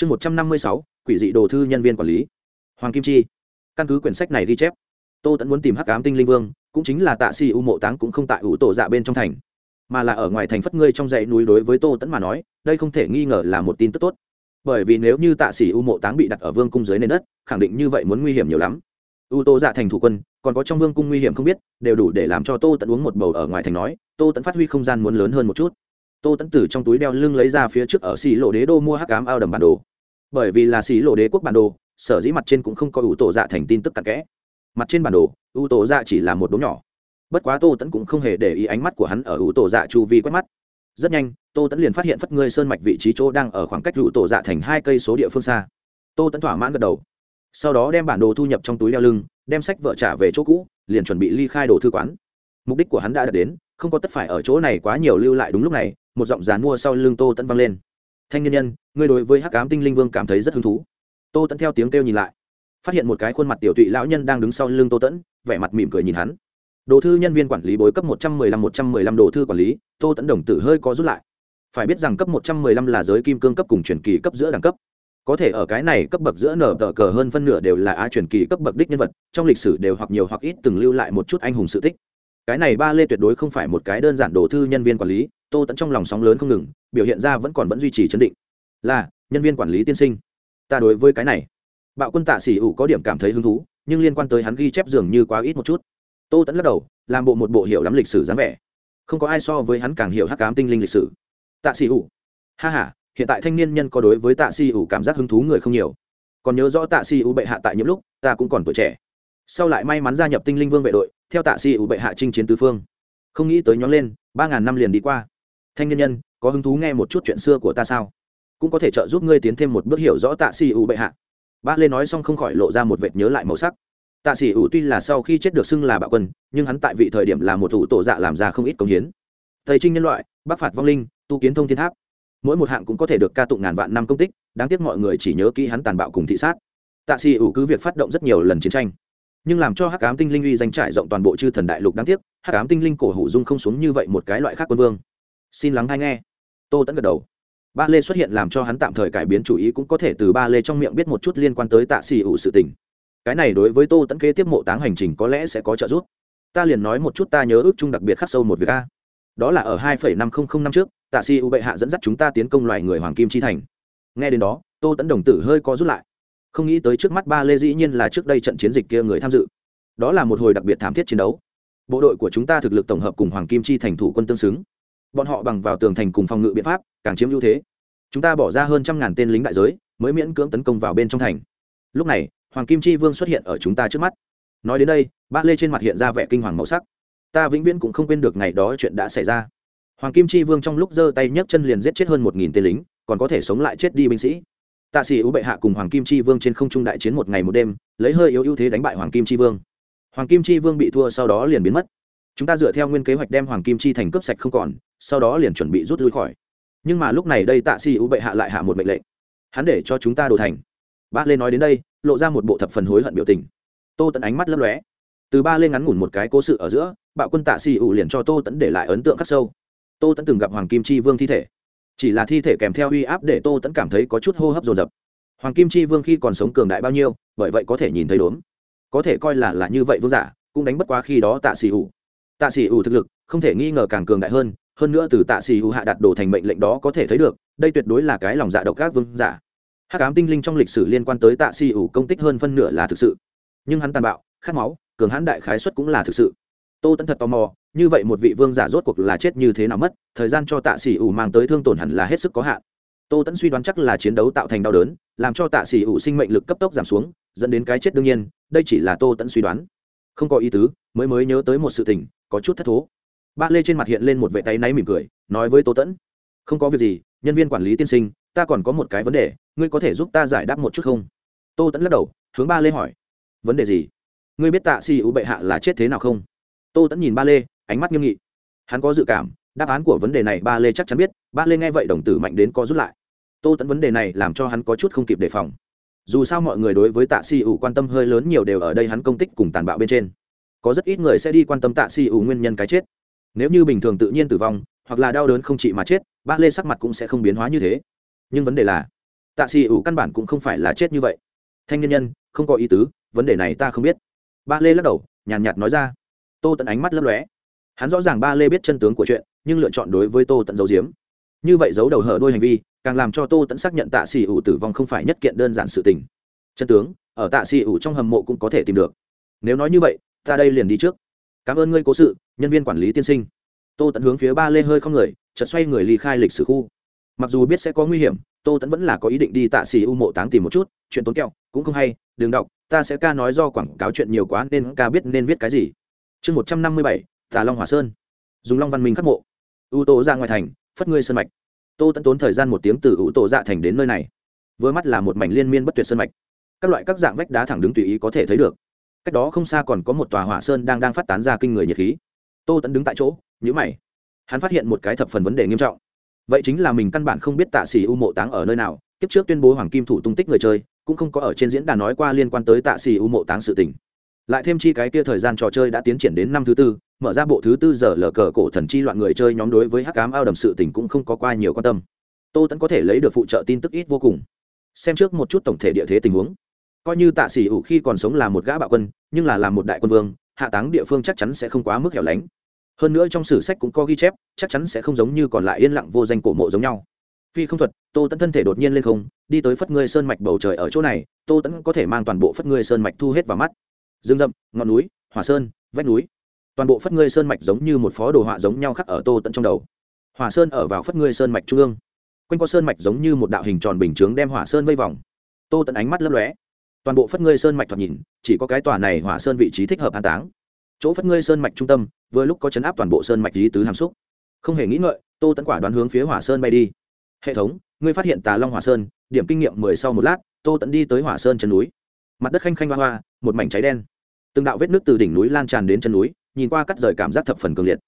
chương một trăm năm mươi sáu, quỷ dị đồ thư nhân viên quản lý. Hoàng kim chi. Căn cứ quyển sách này ghi chép, tô tẫn muốn tìm hắc ám tinh linh vương, cũng chính là tạ si u mộ táng cũng không tại ủ tổ dạ bên trong thành, mà là ở ngoài thành phất ngươi trong dãy núi đối với tô tẫn mà nói, đây không thể nghi ngờ là một tin tức tốt. Bởi vì nếu như tạ sĩ u mộ táng bị đặt ở vương cung dưới nền đất, khẳng định như vậy muốn nguy hiểm nhiều lắm. U tô dạ thành thủ quân, còn có trong vương cung nguy hiểm không biết, đều đủ để làm cho tô tẫn uống một bầu ở ngoài thành nói, tô tẫn phát huy không gian muốn lớn hơn một chút tô tẫn từ trong túi đeo lưng lấy ra phía trước ở xì lộ đế đô mua hắc cám ao đầm bản đồ. Bởi vì là xì lộ đế quốc bản đồ, sở dĩ mặt trên cũng không có ủ tổ dạ thành tin tức cặn kẽ. Mặt trên bản đồ, ủ tổ dạ chỉ là một đốm nhỏ. Bất quá tô tẫn cũng không hề để ý ánh mắt của hắn ở ủ tổ dạ chu vi quét mắt. Rất nhanh, tô tẫn liền phát hiện phất ngươi sơn mạch vị trí chỗ đang ở khoảng cách ủ tổ dạ thành hai cây số địa phương xa. Tô tẫn thỏa mãn gật đầu. Sau đó đem bản đồ thu nhập trong túi đeo lưng, đem sách vợ trả về chỗ cũ, liền chuẩn bị ly khai đồ thư quán. Mục đích của hắn đã đạt đến, không có tất phải ở chỗ này quá nhiều lưu lại đúng lúc này một giọng dán mua sau lưng tô tẫn vang lên. Thanh niên nhân, ngươi đối với hắc cám tinh linh vương cảm thấy rất hứng thú. Tô tẫn theo tiếng kêu nhìn lại, phát hiện một cái khuôn mặt tiểu tụy lão nhân đang đứng sau lưng tô tẫn vẻ mặt mỉm cười nhìn hắn. Đồ thư nhân viên quản lý bối cấp một trăm mười lăm, một trăm mười lăm đồ thư quản lý, tô tẫn đồng tử hơi có rút lại. Phải biết rằng cấp một trăm mười lăm là giới kim cương cấp cùng truyền kỳ cấp giữa đẳng cấp. Có thể ở cái này cấp bậc giữa nở tờ cờ hơn phân nửa đều là á truyền kỳ cấp bậc đích nhân vật, trong lịch sử đều hoặc nhiều hoặc ít từng lưu lại một chút anh hùng sự tích. Cái này ba lê tuyệt đối không phải một cái đơn giản đồ thư nhân viên quản lý tô tẫn trong lòng sóng lớn không ngừng, biểu hiện ra vẫn còn vẫn duy trì chấn định. Là, nhân viên quản lý tiên sinh, ta đối với cái này, bạo quân tạ xỉ ủ có điểm cảm thấy hứng thú, nhưng liên quan tới hắn ghi chép dường như quá ít một chút. Tô tẫn lắc đầu, làm bộ một bộ hiểu lắm lịch sử dáng vẻ. Không có ai so với hắn càng hiểu hắc cám tinh linh lịch sử. Tạ xỉ ủ. Ha h a hiện tại thanh niên nhân có đối với tạ xỉ ủ cảm giác hứng thú người không nhiều. Còn nhớ rõ tạ xỉ ủ bệ hạ tại những lúc, ta cũng còn tuổi trẻ. Sau lại may mắn gia nhập tinh linh vương vệ đội, theo tạ xỉ ủ bệ hạ chinh chiến tứ phương. Không nghĩ tới nhóm lên, ba ngàn năm liền đi qua thanh niên nhân, có hứng thú nghe một chút chuyện xưa của ta sao? Cũng có thể trợ giúp ngươi tiến thêm một bước hiểu rõ tạ xì ủ bệ hạ. Ba lê nói xong không khỏi lộ ra một vệt nhớ lại màu sắc. Tạ sĩ ủ tuy là sau khi chết được xưng là bạo quân, nhưng hắn tại vị thời điểm là một thủ tổ dạ làm ra không ít công hiến. Thầy trinh nhân loại, bắc phạt vong linh, tu kiến thông thiên tháp. Mỗi một hạng cũng có thể được ca tụng ngàn vạn năm công tích, đáng tiếc mọi người chỉ nhớ kỹ hắn tàn bạo cùng thị sát. Tạ sĩ ủ cứ việc phát động rất nhiều lần chiến tranh, nhưng làm cho hắc ám tinh linh uy danh trải rộng toàn bộ chư thần đại lục đáng tiếc, hắc ám tinh linh cổ hủ dung không xuống như vậy một cái loại khác quân vương xin lắng hay nghe. Tô tẫn gật đầu. Ba lê xuất hiện làm cho hắn tạm thời cải biến chủ ý cũng có thể từ ba lê trong miệng biết một chút liên quan tới tạ xì ủ sự tình. Cái này đối với tô tẫn kế tiếp mộ táng hành trình có lẽ sẽ có trợ giúp. Ta liền nói một chút ta nhớ ước chung đặc biệt khắc sâu một việc a. Đó là ở hai năm nghìn năm trước, tạ si u bệ hạ dẫn dắt chúng ta tiến công loài người hoàng kim chi thành. Nghe đến đó, tô tẫn đồng tử hơi có rút lại. Không nghĩ tới trước mắt ba lê dĩ nhiên là trước đây trận chiến dịch kia người tham dự. Đó là một hồi đặc biệt thảm thiết chiến đấu. Bộ đội của chúng ta thực lực tổng hợp cùng hoàng kim chi thành thủ quân tương xứng bọn họ bằng vào tường thành cùng phòng ngự biện pháp, càng chiếm ưu thế. Chúng ta bỏ ra hơn trăm ngàn tên lính đại giới, mới miễn cưỡng tấn công vào bên trong thành. Lúc này, hoàng kim chi vương xuất hiện ở chúng ta trước mắt. Nói đến đây bác lê trên mặt hiện ra vẻ kinh hoàng màu sắc. Ta vĩnh viễn cũng không quên được ngày đó chuyện đã xảy ra. Hoàng kim chi vương trong lúc giơ tay nhấc chân liền giết chết hơn một nghìn tên lính, còn có thể sống lại chết đi binh sĩ. Tạ sĩ ú bệ hạ cùng hoàng kim chi vương trên không trung đại chiến một ngày một đêm, lấy hơi yếu ưu thế đánh bại hoàng kim chi vương. Hoàng kim chi vương bị thua sau đó liền biến mất chúng ta dựa theo nguyên kế hoạch đem hoàng kim chi thành cướp sạch không còn, sau đó liền chuẩn bị rút lui khỏi. Nhưng mà lúc này đây tạ Si U bệ hạ lại hạ một mệnh lệnh. Hắn để cho chúng ta đồ thành. Ba lê nói đến đây, lộ ra một bộ thập phần hối hận biểu tình. Tô tẫn ánh mắt lấp lóe. Từ ba lên ngắn ngủn một cái cố sự ở giữa, bạo quân tạ Si U liền cho tô tẫn để lại ấn tượng khắc sâu. Tô tẫn từng gặp hoàng kim chi vương thi thể. Chỉ là thi thể kèm theo uy áp để tô tẫn cảm thấy có chút hô hấp dồn dập. Hoàng kim chi vương khi còn sống cường đại bao nhiêu, bởi vậy có thể nhìn thấy đốm. Có thể coi là là như vậy vương giả, cũng đánh bất quá khi đó tạ xì ủ tạ sĩ ủ thực lực không thể nghi ngờ càng cường đại hơn hơn nữa từ tạ sĩ ủ hạ đặt đồ thành mệnh lệnh đó có thể thấy được, đây tuyệt đối là cái lòng dạ độc các vương giả. Hắc ám tinh linh trong lịch sử liên quan tới tạ sĩ ủ công tích hơn phân nửa là thực sự. Nhưng hắn tàn bạo, khát máu, cường hãn đại khái xuất cũng là thực sự. Tô tẫn thật tò mò, như vậy một vị vương giả rốt cuộc là chết như thế nào mất, thời gian cho tạ sĩ ủ mang tới thương tổn hẳn là hết sức có hạn. Tô tẫn suy đoán chắc là chiến đấu tạo thành đau đớn, làm cho tạ sĩ ủ sinh mệnh lực cấp tốc giảm xuống, dẫn đến cái chết đương nhiên, đây chỉ là tô tẫn suy đoán. Không có ý tứ, mới mới nhớ tới một sự tình có chút thất thố. Ba lê trên mặt hiện lên một vệ tay náy mỉm cười, nói với tô tẫn, không có việc gì, nhân viên quản lý tiên sinh, ta còn có một cái vấn đề, ngươi có thể giúp ta giải đáp một chút không? Tô tẫn lắc đầu, hướng ba lê hỏi, vấn đề gì? Ngươi biết tạ si ưu bệ hạ là chết thế nào không? Tô tẫn nhìn ba lê, ánh mắt nghiêm nghị. Hắn có dự cảm, đáp án của vấn đề này ba lê chắc chắn biết, ba lê nghe vậy đồng tử mạnh đến có rút lại. Tô tẫn vấn đề này làm cho hắn có chút không kịp đề phòng. Dù sao mọi người đối với tạ si ủ quan tâm hơi lớn nhiều đều ở đây hắn công tích cùng tàn bạo bên trên có rất ít người sẽ đi quan tâm tạ si ủ nguyên nhân cái chết. Nếu như bình thường tự nhiên tử vong, hoặc là đau đớn không trị mà chết, ba lê sắc mặt cũng sẽ không biến hóa như thế. Nhưng vấn đề là, tạ xì ủ căn bản cũng không phải là chết như vậy. Thanh nhân nhân, không có ý tứ, vấn đề này ta không biết. Ba lê lắc đầu, nhàn nhạt nói ra. Tô tận ánh mắt lấp lóe. Hắn rõ ràng ba lê biết chân tướng của chuyện, nhưng lựa chọn đối với tô tận giấu diếm như vậy giấu đầu hở đôi hành vi, càng làm cho tô tẫn xác nhận tạ xì ủ tử vong không phải nhất kiện đơn giản sự tình. Chân tướng, ở tạ xì ủ trong hầm mộ cũng có thể tìm được. Nếu nói như vậy ta đây liền đi trước. Cảm ơn ngươi cố sự, nhân viên quản lý tiên sinh. Tô tẫn hướng phía ba lê hơi không người, chợt xoay người ly khai lịch sử khu. Mặc dù biết sẽ có nguy hiểm, tô tẫn vẫn là có ý định đi tạ xì u mộ táng tìm một chút, chuyện tốn kẹo, cũng không hay, đừng đọc, ta sẽ ca nói do quảng cáo chuyện nhiều quá nên ca biết nên viết cái gì. Chương một trăm năm mươi bảy, tà long hòa sơn. Dùng long văn minh khắc mộ. Ưu tô ra ngoài thành, phất ngươi sơn mạch. Tô tẫn tốn thời gian một tiếng từ ưu tô dạ thành đến nơi này. Vừa mắt là một mảnh liên miên bất tuyệt sơn mạch. Các loại các dạng vách đá thẳng đứng tùy ý có thể thấy được cách đó không xa còn có một tòa hỏa sơn đang đang phát tán ra kinh người nhiệt khí. Tô tẫn đứng tại chỗ nhữ mày. Hắn phát hiện một cái thập phần vấn đề nghiêm trọng. Vậy chính là mình căn bản không biết tạ xỉ u mộ táng ở nơi nào, kiếp trước tuyên bố hoàng kim thủ tung tích người chơi, cũng không có ở trên diễn đàn nói qua liên quan tới tạ xỉ u mộ táng sự tình. Lại thêm chi cái kia thời gian trò chơi đã tiến triển đến năm thứ tư, mở ra bộ thứ tư giờ lờ cờ cổ thần chi loạn người chơi nhóm đối với hắc cám ao đầm sự tình cũng không có qua nhiều quan tâm. Tô tẫn có thể lấy được phụ trợ tin tức ít vô cùng. Xem trước một chút tổng thể địa thế tình huống coi như tạ sĩ ủ khi còn sống là một gã bạo quân, nhưng là làm một đại quân vương, hạ táng địa phương chắc chắn sẽ không quá mức hẻo lánh. Hơn nữa trong sử sách cũng có ghi chép, chắc chắn sẽ không giống như còn lại yên lặng vô danh cổ mộ giống nhau. Phi không thuật, tô tẫn thân thể đột nhiên lên không, đi tới phất ngươi sơn mạch bầu trời ở chỗ này, tô tẫn có thể mang toàn bộ phất ngươi sơn mạch thu hết vào mắt. Dương rậm, ngọn núi, hỏa sơn, vách núi. Toàn bộ phất ngươi sơn mạch giống như một phó đồ họa giống nhau khắc ở tô tận trong đầu. Hỏa sơn ở vào phất ngươi sơn mạch trung ương. Quanh co sơn mạch giống như một đạo hình tròn bình chướng đem hỏa sơn vây vòng. Tô tận ánh mắt lấp lóe toàn bộ phất ngươi sơn mạch thoạt nhìn, chỉ có cái tòa này hỏa sơn vị trí thích hợp an táng. Chỗ phất ngươi sơn mạch trung tâm, vừa lúc có chấn áp toàn bộ sơn mạch lý tứ hàm xúc. Không hề nghĩ ngợi, tô tẫn quả đoán hướng phía hỏa sơn bay đi. Hệ thống, ngươi phát hiện tà long hỏa sơn, điểm kinh nghiệm mười sau một lát, tô tẫn đi tới hỏa sơn chân núi. Mặt đất khanh khanh hoa hoa, một mảnh cháy đen. Từng đạo vết nước từ đỉnh núi lan tràn đến chân núi, nhìn qua cắt rời cảm giác thập phần cường liệt.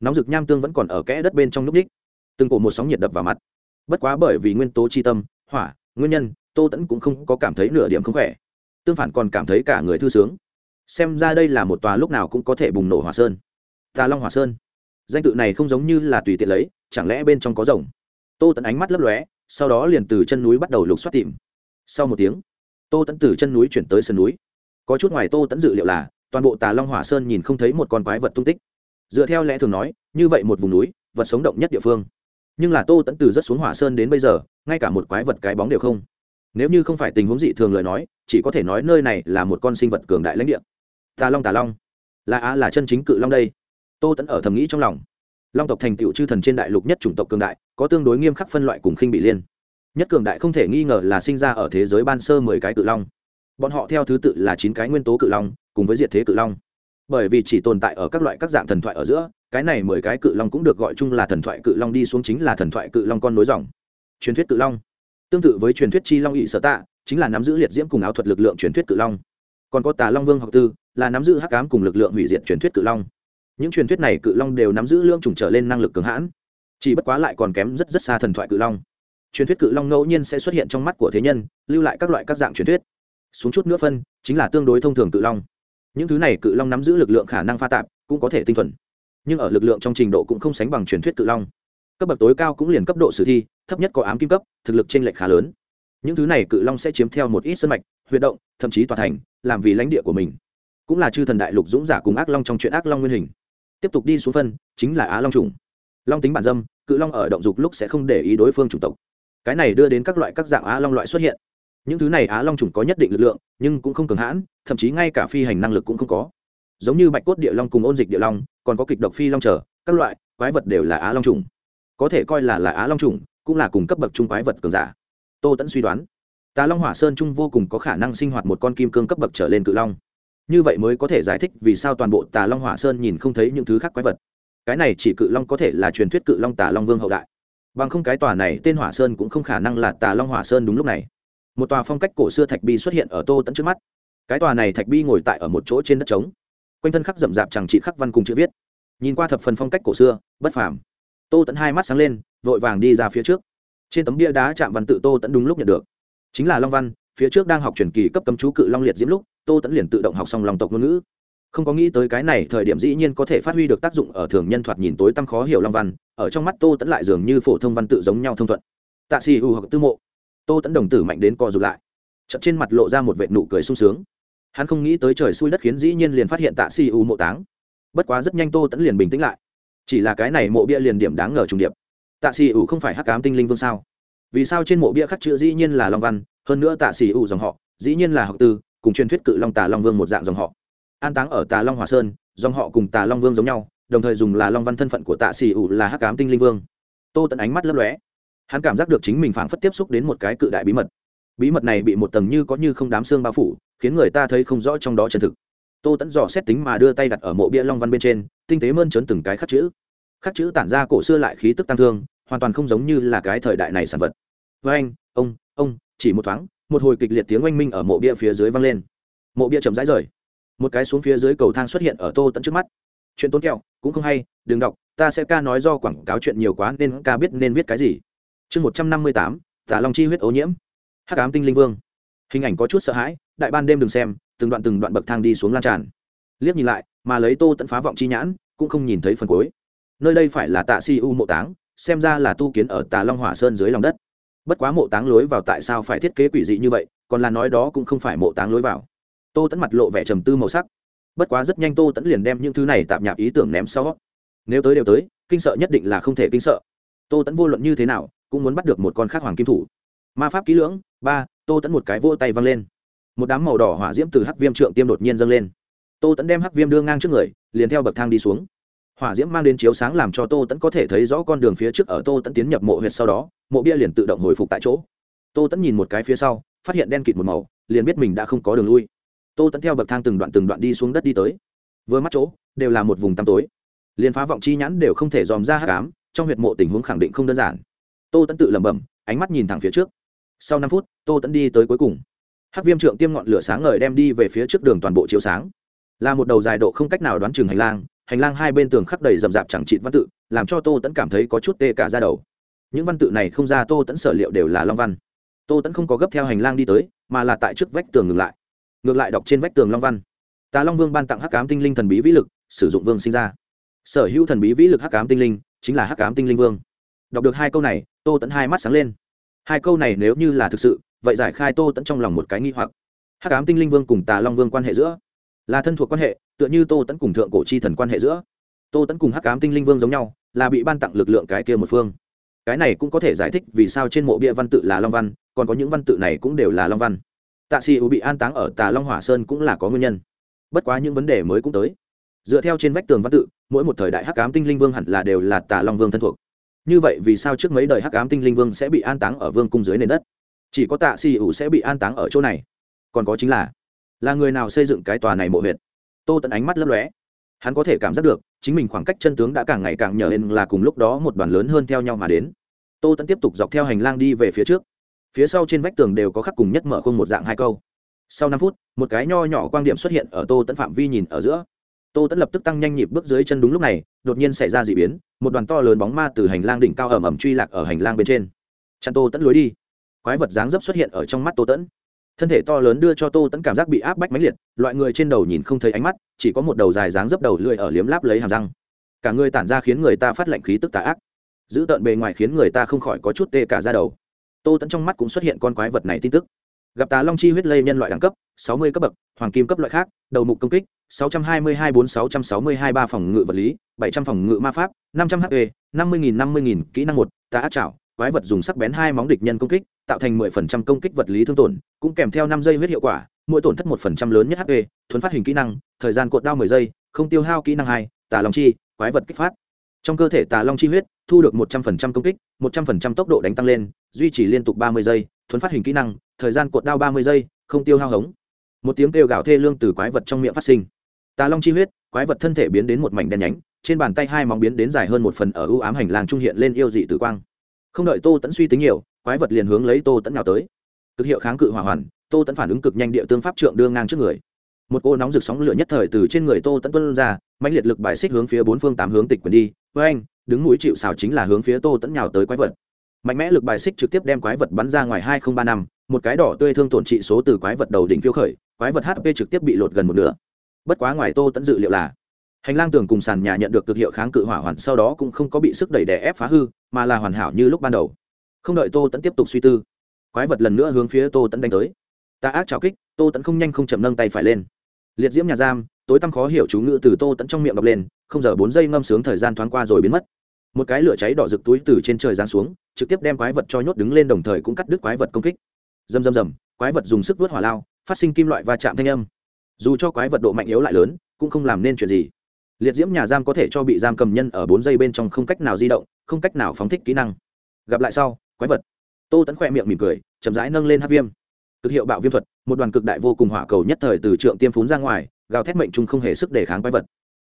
Nóng rực nham tương vẫn còn ở kẽ đất bên trong lúc đích. Từng cổ một sóng nhiệt đập vào mặt. Bất quá bởi vì nguyên tố chi tâm, hỏa, nguyên nhân, tô tẫn cũng không có cảm thấy nửa điểm không khỏe tương phản còn cảm thấy cả người thư sướng. Xem ra đây là một tòa lúc nào cũng có thể bùng nổ hỏa sơn. Tà long hỏa sơn. Danh tự này không giống như là tùy tiện lấy, chẳng lẽ bên trong có rồng? Tô tẫn ánh mắt lấp lóe, sau đó liền từ chân núi bắt đầu lục xoát tìm. Sau một tiếng, tô tẫn từ chân núi chuyển tới sân núi. Có chút ngoài tô tẫn dự liệu là, toàn bộ tà long hỏa sơn nhìn không thấy một con quái vật tung tích. Dựa theo lẽ thường nói, như vậy một vùng núi, vật sống động nhất địa phương. Nhưng là tô tẫn từ rất xuống hỏa sơn đến bây giờ, ngay cả một quái vật cái bóng đều không. Nếu như không phải tình huống dị thường lời nói chỉ có thể nói nơi này là một con sinh vật cường đại lãnh địa. Tà long tà long. Là á, là chân chính cự long đây. Tô tẫn ở thầm nghĩ trong lòng. Long tộc thành tựu chư thần trên đại lục nhất chủng tộc cường đại, có tương đối nghiêm khắc phân loại cùng khinh bị liên. Nhất cường đại không thể nghi ngờ là sinh ra ở thế giới ban sơ mười cái cự long. Bọn họ theo thứ tự là chín cái nguyên tố cự long, cùng với diệt thế cự long. Bởi vì chỉ tồn tại ở các loại các dạng thần thoại ở giữa, cái này mười cái cự long cũng được gọi chung là thần thoại cự long đi xuống chính là thần thoại cự long con nối dòng. Truyền thuyết cự long. Tương tự với truyền thuyết chi long ỵ sở tạ chính là nắm giữ liệt diễm cùng áo thuật lực lượng truyền thuyết cự long. Còn có tà long vương học tư, là nắm giữ hắc cám cùng lực lượng hủy diệt truyền thuyết cự long. Những truyền thuyết này cự long đều nắm giữ lương trùng trở lên năng lực cường hãn, chỉ bất quá lại còn kém rất rất xa thần thoại cự long. Truyền thuyết cự long ngẫu nhiên sẽ xuất hiện trong mắt của thế nhân, lưu lại các loại các dạng truyền thuyết. Xuống chút nữa phân, chính là tương đối thông thường cự long. Những thứ này cự long nắm giữ lực lượng khả năng pha tạp, cũng có thể tinh thuần. Nhưng ở lực lượng trong trình độ cũng không sánh bằng truyền thuyết cự long. Cấp bậc tối cao cũng liền cấp độ sử thi, thấp nhất có ám kim cấp, thực lực t r ê n lệch khá lớn những thứ này cự long sẽ chiếm theo một ít sân mạch, huyệt động, thậm chí tòa thành, làm vì lãnh địa của mình. Cũng là chư thần đại lục dũng giả cùng ác long trong chuyện ác long nguyên hình. Tiếp tục đi xuống phân, chính là á long trùng long tính bản dâm, cự long ở động dục lúc sẽ không để ý đối phương chủng tộc. Cái này đưa đến các loại các dạng á long loại xuất hiện. Những thứ này á long trùng có nhất định lực lượng, nhưng cũng không cường hãn, thậm chí ngay cả phi hành năng lực cũng không có. Giống như bạch cốt địa long cùng ôn dịch địa long, còn có kịch độc phi long trở, các loại quái vật đều là á long trùng có thể coi là là á long trùng cũng là cùng cấp bậc trung quái vật cường giả tô tẫn suy đoán. Tà long hỏa sơn trung vô cùng có khả năng sinh hoạt một con kim cương cấp bậc trở lên cự long. Như vậy mới có thể giải thích vì sao toàn bộ tà long hỏa sơn nhìn không thấy những thứ khác quái vật. Cái này chỉ cự long có thể là truyền thuyết cự long tà long vương hậu đại. Bằng không cái tòa này tên hỏa sơn cũng không khả năng là tà long hỏa sơn đúng lúc này. Một tòa phong cách cổ xưa thạch bi xuất hiện ở tô tẫn trước mắt. Cái tòa này thạch bi ngồi tại ở một chỗ trên đất trống. Quanh thân khắc rậm rạp chẳng trị khắc văn cùng chữ viết. Nhìn qua thập phần phong cách cổ xưa, bất phàm. Tô tẫn hai mắt sáng lên, vội vàng đi ra phía trước trên tấm bia đá chạm văn tự tô tẫn đúng lúc nhận được. Chính là long văn, phía trước đang học truyền kỳ cấp cấm chú cự long liệt diễm lúc, tô tẫn liền tự động học xong lòng tộc ngôn ngữ. Không có nghĩ tới cái này thời điểm dĩ nhiên có thể phát huy được tác dụng ở thường nhân thoạt nhìn tối tăm khó hiểu long văn, ở trong mắt tô tẫn lại dường như phổ thông văn tự giống nhau thông thuận. Tạ xì hù hoặc tư mộ. Tô tẫn đồng tử mạnh đến co rụt lại. Chậm trên mặt lộ ra một vệt nụ cười sung sướng. Hắn không nghĩ tới trời xui đất khiến dĩ nhiên liền phát hiện tạ xì u mộ táng. Bất quá rất nhanh tô tẫn liền bình tĩnh lại. Chỉ là cái này mộ bia liền điểm đáng ngờ trùng điệp tạ xì u không phải hắc cám tinh linh vương sao? Vì sao trên mộ bia khắc chữ dĩ nhiên là long văn, hơn nữa tạ xì u dòng họ, dĩ nhiên là học tư, cùng truyền thuyết cự long tà long vương một dạng dòng họ. An táng ở tà long hòa sơn, dòng họ cùng tà long vương giống nhau, đồng thời dùng là long văn thân phận của tạ xì ủ là hắc cám tinh linh vương. Tô tận ánh mắt lấp lóe. Hắn cảm giác được chính mình phảng phất tiếp xúc đến một cái cự đại bí mật. Bí mật này bị một tầng như có như không đám xương bao phủ, khiến người ta thấy không rõ trong đó chân thực. Tô tẫn dò xét tính mà đưa tay đặt ở mộ bia long văn bên trên, tinh tế mơn trớn từng cái khắc chữ khắc chữ tản ra cổ xưa lại khí tức tăng thương, hoàn toàn không giống như là cái thời đại này sản vật. Với anh, ông ông, chỉ một thoáng, một hồi kịch liệt tiếng oanh minh ở mộ bia phía dưới vang lên. Mộ bia chậm rãi rời. Một cái xuống phía dưới cầu thang xuất hiện ở tô tận trước mắt. Chuyện tốn kẹo, cũng không hay, đừng đọc, ta sẽ ca nói do quảng cáo chuyện nhiều quá nên ca biết nên viết cái gì. Chương một trăm năm mươi tám, tả long chi huyết ô nhiễm. Hát ám tinh linh vương. Hình ảnh có chút sợ hãi, đại ban đêm đừng xem, từng đoạn từng đoạn bậc thang đi xuống lan tràn. Liếc nhìn lại, mà lấy tô tận phá vọng chi nhãn, cũng không nhìn thấy phần cuối nơi đây phải là tạ si u mộ táng, xem ra là tu kiến ở tà long hỏa sơn dưới lòng đất. Bất quá mộ táng lối vào tại sao phải thiết kế quỷ dị như vậy, còn là nói đó cũng không phải mộ táng lối vào. Tô tẫn mặt lộ vẻ trầm tư màu sắc. Bất quá rất nhanh tô tẫn liền đem những thứ này tạp nhạp ý tưởng ném sau. Nếu tới đều tới, kinh sợ nhất định là không thể kinh sợ. Tô tẫn vô luận như thế nào, cũng muốn bắt được một con khác hoàng kim thủ. Ma pháp kỹ lưỡng, ba, tô tẫn một cái vô tay văng lên. Một đám màu đỏ hỏa diễm từ hắc viêm trượng tiêm đột nhiên dâng lên. Tô tẫn đem hắc viêm đưa ngang trước người, liền theo bậc thang đi xuống hỏa diễm mang đến chiếu sáng làm cho tô tẫn có thể thấy rõ con đường phía trước ở tô tẫn tiến nhập mộ huyệt sau đó, mộ bia liền tự động hồi phục tại chỗ. Tô tẫn nhìn một cái phía sau, phát hiện đen kịt một màu, liền biết mình đã không có đường lui. Tô tẫn theo bậc thang từng đoạn từng đoạn đi xuống đất đi tới. Vừa mắt chỗ, đều là một vùng tăm tối. Liền phá vọng chi nhãn đều không thể dòm ra hát cám trong huyệt mộ tình huống khẳng định không đơn giản. Tô tẫn tự lẩm bẩm, ánh mắt nhìn thẳng phía trước. Sau năm phút, tô tẫn đi tới cuối cùng. Hát viêm trượng tiêm ngọn lửa sáng ngời đem đi về phía trước đường toàn bộ chiếu sáng. Là một đầu dài độ không cách nào đoán chừng hành lang hành lang hai bên tường khắc đầy rậm rạp chẳng trịt văn tự, làm cho tô tẫn cảm thấy có chút tê cả ra đầu. Những văn tự này không ra tô tẫn sở liệu đều là long văn. Tô tẫn không có gấp theo hành lang đi tới, mà là tại trước vách tường ngừng lại. Ngược lại đọc trên vách tường long văn. Tà long vương ban tặng hắc cám tinh linh thần bí vĩ lực, sử dụng vương sinh ra. Sở hữu thần bí vĩ lực hắc cám tinh linh, chính là hắc cám tinh linh vương. Đọc được hai câu này, tô tẫn hai mắt sáng lên. Hai câu này nếu như là thực sự, vậy giải khai tô tẫn trong lòng một cái nghi hoặc. Hắc cám tinh linh vương cùng tà long vương quan hệ giữa, là thân thuộc quan hệ tựa như tô tẫn cùng thượng cổ chi thần quan hệ giữa. Tô tẫn cùng hắc cám tinh linh vương giống nhau, là bị ban tặng lực lượng cái kia một phương. Cái này cũng có thể giải thích vì sao trên mộ bia văn tự là long văn, còn có những văn tự này cũng đều là long văn. Tạ sĩ U bị an táng ở tà long hỏa sơn cũng là có nguyên nhân. Bất quá những vấn đề mới cũng tới. Dựa theo trên vách tường văn tự, mỗi một thời đại hắc ám tinh linh vương hẳn là đều là tà long vương thân thuộc. Như vậy vì sao trước mấy đời hắc ám tinh linh vương sẽ bị an táng ở vương cung dưới nền đất? Chỉ có tạ sĩ ủ sẽ bị an táng ở chỗ này. Còn có chính là là người nào xây dựng cái tòa này mộ huyện tô Tẫn ánh mắt lấp lóe. Hắn có thể cảm giác được, chính mình khoảng cách chân tướng đã càng ngày càng nhờ hên là cùng lúc đó một đoàn lớn hơn theo nhau mà đến. Tô tẫn tiếp tục dọc theo hành lang đi về phía trước. Phía sau trên vách tường đều có khắc cùng nhất mở khung một dạng hai câu. Sau năm phút, một cái nho nhỏ quan điểm xuất hiện ở tô tẫn phạm vi nhìn ở giữa. Tô tẫn lập tức tăng nhanh nhịp bước dưới chân đúng lúc này, đột nhiên xảy ra d ị biến, một đoàn to lớn bóng ma từ hành lang đỉnh cao ẩm ẩm truy lạc ở hành lang bên trên. Chặn tô tẫn lối đi. Quái vật dáng dấp xuất hiện ở trong mắt tô tẫn thân thể to lớn đưa cho tô tẫn cảm giác bị áp bách mãnh liệt, loại người trên đầu nhìn không thấy ánh mắt, chỉ có một đầu dài dáng dấp đầu lưỡi ở liếm láp lấy hàm răng. Cả người tản ra khiến người ta phát lạnh khí tức tà ác. Giữ tợn bề ngoài khiến người ta không khỏi có chút tê cả ra đầu. Tô tẫn trong mắt cũng xuất hiện con quái vật này tin tức. Gặp tà long chi huyết lây nhân loại đẳng cấp, sáu mươi cấp bậc, hoàng kim cấp loại khác, đầu mục công kích, sáu trăm hai mươi hai bốn sáu trăm sáu mươi hai ba phòng ngự vật lý, bảy trăm phòng ngự ma pháp, năm trăm hp năm mươi nghìn năm mươi nghìn kỹ năng một, tà ác trảo quái vật dùng sắc bén hai móng địch nhân công kích, tạo thành mười phần trăm công kích vật lý thương tổn, cũng kèm theo năm giây huyết hiệu quả, mỗi tổn thất một phần trăm lớn nhất hp thuấn phát hình kỹ năng, thời gian cột đao mười giây, không tiêu hao kỹ năng hai, tà long chi, quái vật kích phát. Trong cơ thể tà long chi huyết, thu được một trăm phần trăm công kích, một trăm phần trăm tốc độ đánh tăng lên, duy trì liên tục ba mươi giây, thuấn phát hình kỹ năng, thời gian cột đao ba mươi giây, không tiêu hao hống. Một tiếng kêu gào thê lương từ quái vật trong miệng phát sinh. Tà long chi huyết, quái vật thân thể biến đến một mảnh đen nhánh, trên bàn tay hai móng biến đến dài hơn một phần ở ưu ám hành lang trung hiện lên yêu dị tử quang không đợi tô tẫn suy tính nhiều, quái vật liền hướng lấy tô tẫn nào tới. Cực hiệu kháng cự hỏa hoàn, tô tẫn phản ứng cực nhanh địa tương pháp trượng đưa ngang trước người. Một cô nóng rực sóng lửa nhất thời từ trên người tô tẫn tuân ra mạnh liệt lực bài xích hướng phía bốn phương tám hướng tịch quyền đi. Với anh đứng mũi chịu xào chính là hướng phía tô tẫn nhào tới quái vật. Mạnh mẽ lực bài xích trực tiếp đem quái vật bắn ra ngoài hai nghìn ba năm, một cái đỏ tươi thương tổn trị số từ quái vật đầu đỉnh phiêu khởi, quái vật hp trực tiếp bị lột gần một nửa. Bất quá ngoài tô tẫn dự liệu là hành lang tường cùng sàn nhà nhận được cực hiệu kháng cự hỏa hoàn sau đó cũng không có bị sức đẩy đè ép phá hư, mà là hoàn hảo như lúc ban đầu. Không đợi tô tẫn tiếp tục suy tư, quái vật lần nữa hướng phía tô tẫn đánh tới. Ta ác trào kích, tô tẫn không nhanh không chậm nâng tay phải lên. Liệt diễm nhà giam, tối tăm khó hiểu chú ngữ từ tô tẫn trong miệng đọc lên, không giờ bốn giây ngâm sướng thời gian thoáng qua rồi biến mất. Một cái lửa cháy đỏ rực túi từ trên trời giáng xuống, trực tiếp đem quái vật cho nhốt đứng lên đồng thời cũng cắt đứt quái vật công kích. Dầm dầm dầm quái vật dùng sức vớt hỏa lao, phát sinh kim loại va chạm thanh âm. Dù cho quái vật độ mạnh yếu lại lớn, cũng không làm nên chuyện gì liệt diễm nhà giam có thể cho bị giam cầm nhân ở bốn giây bên trong không cách nào di động, không cách nào phóng thích kỹ năng. Gặp lại sau, quái vật. Tô tẫn khoe miệng mỉm cười, chậm rãi nâng lên hát viêm. Cực hiệu bạo viêm thuật, một đoàn cực đại vô cùng hỏa cầu nhất thời từ trượng tiêm phún ra ngoài, gào thét mệnh trung không hề sức để kháng quái vật.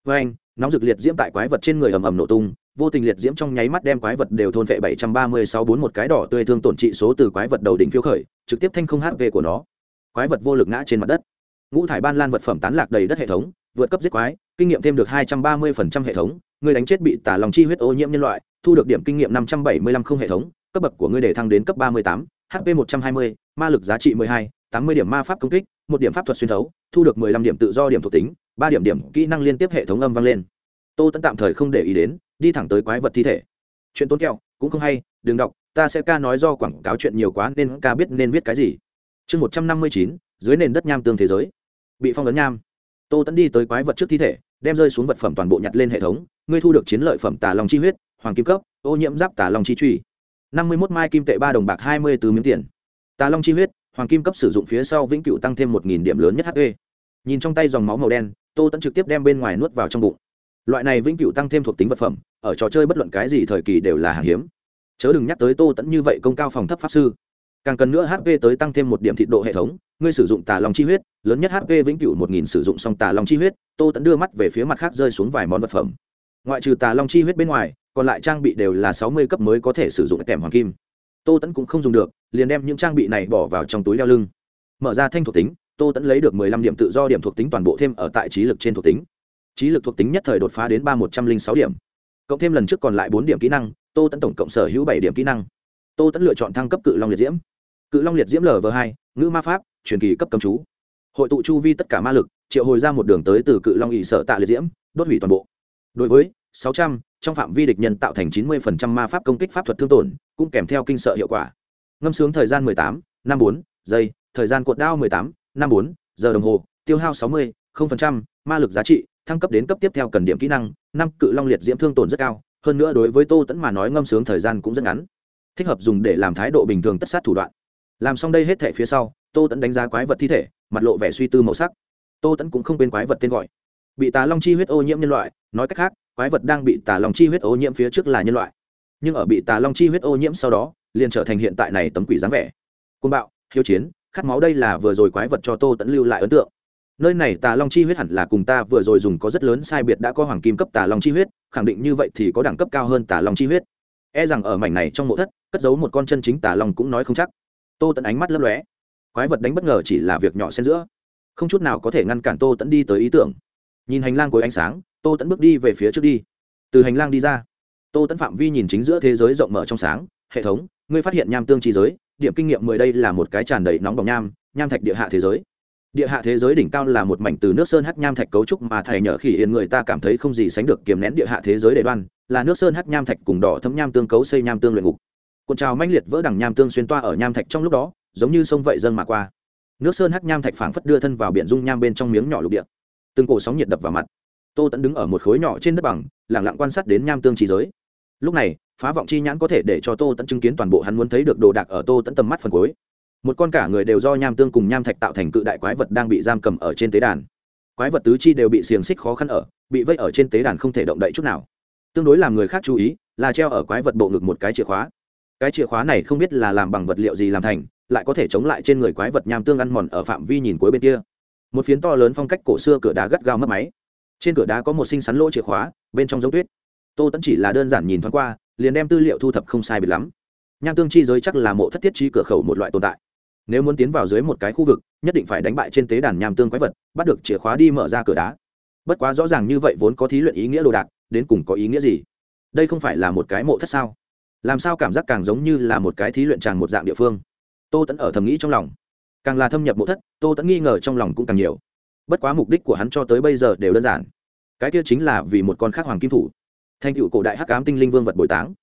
Với anh, nóng rực liệt diễm tại quái vật trên người ầm ầm nổ tung, vô tình liệt diễm trong nháy mắt đem quái vật đều thôn vệ bảy trăm ba mươi sáu bốn một cái đỏ tươi thương tổn trị số từ quái vật đầu đỉnh phiêu khởi, trực tiếp thanh không hp của nó. Quái vật vô lực ngã trên mặt đất. Ngũ thải ban lan vật phẩm tán lạc đầy đất hệ thống vượt cấp giết quái, kinh nghiệm thêm được hai trăm ba mươi phần trăm hệ thống, người đánh chết bị tả lòng chi huyết ô nhiễm nhân loại, thu được điểm kinh nghiệm năm trăm bảy mươi lăm không hệ thống, cấp bậc của ngươi để thăng đến cấp ba mươi tám, hp một trăm hai mươi, ma lực giá trị mười hai, tám mươi điểm ma pháp công kích, một điểm pháp thuật xuyên thấu, thu được mười lăm điểm tự do điểm thuộc tính, ba điểm điểm kỹ năng liên tiếp hệ thống âm vang lên. Tô tẫn tạm thời không để ý đến, đi thẳng tới quái vật thi thể. Chuyện tốn kẹo, cũng không hay, đừng đọc, ta sẽ ca nói do quảng cáo chuyện nhiều quá nên ca biết nên viết cái gì. Chương một trăm năm mươi chín, dưới nền đất nham tương thế giới. Bị phong ấn nham tô tẫn đi tới quái vật trước thi thể, đem rơi xuống vật phẩm toàn bộ nhặt lên hệ thống, ngươi thu được chiến lợi phẩm tà lòng chi huyết, hoàng kim cấp, ô nhiễm giáp tà lòng chi truy. Năm mươi một mai kim tệ ba đồng bạc hai mươi từ miếng tiền. Tà long chi huyết, hoàng kim cấp sử dụng phía sau vĩnh cựu tăng thêm một nghìn điểm lớn nhất hp nhìn trong tay dòng máu màu đen, tô tẫn trực tiếp đem bên ngoài nuốt vào trong bụng. Loại này vĩnh cựu tăng thêm thuộc tính vật phẩm, ở trò chơi bất luận cái gì thời kỳ đều là hàng hiếm. Chớ đừng nhắc tới tô tẫn như vậy công cao phòng thấp pháp sư. Càng cần nữa hp tới tăng thêm một điểm thịt độ hệ thống ngươi sử dụng tà long chi huyết, lớn nhất hp vĩnh cửu một nghìn sử dụng xong tà long chi huyết, tô tẫn đưa mắt về phía mặt khác rơi xuống vài món vật phẩm. Ngoại trừ tà long chi huyết bên ngoài, còn lại trang bị đều là sáu mươi cấp mới có thể sử dụng kèm hoàng kim. Tô tẫn cũng không dùng được, liền đem những trang bị này bỏ vào trong túi đeo lưng. Mở ra thanh thuộc tính, tô tẫn lấy được mười lăm điểm tự do điểm thuộc tính toàn bộ thêm ở tại trí lực trên thuộc tính. Trí lực thuộc tính nhất thời đột phá đến ba một trăm linh sáu điểm. Cộng thêm lần trước còn lại bốn điểm kỹ năng, tô tẫn tổng cộng sở hữu bảy điểm kỹ năng. Tô tẫn lựa chọn thăng cấp cự long liệt diễm. Cự long liệt diễm lv hai, ngữ ma pháp truyền kỳ cấp cầm chú. Hội tụ chu vi tất cả ma lực, triệu hồi ra một đường tới từ cự long ỵ sở tạ liệt diễm, đốt hủy toàn bộ. Đối với sáu trăm, trong phạm vi địch nhân tạo thành chín mươi ma pháp công kích pháp thuật thương tổn, cũng kèm theo kinh sợ hiệu quả. Ngâm sướng thời gian mười tám, năm bốn, giây, thời gian cuộn đao mười tám, năm bốn, giờ đồng hồ, tiêu hao sáu mươi ma lực giá trị, thăng cấp đến cấp tiếp theo cần điểm kỹ năng, năm cự long liệt diễm thương tổn rất cao, hơn nữa đối với tô tẫn mà nói ngâm sướng thời gian cũng rất ngắn. Thích hợp dùng để làm thái độ bình thường tất sát thủ đoạn làm xong đây hết thể phía sau, tô tẫn đánh giá quái vật thi thể, mặt lộ vẻ suy tư màu sắc. Tô tẫn cũng không quên quái vật tên gọi. Bị tà long chi huyết ô nhiễm nhân loại, nói cách khác, quái vật đang bị tà long chi huyết ô nhiễm phía trước là nhân loại. Nhưng ở bị tà long chi huyết ô nhiễm sau đó, liền trở thành hiện tại này tấm quỷ dáng vẻ. Côn bạo, hiếu chiến, khát máu đây là vừa rồi quái vật cho tô tẫn lưu lại ấn tượng. Nơi này tà long chi huyết hẳn là cùng ta vừa rồi dùng có rất lớn sai biệt đã có hoàng kim cấp tà long chi huyết, khẳng định như vậy thì có đẳng cấp cao hơn tà long chi huyết. E rằng ở mảnh này trong mộ thất, cất giấu một con chân chính tà long cũng nói không chắc tô tẫn ánh mắt lấp lóe. Quái vật đánh bất ngờ chỉ là việc nhỏ xen giữa. Không chút nào có thể ngăn cản tô tẫn đi tới ý tưởng. Nhìn hành lang cuối ánh sáng, tô tẫn bước đi về phía trước đi. Từ hành lang đi ra, tô tẫn phạm vi nhìn chính giữa thế giới rộng mở trong sáng, hệ thống, ngươi phát hiện nham tương trí giới, điểm kinh nghiệm mười đây là một cái tràn đầy nóng bỏng nham nham thạch địa hạ thế giới. Địa hạ thế giới đỉnh cao là một mảnh từ nước sơn hắc nham thạch cấu trúc mà thầy nhở khỉ yên người ta cảm thấy không gì sánh được kiềm nén địa hạ thế giới để đoan, là nước sơn hắc nham thạch cùng đỏ thấm nham tương cấu xây nham tương luyện ngục cuộn trào manh liệt vỡ đằng nham tương xuyên toa ở nham thạch trong lúc đó, giống như sông vậy dâng mà qua. Nước sơn hắc nham thạch phảng phất đưa thân vào biển dung nham bên trong miếng nhỏ lục địa. Từng cổ sóng nhiệt đập vào mặt. Tô tẫn đứng ở một khối nhỏ trên đất bằng lẳng lặng quan sát đến nham tương trí giới. Lúc này, phá vọng chi nhãn có thể để cho tô tẫn chứng kiến toàn bộ hắn muốn thấy được đồ đạc ở tô tẫn tầm mắt phần cuối. Một con cả người đều do nham tương cùng nham thạch tạo thành cự đại quái vật đang bị giam cầm ở trên tế đàn. Quái vật tứ chi đều bị xiềng xích khó khăn ở, bị vây ở trên tế đàn không thể động đậy chút nào. Tương đối làm người khác chú ý, là treo ở quái vật bộ ngực một cái chìa khóa cái chìa khóa này không biết là làm bằng vật liệu gì làm thành, lại có thể chống lại trên người quái vật nham tương ăn mòn ở phạm vi nhìn cuối bên kia. Một phiến to lớn phong cách cổ xưa cửa đá gắt gao mất máy. Trên cửa đá có một sinh sắn lỗ chìa khóa, bên trong giống tuyết. Tô tẫn chỉ là đơn giản nhìn thoáng qua, liền đem tư liệu thu thập không sai biệt lắm. Nham tương chi giới chắc là mộ thất thiết trí cửa khẩu một loại tồn tại. Nếu muốn tiến vào dưới một cái khu vực, nhất định phải đánh bại trên tế đàn nham tương quái vật, bắt được chìa khóa đi mở ra cửa đá. Bất quá rõ ràng như vậy vốn có thí luyện ý nghĩa đồ đạc, đến cùng có ý nghĩa gì? Đây không phải là một cái mộ thất sao? Làm sao cảm giác càng giống như là một cái thí luyện tràng một dạng địa phương? Tô tẫn ở thầm nghĩ trong lòng. Càng là thâm nhập mộ thất, tô tẫn nghi ngờ trong lòng cũng càng nhiều. Bất quá mục đích của hắn cho tới bây giờ đều đơn giản. Cái kia chính là vì một con khác hoàng kim thủ. Thành cựu cổ đại hắc ám tinh linh vương vật bồi táng.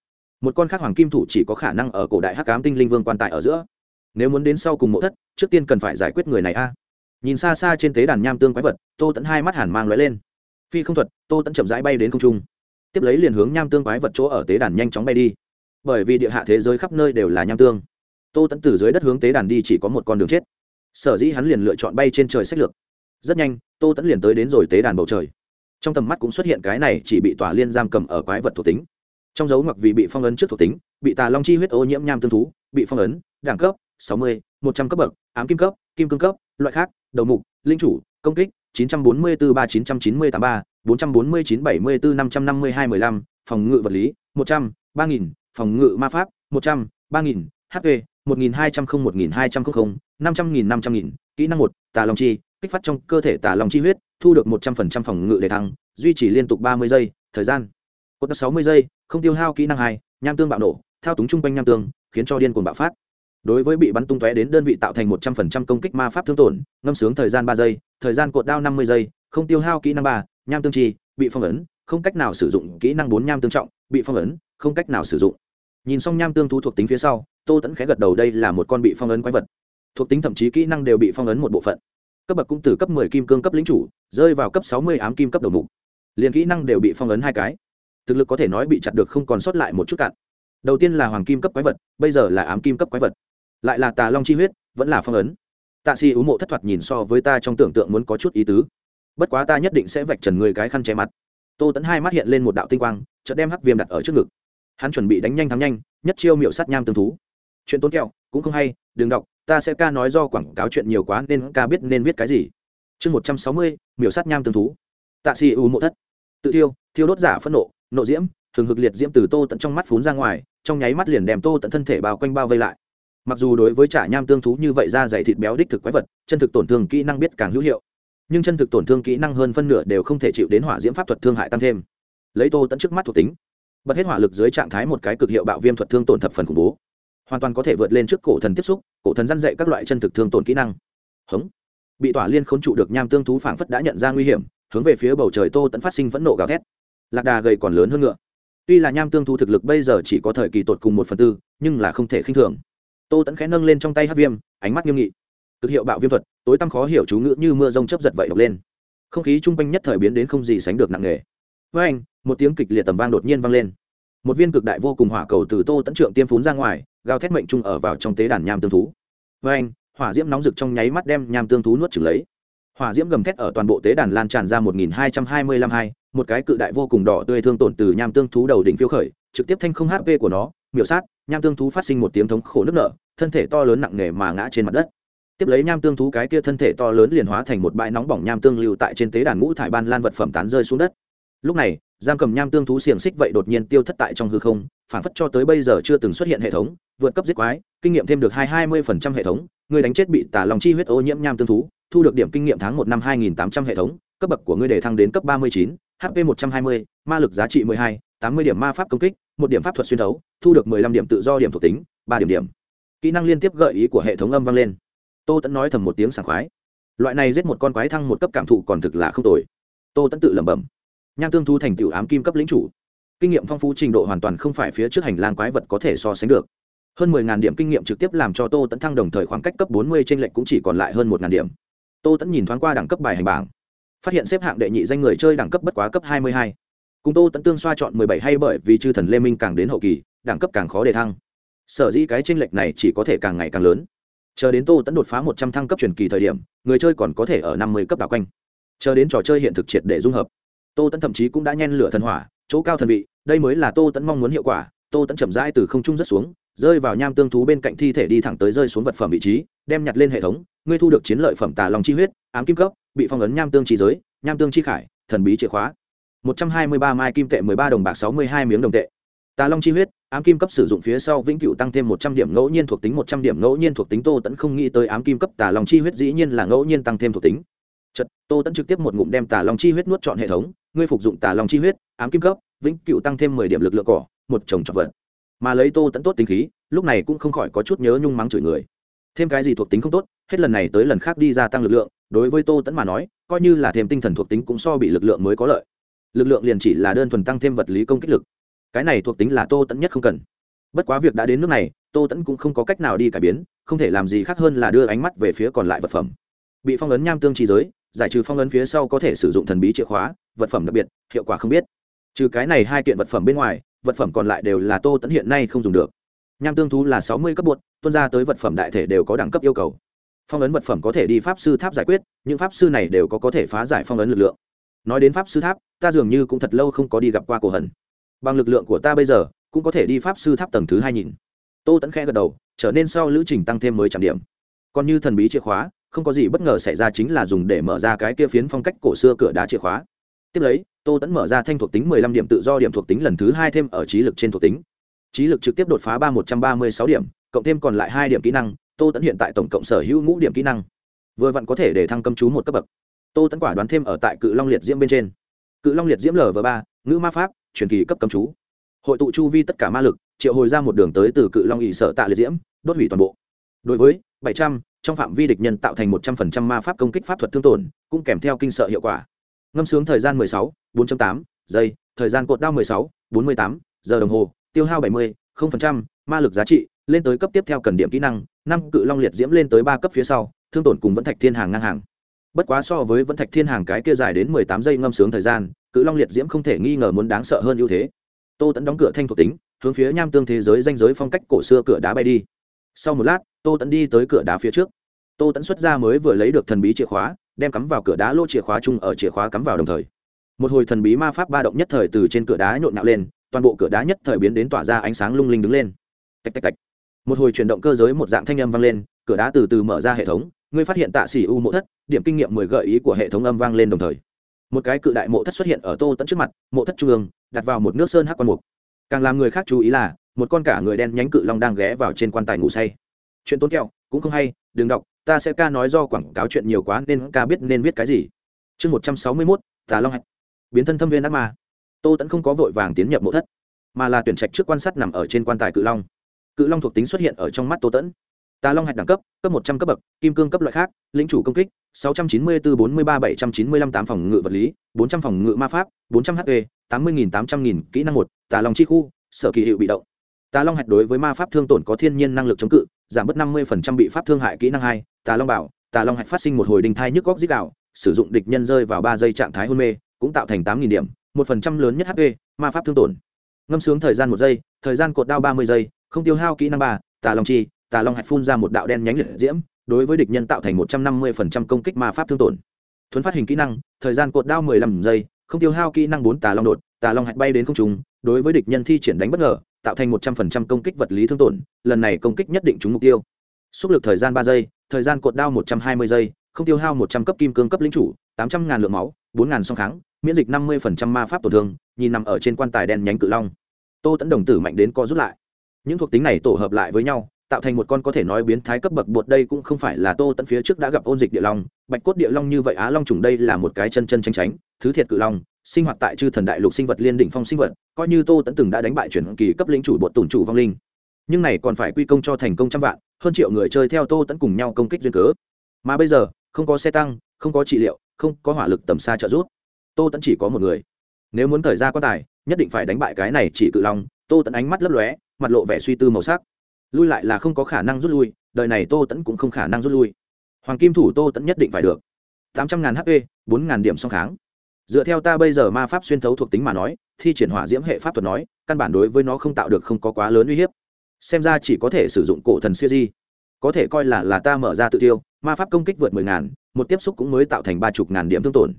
Một con khác hoàng kim thủ chỉ có khả năng ở cổ đại hắc ám tinh linh vương quan tài ở giữa. Nếu muốn đến sau cùng mộ thất, trước tiên cần phải giải quyết người này a. Nhìn xa xa trên tế đàn nham tương quái vật, tô tẫn hai mắt hàn mang lóe lên. Phi không thuật, tô tẫn chậm rãi bay đến không trung. Tiếp lấy liền hướng nham tương quái vật chỗ ở tế đàn nhanh chóng bay đi bởi vì địa hạ thế giới khắp nơi đều là nham tương. Tô tẫn từ dưới đất hướng tế đàn đi chỉ có một con đường chết. Sở dĩ hắn liền lựa chọn bay trên trời sách lược. Rất nhanh, tô tẫn liền tới đến rồi tế đàn bầu trời. Trong tầm mắt cũng xuất hiện cái này chỉ bị tỏa liên giam cầm ở quái vật thuộc tính. Trong dấu mặc vì bị phong ấn trước thuộc tính, bị tà long chi huyết ô nhiễm nham tương thú, bị phong ấn, đẳng cấp, sáu mươi, một trăm cấp bậc, ám kim cấp, kim cương cấp, loại khác, đầu mục, linh chủ, công kích, chín trăm bốn mươi bốn ba chín trăm chín mươi tám ba, bốn trăm bốn mươi chín bảy mươi bốn năm trăm năm mươi hai mười lăm, phòng ngự vật lý, một trăm, ba nghìn phòng ngự ma pháp, một trăm, ba nghìn hp một nghìn hai trăm không, một nghìn hai trăm không năm trăm nghìn, năm trăm nghìn, kỹ năng một, tà long chi, kích phát trong cơ thể tà long chi huyết, thu được một trăm phần trăm phòng ngự để thăng, duy trì liên tục ba mươi giây, thời gian. Cột sáu mươi giây, không tiêu hao kỹ năng hai, nham tương bạo nổ, thao túng chung quanh nham tương, khiến cho điên cuồng bạo phát. Đối với bị bắn tung tóe đến đơn vị tạo thành một trăm phần trăm công kích ma pháp thương tổn, ngâm sướng thời gian ba giây, thời gian cột đao năm mươi giây, không tiêu hao kỹ năng ba, nham tương chi, bị phong ấn, không cách nào sử dụng kỹ năng bốn nham tương trọng, bị phong ấn, không cách nào sử dụng nhìn xong nham tương thú thuộc tính phía sau, tô tẫn khẽ gật đầu, đây là một con bị phong ấn quái vật. Thuộc tính thậm chí kỹ năng đều bị phong ấn một bộ phận. Cấp bậc cũng từ cấp 10 kim cương cấp lĩnh chủ, rơi vào cấp 60 ám kim cấp đầu mục. Liền kỹ năng đều bị phong ấn hai cái. Thực lực có thể nói bị chặt được không còn sót lại một chút cạn. Đầu tiên là hoàng kim cấp quái vật, bây giờ là ám kim cấp quái vật. Lại là tà long chi huyết, vẫn là phong ấn. Tạ si ú mộ thất thoạt nhìn so với ta trong tưởng tượng muốn có chút ý tứ. Bất quá ta nhất định sẽ vạch trần người cái khăn che mặt. Tô tẫn hai mắt hiện lên một đạo tinh quang, chợt đem hắc viêm đặt ở trước ngực hắn chuẩn bị đánh nhanh thắng nhanh, nhất chiêu miệu sát nham tương thú. Chuyện tốn kẹo, cũng không hay, đừng đọc, ta sẽ ca nói do quảng cáo chuyện nhiều quá nên ca biết nên viết cái gì. Chương một trăm sáu mươi, miểu sát nham tương thú. Tạ xì u mộ thất. Tự thiêu thiêu đốt giả phẫn nộ nộ diễm thường hực liệt diễm từ tô tận trong mắt phún ra ngoài, trong nháy mắt liền đem tô tận thân thể bao quanh bao vây lại. Mặc dù đối với trả nham tương thú như vậy ra dày thịt béo đích thực quái vật, chân thực tổn thương kỹ năng biết càng hữu hiệu. Nhưng chân thực tổn thương kỹ năng hơn phân nửa đều không thể chịu đến hỏa diễm pháp thuật thương hại tăng thêm. Lấy tô tận trước mắt thuộc tính bật hết hỏa lực dưới trạng thái một cái cực hiệu bạo viêm thuật thương tổn thập phần khủng bố. Hoàn toàn có thể vượt lên trước cổ thần tiếp xúc, cổ thần dăn dạy các loại chân thực thương tổn kỹ năng. Hống. Bị tỏa liên khốn trụ được nham tương thú phảng phất đã nhận ra nguy hiểm, hướng về phía bầu trời tô tẫn phát sinh phẫn nộ gào thét. Lạc đà gầy còn lớn hơn ngựa. Tuy là nham tương thú thực lực bây giờ chỉ có thời kỳ tột cùng một phần tư, nhưng là không thể khinh thường. Tô tẫn khẽ nâng lên trong tay hát viêm, ánh mắt nghiêm nghị. Cực hiệu bạo viêm thuật, tối tăm khó hiểu chú ngữ như mưa rông chấp giật vậy độc lên. Không khí chung quanh nhất thời biến đến không gì sánh được nặng nề với anh, một tiếng kịch liệt tầm vang đột nhiên vang lên. Một viên cực đại vô cùng hỏa cầu từ tô tẫn trượng tiêm phún ra ngoài, gào thét mệnh trung ở vào trong tế đàn nham tương thú. Với anh, hỏa diễm nóng rực trong nháy mắt đem nham tương thú nuốt trừng lấy. Hỏa diễm gầm thét ở toàn bộ tế đàn lan tràn ra một nghìn hai trăm hai mươi lăm hai, một cái cự đại vô cùng đỏ tươi thương tổn từ nham tương thú đầu đỉnh phiêu khởi, trực tiếp thanh không hp của nó, miểu sát, nham tương thú phát sinh một tiếng thống khổ nức nở, thân thể to lớn nặng nề mà ngã trên mặt đất. Tiếp lấy nham tương thú cái kia thân thể to lớn liền hóa thành một bãi nóng bỏng nham tương lưu tại trên tế đàn ngũ thải ban lan vật phẩm tán rơi xuống đất lúc này, giam cầm nham tương thú xiềng xích vậy đột nhiên tiêu thất tại trong hư không phản phất cho tới bây giờ chưa từng xuất hiện hệ thống, vượt cấp giết quái, kinh nghiệm thêm được hai hai mươi phần trăm hệ thống, người đánh chết bị tả lòng chi huyết ô nhiễm nham tương thú, thu được điểm kinh nghiệm tháng một năm hai nghìn tám trăm hệ thống, cấp bậc của ngươi để thăng đến cấp ba mươi chín hp một trăm hai mươi, ma lực giá trị mười hai, tám mươi điểm ma pháp công kích, một điểm pháp thuật xuyên thấu, thu được mười lăm điểm tự do điểm thuộc tính, ba điểm điểm. Kỹ năng liên tiếp gợi ý của hệ thống âm vang lên. Tô tẫn nói thầm một tiếng sảng khoái. Loại này giết một con quái thăng một cấp cảm thụ còn thực là không tồi. Tô tẫn tự lẩm bẩm nham tương thu thành tựu ám kim cấp lĩnh chủ. Kinh nghiệm phong phú trình độ hoàn toàn không phải phía trước hành lang quái vật có thể so sánh được. Hơn mười ngàn điểm kinh nghiệm trực tiếp làm cho tô tẫn thăng đồng thời khoảng cách cấp bốn mươi trên lệnh cũng chỉ còn lại hơn một ngàn điểm. Tô tẫn nhìn thoáng qua đẳng cấp bài hành bảng, phát hiện xếp hạng đệ nhị danh người chơi đẳng cấp bất quá cấp hai mươi hai. Cùng tô tẫn tương xoa chọn mười bảy hay bởi vì chư thần lê minh càng đến hậu kỳ, đẳng cấp càng khó để thăng. Sở dĩ cái tranh lệch này chỉ có thể càng ngày càng lớn. Chờ đến tô tẫn đột phá một trăm thăng cấp truyền kỳ thời điểm, người chơi còn có thể ở năm mươi cấp đảo quanh. Chờ đến trò chơi hiện thực triệt để dung hợp tô tẫn thậm chí cũng đã nhen lửa thần hỏa, chỗ cao thần vị, đây mới là tô tẫn mong muốn hiệu quả. Tô tẫn chậm rãi từ không trung rất xuống, rơi vào nham tương thú bên cạnh thi thể đi thẳng tới rơi xuống vật phẩm vị trí, đem nhặt lên hệ thống, ngươi thu được chiến lợi phẩm tà lòng chi huyết, ám kim cấp, bị phong ấn nham tương chi giới, nham tương chi khải, thần bí chìa khóa. Một trăm hai mươi ba mai kim tệ, mười ba đồng bạc, sáu mươi hai miếng đồng tệ. Tà long chi huyết, ám kim cấp sử dụng phía sau vĩnh cửu tăng thêm một trăm điểm ngẫu nhiên thuộc tính, một trăm điểm ngẫu nhiên thuộc tính, tô tẫn không nghĩ tới ám kim cấp tà long chi huyết dĩ nhiên là ngẫu nhiên tăng thêm thuộc tính. Chật tô tẫn trực tiếp một ngụm đem tà long chi huyết nuốt chọn hệ thống ngươi phục dụng tà long chi huyết, ám kim cấp, vĩnh cựu tăng thêm mười điểm lực lượng cỏ, một chồng trọt vật. Mà lấy tô tẫn tốt tính khí, lúc này cũng không khỏi có chút nhớ nhung mắng chửi người. Thêm cái gì thuộc tính không tốt, hết lần này tới lần khác đi gia tăng lực lượng, đối với tô tẫn mà nói, coi như là thêm tinh thần thuộc tính cũng so bị lực lượng mới có lợi. Lực lượng liền chỉ là đơn thuần tăng thêm vật lý công kích lực. Cái này thuộc tính là tô tẫn nhất không cần. Bất quá việc đã đến nước này, tô tẫn cũng không có cách nào đi cải biến, không thể làm gì khác hơn là đưa ánh mắt về phía còn lại vật phẩm. Bị phong ấn nham tương trí giới, giải trừ phong ấn phía sau có thể sử dụng thần bí chìa khóa vật phẩm đặc biệt, hiệu quả không biết. Trừ cái này hai kiện vật phẩm bên ngoài, vật phẩm còn lại đều là tô tẫn hiện nay không dùng được. Nham tương thú là sáu mươi cấp bột, tuân ra tới vật phẩm đại thể đều có đẳng cấp yêu cầu. Phong ấn vật phẩm có thể đi pháp sư tháp giải quyết, những pháp sư này đều có có thể phá giải phong ấn lực lượng. Nói đến pháp sư tháp, ta dường như cũng thật lâu không có đi gặp qua cổ hần bằng lực lượng của ta bây giờ, cũng có thể đi pháp sư tháp tầng thứ hai nhìn. Tô tẫn khẽ gật đầu, trở nên sau lữ trình tăng thêm mới trạm điểm. Còn như thần bí chìa khóa, không có gì bất ngờ xảy ra chính là dùng để mở ra cái kia phiến phong cách cổ xưa cửa đá chìa khóa tiếp lấy, tô tẫn mở ra thanh thuộc tính mười lăm điểm tự do điểm thuộc tính lần thứ hai thêm ở trí lực trên thuộc tính. Trí lực trực tiếp đột phá ba một trăm ba mươi sáu điểm, cộng thêm còn lại hai điểm kỹ năng, tô tẫn hiện tại tổng cộng sở hữu ngũ điểm kỹ năng. Vừa vặn có thể để thăng cấm chú một cấp bậc. Tô tẫn quả đoán thêm ở tại cự long liệt diễm bên trên. Cự long liệt diễm lv ba, ngữ ma pháp, truyền kỳ cấp cấm chú. Hội tụ chu vi tất cả ma lực, triệu hồi ra một đường tới từ cự long ỵ sở tạ liệt diễm, đốt hủy toàn bộ. Đối với bảy trăm, trong phạm vi địch nhân tạo thành một trăm phần trăm ma pháp công kích pháp thuật thương tổn, cũng kèm theo kinh sợ hiệu quả ngâm sướng thời gian mười sáu, bốn tám, giây, thời gian cột đao mười sáu, bốn mươi tám, giờ đồng hồ, tiêu hao bảy mươi ma lực giá trị, lên tới cấp tiếp theo cần điểm kỹ năng, năm cự long liệt diễm lên tới ba cấp phía sau, thương tổn cùng vẫn thạch thiên hàng ngang hàng. Bất quá so với vẫn thạch thiên hàng cái kia dài đến mười tám giây ngâm sướng thời gian, cự long liệt diễm không thể nghi ngờ muốn đáng sợ hơn ưu thế. Tô tẫn đóng cửa thanh thuộc tính, hướng phía nham tương thế giới danh giới phong cách cổ xưa cửa đá bay đi. Sau một lát, tô tẫn đi tới cửa đá phía trước. Tô tẫn xuất ra mới vừa lấy được thần bí chìa khóa đem cắm vào cửa đá lô chìa khóa chung ở chìa khóa cắm vào đồng thời. Một hồi thần bí ma pháp ba động nhất thời từ trên cửa đá nhộn nhạo lên, toàn bộ cửa đá nhất thời biến đến tỏa ra ánh sáng lung linh đứng lên. Tạch tạch tạch. Một hồi chuyển động cơ giới một dạng thanh âm vang lên, cửa đá từ từ mở ra hệ thống, ngươi phát hiện tạ xỉ u mộ thất, điểm kinh nghiệm mười gợi ý của hệ thống âm vang lên đồng thời. Một cái cự đại mộ thất xuất hiện ở tô tận trước mặt, mộ thất trung ương, đặt vào một nước sơn hắc quan mục. Càng làm người khác chú ý là, một con cả người đen nhánh cự long đang ghé vào trên quan tài ngủ say. Chuyện tốn kẹo, cũng không hay, đừng đọc ta sẽ ca nói do quảng cáo chuyện nhiều quá nên ca biết nên viết cái gì. Chương một trăm sáu mươi mốt, tà long hạch. Biến thân thâm viên ác ma. Tô tẫn không có vội vàng tiến nhập mộ thất, mà là tuyển trạch trước quan sát nằm ở trên quan tài cự long. Cự long thuộc tính xuất hiện ở trong mắt tô tẫn tà long hạch đẳng cấp cấp một trăm cấp bậc, kim cương cấp loại khác, lĩnh chủ công kích, sáu trăm chín mươi bốn bốn mươi ba bảy trăm chín mươi lăm tám phòng ngự vật lý, bốn trăm phòng ngự ma pháp, bốn trăm hp tám mươi nghìn tám trăm nghìn kỹ năng một, tà long chi khu, sở kỳ hiệu bị động. Tà long hạch đối với ma pháp thương tổn có thiên nhiên năng lực chống cự giảm bớt năm mươi bị pháp thương hại kỹ năng hai, tà long bảo, tà long hạch phát sinh một hồi đình thai nhức góc dích đạo, sử dụng địch nhân rơi vào ba giây trạng thái hôn mê, cũng tạo thành tám điểm, một phần trăm lớn nhất hp ma pháp thương tổn. Ngâm sướng thời gian một giây, thời gian cột đao ba mươi giây, không tiêu hao kỹ năng ba, tà long chi, tà long hạch phun ra một đạo đen nhánh liệt diễm, đối với địch nhân tạo thành một trăm năm mươi phần trăm công kích ma pháp thương tổn. Thuấn phát hình kỹ năng, thời gian cột đao mười lăm giây, không tiêu hao kỹ năng bốn, tà long đột, tà long hạch bay đến không trùng đối với địch nhân thi triển đánh bất ngờ tạo thành một trăm phần trăm công kích vật lý thương tổn, lần này công kích nhất định trúng mục tiêu. Xúc lực thời gian ba giây, thời gian cột đao một trăm hai mươi giây, không tiêu hao một trăm cấp kim cương cấp lính chủ, tám trăm ngàn lượng máu, bốn ngàn song kháng, miễn dịch năm mươi phần trăm ma pháp tổn thương, nhìn nằm ở trên quan tài đen nhánh cự long. Tô tẫn đồng tử mạnh đến co rút lại. Những thuộc tính này tổ hợp lại với nhau, tạo thành một con có thể nói biến thái cấp bậc bột đây cũng không phải là tô tẫn phía trước đã gặp ôn dịch địa long, bạch cốt địa long như vậy á long trùng đây là một cái chân chân tranh tránh, thứ thiệt cự long sinh hoạt tại chư thần đại lục sinh vật liên đỉnh phong sinh vật, coi như tô tẫn từng đã đánh bại chuyển kỳ cấp lĩnh chủ bột tổn chủ vong linh. Nhưng này còn phải quy công cho thành công trăm vạn, hơn triệu người chơi theo tô tẫn cùng nhau công kích duyên cớ. Mà bây giờ, không có xe tăng, không có trị liệu, không có hỏa lực tầm xa trợ giúp. Tô tẫn chỉ có một người. Nếu muốn thời ra quan tài nhất định phải đánh bại cái này chỉ cự long. Tô tẫn ánh mắt lấp lóe, mặt lộ vẻ suy tư màu sắc. Lui lại là không có khả năng rút lui, đời này tô tẫn cũng không khả năng rút lui. Hoàng kim thủ tô tẫn nhất định phải được. Tám trăm ngàn hp, bốn ngàn điểm song kháng dựa theo ta bây giờ ma pháp xuyên thấu thuộc tính mà nói, thi triển hỏa diễm hệ pháp thuật nói, căn bản đối với nó không tạo được không có quá lớn uy hiếp. Xem ra chỉ có thể sử dụng cổ thần siêu di. Có thể coi là là ta mở ra tự tiêu, ma pháp công kích vượt mười ngàn, một tiếp xúc cũng mới tạo thành ba chục ngàn điểm thương tổn.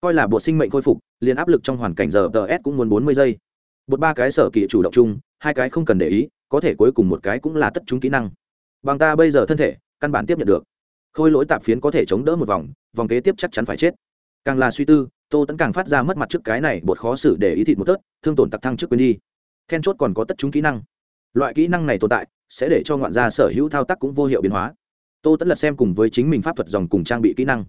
Coi là bộ sinh mệnh khôi phục, liền áp lực trong hoàn cảnh giờ tờ s cũng muốn bốn mươi giây. Một ba cái sở kỳ chủ động chung, hai cái không cần để ý, có thể cuối cùng một cái cũng là tất chúng kỹ năng. Bằng ta bây giờ thân thể, căn bản tiếp nhận được. Khôi lỗi tạp phiến có thể chống đỡ một vòng vòng kế tiếp chắc chắn phải chết càng là suy tư, tô tẫn càng phát ra mất mặt trước cái này bột khó xử để ý thịt một tớt, thương tổn tặc thăng trước quên đi. Then chốt còn có tất chúng kỹ năng. Loại kỹ năng này tồn tại, sẽ để cho ngoạn gia sở hữu thao tác cũng vô hiệu biến hóa. Tô tẫn lật xem cùng với chính mình pháp thuật dòng cùng trang bị kỹ năng.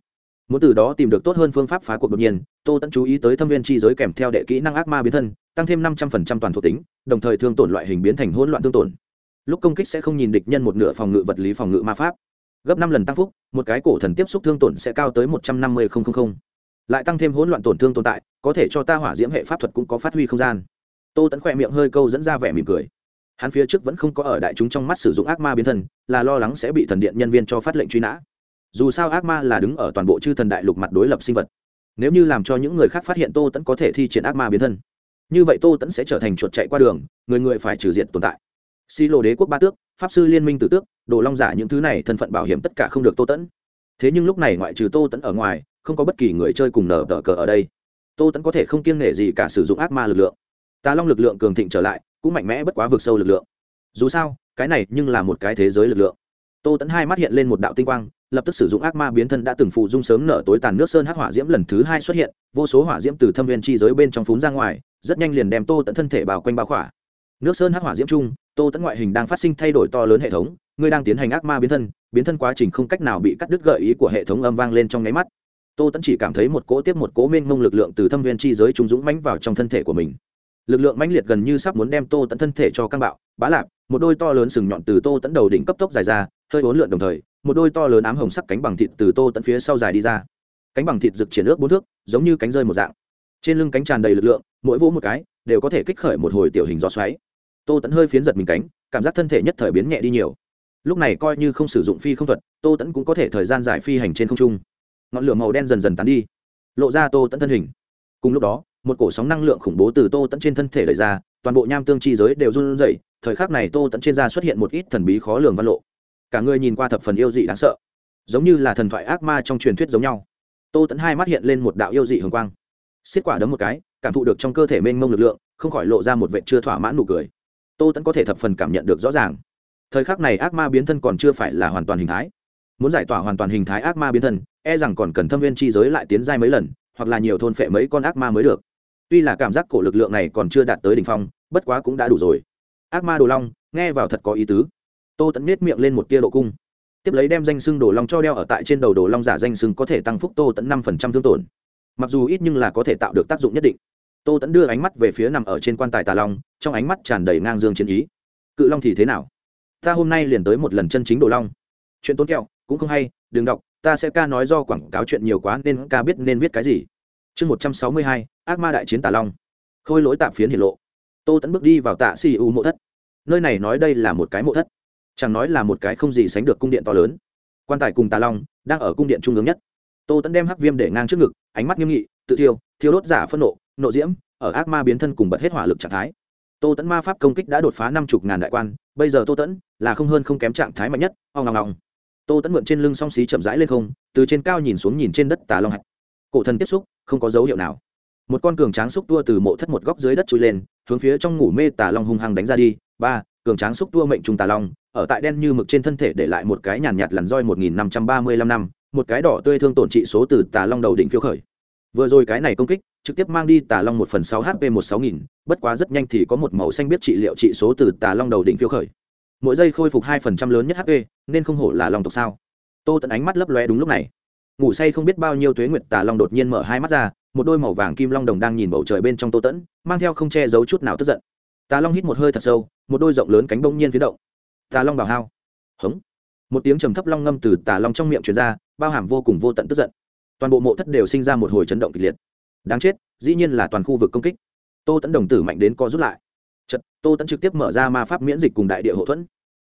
Muốn từ đó tìm được tốt hơn phương pháp phá cuộc đột nhiên, tô tẫn chú ý tới thâm viên chi giới kèm theo đệ kỹ năng ác ma biến thân, tăng thêm năm trăm phần trăm toàn thuộc tính, đồng thời thương tổn loại hình biến thành hỗn loạn thương tổn. Lúc công kích sẽ không nhìn địch nhân một nửa phòng ngự vật lý phòng ngự ma pháp. Gấp năm lần tăng phúc, một cái cổ thần tiếp xúc thương tổn sẽ cao tới một trăm năm mươi lại tăng thêm hỗn loạn tổn thương tồn tại, có thể cho ta hỏa diễm hệ pháp thuật cũng có phát huy không gian. Tô tẫn khỏe miệng hơi câu dẫn ra vẻ mỉm cười. Hắn phía trước vẫn không có ở đại chúng trong mắt sử dụng ác ma biến thân, là lo lắng sẽ bị thần điện nhân viên cho phát lệnh truy nã. Dù sao ác ma là đứng ở toàn bộ chư thần đại lục mặt đối lập sinh vật. Nếu như làm cho những người khác phát hiện tô tẫn có thể thi triển ác ma biến thân, như vậy tô tẫn sẽ trở thành chuột chạy qua đường, người người phải trừ diện tồn tại. Xi lô đế quốc ba tước, pháp sư liên minh tử tước, đồ long giả những thứ này thân phận bảo hiểm tất cả không được tô tẫn thế nhưng lúc này ngoại trừ tô tẫn ở ngoài, không có bất kỳ người chơi cùng nở đỡ cờ ở đây. Tô tẫn có thể không kiêng nể gì cả sử dụng ác ma lực lượng. Tà long lực lượng cường thịnh trở lại, cũng mạnh mẽ bất quá vượt sâu lực lượng. Dù sao, cái này nhưng là một cái thế giới lực lượng. Tô tẫn hai mắt hiện lên một đạo tinh quang, lập tức sử dụng ác ma biến thân đã từng phụ dung sớm nở tối tàn nước sơn hắc hỏa diễm lần thứ hai xuất hiện, vô số hỏa diễm từ thâm viên chi giới bên trong phún ra ngoài, rất nhanh liền đem tô tẫn thân thể bao quanh bao khỏa. Nước sơn hắc hỏa diễm chung tô tẫn ngoại hình đang phát sinh thay đổi to lớn hệ thống, ngươi đang tiến hành ác ma biến thân biến thân quá trình không cách nào bị cắt đứt gợi ý của hệ thống âm vang lên trong nháy mắt. Tô tẫn chỉ cảm thấy một cỗ tiếp một cỗ mênh mông lực lượng từ thâm viên chi giới trung dũng mãnh vào trong thân thể của mình. Lực lượng mãnh liệt gần như sắp muốn đem tô tẫn thân thể cho căng bạo, bá lạp, một đôi to lớn sừng nhọn từ tô tẫn đầu đỉnh cấp tốc dài ra, hơi bốn lượn đồng thời, một đôi to lớn ám hồng sắc cánh bằng thịt từ tô tẫn phía sau dài đi ra. Cánh bằng thịt rực triển ước bốn thước, giống như cánh rơi một dạng. Trên lưng cánh tràn đầy lực lượng, mỗi vỗ một cái, đều có thể kích khởi một hồi tiểu hình gió xoáy tô tẫn hơi phiến giật mình cánh, cảm giác thân thể nhất thời biến nhẹ đi nhiều. Lúc này coi như không sử dụng phi không thuật, tô tẫn cũng có thể thời gian dài phi hành trên không trung. Ngọn lửa màu đen dần dần tán đi, lộ ra tô tẫn thân hình. Cùng lúc đó, một cổ sóng năng lượng khủng bố từ tô tẫn trên thân thể đẩy ra, toàn bộ nham tương chi giới đều run rẩy, thời khắc này tô tẫn trên da xuất hiện một ít thần bí khó lường văn lộ. Cả người nhìn qua thập phần yêu dị đáng sợ, giống như là thần thoại ác ma trong truyền thuyết giống nhau. Tô tẫn hai mắt hiện lên một đạo yêu dị hồng quang. Xiết quả đấm một cái, cảm thụ được trong cơ thể mênh mông lực lượng, không khỏi lộ ra một vệ chưa thỏa mãn nụ cười tô tẫn có thể thập phần cảm nhận được rõ ràng. Thời khắc này ác ma biến thân còn chưa phải là hoàn toàn hình thái. Muốn giải tỏa hoàn toàn hình thái ác ma biến thân e rằng còn cần thâm viên chi giới lại tiến giai mấy lần, hoặc là nhiều thôn phệ mấy con ác ma mới được. Tuy là cảm giác cổ lực lượng này còn chưa đạt tới đ ỉ n h phong, bất quá cũng đã đủ rồi. Ác ma đồ long, nghe vào thật có ý tứ. Tô tẫn nết miệng lên một tia độ cung. Tiếp lấy đem danh sưng đồ long cho đeo ở tại trên đầu đồ long giả danh sưng có thể tăng phúc tô tẫn năm phần trăm thương tổn. Mặc dù ít nhưng là có thể tạo được tác dụng nhất định. Tô tẫn đưa ánh mắt về phía nằm ở trên quan tài tà long trong ánh mắt tràn đầy ngang dương chiến ý. Cự long thì thế nào? Ta hôm nay liền tới một lần chân chính đồ long. Chuyện tốn kẹo, cũng không hay, đừng đọc, ta sẽ ca nói do quảng cáo chuyện nhiều quá nên ca biết nên viết cái gì. Chương một trăm sáu mươi hai, ác ma đại chiến tà long. Khôi lỗi tạm phiến hiển lộ. Tô tẫn bước đi vào tạ xì u mộ thất. Nơi này nói đây là một cái mộ thất. Chẳng nói là một cái không gì sánh được cung điện to lớn. Quan tài cùng tà long đang ở cung điện trung ương nhất. Tô tẫn đem hắc viêm để ngang trước ngực, ánh mắt nghiêm nghị, tự thiêu thiêu đốt giả phân nộ nộ diễm, ở ác ma biến thân cùng bật hết hỏa lực trạng thái tô tẫn ma pháp công kích đã đột phá năm chục ngàn đại quan, bây giờ tô tẫn là không hơn không kém trạng thái mạnh nhất, ong ngong ngong tô tẫn mượn trên lưng song xí chậm rãi lên không, từ trên cao nhìn xuống nhìn trên đất tà long hạch. Cổ thần tiếp xúc, không có dấu hiệu nào. Một con cường tráng xúc tua từ mộ thất một góc dưới đất trôi lên, hướng phía trong ngủ mê tà long hung hăng đánh ra đi. Ba, cường tráng xúc tua mệnh trùng tà long, ở tại đen như mực trên thân thể để lại một cái nhàn nhạt lằn roi một nghìn năm trăm ba mươi lăm năm, một cái đỏ tươi thương tổn trị số từ tà long đầu đỉnh phiêu khởi vừa rồi cái này công kích, trực tiếp mang đi tà long một phần sáu hp một sáu nghìn, bất quá rất nhanh thì có một màu xanh biết trị liệu trị số từ tà long đầu đỉnh phiêu khởi. Mỗi giây khôi phục hai phần trăm lớn nhất hp nên không hổ là long tộc sao? Tô tận ánh mắt lấp lóe đúng lúc này. Ngủ say không biết bao nhiêu tuế nguyệt tà long đột nhiên mở hai mắt ra, một đôi màu vàng kim long đồng đang nhìn bầu trời bên trong tô tẫn mang theo không che giấu chút nào tức giận. Tà long hít một hơi thật sâu, một đôi rộng lớn cánh bông nhiên phía động. Tà long bảo hao. Hống. Một tiếng trầm thấp long ngâm từ tà long trong miệng truyền ra, bao hàm vô cùng vô tận tức giận toàn bộ mộ thất đều sinh ra một hồi chấn động kịch liệt. Đáng chết, dĩ nhiên là toàn khu vực công kích. Tô tẫn đồng tử mạnh đến co rút lại. Chật tô tẫn trực tiếp mở ra ma pháp miễn dịch cùng đại địa hộ thuẫn.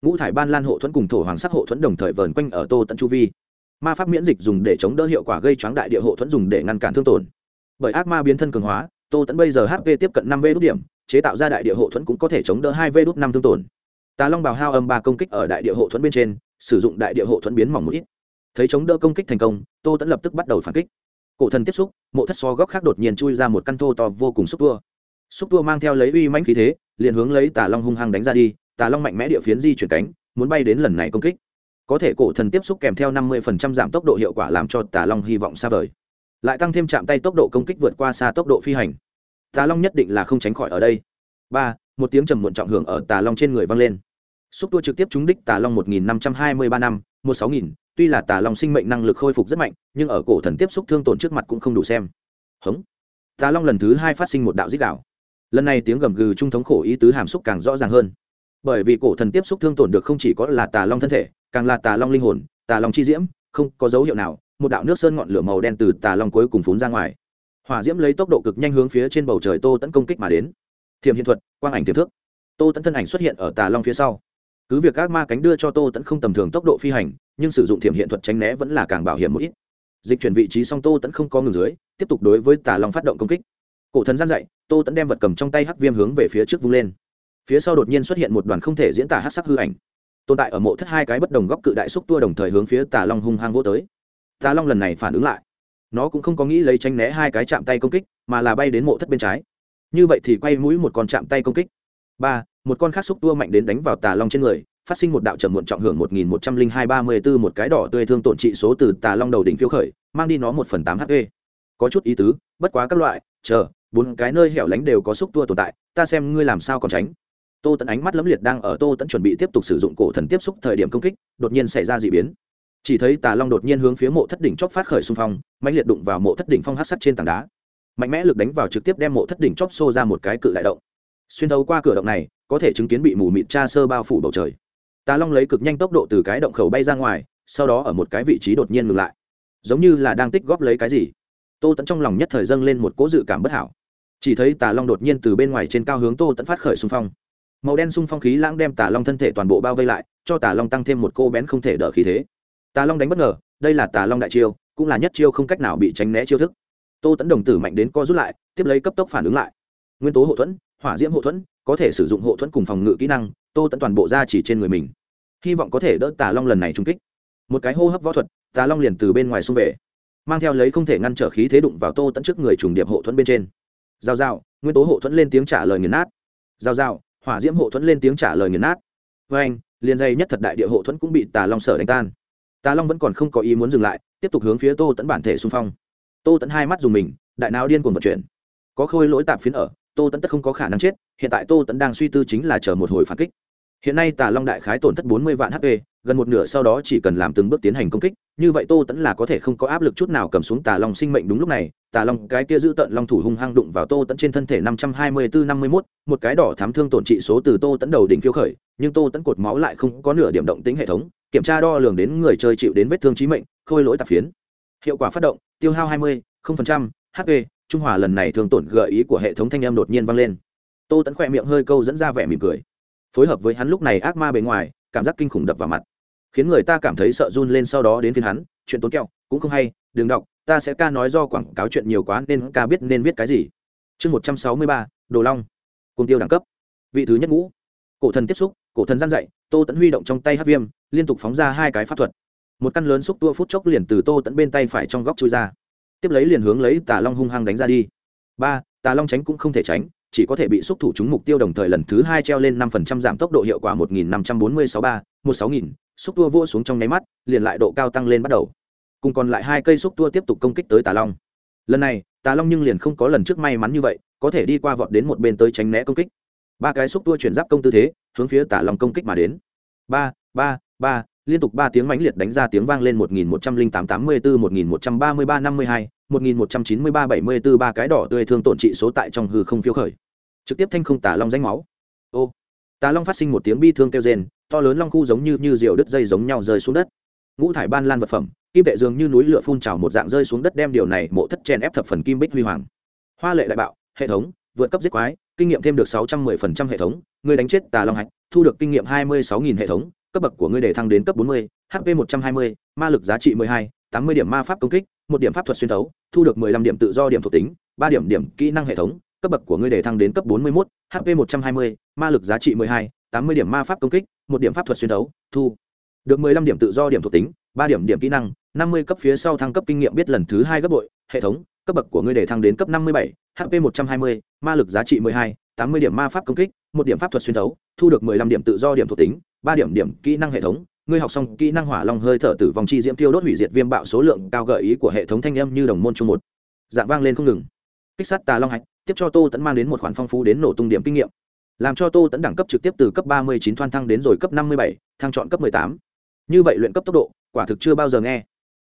Ngũ thải ban lan hộ thuẫn cùng thổ hoàng sắc hộ thuẫn đồng thời vờn quanh ở tô tẫn chu vi. Ma pháp miễn dịch dùng để chống đỡ hiệu quả gây choáng đại địa hộ thuẫn dùng để ngăn cản thương tổn. Bởi ác ma biến thân cường hóa, tô tẫn bây giờ hp tiếp cận năm v đốt điểm, chế tạo ra đại địa hộ thuẫn cũng có thể chống đỡ hai v đốt năm thương tổn. Tà long bào hao âm ba công kích ở đại địa hộ thuẫn bên trên, sử dụng đại địa hộ thuẫn biến mỏng một ít thấy chống đỡ công kích thành công, tô tẫn lập tức bắt đầu phản kích. Cổ thần tiếp xúc, mộ thất so góc khác đột nhiên chui ra một căn thô to vô cùng xúc tua. Xúc tua mang theo lấy uy mãnh khí thế, liền hướng lấy tà long hung hăng đánh ra đi, tà long mạnh mẽ địa phiến di chuyển cánh, muốn bay đến lần này công kích. Có thể cổ thần tiếp xúc kèm theo năm mươi giảm tốc độ hiệu quả làm cho tà long hy vọng xa vời. Lại tăng thêm chạm tay tốc độ công kích vượt qua xa tốc độ phi hành. Tà long nhất định là không tránh khỏi ở đây. Ba, một tiếng trầm muộn trọng hưởng ở tà long trên người vang lên. Xúc tua trực tiếp trúng đích tà long một nghìn năm trăm hai mươi ba năm, một sáu nghìn tuy là tà long sinh mệnh năng lực khôi phục rất mạnh, nhưng ở cổ thần tiếp xúc thương tổn trước mặt cũng không đủ xem. Hống. Tà long lần thứ hai phát sinh một đạo dích đạo. Lần này tiếng gầm gừ trung thống khổ ý tứ hàm xúc càng rõ ràng hơn. Bởi vì cổ thần tiếp xúc thương tổn được không chỉ có là tà long thân thể, càng là tà long linh hồn, tà long chi diễm, không có dấu hiệu nào, một đạo nước sơn ngọn lửa màu đen từ tà long cuối cùng phún ra ngoài. Hỏa diễm lấy tốc độ cực nhanh hướng phía trên bầu trời tô tấn công kích mà đến. Thiềm hiện thuật, quang ảnh tiềm thước. Tô tẫn thân ảnh xuất hiện ở tà long phía sau. Cứ việc các ma cánh đưa cho tô tẫn không tầm thường tốc độ phi hành nhưng sử dụng thiểm hiện thuật tránh né vẫn là càng bảo hiểm một ít. Dịch chuyển vị trí song tô tẫn không có ngừng dưới, tiếp tục đối với tà long phát động công kích. Cổ thần gian dậy, tô tẫn đem vật cầm trong tay hắc viêm hướng về phía trước vung lên. Phía sau đột nhiên xuất hiện một đoàn không thể diễn tả hắc sắc hư ảnh. Tồn tại ở mộ thất hai cái bất đồng góc cự đại xúc tua đồng thời hướng phía tà long hung hăng vô tới. Tà long lần này phản ứng lại. Nó cũng không có nghĩ lấy tránh né hai cái chạm tay công kích, mà là bay đến mộ thất bên trái. Như vậy thì quay mũi một con chạm tay công kích. Ba, một con khác xúc tua mạnh đến đánh vào tà long trên người phát sinh một đạo trầm muộn trọng hưởng một nghìn một trăm linh hai ba mươi một cái đỏ tươi thương tổn trị số từ tà long đầu đỉnh phiêu khởi, mang đi nó một phần tám hp có chút ý tứ, bất quá các loại, chờ, bốn cái nơi hẻo lánh đều có xúc tua tồn tại, ta xem ngươi làm sao còn tránh. Tô tẫn ánh mắt lấm liệt đang ở tô tẫn chuẩn bị tiếp tục sử dụng cổ thần tiếp xúc thời điểm công kích, đột nhiên xảy ra d ị biến. Chỉ thấy tà long đột nhiên hướng phía mộ thất đỉnh chóp phát khởi xung phong mạnh liệt đụng vào mộ thất đỉnh phong hát sắt trên tảng đá. Mạnh mẽ lực đánh vào trực tiếp đem mộ thất đỉnh chóp xô ra một cái cự đại động. Xuyên thấu qua cửa động này, có thể chứng kiến bị mù mịt tra sơ bao phủ bầu trời tà long lấy cực nhanh tốc độ từ cái động khẩu bay ra ngoài, sau đó ở một cái vị trí đột nhiên ngừng lại. Giống như là đang tích góp lấy cái gì. Tô tẫn trong lòng nhất thời dâng lên một cỗ dự cảm bất hảo. Chỉ thấy tà long đột nhiên từ bên ngoài trên cao hướng tô tẫn phát khởi xung phong. Màu đen xung phong khí lãng đem tà long thân thể toàn bộ bao vây lại, cho tà long tăng thêm một cô bén không thể đỡ khí thế. Tà long đánh bất ngờ, đây là tà long đại chiêu, cũng là nhất chiêu không cách nào bị tránh né chiêu thức. Tô tẫn đồng tử mạnh đến co rút lại, tiếp lấy cấp tốc phản ứng lại. Nguyên tố hậu thuẫn, hỏa diễm hậu thuẫn, có thể sử dụng hậu thuẫn cùng phòng ngự kỹ năng tô tẫn toàn bộ ra chỉ trên người mình. Hy vọng có thể đỡ tà long lần này trung kích. Một cái hô hấp võ thuật, tà long liền từ bên ngoài xung về, mang theo lấy không thể ngăn trở khí thế đụng vào tô tẫn trước người trùng điệp hộ thuẫn bên trên. Giao giao, nguyên tố hộ thuẫn lên tiếng trả lời nghiền nát. Giao giao, hỏa diễm hộ thuẫn lên tiếng trả lời nghiền nát. Với anh, liền dây nhất thật đại địa hộ thuẫn cũng bị tà long sở đánh tan. Tà long vẫn còn không có ý muốn dừng lại, tiếp tục hướng phía tô tẫn bản thể xung phong. Tô tẫn hai mắt dùng mình, đại não điên cuồng vận chuyển. Có khôi lỗi tạp phiến ở, tô tẫn tất không có khả năng chết, hiện tại tô tẫn đang suy tư chính là chờ một hồi phản kích hiện nay tà long đại khái tổn thất bốn mươi vạn hp gần một nửa sau đó chỉ cần làm từng bước tiến hành công kích, như vậy tô tẫn là có thể không có áp lực chút nào cầm xuống tà long sinh mệnh đúng lúc này. Tà long, cái kia giữ tận long thủ hung hăng đụng vào tô tẫn trên thân thể năm trăm hai mươi bốn, năm mươi mốt, một cái đỏ thám thương tổn trị số từ tô tẫn đầu đỉnh phiêu khởi, nhưng tô tẫn cột máu lại không có nửa điểm động tính hệ thống, kiểm tra đo lường đến người chơi chịu đến vết thương trí mệnh, khôi lỗi tạp phiến. Hiệu quả phát động, tiêu hao hai mươi hp trung hòa lần này thường tổn gợi ý của hệ thống thanh em đột nhiên vang lên. Tô tẫn khỏe miệng hơi câu dẫn ra vẻ mỉm cười phối hợp với hắn lúc này ác ma bề ngoài, cảm giác kinh khủng đập vào mặt, khiến người ta cảm thấy sợ run lên sau đó đến phiên hắn, chuyện tốn kẹo, cũng không hay, đừng đọc, ta sẽ ca nói do quảng cáo chuyện nhiều quá nên ca biết nên viết cái gì. Chương một trăm sáu mươi ba, đồ long cùng tiêu đẳng cấp, vị thứ nhất ngũ. Cổ thần tiếp xúc, cổ thần gian dậy tô tẫn huy động trong tay hát viêm, liên tục phóng ra hai cái pháp thuật. Một căn lớn xúc tua phút chốc liền từ tô tẫn bên tay phải trong góc chui ra. Tiếp lấy liền hướng lấy tà long hung hăng đánh ra đi. Ba, tà long tránh cũng không thể tránh chỉ có thể bị xúc thủ chúng mục tiêu đồng thời lần thứ hai treo lên năm phần trăm giảm tốc độ hiệu quả một nghìn năm trăm bốn mươi sáu ba, một sáu nghìn, xúc tua vua xuống trong nháy mắt, liền lại độ cao tăng lên bắt đầu. Cùng còn lại hai cây xúc tua tiếp tục công kích tới tà long. Lần này, tà long nhưng liền không có lần trước may mắn như vậy, có thể đi qua vọt đến một bên tới tránh né công kích. Ba cái xúc tua chuyển giáp công tư thế, hướng phía tà long công kích mà đến. Ba ba ba, liên tục ba tiếng mãnh liệt đánh ra tiếng vang lên một nghìn một trăm linh tám tám mươi bốn một nghìn một trăm ba chín mươi ba bảy mươi ba cái đỏ tươi thương tổn trị số tại trong hư không phiếu khởi. Trực tiếp thanh không tà long danh máu. Ô, tà long phát sinh một tiếng bi thương kêu rên, to lớn long khu giống như như diều đứt dây giống nhau rơi xuống đất. Ngũ thải ban lan vật phẩm, kim tệ dường như núi lửa phun trào một dạng rơi xuống đất đem điều này mộ thất chen ép thập phần kim bích huy hoàng. Hoa lệ đại bạo, hệ thống, vượt cấp giết quái, kinh nghiệm thêm được sáu trăm mười phần trăm hệ thống, người đánh chết tà long hạch, thu được kinh nghiệm hai mươi sáu nghìn hệ thống, cấp bậc của ngươi để thăng đến cấp bốn mươi, hp một trăm hai mươi, ma lực giá trị mười hai, tám mươi điểm ma pháp công kích một điểm pháp thuật xuyên tấu thu được mười lăm điểm tự do điểm thuộc tính, ba điểm điểm kỹ năng hệ thống, cấp bậc của ngươi để thăng đến cấp bốn mươi mốt hp một trăm hai mươi, ma lực giá trị mười hai, tám mươi điểm ma pháp công kích, một điểm pháp thuật xuyên tấu thu được mười lăm điểm tự do điểm thuộc tính, ba điểm điểm kỹ năng, năm mươi cấp phía sau thăng cấp kinh nghiệm biết lần thứ hai gấp bội, hệ thống, cấp bậc của ngươi để thăng đến cấp năm mươi bảy hp một trăm hai mươi, ma lực giá trị mười hai, tám mươi điểm ma pháp công kích, một điểm pháp thuật xuyên tấu thu được mười lăm điểm tự do điểm thuộc tính, ba điểm điểm kỹ năng hệ thống ngươi học xong kỹ năng hỏa long hơi thở tử vong chi diễm tiêu đốt hủy diệt viêm bạo số lượng cao gợi ý của hệ thống thanh âm như đồng môn chung một. Dạng vang lên không ngừng. Kích sát tà long hạch, tiếp cho tô tẫn mang đến một khoản phong phú đến nổ tung điểm kinh nghiệm. Làm cho tô tẫn đẳng cấp trực tiếp từ cấp ba mươi chín thoan thăng đến rồi cấp năm mươi bảy, thăng chọn cấp m ộ ư ơ i tám. Như vậy luyện cấp tốc độ, quả thực chưa bao giờ nghe.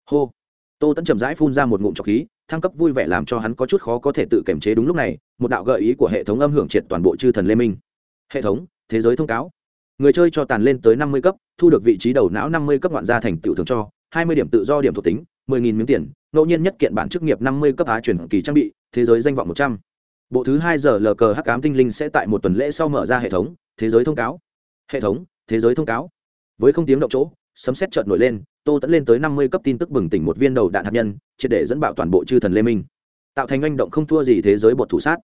Hô. Tô tẫn chậm rãi phun ra một ngụm trọc khí, thăng cấp vui vẻ làm cho hắn có chút khó có thể tự kiềm chế đúng lúc này, một đạo gợi ý của hệ thống âm hưởng triệt toàn bộ chư thần lê minh. Hệ thống, thế giới thông cáo người chơi cho tàn lên tới năm mươi cấp, thu được vị trí đầu não năm mươi cấp ngoạn gia thành tựu thường cho, hai mươi điểm tự do điểm thuộc tính, mười nghìn miếng tiền, ngẫu nhiên nhất kiện bản chức nghiệp năm mươi cấp á chuyển kỳ trang bị, thế giới danh vọng một trăm. Bộ thứ hai giờ lờ cờ hắc ám tinh linh sẽ tại một tuần lễ sau mở ra hệ thống, thế giới thông cáo. Hệ thống, thế giới thông cáo. Với không tiếng động chỗ, sấm xét chợt nổi lên, tô tẫn lên tới năm mươi cấp tin tức bừng tỉnh một viên đầu đạn hạt nhân, triệt để dẫn bạo toàn bộ chư thần lê minh. Tạo thành manh động không thua gì thế giới bột thủ sát.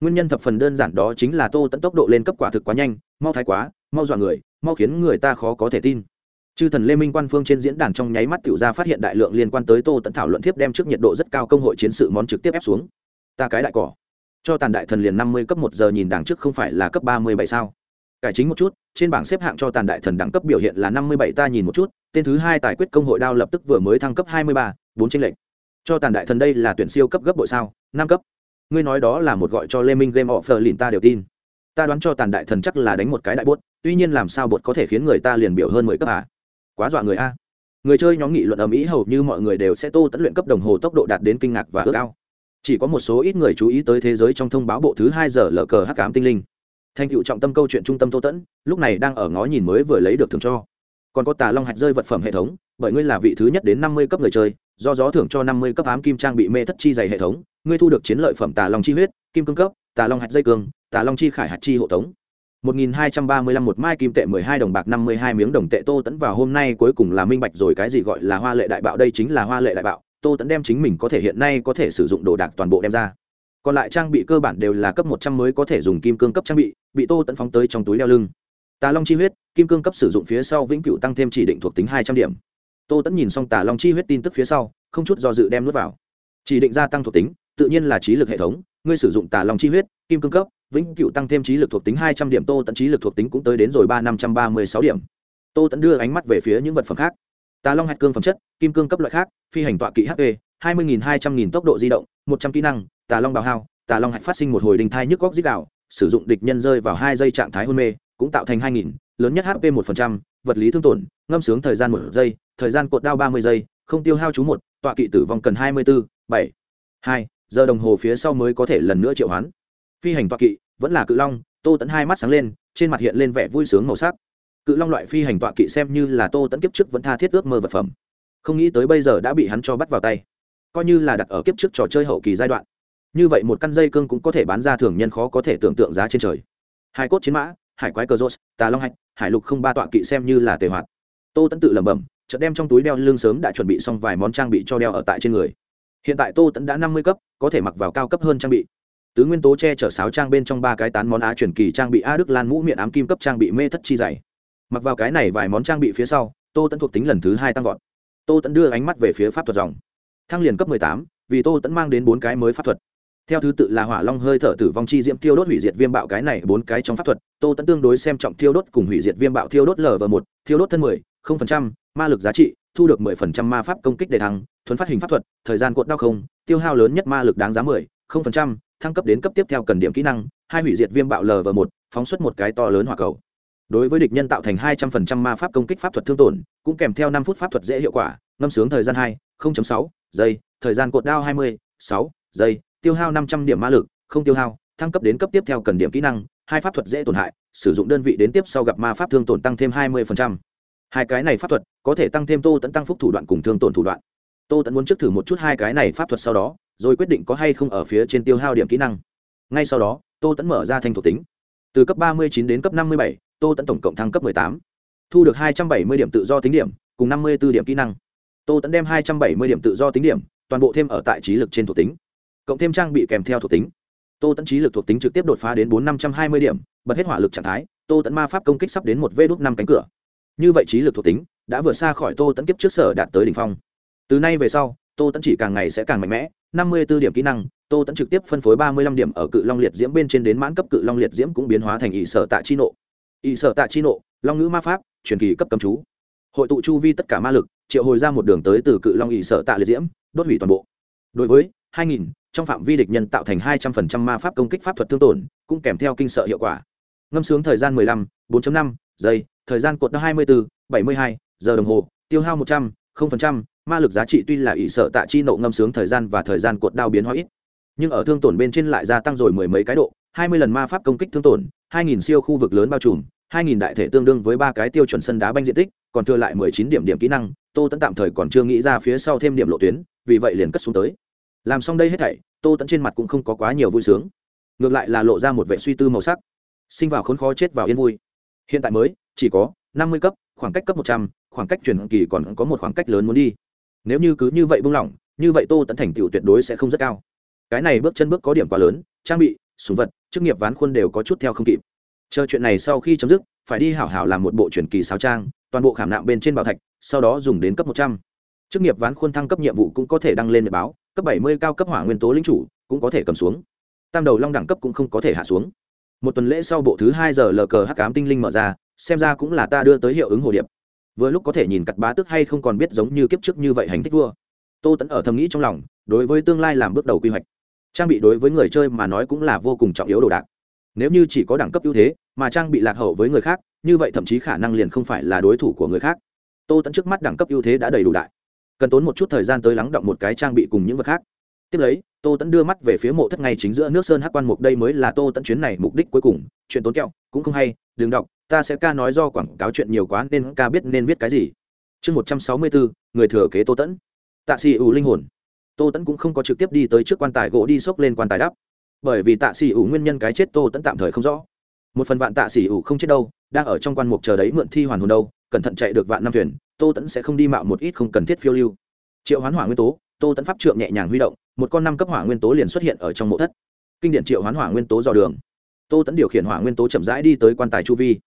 Nguyên nhân thập phần đơn giản đó chính là tô tẫn tốc độ lên cấp quả thực quá nhanh, mau thái quá mau dọa người, mau khiến người ta khó có thể tin. Chư thần lê minh quan phương trên diễn đàn trong nháy mắt tiểu ra phát hiện đại lượng liên quan tới tô tẫn thảo luận tiếp đem trước nhiệt độ rất cao công hội chiến sự món trực tiếp ép xuống. Ta cái đại cỏ. Cho tàn đại thần liền năm mươi cấp một giờ nhìn đằng trước không phải là cấp ba mươi bảy sao? Cải chính một chút, trên bảng xếp hạng cho tàn đại thần đẳng cấp biểu hiện là năm mươi bảy, ta nhìn một chút, tên thứ hai tài quyết công hội đao lập tức vừa mới thăng cấp hai mươi ba, bốn trên lệnh cho tàn đại thần đây là tuyển siêu cấp gấp bội sao? Năm cấp. Ngươi nói đó là một gọi cho lê minh game offer lìn ta đều tin ta đoán cho tàn đại thần chắc là đánh một cái đại bốt, tuy nhiên làm sao bột có thể khiến người ta liền biểu hơn mười cấp à? Quá dọa người a. Người chơi nhóm nghị luận ầm ĩ hầu như mọi người đều sẽ tô tẫn luyện cấp đồng hồ tốc độ đạt đến kinh ngạc và ước ao. Chỉ có một số ít người chú ý tới thế giới trong thông báo bộ thứ hai giờ lờ cờ hắc cám tinh linh. Thành cựu trọng tâm câu chuyện trung tâm tô tẫn lúc này đang ở ngó nhìn mới vừa lấy được thưởng cho. Còn có tà long hạch rơi vật phẩm hệ thống, bởi ngươi là vị thứ nhất đến năm mươi cấp người chơi, do gió thưởng cho năm mươi cấp ám kim trang bị mê thất chi dày hệ thống, ngươi thu được chiến lợi phẩm tà long chi huyết, kim cương cấp tà long hạt dây cương tà long chi khải hạt chi hộ tống 1235 một mai kim tệ 12 đồng bạc 52 miếng đồng tệ Tô Tấn vào hôm nay cuối cùng là minh bạch rồi cái gì gọi là hoa lệ đại bạo đây chính là hoa lệ đại bạo, Tô Tấn đem chính mình có thể hiện nay có thể sử dụng đồ đạc toàn bộ đem ra. Còn lại trang bị cơ bản đều là cấp 100 mới có thể dùng kim cương cấp trang bị, bị Tô Tấn phóng tới trong túi đeo lưng. Tà Long chi huyết, kim cương cấp sử dụng phía sau vĩnh cửu tăng thêm chỉ định thuộc tính 200 điểm. Tô Tấn nhìn xong Tà Long chi huyết tin tức phía sau, không chút do dự đem nuốt vào. Chỉ định gia tăng thuộc tính, tự nhiên là trí lực hệ thống, ngươi sử dụng Tà Long chi huyết, kim cương cấp, vĩnh cựu tăng thêm trí lực thuộc tính hai trăm điểm tô tận trí lực thuộc tính cũng tới đến rồi ba năm trăm ba mươi sáu điểm. Tô tận đưa ánh mắt về phía những vật phẩm khác. Tà long hạt cương phẩm chất kim cương cấp loại khác phi hành tọa kỵ hp hai mươi nghìn hai trăm nghìn tốc độ di động một trăm kỹ năng tà long bào hao tà long hạt phát sinh một hồi đình thai nhức góc dít đạo sử dụng địch nhân rơi vào hai giây trạng thái hôn mê cũng tạo thành hai nghìn lớn nhất hp một phần trăm vật lý thương tổn ngâm sướng thời gian một giây thời gian cột đao ba mươi giây không tiêu hao chú một tọa kỵ tử vong cần hai mươi bốn bảy hai giờ đồng hồ phía sau mới có thể lần nữa triệu hoán. Phi hành tọa kỵ, vẫn là cự long, tô tẫn hai mắt sáng lên, trên mặt hiện lên vẻ vui sướng màu sắc. Cự long loại phi hành tọa kỵ xem như là tô tẫn kiếp trước vẫn tha thiết ước mơ vật phẩm. Không nghĩ tới bây giờ đã bị hắn cho bắt vào tay. Coi như là đặt ở kiếp trước trò chơi hậu kỳ giai đoạn. Như vậy một căn dây cương cũng có thể bán ra thường nhân khó có thể tưởng tượng giá trên trời. Hai cốt chiến mã, hải quái cờ rốt, tà long hạch, hải lục không ba tọa kỵ xem như là tề hoạt. Tô tẫn tự lẩm bẩm, chợt đem trong túi đeo lưng sớm đã chuẩn bị xong vài món trang bị cho đeo ở tại trên người. Hiện tại tô tẫn đã năm mươi cấp có thể mặc vào cao cấp hơn trang bị. Tứ nguyên tố che chở sáo trang bên trong ba cái tán món á truyền kỳ trang bị, a đức lan mũ miệng ám kim cấp trang bị mê thất chi dày. Mặc vào cái này vài món trang bị phía sau, tô tẫn thuộc tính lần thứ hai tăng vọt. Tô tẫn đưa ánh mắt về phía pháp thuật dòng. Thăng liền cấp mười tám, vì tô tẫn mang đến bốn cái mới pháp thuật. Theo thứ tự là hỏa long hơi thở tử vong chi diễm tiêu đốt hủy diệt viêm bạo cái này bốn cái trong pháp thuật, tô tẫn tương đối xem trọng tiêu đốt cùng hủy diệt viêm bạo tiêu đốt lv một tiêu đốt thân mười, không phần trăm, ma lực giá trị thu được mười phần trăm ma pháp công kích để thăng, thuấn phát hình pháp thuật, thời gian cột đau không, tiêu hao lớn nhất ma lực đáng giá mười, không phần trăm, thăng cấp đến cấp tiếp theo cần điểm kỹ năng, hai hủy diệt viêm bạo lv một, phóng xuất một cái to lớn hỏa cầu. Đối với địch nhân tạo thành hai trăm phần trăm ma pháp công kích pháp thuật thương tổn, cũng kèm theo năm phút pháp thuật dễ hiệu quả, ngâm sướng thời gian hai sáu giây, thời gian cột đao hai mươi, sáu giây, tiêu hao năm trăm điểm ma lực, không tiêu hao, thăng cấp đến cấp tiếp theo cần điểm kỹ năng, hai pháp thuật dễ tổn hại, sử dụng đơn vị đến tiếp sau gặp ma pháp thương tổn tăng thêm hai mươi hai cái này pháp thuật có thể tăng thêm tô tẫn tăng phúc thủ đoạn cùng thương tổn thủ đoạn. Tô tẫn muốn trước thử một chút hai cái này pháp thuật sau đó, rồi quyết định có hay không ở phía trên tiêu hao điểm kỹ năng. Ngay sau đó, tô tẫn mở ra thanh thuộc tính. Từ cấp ba mươi chín đến cấp năm mươi bảy, tô tẫn tổng cộng thăng cấp tám. Thu được hai trăm bảy mươi điểm tự do tính điểm, cùng năm mươi b ố điểm kỹ năng. Tô tẫn đem hai trăm bảy mươi điểm tự do tính điểm, toàn bộ thêm ở tại trí lực trên thuộc tính. Cộng thêm trang bị kèm theo thuộc tính. Tô tẫn trí lực thuộc tính trực tiếp đột phá đến bốn năm trăm hai mươi điểm, bật hết hỏa lực trạng thái, tô tẫn ma pháp công kích sắp đến một vê đốt năm cánh cửa như vậy trí lực thuộc tính đã vượt xa khỏi tô tẫn kiếp trước sở đạt tới đ ỉ n h phong. Từ nay về sau, tô tẫn chỉ càng ngày sẽ càng mạnh mẽ, năm mươi b ố điểm kỹ năng, tô tẫn trực tiếp phân phối ba mươi lăm điểm ở cự long liệt diễm bên trên đến mãn cấp cự long liệt diễm cũng biến hóa thành ỷ sở tạ chi nộ. Ỷ sở tạ chi nộ, long ngữ ma pháp, truyền kỳ cấp cầm chú. Hội tụ chu vi tất cả ma lực, triệu hồi ra một đường tới từ cự long ỷ sở tạ liệt diễm, đốt hủy toàn bộ. Đối với hai nghìn, trong phạm vi địch nhân tạo thành hai trăm phần trăm ma pháp công kích pháp thuật thương tổn, cũng kèm theo kinh sợ hiệu quả. Ngâm sướng thời gian mười lăm, bốn năm giây thời gian cột hai mươi bốn bảy mươi hai, giờ đồng hồ, tiêu hao một trăm linh ma lực giá trị tuy là ỷ sợ tạ chi nộ ngâm sướng thời gian và thời gian cột đao biến hóa ít, nhưng ở thương tổn bên trên lại gia tăng rồi mười mấy cái độ, hai mươi lần ma pháp công kích thương tổn, hai nghìn siêu khu vực lớn bao trùm, hai nghìn đại thể tương đương với ba cái tiêu chuẩn sân đá banh diện tích, còn thừa lại mười chín điểm điểm kỹ năng, tô tẫn tạm thời còn chưa nghĩ ra phía sau thêm điểm lộ tuyến, vì vậy liền cất xuống tới. Làm xong đây hết thảy, tô tẫn trên mặt cũng không có quá nhiều vui sướng. Ngược lại là lộ ra một vẻ suy tư màu sắc. Sinh vào khốn khó chết vào yên vui. Hiện tại mới chỉ có năm mươi cấp, khoảng cách cấp một trăm, khoảng cách truyền kỳ còn có một khoảng cách lớn muốn đi. Nếu như cứ như vậy buông lỏng, như vậy tô tẫn thành tựu tuyệt đối sẽ không rất cao. Cái này bước chân bước có điểm quá lớn, trang bị, súng vật, chức nghiệp ván khuôn đều có chút theo không kịp. Chờ chuyện này sau khi chấm dứt, phải đi hảo hảo làm một bộ truyền kỳ sáo trang, toàn bộ khảm nạm bên trên bảo thạch, sau đó dùng đến cấp một trăm. Chức nghiệp ván khuôn thăng cấp nhiệm vụ cũng có thể đăng lên để báo, cấp bảy mươi cao cấp hỏa nguyên tố lính chủ cũng có thể cầm xuống. Tam đầu long đẳng cấp cũng không có thể hạ xuống. Một tuần lễ sau bộ thứ hai giờ lờ cờ hắc ám tinh linh mở ra xem ra cũng là ta đưa tới hiệu ứng hồ điệp. Vừa lúc có thể nhìn cặt bá tức hay không còn biết giống như kiếp trước như vậy hành thích vua. Tô tẫn ở thầm nghĩ trong lòng, đối với tương lai làm bước đầu quy hoạch. Trang bị đối với người chơi mà nói cũng là vô cùng trọng yếu đồ đạc. Nếu như chỉ có đẳng cấp ưu thế, mà trang bị lạc hậu với người khác, như vậy thậm chí khả năng liền không phải là đối thủ của người khác. Tô tẫn trước mắt đẳng cấp ưu thế đã đầy đủ đại. Cần tốn một chút thời gian tới lắng động một cái trang bị cùng những vật khác. Tiếp lấy, tô tẫn đưa mắt về phía mộ thất ngay chính giữa nước sơn hắc quan mục đây mới là tô tẫn chuyến này mục đích cuối cùng. Chuyện tốn kẹo, cũng không hay, đừng đọc ta sẽ ca nói do quảng cáo chuyện nhiều quá nên ca biết nên viết cái gì. Chương một trăm sáu mươi bốn người thừa kế tô tẫn. Tạ xì ủ linh hồn. Tô tẫn cũng không có trực tiếp đi tới trước quan tài gỗ đi xốc lên quan tài đắp. Bởi vì tạ xì ủ nguyên nhân cái chết tô tẫn tạm thời không rõ. Một phần vạn tạ xì ủ không chết đâu, đang ở trong quan mục chờ đấy mượn thi hoàn hồn đâu, cẩn thận chạy được vạn năm thuyền, tô tẫn sẽ không đi mạo một ít không cần thiết phiêu lưu. Triệu hoán hỏa nguyên tố, tô tẫn pháp trượng nhẹ nhàng huy động, một con năm cấp hỏa nguyên tố liền xuất hiện ở trong mộ thất. Kinh điển triệu hoán hỏa nguyên tố dò đường. Tô tẫn điều khiển hỏa nguyên tố chậm rãi đi tới quan tài chu vi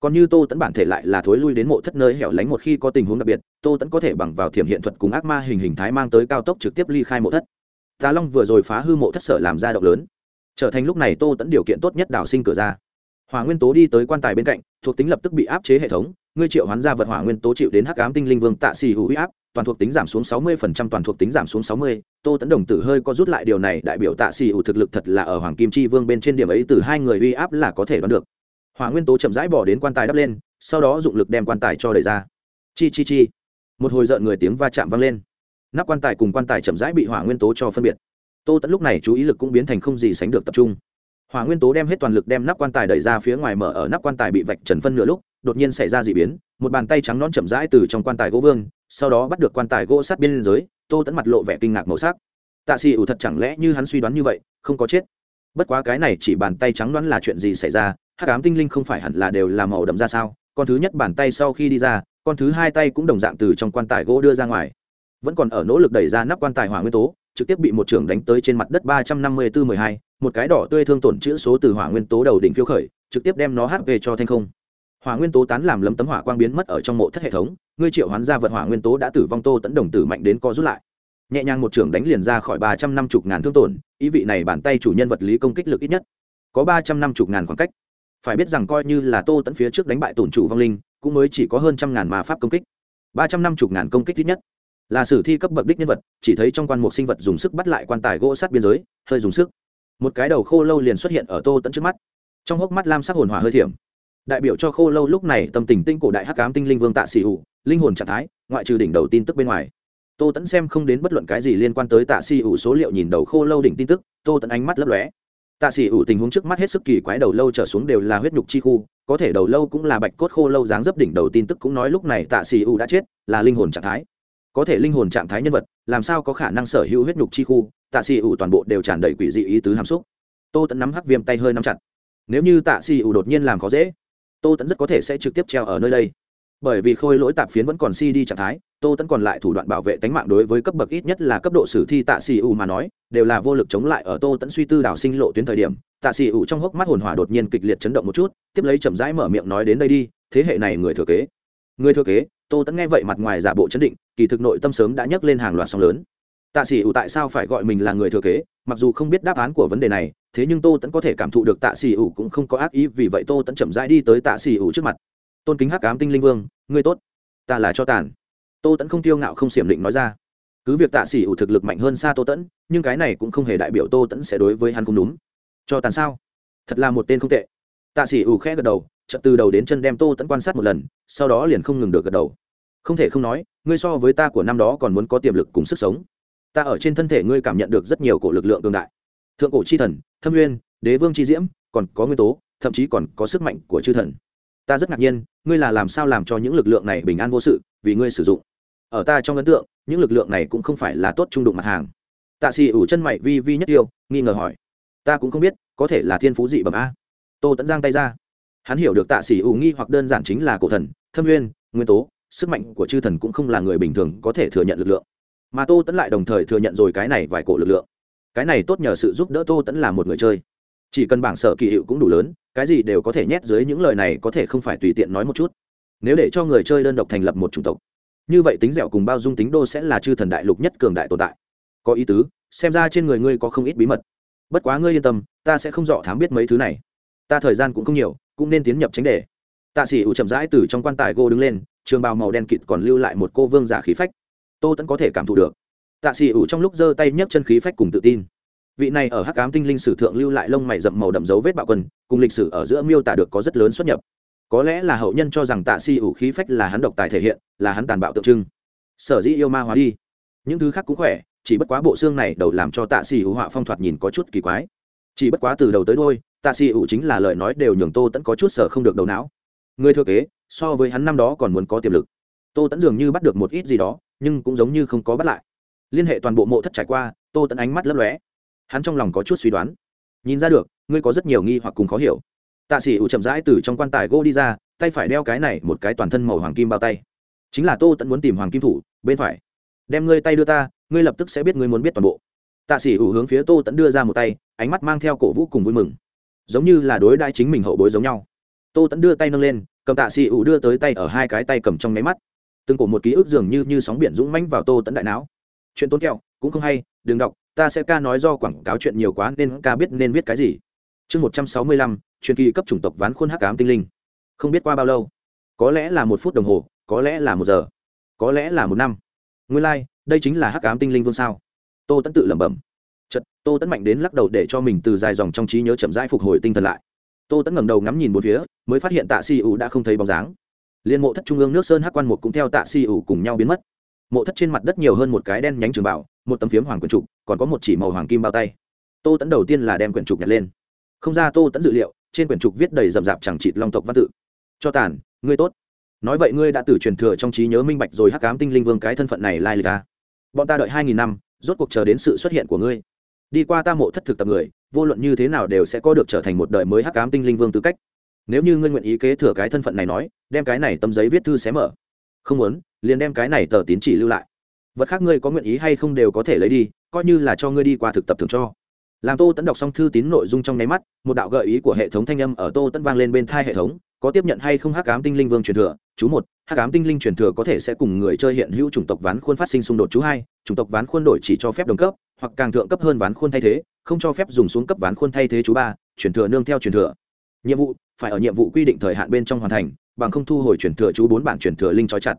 còn như tô tẫn bản thể lại là thối lui đến mộ thất nơi hẻo lánh một khi có tình huống đặc biệt tô tẫn có thể bằng vào thiểm hiện thuật cùng ác ma hình hình thái mang tới cao tốc trực tiếp ly khai mộ thất. Tà long vừa rồi phá hư mộ thất sở làm ra động lớn. Trở thành lúc này tô tẫn điều kiện tốt nhất đào sinh cửa ra. Hỏa nguyên tố đi tới quan tài bên cạnh thuộc tính lập tức bị áp chế hệ thống ngươi triệu hoán ra vật hỏa nguyên tố chịu đến hắc ám tinh linh vương tạ xì hữu huy áp toàn thuộc tính giảm xuống 60%, toàn thuộc tính giảm xuống 60, Tô Tấn Đồng tử hơi có rút lại điều này đại biểu Tạ xì ủ thực lực thật là ở Hoàng Kim Chi Vương bên trên điểm ấy từ hai người uy áp là có thể đoán được. Hỏa Nguyên Tố chậm rãi bỏ đến quan tài đắp lên, sau đó dụng lực đem quan tài cho đẩy ra. Chi chi chi. Một hồi giận người tiếng va chạm vang lên. Nắp quan tài cùng quan tài chậm rãi bị Hỏa Nguyên Tố cho phân biệt. Tô tẫn lúc này chú ý lực cũng biến thành không gì sánh được tập trung. Hỏa Nguyên Tố đem hết toàn lực đem nắp quan tài đẩy ra phía ngoài mở ở nắp quan tài bị vạch trần phân nửa lúc, đột nhiên xảy ra dị biến, một bàn tay trắng nõn chậm rãi từ trong quan tài gỗ vương, sau đó bắt được quan tài gỗ sát biên giới tô tẫn mặt lộ vẻ kinh ngạc màu sắc tạ xì ủ thật chẳng lẽ như hắn suy đoán như vậy không có chết bất quá cái này chỉ bàn tay trắng đoán là chuyện gì xảy ra hát cám tinh linh không phải hẳn là đều là màu đậm ra sao? Con thứ nhất bàn tay sau khi đi ra, con thứ hai tay cũng đồng dạng từ trong quan tài gỗ đưa ra ngoài. Vẫn còn ở nỗ lực đẩy ra nắp quan tài hỏa nguyên tố, trực tiếp bị một trưởng đánh tới trên mặt đất ba trăm năm mươi bốn mười hai, một cái đỏ tươi thương tổn chữ số từ hỏa nguyên tố đầu đỉnh phiêu khởi, trực tiếp đem nó hát về cho thanh không. Hỏa nguyên tố tán làm lấm tấm hỏa quang biến mất ở trong mộ thất hệ thống, ngươi triệu hoán ra vật hỏa nguyên tố đã tử vong tô tẫn đồng tử mạnh đến co rút lại. Nhẹ nhàng một trưởng đánh liền ra khỏi ba trăm năm mươi ngàn thương tổn, ý vị này bàn tay chủ nhân vật lý công kích lực ít nhất có ba trăm năm mươi ngàn khoảng cách phải biết rằng coi như là tô tẫn phía trước đánh bại tổn chủ vong linh, cũng mới chỉ có hơn trăm ngàn ma pháp công kích. Ba trăm năm mươi ngàn công kích ít nhất. Là sử thi cấp bậc đích nhân vật, chỉ thấy trong quan mục sinh vật dùng sức bắt lại quan tài gỗ sát biên giới, hơi dùng sức. Một cái đầu khô lâu liền xuất hiện ở tô tẫn trước mắt. Trong hốc mắt lam sắc hồn hỏa hơi thiểm. Đại biểu cho khô lâu lúc này tâm tình tinh cổ đại hắc cám tinh linh vương tạ xỉ ủ linh hồn trạng thái, ngoại trừ đỉnh đầu tin tức bên ngoài. Tô tẫn xem không đến bất luận cái gì liên quan tới tạ xỉ ủ số liệu nhìn đầu khô lâu đỉnh tin tức, tô tẫn ánh mắt lấp lóe tạ Sĩ ủ tình huống trước mắt hết sức kỳ quái, đầu lâu trở xuống đều là huyết nhục chi khu, có thể đầu lâu cũng là bạch cốt khô lâu dáng dấp đỉnh đầu tin tức cũng nói lúc này tạ Sĩ ủ đã chết, là linh hồn trạng thái. Có thể linh hồn trạng thái nhân vật, làm sao có khả năng sở hữu huyết nhục chi khu, tạ Sĩ ủ toàn bộ đều tràn đầy quỷ dị ý tứ hàm xúc. Tô tẫn nắm hắc viêm tay hơi nắm chặt. Nếu như tạ Sĩ ủ đột nhiên làm khó dễ, tô tẫn rất có thể sẽ trực tiếp treo ở nơi đây bởi vì khôi lỗi tạp phiến vẫn còn si đi trạng thái, tô tẫn còn lại thủ đoạn bảo vệ tánh mạng đối với cấp bậc ít nhất là cấp độ sử thi tạ xì ủ mà nói, đều là vô lực chống lại ở tô tẫn suy tư đảo sinh lộ tuyến thời điểm, tạ xì ủ trong hốc mắt hồn hỏa đột nhiên kịch liệt chấn động một chút, tiếp lấy chậm rãi mở miệng nói đến đây đi, thế hệ này người thừa kế. Người thừa kế, tô tẫn nghe vậy mặt ngoài giả bộ chấn định, kỳ thực nội tâm sớm đã nhấc lên hàng loạt sóng lớn. Tạ sĩ ủ tại sao phải gọi mình là người thừa kế, mặc dù không biết đáp án của vấn đề này, thế nhưng tô tẫn có thể cảm thụ được tạ sĩ ủ cũng không có ác ý, vì vậy tô tẫn chậm rãi đi tới tạ sĩ ủ trước mặt tôn kính hắc cám tinh linh vương, ngươi tốt, ta là cho tàn tô tẫn không tiêu ngạo không xiểm định nói ra. Cứ việc tạ sĩ ủ thực lực mạnh hơn xa tô tẫn nhưng cái này cũng không hề đại biểu tô tẫn sẽ đối với hắn không đúng. Cho tàn sao? Thật là một tên không tệ. Tạ sĩ ủ khẽ gật đầu, chợt từ đầu đến chân đem tô tẫn quan sát một lần, sau đó liền không ngừng được gật đầu. Không thể không nói, ngươi so với ta của năm đó còn muốn có tiềm lực cùng sức sống. Ta ở trên thân thể ngươi cảm nhận được rất nhiều cổ lực lượng cường đại. Thượng cổ chi thần, thâm nguyên đế vương chi diễm, còn có nguyên tố, thậm chí còn có sức mạnh của chư thần ta rất ngạc nhiên, ngươi là làm sao làm cho những lực lượng này bình an vô sự, vì ngươi sử dụng. Ở ta trong ấn tượng, những lực lượng này cũng không phải là tốt trung đụng mặt hàng. Tạ xì ủ chân mày vi vi nhất tiêu, nghi ngờ hỏi. Ta cũng không biết, có thể là thiên phú dị bẩm a. Tô tẫn giang tay ra. Hắn hiểu được tạ sĩ ủ nghi hoặc đơn giản chính là cổ thần, thâm nguyên nguyên tố, sức mạnh của chư thần cũng không là người bình thường có thể thừa nhận lực lượng. Mà tô tẫn lại đồng thời thừa nhận rồi cái này vài cổ lực lượng. Cái này tốt nhờ sự giúp đỡ tô tẫn là một người chơi. Chỉ cần bảng sở kỳ hiệu cũng đủ lớn cái gì đều có thể nhét dưới những lời này có thể không phải tùy tiện nói một chút. Nếu để cho người chơi đơn độc thành lập một chủng tộc, như vậy tính dẻo cùng bao dung tính đô sẽ là chư thần đại lục nhất cường đại tồn tại. Có ý tứ, xem ra trên người ngươi có không ít bí mật. Bất quá ngươi yên tâm, ta sẽ không dọ thám biết mấy thứ này. Ta thời gian cũng không nhiều, cũng nên tiến nhập tránh đề. Tạ sĩ ủ chậm rãi từ trong quan tài gô đứng lên, trường bào màu đen kịt còn lưu lại một cô vương giả khí phách. Tô tẫn có thể cảm thụ được. Tạ sĩ ủ trong lúc giơ tay nhấc chân khí phách cùng tự tin vị này ở hắc ám tinh linh sử thượng lưu lại lông mày rậm màu đậm dấu vết bạo quân cùng lịch sử ở giữa miêu tả được có rất lớn xuất nhập. Có lẽ là hậu nhân cho rằng tạ si ủ khí phách là hắn độc tài thể hiện, là hắn tàn bạo tượng trưng. Sở dĩ yêu ma hóa đi. Những thứ khác cũng khỏe, chỉ bất quá bộ xương này đầu làm cho tạ si ủ họa phong thoạt nhìn có chút kỳ quái. Chỉ bất quá từ đầu tới đôi tạ si ủ chính là lời nói đều nhường tô tẫn có chút sở không được đầu não. Người thừa kế, so với hắn năm đó còn muốn có tiềm lực. Tô tẫn dường như bắt được một ít gì đó, nhưng cũng giống như không có bắt lại. Liên hệ toàn bộ mộ thất trải qua, tô tẫn ánh mắt lấp lóe hắn trong lòng có chút suy đoán. Nhìn ra được, ngươi có rất nhiều nghi hoặc cùng khó hiểu. Tạ sĩ ủ chậm rãi từ trong quan tài gỗ đi ra, tay phải đeo cái này một cái toàn thân màu hoàng kim bao tay. Chính là tô tẫn muốn tìm hoàng kim thủ, bên phải. Đem ngươi tay đưa ta, ngươi lập tức sẽ biết ngươi muốn biết toàn bộ. Tạ sĩ ủ hướng phía tô tẫn đưa ra một tay, ánh mắt mang theo cổ vũ cùng vui mừng. Giống như là đối đãi chính mình hậu bối giống nhau. Tô tẫn đưa tay nâng lên, cầm tạ sĩ ủ đưa tới tay ở hai cái tay cầm trong nháy mắt. Từng cổ một ký ức dường như như sóng biển dũng mánh vào tô tẫn đại não. Chuyện tốn kẹo, cũng không hay, đừng đọc ta sẽ ca nói do quảng cáo chuyện nhiều quá nên ca biết nên viết cái gì. Chương một trăm sáu mươi lăm truyền kỳ cấp chủng tộc ván khuôn hắc ám tinh linh. Không biết qua bao lâu? Có lẽ là một phút đồng hồ có lẽ là một giờ có lẽ là một năm. Nguyên lai、like, đây chính là hắc ám tinh linh vương sao? Tô tẫn tự lẩm bẩm. Chật tô tẫn mạnh đến lắc đầu để cho mình từ dài dòng trong trí nhớ chậm rãi phục hồi tinh thần lại. Tô tẫn ngẩng đầu ngắm nhìn một phía mới phát hiện tạ si ủ đã không thấy bóng dáng. Liên mộ thất trung ương nước sơn hắc quan một cũng theo tạ si ủ cùng nhau biến mất mộ thất trên mặt đất nhiều hơn một cái đen nhánh trường bảo, một tấm phiếm hoàng quyển trục, còn có một chỉ màu hoàng kim bao tay. Tô tẫn đầu tiên là đem quyển trục nhặt lên. Không ra tô tẫn dự liệu, trên quyển trục viết đầy rậm rạp chẳng trịt long tộc văn tự. Cho tàn, ngươi tốt. Nói vậy ngươi đã từ truyền thừa trong trí nhớ minh bạch rồi hắc cám tinh linh vương cái thân phận này lai lịch ta. Bọn ta đợi hai nghìn năm, rốt cuộc chờ đến sự xuất hiện của ngươi. Đi qua ta mộ thất thực tập người, vô luận như thế nào đều sẽ có được trở thành một đời mới hắc cám tinh linh vương tư cách. Nếu như ngươi nguyện ý kế thừa cái thân phận này nói, đem cái này tấm giấy viết thư xé mở không muốn, liền đem cái này tờ tín chỉ lưu lại. Vật khác ngươi có nguyện ý hay không đều có thể lấy đi, coi như là cho ngươi đi qua thực tập thường cho. Làm tô tẫn đọc xong thư tín nội dung trong nháy mắt, một đạo gợi ý của hệ thống thanh âm ở tô tẫn vang lên bên thai hệ thống, có tiếp nhận hay không hắc ám tinh linh vương truyền thừa. Chú một, hắc ám tinh linh truyền thừa có thể sẽ cùng người chơi hiện hữu chủng tộc ván khuôn phát sinh xung đột. Chú hai, chủng tộc ván khuôn đổi chỉ cho phép đồng cấp, hoặc càng thượng cấp hơn ván khuôn thay thế, không cho phép dùng xuống cấp ván khuôn thay thế. Chú ba, truyền thừa nương theo truyền thừa nhiệm vụ, phải ở nhiệm vụ quy định thời hạn bên trong hoàn thành, bằng không thu hồi truyền thừa chú bốn bản truyền thừa linh trói chặt.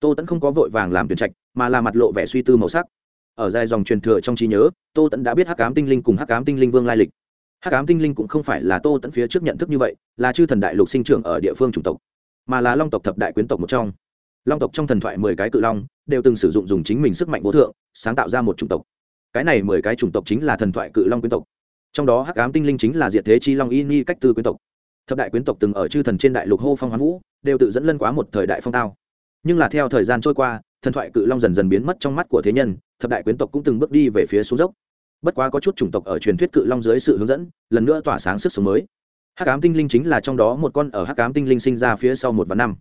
Tô tẫn không có vội vàng làm tuyển trạch, mà là mặt lộ vẻ suy tư màu sắc. Ở dài dòng truyền thừa trong trí nhớ, tô tẫn đã biết hắc cám tinh linh cùng hắc cám tinh linh vương lai lịch. Hắc cám tinh linh cũng không phải là tô tẫn phía trước nhận thức như vậy, là chư thần đại lục sinh trưởng ở địa phương chủng tộc, mà là long tộc thập đại quyến tộc một trong. Long tộc trong thần thoại mười cái cự long, đều từng sử dụng dùng chính mình sức mạnh vô thượng, sáng tạo ra một chủng tộc. Cái này mười cái chủng tộc chính là thần thoại cự long quyến tộc trong đó hắc ám tinh linh chính là diệt thế chi long y ni cách tư quyến tộc. Thập đại quyến tộc từng ở chư thần trên đại lục hô phong hoán vũ, đều tự dẫn lân quá một thời đại phong tao. Nhưng là theo thời gian trôi qua, thần thoại cự long dần dần biến mất trong mắt của thế nhân, thập đại quyến tộc cũng từng bước đi về phía xuống dốc. Bất quá có chút chủng tộc ở truyền thuyết cự long dưới sự hướng dẫn, lần nữa tỏa sáng sức sống mới. Hắc ám tinh linh chính là trong đó một con ở hắc ám tinh linh sinh ra phía sau một và năm.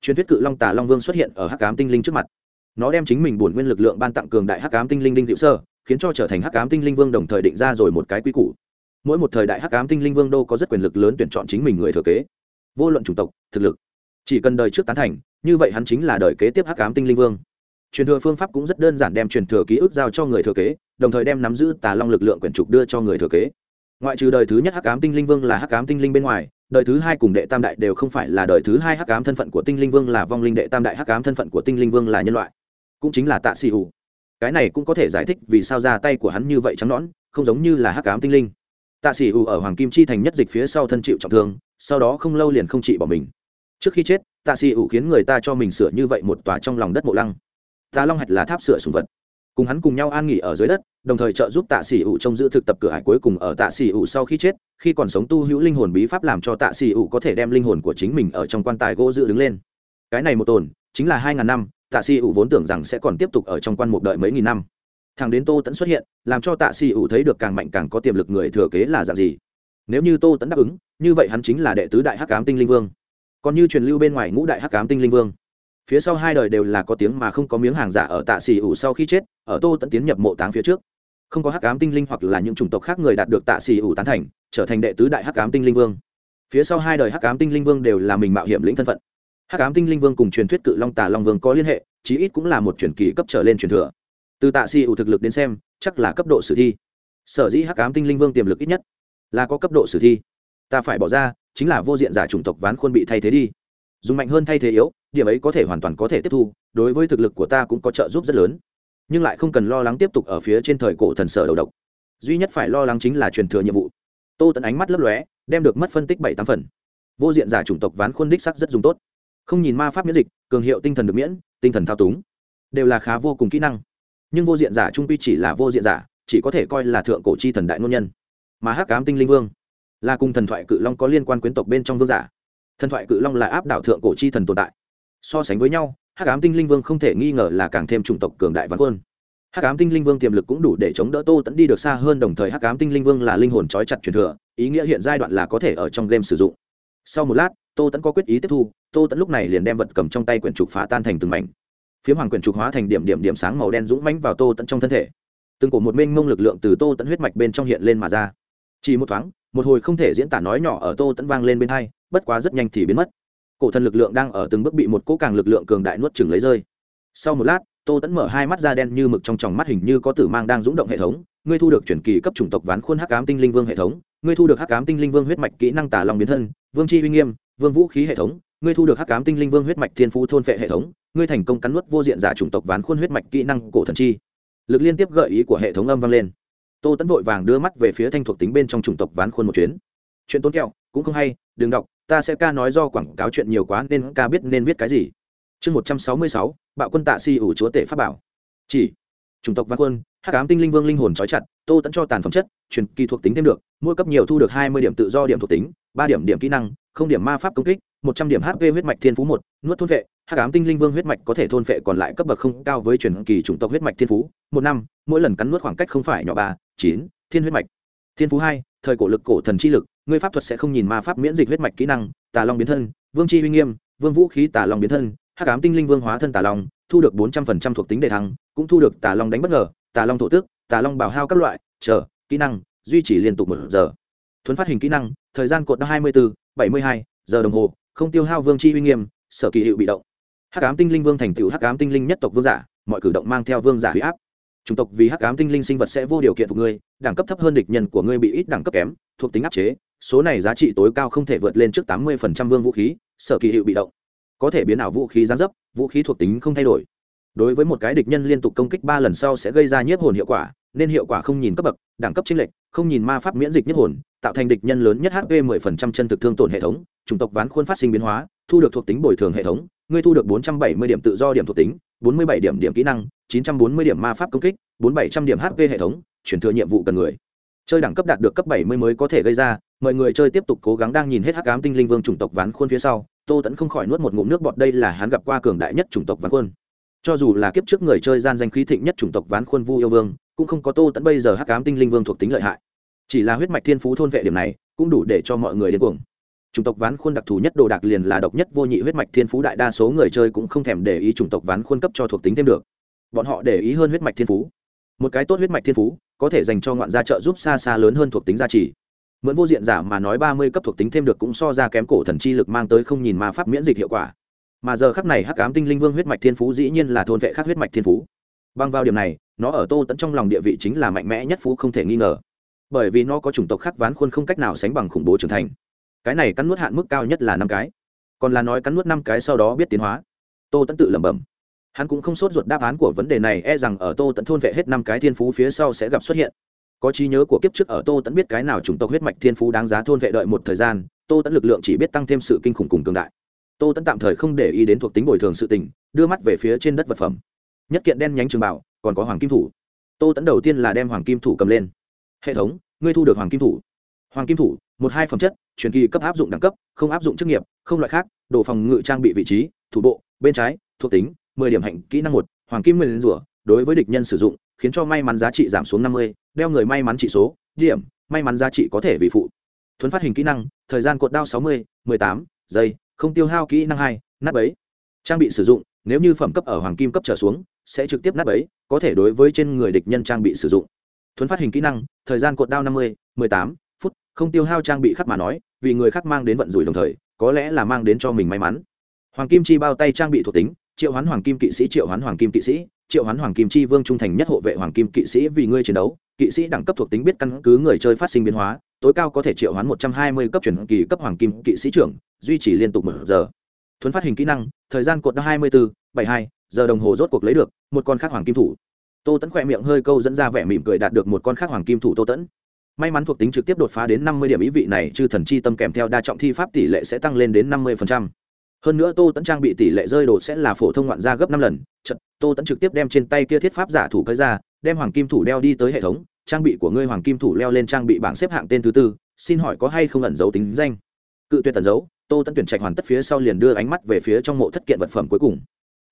Truyền thuyết cự long tà long vương xuất hiện ở hắc ám tinh linh trước mặt. Nó đem chính mình bổn nguyên lực lượng ban tặng cường đại hắc ám tinh linh đinh hữu sơ khiến cho trở thành hắc ám tinh linh vương đồng thời định ra rồi một cái quy củ. Mỗi một thời đại hắc ám tinh linh vương đô có rất quyền lực lớn tuyển chọn chính mình người thừa kế. Vô luận chủng tộc, thực lực, chỉ cần đời trước tán thành, như vậy hắn chính là đời kế tiếp hắc ám tinh linh vương. Truyền thừa phương pháp cũng rất đơn giản đem truyền thừa ký ức giao cho người thừa kế, đồng thời đem nắm giữ tà long lực lượng quyển trục đưa cho người thừa kế. Ngoại trừ đời thứ nhất hắc ám tinh linh vương là hắc ám tinh linh bên ngoài, đời thứ hai cùng đệ tam đại đều không phải là đời thứ hai hắc ám thân phận của tinh linh vương là vong linh đệ tam đại hắc ám thân phận của tinh linh vương là nhân loại. Cũng chính là tạ xì ủ cái này cũng có thể giải thích vì sao ra tay của hắn như vậy trắng nõn, không giống như là hắc ám tinh linh. Tạ sĩ ủ ở hoàng kim chi thành nhất dịch phía sau thân chịu trọng thương, sau đó không lâu liền không trị bỏ mình. Trước khi chết, tạ sĩ ủ khiến người ta cho mình sửa như vậy một tòa trong lòng đất mộ lăng. Tà long hạch là tháp sửa sùng vật. Cùng hắn cùng nhau an nghỉ ở dưới đất, đồng thời trợ giúp tạ sĩ ủ trông giữ thực tập cửa hải cuối cùng ở tạ sĩ ủ sau khi chết, khi còn sống tu hữu linh hồn bí pháp làm cho tạ sĩ ủ có thể đem linh hồn của chính mình ở trong quan tài gỗ dự đứng lên. Cái này một tồn, chính là hai ngàn năm tạ si ủ vốn tưởng rằng sẽ còn tiếp tục ở trong quan mục đợi mấy nghìn năm. Thằng đến tô tẫn xuất hiện, làm cho tạ si ủ thấy được càng mạnh càng có tiềm lực người thừa kế là dạng gì. Nếu như tô tẫn đáp ứng, như vậy hắn chính là đệ tứ đại hắc cám tinh linh vương. Còn như truyền lưu bên ngoài ngũ đại hắc cám tinh linh vương. Phía sau hai đời đều là có tiếng mà không có miếng hàng giả ở tạ xì ủ sau khi chết, ở tô tẫn tiến nhập mộ táng phía trước. Không có hắc ám tinh linh hoặc là những chủng tộc khác người đạt được tạ xì ủ tán thành, trở thành đệ tứ đại hắc ám tinh linh vương. Phía sau hai đời hắc ám tinh linh vương đều là mình mạo hiểm lĩnh thân phận hắc ám tinh linh vương cùng truyền thuyết cự long tà long vương có liên hệ, chí ít cũng là một truyền kỳ cấp trở lên truyền thừa. Từ tạ si ủ thực lực đến xem, chắc là cấp độ sử thi. Sở dĩ hắc ám tinh linh vương tiềm lực ít nhất là có cấp độ sử thi. Ta phải bỏ ra, chính là vô diện giả chủng tộc ván khuôn bị thay thế đi. Dùng mạnh hơn thay thế yếu, điểm ấy có thể hoàn toàn có thể tiếp thu, đối với thực lực của ta cũng có trợ giúp rất lớn. Nhưng lại không cần lo lắng tiếp tục ở phía trên thời cổ thần sở đầu độc. Duy nhất phải lo lắng chính là truyền thừa nhiệm vụ. Tô tận ánh mắt lấp lóe, đem được mất phân tích bảy tám phần. Vô diện giả chủng tộc ván khuôn đích sắc rất dùng tốt không nhìn ma pháp miễn dịch, cường hiệu tinh thần được miễn, tinh thần thao túng. Đều là khá vô cùng kỹ năng. Nhưng vô diện giả trung quy chỉ là vô diện giả, chỉ có thể coi là thượng cổ chi thần đại ngôn nhân. Mà hắc cám tinh linh vương là cùng thần thoại cự long có liên quan quyến tộc bên trong vương giả. Thần thoại cự long là áp đảo thượng cổ chi thần tồn tại. So sánh với nhau, hắc ám tinh linh vương không thể nghi ngờ là càng thêm chủng tộc cường đại văn quân. Hắc ám tinh linh vương tiềm lực cũng đủ để chống đỡ tô tẫn đi được xa hơn, đồng thời hắc ám tinh linh vương là linh hồn trói chặt truyền thừa, ý nghĩa hiện giai đoạn là có thể ở trong game sử dụng. Sau một lát, tô tẫn có quyết ý tiếp thu tô tẫn lúc này liền đem vật cầm trong tay quyển trục phá tan thành từng mảnh. Phiếm hoàng quyển trục hóa thành điểm điểm điểm sáng màu đen dũng mánh vào tô tẫn trong thân thể. Từng cổ một mênh mông lực lượng từ tô tẫn huyết mạch bên trong hiện lên mà ra. Chỉ một thoáng, một hồi không thể diễn tả nói nhỏ ở tô tẫn vang lên bên hai, bất quá rất nhanh thì biến mất. Cổ thần lực lượng đang ở từng bước bị một cỗ càng lực lượng cường đại nuốt chừng lấy rơi. Sau một lát, tô tẫn mở hai mắt da đen như mực trong tròng mắt hình như có tử mang đang rúng động hệ thống. Ngươi thu được chuyển kỳ cấp chủng tộc ván khuôn hắc ám tinh linh vương hệ thống. Ngươi thu được hắc ám tinh linh vương huyết mạch kỹ năng tả lòng biến thân, vương chi uy nghiêm, vương vũ khí hệ thống ngươi thu được hắc cám tinh linh vương huyết mạch thiên phú thôn phệ hệ thống, ngươi thành công cắn nuốt vô diện giả chủng tộc ván khuôn huyết mạch kỹ năng cổ thần chi. Lực liên tiếp gợi ý của hệ thống âm vang lên. Tô tẫn vội vàng đưa mắt về phía thanh thuộc tính bên trong chủng tộc ván khuôn một chuyến. Chuyện tốn kẹo, cũng không hay, đừng đọc, ta sẽ ca nói do quảng cáo chuyện nhiều quá nên ca biết nên viết cái gì. Chương một trăm sáu mươi sáu, bạo quân tạ si ủ chúa tể pháp bảo. Chỉ, chủng tộc văn quân hắc cám tinh linh vương linh hồn trói chặt, tô tẫn cho tàn phẩm chất, truyền kỳ thuộc tính thêm được, mỗi cấp nhiều thu được hai mươi điểm tự do điểm thuộc tính ba điểm điểm kỹ năng, không điểm ma pháp công kích, một trăm điểm hp huyết mạch thiên phú một, nuốt thôn vệ, hắc ám tinh linh vương huyết mạch có thể thôn vệ còn lại cấp bậc không cao với truyền kỳ chủng tộc huyết mạch thiên phú, một năm, mỗi lần cắn nuốt khoảng cách không phải nhỏ ba, chín, thiên huyết mạch. Thiên phú hai, thời cổ lực cổ thần chi lực, người pháp thuật sẽ không nhìn ma pháp miễn dịch huyết mạch kỹ năng, tà long biến thân, vương chi uy nghiêm, vương vũ khí tà long biến thân, hắc ám tinh linh vương hóa thân tà long, thu được bốn trăm phần trăm thuộc tính đề thăng, cũng thu được tà long đánh bất ngờ, tà long thổ tước tà long bảo hao các loại, chờ, kỹ năng, duy trì liên tục một giờ. Thuấn phát hình kỹ năng thời gian cột hai mươi bốn bảy mươi hai, giờ đồng hồ, không tiêu hao vương chi uy nghiêm, sở kỳ hiệu bị động. Hắc ám tinh linh vương thành tựu hắc ám tinh linh nhất tộc vương giả, mọi cử động mang theo vương giả huy áp. Chủng tộc vì hắc ám tinh linh sinh vật sẽ vô điều kiện phục ngươi, đẳng cấp thấp hơn địch nhân của ngươi bị ít đẳng cấp kém, thuộc tính áp chế, số này giá trị tối cao không thể vượt lên trước tám mươi vương vũ khí, sở kỳ hiệu bị động. Có thể biến ảo vũ khí gián dấp, vũ khí thuộc tính không thay đổi đối với một cái địch nhân liên tục công kích ba lần sau sẽ gây ra nhiếp hồn hiệu quả, nên hiệu quả không nhìn cấp bậc, đẳng cấp chênh lệch, không nhìn ma pháp miễn dịch nhiếp hồn, tạo thành địch nhân lớn nhất hp 10% chân thực thương tổn hệ thống, chủng tộc ván khuôn phát sinh biến hóa, thu được thuộc tính bồi thường hệ thống, ngươi thu được 470 điểm tự do điểm thuộc tính 47 điểm điểm kỹ năng 940 điểm ma pháp công kích 4700 điểm hp hệ thống, chuyển thừa nhiệm vụ cần người. Chơi đẳng cấp đạt được cấp 70 mới có thể gây ra, mọi người chơi tiếp tục cố gắng đang nhìn hết hắc ám tinh linh vương chủng tộc ván khuôn phía sau, tô tẫn không khỏi nuốt một ngụm nước bọt, đây là hắn gặp qua cường đại nhất chủng tộc ván khuôn cho dù là kiếp trước người chơi gian danh khí thịnh nhất chủng tộc ván khuôn vu yêu vương, cũng không có tô tẫn bây giờ hắc cám tinh linh vương thuộc tính lợi hại. Chỉ là huyết mạch thiên phú thôn vệ điểm này, cũng đủ để cho mọi người điên cuồng. Chủng tộc ván khuôn đặc thù nhất đồ đạc liền là độc nhất vô nhị huyết mạch thiên phú đại đa số người chơi cũng không thèm để ý chủng tộc ván khuôn cấp cho thuộc tính thêm được. Bọn họ để ý hơn huyết mạch thiên phú. Một cái tốt huyết mạch thiên phú, có thể dành cho ngoạn gia trợ giúp xa xa lớn hơn thuộc tính gia trì. Mượn vô diện giả mà nói ba mươi cấp thuộc tính thêm được cũng so ra kém cổ thần chi lực mang tới không nhìn ma pháp miễn dịch hiệu quả mà giờ khắc này hắc ám tinh linh vương huyết mạch thiên phú dĩ nhiên là thôn vệ khác huyết mạch thiên phú. Bằng vào điểm này, nó ở tô tẫn trong lòng địa vị chính là mạnh mẽ nhất phú không thể nghi ngờ. Bởi vì nó có chủng tộc khắc ván khuôn không cách nào sánh bằng khủng bố trưởng thành. Cái này cắn nuốt hạn mức cao nhất là năm cái. Còn là nói cắn nuốt năm cái sau đó biết tiến hóa. Tô tẫn tự lẩm bẩm. Hắn cũng không sốt ruột đáp án của vấn đề này e rằng ở tô tẫn thôn vệ hết năm cái thiên phú phía sau sẽ gặp xuất hiện. Có trí nhớ của kiếp trước ở tô tẫn biết cái nào chủng tộc huyết mạch thiên phú đáng giá thôn vệ đợi một thời gian, tô tẫn lực lượng chỉ biết tăng thêm sự kinh khủng cùng cường đại tô tẫn tạm thời không để ý đến thuộc tính bồi thường sự tình, đưa mắt về phía trên đất vật phẩm. Nhất kiện đen nhánh trường bảo, còn có hoàng kim thủ. Tô tẫn đầu tiên là đem hoàng kim thủ cầm lên. Hệ thống, ngươi thu được hoàng kim thủ. Hoàng kim thủ, một hai phẩm chất, truyền kỳ cấp áp dụng đẳng cấp, không áp dụng chức nghiệp, không loại khác, đồ phòng ngự trang bị vị trí, thủ bộ, bên trái, thuộc tính, mười điểm hạnh kỹ năng một, hoàng kim mười rủa, đối với địch nhân sử dụng, khiến cho may mắn giá trị giảm xuống năm mươi, đeo người may mắn trị số, điểm, may mắn giá trị có thể vì phụ. Thuấn phát hình kỹ năng, thời gian cột đao sáu mươi, mười tám giây không tiêu hao kỹ năng hai, nát bấy. Trang bị sử dụng, nếu như phẩm cấp ở hoàng kim cấp trở xuống, sẽ trực tiếp nát bấy, có thể đối với trên người địch nhân trang bị sử dụng. Thuấn phát hình kỹ năng, thời gian cột đao năm mươi, mười tám phút, không tiêu hao trang bị khác mà nói, vì người khác mang đến vận rủi đồng thời, có lẽ là mang đến cho mình may mắn. Hoàng kim chi bao tay trang bị thuộc tính, triệu hoán hoàng kim kỵ sĩ, triệu hoán hoàng kim kỵ sĩ, triệu hoán hoàng kim chi vương trung thành nhất hộ vệ hoàng kim kỵ sĩ vì ngươi chiến đấu kỵ sĩ đẳng cấp thuộc tính biết căn cứ người chơi phát sinh biến hóa tối cao có thể triệu hoán một trăm hai mươi cấp chuyển kỳ cấp hoàng kim kỵ sĩ trưởng duy trì liên tục một giờ. Thuấn phát hình kỹ năng thời gian cột hai mươi bốn bảy hai giờ đồng hồ rốt cuộc lấy được một con khác hoàng kim thủ. Tô tẫn khỏe miệng hơi câu dẫn ra vẻ mỉm cười đạt được một con khác hoàng kim thủ tô tẫn may mắn thuộc tính trực tiếp đột phá đến năm mươi điểm ý vị này chư thần chi tâm kèm theo đa trọng thi pháp tỷ lệ sẽ tăng lên đến năm mươi hơn nữa tô tẫn trang bị tỷ lệ rơi đồ sẽ là phổ thông ngoạn gia gấp năm lần Chật, tô tẫn trực tiếp đem trên tay kia thiết pháp giả thủ cơi ra đem hoàng kim thủ đeo đi tới hệ thống, trang bị của ngươi hoàng kim thủ leo lên trang bị bảng xếp hạng tên thứ tư, xin hỏi có hay không ẩn dấu tính danh? Cự tuyệt tẩn dấu tô tẫn tuyển trạch hoàn tất phía sau liền đưa ánh mắt về phía trong mộ thất kiện vật phẩm cuối cùng.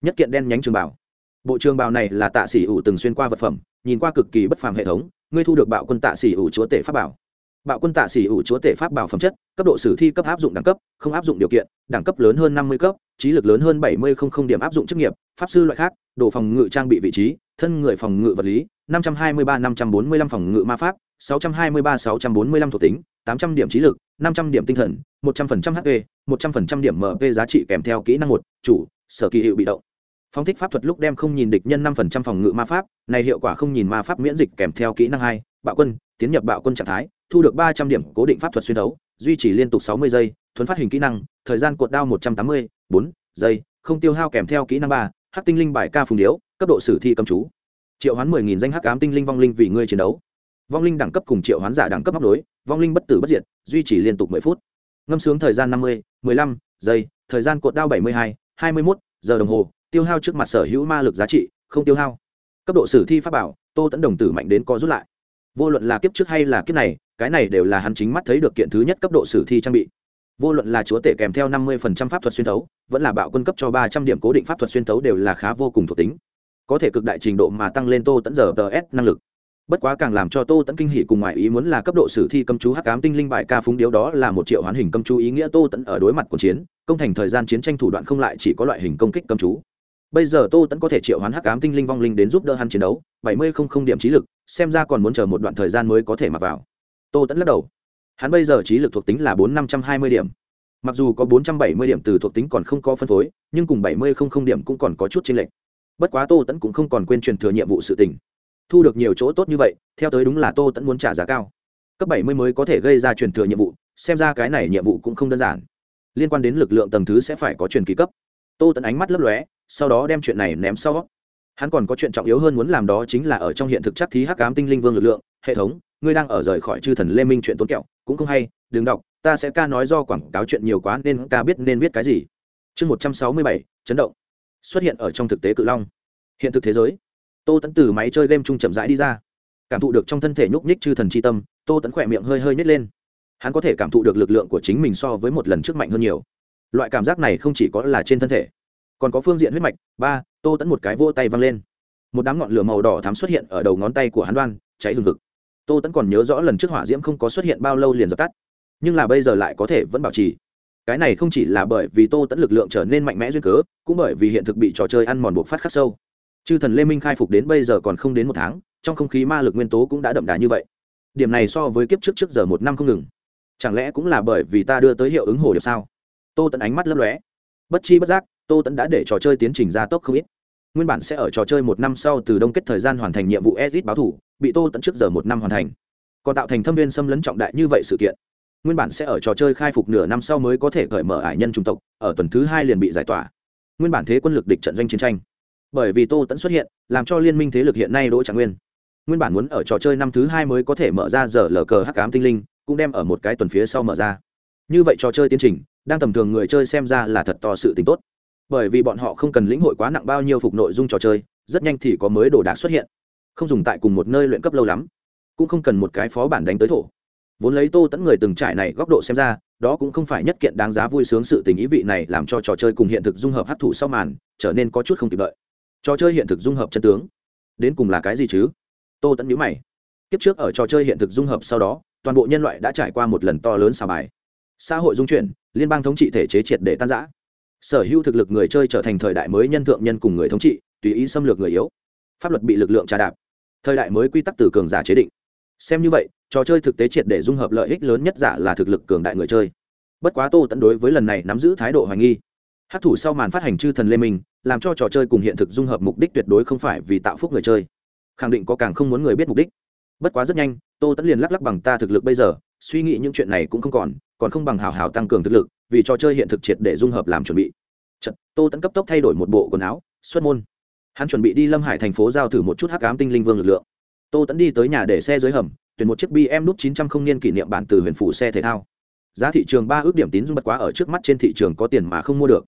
Nhất kiện đen nhánh trường bảo bộ trường bào này là tạ sĩ ủ từng xuyên qua vật phẩm, nhìn qua cực kỳ bất phàm hệ thống, ngươi thu được bạo quân tạ sĩ ủ chúa tể pháp bảo. Bạo quân tạ sĩ ủ chúa tể pháp bảo phẩm chất, cấp độ sử thi cấp áp dụng đẳng cấp, không áp dụng điều kiện, đẳng cấp lớn hơn năm mươi cấp, trí lực lớn hơn bảy mươi điểm áp dụng chức nghiệp, pháp sư loại khác, đồ phòng ngự trang bị vị trí thân người phòng ngự vật lý 523-545 phòng ngự ma pháp 623-645 thuộc tính 800 điểm trí lực 500 điểm tinh thần 100% hp 100% điểm mp giá trị kèm theo kỹ năng 1 chủ, sở kỳ hiệu bị động. Phóng thích pháp thuật lúc đem không nhìn địch nhân 5% phòng ngự ma pháp, này hiệu quả không nhìn ma pháp miễn dịch kèm theo kỹ năng 2 bạo quân, tiến nhập bạo quân trạng thái, thu được 300 điểm cố định pháp thuật xuyên đấu, duy trì liên tục 60 giây, thuấn phát hình kỹ năng, thời gian cột đao 180 4 giây, không tiêu hao kèm theo kỹ năng 3 hắc tinh linh bài ca phùng điếu cấp độ sử thi cầm chú. Triệu hoán mười nghìn danh hắc ám tinh linh vong linh vì ngươi chiến đấu. Vong linh đẳng cấp cùng triệu hoán giả đẳng cấp móc đối vong linh bất tử bất diệt, duy trì liên tục mười phút. Ngâm sướng thời gian năm mươi, mười lăm giây, thời gian cột đao bảy mươi hai hai mươi mốt giờ đồng hồ, tiêu hao trước mặt sở hữu ma lực giá trị, không tiêu hao. Cấp độ sử thi pháp bảo, tô tẫn đồng tử mạnh đến co rút lại. Vô luận là kiếp trước hay là kiếp này, cái này đều là hắn chính mắt thấy được kiện thứ nhất cấp độ sử thi trang bị. Vô luận là chúa tể kèm theo năm mươi pháp thuật xuyên thấu, vẫn là bạo quân cấp cho ba trăm điểm cố định pháp thuật xuyên thấu đều là khá vô cùng thuộc tính có thể cực đại trình độ mà tăng lên tô tẫn giờ tờ s năng lực. Bất quá càng làm cho tô tẫn kinh hỷ cùng ngoại ý muốn là cấp độ sử thi cầm chú hắc cám tinh linh bại ca phúng điếu đó là một triệu hoán hình cầm chú ý nghĩa tô tẫn ở đối mặt cuộc chiến, công thành thời gian chiến tranh thủ đoạn không lại chỉ có loại hình công kích cầm chú. Bây giờ tô tẫn có thể triệu hoán hắc cám tinh linh vong linh đến giúp đỡ hắn chiến đấu, bảy mươi không không điểm trí lực, xem ra còn muốn chờ một đoạn thời gian mới có thể mặc vào. Tô tẫn lắc đầu. Hắn bây giờ trí lực thuộc tính là bốn năm trăm hai mươi điểm. Mặc dù có bốn trăm bảy mươi điểm từ thuộc tính còn không có phân phối, nhưng cùng bảy mươi không không điểm cũng còn có chút chênh lệch bất quá tô tẫn cũng không còn quên truyền thừa nhiệm vụ sự tình. Thu được nhiều chỗ tốt như vậy, theo tới đúng là tô tẫn muốn trả giá cao. Cấp bảy mươi mới có thể gây ra truyền thừa nhiệm vụ, xem ra cái này nhiệm vụ cũng không đơn giản. Liên quan đến lực lượng tầng thứ sẽ phải có truyền kỳ cấp. Tô tẫn ánh mắt lấp lóe, sau đó đem chuyện này ném sau. Hắn còn có chuyện trọng yếu hơn muốn làm đó chính là ở trong hiện thực chắc thí hắc cám tinh linh vương lực lượng, hệ thống, ngươi đang ở rời khỏi chư thần lê minh chuyện tốn kẹo, cũng không hay, đừng đọc, ta sẽ ca nói do quảng cáo chuyện nhiều quá nên ca biết nên viết cái gì. Chương một trăm sáu mươi bảy, chấn động xuất hiện ở trong thực tế cự long. Hiện thực thế giới, tô tẫn từ máy chơi game chung chậm rãi đi ra. Cảm thụ được trong thân thể nhúc nhích chư thần c h i tâm, tô tẫn khỏe miệng hơi hơi nhét lên. Hắn có thể cảm thụ được lực lượng của chính mình so với một lần trước mạnh hơn nhiều. Loại cảm giác này không chỉ có là trên thân thể, còn có phương diện huyết mạch. Ba, tô tẫn một cái vô tay văng lên. Một đám ngọn lửa màu đỏ thám xuất hiện ở đầu ngón tay của hắn đoan, cháy hừng hực. Tô tẫn còn nhớ rõ lần trước hỏa diễm không có xuất hiện bao lâu liền dập tắt, nhưng là bây giờ lại có thể vẫn bảo trì cái này không chỉ là bởi vì tô tẫn lực lượng trở nên mạnh mẽ duyên cớ, cũng bởi vì hiện thực bị trò chơi ăn mòn buộc phát khắc sâu. Chư thần lê minh khai phục đến bây giờ còn không đến một tháng, trong không khí ma lực nguyên tố cũng đã đậm đà như vậy. Điểm này so với kiếp trước trước giờ một năm không ngừng. Chẳng lẽ cũng là bởi vì ta đưa tới hiệu ứng hồ điệp sao? Tô tẫn ánh mắt lấp lóe. Bất chi bất giác, tô tẫn đã để trò chơi tiến trình gia tốc không ít. Nguyên bản sẽ ở trò chơi một năm sau từ đông kết thời gian hoàn thành nhiệm vụ edit báo thủ, bị tô tẫn trước giờ một năm hoàn thành. Còn tạo thành thâm viên xâm lấn trọng đại như vậy sự kiện nguyên bản sẽ ở trò chơi khai phục nửa năm sau mới có thể cởi mở ải nhân trung tộc, ở tuần thứ hai liền bị giải tỏa. Nguyên bản thế quân lực địch trận doanh chiến tranh. Bởi vì tô tẫn xuất hiện, làm cho liên minh thế lực hiện nay đỗ trạng nguyên. Nguyên bản muốn ở trò chơi năm thứ hai mới có thể mở ra giờ lờ cờ hắc ám tinh linh, cũng đem ở một cái tuần phía sau mở ra. Như vậy trò chơi tiến trình, đang tầm thường người chơi xem ra là thật to sự tính tốt. Bởi vì bọn họ không cần lĩnh hội quá nặng bao nhiêu phục nội dung trò chơi, rất nhanh thì có mới đồ đạc xuất hiện. Không dùng tại cùng một nơi luyện cấp lâu lắm. Cũng không cần một cái phó bản đánh tới thổ vốn lấy tô tẫn người từng trải này góc độ xem ra, đó cũng không phải nhất kiện đáng giá vui sướng sự tình ý vị này làm cho trò chơi cùng hiện thực dung hợp hấp thụ sau màn, trở nên có chút không kịp đợi. Trò chơi hiện thực dung hợp chân tướng. Đến cùng là cái gì chứ? Tô tẫn nhíu mày. Kiếp trước ở trò chơi hiện thực dung hợp sau đó, toàn bộ nhân loại đã trải qua một lần to lớn xào bài xã hội dung chuyển, liên bang thống trị thể chế triệt để tan rã. Sở hữu thực lực người chơi trở thành thời đại mới nhân thượng nhân cùng người thống trị, tùy ý xâm lược người yếu. Pháp luật bị lực lượng trà đạp. Thời đại mới quy tắc từ cường giả chế định. Xem như vậy trò chơi thực tế triệt để dung hợp lợi ích lớn nhất giả là thực lực cường đại người chơi. Bất quá tô tẫn đối với lần này nắm giữ thái độ hoài nghi. Hát thủ sau màn phát hành chư thần lê minh làm cho trò chơi cùng hiện thực dung hợp mục đích tuyệt đối không phải vì tạo phúc người chơi. Khẳng định có càng không muốn người biết mục đích. Bất quá rất nhanh tô tẫn liền lắc lắc bằng ta thực lực bây giờ suy nghĩ những chuyện này cũng không còn còn không bằng hào hào tăng cường thực lực vì trò chơi hiện thực triệt để dung hợp làm chuẩn bị. Chật, tô tẫn cấp tốc thay đổi một bộ quần áo xuất môn. Hắn chuẩn bị đi lâm hải thành phố giao thử một chút hắc ám tinh linh vương lực lượng. Tô tẫn đi tới nhà để xe dưới hầm tuyển một chiếc bm nút chín trăm không niên kỷ niệm bản từ huyền phủ xe thể thao. Giá thị trường ba ước điểm tín dung bật quá ở trước mắt trên thị trường có tiền mà không mua được.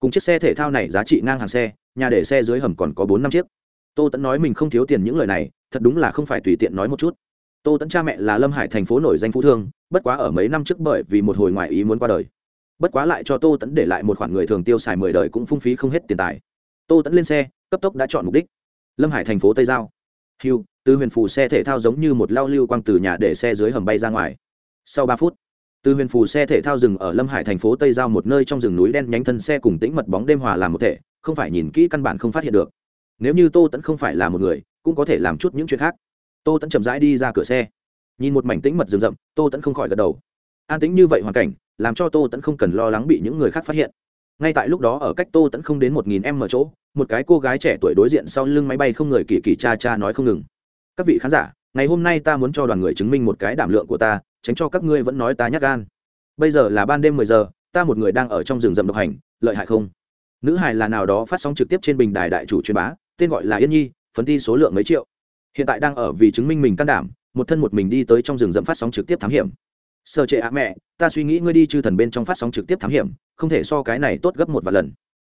Cùng chiếc xe thể thao này giá trị ngang hàng xe, nhà để xe dưới hầm còn có bốn năm chiếc. Tô tẫn nói mình không thiếu tiền những lời này, thật đúng là không phải tùy tiện nói một chút. Tô tẫn cha mẹ là lâm hải thành phố nổi danh phú thương, bất quá ở mấy năm trước bởi vì một hồi ngoại ý muốn qua đời. Bất quá lại cho tô tẫn để lại một khoản người thường tiêu xài mười đời cũng phung phí không hết tiền tài. Tô tẫn lên xe, cấp tốc đã chọn mục đích. Lâm hải thành phố tây giao. Hiu từ huyền phù xe thể thao giống như một lao lưu quang từ nhà để xe dưới hầm bay ra ngoài. Sau ba phút từ huyền phù xe thể thao dừng ở lâm hải thành phố tây giao một nơi trong rừng núi đen nhánh thân xe cùng tĩnh mật bóng đêm hòa làm một thể, không phải nhìn kỹ căn bản không phát hiện được. Nếu như tô tẫn không phải là một người, cũng có thể làm chút những chuyện khác. Tô tẫn chậm rãi đi ra cửa xe. Nhìn một mảnh tĩnh mật rừng rậm, tô tẫn không khỏi gật đầu. An tĩnh như vậy hoàn cảnh, làm cho tô tẫn không cần lo lắng bị những người khác phát hiện. Ngay tại lúc đó ở cách tô tẫn không đến một nghìn m chỗ, một cái cô gái trẻ tuổi đối diện sau lưng máy bay không người kỳ kỳ cha cha nói không ngừng các vị khán giả, ngày hôm nay ta muốn cho đoàn người chứng minh một cái đảm lượng của ta, tránh cho các ngươi vẫn nói ta nhắc gan. Bây giờ là ban đêm mười giờ, ta một người đang ở trong rừng rậm độc hành, lợi hại không? Nữ hài là nào đó phát sóng trực tiếp trên bình đài đại chủ truyền bá, tên gọi là yên nhi phấn thi số lượng mấy triệu. Hiện tại đang ở vì chứng minh mình can đảm, một thân một mình đi tới trong rừng rậm phát sóng trực tiếp thám hiểm. Sợ trệ ạ mẹ, ta suy nghĩ ngươi đi chư thần bên trong phát sóng trực tiếp thám hiểm, không thể so cái này tốt gấp một vài lần.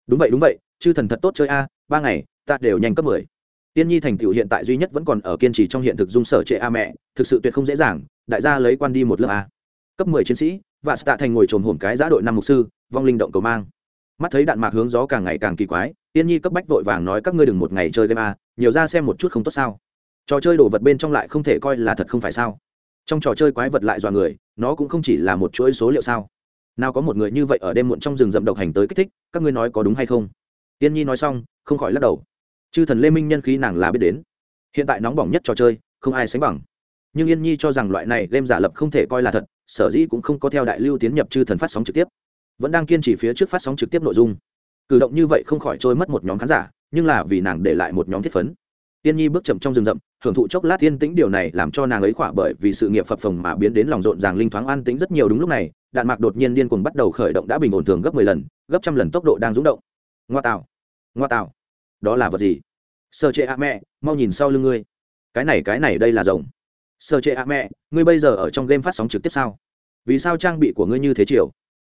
Đúng vậy đúng vậy, chư thần thật tốt chơi a, ba ngày, ta đều nhanh cấp mười tiên nhi thành tựu hiện tại duy nhất vẫn còn ở kiên trì trong hiện thực dung sở trệ a mẹ, thực sự tuyệt không dễ dàng, đại gia lấy quan đi một lớp a. Cấp mười chiến sĩ, và tạ thành ngồi trồn hổm cái giã đội năm mục sư, vong linh động cầu mang. Mắt thấy đạn mạc hướng gió càng ngày càng kỳ quái, tiên nhi cấp bách vội vàng nói các ngươi đừng một ngày chơi game a, nhiều ra xem một chút không tốt sao. Trò chơi đồ vật bên trong lại không thể coi là thật không phải sao. Trong trò chơi quái vật lại dọa người, nó cũng không chỉ là một chuỗi số liệu sao. Nào có một người như vậy ở đêm muộn trong rừng rậm độc hành tới kích thích, các ngươi nói có đúng hay không? Tiên nhi nói xong, không khỏi lắc đầu chư thần lê minh nhân khí nàng là biết đến. Hiện tại nóng bỏng nhất trò chơi, không ai sánh bằng. Nhưng yên nhi cho rằng loại này game giả lập không thể coi là thật, sở dĩ cũng không có theo đại lưu tiến nhập chư thần phát sóng trực tiếp. Vẫn đang kiên trì phía trước phát sóng trực tiếp nội dung. Cử động như vậy không khỏi trôi mất một nhóm khán giả, nhưng là vì nàng để lại một nhóm thiết phấn. Yên nhi bước chậm trong rừng rậm, hưởng thụ chốc lát yên tĩnh điều này làm cho nàng ấy khỏa bởi vì sự nghiệp phập phồng mà biến đến lòng rộn ràng linh thoáng an tĩnh rất nhiều đúng lúc này, đạn mạc đột nhiên điên cuồng bắt đầu khởi động đã bình ổn thường gấp mười lần, gấp trăm lần tốc độ đang rúng động. Ngoa tạo ngoa tạo đó là vật gì? Sơ chệ à mẹ, mau nhìn sau lưng ngươi. Cái này cái này đây là rồng. Sơ chệ à mẹ, ngươi bây giờ ở trong game phát sóng trực tiếp sao? Vì sao trang bị của ngươi như thế chiều?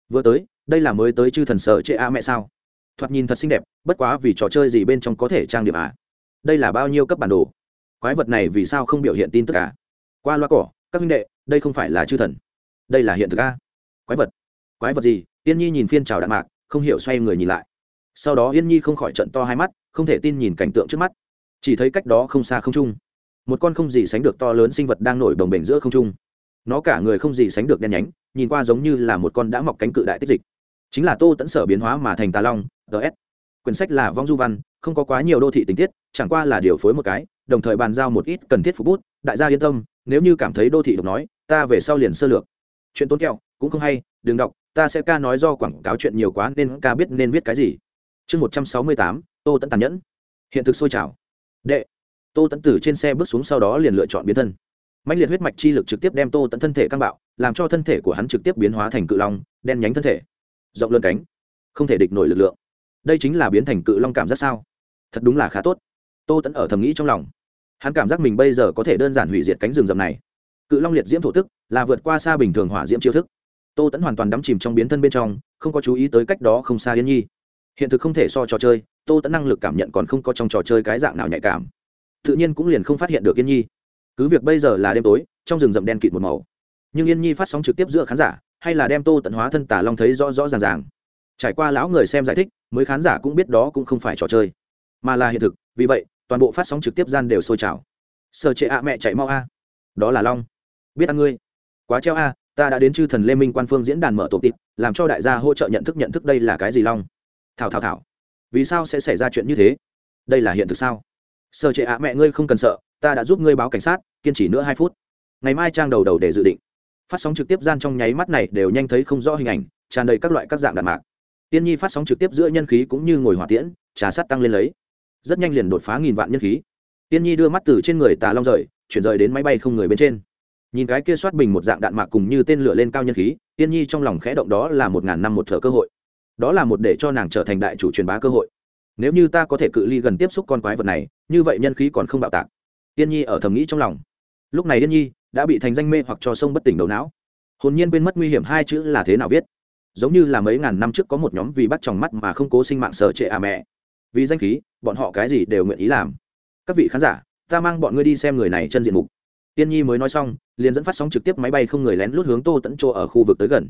Vừa tới, đây là mới tới chư thần sở chệ à mẹ sao? Thoạt nhìn thật xinh đẹp, bất quá vì trò chơi gì bên trong có thể trang điểm à đây là bao nhiêu cấp bản đồ? Quái vật này vì sao không biểu hiện tin tức cả qua loa cỏ, các huynh đệ, đây không phải là chư thần. Đây là hiện thực a quái vật. Quái vật gì? Tiên nhi nhìn phiên trào đạn mạc, không hiểu xoay người nhìn lại sau đó yên nhi không khỏi trận to hai mắt, không thể tin nhìn cảnh tượng trước mắt. Chỉ thấy cách đó không xa không trung, một con không gì sánh được to lớn sinh vật đang nổi đồng bềnh giữa không trung. Nó cả người không gì sánh được đen nhánh, nhìn qua giống như là một con đã mọc cánh cự đại tích dịch. Chính là tô tẫn sở biến hóa mà thành tà long ts quyển sách là vong du văn, không có quá nhiều đô thị tình tiết, chẳng qua là điều phối một cái, đồng thời bàn giao một ít cần thiết phục bút. Đại gia yên tâm, nếu như cảm thấy đô thị độc nói, ta về sau liền sơ lược. Chuyện tốn kẹo, cũng không hay, đừng đọc, ta sẽ ca nói do quảng cáo chuyện nhiều quá nên ca biết nên viết cái gì chương một trăm sáu mươi tám, tô tẫn tàn nhẫn. Hiện thực sôi trào. Đệ. Tô tẫn từ trên xe bước xuống sau đó liền lựa chọn biến thân. Mạnh liệt huyết mạch chi lực trực tiếp đem tô tẫn thân thể căng bạo, làm cho thân thể của hắn trực tiếp biến hóa thành cự long, đen nhánh thân thể. Rộng lớn cánh. Không thể địch nổi lực lượng. Đây chính là biến thành cự long cảm giác sao? Thật đúng là khá tốt. Tô tẫn ở thầm nghĩ trong lòng. Hắn cảm giác mình bây giờ có thể đơn giản hủy diệt cánh rừng rậm này. Cự long liệt diễm thổ tức, là vượt qua xa bình thường hỏa diễm chiêu thức. Tô tẫn hoàn toàn đắm chìm trong biến thân bên trong, không có chú ý tới cách đó không xa yên nhi hiện thực không thể so trò chơi, tô tẫn năng lực cảm nhận còn không có trong trò chơi cái dạng nào nhạy cảm. Tự nhiên cũng liền không phát hiện được yên nhi. Cứ việc bây giờ là đêm tối, trong rừng rậm đen kịt một màu. Nhưng yên nhi phát sóng trực tiếp giữa khán giả, hay là đem tô tận hóa thân tả long thấy rõ rõ ràng ràng. Trải qua lão người xem giải thích, mới khán giả cũng biết đó cũng không phải trò chơi. Mà là hiện thực, vì vậy, toàn bộ phát sóng trực tiếp gian đều sôi trào. Sợ trệ ạ mẹ chạy mau a. Đó là long. Biết ăn ngươi. Quá treo a, ta đã đến chư thần lê minh quan phương diễn đàn mở tổ tịp, làm cho đại gia hỗ trợ nhận thức nhận thức đây là cái gì long thảo thảo thảo. Vì sao sẽ xảy ra chuyện như thế? Đây là hiện thực sao? Sợ trệ ạ, mẹ ngươi không cần sợ, ta đã giúp ngươi báo cảnh sát, kiên trì nữa hai phút. Ngày mai trang đầu đầu để dự định. Phát sóng trực tiếp gian trong nháy mắt này đều nhanh thấy không rõ hình ảnh, tràn đầy các loại các dạng đạn mạc. Tiên nhi phát sóng trực tiếp giữa nhân khí cũng như ngồi hỏa tiễn, trà sắt tăng lên lấy. Rất nhanh liền đột phá nghìn vạn nhân khí. Tiên nhi đưa mắt từ trên người tà long rời, chuyển rời đến máy bay không người bên trên. Nhìn cái kia soát bình một dạng đạn mạc cùng như tên lửa lên cao nhân khí, tiên nhi trong lòng khẽ động đó là một ngàn năm một thở cơ hội đó là một để cho nàng trở thành đại chủ truyền bá cơ hội. Nếu như ta có thể cự ly gần tiếp xúc con quái vật này, như vậy nhân khí còn không bạo tạc. Yên nhi ở thầm nghĩ trong lòng. Lúc này yên nhi đã bị thành danh mê hoặc cho sông bất tỉnh đầu não. Hồn nhiên quên mất nguy hiểm hai chữ là thế nào viết. Giống như là mấy ngàn năm trước có một nhóm vì bắt tròng mắt mà không cố sinh mạng sở trệ à mẹ. Vì danh khí, bọn họ cái gì đều nguyện ý làm. Các vị khán giả, ta mang bọn ngươi đi xem người này chân diện mục. Tiên nhi mới nói xong, liền dẫn phát sóng trực tiếp máy bay không người lén lút hướng tô tẫn chỗ ở khu vực tới gần.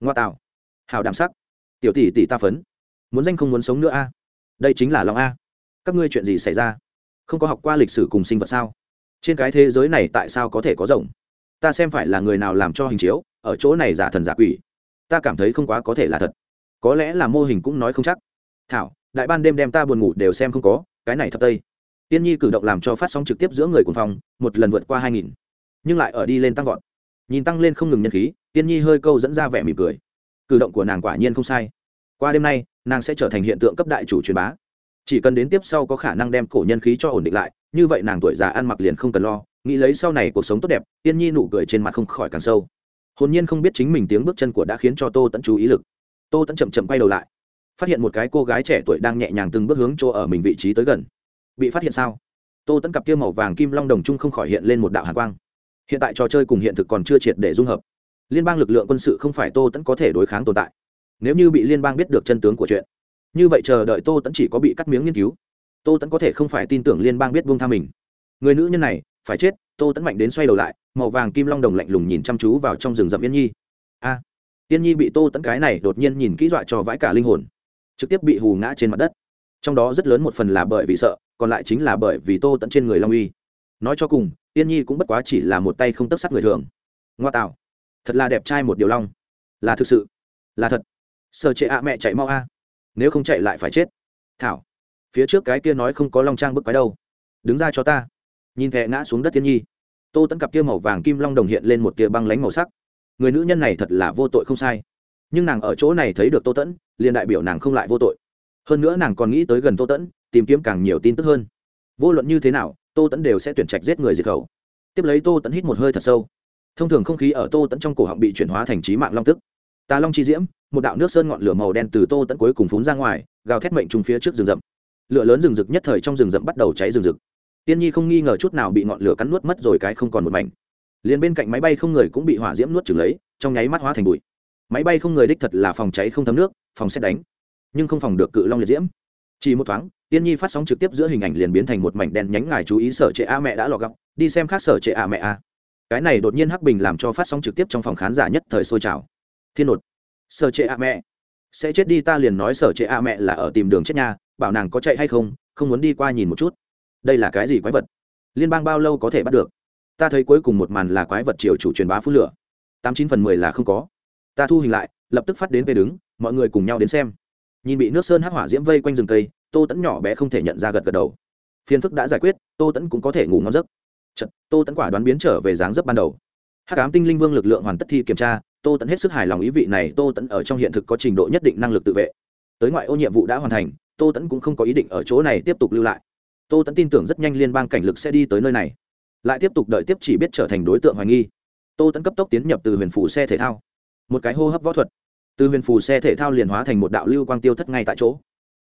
Ngoa tạo. Hào đảm sắc tiểu tỷ tỷ ta phấn. Muốn danh không muốn sống nữa a? Đây chính là lòng a. Các ngươi chuyện gì xảy ra? Không có học qua lịch sử cùng sinh vật sao? Trên cái thế giới này tại sao có thể có rồng? Ta xem phải là người nào làm cho hình chiếu, ở chỗ này giả thần giả quỷ. Ta cảm thấy không quá có thể là thật. Có lẽ là mô hình cũng nói không chắc. Thảo, đại ban đêm đem ta buồn ngủ đều xem không có, cái này thật tây. Tiên nhi cử động làm cho phát sóng trực tiếp giữa người cùng phòng, một lần vượt qua hai nghìn. Nhưng lại ở đi lên tăng vọt. Nhìn tăng lên không ngừng nhân khí, tiên nhi hơi câu dẫn ra vẻ mỉm cười cử động của nàng quả nhiên không sai. Qua đêm nay, nàng sẽ trở thành hiện tượng cấp đại chủ truyền bá. Chỉ cần đến tiếp sau có khả năng đem cổ nhân khí cho ổn định lại, như vậy nàng tuổi già ăn mặc liền không cần lo, nghĩ lấy sau này cuộc sống tốt đẹp tiên nhi nụ cười trên mặt không khỏi càng sâu. Hồn nhiên không biết chính mình tiếng bước chân của đã khiến cho tô tẫn chú ý lực. Tô tẫn chậm chậm quay đầu lại, phát hiện một cái cô gái trẻ tuổi đang nhẹ nhàng từng bước hướng chỗ ở mình vị trí tới gần. Bị phát hiện sao? Tô tẫn cặp kia màu vàng kim long đồng chung không khỏi hiện lên một đạo hàn quang. Hiện tại trò chơi cùng hiện thực còn chưa triệt để dung hợp liên bang lực lượng quân sự không phải tô tẫn có thể đối kháng tồn tại. Nếu như bị liên bang biết được chân tướng của chuyện như vậy chờ đợi tô tẫn chỉ có bị cắt miếng nghiên cứu. Tô tẫn có thể không phải tin tưởng liên bang biết buông tha mình. Người nữ nhân này phải chết tô tẫn mạnh đến xoay đầu lại màu vàng kim long đồng lạnh lùng nhìn chăm chú vào trong rừng rậm yên nhi. A à, yên nhi bị tô tẫn cái này đột nhiên nhìn kỹ dọa cho vãi cả linh hồn trực tiếp bị hù ngã trên mặt đất. Trong đó rất lớn một phần là bởi vì sợ còn lại chính là bởi vì tô tẫn trên người long uy. Nói cho cùng yên nhi cũng bất quá chỉ là một tay không tất sắc người thường. Ngoa tạo thật là đẹp trai một điều long. Là thực sự. Là thật. Sợ trệ ạ mẹ chạy mau a. Nếu không chạy lại phải chết. Thảo. Phía trước cái kia nói không có long trang bức cái đâu. Đứng ra cho ta. Nhìn thẹ ngã xuống đất thiên nhi. Tô tẫn cặp kia màu vàng kim long đồng hiện lên một tia băng lánh màu sắc. Người nữ nhân này thật là vô tội không sai. Nhưng nàng ở chỗ này thấy được tô tẫn liền đại biểu nàng không lại vô tội. Hơn nữa nàng còn nghĩ tới gần tô tẫn tìm kiếm càng nhiều tin tức hơn. Vô luận như thế nào, tô tẫn đều sẽ tuyển trạch giết người diệt khẩu. Tiếp lấy tô tẫn hít một hơi thật sâu thông thường không khí ở tô tẫn trong cổ họng bị chuyển hóa thành trí mạng long tức. Tà long chi diễm, một đạo nước sơn ngọn lửa màu đen từ tô tẫn cuối cùng phún ra ngoài, gào thét mệnh trùng phía trước rừng rậm. Lửa lớn rừng rực nhất thời trong rừng rậm bắt đầu cháy rừng rực. Tiên nhi không nghi ngờ chút nào bị ngọn lửa cắn nuốt mất rồi cái không còn một mảnh. Liền bên cạnh máy bay không người cũng bị hỏa diễm nuốt chừng lấy, trong nháy mắt hóa thành bụi. Máy bay không người đích thật là phòng cháy không thấm nước, phòng xét đánh. Nhưng không phòng được cự long liệt diễm. Chỉ một thoáng, tiên nhi phát sóng trực tiếp giữa hình ảnh liền biến thành một mảnh đen nhánh, ngài chú ý sở trệ a mẹ đã lọt gọc đi xem khác sở trệ a mẹ a cái này đột nhiên hắc bình làm cho phát sóng trực tiếp trong phòng khán giả nhất thời sôi trào. Thiên nột. Sở trệ a mẹ. Sẽ chết đi ta liền nói sở trệ a mẹ là ở tìm đường chết nha, bảo nàng có chạy hay không không muốn đi qua nhìn một chút. Đây là cái gì quái vật? Liên bang bao lâu có thể bắt được? Ta thấy cuối cùng một màn là quái vật triều chủ truyền bá phút lửa. Tám chín phần mười là không có. Ta thu hình lại, lập tức phát đến về đứng, mọi người cùng nhau đến xem. Nhìn bị nước sơn hắc hỏa diễm vây quanh rừng cây, tô tẫn nhỏ bé không thể nhận ra gật gật đầu. Phiền phức đã giải quyết, tô tẫn cũng có thể ngủ ngon giấc. Chật, tô tẫn quả đoán biến trở về dáng dấp ban đầu. Hắc ám tinh linh vương lực lượng hoàn tất thi kiểm tra tô tẫn hết sức hài lòng ý vị này tô tẫn ở trong hiện thực có trình độ nhất định năng lực tự vệ. Tới ngoại ô nhiệm vụ đã hoàn thành tô tẫn cũng không có ý định ở chỗ này tiếp tục lưu lại. Tô tẫn tin tưởng rất nhanh liên bang cảnh lực sẽ đi tới nơi này. Lại tiếp tục đợi tiếp chỉ biết trở thành đối tượng hoài nghi. Tô tẫn cấp tốc tiến nhập từ huyền phủ xe thể thao. Một cái hô hấp võ thuật. Từ huyền phủ xe thể thao liền hóa thành một đạo lưu quang tiêu thất ngay tại chỗ.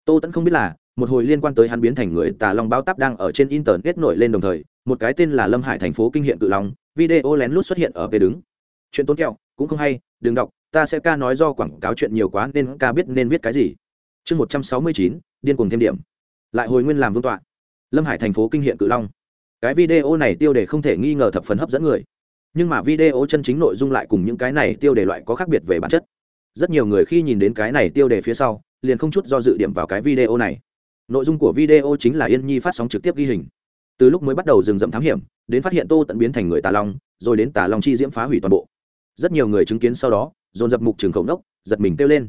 Tô tẫn không biết là một hồi liên quan tới hắn biến thành người tà long báo táp đang ở trên internet nổi lên đồng thời một cái tên là lâm hải thành phố kinh hiện cự long video lén lút xuất hiện ở về đứng. Chuyện tốn kẹo, cũng không hay, đừng đọc, ta sẽ ca nói do quảng cáo chuyện nhiều quá nên ca biết nên viết cái gì. Chương một trăm sáu mươi chín, điên cùng thêm điểm. Lại hồi nguyên làm vương tọa. Lâm hải thành phố kinh hiện cự long cái video này tiêu đề không thể nghi ngờ thập phần hấp dẫn người. Nhưng mà video chân chính nội dung lại cùng những cái này tiêu đề loại có khác biệt về bản chất. Rất nhiều người khi nhìn đến cái này tiêu đề phía sau, liền không chút do dự điểm vào cái video này. Nội dung của video chính là yên nhi phát sóng trực tiếp ghi hình từ lúc mới bắt đầu rừng rậm thám hiểm, đến phát hiện tô tận biến thành người tà long, rồi đến tà long chi diễm phá hủy toàn bộ. Rất nhiều người chứng kiến sau đó, dồn dập mục trường khẩu nốc, giật mình kêu lên.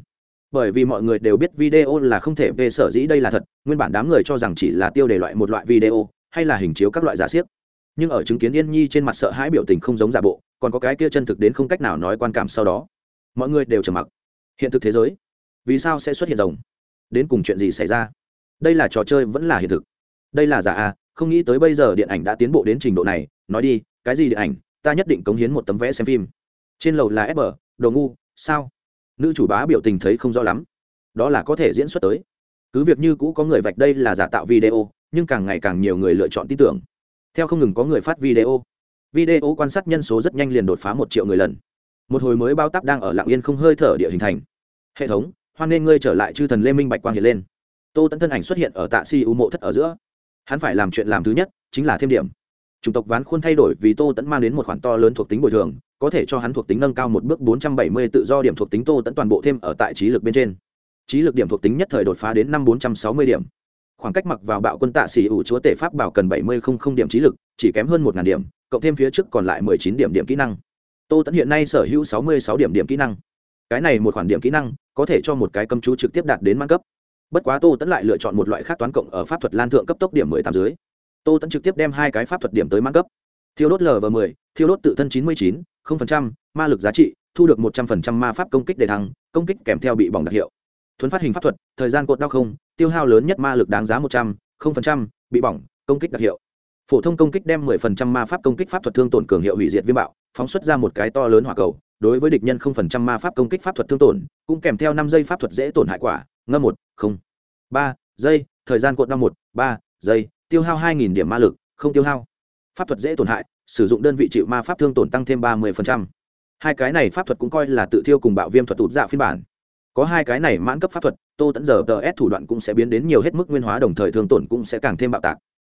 Bởi vì mọi người đều biết video là không thể về sở dĩ đây là thật, nguyên bản đám người cho rằng chỉ là tiêu đề loại một loại video, hay là hình chiếu các loại giả xiếc. Nhưng ở chứng kiến yên nhi trên mặt sợ hãi biểu tình không giống giả bộ, còn có cái kia chân thực đến không cách nào nói quan cảm sau đó, mọi người đều trầm mặc. Hiện thực thế giới, vì sao sẽ xuất hiện rồng? Đến cùng chuyện gì xảy ra? Đây là trò chơi vẫn là hiện thực. Đây là giả à không nghĩ tới bây giờ điện ảnh đã tiến bộ đến trình độ này, nói đi, cái gì điện ảnh, ta nhất định cống hiến một tấm vé xem phim. Trên lầu là fb đồ ngu, sao? Nữ chủ bá biểu tình thấy không rõ lắm. Đó là có thể diễn xuất tới. Cứ việc như cũ có người vạch đây là giả tạo video, nhưng càng ngày càng nhiều người lựa chọn tin tưởng. Theo không ngừng có người phát video. Video quan sát nhân số rất nhanh liền đột phá một triệu người lần. Một hồi mới bao tắp đang ở lạng yên không hơi thở địa hình thành. Hệ thống, hoan nên ngươi trở lại chư thần lê minh bạch quang hiện lên. Tô tẫn thân ảnh xuất hiện ở tạ si u mộ thất ở giữa hắn phải làm chuyện làm thứ nhất, chính là thêm điểm. Chủng tộc ván khuôn thay đổi vì tô tẫn mang đến một khoản to lớn thuộc tính bồi thường, có thể cho hắn thuộc tính nâng cao một bước bốn trăm bảy mươi tự do điểm thuộc tính tô tẫn toàn bộ thêm ở tại trí lực bên trên. Trí lực điểm thuộc tính nhất thời đột phá đến năm bốn trăm sáu mươi điểm. Khoảng cách mặc vào bạo quân tạ xỉ ủ chúa tể pháp bảo cần bảy mươi không không điểm trí lực, chỉ kém hơn một ngàn điểm, cộng thêm phía trước còn lại mười chín điểm điểm kỹ năng. Tô tẫn hiện nay sở hữu sáu mươi sáu điểm điểm kỹ năng. Cái này một khoản điểm kỹ năng có thể cho một cái cầm chú trực tiếp đạt đến mang cấp bất quá tô tẫn lại lựa chọn một loại khác toán cộng ở pháp thuật lan thượng cấp tốc điểm mười tám dưới. Tô tẫn trực tiếp đem hai cái pháp thuật điểm tới mang cấp. Thiêu đốt l và mười thiêu đốt tự thân chín mươi chín không phần trăm ma lực giá trị thu được một trăm phần trăm ma pháp công kích để thăng công kích kèm theo bị bỏng đặc hiệu. Thuấn phát hình pháp thuật thời gian cột đau không tiêu hao lớn nhất ma lực đáng giá một trăm không phần trăm, bị bỏng công kích đặc hiệu. Phổ thông công kích đem 10% ma pháp công kích pháp thuật thương tổn cường hiệu hủy diệt viêm bạo phóng xuất ra một cái to lớn hỏa cầu đối với địch nhân không phần trăm ma pháp công kích pháp thuật thương tổn cũng kèm theo năm giây pháp thuật dễ tổn hại quả ngâm một, không. Ba, giây, thời gian cuộn năm một, ba, giây, tiêu hao 2.000 điểm ma lực, không tiêu hao. Pháp thuật dễ tổn hại, sử dụng đơn vị chịu ma pháp thương tổn tăng thêm 30%. hai cái này pháp thuật cũng coi là tự thiêu cùng bạo viêm thuật tụt dạ phiên bản. Có hai cái này mãn cấp pháp thuật, tô tẫn giờ tờ s thủ đoạn cũng sẽ biến đến nhiều hết mức nguyên hóa, đồng thời thương tổn cũng sẽ càng thêm bạo tạc.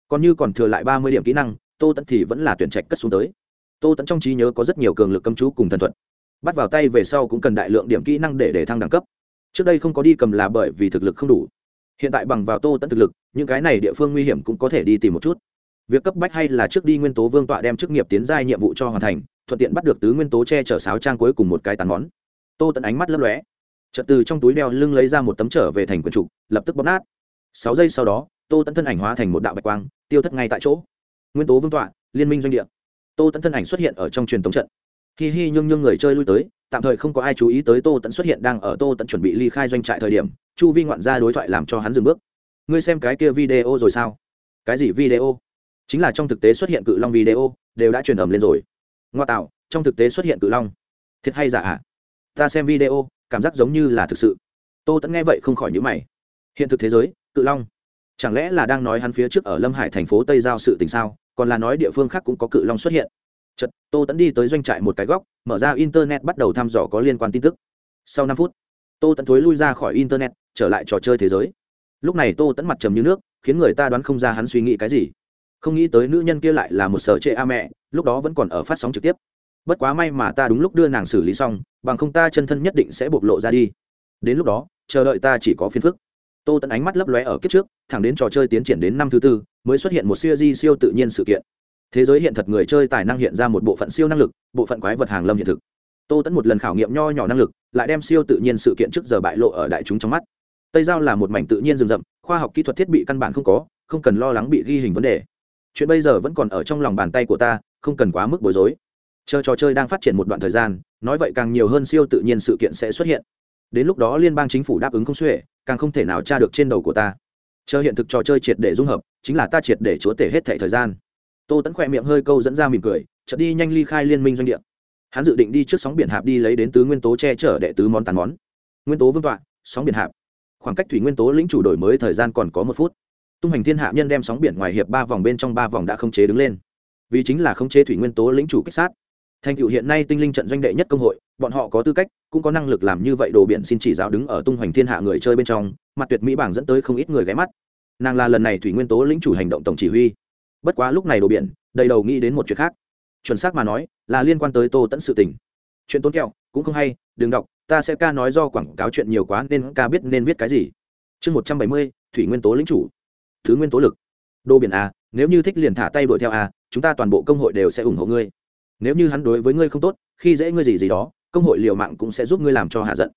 Còn như còn thừa lại ba mươi điểm kỹ năng, tô tẫn thì vẫn là tuyển trạch cất xuống tới. Tô tẫn trong trí nhớ có rất nhiều cường lực cấm chú cùng thần thuật. Bắt vào tay về sau cũng cần đại lượng điểm kỹ năng để để thăng đẳng cấp trước đây không có đi cầm là bởi vì thực lực không đủ. Hiện tại bằng vào tô tẫn thực lực, những cái này địa phương nguy hiểm cũng có thể đi tìm một chút. Việc cấp bách hay là trước đi nguyên tố vương tọa đem chức nghiệp tiến giai nhiệm vụ cho hoàn thành, thuận tiện bắt được tứ nguyên tố che chở sáo trang cuối cùng một cái tàn món. Tô tẫn ánh mắt lấp lóe. Chợt từ trong túi đeo lưng lấy ra một tấm trở về thành quần trục lập tức bóp nát. Sáu giây sau đó, tô tẫn thân ảnh hóa thành một đạo bạch quang, tiêu thất ngay tại chỗ. Nguyên tố vương tọa, liên minh doanh địa. Tô tẫn thân ảnh xuất hiện ở trong truyền thống trận. Hi hi nhương nhương người chơi lui tới tạm thời không có ai chú ý tới tô tẫn xuất hiện đang ở tô tẫn chuẩn bị ly khai doanh trại thời điểm, chu vi ngoạn ra đối thoại làm cho hắn dừng bước. Ngươi xem cái kia video rồi sao? Cái gì video? Chính là trong thực tế xuất hiện cự long video, đều đã truyền ẩm lên rồi. Ngoa tạo, trong thực tế xuất hiện cự long? Thiệt hay giả ạ? À? ta xem video, cảm giác giống như là thực sự. Tô tẫn nghe vậy không khỏi nhữ mày. Hiện thực thế giới, cự long? Chẳng lẽ là đang nói hắn phía trước ở lâm hải thành phố tây giao sự tình sao? Còn là nói địa phương khác cũng có cự long xuất hiện? Chật tô tẫn đi tới doanh trại một cái góc, mở ra internet bắt đầu thăm dò có liên quan tin tức. Sau năm phút, tô tẫn thối lui ra khỏi internet, trở lại trò chơi thế giới. Lúc này tô tẫn mặt trầm như nước, khiến người ta đoán không ra hắn suy nghĩ cái gì. Không nghĩ tới nữ nhân kia lại là một sở trệ a mẹ, lúc đó vẫn còn ở phát sóng trực tiếp. Bất quá may mà ta đúng lúc đưa nàng xử lý xong, bằng không ta chân thân nhất định sẽ bộc lộ ra đi. Đến lúc đó, chờ đợi ta chỉ có phiền phức. Tô tẫn ánh mắt lấp lóe ở kiếp trước, thẳng đến trò chơi tiến triển đến năm thứ tư, mới xuất hiện một siêu di siêu tự nhiên sự kiện thế giới hiện thật người chơi tài năng hiện ra một bộ phận siêu năng lực, bộ phận quái vật hàng lâm hiện thực. Tô tẫn một lần khảo nghiệm nho nhỏ năng lực, lại đem siêu tự nhiên sự kiện trước giờ bại lộ ở đại chúng trong mắt. Tây giao là một mảnh tự nhiên rừng rậm, khoa học kỹ thuật thiết bị căn bản không có, không cần lo lắng bị ghi hình vấn đề. Chuyện bây giờ vẫn còn ở trong lòng bàn tay của ta, không cần quá mức bối rối. Chờ trò chơi đang phát triển một đoạn thời gian, nói vậy càng nhiều hơn siêu tự nhiên sự kiện sẽ xuất hiện. Đến lúc đó liên bang chính phủ đáp ứng không xuể, càng không thể nào tra được trên đầu của ta. Chờ hiện thực trò chơi triệt để dung hợp, chính là ta triệt để chúa tể hết thẻ thời gian tô tẫn khỏe miệng hơi câu dẫn ra mỉm cười, chợt đi nhanh ly khai liên minh doanh địa. Hắn dự định đi trước sóng biển hạp đi lấy đến tứ nguyên tố che chở đệ tứ món tàn món. Nguyên tố vương tọa, sóng biển hạp. Khoảng cách thủy nguyên tố lĩnh chủ đổi mới thời gian còn có một phút. Tung hành thiên hạ nhân đem sóng biển ngoài hiệp ba vòng bên trong ba vòng đã không chế đứng lên. Vì chính là không chế thủy nguyên tố lĩnh chủ kích sát. Thành cựu hiện nay tinh linh trận doanh đệ nhất công hội, bọn họ có tư cách, cũng có năng lực làm như vậy đồ biển xin chỉ giáo đứng ở tung hoành thiên hạ người chơi bên trong, mặt tuyệt mỹ bảng dẫn tới không ít người ghé mắt. Nàng là lần này thủy nguyên tố lĩnh chủ hành động tổng chỉ huy bất quá lúc này đồ biển, đầy đầu nghĩ đến một chuyện khác. Chuẩn xác mà nói, là liên quan tới tô tẫn sự tình. Chuyện tốn kẹo, cũng không hay, đừng đọc, ta sẽ ca nói do quảng cáo chuyện nhiều quá nên ca biết nên viết cái gì. Chương một trăm bảy mươi, thủy nguyên tố lĩnh chủ. Thứ nguyên tố lực. Đồ biển a nếu như thích liền thả tay đuổi theo a chúng ta toàn bộ công hội đều sẽ ủng hộ ngươi. Nếu như hắn đối với ngươi không tốt, khi dễ ngươi gì gì đó, công hội liều mạng cũng sẽ giúp ngươi làm cho hạ giận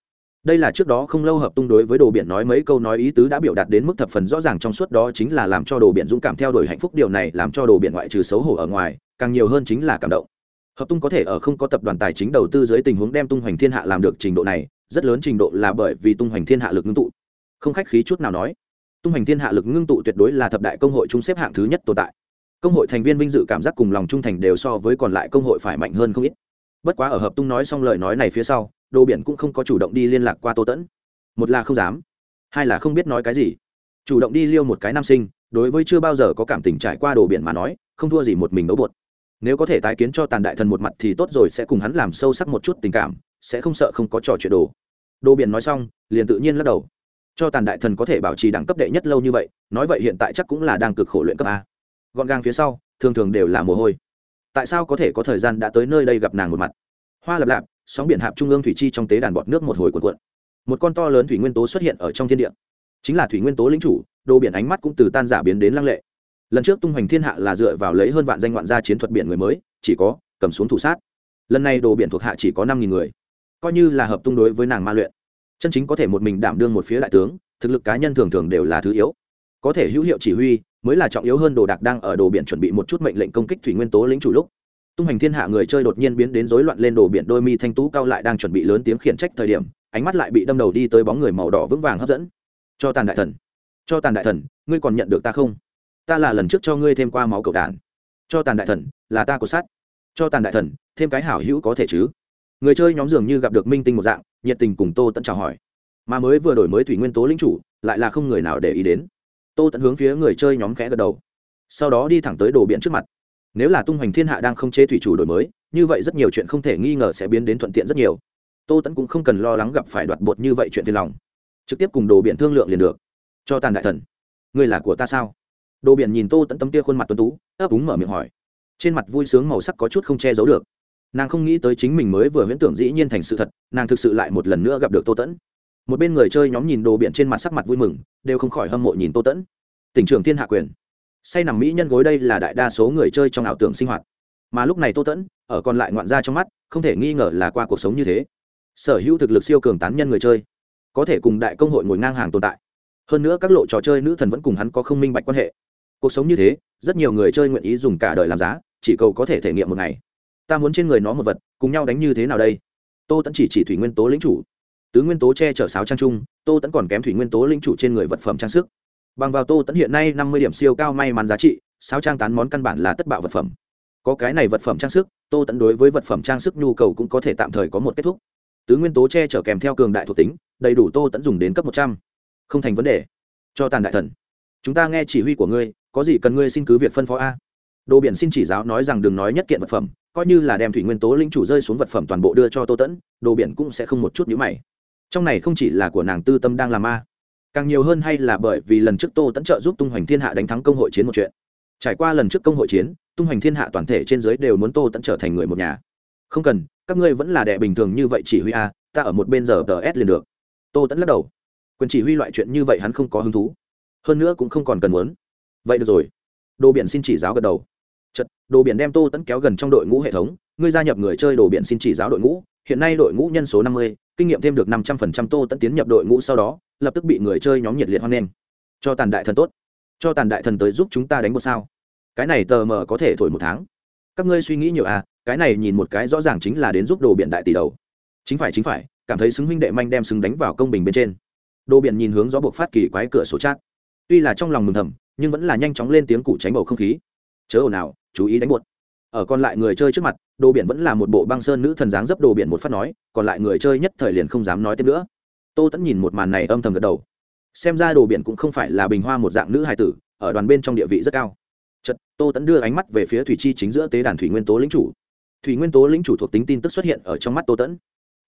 đây là trước đó không lâu hợp tung đối với đồ biển nói mấy câu nói ý tứ đã biểu đạt đến mức thập phần rõ ràng trong suốt đó chính là làm cho đồ biển dũng cảm theo đuổi hạnh phúc. Điều này làm cho đồ biển ngoại trừ xấu hổ ở ngoài, càng nhiều hơn chính là cảm động. Hợp tung có thể ở không có tập đoàn tài chính đầu tư dưới tình huống đem tung hoành thiên hạ làm được trình độ này, rất lớn trình độ là bởi vì tung hoành thiên hạ lực ngưng tụ. Không khách khí chút nào nói, tung hoành thiên hạ lực ngưng tụ tuyệt đối là thập đại công hội chung xếp hạng thứ nhất tồn tại. Công hội thành viên vinh dự cảm giác cùng lòng trung thành đều so với còn lại công hội phải mạnh hơn không ít. Bất quá ở hợp tung nói xong lời nói này phía sau đồ biển cũng không có chủ động đi liên lạc qua tô tẫn. Một là không dám, hai là không biết nói cái gì. Chủ động đi liêu một cái nam sinh, đối với chưa bao giờ có cảm tình trải qua đồ biển mà nói, không thua gì một mình đấu bột. Nếu có thể tái kiến cho tàn đại thần một mặt thì tốt rồi, sẽ cùng hắn làm sâu sắc một chút tình cảm, sẽ không sợ không có trò chuyện đồ. Đồ biển nói xong, liền tự nhiên lắc đầu. Cho tàn đại thần có thể bảo trì đẳng cấp đệ nhất lâu như vậy, nói vậy hiện tại chắc cũng là đang cực khổ luyện cấp a. Gọn gàng phía sau, thường thường đều là mồ hôi. Tại sao có thể có thời gian đã tới nơi đây gặp nàng một mặt? Hoa lập lạp sóng biển hạp trung ương thủy chi trong tế đàn bọt nước một hồi cuộn cuộn. Một con to lớn thủy nguyên tố xuất hiện ở trong thiên địa. Chính là thủy nguyên tố lính chủ, đồ biển ánh mắt cũng từ tan giả biến đến lăng lệ. Lần trước tung hoành thiên hạ là dựa vào lấy hơn vạn danh ngoạn gia chiến thuật biển người mới, chỉ có cầm xuống thủ sát. Lần này đồ biển thuộc hạ chỉ có năm nghìn người. Coi như là hợp tung đối với nàng ma luyện. Chân chính có thể một mình đảm đương một phía đại tướng, thực lực cá nhân thường thường đều là thứ yếu. Có thể hữu hiệu chỉ huy, mới là trọng yếu hơn đồ đạc đang ở đồ biển chuẩn bị một chút mệnh lệnh công kích thủy nguyên tố lĩnh chủ lúc tung hành thiên hạ người chơi đột nhiên biến đến rối loạn lên đồ biển, đôi mi thanh tú cao lại đang chuẩn bị lớn tiếng khiển trách thời điểm, ánh mắt lại bị đâm đầu đi tới bóng người màu đỏ vững vàng hấp dẫn. Cho tàn đại thần, cho tàn đại thần, ngươi còn nhận được ta không? Ta là lần trước cho ngươi thêm qua máu cầu đàn cho tàn đại thần, là ta của sát. Cho tàn đại thần, thêm cái hảo hữu có thể chứ? Người chơi nhóm dường như gặp được minh tinh một dạng, nhiệt tình cùng tô tẫn chào hỏi. Mà mới vừa đổi mới thủy nguyên tố lính chủ, lại là không người nào để ý đến. Tô tẫn hướng phía người chơi nhóm khẽ gật đầu. Sau đó đi thẳng tới đồ biển trước mặt nếu là tung hoành thiên hạ đang không chế thủy chủ đổi mới, như vậy rất nhiều chuyện không thể nghi ngờ sẽ biến đến thuận tiện rất nhiều. Tô tẫn cũng không cần lo lắng gặp phải đoạt bột như vậy chuyện phiền lòng. Trực tiếp cùng đồ biển thương lượng liền được. Cho tàn đại thần. Người là của ta sao? Đồ biển nhìn tô tẫn tấm kia khuôn mặt tuấn tú, ấp úng mở miệng hỏi. Trên mặt vui sướng màu sắc có chút không che giấu được. Nàng không nghĩ tới chính mình mới vừa huyễn tưởng dĩ nhiên thành sự thật, nàng thực sự lại một lần nữa gặp được tô tẫn một bên người chơi nhóm nhìn đồ biển trên mặt sắc mặt vui mừng, đều không khỏi hâm mộ nhìn tô tẫn tỉnh trưởng thiên hạ quyền say nằm mỹ nhân gối đây là đại đa số người chơi trong ảo tưởng sinh hoạt. Mà lúc này tô tẫn, ở còn lại ngoạn gia trong mắt, không thể nghi ngờ là qua cuộc sống như thế. Sở hữu thực lực siêu cường tán nhân người chơi, có thể cùng đại công hội ngồi ngang hàng tồn tại. Hơn nữa các lộ trò chơi nữ thần vẫn cùng hắn có không minh bạch quan hệ. Cuộc sống như thế, rất nhiều người chơi nguyện ý dùng cả đời làm giá, chỉ cầu có thể thể nghiệm một ngày. Ta muốn trên người nó một vật, cùng nhau đánh như thế nào đây? Tô tẫn chỉ chỉ thủy nguyên tố lĩnh chủ. Tứ nguyên tố che chở sáo trang trung, tô tẫn còn kém thủy nguyên tố lĩnh chủ trên người vật phẩm trang sức bằng vào tô tẫn hiện nay năm mươi điểm siêu cao may mắn giá trị, Sáu trang tán món căn bản là tất bạo vật phẩm. Có cái này vật phẩm trang sức, tô tẫn đối với vật phẩm trang sức nhu cầu cũng có thể tạm thời có một kết thúc. Tứ nguyên tố che chở kèm theo cường đại thuộc tính, đầy đủ tô tẫn dùng đến cấp một trăm. Không thành vấn đề. Cho tàn đại thần. Chúng ta nghe chỉ huy của ngươi, có gì cần ngươi xin cứ việc phân phó a. Đồ biển xin chỉ giáo nói rằng đừng nói nhất kiện vật phẩm, coi như là đem thủy nguyên tố linh chủ rơi xuống vật phẩm toàn bộ đưa cho tô tẫn đồ biển cũng sẽ không một chút nhữ mày. Trong này không chỉ là của nàng tư tâm đang làm ma càng nhiều hơn hay là bởi vì lần trước tô tẫn trợ giúp tung hoành thiên hạ đánh thắng công hội chiến một chuyện. Trải qua lần trước công hội chiến, tung hoành thiên hạ toàn thể trên giới đều muốn tô tẫn trở thành người một nhà. Không cần, các ngươi vẫn là đệ bình thường như vậy chỉ huy a, ta ở một bên giờ tờ s liền được. Tô tẫn lắc đầu. Quyền chỉ huy loại chuyện như vậy hắn không có hứng thú. Hơn nữa cũng không còn cần muốn. Vậy được rồi. Đồ biển xin chỉ giáo gật đầu. Chật đồ biển đem tô tẫn kéo gần trong đội ngũ hệ thống, ngươi gia nhập người chơi đồ biển xin chỉ giáo đội ngũ, hiện nay đội ngũ nhân số năm mươi, kinh nghiệm thêm được năm trăm phần trăm tô tẫn tiến nhập đội ngũ sau đó lập tức bị người chơi nhóm nhiệt liệt hoan nghênh. Cho tàn đại thần tốt. Cho tàn đại thần tới giúp chúng ta đánh một sao. Cái này tờ mờ có thể thổi một tháng. Các ngươi suy nghĩ nhiều à cái này nhìn một cái rõ ràng chính là đến giúp đồ biển đại tỷ đầu. Chính phải chính phải, cảm thấy xứng huynh đệ manh đem xứng đánh vào công bình bên trên. Đồ biển nhìn hướng gió buộc phát kỳ quái cửa sổ chát tuy là trong lòng mừng thầm, nhưng vẫn là nhanh chóng lên tiếng cụ tránh bầu không khí. Chớ ồn nào chú ý đánh buột ở còn lại người chơi trước mặt, đồ biển vẫn là một bộ băng sơn nữ thần dáng dấp đồ biển một phát nói, còn lại người chơi nhất thời liền không dám nói tiếp nữa tô tẫn nhìn một màn này âm thầm gật đầu. Xem ra đồ biển cũng không phải là bình hoa một dạng nữ hài tử, ở đoàn bên trong địa vị rất cao. Chật tô tẫn đưa ánh mắt về phía thủy chi chính giữa tế đàn thủy nguyên tố lính chủ. Thủy nguyên tố lính chủ thuộc tính tin tức xuất hiện ở trong mắt tô tẫn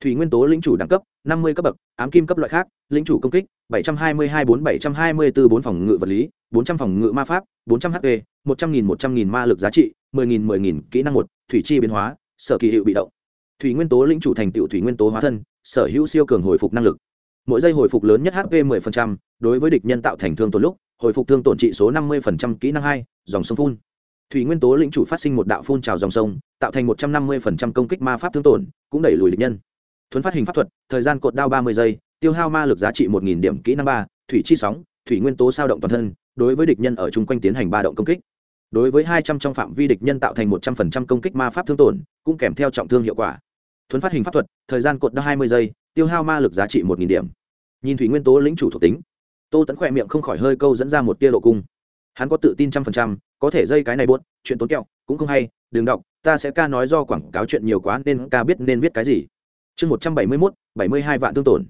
thủy nguyên tố lính chủ đẳng cấp, năm mươi cấp bậc, ám kim cấp loại khác lính chủ công kích, bảy trăm hai mươi hai bốn bảy trăm hai mươi bốn bốn phòng ngự vật lý, bốn trăm phòng ngự ma pháp, bốn trăm hp một trăm nghìn, một trăm nghìn ma lực giá trị, mười nghìn mười nghìn kỹ năng một, thủy chi biến hóa, sở kỳ hiệu bị động. Thủy nguyên tố lính chủ thành tựu thủy nguyên tố hóa thân, sở hữu siêu cường hồi phục năng lực mỗi giây hồi phục lớn nhất hp 10%, đối với địch nhân tạo thành thương tổn lúc hồi phục thương tổn trị số 50% kỹ năng hai dòng sông phun. Thủy nguyên tố lĩnh chủ phát sinh một đạo phun trào dòng sông tạo thành một trăm năm mươi phần trăm công kích ma pháp thương tổn cũng đẩy lùi địch nhân. Thuấn phát hình pháp thuật thời gian cột đao ba mươi giây tiêu hao ma lực giá trị một nghìn điểm kỹ năng ba thủy chi sóng thủy nguyên tố sao động toàn thân đối với địch nhân ở chung quanh tiến hành ba động công kích. Đối với hai trăm trong phạm vi địch nhân tạo thành một trăm phần trăm công kích ma pháp thương tổn cũng kèm theo trọng thương hiệu quả. Thuấn phát hình pháp thuật thời gian cột đao hai mươi giây tiêu hao ma lực giá trị một nghìn điểm. Nhìn thủy nguyên tố lĩnh chủ thuộc tính, tô tẫn khỏe miệng không khỏi hơi câu dẫn ra một tia độ cung. Hắn có tự tin trăm phần trăm, có thể dây cái này buốt, chuyện tốn kẹo, cũng không hay, đừng đọc, ta sẽ ca nói do quảng cáo chuyện nhiều quá nên ca biết nên viết cái gì. Chương một trăm bảy mươi mốt, bảy mươi hai vạn tương tổn.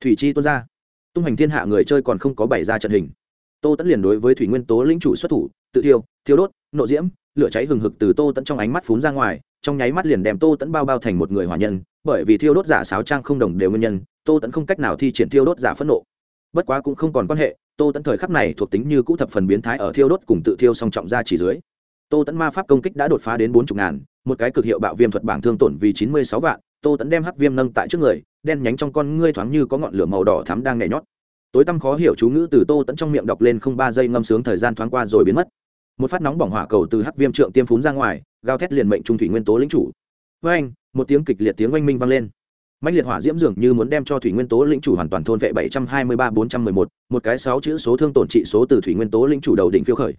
Thủy chi tuôn ra. Tung hành thiên hạ người chơi còn không có bày ra trận hình. Tô tẫn liền đối với thủy nguyên tố lĩnh chủ xuất thủ, tự thiêu thiêu đốt, nộ diễm, lửa cháy hừng hực từ tô tẫn trong ánh mắt phún ra ngoài, trong nháy mắt liền đem tô tẫn bao bao thành một người hòa nhân bởi vì thiêu đốt giả sáo trang không đồng đều nguyên nhân, tô tẫn không cách nào thi triển thiêu đốt giả phẫn nộ. Bất quá cũng không còn quan hệ, tô tẫn thời khắc này thuộc tính như cũ thập phần biến thái ở thiêu đốt cùng tự thiêu song trọng ra chỉ dưới. Tô tẫn ma pháp công kích đã đột phá đến bốn chục ngàn, một cái cực hiệu bạo viêm thuật bảng thương tổn vì chín mươi sáu vạn, tô tẫn đem hắc viêm nâng tại trước người, đen nhánh trong con ngươi thoáng như có ngọn lửa màu đỏ thắm đang nhảy nhót. Tối tăm khó hiểu chú ngữ từ tô tẫn trong miệng đọc lên không ba giây ngâm sướng thời gian thoáng qua rồi biến mất. Một phát nóng bỏng hỏa cầu từ hắc viêm trượng tiêm phún ra ngoài, gào thét liền mệnh trung thủy nguyên tố lĩnh chủ. Với anh một tiếng kịch liệt tiếng oanh minh vang lên. Mạnh liệt hỏa diễm dường như muốn đem cho thủy nguyên tố lĩnh chủ hoàn toàn thôn vệ bảy trăm hai mươi ba bốn trăm mười một một cái sáu chữ số thương tổn trị số từ thủy nguyên tố lĩnh chủ đầu đỉnh phiêu khởi.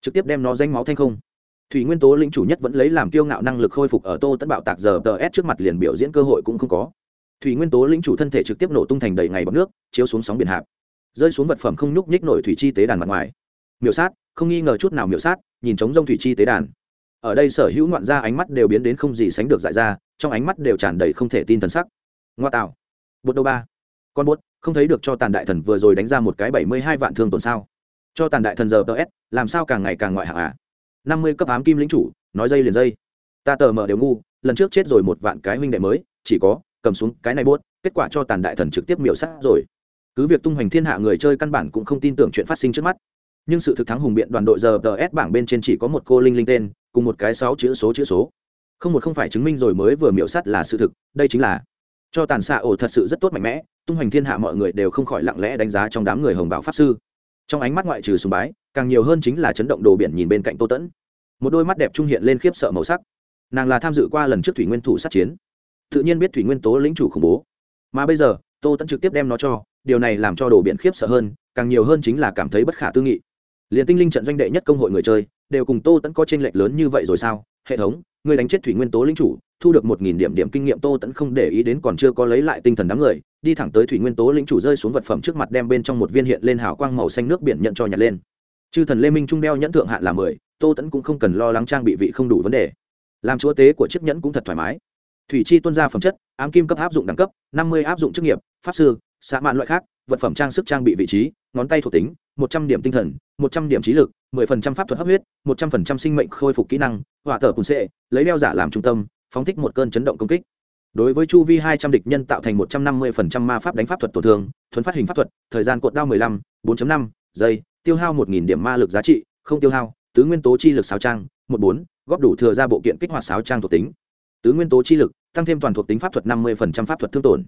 Trực tiếp đem nó danh máu thanh không. Thủy nguyên tố lĩnh chủ nhất vẫn lấy làm kiêu ngạo năng lực khôi phục ở tô tấn bạo tạc giờ tờ s trước mặt liền biểu diễn cơ hội cũng không có. Thủy nguyên tố lĩnh chủ thân thể trực tiếp nổ tung thành đầy ngày bọc nước, chiếu xuống sóng biển hạp. Rơi xuống vật phẩm không nhúc nhích nổi thủy chi tế đàn mặt ngoài. Miểu sát, không nghi ngờ chút nào miểu sát, nhìn trống rông thủy chi tế đàn. Ở đây sở hữu ngoạn gia ánh mắt đều biến đến không gì sánh được dại ra trong ánh mắt đều tràn đầy không thể tin thần sắc. Ngoa tạo. Bột đâu ba. Con bốt không thấy được cho tàn đại thần vừa rồi đánh ra một cái bảy mươi hai vạn thương tổn sao? Cho tàn đại thần giờ ts làm sao càng ngày càng ngoại hạng à? năm mươi cấp ám kim lính chủ, nói dây liền dây. Ta tờ mờ đều ngu, lần trước chết rồi một vạn cái huynh đệ mới, chỉ có, cầm xuống cái này bốt kết quả cho tàn đại thần trực tiếp miểu sát rồi. Cứ việc tung hoành thiên hạ người chơi căn bản cũng không tin tưởng chuyện phát sinh trước mắt. Nhưng sự thực thắng hùng biện đoàn đội giờ ts bảng bên trên chỉ có một cô linh linh tên, cùng một cái sáu chữ số chữ số không một không phải chứng minh rồi mới vừa miểu sát là sự thực, đây chính là cho tàn xạ ổ thật sự rất tốt mạnh mẽ, tung hoành thiên hạ mọi người đều không khỏi lặng lẽ đánh giá trong đám người hồng bảo pháp sư. Trong ánh mắt ngoại trừ sùng bái, càng nhiều hơn chính là chấn động đồ biển nhìn bên cạnh tô tẫn. Một đôi mắt đẹp trung hiện lên khiếp sợ màu sắc. Nàng là tham dự qua lần trước thủy nguyên thủ sát chiến. Tự nhiên biết thủy nguyên tố lĩnh chủ khủng bố. Mà bây giờ, tô tẫn trực tiếp đem nó cho, điều này làm cho đồ biển khiếp sợ hơn, càng nhiều hơn chính là cảm thấy bất khả tư nghị. Liền tinh linh trận doanh đệ nhất công hội người chơi, đều cùng tô tẫn có t r ê n lệch lớn như vậy rồi sao? Hệ thống Ngươi đánh chết thủy nguyên tố lĩnh chủ, thu được một nghìn điểm điểm kinh nghiệm tô tẫn không để ý đến còn chưa có lấy lại tinh thần đám người, đi thẳng tới thủy nguyên tố lĩnh chủ rơi xuống vật phẩm trước mặt đem bên trong một viên hiện lên hào quang màu xanh nước biển nhận cho nhặt lên. Chư thần lê minh trung đeo nhẫn thượng hạn là mười, tô tẫn cũng không cần lo lắng trang bị vị không đủ vấn đề. Làm chúa tế của chiếc nhẫn cũng thật thoải mái. Thủy chi tuân ra phẩm chất, ám kim cấp áp dụng đẳng cấp, năm mươi áp dụng chức nghiệp, pháp sư xã mạn loại khác, vật phẩm trang sức trang bị vị trí ngón tay thuộc tính, một trăm điểm tinh thần, một trăm điểm trí lực, mười phần trăm pháp thuật hấp huyết, một trăm phần trăm sinh mệnh khôi phục kỹ năng, hỏa thở cùn sệ lấy đeo giả làm trung tâm, phóng thích một cơn chấn động công kích. Đối với chu vi hai trăm địch nhân tạo thành một trăm năm mươi phần trăm ma pháp đánh pháp thuật tổn thương thuấn phát hình pháp thuật, thời gian cột đao mười lăm, bốn năm, giây, tiêu hao một nghìn điểm ma lực giá trị, không tiêu hao, tứ nguyên tố chi lực sáu trang, một bốn, góp đủ thừa ra bộ kiện kích hoạt sáu trang thuộc tính. Tứ nguyên tố chi lực, tăng thêm toàn thuộc tính pháp thuật năm mươi phần trăm pháp thuật thương tổn.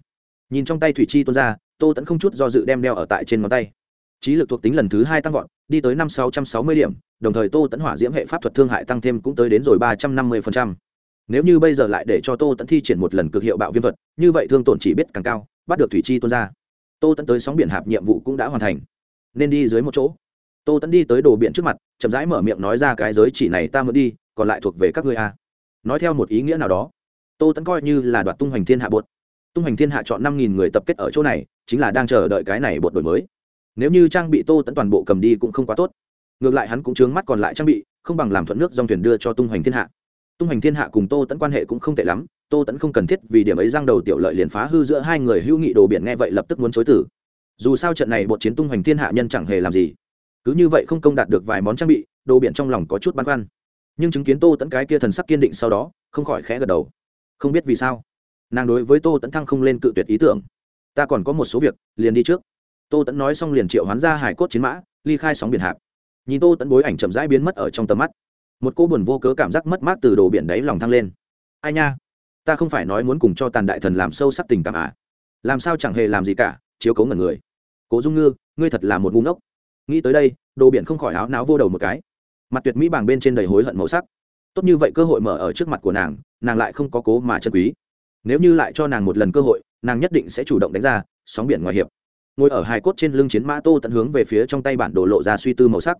Nhìn trong tay thủy chi tuôn ra, tô tẫn không chút do dự đem đeo ở tại trên ngón tay trí lực thuộc tính lần thứ hai tăng vọt, đi tới năm sáu trăm sáu mươi điểm, đồng thời tô tẫn hỏa diễm hệ pháp thuật thương hại tăng thêm cũng tới đến rồi ba trăm năm mươi nếu như bây giờ lại để cho tô tẫn thi triển một lần cực hiệu bạo viêm thuật, như vậy thương tổn chỉ biết càng cao, bắt được thủy chi tuôn ra. Tô tẫn tới sóng biển hạp nhiệm vụ cũng đã hoàn thành. Nên đi dưới một chỗ. Tô tẫn đi tới đồ biển trước mặt, chậm rãi mở miệng nói ra cái giới chỉ này ta mới đi, còn lại thuộc về các ngươi a. Nói theo một ý nghĩa nào đó, tô tẫn coi như là đoạt tung hoành thiên hạ bột. Tung hoành thiên hạ chọn năm nghìn người tập kết ở chỗ này, chính là đang chờ đợi cái này bột đổi mới nếu như trang bị tô tẫn toàn bộ cầm đi cũng không quá tốt. Ngược lại hắn cũng chướng mắt còn lại trang bị, không bằng làm thuận nước dòng thuyền đưa cho tung hoành thiên hạ. Tung hoành thiên hạ cùng tô tẫn quan hệ cũng không tệ lắm, tô tẫn không cần thiết vì điểm ấy giang đầu tiểu lợi liền phá hư giữa hai người hữu nghị đồ biển nghe vậy lập tức muốn chối tử dù sao trận này bột chiến tung hoành thiên hạ nhân chẳng hề làm gì. Cứ như vậy không công đạt được vài món trang bị, đồ biển trong lòng có chút băn khoăn. Nhưng chứng kiến tô tẫn cái kia thần sắc kiên định sau đó, không khỏi khẽ gật đầu. Không biết vì sao, nàng đối với tô tẫn thăng không lên cự tuyệt ý tưởng. Ta còn có một số việc, liền đi trước tô tẫn nói xong liền triệu hoán ra hải cốt chiến mã, ly khai sóng biển hạp. Nhìn tô tẫn bối ảnh chậm rãi biến mất ở trong tầm mắt. Một cô buồn vô cớ cảm giác mất mát từ đồ biển đáy lòng thăng lên. Ai nha? Ta không phải nói muốn cùng cho tàn đại thần làm sâu sắc tình cảm à? Làm sao chẳng hề làm gì cả, chiếu cấu ngẩn người. Cố dung ngư, ngươi thật là một ngu ngốc. Nghĩ tới đây, đồ biển không khỏi áo náo vô đầu một cái. Mặt tuyệt mỹ bảng bên trên đầy hối hận màu sắc. Tốt như vậy cơ hội mở ở trước mặt của nàng nàng lại không có cố mà chân quý. Nếu như lại cho nàng một lần cơ hội, nàng nhất định sẽ chủ động đánh ra, sóng biển ngoài hiệp ngồi ở hài cốt trên lưng chiến mã tô tận hướng về phía trong tay bản đồ lộ ra suy tư màu sắc.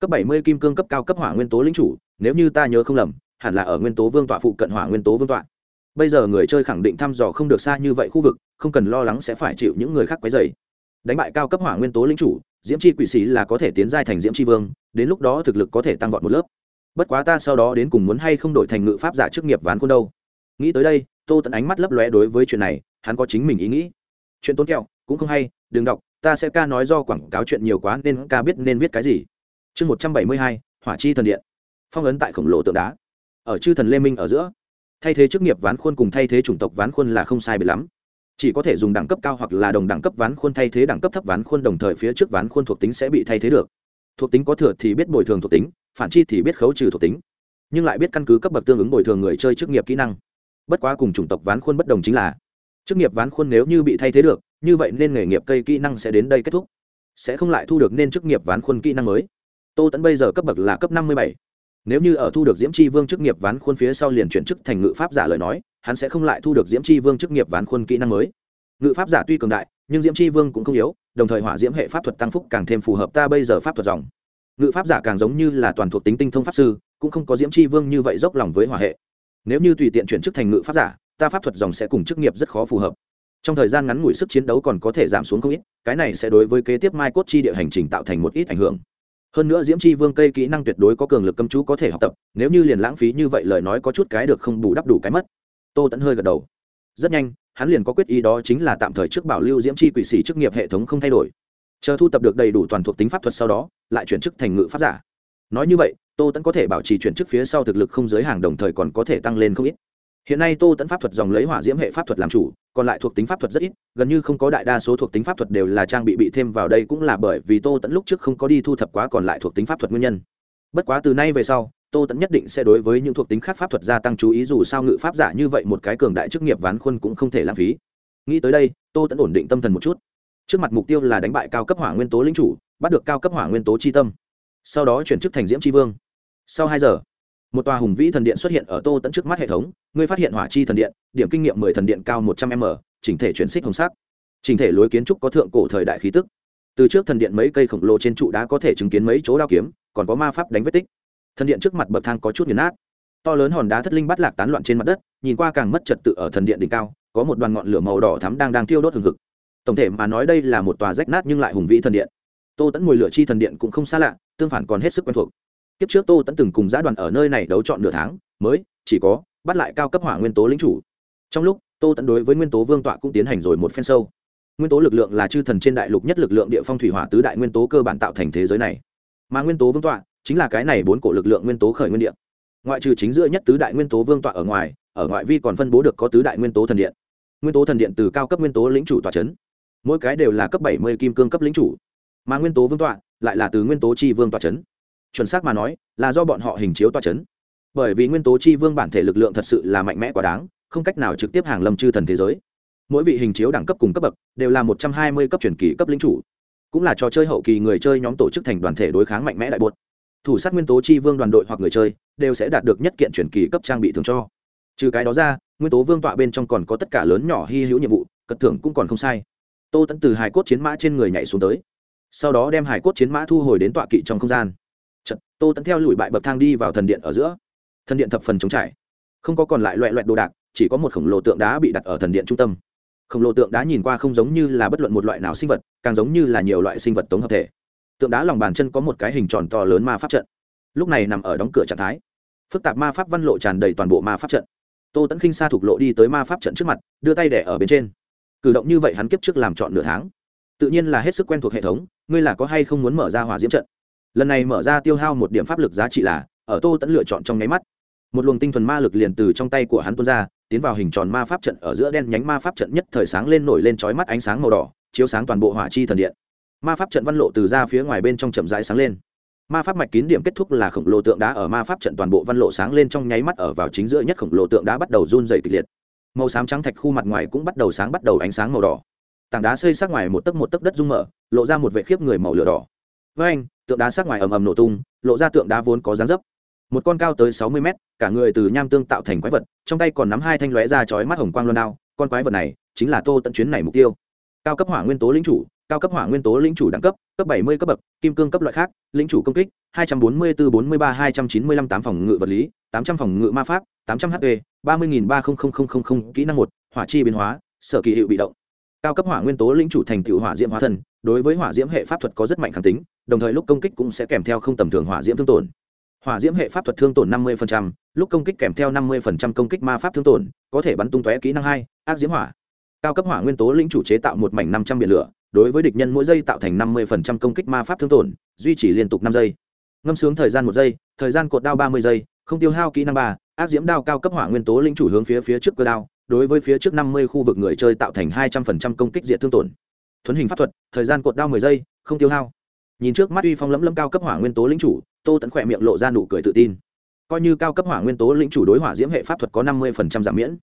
Cấp bảy mươi kim cương cấp cao cấp hỏa nguyên tố lính chủ, nếu như ta nhớ không lầm, hẳn là ở nguyên tố vương tọa phụ cận hỏa nguyên tố vương tọa. Bây giờ người chơi khẳng định thăm dò không được xa như vậy khu vực, không cần lo lắng sẽ phải chịu những người khác quấy dày đánh bại cao cấp hỏa nguyên tố lính chủ, diễm chi quỷ sĩ là có thể tiến giai thành diễm chi vương, đến lúc đó thực lực có thể tăng vọt một lớp. Bất quá ta sau đó đến cùng muốn hay không đổi thành ngự pháp giả chức nghiệp ván quân đâu. Nghĩ tới đây, tô tận ánh mắt lấp lóe đối với chuyện này, hắn có chính mình ý nghĩ. Chuyện tốn kẹo cũng không hay, đừng đọc, ta sẽ ca nói do quảng cáo chuyện nhiều quá nên ca biết nên viết cái gì. Chương một trăm bảy mươi hai, hỏa chi thần điện. Phong ấn tại khổng lồ tượng đá. Ở chư thần lê minh ở giữa. Thay thế chức nghiệp ván khuôn cùng thay thế chủng tộc ván khuôn là không sai bị lắm. Chỉ có thể dùng đẳng cấp cao hoặc là đồng đẳng cấp ván khuôn thay thế đẳng cấp thấp ván khuôn đồng thời phía trước ván khuôn thuộc tính sẽ bị thay thế được. Thuộc tính có thừa thì biết bồi thường thuộc tính, phản chi thì biết khấu trừ thuộc tính. Nhưng lại biết căn cứ cấp bậc tương ứng bồi thường người chơi chức nghiệp kỹ năng. Bất quá cùng chủng tộc ván khuôn bất đồng chính là, chức nghiệp ván khuôn nếu như bị thay thế được như vậy nên nghề nghiệp cây kỹ năng sẽ đến đây kết thúc. Sẽ không lại thu được nên chức nghiệp ván khuôn kỹ năng mới. Tô tẫn bây giờ cấp bậc là cấp năm mươi bảy. Nếu như ở thu được diễm c vương chức nghiệp ván khuôn phía sau liền chuyển chức thành ngự pháp giả lời nói, hắn sẽ không lại thu được diễm c vương chức nghiệp ván khuôn kỹ năng mới. Ngự pháp giả tuy cường đại, nhưng diễm c vương cũng không yếu, đồng thời hỏa diễm hệ pháp thuật tăng phúc càng thêm phù hợp ta bây giờ pháp thuật dòng. Ngự pháp giả càng giống như là toàn thuộc tính tinh thông pháp sư, cũng không có diễm c vương như vậy dốc lòng với hỏa hệ. Nếu như tùy tiện chuyển chức thành ngự pháp giả, ta pháp thuật dòng sẽ cùng chức nghiệp rất khó phù hợp trong thời gian ngắn ngủi sức chiến đấu còn có thể giảm xuống không ít, cái này sẽ đối với kế tiếp mai cốt chi địa hành trình tạo thành một ít ảnh hưởng. Hơn nữa diễm chi vương cây kỹ năng tuyệt đối có cường lực cầm chú có thể học tập, nếu như liền lãng phí như vậy lời nói có chút cái được không bù đắp đủ cái mất. Tô tẫn hơi gật đầu. Rất nhanh, hắn liền có quyết ý đó chính là tạm thời trước bảo lưu diễm chi quỷ sĩ chức nghiệp hệ thống không thay đổi. Chờ thu tập được đầy đủ toàn thuộc tính pháp thuật sau đó, lại chuyển chức thành ngự pháp giả. Nói như vậy, tô tẫn có thể bảo trì chuyển chức phía sau thực lực không giới hàng đồng thời còn có thể tăng lên không ít hiện nay tô tẫn pháp thuật dòng lấy hỏa diễm hệ pháp thuật làm chủ, còn lại thuộc tính pháp thuật rất ít, gần như không có đại đa số thuộc tính pháp thuật đều là trang bị bị thêm vào đây cũng là bởi vì tô tẫn lúc trước không có đi thu thập quá còn lại thuộc tính pháp thuật nguyên nhân. Bất quá từ nay về sau, tô tẫn nhất định sẽ đối với những thuộc tính khác pháp thuật gia tăng chú ý dù sao ngự pháp giả như vậy một cái cường đại chức nghiệp ván khuôn cũng không thể lãng phí. Nghĩ tới đây, tô tẫn ổn định tâm thần một chút. Trước mặt mục tiêu là đánh bại cao cấp hỏa nguyên tố lính chủ, bắt được cao cấp hỏa nguyên tố chi tâm. Sau đó chuyển chức thành diễm tri vương. Sau hai giờ một tòa hùng vĩ thần điện xuất hiện ở tô tẫn trước mắt hệ thống, ngươi phát hiện hỏa chi thần điện, điểm kinh nghiệm mười thần điện cao một trăm m, chỉnh thể chuyển xích hồng sắc. Chỉnh thể lối kiến trúc có thượng cổ thời đại khí tức. Từ trước thần điện mấy cây khổng lồ trên trụ đá có thể chứng kiến mấy chỗ đao kiếm, còn có ma pháp đánh vết tích. Thần điện trước mặt bậc thang có chút nghiền nát. To lớn hòn đá thất linh bắt lạc tán loạn trên mặt đất, nhìn qua càng mất trật tự ở thần điện đỉnh cao, có một đoàn ngọn lửa màu đỏ thắm đang đang thiêu đốt hừng hực. Tổng thể mà nói đây là một tòa rách nát nhưng lại hùng vĩ thần điện. Tô tẫn mùi lửa chi thần điện cũng không xa lạ, tương phản còn hết sức quen thuộc kiếp trước tô tẫn từng cùng giã đoàn ở nơi này đấu chọn nửa tháng, mới chỉ có bắt lại cao cấp hỏa nguyên tố lính chủ. Trong lúc, tô tẫn đối với nguyên tố vương tọa cũng tiến hành rồi một phen sâu. Nguyên tố lực lượng là chư thần trên đại lục nhất lực lượng địa phong thủy hỏa tứ đại nguyên tố cơ bản tạo thành thế giới này. Mà nguyên tố vương tọa chính là cái này bốn cổ lực lượng nguyên tố khởi nguyên điện ngoại trừ chính giữa nhất tứ đại nguyên tố vương tọa ở ngoài, ở ngoại vi còn phân bố được có tứ đại nguyên tố thần điện. Nguyên tố thần điện từ cao cấp nguyên tố lĩnh chủ tọa chấn. mỗi cái đều là cấp bảy mươi kim cương cấp lĩnh chủ. Mà nguyên tố vương tọa lại là từ nguyên tố chi vương tọa chấn chuẩn xác mà nói, là do bọn họ hình chiếu toa c h ấ n bởi vì nguyên tố chi vương bản thể lực lượng thật sự là mạnh mẽ quá đáng, không cách nào trực tiếp hàng lâm chư thần thế giới. Mỗi vị hình chiếu đẳng cấp cùng cấp bậc đều là một trăm hai mươi cấp truyền kỳ cấp lính chủ. Cũng là trò chơi hậu kỳ người chơi nhóm tổ chức thành đoàn thể đối kháng mạnh mẽ đại bột. Thủ sát nguyên tố chi vương đoàn đội hoặc người chơi đều sẽ đạt được nhất kiện truyền kỳ cấp trang bị thường cho. Trừ cái đó ra, nguyên tố vương tọa bên trong còn có tất cả lớn nhỏ hy hữu nhiệm vụ cất thưởng cũng còn không sai. Tô tẫn từ hải cốt chiến mã trên người nhảy xuống tới. Sau đó đem hải cốt chiến mã thu hồi đến tọa kỵ trong không gian. Chật, tô tẫn theo lùi bại bậc thang đi vào thần điện ở giữa. Thần điện thập phần chống trải. Không có còn lại loại loại đồ đạc chỉ có một khổng lồ tượng đá bị đặt ở thần điện trung tâm. Khổng lồ tượng đá nhìn qua không giống như là bất luận một loại nào sinh vật càng giống như là nhiều loại sinh vật tống hợp thể. Tượng đá lòng bàn chân có một cái hình tròn to lớn ma pháp trận. Lúc này nằm ở đóng cửa trạng thái. Phức tạp ma pháp văn lộ tràn đầy toàn bộ ma pháp trận. Tô tẫn khinh xa thục lộ đi tới ma pháp trận trước mặt đưa tay đẻ ở bên trên. Cử động như vậy hắn kiếp trước làm chọn nửa tháng. Tự nhiên là hết sức quen thuộc hệ thống ngươi là có hay không muốn mở ra hỏa diễm trận? Lần này mở ra tiêu hao một điểm pháp lực giá trị là, ở tô tẫn lựa chọn trong nháy mắt. Một luồng tinh thuần ma lực liền từ trong tay của hắn tuôn ra, tiến vào hình tròn ma pháp trận ở giữa đen nhánh ma pháp trận nhất thời sáng lên nổi lên trói mắt ánh sáng màu đỏ, chiếu sáng toàn bộ hỏa chi thần điện. Ma pháp trận văn lộ từ ra phía ngoài bên trong chậm rãi sáng lên. Ma pháp mạch kín điểm kết thúc là khổng lồ tượng đá ở ma pháp trận toàn bộ văn lộ sáng lên trong nháy mắt ở vào chính giữa nhất khổng lồ tượng đá bắt đầu run dày kịch liệt. Màu xám trắng thạch khu mặt ngoài cũng bắt đầu sáng bắt đầu ánh sáng màu đỏ. Tảng đá xây sát ngoài một tấc một tấc đất rung mở, lộ ra một vệ khiếp người màu lửa đỏ với anh, tượng đá sát ngoài ầm ầm nổ tung, lộ ra tượng đá vốn có dáng dấp. Một con cao tới sáu mươi mét, cả người từ nham tương tạo thành quái vật, trong tay còn nắm hai thanh lóe ra chói mắt hồng quang loan đao, con quái vật này chính là tô tận chuyến này mục tiêu. Cao cấp hỏa nguyên tố lĩnh chủ, cao cấp hỏa nguyên tố lĩnh chủ đẳng cấp cấp bảy mươi cấp bậc, kim cương cấp loại khác lĩnh chủ công kích, hai trăm bốn mươi bốn bốn mươi ba hai trăm chín mươi lăm tám phòng ngự vật lý, tám trăm phòng ngự ma pháp, tám trăm hp ba mươi nghìn ba không không không không không kỹ năng một, hỏa chi biến hóa, sở kỳ hiệu bị động cao cấp hỏa nguyên tố lĩnh chủ thành tựu hỏa diễm hóa thân đối với hỏa diễm hệ pháp thuật có rất mạnh kháng tính đồng thời lúc công kích cũng sẽ kèm theo không tầm thường hỏa diễm thương tổn. Hỏa diễm hệ pháp thuật thương tổn 50%, lúc công kích kèm theo 50% công kích ma pháp thương tổn có thể bắn tung tóe kỹ năng hai ác diễm hỏa. Cao cấp hỏa nguyên tố lĩnh chủ chế tạo một mảnh 500 biển lửa đối với địch nhân mỗi giây tạo thành 50% công kích ma pháp thương tổn duy trì liên tục năm giây. Ngâm sướng thời gian một giây thời gian cột đao 30 giây không tiêu hao kỹ năng ba ác diễm đao cao cấp hỏa nguyên tố lĩnh chủ hướng phía phía trước cơ đao đối với phía trước 50 khu vực người chơi tạo thành 200% công kích diện thương tổn. Thuấn hình pháp thuật, thời gian cột đao 10 giây, không tiêu hao. Nhìn trước mắt uy phong lẫm lẫm cao cấp hỏa nguyên tố lĩnh chủ, tô tẫn khỏe miệng lộ ra nụ cười tự tin. Coi như cao cấp hỏa nguyên tố lĩnh chủ đối hỏa diễm hệ pháp thuật có năm mươi phần trăm giảm miễn,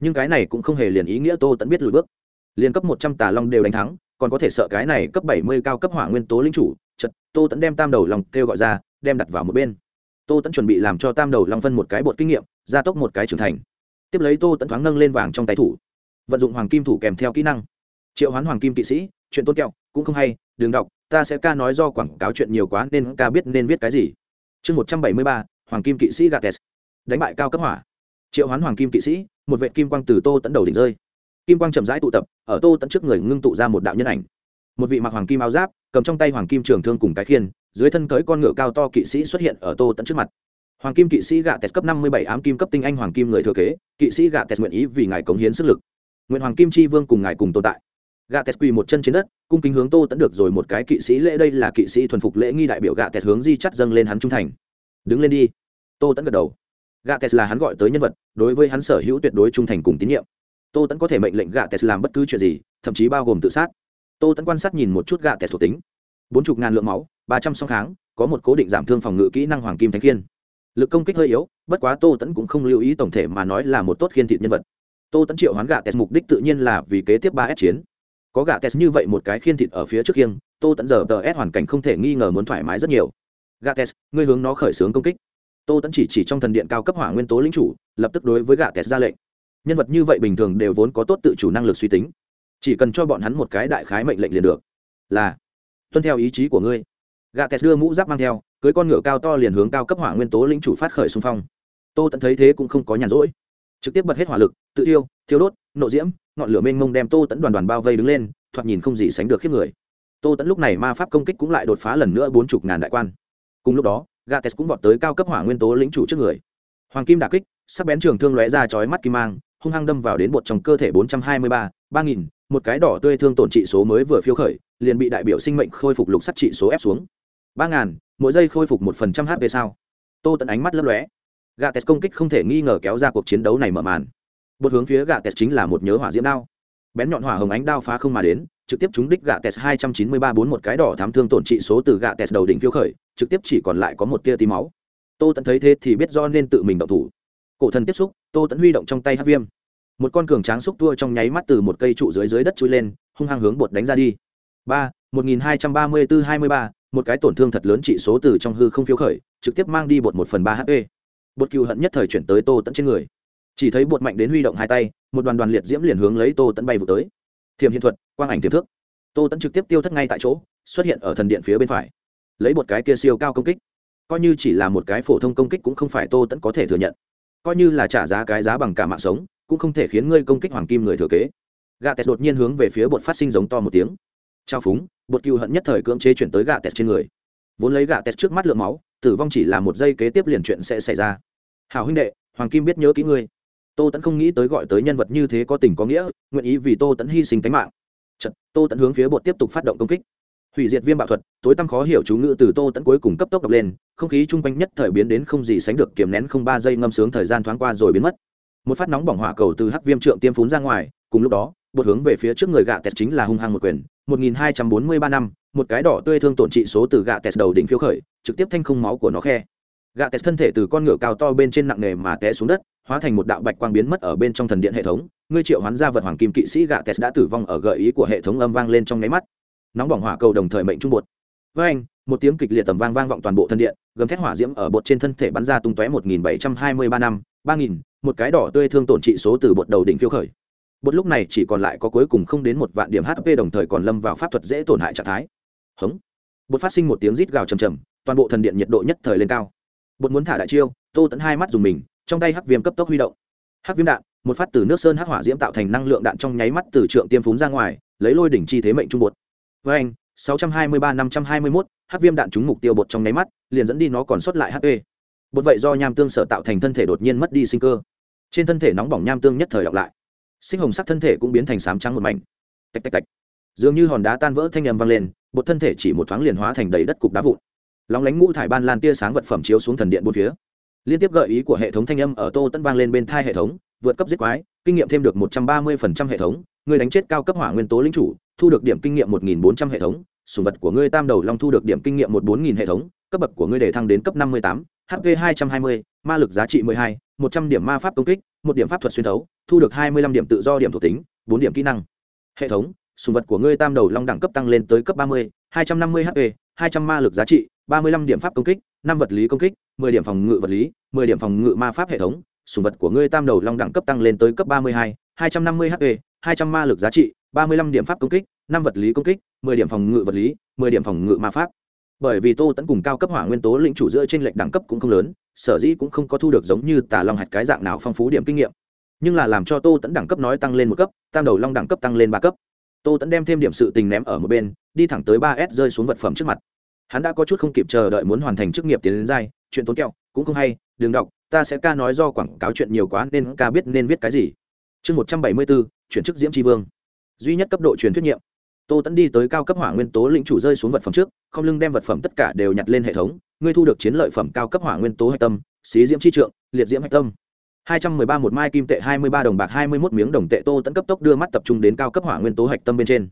nhưng cái này cũng không hề liền ý nghĩa tô tẫn biết lùi bước. Liền cấp một trăm tà long đều đánh thắng, còn có thể sợ cái này cấp bảy mươi cao cấp hỏa nguyên tố lĩnh chủ, chật, tô tẫn đem tam đầu lòng kêu gọi ra, đem đặt vào một bên. Tô tẫn chuẩn bị làm cho tam đầu long phân một cái bột kinh nghiệm, gia tốc một cái trưởng thành tiếp lấy tô tẫn thoáng nâng lên vàng trong tay thủ. Vận dụng hoàng kim thủ kèm theo kỹ năng. Triệu hoán hoàng kim kỵ sĩ, chuyện tốt kẹo, cũng không hay, đừng đọc, ta sẽ ca nói do quảng cáo chuyện nhiều quá nên ca biết nên viết cái gì. Chương một trăm bảy mươi ba, hoàng kim kỵ sĩ gates. Đánh bại cao cấp hỏa. Triệu hoán hoàng kim kỵ sĩ, một vệ kim quang từ tô tẫn đầu đỉnh rơi. Kim quang chậm rãi tụ tập, ở tô tẫn trước người ngưng tụ ra một đạo nhân ảnh. Một vị mặc hoàng kim áo giáp, cầm trong tay hoàng kim trường thương cùng cái khiên, dưới thân cưới con ngựa cao to kỵ sĩ xuất hiện ở tô tẫn trước mặt hoàng kim kỵ sĩ gạ tes cấp năm mươi bảy ám kim cấp tinh anh hoàng kim người thừa kế, kỵ sĩ gạ tes nguyện ý vì ngài cống hiến sức lực. Nguyện hoàng kim chi vương cùng ngài cùng tồn tại. Gạ tes quỳ một chân trên đất, cung kính hướng tô tẫn được rồi một cái kỵ sĩ lễ đây là kỵ sĩ thuần phục lễ nghi đại biểu gạ tes hướng di chắt dâng lên hắn trung thành. Đứng lên đi. Tô tẫn gật đầu. Gạ tes là hắn gọi tới nhân vật, đối với hắn sở hữu tuyệt đối trung thành cùng tín nhiệm. Tô tẫn có thể mệnh lệnh gạ tes làm bất cứ chuyện gì, thậm chí bao gồm tự sát. Tô tẫn quan sát nhìn một chút gạ tes thuộc tính. Bốn chục ngàn lượng máu, ba trăm song kháng, có một cố định giảm thương phòng ngự kỹ năng hoàng kim thánh kiên lực công kích hơi yếu, bất quá tô tẫn cũng không lưu ý tổng thể mà nói là một tốt khiên thịt nhân vật. Tô tẫn triệu hoán gạ tes mục đích tự nhiên là vì kế tiếp ba s chiến. Có gạ tes như vậy một cái khiên thịt ở phía trước khiêng tô tẫn giờ tờ s hoàn cảnh không thể nghi ngờ muốn thoải mái rất nhiều. Gạ tes ngươi hướng nó khởi xướng công kích. Tô tẫn chỉ chỉ trong thần điện cao cấp hỏa nguyên tố lính chủ, lập tức đối với gạ tes ra lệnh. Nhân vật như vậy bình thường đều vốn có tốt tự chủ năng lực suy tính. Chỉ cần cho bọn hắn một cái đại khái mệnh lệnh liền được. Là, tuân theo ý chí của ngươi. Gà tes đưa mũ giáp mang theo, cưới con ngựa cao to liền hướng cao cấp hỏa nguyên tố lính chủ phát khởi xung phong. Tô tẫn thấy thế cũng không có nhàn rỗi. Trực tiếp bật hết hỏa lực, tự tiêu thiếu đốt, nộ diễm, ngọn lửa mênh mông đem tô tẫn đoàn đoàn bao vây đứng lên, thoạt nhìn không gì sánh được khiếp người. Tô tẫn lúc này ma pháp công kích cũng lại đột phá lần nữa bốn chục ngàn đại quan. Cùng lúc đó Gà gates cũng vọt tới cao cấp hỏa nguyên tố lĩnh chủ trước người. Hoàng kim đà kích, sắc bén trường thương lóe ra chói mắt kim mang, hung hăng đâm vào đến bột trong cơ thể bốn trăm hai mươi ba ba nghìn, một cái đỏ tươi thương tổn trị số mới vừa phiêu khởi, liền bị đại biểu sinh mệnh khôi phục lục sắt trị số ép xuống ba ngàn, mỗi giây khôi phục một phần trăm hp sao. Tô tận ánh mắt lấp lóe. Gates công kích không thể nghi ngờ kéo ra cuộc chiến đấu này mở màn. Bột hướng phía gates chính là một nhớ hỏa diễm đao. Bén nhọn hỏa hồng ánh đao phá không mà đến, trực tiếp trúng đích gạ tes hai trăm chín mươi ba bốn một cái đỏ thám thương tổn trị số từ gạ tes đầu đỉnh phiêu khởi, trực tiếp chỉ còn lại có một tia tí máu. Tô tẫn thấy thế thì biết do nên tự mình động thủ. Cổ thần tiếp xúc, tô tẫn huy động trong tay hát viêm. Một con cường tráng xúc tua trong nháy mắt từ một cây trụ dưới dưới đất chui lên, hung hăng hướng bột đánh ra đi. Ba, một nghìn hai trăm ba mươi bốn hai mươi ba một cái tổn thương thật lớn trị số từ trong hư không phiêu khởi, trực tiếp mang đi bột một phần ba hp bột cựu hận nhất thời chuyển tới tô tẫn trên người. Chỉ thấy bột mạnh đến huy động hai tay, một đoàn đoàn liệt diễm liền hướng lấy tô tẫn bay vụ tới. Thiềm hiện thuật, quang ảnh tiềm thức tô tẫn trực tiếp tiêu thất ngay tại chỗ, xuất hiện ở thần điện phía bên phải. Lấy một cái kia siêu cao công kích. Coi như chỉ là một cái phổ thông công kích cũng không phải tô tẫn có thể thừa nhận. Coi như là trả giá cái giá bằng cả mạng sống, cũng không thể khiến ngươi công kích hoàng kim người thừa kế. Gà tẹt đột nhiên hướng về phía bột phát sinh giống to một tiếng trao phúng bột cựu hận nhất thời cưỡng chế chuyển tới gà tét trên người. Vốn lấy gà tét trước mắt lượng máu tử vong chỉ là một giây kế tiếp liền chuyện sẽ xảy ra. Hào huynh đệ hoàng kim biết nhớ kỹ ngươi. Tô tẫn không nghĩ tới gọi tới nhân vật như thế có tình có nghĩa nguyện ý vì tô tẫn hy sinh tính mạng. Chật, tô tẫn hướng phía bột tiếp tục phát động công kích. Hủy diệt viêm bạo thuật tối tăm khó hiểu chú ngữ từ tô tẫn cuối cùng cấp tốc đập lên không khí chung quanh nhất thời biến đến không gì sánh được kiềm nén không ba giây ngâm sướng thời gian thoáng qua rồi biến mất. Một phát nóng bỏng hỏa cầu từ hắc viêm trượng tiêm phún ra ngoài cùng lúc đó bột hướng về phía trước người gạ tẹt chính là hung hăng một quyền. Một nghìn hai trăm bốn mươi ba năm, một cái đỏ tươi thương tổn trị số từ gạ tẹt đầu đỉnh phiêu khởi, trực tiếp thanh không máu của nó khe. Gạ tẹt thân thể từ con ngựa cao to bên trên nặng nề mà té xuống đất, hóa thành một đạo bạch quang biến mất ở bên trong thần điện hệ thống. Ngươi triệu hoán gia vật hoàng kim kỵ sĩ gạ tes đã tử vong ở gợi ý của hệ thống âm vang lên trong nháy mắt. Nóng bỏng hỏa cầu đồng thời mệnh trung bột. Với anh, một tiếng kịch liệt tầm vang vang vọng toàn bộ thân điện, gầm thét hỏa diễm ở bột trên thân thể bắn ra tung tóe một nghìn bảy trăm hai mươi ba năm, ba nghìn, một cái đỏ tươi thương tổn trị số từ bột đầu đỉnh phiêu khởi bột lúc này chỉ còn lại có cuối cùng không đến một vạn điểm hp đồng thời còn lâm vào pháp thuật dễ tổn hại trạng thái. Hống. Bột phát sinh một tiếng rít gào trầm trầm toàn bộ thần điện nhiệt độ nhất thời lên cao. Bột muốn thả đại chiêu tô tẫn hai mắt dùng mình trong tay hắc viêm cấp tốc huy động. Hắc viêm đạn một phát từ nước sơn hắc hỏa diễm tạo thành năng lượng đạn trong nháy mắt từ trượng tiêm phúng ra ngoài lấy lôi đỉnh chi thế mệnh trung bột. Với anh 623 521, hắc viêm đạn trúng mục tiêu bột trong nháy mắt liền dẫn đi nó còn sót lại hp bột vậy do nham tương sở tạo thành thân thể đột nhiên mất đi sinh cơ. Trên thân thể nóng bỏng nham tương nhất thời đọc lại sinh hồng sắc thân thể cũng biến thành sám trắng một mảnh. Tạch tạch tạch. Dường như hòn đá tan vỡ thanh âm vang lên, bột thân thể chỉ một thoáng liền hóa thành đầy đất cục đá vụn. Lóng lánh ngũ thải ban lan tia sáng vật phẩm chiếu xuống thần điện bốn phía. Liên tiếp gợi ý của hệ thống thanh âm ở tô tân vang lên bên thai hệ thống, vượt cấp giết quái, kinh nghiệm thêm được một trăm ba mươi phần trăm hệ thống, người đánh chết cao cấp hỏa nguyên tố lính chủ, thu được điểm kinh nghiệm một nghìn bốn trăm hệ thống, sùng vật của ngươi tam đầu long thu được điểm kinh nghiệm một bốn nghìn hệ thống, cấp bậc của ngươi để thăng đến cấp năm mươi tám hp hai trăm hai mươi, ma lực giá trị mười hai một trăm điểm ma pháp công kích, một điểm pháp thuật xuyên thấu, thu được hai mươi lăm điểm tự do điểm thuộc tính, bốn điểm kỹ năng. Hệ thống, sùng vật của ngươi tam đầu long đẳng cấp tăng lên tới cấp ba mươi, hai trăm năm mươi hp hai trăm ma lực giá trị, ba mươi lăm điểm pháp công kích, năm vật lý công kích, mười điểm phòng ngự vật lý, mười điểm phòng ngự ma pháp hệ thống, sùng vật của ngươi tam đầu long đẳng cấp tăng lên tới cấp ba mươi hai hai trăm năm mươi hp hai trăm ma lực giá trị, ba mươi lăm điểm pháp công kích, năm vật lý công kích, mười điểm phòng ngự vật lý, mười điểm phòng ngự ma pháp. Bởi vì tô tẫn cùng cao cấp hỏa nguyên tố lĩnh chủ giữa trên lệnh đẳng cấp cũng không lớn sở dĩ cũng không có thu được giống như tà long hạt cái dạng nào phong phú điểm kinh nghiệm. Nhưng là làm cho tô tẫn đẳng cấp nói tăng lên một cấp, tam đầu long đẳng cấp tăng lên ba cấp. Tô tẫn đem thêm điểm sự tình ném ở một bên, đi thẳng tới ba s rơi xuống vật phẩm trước mặt. Hắn đã có chút không kịp chờ đợi muốn hoàn thành chức nghiệp tiến đến dai chuyện tốn kẹo, cũng không hay, đừng đọc, ta sẽ ca nói do quảng cáo chuyện nhiều quá nên ca biết nên viết cái gì. Chương một trăm bảy mươi bốn, chuyển chức diễm tri vương. Duy nhất cấp độ truyền thuyết nhiệm tô tẫn đi tới cao cấp hỏa nguyên tố lĩnh chủ rơi xuống vật phẩm trước, không lưng đem vật phẩm tất cả đều nhặt lên hệ thống, ngươi thu được chiến lợi phẩm cao cấp hỏa nguyên tố hạch tâm, xí diễm chi trượng, liệt diễm hạch tâm. Hai trăm mười ba một mai kim tệ, hai mươi ba đồng bạc, hai mươi mốt miếng đồng tệ, tô tẫn cấp tốc đưa mắt tập trung đến cao cấp hỏa nguyên tố hạch tâm bên trên.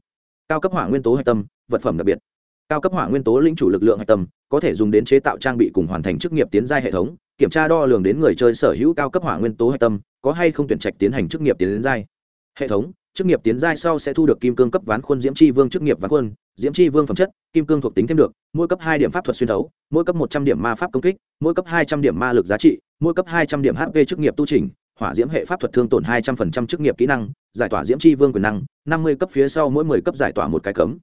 Cao cấp hỏa nguyên tố hạch tâm, vật phẩm đặc biệt. Cao cấp hỏa nguyên tố lĩnh chủ lực lượng hạch tâm, có thể dùng đến chế tạo trang bị cùng hoàn thành chức nghiệp tiến giai hệ thống, kiểm tra đo lường đến người chơi sở hữu cao cấp hỏa nguyên tố hạch tâm, có hay không tuyển trạch tiến hành chức nghiệp tiến đến giai. Hệ thống chức nghiệp tiến giai sau sẽ thu được kim cương cấp ván khuôn diễm chi vương chức nghiệp ván khuôn, diễm chi vương phẩm chất, kim cương thuộc tính thêm được, mỗi cấp hai điểm pháp thuật xuyên thấu, mỗi cấp một trăm điểm ma pháp công kích, mỗi cấp hai trăm điểm ma lực giá trị, mỗi cấp hai trăm điểm hp chức nghiệp tu trình, hỏa diễm hệ pháp thuật thương tổn hai trăm phần trăm chức nghiệp kỹ năng, giải tỏa diễm chi vương quyền năng, năm mươi cấp phía sau mỗi mười cấp giải tỏa một cái cấm.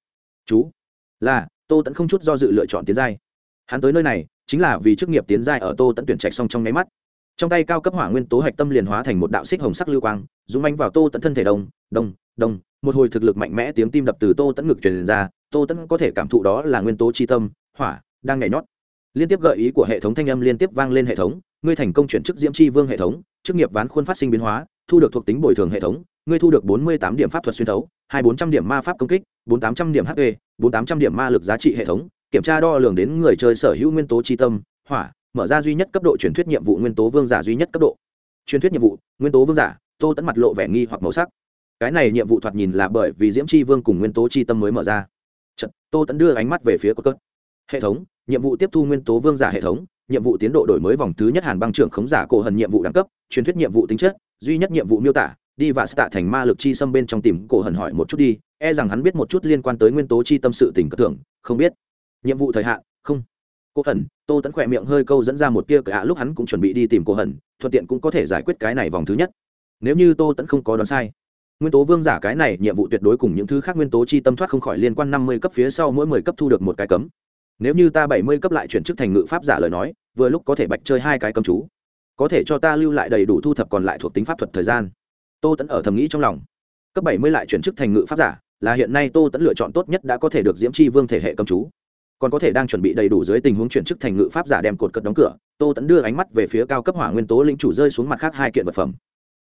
Chú, là, tô tẫn không chút do dự lựa chọn tiến giai. Hắn tới nơi này, chính là vì chức nghiệp tiến giai ở tô tẫn tuyển trạch xong trong nháy mắt trong tay cao cấp hỏa nguyên tố hạch tâm liền hóa thành một đạo xích hồng sắc lưu quang dũng anh vào tô tẫn thân thể đông đông đông. Một hồi thực lực mạnh mẽ tiếng tim đập từ tô tẫn ngực truyền ra, tô tẫn có thể cảm thụ đó là nguyên tố tri tâm, hỏa, đang nhảy nhót. Liên tiếp gợi ý của hệ thống thanh âm liên tiếp vang lên hệ thống, ngươi thành công chuyển chức diễm tri vương hệ thống, chức nghiệp ván khuôn phát sinh biến hóa, thu được thuộc tính bồi thường hệ thống, ngươi thu được bốn mươi tám điểm pháp thuật xuyên thấu, hai bốn trăm điểm ma pháp công kích, bốn tám trăm điểm hp bốn tám trăm điểm ma lực giá trị hệ thống, kiểm tra đo lường đến người chơi sở hữu nguyên tố tri tâm, hỏa mở ra duy nhất cấp độ truyền thuyết nhiệm vụ nguyên tố vương giả duy nhất cấp độ. Truyền thuyết nhiệm vụ nguyên tố vương giả tô tẫn mặt lộ vẻ nghi hoặc màu sắc. Cái này nhiệm vụ thoạt nhìn là bởi vì diễm c vương cùng nguyên tố c tâm mới mở ra. Chật, tô tẫn đưa ánh mắt về phía cốt cất hệ thống nhiệm vụ tiếp thu nguyên tố vương giả hệ thống nhiệm vụ tiến độ đổi mới vòng thứ nhất hàn băng trưởng khống giả cổ hần nhiệm vụ đẳng cấp truyền thuyết nhiệm vụ tính chất duy nhất nhiệm vụ miêu tả đi và tạ thành ma lực chi xâm bên trong tìm cổ hần hỏi một chút đi e rằng hắn biết một chút liên quan tới nguyên tố chi tâm sự tình cất tưởng không biết. Nhiệm vụ thời hạn không cô hẩn, tô tẫn khỏe miệng hơi câu dẫn ra một tia cả lúc hắn cũng chuẩn bị đi tìm cô hẩn, thuận tiện cũng có thể giải quyết cái này vòng thứ nhất. Nếu như tô tẫn không có đoán sai, nguyên tố vương giả cái này nhiệm vụ tuyệt đối cùng những thứ khác nguyên tố chi tâm thoát không khỏi liên quan năm mươi cấp phía sau mỗi mười cấp thu được một cái cấm. Nếu như ta bảy mươi cấp lại chuyển chức thành ngự pháp giả lời nói, vừa lúc có thể bạch chơi hai cái cấm chú. Có thể cho ta lưu lại đầy đủ thu thập còn lại thuộc tính pháp thuật thời gian. Tô tẫn ở thầm nghĩ trong lòng. Cấp bảy mươi lại chuyển chức thành ngự pháp giả, là hiện nay tô tẫn lựa chọn tốt nhất đã có thể được diễm chi vương thể hệ cấm chú còn có thể đang chuẩn bị đầy đủ dưới tình huống chuyển chức thành ngự pháp giả đem cột cất đóng cửa, tô tẫn đưa ánh mắt về phía cao cấp hỏa nguyên tố lĩnh chủ rơi xuống mặt khác hai kiện vật phẩm.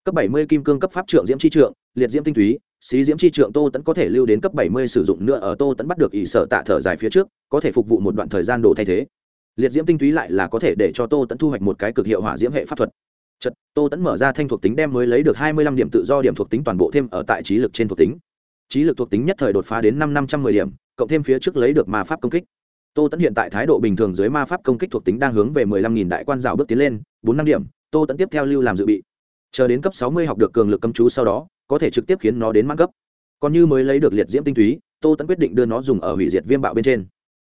Cấp 70 kim cương cấp pháp trượng diễm chi trượng, liệt diễm tinh túy, xí diễm chi trượng tô tẫn có thể lưu đến cấp 70 sử dụng nữa ở tô tẫn bắt được ỷ sở tạ thở dài phía trước, có thể phục vụ một đoạn thời gian đồ thay thế. Liệt diễm tinh túy lại là có thể để cho tô tẫn thu hoạch một cái cực hiệu hỏa diễm hệ pháp thuật. Chật tô tẫn mở ra thanh thuộc tính đem mới lấy được 25 điểm tự do điểm thuộc tính toàn bộ thêm ở tại trí lực trên thuộc tính. Trí lực thuộc tính nhất thời đột phá đến năm năm trăm mười điểm, cộng thêm phía trước lấy được ma pháp công kích tô tẫn hiện tại thái độ bình thường dưới ma pháp công kích thuộc tính đang hướng về mười lăm nghìn đại quan rào bước tiến lên, bốn năm điểm, tô tẫn tiếp theo lưu làm dự bị. Chờ đến cấp sáu mươi học được cường lực cấm chú sau đó, có thể trực tiếp khiến nó đến mãn cấp. Còn như mới lấy được liệt diễm tinh túy, tô tẫn quyết định đưa nó dùng ở hủy diệt viêm bạo bên trên.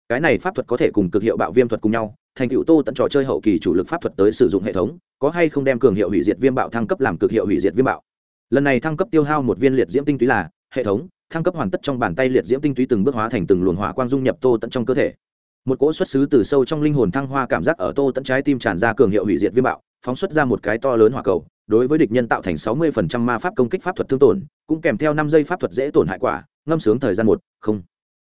Cái này pháp thuật có thể cùng cực hiệu bạo viêm thuật cùng nhau, thành tựu tô tận trò chơi hậu kỳ chủ lực pháp thuật tới sử dụng hệ thống, có hay không đem cường hiệu hủy diệt viêm bạo thăng cấp làm cực hiệu hủy diệt viêm bạo. Lần này thăng cấp tiêu hao một viên liệt diễm tinh túy là hệ thống, thăng cấp hoàn tất trong bàn tay liệt diễm tinh túy từng bước hóa thành từng luồng hỏa quang dung nhập tô tận trong cơ thể một cỗ xuất xứ từ sâu trong linh hồn thăng hoa cảm giác ở tô tận trái tim tràn ra cường hiệu hủy diệt viêm bạo, phóng xuất ra một cái to lớn hỏa cầu, đối với địch nhân tạo thành 60% ma pháp công kích pháp thuật thương tổn, cũng kèm theo năm giây pháp thuật dễ tổn hại quả, ngâm sướng thời gian một, không,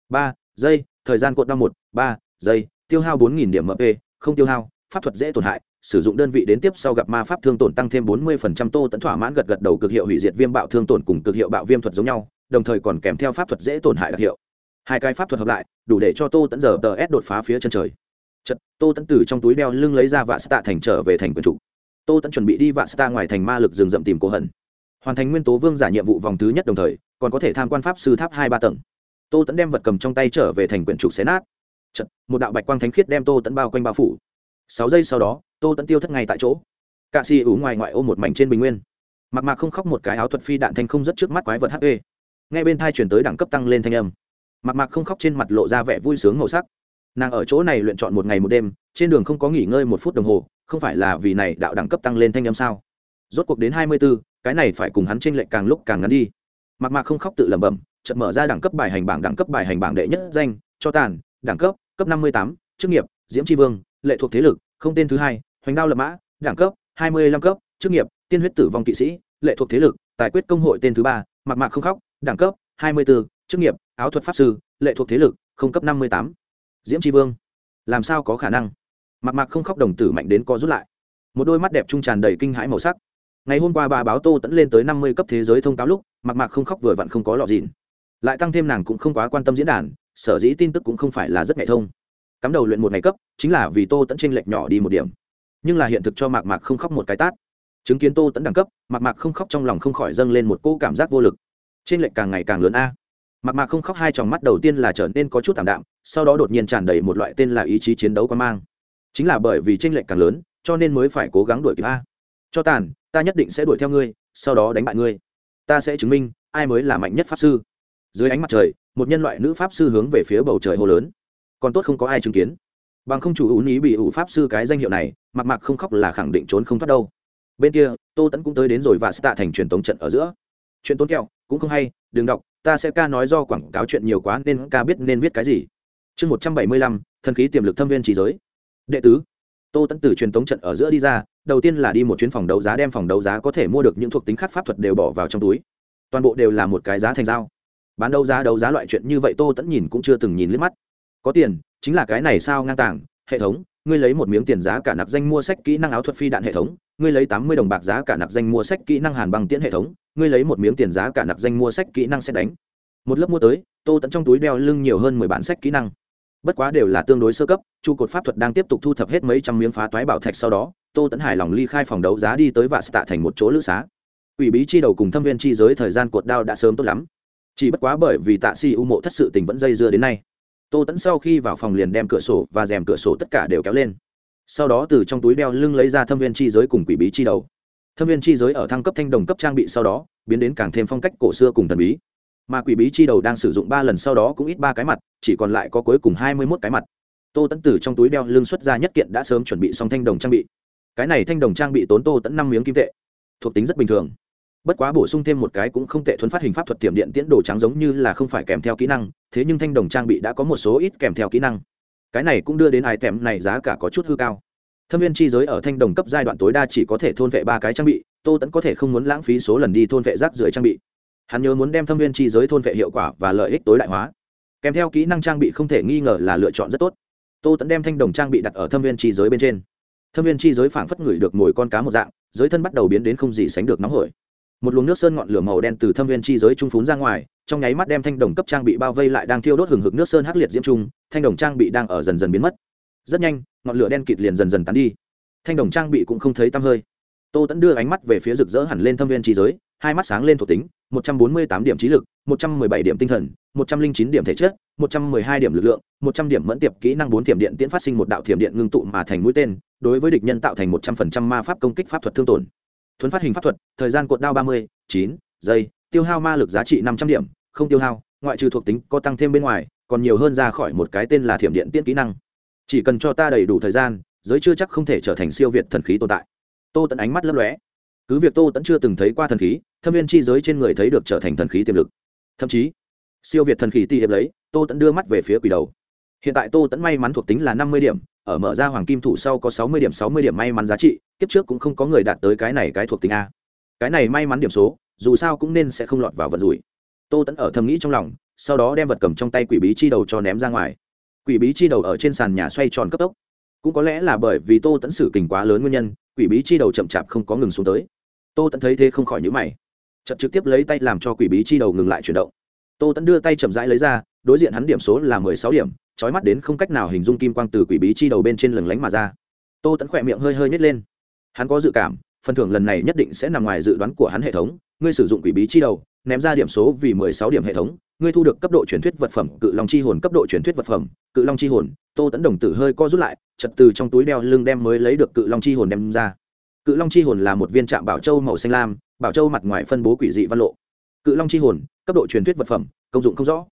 ba giây, thời gian cột đau một, ba giây, tiêu hao bốn nghìn điểm mp không tiêu hao, pháp thuật dễ tổn hại, sử dụng đơn vị đến tiếp sau gặp ma pháp thương tổn tăng thêm 40% tô tẫn thỏa mãn gật gật đầu cực hiệu hủy diệt viêm bạo thương tổn cùng cực hiệu bạo viêm thuật giống nhau, đồng thời còn kèm theo pháp thuật dễ tổn hại đặc hiệu hai cái pháp thuật hợp lại đủ để cho tô tẫn giờ tờ s đột phá phía chân trời. Chật tô tẫn từ trong túi đeo lưng lấy ra vạ tạ thành trở về thành quần chủ. Tô tẫn chuẩn bị đi vạ tạ ngoài thành ma lực rừng rậm tìm cố hận. Hoàn thành nguyên tố vương giả nhiệm vụ vòng thứ nhất đồng thời còn có thể tham quan pháp sư tháp hai ba tầng. Tô tẫn đem vật cầm trong tay trở về thành quyển trục xé nát. Chật, một đạo bạch quang thánh khiết đem tô tẫn bao quanh bao phủ. Sáu giây sau đó tô tẫn tiêu thất ngay tại chỗ. Cạ xì ủ ngoài ngoại ô một mảnh trên bình nguyên. Mặc mạc không khóc một cái áo thuật phi đạn thanh không rất trước mắt quái vật hp Nghe bên thai chuyển tới đẳng cấp tăng lên thanh âm mặc mạc không khóc trên mặt lộ ra vẻ vui sướng màu sắc. Nàng ở chỗ này luyện chọn một ngày một đêm, trên đường không có nghỉ ngơi một phút đồng hồ, không phải là vì này đạo đẳng cấp tăng lên thanh âm sao? Rốt cuộc đến hai mươi b ố cái này phải cùng hắn t r ê n lệch càng lúc càng ngắn đi. Mặc mạc không khóc tự lẩm bẩm, chợt mở ra đẳng cấp bài hành bảng, đẳng cấp bài hành bảng đệ nhất danh, cho tàn, đẳng cấp cấp năm mươi tám, chức nghiệp, diễm tri vương, lệ thuộc thế lực, không tên thứ hai, hoành đao lập mã, đẳng cấp, hai mươi lăm cấp, chức nghiệp, tiên huyết tử vong kỵ sĩ, lệ thuộc thế lực, tài quyết công hội tên thứ ba mặc mạc không khóc, đẳng cấp, hai mươi bốn chức nghiệp, áo thuật pháp sư, lệ thuộc thế lực, không cấp năm mươi tám. Diễm tri vương, làm sao có khả năng? Mặc mạc không khóc đồng tử mạnh đến co rút lại. Một đôi mắt đẹp trung tràn đầy kinh hãi màu sắc. Ngày hôm qua bà báo tô tẫn lên tới năm mươi cấp thế giới thông cáo lúc mặc mạc không khóc vừa vặn không có lọ dịn. Lại tăng thêm nàng cũng không quá quan tâm diễn đàn, sở dĩ tin tức cũng không phải là rất ngày thông. Cắm đầu luyện một ngày cấp, chính là vì tô tẫn tranh lệch nhỏ đi một điểm. Nhưng là hiện thực cho mạc mạc không khóc một cái tát. Chứng kiến tô tẫn đẳng cấp, mạc mạc không khóc trong lòng không khỏi dâng lên một cô cảm giác vô lực. Trên lệch càng ngày càng lớn a mặc mạc không khóc hai tròng mắt đầu tiên là trở nên có chút thảm đạm, sau đó đột nhiên tràn đầy một loại tên là ý chí chiến đấu quan mang. Chính là bởi vì tranh lệch càng lớn, cho nên mới phải cố gắng đuổi kịp a. Cho tàn, ta nhất định sẽ đuổi theo ngươi, sau đó đánh bại ngươi. Ta sẽ chứng minh, ai mới là mạnh nhất pháp sư. Dưới ánh mặt trời, một nhân loại nữ pháp sư hướng về phía bầu trời hồ lớn. Còn tốt không có ai chứng kiến. Bằng không chủ ủ ý bị ủ pháp sư cái danh hiệu này mặc mặc không khóc là khẳng định trốn không thoát đâu. Bên kia, tô tẫn cũng tới đến rồi và sẽ tạ thành truyền tống trận ở giữa. Chuyện tốn kẹo, cũng không hay, đừng đọc ta sẽ ca nói do quảng cáo chuyện nhiều quá nên ca biết nên viết cái gì. Chương một trăm bảy mươi lăm, thần khí tiềm lực thâm viên trí giới. Đệ tứ, tô tẫn từ truyền tống trận ở giữa đi ra, đầu tiên là đi một chuyến phòng đấu giá đem phòng đấu giá có thể mua được những thuộc tính khác pháp thuật đều bỏ vào trong túi. Toàn bộ đều là một cái giá thành dao bán đấu giá đấu giá loại chuyện như vậy tô tẫn nhìn cũng chưa từng nhìn liếc mắt. Có tiền, chính là cái này sao ngang tàng, hệ thống, ngươi lấy một miếng tiền giá cả nạp danh mua sách kỹ năng áo thuật phi đạn hệ thống ngươi lấy tám mươi đồng bạc giá cả nạp danh mua sách kỹ năng hàn băng tiễn hệ thống, ngươi lấy một miếng tiền giá cả nạp danh mua sách kỹ năng xét đánh. Một lớp mua tới, tô tẫn trong túi đeo lưng nhiều hơn mười bản sách kỹ năng. Bất quá đều là tương đối sơ cấp, trụ cột pháp thuật đang tiếp tục thu thập hết mấy trăm miếng phá toái bảo thạch sau đó, tô tẫn hài lòng ly khai phòng đấu giá đi tới và tạ thành một chỗ lữ xá. Ủy bí chi đầu cùng thâm viên chi giới thời gian cột đao đã sớm tốt lắm. Chỉ bất quá bởi vì tạ si u mộ thất sự tình vẫn dây dưa đến nay. Tô tẫn sau khi vào phòng liền đem cửa sổ và rèm cửa sổ tất cả đều kéo lên sau đó từ trong túi đeo lưng lấy ra thâm viên chi giới cùng quỷ bí chi đầu. Thâm viên chi giới ở thăng cấp thanh đồng cấp trang bị sau đó, biến đến càng thêm phong cách cổ xưa cùng thần bí. Mà quỷ bí chi đầu đang sử dụng ba lần sau đó cũng ít ba cái mặt, chỉ còn lại có cuối cùng hai mươi mốt cái mặt. Tô tẫn từ trong túi đeo lưng xuất ra nhất kiện đã sớm chuẩn bị xong thanh đồng trang bị. Cái này thanh đồng trang bị tốn tô tẫn năm miếng kim tệ, thuộc tính rất bình thường. Bất quá bổ sung thêm một cái cũng không tệ thuấn phát hình pháp thuật tiềm điện tiễn đồ trắng giống như là không phải kèm theo kỹ năng, thế nhưng thanh đồng trang bị đã có một số ít kèm theo kỹ năng cái này cũng đưa đến ai tèm này giá cả có chút hư cao. Thâm viên chi giới ở thanh đồng cấp giai đoạn tối đa chỉ có thể thôn vệ ba cái trang bị, tô tẫn có thể không muốn lãng phí số lần đi thôn vệ rác rưởi trang bị. Hắn nhớ muốn đem thâm viên chi giới thôn vệ hiệu quả và lợi ích tối đại hóa. Kèm theo kỹ năng trang bị không thể nghi ngờ là lựa chọn rất tốt. Tô tẫn đem thanh đồng trang bị đặt ở thâm viên chi giới bên trên. Thâm viên chi giới phảng phất ngửi được mồi con cá một dạng, giới thân bắt đầu biến đến không gì sánh được nóng hổi một luồng nước sơn ngọn lửa màu đen từ thâm viên chi giới trung phún ra ngoài, trong nháy mắt đem thanh đồng cấp trang bị bao vây lại đang thiêu đốt hừng hực nước sơn hắc liệt diễm trung, thanh đồng trang bị đang ở dần dần biến mất. Rất nhanh, ngọn lửa đen kịt liền dần dần tán đi. Thanh đồng trang bị cũng không thấy tăm hơi. Tô tẫn đưa ánh mắt về phía rực rỡ hẳn lên thâm viên chi giới, hai mắt sáng lên thuộc tính, một trăm bốn mươi tám điểm trí lực, một trăm mười bảy điểm tinh thần, một trăm linh chín điểm thể chất, một trăm mười hai điểm lực lượng, một trăm điểm mẫn tiệp kỹ năng bốn thiểm điện tiễn phát sinh một đạo thiểm điện ngưng tụ mà thành mũi tên, đối với địch nhân tạo thành một trăm phần trăm ma pháp công kích pháp thuật thương tổn thuấn phát hình pháp thuật, thời gian cột đao ba mươi, chín giây, tiêu hao ma lực giá trị năm trăm điểm, không tiêu hao, ngoại trừ thuộc tính có tăng thêm bên ngoài, còn nhiều hơn ra khỏi một cái tên là thiểm điện tiễn kỹ năng. Chỉ cần cho ta đầy đủ thời gian, giới chưa chắc không thể trở thành siêu việt thần khí tồn tại. Tô tẫn ánh mắt lấp lóe. Cứ việc tô tẫn chưa từng thấy qua thần khí, thâm viên chi giới trên người thấy được trở thành thần khí tiềm lực. Thậm chí, siêu việt thần khí ti hiệp lấy, tô tẫn đưa mắt về phía quỷ đầu hiện tại tô tẫn may mắn thuộc tính là năm mươi điểm, ở mở ra hoàng kim thủ sau có sáu mươi điểm, sáu mươi điểm may mắn giá trị, kiếp trước cũng không có người đạt tới cái này cái thuộc tính a. Cái này may mắn điểm số, dù sao cũng nên sẽ không lọt vào vận rủi. Tô tẫn ở thầm nghĩ trong lòng, sau đó đem vật cầm trong tay quỷ bí chi đầu cho ném ra ngoài. Quỷ bí chi đầu ở trên sàn nhà xoay tròn cấp tốc. Cũng có lẽ là bởi vì tô tẫn sử kình quá lớn nguyên nhân, quỷ bí chi đầu chậm chạp không có ngừng xuống tới. Tô tẫn thấy thế không khỏi nhữ mày. Chậm trực tiếp lấy tay làm cho quỷ bí chi đầu ngừng lại chuyển động tô tẫn đưa tay chậm rãi lấy ra, đối diện hắn điểm số là mười sáu điểm trói mắt đến không cách nào hình dung kim quang từ quỷ bí chi đầu bên trên lừng lánh mà ra. Tô tẫn khỏe miệng hơi hơi nhét lên. Hắn có dự cảm, phần thưởng lần này nhất định sẽ nằm ngoài dự đoán của hắn hệ thống, ngươi sử dụng quỷ bí chi đầu, ném ra điểm số vì mười sáu điểm hệ thống, ngươi thu được cấp độ truyền thuyết vật phẩm, cự long chi hồn cấp độ truyền thuyết vật phẩm, cự long chi hồn, tô tẫn đồng tử hơi co rút lại, chật từ trong túi đeo lưng đem mới lấy được cự long chi hồn đem ra. Cự long chi hồn là một viên trạm bảo châu màu xanh lam, bảo châu mặt ngoài phân bố quỷ dị văn lộ. Cự long chi hồn cấp độ truyền thuyết vật phẩm, công dụng không rõ.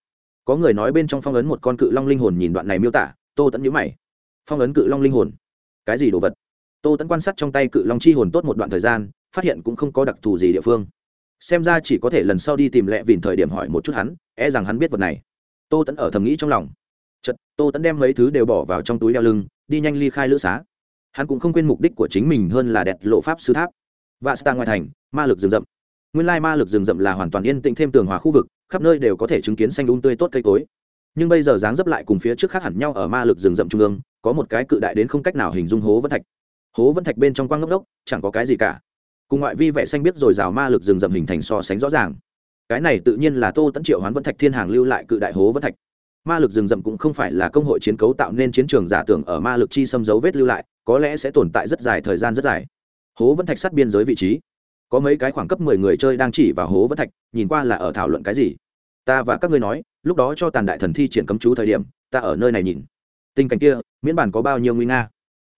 Có người nói bên trong phong ấn một con cự long linh hồn nhìn đoạn này miêu tả, tô tẫn nhữ mày. Phong ấn cự long linh hồn? Cái gì đồ vật? Tô tẫn quan sát trong tay cự long chi hồn tốt một đoạn thời gian, phát hiện cũng không có đặc thù gì địa phương. Xem ra chỉ có thể lần sau đi tìm lẹ vìn thời điểm hỏi một chút hắn e rằng hắn biết vật này. Tô tẫn ở thầm nghĩ trong lòng. Chật tô tẫn đem mấy thứ đều bỏ vào trong túi đeo lưng, đi nhanh ly khai lữ xá. Hắn cũng không quên mục đích của chính mình hơn là đẹp lộ pháp sư tháp. Và star ngoài thành, ma lực rừng rậm nguyên lai ma lực rừng rậm là hoàn toàn yên tĩnh thêm tường hòa khu vực, khắp nơi đều có thể chứng kiến xanh đun tươi tốt cây cối. Nhưng bây giờ dáng dấp lại cùng phía trước khác hẳn nhau ở ma lực rừng rậm trung ương, có một cái cự đại đến không cách nào hình dung hố vân thạch. Hố vân thạch bên trong quang ngốc đốc, chẳng có cái gì cả. Cùng ngoại vi vẻ xanh biết rồi rào ma lực rừng rậm hình thành so sánh rõ ràng. Cái này tự nhiên là tô tẫn triệu hoán vân thạch thiên hàng lưu lại cự đại hố vân thạch. Ma lực rừng rậm cũng không phải là công hội chiến cấu tạo nên chiến trường giả tưởng ở ma lực chi xâm dấu vết lưu lại, có lẽ sẽ tồn tại rất dài thời gian rất dài. Hố vân thạch sát biên giới vị trí có mấy cái khoảng cấp mười người chơi đang chỉ vào hố vân thạch, nhìn qua là ở thảo luận cái gì. Ta và các ngươi nói, lúc đó cho tàn đại thần thi triển cấm chú thời điểm, ta ở nơi này nhìn. Tình cảnh kia, miễn bản có bao nhiêu nguy nga?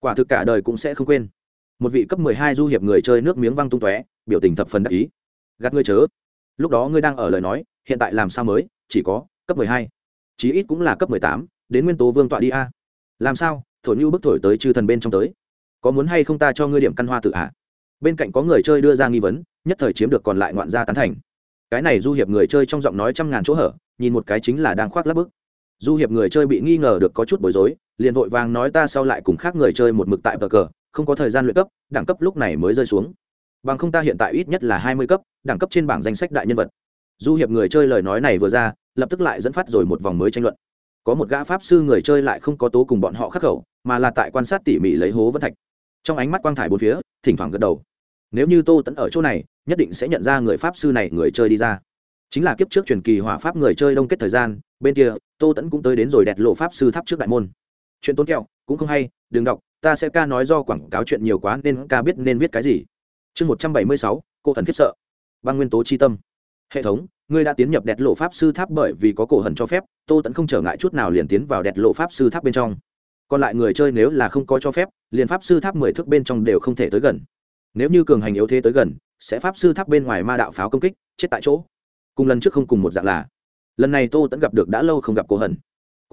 Quả thực cả đời cũng sẽ không quên. Một vị cấp mười hai du hiệp người chơi nước miếng văng tung tóe, biểu tình thập phần đắc ý. Gạt ngươi chớ. Lúc đó ngươi đang ở lời nói, hiện tại làm sao mới, chỉ có cấp mười hai. Chí ít cũng là cấp mười tám, đến nguyên tố vương tọa đi a. Làm sao? Thổi như bức thổi tới chư thần bên trong tới. Có muốn hay không ta cho ngươi điểm căn hoa tự hạ? Bên cạnh có người chơi đưa ra nghi vấn, nhất thời chiếm được còn lại ngoạn gia tán thành. Cái này du hiệp người chơi trong giọng nói trăm ngàn chỗ hở, nhìn một cái chính là đang khoác lắp bức. Du hiệp người chơi bị nghi ngờ được có chút bối rối, liền vội vàng nói ta sau lại cùng khác người chơi một mực tại bờ cờ, không có thời gian luyện cấp, đẳng cấp lúc này mới rơi xuống. Bằng không ta hiện tại ít nhất là hai mươi cấp, đẳng cấp trên bảng danh sách đại nhân vật. Du hiệp người chơi lời nói này vừa ra, lập tức lại dẫn phát rồi một vòng mới tranh luận. Có một gã pháp sư người chơi lại không có tố cùng bọn họ khắc khẩu, mà là tại quan sát tỉ mỉ lấy hố vân thạch. Trong ánh mắt quang thải bốn phía, thỉnh thoảng gật đầu nếu như tô tẫn ở chỗ này, nhất định sẽ nhận ra người pháp sư này người chơi đi ra. Chính là kiếp trước truyền kỳ hỏa pháp người chơi đông kết thời gian, bên kia, tô tẫn cũng tới đến rồi đẹp lộ pháp sư tháp trước đại môn. Chuyện tốn kẹo, cũng không hay, đừng đọc, ta sẽ ca nói do quảng cáo chuyện nhiều quá nên ca biết nên viết cái gì. Chương một trăm bảy mươi sáu cô thần khiếp sợ. Băng nguyên tố chi tâm. Hệ thống, ngươi đã tiến nhập đẹp lộ pháp sư tháp bởi vì có cổ hần cho phép, tô tẫn không trở ngại chút nào liền tiến vào đẹp lộ pháp sư tháp bên trong. Còn lại người chơi nếu là không có cho phép, liền pháp sư tháp mười thước bên trong đều không thể tới gần nếu như cường hành yếu thế tới gần, sẽ pháp sư tháp bên ngoài ma đạo pháo công kích, chết tại chỗ. Cùng lần trước không cùng một dạng là, lần này tô tẫn gặp được đã lâu không gặp cô hần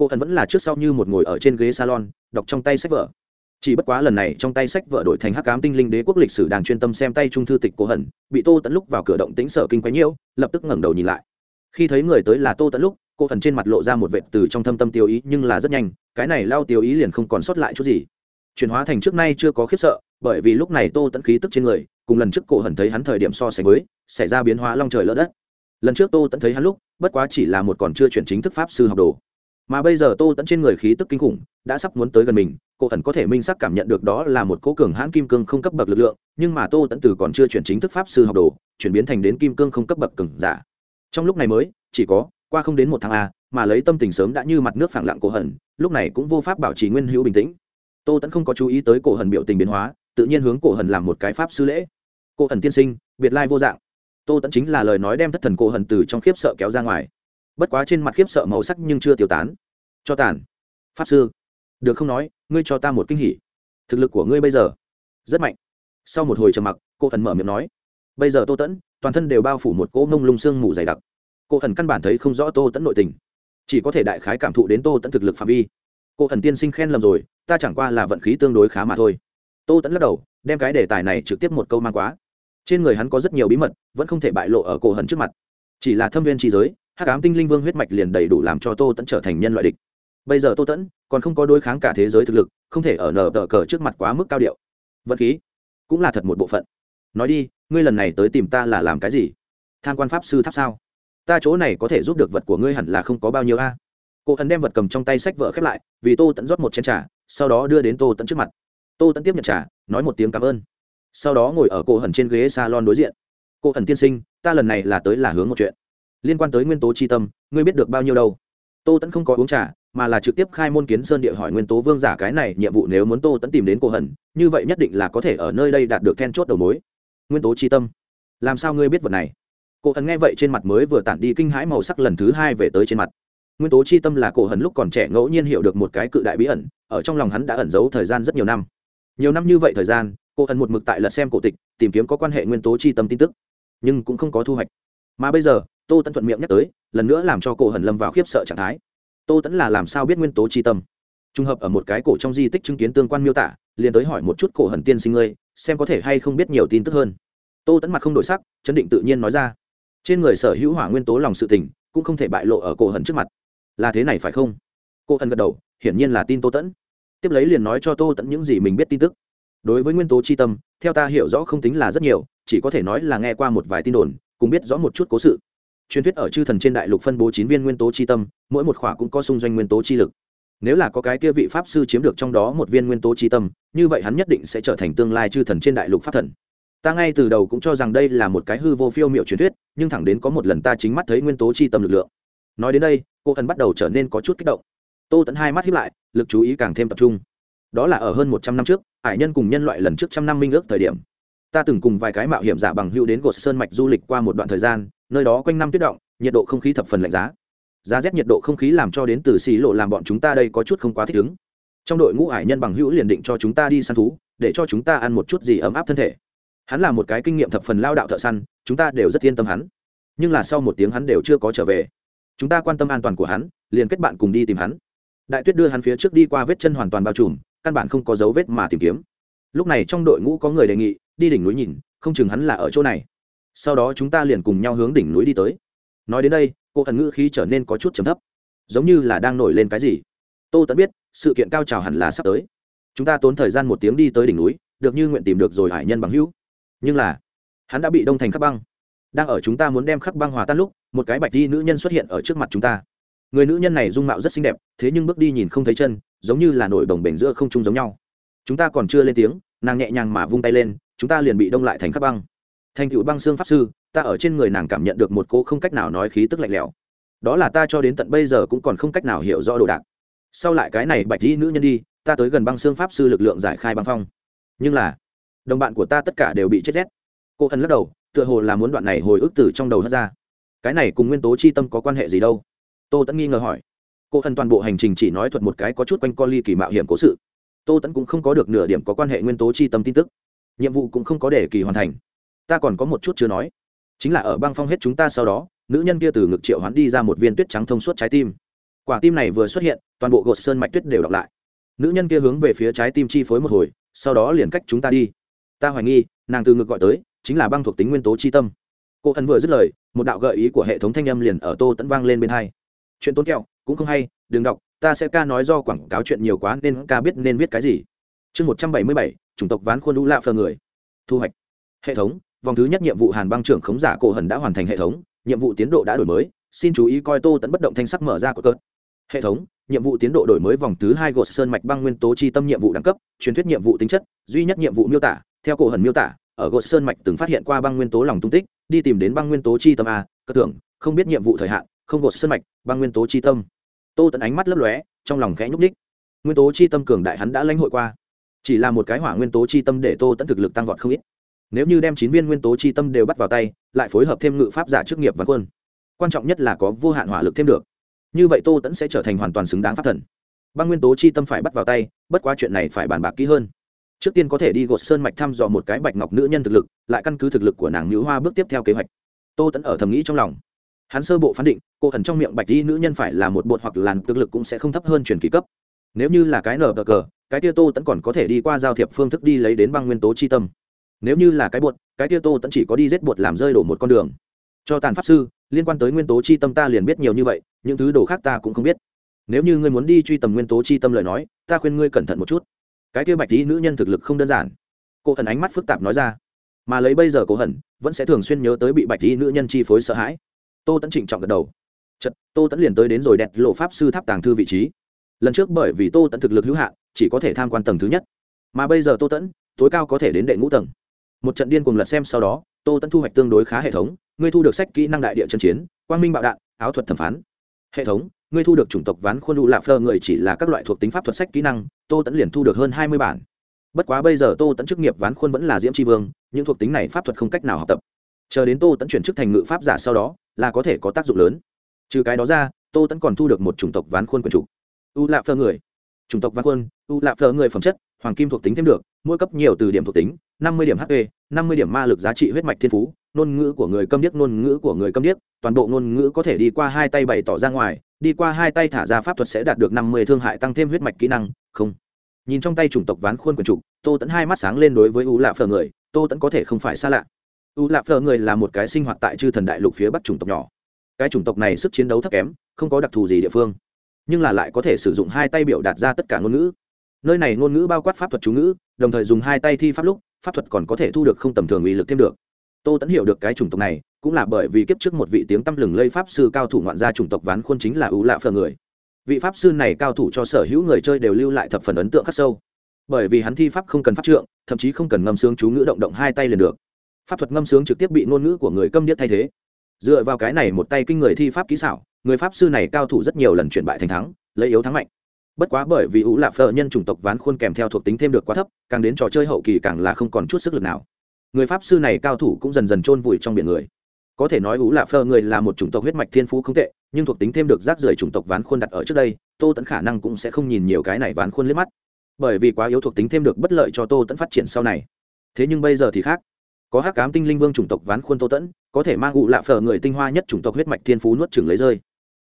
cô hần vẫn là trước sau như một ngồi ở trên ghế salon, đọc trong tay sách vở. Chỉ bất quá lần này trong tay sách vợ đổi thành hắc cám tinh linh đế quốc lịch sử đang chuyên tâm xem tay trung thư tịch cô hần bị tô tẫn lúc vào cửa động tính sở kinh quấy nhiễu, lập tức ngẩng đầu nhìn lại. Khi thấy người tới là tô tẫn lúc, cô hần trên mặt lộ ra một vệt từ trong thâm tâm tiêu ý, nhưng là rất nhanh, cái này lao tiêu ý liền không còn sót lại chút gì chuyển hóa thành trước nay chưa có khiếp sợ, bởi vì lúc này tô tẫn khí tức trên người, cùng lần trước cổ hần thấy hắn thời điểm so sánh với, xảy ra biến hóa long trời lỡ đất. Lần trước tô tẫn thấy hắn lúc, bất quá chỉ là một còn chưa chuyển chính thức pháp sư học đồ. Mà bây giờ tô tẫn trên người khí tức kinh khủng, đã sắp muốn tới gần mình, cổ hần có thể minh sắc cảm nhận được đó là một cố cường hãn kim cương không cấp bậc lực lượng, nhưng mà tô tẫn từ còn chưa chuyển chính thức pháp sư học đồ, chuyển biến thành đến kim cương không cấp bậc cường giả. Trong lúc này mới, chỉ có, qua không đến một tháng a, mà lấy tâm tình sớm đã như mặt nước phẳng lặng cổ hần lúc này cũng vô pháp bảo trì nguyên hữu bình tĩnh tô tẫn không có chú ý tới cổ hần biểu tình biến hóa, tự nhiên hướng cổ hần làm một cái pháp sư lễ. Cổ hần tiên sinh, biệt lai vô dạng. Tô tẫn chính là lời nói đem thất thần cổ hần từ trong khiếp sợ kéo ra ngoài. Bất quá trên mặt khiếp sợ màu sắc nhưng chưa tiêu tán. Cho tàn. Pháp sư. Được không nói, ngươi cho ta một kinh hỉ. Thực lực của ngươi bây giờ. Rất mạnh. Sau một hồi trầm mặc cô hần mở miệng nói. Bây giờ tô tẫn toàn thân đều bao phủ một cỗ mông lung sương mù dày đặc. Cô hần căn bản thấy không rõ tô tẫn nội tình. Chỉ có thể đại khái cảm thụ đến tô tẫn thực lực phạm vi. Cô hần tiên sinh khen lầm rồi ta chẳng qua là vận khí tương đối khá mà thôi. Tô tẫn lắc đầu, đem cái đề tài này trực tiếp một câu mang quá. Trên người hắn có rất nhiều bí mật, vẫn không thể bại lộ ở cổ hận trước mặt. Chỉ là thâm viên trí giới, hắc ám tinh linh vương huyết mạch liền đầy đủ làm cho tô tẫn trở thành nhân loại địch. Bây giờ tô tẫn còn không có đối kháng cả thế giới thực lực, không thể ở nở tờ cờ trước mặt quá mức cao điệu. Vật khí cũng là thật một bộ phận. Nói đi, ngươi lần này tới tìm ta là làm cái gì? Tham quan pháp sư tháp sao? Ta chỗ này có thể giúp được vật của ngươi hẳn là không có bao nhiêu a. Cô hấn đem vật cầm trong tay sách vợ khép lại, vì tô tẫn rót một chén trà sau đó đưa đến tô tẫn trước mặt. Tô tẫn tiếp nhận trả, nói một tiếng cảm ơn. Sau đó ngồi ở cô hẩn trên ghế salon đối diện. Cô hẩn tiên sinh ta lần này là tới là hướng một chuyện. Liên quan tới nguyên tố tri tâm ngươi biết được bao nhiêu đâu? Tô tẫn không có uống trà mà là trực tiếp khai môn kiến sơn địa hỏi nguyên tố vương giả cái này nhiệm vụ nếu muốn tô tẫn tìm đến cô hẩn như vậy nhất định là có thể ở nơi đây đạt được then chốt đầu mối. Nguyên tố tri tâm. Làm sao ngươi biết vật này? Cô hẩn nghe vậy trên mặt mới vừa tản đi kinh hãi màu sắc lần thứ hai về tới trên mặt nguyên tố chi tâm là cổ hấn lúc còn trẻ ngẫu nhiên hiểu được một cái cự đại bí ẩn, ở trong lòng hắn đã ẩn giấu thời gian rất nhiều năm. Nhiều năm như vậy thời gian, cổ hấn một mực tại lật xem cổ tịch, tìm kiếm có quan hệ nguyên tố chi tâm tin tức, nhưng cũng không có thu hoạch. Mà bây giờ, tô tẫn thuận miệng nhắc tới, lần nữa làm cho cổ hấn lâm vào khiếp sợ trạng thái. Tô tẫn là làm sao biết nguyên tố chi tâm? Trùng hợp ở một cái cổ trong di tích chứng kiến tương quan miêu tả, liền tới hỏi một chút cổ hấn tiên sinh ngươi, xem có thể hay không biết nhiều tin tức hơn. Tô tẫn mặt không đổi sắc, chấn định tự nhiên nói ra. Trên người sở hữu hỏa nguyên tố lòng sự tình, cũng không thể bại lộ ở cổ hấn trước mặt là thế này phải không? Cô ân gật đầu, hiển nhiên là tin tô tẫn. Tiếp lấy liền nói cho tô tẫn những gì mình biết tin tức. Đối với nguyên tố c tâm, theo ta hiểu rõ không tính là rất nhiều, chỉ có thể nói là nghe qua một vài tin đồn, cùng biết rõ một chút cố sự. Truyền thuyết ở chư thần trên đại lục phân bố chín viên nguyên tố c tâm, mỗi một khỏa cũng có xung doanh nguyên tố chi lực. Nếu là có cái kia vị pháp sư chiếm được trong đó một viên nguyên tố c tâm, như vậy hắn nhất định sẽ trở thành tương lai chư thần trên đại lục pháp thần. Ta ngay từ đầu cũng cho rằng đây là một cái hư vô phiêu m i ệ u truyền thuyết, nhưng thẳng đến có một lần ta chính mắt thấy nguyên tố c tâm lực lượng. Nói đến đây cô ẩn bắt đầu trở nên có chút kích động. Tô tẫn hai mắt hiếp lại, lực chú ý càng thêm tập trung. Đó là ở hơn một trăm năm trước, hải nhân cùng nhân loại lần trước trăm năm minh ước thời điểm. Ta từng cùng vài cái mạo hiểm giả bằng hữu đến gột sơn mạch du lịch qua một đoạn thời gian, nơi đó quanh năm tuyết động, nhiệt độ không khí thập phần lạnh giá. Giá rét nhiệt độ không khí làm cho đến từ xì lộ làm bọn chúng ta đây có chút không quá thích ứng. Trong đội ngũ hải nhân bằng hữu liền định cho chúng ta đi săn thú, để cho chúng ta ăn một chút gì ấm áp thân thể. Hắn là một cái kinh nghiệm thập phần lao đạo thợ săn, chúng ta đều rất yên tâm hắn. Nhưng là sau một tiếng hắn đều chưa có trở về chúng ta quan tâm an toàn của hắn, liền kết bạn cùng đi tìm hắn. Đại tuyết đưa hắn phía trước đi qua vết chân hoàn toàn bao trùm, căn bản không có dấu vết mà tìm kiếm. Lúc này trong đội ngũ có người đề nghị, đi đỉnh núi nhìn, không chừng hắn là ở chỗ này. Sau đó chúng ta liền cùng nhau hướng đỉnh núi đi tới. Nói đến đây, cô ẩn ngữ khí trở nên có chút trầm thấp. Giống như là đang nổi lên cái gì. Tô tẫn biết, sự kiện cao trào hẳn là sắp tới. Chúng ta tốn thời gian một tiếng đi tới đỉnh núi, được như nguyện tìm được rồi hải nhân bằng hữu. Nhưng là, hắn đã bị đông thành khắp băng đang ở chúng ta muốn đem khắc băng hòa tan lúc, một cái bạch di nữ nhân xuất hiện ở trước mặt chúng ta. Người nữ nhân này dung mạo rất xinh đẹp, thế nhưng bước đi nhìn không thấy chân, giống như là nổi đồng bể giữa không trung giống nhau. Chúng ta còn chưa lên tiếng, nàng nhẹ nhàng mà vung tay lên, chúng ta liền bị đông lại thành khắc băng. Thành cựu băng xương pháp sư, ta ở trên người nàng cảm nhận được một cô không cách nào nói khí tức lạnh lẽo. Đó là ta cho đến tận bây giờ cũng còn không cách nào hiểu rõ đồ đạc. Sau lại cái này bạch di nữ nhân đi, ta tới gần băng xương pháp sư lực lượng giải khai băng phong. Nhưng là, đồng bạn của ta tất cả đều bị chết rét. Cô ân lắc đầu tựa hồ là muốn đoạn này hồi ức từ trong đầu hất ra. Cái này cùng nguyên tố chi tâm có quan hệ gì đâu? Tô tẫn nghi ngờ hỏi. Cô thần toàn bộ hành trình chỉ nói thuật một cái có chút quanh co ly kỳ mạo hiểm cố sự. Tô tẫn cũng không có được nửa điểm có quan hệ nguyên tố chi tâm tin tức. Nhiệm vụ cũng không có để kỳ hoàn thành. Ta còn có một chút chưa nói. Chính là ở băng phong hết chúng ta sau đó, nữ nhân kia từ ngực triệu hoán đi ra một viên tuyết trắng thông suốt trái tim. Quả tim này vừa xuất hiện, toàn bộ gột sơn mạch tuyết đều đọc lại. Nữ nhân kia hướng về phía trái tim chi phối một hồi, sau đó liền cách chúng ta đi. Ta hoài nghi, nàng từ ngực gọi tới chính là băng thuộc tính nguyên tố chi tâm. Cô ẩn vừa dứt lời, một đạo gợi ý của hệ thống thanh âm liền ở tô tẫn vang lên bên hai. Chuyện tốn kẹo, cũng không hay, đừng đọc, ta sẽ ca nói do quảng cáo chuyện nhiều quá nên ca biết nên viết cái gì. Chương một trăm bảy mươi bảy, chủng tộc ván khuôn lũ lạ phờ người. Thu hoạch. Hệ thống, vòng thứ nhất nhiệm vụ hàn băng trưởng khống giả cổ hần đã hoàn thành hệ thống, nhiệm vụ tiến độ đã đổi mới, xin chú ý coi tô tẫn bất động thanh sắc mở ra của cơn hệ thống, nhiệm vụ tiến độ đổi mới vòng thứ hai gột sơn mạch băng nguyên tố chi tâm nhiệm vụ đẳng cấp, truyền thuyết nhiệm vụ tính chất, duy nhất nhiệm vụ miêu tả, theo cổ hần miêu tả ở gột sơn mạch từng phát hiện qua băng nguyên tố lòng tung tích, đi tìm đến băng nguyên tố chi tâm a, cơ tưởng, không biết nhiệm vụ thời hạn, không gột sơn mạch, băng nguyên tố chi tâm. Tô tận ánh mắt lấp lóe, trong lòng khẽ nhúc ních nguyên tố chi tâm cường đại hắn đã lãnh hội qua. Chỉ là một cái hỏa nguyên tố chi tâm để tô tận thực lực tăng vọt không ít. Nếu như đem chín viên nguyên tố chi tâm đều bắt vào tay, lại phối hợp thêm ngự pháp giả chức nghiệp và quân, quan trọng nhất là có vô hạn hỏa lực thêm được. Như vậy tô tẫn sẽ trở thành hoàn toàn xứng đáng pháp thần. Băng nguyên tố chi tâm phải bắt vào tay, bất quá chuyện này phải bàn bạc kỹ hơn trước tiên có thể đi gột sơn mạch thăm dò một cái bạch ngọc nữ nhân thực lực, lại căn cứ thực lực của nàng nữ hoa bước tiếp theo kế hoạch. Tô tẫn ở thầm nghĩ trong lòng. Hắn sơ bộ phán định, cô thần trong miệng bạch di nữ nhân phải là một bột hoặc làn thực lực cũng sẽ không thấp hơn truyền kỳ cấp. Nếu như là cái nở cờ cờ, cái tia tô tẫn còn có thể đi qua giao thiệp phương thức đi lấy đến băng nguyên tố chi tâm. Nếu như là cái bột, cái tia tô tẫn chỉ có đi giết bột làm rơi đổ một con đường. Cho tàn pháp sư, liên quan tới nguyên tố chi tâm ta liền biết nhiều như vậy, những thứ đồ khác ta cũng không biết. Nếu như ngươi muốn đi truy tầm nguyên tố chi tâm lời nói, ta khuyên ngươi cẩn thận một chút cái kia bạch tí nữ nhân thực lực không đơn giản. Cô hận ánh mắt phức tạp nói ra. Mà lấy bây giờ cô hận, vẫn sẽ thường xuyên nhớ tới bị bạch tí nữ nhân chi phối sợ hãi. Tô tẫn trịnh trọng gật đầu. Chật tô tẫn liền tới đến rồi đẹp lộ pháp sư tháp tàng thư vị trí. Lần trước bởi vì tô tẫn thực lực hữu hạn, chỉ có thể tham quan tầng thứ nhất. Mà bây giờ tô tẫn tối cao có thể đến đệ ngũ tầng. Một trận điên cùng lật xem sau đó, tô tẫn thu hoạch tương đối khá hệ thống, ngươi thu được sách kỹ năng đại địa chân chiến, quang minh bạo đạn, áo thuật thẩm phán. Hệ thống ngươi thu được chủng tộc ván khuôn lũ lạp phơ người chỉ là các loại thuộc tính pháp thuật sách kỹ năng, tô tẫn liền thu được hơn hai mươi bản. Bất quá bây giờ tô tẫn chức nghiệp ván khuôn vẫn là diễm tri vương, những thuộc tính này pháp thuật không cách nào học tập. Chờ đến tô tẫn chuyển chức thành ngự pháp giả sau đó, là có thể có tác dụng lớn. Trừ cái đó ra, tô tẫn còn thu được một chủng tộc ván khuôn quần trục u lạp phơ người. Chủng tộc ván khuôn, u lạp phơ người phẩm chất, hoàng kim thuộc tính thêm được, mỗi cấp nhiều từ điểm thuộc tính, năm mươi điểm hp năm mươi điểm ma lực giá trị huyết mạch thiên phú, ngôn ngữ của người câm điếc, ngôn ngữ của người câm điếc, toàn bộ ngôn ngữ có thể đi qua hai tay bày tỏ ra ngoài đi qua hai tay thả ra pháp thuật sẽ đạt được năm mươi thương hại tăng thêm huyết mạch kỹ năng, không. Nhìn trong tay chủng tộc ván khuôn quần trục tô tẫn hai mắt sáng lên đối với u lạ phờ người, tô tẫn có thể không phải xa lạ. U lạ phờ người là một cái sinh hoạt tại chư thần đại lục phía bắc chủng tộc nhỏ. Cái chủng tộc này sức chiến đấu thấp kém, không có đặc thù gì địa phương, nhưng là lại có thể sử dụng hai tay biểu đạt ra tất cả ngôn ngữ. Nơi này ngôn ngữ bao quát pháp thuật chú ngữ, đồng thời dùng hai tay thi pháp lúc, pháp thuật còn có thể thu được không tầm thường uy lực thêm được tô tẫn hiểu được cái chủng tộc này, cũng là bởi vì kiếp trước một vị tiếng tăm lừng lây pháp sư cao thủ ngoạn gia chủng tộc ván khuôn chính là ưu lạ phờ người. Vị pháp sư này cao thủ cho sở hữu người chơi đều lưu lại thập phần ấn tượng khắc sâu. Bởi vì hắn thi pháp không cần pháp trượng, thậm chí không cần ngâm sướng chú ngữ động động hai tay liền được. Pháp thuật ngâm sướng trực tiếp bị ngôn ngữ của người câm điếc thay thế. Dựa vào cái này một tay kinh người thi pháp kỹ xảo, người pháp sư này cao thủ rất nhiều lần chuyển bại thành thắng, lấy yếu thắng mạnh. Bất quá bởi vì ủ lạp phờ nhân chủng tộc ván khuôn kèm theo thuộc tính thêm được quá thấp, càng đến trò chơi hậu kỳ càng là không còn chút sức lực nào người pháp sư này cao thủ cũng dần dần chôn vùi trong biển người. Có thể nói ú lạp phở người là một chủng tộc huyết mạch thiên phú không tệ, nhưng thuộc tính thêm được rác rưởi chủng tộc ván khuôn đặt ở trước đây, tô tẫn khả năng cũng sẽ không nhìn nhiều cái này ván khuôn liếc mắt. Bởi vì quá yếu thuộc tính thêm được bất lợi cho tô tẫn phát triển sau này. Thế nhưng bây giờ thì khác. Có hắc cám tinh linh vương chủng tộc ván khuôn tô tẫn có thể mang ụ lạ phở người tinh hoa nhất chủng tộc huyết mạch thiên phú nuốt chừng lấy rơi.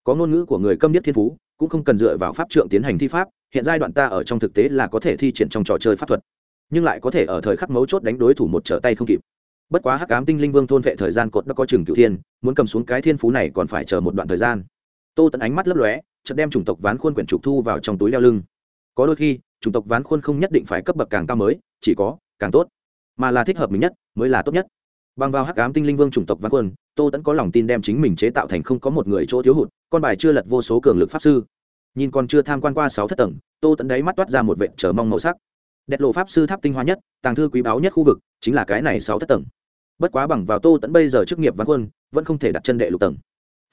Có ngôn ngữ của người câm điếc thiên phú, cũng không cần dựa vào pháp trượng tiến hành thi pháp, hiện giai đoạn ta ở trong thực tế là có thể thi triển trong trò chơi pháp thuật nhưng lại có thể ở thời khắc mấu chốt đánh đối thủ một trở tay không kịp. Bất quá hắc ám tinh linh vương thôn vệ thời gian cột đã có chừng cựu thiên, muốn cầm xuống cái thiên phú này còn phải chờ một đoạn thời gian. Tô tận ánh mắt lấp lóe, chợt đem chủng tộc ván khuôn quyển trục thu vào trong túi leo lưng. Có đôi khi, chủng tộc ván khuôn không nhất định phải cấp bậc càng cao mới, chỉ có, càng tốt. Mà là thích hợp mình nhất, mới là tốt nhất. Bằng vào hắc ám tinh linh vương chủng tộc ván khuôn, tô tẫn có lòng tin đem chính mình chế tạo thành không có một người chỗ thiếu hụt, con bài chưa lật vô số cường lực pháp sư. Nhìn còn chưa tham quan qua sáu thất tầng, tô tẫn đáy mắt toát ra một vệ chờ mong màu sắc đẹp lộ pháp sư tháp tinh hoa nhất, tàng thư quý báu nhất khu vực, chính là cái này sáu thất tầng. Bất quá bằng vào tô tẫn bây giờ chức nghiệp văn quân, vẫn không thể đặt chân đệ lục tầng.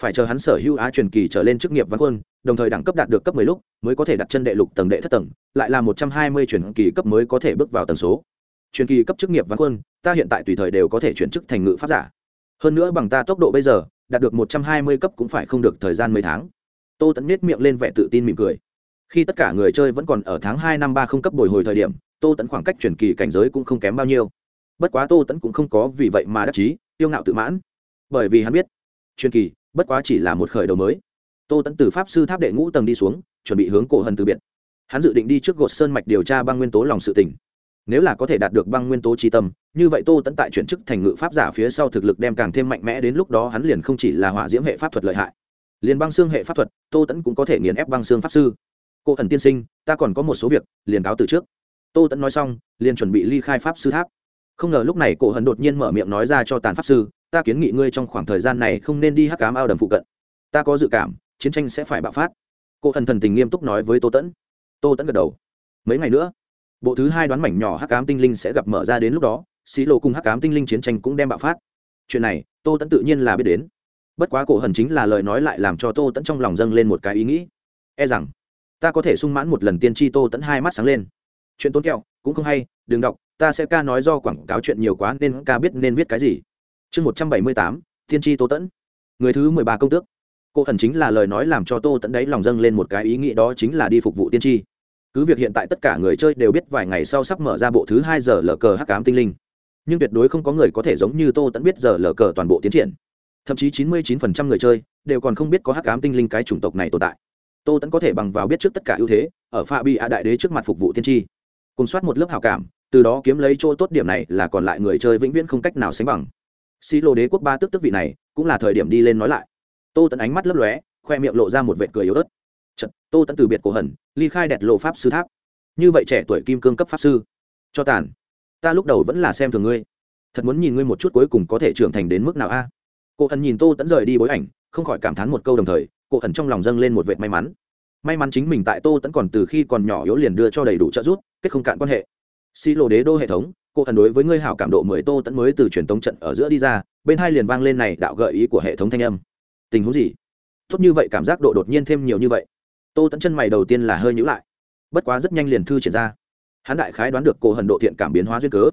Phải chờ hắn sở hữu á truyền kỳ trở lên chức nghiệp văn quân, đồng thời đẳng cấp đạt được cấp mười lúc, mới có thể đặt chân đệ lục tầng đệ thất tầng, lại là một trăm hai mươi truyền kỳ cấp mới có thể bước vào tầng số. Truyền kỳ cấp chức nghiệp văn quân, ta hiện tại tùy thời đều có thể chuyển chức thành ngự pháp giả. Hơn nữa bằng ta tốc độ bây giờ, đạt được một trăm hai mươi cấp cũng phải không được thời gian mấy tháng. Tô tẫn nết miệng lên vẻ tự tin mỉm cười khi tất cả người chơi vẫn còn ở tháng hai năm ba không cấp bồi hồi thời điểm, tô tẫn khoảng cách truyền kỳ cảnh giới cũng không kém bao nhiêu. Bất quá tô tẫn cũng không có vì vậy mà đắc chí, tiêu ngạo tự mãn. Bởi vì hắn biết, truyền kỳ bất quá chỉ là một khởi đầu mới. Tô tẫn từ pháp sư tháp đệ ngũ tầng đi xuống, chuẩn bị hướng cổ hần từ biệt. Hắn dự định đi trước gột sơn mạch điều tra băng nguyên tố lòng sự tỉnh nếu là có thể đạt được băng nguyên tố tri tâm, như vậy tô tẫn tại chuyển chức thành ngự pháp giả phía sau thực lực đem càng thêm mạnh mẽ đến lúc đó hắn liền không chỉ là hỏa diễm hệ pháp thuật lợi hại. Liền băng xương hệ pháp thuật, tô tẫn cũng có thể nghiền ép băng xương pháp sư cô ẩn tiên sinh, ta còn có một số việc, liền cáo từ trước. Tô tẫn nói xong, liền chuẩn bị ly khai pháp sư tháp. Không ngờ lúc này cổ hần đột nhiên mở miệng nói ra cho tàn pháp sư, ta kiến nghị ngươi trong khoảng thời gian này không nên đi hắc cám ao đầm phụ cận. Ta có dự cảm, chiến tranh sẽ phải bạo phát. Cô hần thần tình nghiêm túc nói với tô tẫn tô tẫn gật đầu. Mấy ngày nữa, bộ thứ hai đoán mảnh nhỏ hắc cám tinh linh sẽ gặp mở ra đến lúc đó, xí lộ cùng hắc cám tinh linh chiến tranh cũng đem bạo phát. Chuyện này, tô tẫn tự nhiên là biết đến. Bất quá cổ hần chính là lời nói lại làm cho tô tẫn trong lòng dâng lên một cái ý nghĩ. E rằng ta có thể sung mãn một lần tiên tri tô tẫn hai mắt sáng lên. Chuyện tốn kẹo, cũng không hay, đừng đọc, ta sẽ ca nói do quảng cáo chuyện nhiều quá nên ca biết nên viết cái gì. Chương một trăm bảy mươi tám, tiên tri tô tẫn. Người thứ mười ba công tước. Cô hần chính là lời nói làm cho tô tẫn đấy lòng dâng lên một cái ý nghĩ đó chính là đi phục vụ tiên tri. Cứ việc hiện tại tất cả người chơi đều biết vài ngày sau sắp mở ra bộ thứ hai giờ lờ cờ hắc cám tinh linh. Nhưng tuyệt đối không có người có thể giống như tô tẫn biết giờ lờ cờ toàn bộ tiến triển. Thậm chí chín mươi chín phần trăm người chơi đều còn không biết có hắc ám tinh linh cái chủng tộc này tồn tại tô tẫn có thể bằng vào biết trước tất cả ưu thế ở pha bi a đại đế trước mặt phục vụ tiên tri. Cùng soát một lớp hào cảm từ đó kiếm lấy chỗ tốt điểm này là còn lại người chơi vĩnh viễn không cách nào sánh bằng. Xi lô đế quốc ba tức tức vị này cũng là thời điểm đi lên nói lại. Tô tẫn ánh mắt lấp lóe khoe miệng lộ ra một vệt cười yếu ớt. Chật, tô tẫn từ biệt cổ hẩn ly khai đẹp lộ pháp sư tháp. Như vậy trẻ tuổi kim cương cấp pháp sư. Cho tàn. Ta lúc đầu vẫn là xem thường ngươi. Thật muốn nhìn ngươi một chút cuối cùng có thể trưởng thành đến mức nào a? Cô ẩn nhìn tô tẫn rời đi bối ảnh không khỏi cảm thán một câu đồng thời cô hận trong lòng dâng lên một vệt may mắn. May mắn chính mình tại tô tẫn còn từ khi còn nhỏ yếu liền đưa cho đầy đủ trợ giúp, kết không cạn quan hệ. Xi lô đế đô hệ thống cô hận đối với ngươi hảo cảm độ mười tô tẫn mới từ truyền tống trận ở giữa đi ra, bên hai liền vang lên này đạo gợi ý của hệ thống thanh âm. Tình huống gì? Tốt như vậy cảm giác độ đột nhiên thêm nhiều như vậy. Tô tẫn chân mày đầu tiên là hơi nhữ lại. Bất quá rất nhanh liền thư triển ra. Hắn đại khái đoán được cổ hận độ thiện cảm biến hóa duyên cớ.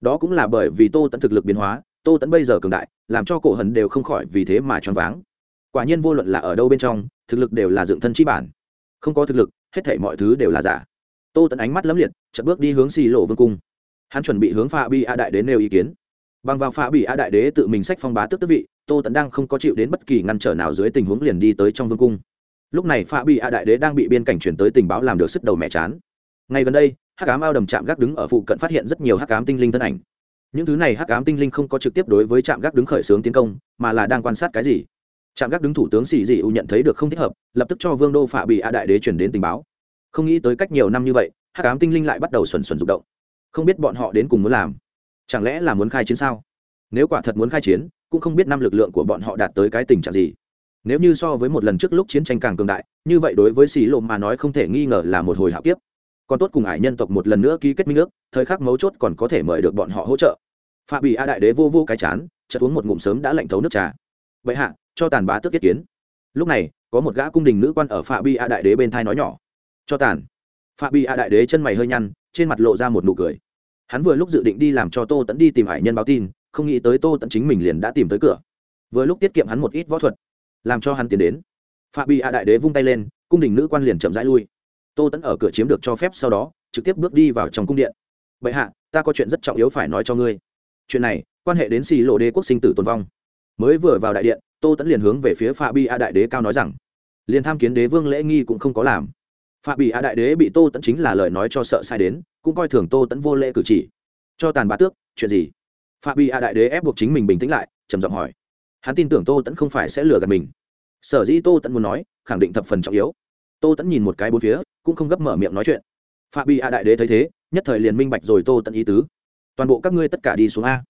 Đó cũng là bởi vì tô tẫn thực lực biến hóa, tô tẫn bây giờ cường đại, làm cho cổ hận đều không khỏi vì thế mà choáng váng quả nhiên vô luận là ở đâu bên trong, thực lực đều là dựng thân chi bản. Không có thực lực, hết thể mọi thứ đều là giả. Tô tẫn ánh mắt lấm liệt chật bước đi hướng xì lộ vương cung. Hắn chuẩn bị hướng pha bi a đại đến nêu ý kiến. Bằng vào pha bi a đại đế tự mình sách phong bá tước tước vị, tô tẫn đang không có chịu đến bất kỳ ngăn trở nào dưới tình huống liền đi tới trong vương cung. Lúc này pha bi a đại đế đang bị biên cảnh chuyển tới tình báo làm được sức đầu mẹ chán. Ngay gần đây, hắc ám ao đầm chạm gác đứng ở phụ cận phát hiện rất nhiều hắc ám tinh linh thân ảnh. Những thứ này hắc ám tinh linh không có trực tiếp đối với trạm gác đứng khởi xướng tiến công, mà là đang quan sát cái gì? Trạm gác đứng thủ tướng xì dị u nhận thấy được không thích hợp, lập tức cho vương đô phạ bị a đại đế chuyển đến tình báo. Không nghĩ tới cách nhiều năm như vậy, hắc ám tinh linh lại bắt đầu xuẩn xuẩn rụng động. Không biết bọn họ đến cùng muốn làm, chẳng lẽ là muốn khai chiến sao? Nếu quả thật muốn khai chiến, cũng không biết năm lực lượng của bọn họ đạt tới cái tình trạng gì. Nếu như so với một lần trước lúc chiến tranh càng cường đại, như vậy đối với xì lộ mà nói không thể nghi ngờ là một hồi hạo kiếp. Còn tốt cùng ải nhân tộc một lần nữa ký kết minh ước, thời khắc mấu chốt còn có thể mời được bọn họ hỗ trợ. Phạm bị a đại đế vô vô cái chán, chợt uống một ngụm sớm đã lạnh thấu nước trà vậy hạ, cho tàn bá tước yết kiến. Lúc này, có một gã cung đình nữ quan ở phạm bi a đại đế bên thai nói nhỏ. Cho tàn. Phạm bi a đại đế chân mày hơi nhăn, trên mặt lộ ra một nụ cười. Hắn vừa lúc dự định đi làm cho tô tẫn đi tìm hải nhân báo tin, không nghĩ tới tô tẫn chính mình liền đã tìm tới cửa. Vừa lúc tiết kiệm hắn một ít võ thuật, làm cho hắn tiến đến. Phạm bi a đại đế vung tay lên, cung đình nữ quan liền chậm rãi lui. Tô tẫn ở cửa chiếm được cho phép sau đó, trực tiếp bước đi vào trong cung điện. Bệ hạ, ta có chuyện rất trọng yếu phải nói cho ngươi. Chuyện này, quan hệ đến xì lộ đế quốc sinh tử tồn vong mới vừa vào đại điện, tô tẫn liền hướng về phía phạm bi a đại đế cao nói rằng liền tham kiến đế vương lễ nghi cũng không có làm. Phạm bị a đại đế bị tô tẫn chính là lời nói cho sợ sai đến, cũng coi thường tô tẫn vô lễ cử chỉ. Cho tàn bá tước, chuyện gì? Phạm bị a đại đế ép buộc chính mình bình tĩnh lại, trầm giọng hỏi. Hắn tin tưởng tô tẫn không phải sẽ lừa gạt mình. Sở dĩ tô tẫn muốn nói, khẳng định thập phần trọng yếu. Tô tẫn nhìn một cái bốn phía, cũng không gấp mở miệng nói chuyện. Phạm bị a đại đế thấy thế, nhất thời liền minh bạch rồi tô tẫn ý tứ. Toàn bộ các ngươi tất cả đi xuống a.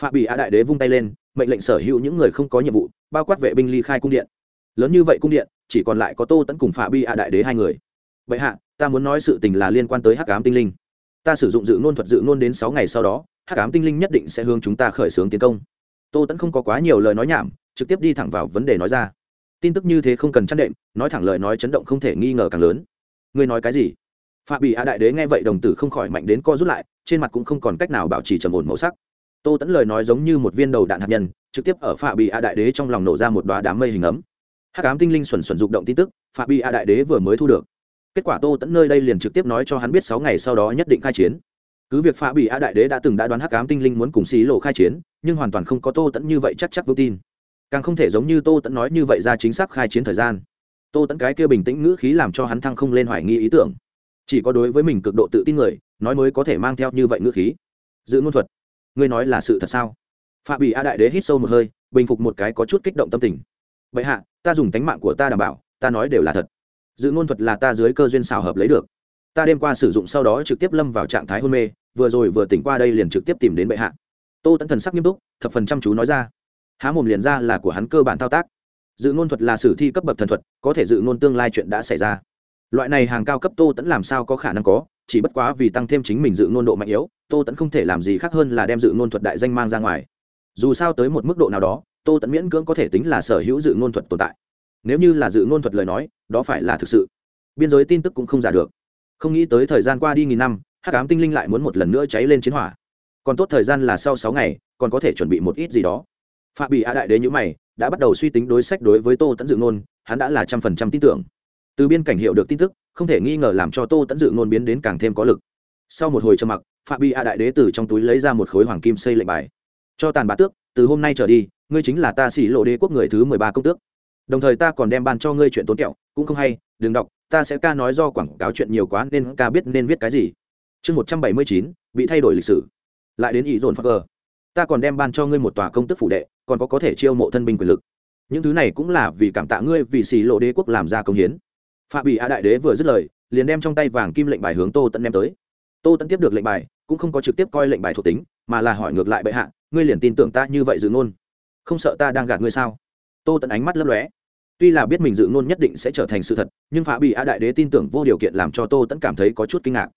Phạm bị a đại đế vung tay lên mệnh lệnh sở hữu những người không có nhiệm vụ, bao quát vệ binh ly khai cung điện. Lớn như vậy cung điện, chỉ còn lại có tô tẫn cùng phạm bi a đại đế hai người. Vậy hạ, ta muốn nói sự tình là liên quan tới hắc ám tinh linh. Ta sử dụng dự ngôn thuật dự ngôn đến sáu ngày sau đó, hắc ám tinh linh nhất định sẽ hướng chúng ta khởi xướng tiến công. Tô tẫn không có quá nhiều lời nói nhảm, trực tiếp đi thẳng vào vấn đề nói ra. Tin tức như thế không cần chăn đệm, nói thẳng lời nói chấn động không thể nghi ngờ càng lớn. Ngươi nói cái gì? Phạm bị a đại đế nghe vậy đồng tử không khỏi mạnh đến co rút lại, trên mặt cũng không còn cách nào bảo trì trầm ổn màu sắc tô tẫn lời nói giống như một viên đầu đạn hạt nhân, trực tiếp ở phạ bị a đại đế trong lòng nổ ra một đoá đám mây hình ấm. Hắc ám tinh linh xuẩn xuẩn rụng động tin tức, phạ bị a đại đế vừa mới thu được. Kết quả tô tẫn nơi đây liền trực tiếp nói cho hắn biết sáu ngày sau đó nhất định khai chiến. Cứ việc phạ bị a đại đế đã từng đã đoán hắc ám tinh linh muốn cùng xí lộ khai chiến, nhưng hoàn toàn không có tô tẫn như vậy chắc chắc vững tin. Càng không thể giống như tô tẫn nói như vậy ra chính xác khai chiến thời gian. Tô tẫn cái kia bình tĩnh ngữ khí làm cho hắn thăng không lên hoài nghi ý tưởng. Chỉ có đối với mình cực độ tự tin người, nói mới có thể mang theo như vậy ngữ khí. Giữ ngôn thuật ngươi nói là sự thật sao? Phạm bị a đại đế hít sâu một hơi, bình phục một cái có chút kích động tâm tình. Vậy hạ, ta dùng tánh mạng của ta đảm bảo, ta nói đều là thật. Dự ngôn thuật là ta dưới cơ duyên xào hợp lấy được. Ta đêm qua sử dụng sau đó trực tiếp lâm vào trạng thái hôn mê, vừa rồi vừa tỉnh qua đây liền trực tiếp tìm đến bệ hạ. Tô tẫn thần sắc nghiêm túc, thập phần chăm chú nói ra. Há mồm liền ra là của hắn cơ bản thao tác. Dự ngôn thuật là sử thi cấp bậc thần thuật, có thể dự ngôn tương lai chuyện đã xảy ra loại này hàng cao cấp tô tẫn làm sao có khả năng có, chỉ bất quá vì tăng thêm chính mình dự ngôn độ mạnh yếu, tô tẫn không thể làm gì khác hơn là đem dự ngôn thuật đại danh mang ra ngoài. Dù sao tới một mức độ nào đó, tô tẫn miễn cưỡng có thể tính là sở hữu dự ngôn thuật tồn tại. Nếu như là dự ngôn thuật lời nói, đó phải là thực sự. Biên giới tin tức cũng không giả được. Không nghĩ tới thời gian qua đi nghìn năm hát cám tinh linh lại muốn một lần nữa cháy lên chiến hỏa. Còn tốt thời gian là sau sáu ngày, còn có thể chuẩn bị một ít gì đó. Phạm bị a đại đế nhữ mày, đã bắt đầu suy tính đối sách đối với tô tẫn dự ngôn, hắn đã là trăm phần trăm tin tưởng từ biên cảnh hiệu được tin tức, không thể nghi ngờ làm cho tô tẫn dự ngôn biến đến càng thêm có lực. Sau một hồi trầm mặc phạm bị a đại đế từ trong túi lấy ra một khối hoàng kim xây lệnh bài. Cho tàn bá tước, từ hôm nay trở đi, ngươi chính là ta xỉ lộ đế quốc người thứ mười ba công tước. Đồng thời ta còn đem ban cho ngươi chuyện tốn kẹo, cũng không hay, đừng đọc, ta sẽ ca nói do quảng cáo chuyện nhiều quá nên ca biết nên viết cái gì. Chương một trăm bảy mươi chín, bị thay đổi lịch sử. Lại đến ý dồn phật gờ ta còn đem ban cho ngươi một tòa công tức phủ đệ, còn có có thể chiêu mộ thân binh quyền lực. Những thứ này cũng là vì cảm tạ ngươi vì xì lộ đế quốc làm ra công hiến phạm bị a đại đế vừa dứt lời, liền đem trong tay vàng kim lệnh bài hướng tô tẫn đem tới. Tô tẫn tiếp được lệnh bài, cũng không có trực tiếp coi lệnh bài thuộc tính, mà là hỏi ngược lại bệ hạ, ngươi liền tin tưởng ta như vậy dự ngôn? Không sợ ta đang gạt ngươi sao? Tô tẫn ánh mắt lấp lóe. Tuy là biết mình dự ngôn nhất định sẽ trở thành sự thật, nhưng phạm bị a đại đế tin tưởng vô điều kiện làm cho tô tẫn cảm thấy có chút kinh ngạc.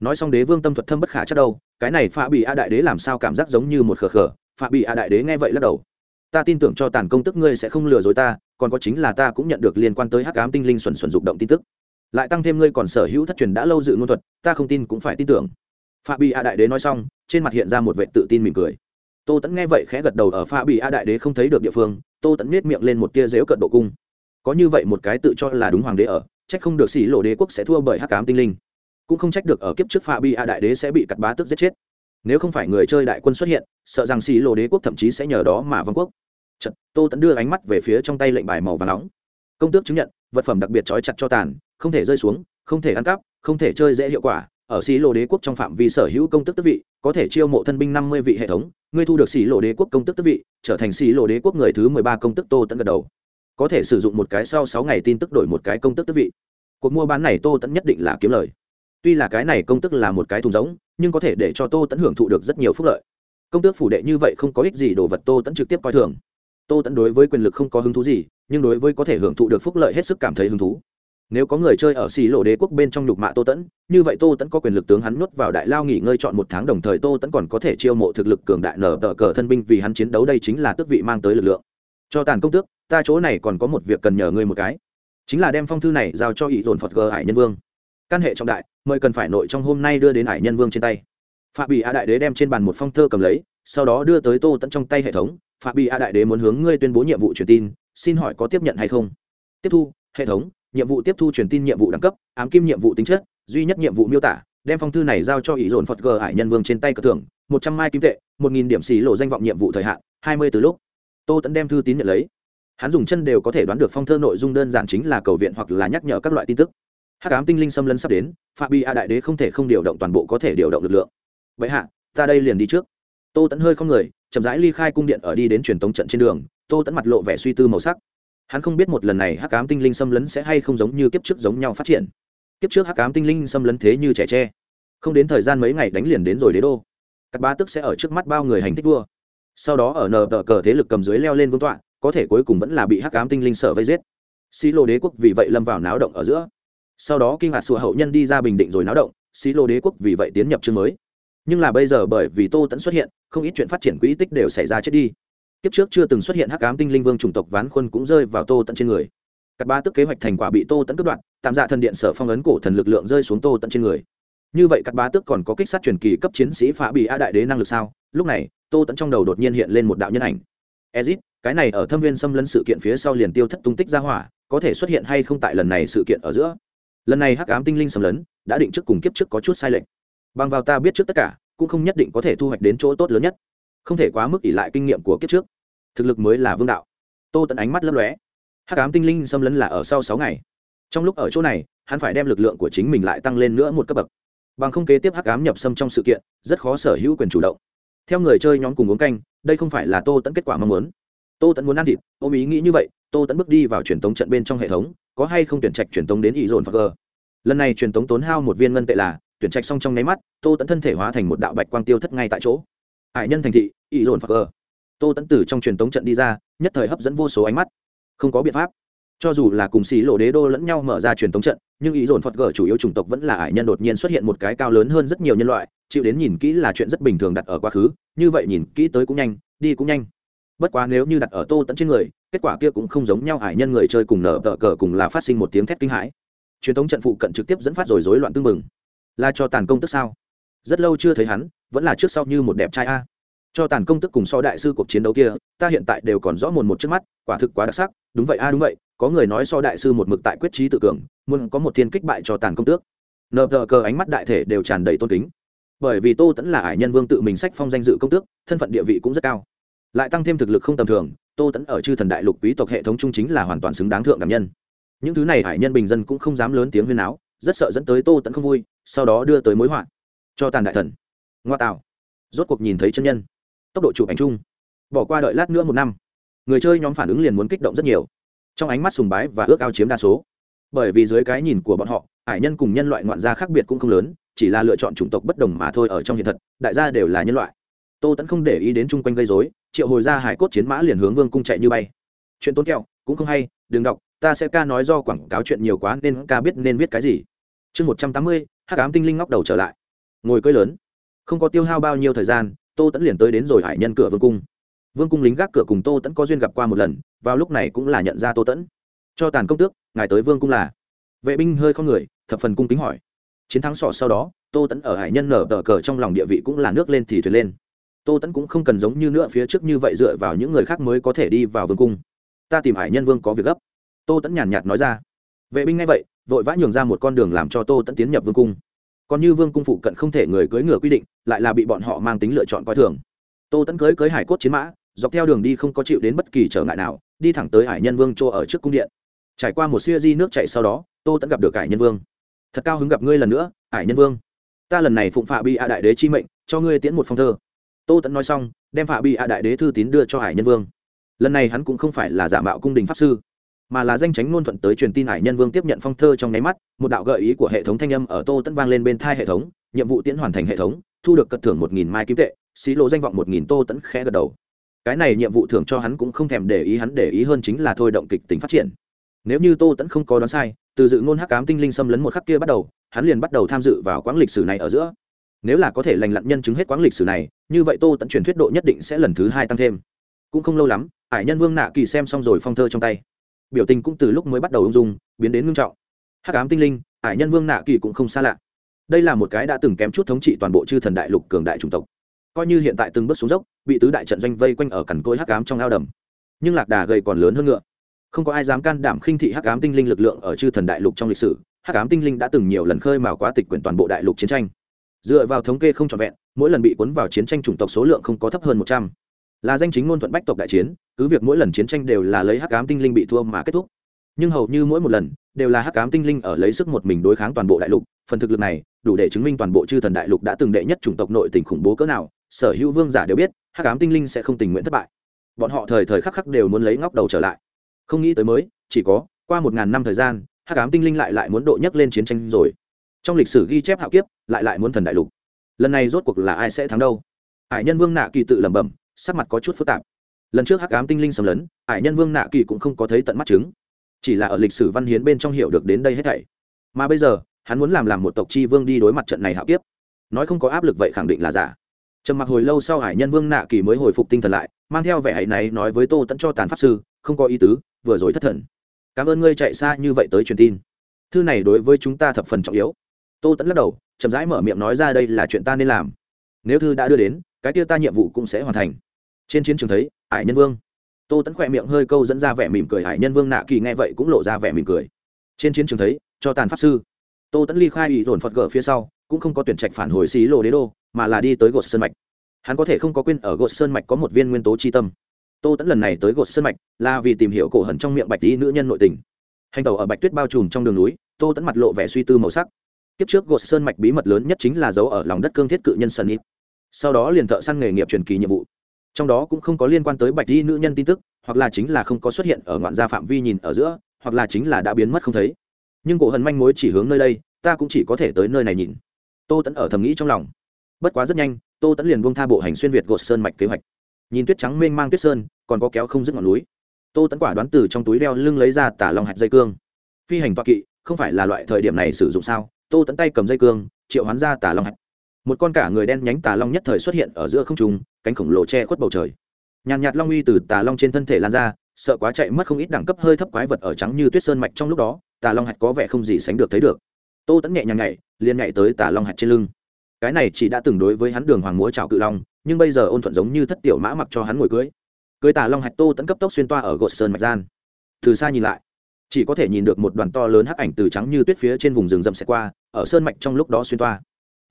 Nói xong đế vương tâm thuật thâm bất khả chắc đâu, cái này phạm bị a đại đế làm sao cảm giác giống như một khờ khờ? Phạm bị a đại đế nghe vậy lắc đầu. Ta tin tưởng cho tàn công tức ngươi sẽ không lừa dối ta còn có chính là ta cũng nhận được liên quan tới hắc ám tinh linh xuẩn xuẩn dục động tin tức. Lại tăng thêm ngươi còn sở hữu thất truyền đã lâu dự ngôn thuật, ta không tin cũng phải tin tưởng. Phạm bị a đại đế nói xong, trên mặt hiện ra một vệ tự tin mỉm cười. Tô tẫn nghe vậy khẽ gật đầu ở pha bị a đại đế không thấy được địa phương, tô tẫn nết miệng lên một tia dếu cận độ cung. Có như vậy một cái tự cho là đúng hoàng đế ở trách không được xỉ lộ đế quốc sẽ thua bởi hắc ám tinh linh. Cũng không trách được ở kiếp trước pha bị a đại đế sẽ bị cặt bá tức giết chết. Nếu không phải người chơi đại quân xuất hiện, sợ rằng xỉ lộ đế quốc thậm chí sẽ nhờ đó mà vong quốc. Chật, tô tấn đưa ánh mắt về phía trong tay lệnh bài màu vàng nóng. Công tước chứng nhận vật phẩm đặc biệt trói chặt cho tàn không thể rơi xuống không thể ăn cắp không thể chơi dễ hiệu quả. Ở xí lộ đế quốc trong phạm vi sở hữu công tước tước vị có thể chiêu mộ thân binh năm mươi vị hệ thống ngươi thu được xí lộ đế quốc công tước tước vị trở thành xí lộ đế quốc người thứ mười ba công tước tô tấn gật đầu. Có thể sử dụng một cái sau sáu ngày tin tức đổi một cái công tước tước vị. Cuộc mua bán này tô tấn nhất định là kiếm lời. Tuy là cái này công tước là một cái thùng giống nhưng có thể để cho tô tấn hưởng thụ được rất nhiều phúc lợi. Công tước phủ đệ như vậy không có ích gì đồ vật tô tẫn trực tiếp coi thường tô tẫn đối với quyền lực không có hứng thú gì, nhưng đối với có thể hưởng thụ được phúc lợi hết sức cảm thấy hứng thú. Nếu có người chơi ở xì lộ đế quốc bên trong nhục mạ tô tẫn như vậy tô tẫn có quyền lực tướng hắn nuốt vào đại lao nghỉ ngơi chọn một tháng, đồng thời tô tẫn còn có thể chiêu mộ thực lực cường đại nở tờ cờ thân binh vì hắn chiến đấu đây chính là tước vị mang tới lực lượng. Cho tàn công tước, ta chỗ này còn có một việc cần nhờ ngươi một cái. Chính là đem phong thư này giao cho ý dồn phật gờ hải nhân vương. Căn hệ trọng đại, mời cần phải nội trong hôm nay đưa đến hải nhân vương trên tay. Phạm bị a đại đế đem trên bàn một phong thơ cầm lấy, sau đó đưa tới tô tẫn trong tay hệ thống phạm bị a đại đế muốn hướng ngươi tuyên bố nhiệm vụ truyền tin, xin hỏi có tiếp nhận hay không? Tiếp thu, hệ thống, nhiệm vụ tiếp thu truyền tin nhiệm vụ đẳng cấp, ám kim nhiệm vụ tính chất, duy nhất nhiệm vụ miêu tả, đem phong thư này giao cho ý dồn phật g hải nhân vương trên tay cờ thưởng, một trăm mai kim tệ, một nghìn điểm xì lộ danh vọng nhiệm vụ thời hạn, hai mươi từ lúc. Tô tẫn đem thư tín nhận lấy. Hắn dùng chân đều có thể đoán được phong thơ nội dung đơn giản chính là cầu viện hoặc là nhắc nhở các loại tin tức. Hắc ám tinh linh xâm lấn sắp đến phạm bi a đại đế không thể không điều động toàn bộ có thể điều động lực lượng. Vậy hạ, ta đây liền đi trước tô tẫn hơi không người, chậm rãi ly khai cung điện ở đi đến truyền tống trận trên đường, tô tẫn mặt lộ vẻ suy tư màu sắc. Hắn không biết một lần này hắc ám tinh linh xâm lấn sẽ hay không giống như kiếp trước giống nhau phát triển. Kiếp trước hắc ám tinh linh xâm lấn thế như trẻ tre. Không đến thời gian mấy ngày đánh liền đến rồi đế đô. Các ba tức sẽ ở trước mắt bao người hành thích vua. Sau đó ở nờ tờ cờ thế lực cầm dưới leo lên vương tọa, có thể cuối cùng vẫn là bị hắc ám tinh linh sợ vây giết. Xí lô đế quốc vì vậy lâm vào náo động ở giữa. Sau đó kinh ngạc sùa hậu nhân đi ra bình định rồi náo động, xí lô đế quốc vì vậy tiến nhập chương mới nhưng là bây giờ bởi vì tô tẫn xuất hiện, không ít chuyện phát triển quỹ tích đều xảy ra chết đi. Kiếp trước chưa từng xuất hiện hắc ám tinh linh vương chủng tộc ván khuôn cũng rơi vào tô tận trên người. Cặp ba tức kế hoạch thành quả bị tô tận cướp đoạn tạm dạ thần điện sở phong ấn cổ thần lực lượng rơi xuống tô tận trên người. Như vậy cặp ba tức còn có kích sát truyền kỳ cấp chiến sĩ phá bị a đại đế năng lực sao? Lúc này, tô tận trong đầu đột nhiên hiện lên một đạo nhân ảnh. Ezit, cái này ở thâm viên xâm lấn sự kiện phía sau liền tiêu thất tung tích ra hỏa, có thể xuất hiện hay không tại lần này sự kiện ở giữa? Lần này hắc ám tinh linh xâm lấn, đã định trước cùng kiếp trước có chút sai lệch bằng vào ta biết trước tất cả, cũng không nhất định có thể thu hoạch đến chỗ tốt lớn nhất. Không thể quá mức ỷ lại kinh nghiệm của kiếp trước. Thực lực mới là vương đạo. Tô tận ánh mắt lấp lóe. Hắc ám tinh linh xâm lấn là ở sau sáu ngày. Trong lúc ở chỗ này, hắn phải đem lực lượng của chính mình lại tăng lên nữa một cấp bậc. Bằng không kế tiếp hắc ám nhập xâm trong sự kiện, rất khó sở hữu quyền chủ động. Theo người chơi nhóm cùng uống canh, đây không phải là tô tẫn kết quả mong muốn. Tô tẫn muốn ăn thịt, ôm ý nghĩ như vậy, tô tẫn bước đi vào truyền tống trận bên trong hệ thống, có hay không tuyển trạch truyền tống đến ý dồn phật lần này truyền tống tốn hao một viên ngân tệ là tuyển trạch xong trong nháy mắt, tô tẫn thân thể hóa thành một đạo bạch quang tiêu thất ngay tại chỗ. Hải nhân thành thị ý dồn phật tô tẫn từ trong truyền tống trận đi ra, nhất thời hấp dẫn vô số ánh mắt. Không có biện pháp. Cho dù là cùng xí lộ đế đô lẫn nhau mở ra truyền tống trận, nhưng ý dồn phật gờ chủ yếu chủng tộc vẫn là ải nhân đột nhiên xuất hiện một cái cao lớn hơn rất nhiều nhân loại, chịu đến nhìn kỹ là chuyện rất bình thường đặt ở quá khứ, như vậy nhìn kỹ tới cũng nhanh, đi cũng nhanh. Bất quá nếu như đặt ở tô tẫn trên người, kết quả kia cũng không giống nhau ải nhân người chơi cùng nở tờ cờ cùng là phát sinh một tiếng thét kinh hãi. Truyền thống trận phụ cận trực tiếp dẫn phát rồi rối loạn tương mừng là cho tàn công tức sao? Rất lâu chưa thấy hắn, vẫn là trước sau như một đẹp trai a. Cho tàn công tức cùng so đại sư cuộc chiến đấu kia, ta hiện tại đều còn rõ mồn một trước mắt, quả thực quá đặc sắc. Đúng vậy a, đúng vậy, có người nói so đại sư một mực tại quyết trí tự cường, muốn có một thiên kích bại cho tàn công tước. Nờ tờ cờ ánh mắt đại thể đều tràn đầy tôn kính. Bởi vì tô tẫn là ải nhân vương tự mình sách phong danh dự công tước, thân phận địa vị cũng rất cao. Lại tăng thêm thực lực không tầm thường, tô tẫn ở chư thần đại lục quý tộc hệ thống trung chính là hoàn toàn xứng đáng thượng đảm nhân. Những thứ này hải nhân bình dân cũng không dám lớn tiếng huyên áo rất sợ dẫn tới tô tẫn không vui, sau đó đưa tới mối họa. Cho tàn đại thần. Ngoa tạo rốt cuộc nhìn thấy chân nhân. Tốc độ chụp ảnh chung. Bỏ qua đợi lát nữa một năm. Người chơi nhóm phản ứng liền muốn kích động rất nhiều. Trong ánh mắt sùng bái và ước ao chiếm đa số. Bởi vì dưới cái nhìn của bọn họ hải nhân cùng nhân loại ngoạn gia khác biệt cũng không lớn, chỉ là lựa chọn chủng tộc bất đồng mà thôi ở trong hiện thật, đại gia đều là nhân loại. Tô tẫn không để ý đến chung quanh gây dối triệu hồi ra hải cốt chiến mã liền hướng vương cung chạy như bay. Chuyện tốn kẹo, cũng không hay, đừng đọc, ta sẽ ca nói do quảng cáo chuyện nhiều quá nên ca biết nên viết cái gì chương một trăm tám mươi, hắc ám tinh linh ngóc đầu trở lại. Ngồi cơi lớn. Không có tiêu hao bao nhiêu thời gian, tô tẫn liền tới đến rồi hải nhân cửa vương cung. Vương cung lính gác cửa cùng tô tẫn có duyên gặp qua một lần, vào lúc này cũng là nhận ra tô tẫn cho tàn công tước, ngài tới vương cung là? Vệ binh hơi không người, thập phần cung kính hỏi. Chiến thắng sọ sau đó, tô tẫn ở hải nhân nở tờ cờ trong lòng địa vị cũng là nước lên thì thuyền lên. Tô tẫn cũng không cần giống như nữa phía trước như vậy dựa vào những người khác mới có thể đi vào vương cung. Ta tìm hải nhân vương có việc gấp. Tô tẫn nhàn nhạt nói ra. Vệ binh ngay vậy vội vã nhường ra một con đường làm cho tô tẫn tiến nhập vương cung. Còn như vương cung phụ cận không thể người cưỡi ngựa quy định, lại là bị bọn họ mang tính lựa chọn coi thường. Tô tẫn cưới cưới hải cốt chiến mã, dọc theo đường đi không có chịu đến bất kỳ trở ngại nào, đi thẳng tới hải nhân vương chỗ ở trước cung điện. Trải qua một siêu di nước chạy sau đó, tô tẫn gặp được hải nhân vương. Thật cao hứng gặp ngươi lần nữa, hải nhân vương. Ta lần này phụng phạ bị a đại đế chi mệnh, cho ngươi tiễn một phong thơ. Tô tẫn nói xong, đem phạ bị a đại đế thư tín đưa cho hải nhân vương. Lần này hắn cũng không phải là giả mạo cung đình pháp sư mà là danh tránh ngôn thuận tới truyền tin hải nhân vương tiếp nhận phong thơ trong nháy mắt, một đạo gợi ý của hệ thống thanh âm ở tô tẫn vang lên bên thai hệ thống, nhiệm vụ tiễn hoàn thành hệ thống, thu được cật thưởng một nghìn mai kim tệ, xí lộ danh vọng một nghìn tô tẫn khẽ gật đầu. Cái này nhiệm vụ thưởng cho hắn cũng không thèm để ý, hắn để ý hơn chính là thôi động kịch tính phát triển. Nếu như tô tẫn không có đoán sai, từ dự ngôn hắc cám tinh linh xâm lấn một khắc kia bắt đầu, hắn liền bắt đầu tham dự vào quãng lịch sử này ở giữa. Nếu là có thể lành lặn nhân chứng hết quãng lịch sử này, như vậy tô tẫn truyền thuyết độ nhất định sẽ lần thứ hai tăng thêm. Cũng không lâu lắm, hải nhân vương nạ kỳ xem xong rồi phong thơ trong tay biểu tình cũng từ lúc mới bắt đầu ung dung, biến đến ngưng trọng. Hắc ám tinh linh hải nhân vương nạ kỳ cũng không xa lạ. Đây là một cái đã từng kém chút thống trị toàn bộ chư thần đại lục cường đại chủng tộc. Coi như hiện tại từng bước xuống dốc, bị tứ đại trận doanh vây quanh ở cằn côi hắc ám trong ao đầm. Nhưng lạc đà gầy còn lớn hơn ngựa. Không có ai dám can đảm khinh thị hắc ám tinh linh lực lượng ở chư thần đại lục trong lịch sử, hắc ám tinh linh đã từng nhiều lần khơi mào quá tịch quyển toàn bộ đại lục chiến tranh. Dựa vào thống kê không trọn vẹn, mỗi lần bị cuốn vào chiến tranh chủng tộc số lượng không có thấp hơn một trăm là danh chính ngôn thuận bách tộc đại chiến, cứ việc mỗi lần chiến tranh đều là lấy hắc ám tinh linh bị thua mà kết thúc. Nhưng hầu như mỗi một lần, đều là hắc ám tinh linh ở lấy sức một mình đối kháng toàn bộ đại lục, phần thực lực này, đủ để chứng minh toàn bộ chư thần đại lục đã từng đệ nhất chủng tộc nội tình khủng bố cỡ nào, sở hữu vương giả đều biết, hắc ám tinh linh sẽ không tình nguyện thất bại. Bọn họ thời thời khắc khắc đều muốn lấy ngóc đầu trở lại. Không nghĩ tới mới, chỉ có, qua một ngàn năm thời gian, hắc ám tinh linh lại lại muốn độ nhấc lên chiến tranh rồi. Trong lịch sử ghi chép hạo kiếp, lại lại muốn thần đại lục. Lần này rốt cuộc là ai sẽ thắng đâu? Hải nhân vương nạ kỳ tự lẩm bẩm sắc mặt có chút phức tạp. Lần trước hắc ám tinh linh xâm lấn hải nhân vương nạ kỳ cũng không có thấy tận mắt chứng. Chỉ là ở lịch sử văn hiến bên trong hiểu được đến đây hết thảy. Mà bây giờ, hắn muốn làm làm một tộc chi vương đi đối mặt trận này hạo kiếp. Nói không có áp lực vậy khẳng định là giả. Trầm mặc hồi lâu sau hải nhân vương nạ kỳ mới hồi phục tinh thần lại, mang theo vẻ hãy này nói với tô tẫn cho tàn pháp sư, không có ý tứ, vừa rồi thất thần. Cảm ơn ngươi chạy xa như vậy tới truyền tin. Thư này đối với chúng ta thập phần trọng yếu. Tô tẫn lắc đầu, chậm rãi mở miệng nói ra đây là chuyện ta nên làm. Nếu thư đã đưa đến cái kia ta nhiệm vụ cũng sẽ hoàn thành. Trên chiến trường thấy, hải nhân vương. Tô tẫn khỏe miệng hơi câu dẫn ra vẻ mỉm cười, hải nhân vương nạ kỳ nghe vậy cũng lộ ra vẻ mỉm cười. Trên chiến trường thấy, cho tàn pháp sư. Tô tẫn ly khai ủy dồn phật gở phía sau, cũng không có tuyển trạch phản hồi xí lô đế đô, mà là đi tới gột sơn mạch. Hắn có thể không có quên ở gột sơn mạch có một viên nguyên tố tri tâm. Tô tẫn lần này tới gột sơn mạch là vì tìm hiểu cổ hận trong miệng bạch tý nữ nhân nội tình. Hành tàu ở bạch tuyết bao trùm trong đường núi, tô tẫn mặt lộ vẻ suy tư màu sắc. Kiếp trước gột sơn mạch bí mật lớn nhất chính là dấu ở lòng đất cương thiết cự nhân sân ít sau đó liền thợ săn nghề nghiệp truyền kỳ nhiệm vụ. Trong đó cũng không có liên quan tới bạch di nữ nhân tin tức, hoặc là chính là không có xuất hiện ở ngoạn gia phạm vi nhìn ở giữa, hoặc là chính là đã biến mất không thấy. Nhưng cổ hần manh mối chỉ hướng nơi đây, ta cũng chỉ có thể tới nơi này nhìn. Tô tẫn ở thầm nghĩ trong lòng. Bất quá rất nhanh, tô tẫn liền buông tha bộ hành xuyên việt gột sơn mạch kế hoạch. Nhìn tuyết trắng mênh mang tuyết sơn, còn có kéo không dứt ngọn núi. Tô tẫn quả đoán từ trong túi đeo lưng lấy ra tả lòng hạt dây cương. Phi hành toa kỵ, không phải là loại thời điểm này sử dụng sao? Tô tẫn tay cầm dây cương, triệu hoán ra tả long hạt một con cả người đen nhánh tà long nhất thời xuất hiện ở giữa không trung, cánh khổng lồ che khuất bầu trời. Nhàn nhạt long uy từ tà long trên thân thể lan ra, sợ quá chạy mất không ít đẳng cấp hơi thấp quái vật ở trắng như tuyết sơn mạch trong lúc đó, tà long hạt có vẻ không gì sánh được thấy được. Tô tẫn nhẹ nhàng nhảy, liền nhảy tới tà long hạt trên lưng. Cái này chỉ đã từng đối với hắn đường hoàng múa trào cự long, nhưng bây giờ ôn thuận giống như thất tiểu mã mặc cho hắn ngồi cưới. Cưới tà long hạt tô tẫn cấp tốc xuyên toa ở gột sơn mạch gian. Từ xa nhìn lại, chỉ có thể nhìn được một đoàn to lớn hắc ảnh từ trắng như tuyết phía trên vùng rừng rậm xẹt qua, ở sơn mạch trong lúc đó xuyên toa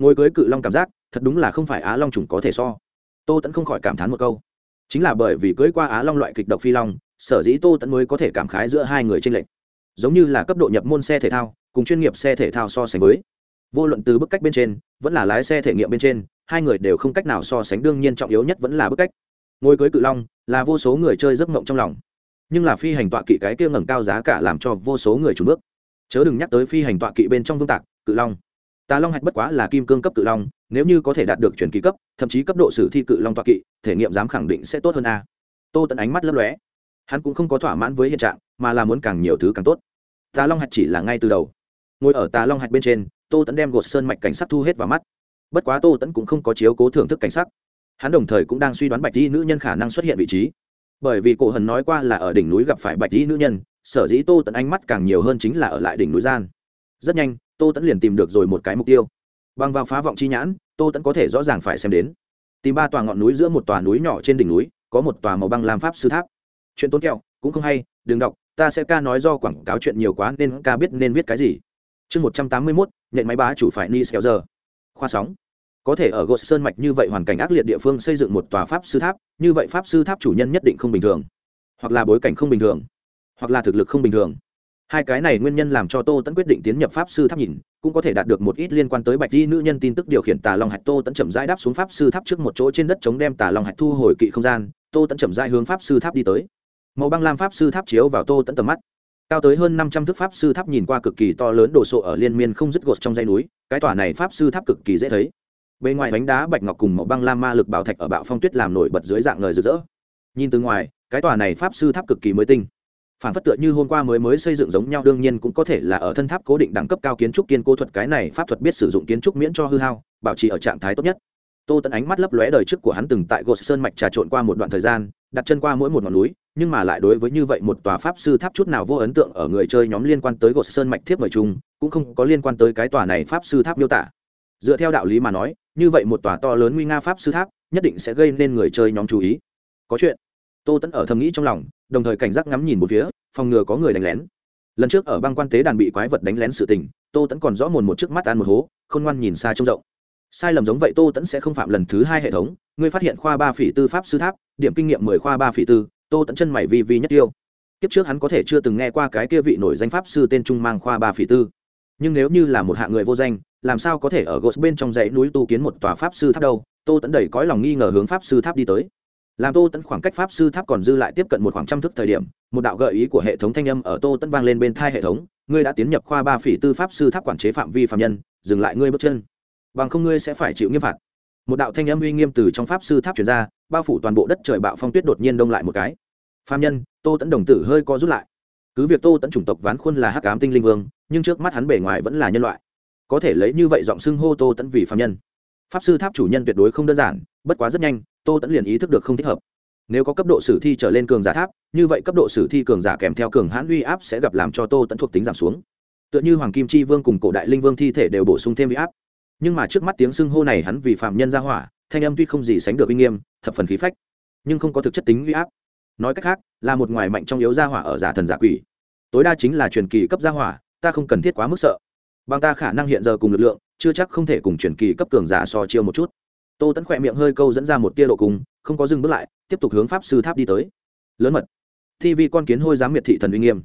ngồi cưới cự long cảm giác, thật đúng là không phải á long trùng có thể so. Tô tẫn không khỏi cảm thán một câu. Chính là bởi vì cưới qua á long loại kịch độc phi long, sở dĩ tô tẫn mới có thể cảm khái giữa hai người tranh lệch. Giống như là cấp độ nhập môn xe thể thao, cùng chuyên nghiệp xe thể thao so sánh với. Vô luận từ bức cách bên trên, vẫn là lái xe thể nghiệm bên trên, hai người đều không cách nào so sánh, đương nhiên trọng yếu nhất vẫn là bức cách. Ngồi cưới cự long là vô số người chơi giấc mộng trong lòng. Nhưng là phi hành tọa kỵ cái kia ngẩng cao giá cả làm cho vô số người trùn bước. Chớ đừng nhắc tới phi hành tọa kỵ bên trong vương tạc, cự long tà long hạch bất quá là kim cương cấp cự long, nếu như có thể đạt được chuyển kỳ cấp, thậm chí cấp độ sử thi cự long tọa kỵ, thể nghiệm dám khẳng định sẽ tốt hơn a. À. Tô tận ánh mắt lấp lóe. Hắn cũng không có thỏa mãn với hiện trạng, mà là muốn càng nhiều thứ càng tốt. Tà long hạch chỉ là ngay từ đầu. Ngồi ở tà long hạch bên trên, tô tẫn đem gột sơn mạch cảnh sắc thu hết vào mắt. Bất quá tô tẫn cũng không có chiếu cố thưởng thức cảnh sắc. Hắn đồng thời cũng đang suy đoán bạch di nữ nhân khả năng xuất hiện vị trí. Bởi vì cổ hần nói qua là ở đỉnh núi gặp phải bạch di nữ nhân, sở dĩ tô tẫn ánh mắt càng nhiều hơn chính là ở lại đỉnh núi gian. Rất nhanh tô tẫn liền tìm được rồi một cái mục tiêu. Bằng vào phá vọng chi nhãn, tô tẫn có thể rõ ràng phải xem đến. Tìm ba tòa ngọn núi giữa một tòa núi nhỏ trên đỉnh núi, có một tòa màu băng làm pháp sư tháp. Chuyện tốn kẹo, cũng không hay, đừng đọc, ta sẽ ca nói do quảng cáo chuyện nhiều quá nên ca biết nên viết cái gì. Chương một trăm tám mươi mốt nhận máy bá chủ phải ni xéo giờ. Khoa sóng. Có thể ở gos sơn mạch như vậy hoàn cảnh ác liệt địa phương xây dựng một tòa pháp sư tháp, như vậy pháp sư tháp chủ nhân nhất định không bình thường. Hoặc là bối cảnh không bình thường. Hoặc là thực lực không bình thường hai cái này nguyên nhân làm cho tô tẫn quyết định tiến nhập pháp sư tháp nhìn, cũng có thể đạt được một ít liên quan tới bạch di nữ nhân tin tức điều khiển tà long hạch tô tẫn chậm rãi đáp xuống pháp sư tháp trước một chỗ trên đất chống đem tà long hạch thu hồi kỵ không gian, tô tẫn chậm rãi hướng pháp sư tháp đi tới. Màu băng lam pháp sư tháp chiếu vào tô tẫn tầm mắt. Cao tới hơn năm trăm thước pháp sư tháp nhìn qua cực kỳ to lớn đồ sộ ở liên miên không dứt gột trong dãy núi, cái tòa này pháp sư tháp cực kỳ dễ thấy. Bên ngoài bánh đá bạch ngọc cùng màu băng lam ma lực bảo thạch ở bạo phong tuyết làm nổi bật dưới dạng lời rực rỡ. Nhìn từ ngoài, cái tòa này pháp sư tháp cực kỳ mới tinh phản phất tựa như hôm qua mới mới xây dựng giống nhau, đương nhiên cũng có thể là ở thân tháp cố định đẳng cấp cao kiến trúc kiên cố thuật, cái này pháp thuật biết sử dụng kiến trúc miễn cho hư hao, bảo trì ở trạng thái tốt nhất. Tô tẫn ánh mắt lấp lóe đời trước của hắn từng tại gột sơn mạch trà trộn qua một đoạn thời gian, đặt chân qua mỗi một ngọn núi, nhưng mà lại đối với như vậy một tòa pháp sư tháp chút nào vô ấn tượng ở người chơi nhóm liên quan tới gột sơn mạch thiếp mời chung, cũng không có liên quan tới cái tòa này pháp sư tháp miêu tả. Dựa theo đạo lý mà nói, như vậy một tòa to lớn nguy nga pháp sư tháp, nhất định sẽ gây nên người chơi nhóm chú ý. Có chuyện tô tẫn ở thầm nghĩ trong lòng, đồng thời cảnh giác ngắm nhìn một phía, phòng ngừa có người đánh lén. Lần trước ở băng quan tế đàn bị quái vật đánh lén sự tình, tô tẫn còn rõ mồn một trước mắt ăn một hố, khôn ngoan nhìn xa trông rộng. Sai lầm giống vậy tô tẫn sẽ không phạm lần thứ hai hệ thống, ngươi phát hiện khoa ba phỉ tư pháp sư tháp, điểm kinh nghiệm mười khoa ba phỉ tư, tô tẫn chân mày vi vi nhất tiêu. Kiếp trước hắn có thể chưa từng nghe qua cái kia vị nổi danh pháp sư tên trung mang khoa ba phỉ tư. Nhưng nếu như là một hạng người vô danh, làm sao có thể ở gos bên trong dãy núi tu kiến một tòa pháp sư tháp đâu? Tô tẫn đầy cõi lòng nghi ngờ hướng pháp sư tháp đi tới làm tô tẫn khoảng cách pháp sư tháp còn dư lại tiếp cận một khoảng trăm thước thời điểm, một đạo gợi ý của hệ thống thanh âm ở tô tẫn vang lên bên thai hệ thống, ngươi đã tiến nhập khoa ba phỉ tư pháp sư tháp quản chế phạm vi phạm nhân, dừng lại ngươi bước chân. Bằng không ngươi sẽ phải chịu nghiêm phạt. Một đạo thanh âm uy nghiêm từ trong pháp sư tháp chuyển ra, bao phủ toàn bộ đất trời bạo phong tuyết đột nhiên đông lại một cái. Phạm nhân, tô tẫn đồng tử hơi co rút lại. Cứ việc tô tẫn chủng tộc ván khuôn là hắc ám tinh linh vương, nhưng trước mắt hắn bề ngoài vẫn là nhân loại. Có thể lấy như vậy giọng xưng hô tô tẫn vì phạm nhân. Pháp sư tháp chủ nhân tuyệt đối không đơn giản, bất quá rất nhanh tô tẫn liền ý thức được không thích hợp. Nếu có cấp độ sử thi trở lên cường giả tháp, như vậy cấp độ sử thi cường giả kèm theo cường hãn uy áp sẽ gặp làm cho tô tẫn thuộc tính giảm xuống. Tựa như hoàng kim chi vương cùng cổ đại linh vương thi thể đều bổ sung thêm uy áp. Nhưng mà trước mắt tiếng xưng hô này hắn vì phạm nhân ra hỏa, thanh âm tuy không gì sánh được uy nghiêm, thập phần khí phách, nhưng không có thực chất tính uy áp. Nói cách khác, là một ngoài mạnh trong yếu gia hỏa ở giả thần giả quỷ. Tối đa chính là truyền kỳ cấp gia hỏa, ta không cần thiết quá mức sợ. Bằng ta khả năng hiện giờ cùng lực lượng, chưa chắc không thể cùng truyền kỳ cấp cường giả so chiêu một chút tô tẫn khỏe miệng hơi câu dẫn ra một tia độ cùng, không có dừng bước lại, tiếp tục hướng pháp sư tháp đi tới. Lớn mật. Thi vi con kiến hôi dám miệt thị thần uy nghiêm.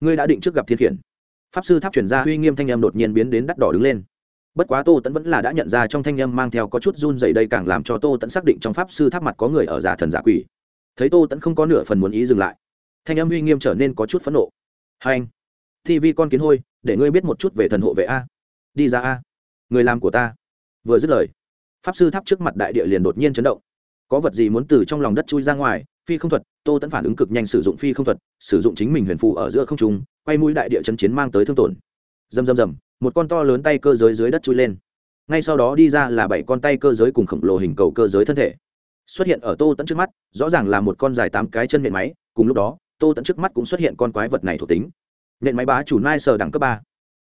Ngươi đã định trước gặp thiên khiển. Pháp sư tháp chuyển ra uy nghiêm thanh em đột nhiên biến đến đắt đỏ đứng lên. Bất quá tô tẫn vẫn là đã nhận ra trong thanh âm mang theo có chút run dày đây càng làm cho tô tẫn xác định trong pháp sư tháp mặt có người ở giả thần giả quỷ. Thấy tô tẫn không có nửa phần muốn ý dừng lại, thanh âm uy nghiêm trở nên có chút phẫn nộ. Hai anh, thi vi con kiến hôi, để ngươi biết một chút về thần hộ vệ a. Đi ra a. Người làm của ta. Vừa dứt lời pháp sư tháp trước mặt đại địa liền đột nhiên chấn động. Có vật gì muốn từ trong lòng đất chui ra ngoài, phi không thuật, tô tẫn phản ứng cực nhanh sử dụng phi không thuật, sử dụng chính mình huyền phù ở giữa không trung, quay mũi đại địa chấn chiến mang tới thương tổn. Rầm rầm rầm, một con to lớn tay cơ giới dưới đất chui lên. Ngay sau đó đi ra là bảy con tay cơ giới cùng khổng lồ hình cầu cơ giới thân thể. Xuất hiện ở tô tẫn trước mắt, rõ ràng là một con dài tám cái chân nện máy, cùng lúc đó, tô tẫn trước mắt cũng xuất hiện con quái vật này thuộc tính. Nện máy bá chủ nai sờ đẳng cấp ba,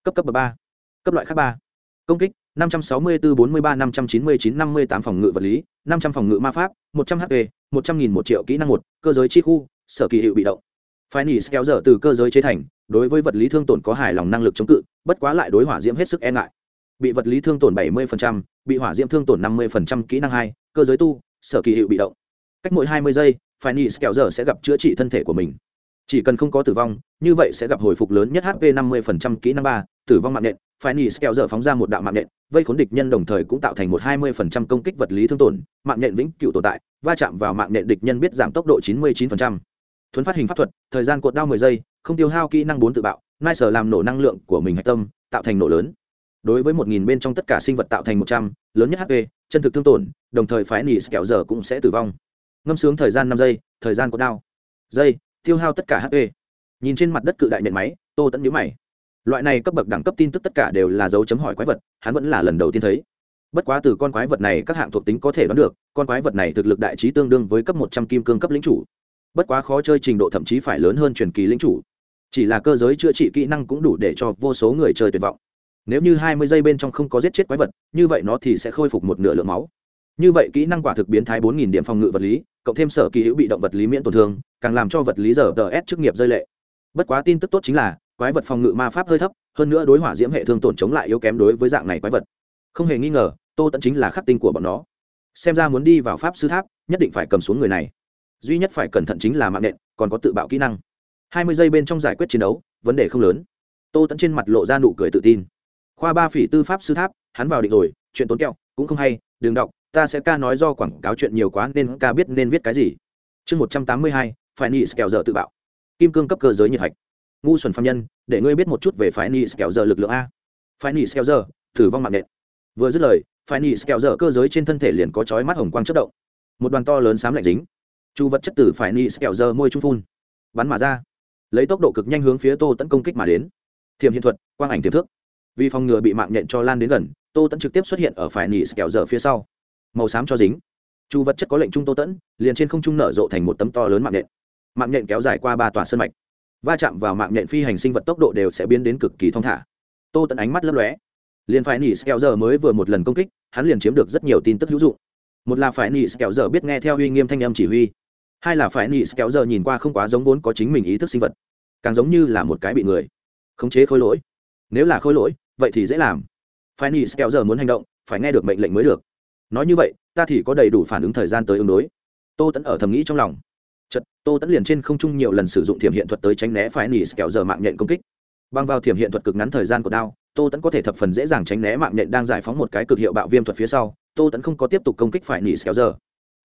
cấp cấp ba, cấp loại khác ba công kích 564 43 599 58 phòng ngự vật lý 500 phòng ngự ma pháp 100 hp 100 nghìn một triệu kỹ năng một cơ giới chi khu sở kỳ hiệu bị động. Phái nỉ kéo dở từ cơ giới chế thành đối với vật lý thương tổn có hài lòng năng lực chống cự bất quá lại đối hỏa diễm hết sức e ngại. Bị vật lý thương tổn 70%, bị hỏa diễm thương tổn 50% kỹ năng 2 cơ giới tu sở kỳ hiệu bị động. Cách mỗi hai mươi giây phải nỉ kẹo sẽ gặp chữa trị thân thể của mình chỉ cần không có tử vong, như vậy sẽ gặp hồi phục lớn nhất hp 50% kỹ năng ba, tử vong mạng nện, phải nỉ skeo giờ phóng ra một đạo mạng nện, vây khốn địch nhân đồng thời cũng tạo thành một 20% công kích vật lý thương tổn, mạng nện vĩnh cựu tồn tại, va chạm vào mạng nện địch nhân biết giảm tốc độ 99%. thuấn phát hình pháp thuật, thời gian cột đao 10 giây, không tiêu hao kỹ năng bốn tự bạo, nai sở làm nổ năng lượng của mình hạch tâm, tạo thành nổ lớn. Đối với một nghìn bên trong tất cả sinh vật tạo thành một trăm, lớn nhất hp chân thực thương tổn, đồng thời phái nỉ kẹo giờ cũng sẽ tử vong. Ngâm sướng thời gian năm giây, thời gian cột đao. Giây tiêu hao tất cả hp nhìn trên mặt đất cự đại nện máy, tô tẫn nhíu mày. Loại này cấp bậc đẳng cấp tin tức tất cả đều là dấu chấm hỏi quái vật, hắn vẫn là lần đầu tiên thấy. Bất quá từ con quái vật này các hạng thuộc tính có thể đoán được, con quái vật này thực lực đại trí tương đương với cấp một trăm kim cương cấp lính chủ. Bất quá khó chơi trình độ thậm chí phải lớn hơn truyền kỳ lính chủ. Chỉ là cơ giới chữa trị kỹ năng cũng đủ để cho vô số người chơi tuyệt vọng. Nếu như hai mươi giây bên trong không có giết chết quái vật, như vậy nó thì sẽ khôi phục một nửa lượng máu như vậy kỹ năng quả thực biến thái bốn nghìn điểm phòng ngự vật lý, cộng thêm sở kỳ hữu bị động vật lý miễn tổn thương, càng làm cho vật lý giờ tờ s chức nghiệp rơi lệ. Bất quá tin tức tốt chính là, quái vật phòng ngự ma pháp hơi thấp, hơn nữa đối hỏa diễm hệ thương tổn chống lại yếu kém đối với dạng này quái vật. Không hề nghi ngờ, tô tẫn chính là khắc tinh của bọn nó. Xem ra muốn đi vào pháp sư tháp, nhất định phải cầm xuống người này. Duy nhất phải cẩn thận chính là mạng nện, còn có tự bạo kỹ năng. Hai mươi giây bên trong giải quyết chiến đấu, vấn đề không lớn. Tô tẫn trên mặt lộ ra nụ cười tự tin. Khoa ba phỉ tư pháp sư tháp, hắn vào định rồi, chuyện tốn kẹo, cũng không hay, đừng đọc ta sẽ ca nói do quảng cáo chuyện nhiều quá nên ca biết nên viết cái gì. Chương một trăm tám mươi hai, phải nị kẹo dở tự bạo. Kim cương cấp cơ giới nhiệt hạch. Ngu xuẩn phạm nhân, để ngươi biết một chút về phải nị kẹo dở lực lượng a. Phải nị kẹo dở thử vong mạng nện. Vừa dứt lời, phải nị kẹo dở cơ giới trên thân thể liền có chói mắt hồng quang chất động. Một đoàn to lớn xám lạnh dính. Chu vật chất tử phải nị kẹo dở môi trung phun. Bắn mà ra. Lấy tốc độ cực nhanh hướng phía tô tấn công kích mà đến. Thiềm hiện thuật, quang ảnh tiềm thước. Vì phòng ngừa bị mạng nhện cho lan đến gần, tô tẫn trực tiếp xuất hiện ở phải nỉ kẹo dở phía sau màu xám cho dính. Chu vật chất có lệnh trung tô tẫn, liền trên không trung nở rộ thành một tấm to lớn mạng nhện. Mạng nhện kéo dài qua ba tòa sân mạch. Va chạm vào mạng nhện phi hành sinh vật tốc độ đều sẽ biến đến cực kỳ thong thả. Tô tẫn ánh mắt lấp lóe. Liền phải nỉ kẹo giờ mới vừa một lần công kích, hắn liền chiếm được rất nhiều tin tức hữu dụng. Một là phải nỉ kẹo giờ biết nghe theo uy nghiêm thanh âm chỉ huy. Hai là phải nỉ kẹo giờ nhìn qua không quá giống vốn có chính mình ý thức sinh vật. Càng giống như là một cái bị người. Khống chế khối lỗi. Nếu là khối lỗi, vậy thì dễ làm. Phải nỉ kẹo giờ muốn hành động, phải nghe được mệnh lệnh mới được nói như vậy, ta thì có đầy đủ phản ứng thời gian tới ứng đối. Tô tẫn ở thầm nghĩ trong lòng. Chật tô tẫn liền trên không trung nhiều lần sử dụng thiểm hiện thuật tới tránh né phải nỉ kẹo giờ mạng nhện công kích. Băng vào thiểm hiện thuật cực ngắn thời gian của đao, tô tẫn có thể thập phần dễ dàng tránh né mạng nhện đang giải phóng một cái cực hiệu bạo viêm thuật phía sau, tô tẫn không có tiếp tục công kích phải nỉ kẹo giờ.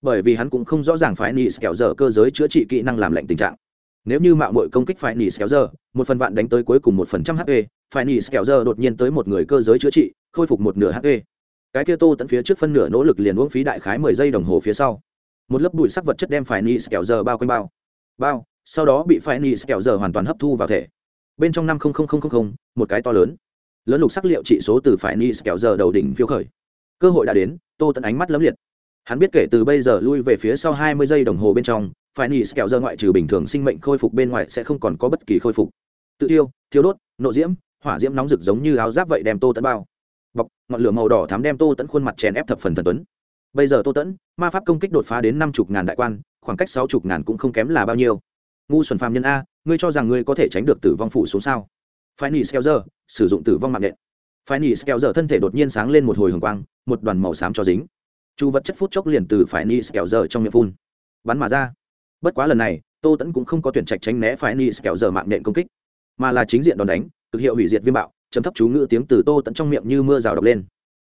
Bởi vì hắn cũng không rõ ràng phải nỉ kẹo giờ cơ giới chữa trị kỹ năng làm lạnh tình trạng. Nếu như mạo mội công kích phải nỉ kẹo giờ, một phần vạn đánh tới cuối cùng một phần trăm hp phải nỉ kẹo giờ đột nhiên tới một người cơ giới chữa trị, khôi phục một nửa hp cái kia tô tận phía trước phân nửa nỗ lực liền uống phí đại khái mười giây đồng hồ phía sau. Một lớp bụi sắc vật chất đem phải ni kẹo giờ bao quanh bao. Bao, sau đó bị phải ni kẹo giờ hoàn toàn hấp thu vào thể. Bên trong năm một cái to lớn. Lớn lục sắc liệu trị số từ phải ni kẹo giờ đầu đỉnh phiêu khởi. Cơ hội đã đến, tô tận ánh mắt lấm liệt. Hắn biết kể từ bây giờ lui về phía sau hai mươi giây đồng hồ bên trong, phải ni kẹo giờ ngoại trừ bình thường sinh mệnh khôi phục bên ngoài sẽ không còn có bất kỳ khôi phục. Tự tiêu thiếu đốt, nộ diễm, hỏa diễm nóng rực giống như áo giáp vậy đem tô tận bao ngọn lửa màu đỏ thám đem tô tẫn khuôn mặt chèn ép thập phần thần tuấn. Bây giờ tô tẫn, ma pháp công kích đột phá đến năm chục ngàn đại quan, khoảng cách sáu chục ngàn cũng không kém là bao nhiêu. Ngu xuẩn phàm nhân a, ngươi cho rằng ngươi có thể tránh được tử vong phủ xuống sao? Phải nỉ skeo giờ sử dụng tử vong mạng nện phải nỉ skeo giờ thân thể đột nhiên sáng lên một hồi hồng quang, một đoàn màu xám cho dính. Chu vật chất phút chốc liền từ phải nỉ skeo giờ trong miệng phun, bắn mà ra. Bất quá lần này, tô tẫn cũng không có tuyển trạch tránh né phải nỉ skeo giờ mạng nện công kích, mà là chính diện đòn đánh thực hiệu hủy diệt viêm bạo chấm thấp chú ngữ tiếng từ tô tận trong miệng như mưa rào đập lên.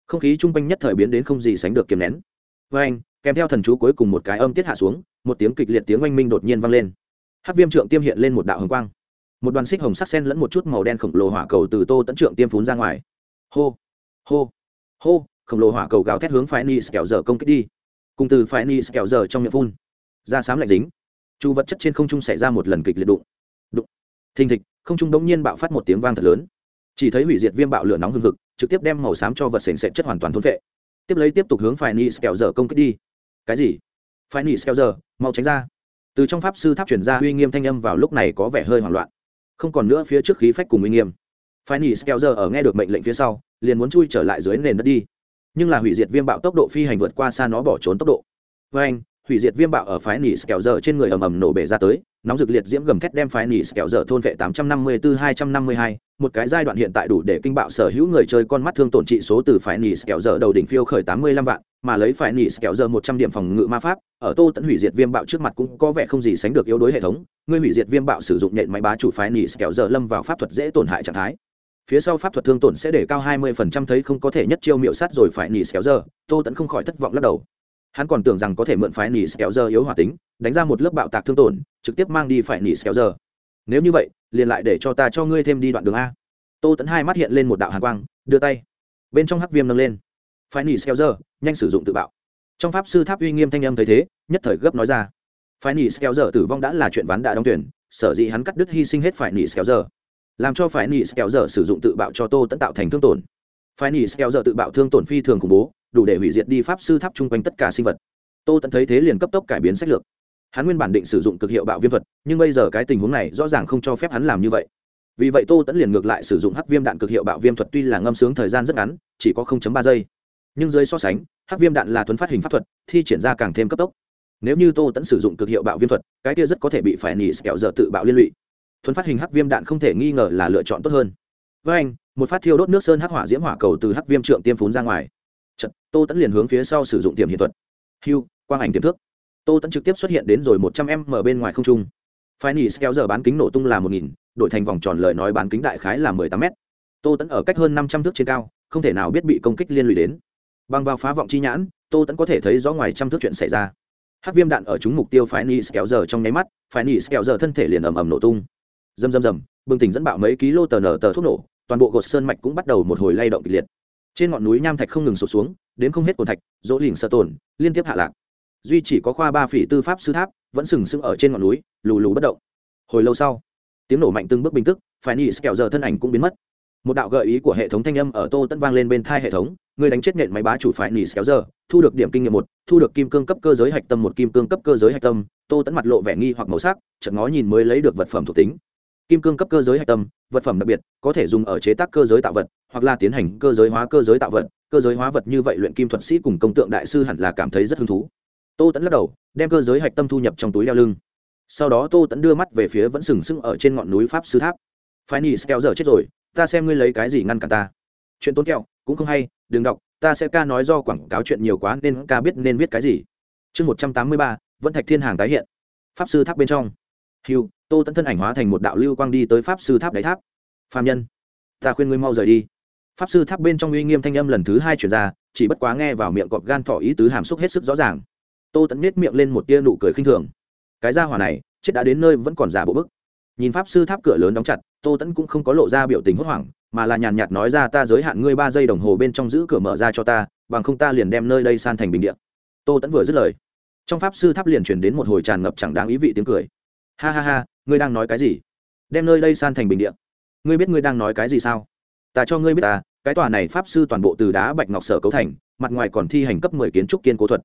Không khí chung quanh nhất thời biến đến không gì sánh được kiềm nén. Với anh, kèm theo thần chú cuối cùng một cái âm tiết hạ xuống, một tiếng kịch liệt tiếng oanh minh đột nhiên vang lên. Hát viêm trượng tiêm hiện lên một đạo hồng quang. Một đoàn xích hồng sắc sen lẫn một chút màu đen khổng lồ hỏa cầu từ tô tận trượng tiêm phún ra ngoài. Hô hô hô, khổng lồ hỏa cầu gào thét hướng phải ni kẹo giờ công kích đi. Cùng từ phải ni kẹo giờ trong miệng phun. Ra sám lạnh dính. Chu vật chất trên không trung xảy ra một lần kịch liệt đụng. Đụng. Thình thịch, không trung đống nhiên bạo phát một tiếng vang thật lớn chỉ thấy hủy diệt viêm bạo lửa nóng hừng hực, trực tiếp đem màu xám cho vật sền sệt chất hoàn toàn thôn vệ tiếp lấy tiếp tục hướng phải ni kẹo giờ công kích đi. Cái gì? Phải ni kẹo giờ, mau tránh ra. Từ trong pháp sư tháp chuyển ra uy nghiêm thanh âm vào lúc này có vẻ hơi hoảng loạn. Không còn nữa phía trước khí phách cùng uy nghiêm. Phải ni kẹo giờ ở nghe được mệnh lệnh phía sau, liền muốn chui trở lại dưới nền đất đi. Nhưng là hủy diệt viêm bạo tốc độ phi hành vượt qua xa nó bỏ trốn tốc độ. Với anh hủy diệt viêm bạo ở phái nỉ kẹo dở trên người ầm ầm nổ bể ra tới, nóng dược liệt diễm gầm thét đem phái nỉ kẹo dở thôn vệ tám trăm năm mươi bốn hai trăm năm mươi hai, một cái giai đoạn hiện tại đủ để kinh bạo sở hữu người chơi con mắt thương tổn trị số từ phái nỉ kẹo dở đầu đỉnh phiêu khởi tám mươi lăm vạn, mà lấy phái nỉ kẹo dở một trăm điểm phòng ngự ma pháp, ở tô tẫn hủy diệt viêm bạo trước mặt cũng có vẻ không gì sánh được yếu đối hệ thống ngươi hủy diệt viêm bạo sử dụng nhện máy bá chủ phái nỉ kẹo dở lâm vào pháp thuật dễ tổn hại trạng thái. Phía sau pháp thuật thương tổn sẽ để cao hai mươi phần trăm thấy không có thể nhất chiêu miệu sát rồi phải nỉ kéo giờ tô tẫn không khỏi thất vọng lắc đầu hắn còn tưởng rằng có thể mượn phải nỉ kéo giờ yếu hỏa tính, đánh ra một lớp bạo tạc thương tổn, trực tiếp mang đi phải nỉ kéo giờ. Nếu như vậy, liền lại để cho ta cho ngươi thêm đi đoạn đường a. Tô tẫn hai mắt hiện lên một đạo hàn quang, đưa tay. Bên trong hắc viêm nâng lên. Phải nỉ kéo giờ, nhanh sử dụng tự bạo. Trong pháp sư tháp uy nghiêm thanh âm thấy thế, nhất thời gấp nói ra. Phải nỉ kéo giờ tử vong đã là chuyện ván đã đóng tuyển, sở dĩ hắn cắt đứt hy sinh hết phải nỉ kéo giờ. Làm cho phải nỉ kéo giờ sử dụng tự bạo cho tô tẫn tạo thành thương tổn. Phải nỉ kéo giờ tự bạo thương tổn phi thường khủng bố đủ để hủy diệt đi pháp sư tháp chung quanh tất cả sinh vật. Tô tẫn thấy thế liền cấp tốc cải biến sách lược. Hắn nguyên bản định sử dụng cực hiệu bạo viêm thuật, nhưng bây giờ cái tình huống này rõ ràng không cho phép hắn làm như vậy. Vì vậy tô tẫn liền ngược lại sử dụng hắc viêm đạn cực hiệu bạo viêm thuật tuy là ngâm sướng thời gian rất ngắn, chỉ có 0.3 giây. Nhưng dưới so sánh, hắc viêm đạn là thuấn phát hình pháp thuật, thi triển ra càng thêm cấp tốc. Nếu như tô tẫn sử dụng cực hiệu bạo viêm thuật, cái kia rất có thể bị phải nỉ kẹo giờ tự bạo liên lụy. Thuấn phát hình hắc viêm đạn không thể nghi ngờ là lựa chọn tốt hơn. Với anh, một phát thiêu đốt nước sơn hắc hỏa diễm hỏa cầu từ hắc viêm trượng tiêm phún ra ngoài tô tẫn liền hướng phía sau sử dụng tiềm hiện thuật. Hưu, quang ảnh tiềm thước tô tẫn trực tiếp xuất hiện đến rồi một trăm m bên ngoài không trung. Phái nỉ kéo giờ bán kính nổ tung là một nghìn, đổi thành vòng tròn lời nói bán kính đại khái là mười tám m tô tẫn ở cách hơn năm trăm thước trên cao, không thể nào biết bị công kích liên lụy đến. Bằng vào phá vọng chi nhãn, tô tẫn có thể thấy rõ ngoài trăm thước chuyện xảy ra. Hát viêm đạn ở chúng mục tiêu phái nỉ kéo giờ trong nháy mắt, phái nỉ kéo giờ thân thể liền ầm ầm nổ tung. Rầm rầm rầm, bừng tỉnh dẫn bạo mấy ký lô tờ nở tờ thuốc nổ, toàn bộ gột sơn mạch cũng bắt đầu một hồi lay động kịch liệt trên ngọn núi nham thạch không ngừng sụt xuống, đến không hết cồn thạch, dỗ lỉnh sợ tồn liên tiếp hạ lạc. Duy chỉ có khoa ba phỉ tư pháp sư tháp, vẫn sừng sững ở trên ngọn núi, lù lù bất động. Hồi lâu sau, tiếng nổ mạnh từng bước bình tức, phải nhị kẹo giờ thân ảnh cũng biến mất. Một đạo gợi ý của hệ thống thanh âm ở tô tẫn vang lên bên thai hệ thống, người đánh chết nện máy bá chủ phải nỉ xéo giờ, thu được điểm kinh nghiệm một, thu được kim cương cấp cơ giới hạch tâm một, kim cương cấp cơ giới hạch tâm. Tô tẫn mặt lộ vẻ nghi hoặc màu sắc, chợt ngó nhìn mới lấy được vật phẩm thuộc tính kim cương cấp cơ giới hạch tâm, vật phẩm đặc biệt, có thể dùng ở chế tác cơ giới tạo vật, hoặc là tiến hành cơ giới hóa cơ giới tạo vật. Cơ giới hóa vật như vậy luyện kim thuật sĩ cùng công tượng đại sư hẳn là cảm thấy rất hứng thú. Tô tẫn lắc đầu, đem cơ giới hạch tâm thu nhập trong túi đeo lưng. Sau đó tô tẫn đưa mắt về phía vẫn sừng sững ở trên ngọn núi pháp sư tháp. Phái nỉ keo giờ chết rồi, ta xem ngươi lấy cái gì ngăn cản ta. Chuyện tốn kẹo, cũng không hay, đừng đọc, ta sẽ ca nói do quảng cáo chuyện nhiều quá nên ca biết nên viết cái gì. Chương một trăm tám mươi ba vẫn thạch thiên hàng tái hiện. Pháp sư tháp bên trong. Hiu tô tẫn thân ảnh hóa thành một đạo lưu quang đi tới pháp sư tháp đáy tháp. Phạm nhân, ta khuyên ngươi mau rời đi. Pháp sư tháp bên trong uy nghiêm thanh âm lần thứ hai chuyển ra, chỉ bất quá nghe vào miệng cọp gan thỏ ý tứ hàm xúc hết sức rõ ràng. Tô tẫn nết miệng lên một tia nụ cười khinh thường. Cái ra hỏa này, chết đã đến nơi vẫn còn giả bộ bức. Nhìn pháp sư tháp cửa lớn đóng chặt, tô tẫn cũng không có lộ ra biểu tình hốt hoảng, mà là nhàn nhạt nói ra ta giới hạn ngươi ba giây đồng hồ bên trong giữ cửa mở ra cho ta, bằng không ta liền đem nơi đây san thành bình điện tô tẫn vừa dứt lời, trong pháp sư tháp liền chuyển đến một hồi tràn ngập chẳng đáng ý vị tiếng cười ha ha ha, ngươi đang nói cái gì? Đem nơi đây san thành bình điện ngươi biết ngươi đang nói cái gì sao? Ta cho ngươi biết ta, cái tòa này pháp sư toàn bộ từ đá bạch ngọc sở cấu thành, mặt ngoài còn thi hành cấp mười kiến trúc kiên cố thuật.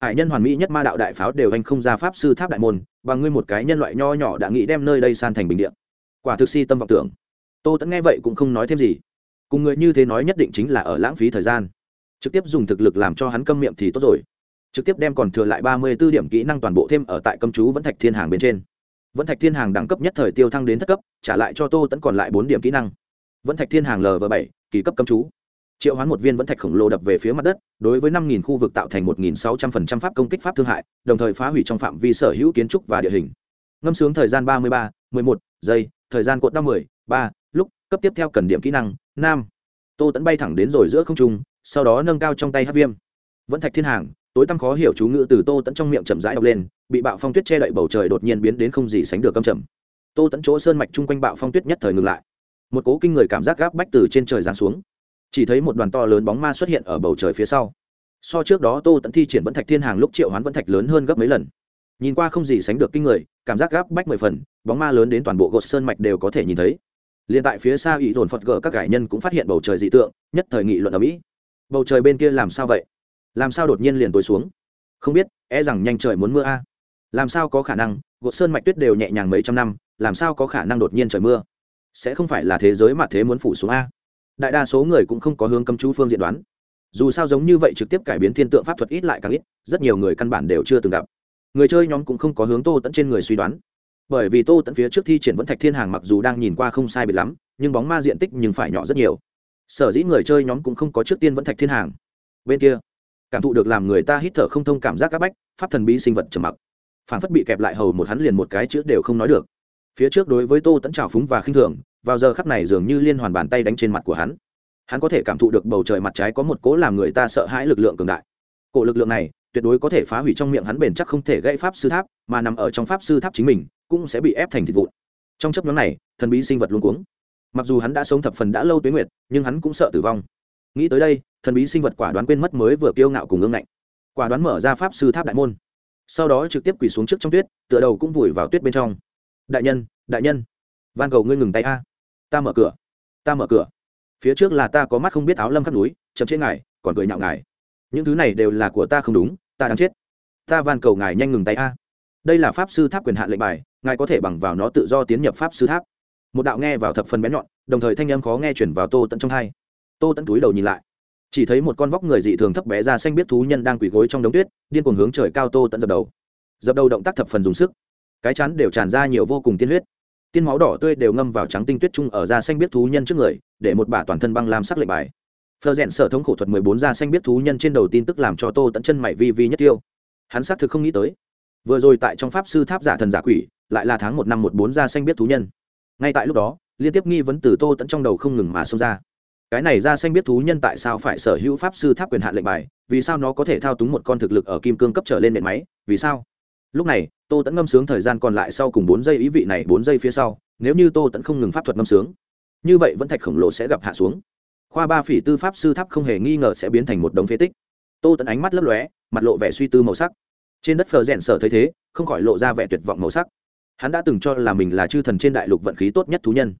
Hải nhân hoàn mỹ nhất ma đạo đại pháo đều anh không ra pháp sư tháp đại môn, và ngươi một cái nhân loại nho nhỏ đã nghĩ đem nơi đây san thành bình điện quả thực si tâm vọng tưởng. Tô tẫn nghe vậy cũng không nói thêm gì. Cùng người như thế nói nhất định chính là ở lãng phí thời gian. Trực tiếp dùng thực lực làm cho hắn câm miệng thì tốt rồi. Trực tiếp đem còn thừa lại ba mươi b ố điểm kỹ năng toàn bộ thêm ở tại cấm chú vẫn thạch thiên hàng bên trên vẫn thạch thiên hàng đẳng cấp nhất thời tiêu thăng đến thất cấp, trả lại cho tô tẫn còn lại bốn điểm kỹ năng. Vẫn thạch thiên hàng lv bảy, kỳ cấp cấm chú. Triệu hoán một viên vẫn thạch khổng lồ đập về phía mặt đất, đối với năm nghìn khu vực tạo thành một nghìn sáu trăm phần trăm pháp công kích pháp thương hại, đồng thời phá hủy trong phạm vi sở hữu kiến trúc và địa hình. Ngâm sướng thời gian ba mươi ba, mười một giây, thời gian cột năm mươi ba, lúc, cấp tiếp theo cần điểm kỹ năng nam tô tẫn bay thẳng đến rồi giữa không trung, sau đó nâng cao trong tay hát viêm. Vẫn thạch thiên hàng, tối tăm khó hiểu chú ngữ từ tô tẫn trong miệng chậm rãi đọc lên bị bạo phong tuyết che đậy bầu trời đột nhiên biến đến không gì sánh được câm trầm. tô tẫn chỗ sơn mạch chung quanh bạo phong tuyết nhất thời ngừng lại. Một cố kinh người cảm giác gáp bách từ trên trời giáng xuống. Chỉ thấy một đoàn to lớn bóng ma xuất hiện ở bầu trời phía sau. So trước đó tô tẫn thi triển vẫn thạch thiên hàng lúc triệu hoán vẫn thạch lớn hơn gấp mấy lần. Nhìn qua không gì sánh được kinh người, cảm giác gáp bách mười phần, bóng ma lớn đến toàn bộ gột sơn mạch đều có thể nhìn thấy. Liền tại phía xa ủy đồn phật gờ các cải nhân cũng phát hiện bầu trời dị tượng, nhất thời nghị luận ở mỹ. Bầu trời bên kia làm sao vậy? Làm sao đột nhiên liền tối xuống? Không biết e rằng nhanh trời muốn mưa a làm sao có khả năng, gột sơn mạch tuyết đều nhẹ nhàng mấy trăm năm, làm sao có khả năng đột nhiên trời mưa? Sẽ không phải là thế giới mà thế muốn phủ xuống a. Đại đa số người cũng không có hướng cấm chú phương diện đoán. Dù sao giống như vậy trực tiếp cải biến thiên tượng pháp thuật ít lại càng ít, rất nhiều người căn bản đều chưa từng gặp. Người chơi nhóm cũng không có hướng tô tẫn trên người suy đoán. Bởi vì tô tẫn phía trước thi triển vẫn thạch thiên hàng mặc dù đang nhìn qua không sai biệt lắm, nhưng bóng ma diện tích nhưng phải nhỏ rất nhiều. Sở dĩ người chơi nhóm cũng không có trước tiên vẫn thạch thiên hàng. Bên kia, cảm thụ được làm người ta hít thở không thông cảm giác áp bách, pháp thần bí sinh vật trầm mặc phản phất bị kẹp lại hầu một hắn liền một cái chữ đều không nói được. Phía trước đối với tô tẫn trào phúng và khinh thường, vào giờ khắc này dường như liên hoàn bàn tay đánh trên mặt của hắn. Hắn có thể cảm thụ được bầu trời mặt trái có một cố làm người ta sợ hãi lực lượng cường đại. Cổ lực lượng này, tuyệt đối có thể phá hủy trong miệng hắn bền chắc không thể gây pháp sư tháp, mà nằm ở trong pháp sư tháp chính mình, cũng sẽ bị ép thành thịt vụn. Trong chấp nhóm này, thần bí sinh vật luôn cuống. Mặc dù hắn đã sống thập phần đã lâu tuế nguyệt, nhưng hắn cũng sợ tử vong. Nghĩ tới đây, thần bí sinh vật quả đoán quên mất mới vừa kiêu ngạo cùng ương ngạnh. Quả đoán mở ra pháp sư tháp đại môn sau đó trực tiếp quỳ xuống trước trong tuyết, tựa đầu cũng vùi vào tuyết bên trong. Đại nhân đại nhân, van cầu ngươi ngừng tay a. Ta mở cửa, ta mở cửa. Phía trước là ta có mắt không biết áo lâm khắp núi, chậm chế ngài, còn cười nhạo ngài. Những thứ này đều là của ta không đúng, ta đang chết. Ta van cầu ngài nhanh ngừng tay a. Đây là pháp sư tháp quyền hạn lệnh bài, ngài có thể bằng vào nó tự do tiến nhập pháp sư tháp. Một đạo nghe vào thập phần bén nhọn, đồng thời thanh âm khó nghe chuyển vào tô tận trong hai. Tô tận túi đầu nhìn lại chỉ thấy một con vóc người dị thường thấp bé ra xanh biết thú nhân đang quỳ gối trong đống tuyết, điên cuồng hướng trời cao tô tận dập đầu. Dập đầu động tác thập phần dùng sức. Cái chắn đều tràn ra nhiều vô cùng tiên huyết. Tiên máu đỏ tươi đều ngâm vào trắng tinh tuyết trung ở da xanh biết thú nhân trước người, để một bả toàn thân băng làm sắc lệnh bài. Phờ rẽn sở thống khổ thuật mười bốn da xanh biết thú nhân trên đầu tin tức làm cho tô tận chân mày vi vi nhất tiêu. Hắn xác thực không nghĩ tới. Vừa rồi tại trong pháp sư tháp giả thần giả quỷ, lại là tháng một năm một bốn da xanh biết thú nhân. Ngay tại lúc đó, liên tiếp nghi vấn từ tô tận trong đầu không ngừng mà xông ra cái này ra xanh biết thú nhân tại sao phải sở hữu pháp sư tháp quyền hạn lệnh bài, vì sao nó có thể thao túng một con thực lực ở kim cương cấp trở lên nền máy, vì sao? Lúc này, tô tẫn ngâm sướng thời gian còn lại sau cùng bốn giây ý vị này bốn giây phía sau, nếu như tô tẫn không ngừng pháp thuật ngâm sướng, như vậy vẫn thạch khổng lồ sẽ gặp hạ xuống. Khoa ba phỉ tư pháp sư tháp không hề nghi ngờ sẽ biến thành một đống phế tích. Tô tẫn ánh mắt lấp lóe, mặt lộ vẻ suy tư màu sắc. Trên đất phờ rẽn sở thấy thế, không khỏi lộ ra vẻ tuyệt vọng màu sắc. Hắn đã từng cho là mình là chư thần trên đại lục vận khí tốt nhất thú nhân.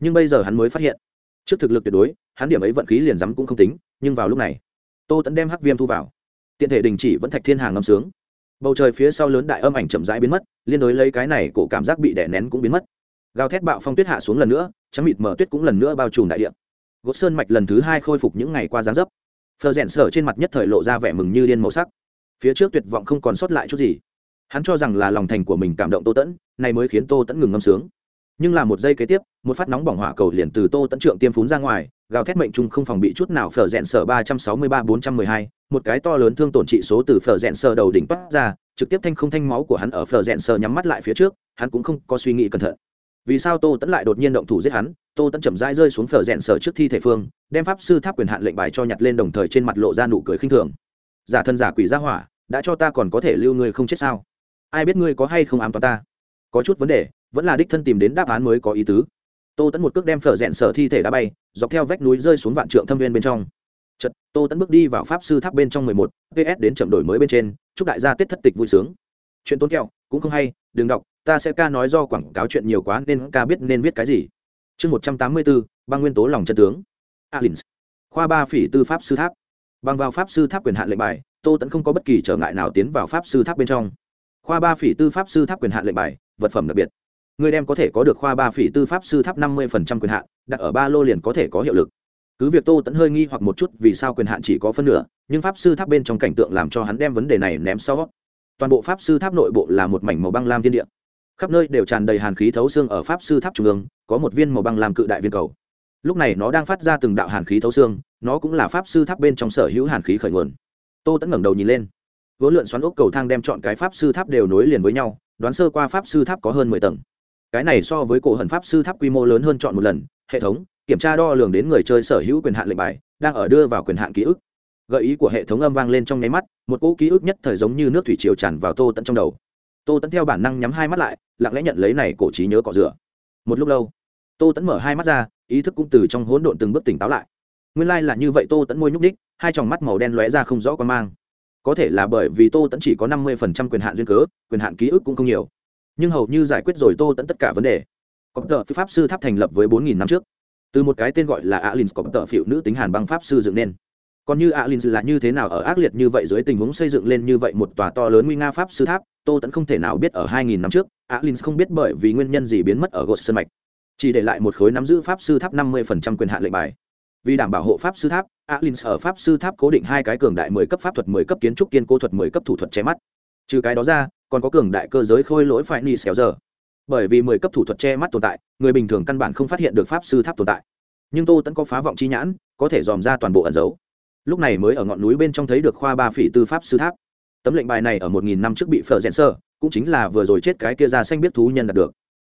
Nhưng bây giờ hắn mới phát hiện trước thực lực tuyệt đối, hắn điểm ấy vận khí liền rắm cũng không tính, nhưng vào lúc này, tô tẫn đem hắc viêm thu vào. Tiện thể đình chỉ vẫn thạch thiên hàng ngâm sướng. Bầu trời phía sau lớn đại âm ảnh chậm rãi biến mất, liên đối lấy cái này cổ cảm giác bị đè nén cũng biến mất. Gào thét bạo phong tuyết hạ xuống lần nữa, trắng mịt mở tuyết cũng lần nữa bao trùm đại điện gỗ sơn mạch lần thứ hai khôi phục những ngày qua dáng dấp. Phờ rẽn sở trên mặt nhất thời lộ ra vẻ mừng như điên màu sắc. Phía trước tuyệt vọng không còn sót lại chút gì. Hắn cho rằng là lòng thành của mình cảm động tô tẫn này mới khiến tô tẫn ngừng ngâm sướng nhưng là một giây kế tiếp, một phát nóng bỏng hỏa cầu liền từ tô tẫn trượng tiêm phún ra ngoài, gào thét mệnh trung không phòng bị chút nào phở rẽn sở ba trăm sáu mươi ba bốn trăm mười hai, một cái to lớn thương tổn trị số từ phở rẽn sở đầu đỉnh toát ra, trực tiếp thanh không thanh máu của hắn ở phở rẽn sở nhắm mắt lại phía trước, hắn cũng không có suy nghĩ cẩn thận. Vì sao tô tẫn lại đột nhiên động thủ giết hắn? Tô tẫn chậm rãi rơi xuống phở rẽn sở trước thi thể phương, đem pháp sư tháp quyền hạn lệnh bài cho nhặt lên đồng thời trên mặt lộ ra nụ cười khinh thường. Giả thân giả quỷ ra hỏa, đã cho ta còn có thể lưu ngươi không chết sao? Ai biết ngươi có hay không ám toán ta? Có chút vấn đề vẫn là đích thân tìm đến đáp án mới có ý tứ. Tô tẫn một cước đem phở rẽn sở thi thể đá bay, dọc theo vách núi rơi xuống vạn trượng thâm viên bên trong. Chật tô tẫn bước đi vào pháp sư tháp bên trong mười một ps đến chậm đổi mới bên trên, chúc đại gia tết thất tịch vui sướng. Chuyện tốn kẹo, cũng không hay, đừng đọc, ta sẽ ca nói do quảng cáo chuyện nhiều quá nên ca biết nên viết cái gì. Chương một trăm tám mươi bốn ba nguyên tố lòng chân tướng. Alins. Khoa ba phỉ tư pháp sư tháp. Bằng vào pháp sư tháp quyền hạn lệnh bài, tô tẫn không có bất kỳ trở ngại nào tiến vào pháp sư tháp bên trong. Khoa ba phỉ tư pháp sư tháp quyền hạn lệnh bài, vật phẩm đặc biệt người đem có thể có được khoa ba phỉ tư pháp sư tháp năm mươi quyền hạn, đặt ở ba lô liền có thể có hiệu lực. Cứ việc tô tẫn hơi nghi hoặc một chút vì sao quyền hạn chỉ có phân nửa, nhưng pháp sư tháp bên trong cảnh tượng làm cho hắn đem vấn đề này ném sau. Toàn bộ pháp sư tháp nội bộ là một mảnh màu băng lam thiên địa. Khắp nơi đều tràn đầy hàn khí thấu xương ở pháp sư tháp trung ương, có một viên màu băng lam cự đại viên cầu. Lúc này nó đang phát ra từng đạo hàn khí thấu xương, nó cũng là pháp sư tháp bên trong sở hữu hàn khí khởi nguồn. Tô tẫn ngẩng đầu nhìn lên. Vỗ lượn xoắn ốc cầu thang đem chọn cái pháp sư tháp đều nối liền với nhau, đoán sơ qua pháp sư tháp có hơn mười tầng cái này so với cổ hận pháp sư tháp quy mô lớn hơn chọn một lần, hệ thống, kiểm tra đo lường đến người chơi sở hữu quyền hạn lệnh bài, đang ở đưa vào quyền hạn ký ức. Gợi ý của hệ thống âm vang lên trong nháy mắt, một cỗ ký ức nhất thời giống như nước thủy triều tràn vào tô tận trong đầu. Tô tẫn theo bản năng nhắm hai mắt lại, lặng lẽ nhận lấy này cổ trí nhớ cọ rửa. Một lúc lâu, tô tẫn mở hai mắt ra, ý thức cũng từ trong hỗn độn từng bước tỉnh táo lại. Nguyên lai、like、là như vậy, tô tẫn môi nhúc ních hai tròng mắt màu đen lóe ra không rõ con mang. Có thể là bởi vì tô tẫn chỉ có năm mươi phần trăm quyền hạn duyên cớ, quyền hạn ký ức cũng không nhiều nhưng hầu như giải quyết rồi tô tẫn tất cả vấn đề. Có tờ pháp sư tháp thành lập với bốn nghìn năm trước. Từ một cái tên gọi là alin, có tờ phiệu nữ tính hàn băng pháp sư dựng nên. Còn như alin là như thế nào ở ác liệt như vậy dưới tình huống xây dựng lên như vậy một tòa to lớn nguy nga pháp sư tháp, tô tẫn không thể nào biết ở hai nghìn năm trước. Alin không biết bởi vì nguyên nhân gì biến mất ở gos sân mạch. Chỉ để lại một khối nắm giữ pháp sư tháp năm mươi phần trăm quyền hạn lệnh bài. Vì đảm bảo hộ pháp sư tháp, alin ở pháp sư tháp cố định hai cái cường đại mười cấp pháp thuật, mười cấp kiến trúc, kiên cố thuật, mười cấp thủ thuật che mắt. Trừ cái đó ra còn có cường đại cơ giới khôi lỗi phải ni xéo giờ. Bởi vì mười cấp thủ thuật che mắt tồn tại, người bình thường căn bản không phát hiện được pháp sư tháp tồn tại. Nhưng tô tẫn có phá vọng chi nhãn, có thể dòm ra toàn bộ ẩn dấu. Lúc này mới ở ngọn núi bên trong thấy được khoa ba phỉ tư pháp sư tháp. Tấm lệnh bài này ở một nghìn năm trước bị phở rẽn sơ, cũng chính là vừa rồi chết cái kia ra xanh biết thú nhân đạt được.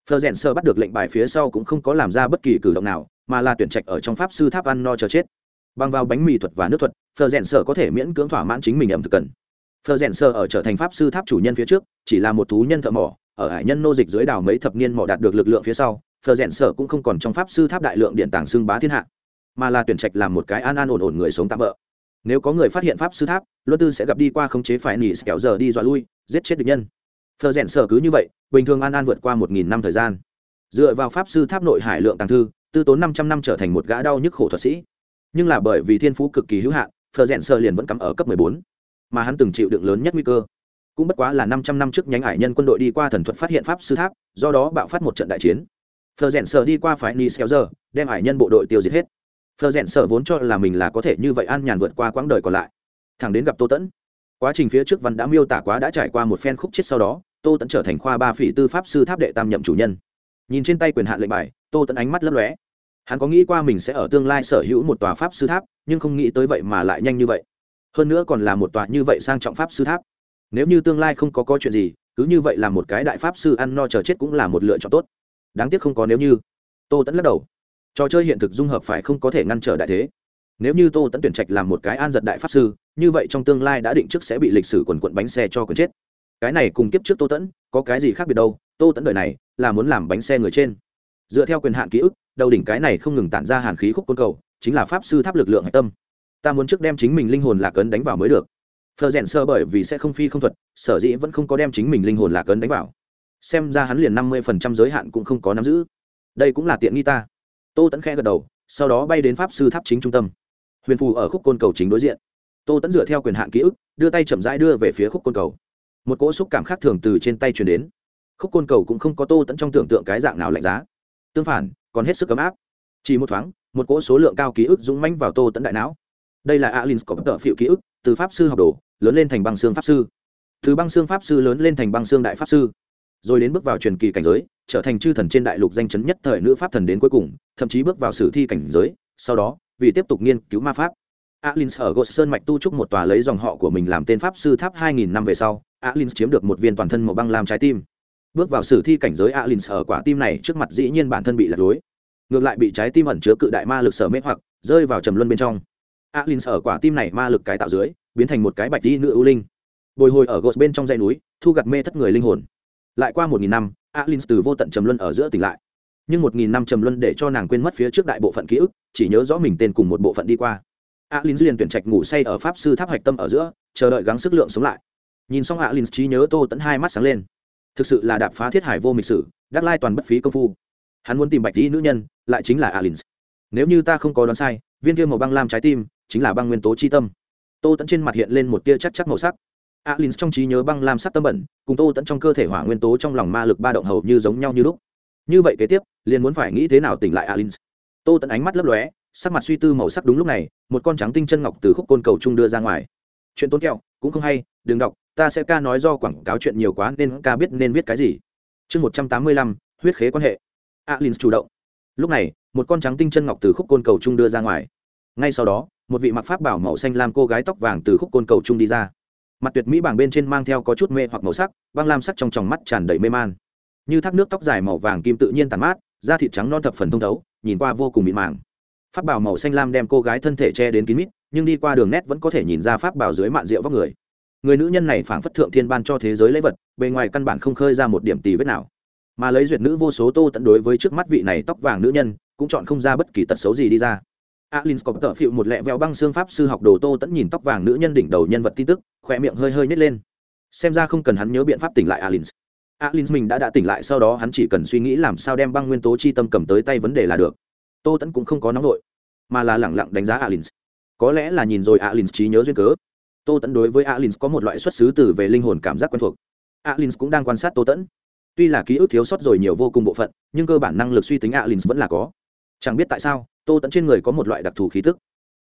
Phở rẽn sơ bắt được lệnh bài phía sau cũng không có làm ra bất kỳ cử động nào, mà là tuyển trạch ở trong pháp sư tháp ăn no chờ chết. Bằng vào bánh mì thuật và nước thuật, phở rẽn sơ có thể miễn cưỡng thỏa mãn chính mình ẩm thực cần phờ rèn sơ ở trở thành pháp sư tháp chủ nhân phía trước, chỉ là một thú nhân thợ mỏ, ở hải nhân nô dịch dưới đảo mấy thập niên mỏ đạt được lực lượng phía sau, phờ rèn sơ cũng không còn trong pháp sư tháp đại lượng điện tàng xưng bá thiên hạ, mà là tuyển trạch làm một cái an an ổn ổn người sống tạm bỡ nếu có người phát hiện pháp sư tháp luật tư sẽ gặp đi qua khống chế phải nỉ kéo giờ đi dọa lui, giết chết địch nhân. Phờ rèn sơ cứ như vậy, bình thường an an vượt qua một nghìn năm thời gian. Dựa vào pháp sư tháp nội hải lượng tàng thư, tư tốn năm trăm năm trở thành một gã đau nhức khổ thuật sĩ. Nhưng là bởi vì thiên phú cực kỳ hữu hạn, phờ rèn sơ liền vẫn cắm ở cấp mười bốn mà hắn từng chịu đựng lớn nhất nguy cơ. Cũng bất quá là năm trăm năm trước nhánh hải nhân quân đội đi qua thần thuật phát hiện pháp sư tháp, do đó bạo phát một trận đại chiến. Phờ dẹn sở đi qua phải ni kéo giờ, đem hải nhân bộ đội tiêu diệt hết. Phờ dẹn sở vốn cho là mình là có thể như vậy an nhàn vượt qua quãng đời còn lại. Thẳng đến gặp tô tẫn, quá trình phía trước văn đã miêu tả quá đã trải qua một phen khúc chết sau đó, tô tẫn trở thành khoa ba phỉ tư pháp sư tháp đệ tam nhậm chủ nhân. Nhìn trên tay quyền hạn lệnh bài, tô tẫn ánh mắt lấp lóe. Hắn có nghĩ qua mình sẽ ở tương lai sở hữu một tòa pháp sư tháp, nhưng không nghĩ tới vậy mà lại nhanh như vậy hơn nữa còn là một tòa như vậy sang trọng pháp sư tháp. Nếu như tương lai không có có chuyện gì, cứ như vậy là một cái đại pháp sư ăn no chờ chết cũng là một lựa chọn tốt. Đáng tiếc không có nếu như. Tô tẫn lắc đầu. Trò chơi hiện thực dung hợp phải không có thể ngăn trở đại thế. Nếu như tô tẫn tuyển trạch làm một cái an giật đại pháp sư, như vậy trong tương lai đã định trước sẽ bị lịch sử quần quận bánh xe cho quần chết. Cái này cùng kiếp trước tô tẫn có cái gì khác biệt đâu, tô tẫn đời này là muốn làm bánh xe người trên. Dựa theo quyền hạn ký ức, đầu đỉnh cái này không ngừng tản ra hàn khí khúc côn cầu, chính là pháp sư tháp lực lượng hạch tâm ta muốn trước đem chính mình linh hồn lạc ấn đánh vào mới được. Phờ rèn sơ bởi vì sẽ không phi không thuật, sở dĩ vẫn không có đem chính mình linh hồn lạc ấn đánh vào. Xem ra hắn liền năm mươi phần trăm giới hạn cũng không có nắm giữ. Đây cũng là tiện nghi ta. Tô tẫn khẽ gật đầu, sau đó bay đến pháp sư tháp chính trung tâm. Huyền phù ở khúc côn cầu chính đối diện. Tô tẫn dựa theo quyền hạn ký ức, đưa tay chậm rãi đưa về phía khúc côn cầu. Một cỗ xúc cảm khác thường từ trên tay truyền đến. Khúc côn cầu cũng không có tô tẫn trong tưởng tượng cái dạng nào lạnh giá. Tương phản, còn hết sức ấm áp. Chỉ một thoáng, một cỗ số lượng cao ký ức dũng mãnh vào tô tẫn đại não đây là alin có tờ phiệu ký ức, từ pháp sư học đồ, lớn lên thành băng xương pháp sư. Từ băng xương pháp sư lớn lên thành băng xương đại pháp sư. Rồi đến bước vào truyền kỳ cảnh giới, trở thành chư thần trên đại lục danh chấn nhất thời nữ pháp thần đến cuối cùng, thậm chí bước vào sử thi cảnh giới, sau đó, vì tiếp tục nghiên cứu ma pháp. Alin ở gos sơn mạch tu trúc một tòa lấy dòng họ của mình làm tên pháp sư tháp 2.000 năm về sau alin chiếm được một viên toàn thân màu băng làm trái tim. Bước vào sử thi cảnh giới alin ở quả tim này trước mặt dĩ nhiên bản thân bị lật lối. Ngược lại bị trái tim ẩn chứa cự đại ma lực sở mê hoặc, rơi vào trầm luân bên trong alin ở quả tim này ma lực cái tạo dưới, biến thành một cái bạch đi nữ ưu linh. Bồi hồi ở gos bên trong dãy núi, thu gặt mê thất người linh hồn. Lại qua một nghìn năm, alin từ vô tận trầm luân ở giữa tỉnh lại. Nhưng một nghìn năm trầm luân để cho nàng quên mất phía trước đại bộ phận ký ức, chỉ nhớ rõ mình tên cùng một bộ phận đi qua. Alin liền tuyển trạch ngủ say ở pháp sư tháp hạch tâm ở giữa, chờ đợi gắng sức lượng sống lại. Nhìn xong alin trí nhớ tô tẫn hai mắt sáng lên. Thực sự là đạp phá thiết hải vô mịch sử, đắc lai toàn bất phí công phu. Hắn muốn tìm bạch tỷ nữ nhân, lại chính là alin. Nếu như ta không có đoán sai, viên kia màu băng lam trái tim chính là băng nguyên tố chi tâm. Tô tẫn trên mặt hiện lên một tia chắc chắc màu sắc. Alin trong trí nhớ băng lam sắc tâm bẩn, cùng tô tẫn trong cơ thể hỏa nguyên tố trong lòng ma lực ba động hầu như giống nhau như lúc. Như vậy kế tiếp, liền muốn phải nghĩ thế nào tỉnh lại alin. Tô tẫn ánh mắt lấp lóe, sắc mặt suy tư màu sắc đúng lúc này, một con trắng tinh chân ngọc từ khúc côn cầu trung đưa ra ngoài. Chuyện tốn kẹo, cũng không hay, đừng đọc, ta sẽ ca nói do quảng cáo chuyện nhiều quá nên ca biết nên viết cái gì. Chương một trăm tám mươi lăm, huyết khế quan hệ. Alin chủ động. Lúc này, một con trắng tinh chân ngọc từ khúc côn cầu trung đưa ra ngoài. Ngay sau đó một vị mặc pháp bảo màu xanh lam cô gái tóc vàng từ khúc côn cầu trung đi ra. Mặt tuyệt mỹ bảng bên trên mang theo có chút mê hoặc màu sắc, băng lam sắc trong tròng mắt tràn đầy mê man. Như thác nước tóc dài màu vàng kim tự nhiên tàn mát, da thịt trắng non thập phần thông thấu, nhìn qua vô cùng mịn màng. Pháp bảo màu xanh lam đem cô gái thân thể che đến kín mít, nhưng đi qua đường nét vẫn có thể nhìn ra pháp bảo dưới mạn rượu vóc người. Người nữ nhân này phảng phất thượng thiên ban cho thế giới lễ vật, bề ngoài căn bản không khơi ra một điểm tì vết nào. Mà lấy duyệt nữ vô số tô tận đối với trước mắt vị này tóc vàng nữ nhân, cũng chọn không ra bất kỳ tật xấu gì đi ra alin scott tợ phịu một lẹ vẹo băng xương pháp sư học đồ tô tẫn nhìn tóc vàng nữ nhân đỉnh đầu nhân vật tin tức khỏe miệng hơi hơi nhét lên. Xem ra không cần hắn nhớ biện pháp tỉnh lại alin alin mình đã đã tỉnh lại, sau đó hắn chỉ cần suy nghĩ làm sao đem băng nguyên tố chi tâm cầm tới tay vấn đề là được. Tô tẫn cũng không có nóng nổi mà là lẳng lặng đánh giá alin có lẽ là nhìn rồi alin trí nhớ duyên cớ. Tô tẫn đối với alin có một loại xuất xứ từ về linh hồn cảm giác quen thuộc. Alin cũng đang quan sát tô tẫn. Tuy là ký ức thiếu sót rồi nhiều vô cùng bộ phận, nhưng cơ bản năng lực suy tính alin vẫn là có. Chẳng biết tại sao tô tẫn trên người có một loại đặc thù khí tức.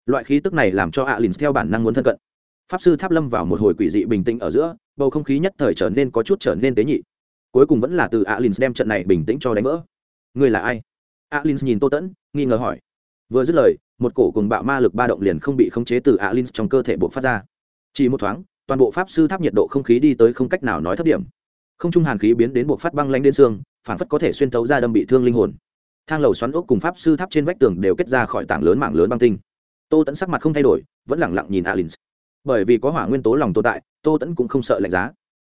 Loại khí tức này làm cho alin theo bản năng muốn thân cận. Pháp sư tháp lâm vào một hồi quỷ dị bình tĩnh ở giữa, bầu không khí nhất thời trở nên có chút trở nên tế nhị. Cuối cùng vẫn là từ alin đem trận này bình tĩnh cho đánh vỡ. Người là ai? Alin nhìn tô tẫn nghi ngờ hỏi. Vừa dứt lời, một cổ cùng bạo ma lực ba động liền không bị khống chế từ alin trong cơ thể buộc phát ra. Chỉ một thoáng, toàn bộ pháp sư tháp nhiệt độ không khí đi tới không cách nào nói thấp điểm. Không trung hàn khí biến đến buộc phát băng lanh đến xương, phản phất có thể xuyên thấu ra đâm bị thương linh hồn thang lầu xoắn ốc cùng pháp sư tháp trên vách tường đều kết ra khỏi tảng lớn mạng lớn băng tinh. Tô tẫn sắc mặt không thay đổi, vẫn lẳng lặng nhìn alin bởi vì có hỏa nguyên tố lòng tồn tại, tô tẫn cũng không sợ lạnh giá.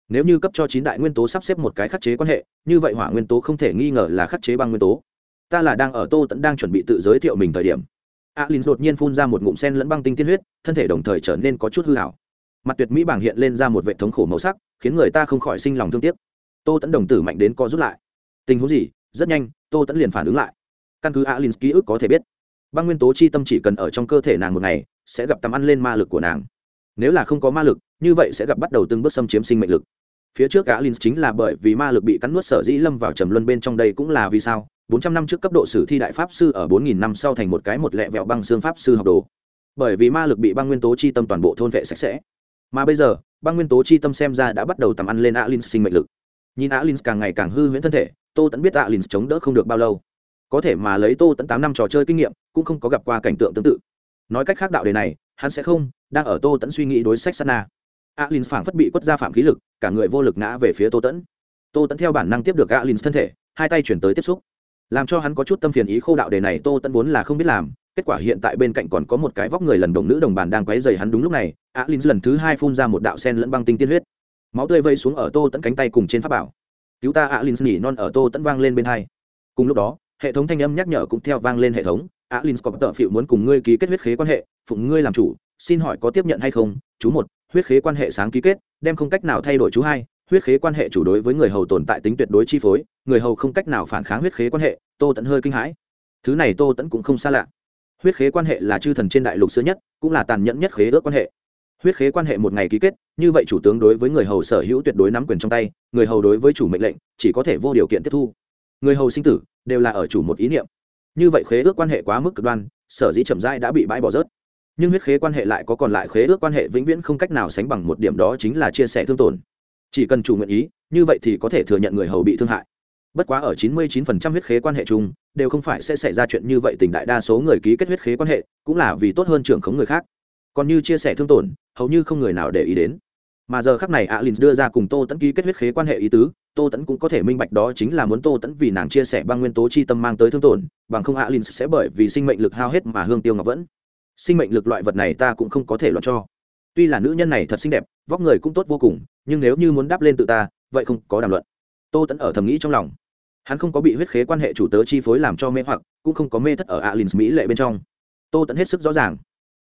Nếu như cấp cho chín đại nguyên tố sắp xếp một cái khắc chế quan hệ, như vậy hỏa nguyên tố không thể nghi ngờ là khắc chế băng nguyên tố. Ta là đang ở tô tẫn đang chuẩn bị tự giới thiệu mình thời điểm. Alin đột nhiên phun ra một ngụm sen lẫn băng tinh tiên huyết, thân thể đồng thời trở nên có chút hư hảo mặt tuyệt mỹ bảng hiện lên ra một vệ thống khổ màu sắc, khiến người ta không khỏi sinh lòng thương tiếc. Tô tẫn đồng tử mạnh đến co rút lại. Tình huống gì? Rất nhanh, tô tẫn liền phản ứng lại. Căn cứ alin ký ức có thể biết, băng nguyên tố chi tâm chỉ cần ở trong cơ thể nàng một ngày, sẽ gặp tắm ăn lên ma lực của nàng. Nếu là không có ma lực, như vậy sẽ gặp bắt đầu từng bước xâm chiếm sinh mệnh lực. Phía trước alin chính là bởi vì ma lực bị cắn nuốt sở dĩ lâm vào trầm luân bên trong đây cũng là vì sao? Bốn trăm năm trước cấp độ sử thi đại pháp sư ở bốn nghìn năm sau thành một cái một lẹ vẹo băng xương pháp sư học đồ. Bởi vì ma lực bị băng nguyên tố chi tâm toàn bộ thôn vệ sạch sẽ. Mà bây giờ, băng nguyên tố chi tâm xem ra đã bắt đầu tầm ăn lên alin sinh mệnh lực nhìn alin càng ngày càng hư huyễn thân thể, tô tẫn biết alin chống đỡ không được bao lâu. Có thể mà lấy tô tẫn tám năm trò chơi kinh nghiệm, cũng không có gặp qua cảnh tượng tương tự. Nói cách khác đạo đề này, hắn sẽ không, đang ở tô tẫn suy nghĩ đối sách sana alin phảng phất bị quất ra phạm khí lực, cả người vô lực ngã về phía tô tẫn tô tẫn theo bản năng tiếp được alin thân thể, hai tay chuyển tới tiếp xúc. Làm cho hắn có chút tâm phiền ý khô đạo đề này tô tẫn vốn là không biết làm, kết quả hiện tại bên cạnh còn có một cái vóc người lần đồng nữ đồng bàn đang quấy dày hắn đúng lúc này, alin lần thứ hai phun ra một đạo sen lẫn băng tinh tiên huyết máu tươi vây xuống ở tô tẫn cánh tay cùng trên pháp bảo. Cứu ta, alin nỉ non ở tô tẫn vang lên bên hai. Cùng lúc đó, hệ thống thanh âm nhắc nhở cũng theo vang lên hệ thống. Alin scott tợ phịu muốn cùng ngươi ký kết huyết khế quan hệ, phụng ngươi làm chủ, xin hỏi có tiếp nhận hay không? Chú một, huyết khế quan hệ sáng ký kết, đem không cách nào thay đổi chú hai, huyết khế quan hệ chủ đối với người hầu tồn tại tính tuyệt đối chi phối, người hầu không cách nào phản kháng huyết khế quan hệ, tô tẫn hơi kinh hãi. Thứ này tô tẫn cũng không xa lạ. Huyết khế quan hệ là chư thần trên đại lục xưa nhất, cũng là tàn nhẫn nhất khế ước quan hệ huyết khế quan hệ một ngày ký kết, như vậy chủ tướng đối với người hầu sở hữu tuyệt đối nắm quyền trong tay, người hầu đối với chủ mệnh lệnh chỉ có thể vô điều kiện tiếp thu. Người hầu sinh tử đều là ở chủ một ý niệm. Như vậy khế ước quan hệ quá mức cực đoan, sở dĩ chậm rãi đã bị bãi bỏ rớt. Nhưng huyết khế quan hệ lại có còn lại khế ước quan hệ vĩnh viễn không cách nào sánh bằng một điểm đó chính là chia sẻ thương tổn. Chỉ cần chủ nguyện ý, như vậy thì có thể thừa nhận người hầu bị thương hại. Bất quá ở 99% huyết khế quan hệ chung, đều không phải sẽ xảy ra chuyện như vậy tình đại đa số người ký kết huyết khế quan hệ, cũng là vì tốt hơn trưởng khống người khác. Còn như chia sẻ thương tổn hầu như không người nào để ý đến. Mà giờ khắc này alin đưa ra cùng tô tẫn ký kết huyết khế quan hệ ý tứ, tô tẫn cũng có thể minh bạch đó chính là muốn tô tẫn vì nàng chia sẻ băng nguyên tố chi tâm mang tới thương tổn, bằng không alin sẽ bởi vì sinh mệnh lực hao hết mà hương tiêu ngọc vẫn. Sinh mệnh lực loại vật này ta cũng không có thể loạn cho. Tuy là nữ nhân này thật xinh đẹp, vóc người cũng tốt vô cùng, nhưng nếu như muốn đáp lên tự ta, vậy không có đàm luận. Tô tẫn ở thầm nghĩ trong lòng. Hắn không có bị huyết khế quan hệ chủ tớ chi phối làm cho mê hoặc, cũng không có mê thất ở alin mỹ lệ bên trong. Tô tẫn hết sức rõ ràng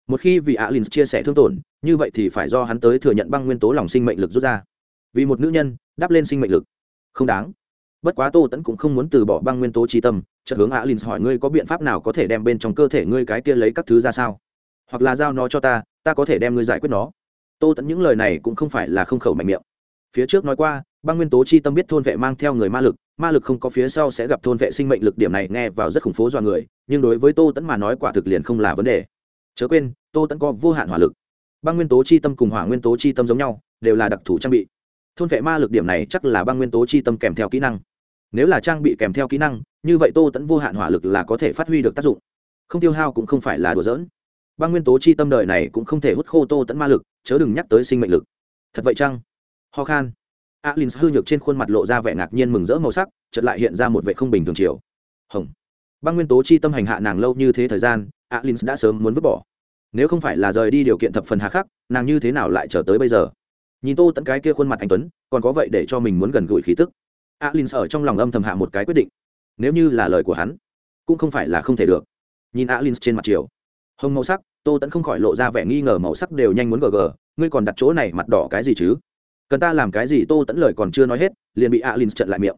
một khi vì alin chia sẻ thương tổn, như vậy thì phải do hắn tới thừa nhận băng nguyên tố lòng sinh mệnh lực rút ra. Vì một nữ nhân đáp lên sinh mệnh lực. Không đáng. Bất quá tô tẫn cũng không muốn từ bỏ băng nguyên tố tri tâm, chợt hướng alin hỏi ngươi có biện pháp nào có thể đem bên trong cơ thể ngươi cái kia lấy các thứ ra sao? Hoặc là giao nó cho ta ta có thể đem ngươi giải quyết nó. Tô tẫn những lời này cũng không phải là không khẩu mạnh miệng. Phía trước nói qua, băng nguyên tố chi tâm biết thôn vệ mang theo người ma lực ma lực không có phía sau sẽ gặp thôn vệ sinh mệnh lực điểm này nghe vào rất khủng phố dọa người, nhưng đối với tô tẫn mà nói quả thực liền không là vấn đề chớ quên, tô tẫn có vô hạn hỏa lực. Băng nguyên tố chi tâm cùng hỏa nguyên tố chi tâm giống nhau, đều là đặc thù trang bị. Thôn vệ ma lực điểm này chắc là băng nguyên tố chi tâm kèm theo kỹ năng. Nếu là trang bị kèm theo kỹ năng, như vậy tô tẫn vô hạn hỏa lực là có thể phát huy được tác dụng. Không tiêu hao cũng không phải là đùa giỡn. Băng nguyên tố chi tâm đời này cũng không thể hút khô tô tẫn ma lực, chớ đừng nhắc tới sinh mệnh lực. Thật vậy chăng? Ho khan. Alin hư nhược trên khuôn mặt lộ ra vẻ ngạc nhiên mừng rỡ màu sắc, chợt lại hiện ra một vẻ không bình thường chiều. Hồng. Băng nguyên tố chi tâm hành hạ nàng lâu như thế thời gian alin đã sớm muốn vứt bỏ. Nếu không phải là rời đi điều kiện thập phần hà khắc, nàng như thế nào lại trở tới bây giờ? Nhìn tô tẫn cái kia khuôn mặt anh tuấn, còn có vậy để cho mình muốn gần gũi khí tức. Alin ở trong lòng âm thầm hạ một cái quyết định. Nếu như là lời của hắn, cũng không phải là không thể được. Nhìn alin trên mặt chiều, hồng màu sắc, tô tẫn không khỏi lộ ra vẻ nghi ngờ màu sắc đều nhanh muốn gờ gờ, ngươi còn đặt chỗ này mặt đỏ cái gì chứ? Cần ta làm cái gì? Tô tẫn lời còn chưa nói hết, liền bị alin trận lại miệng.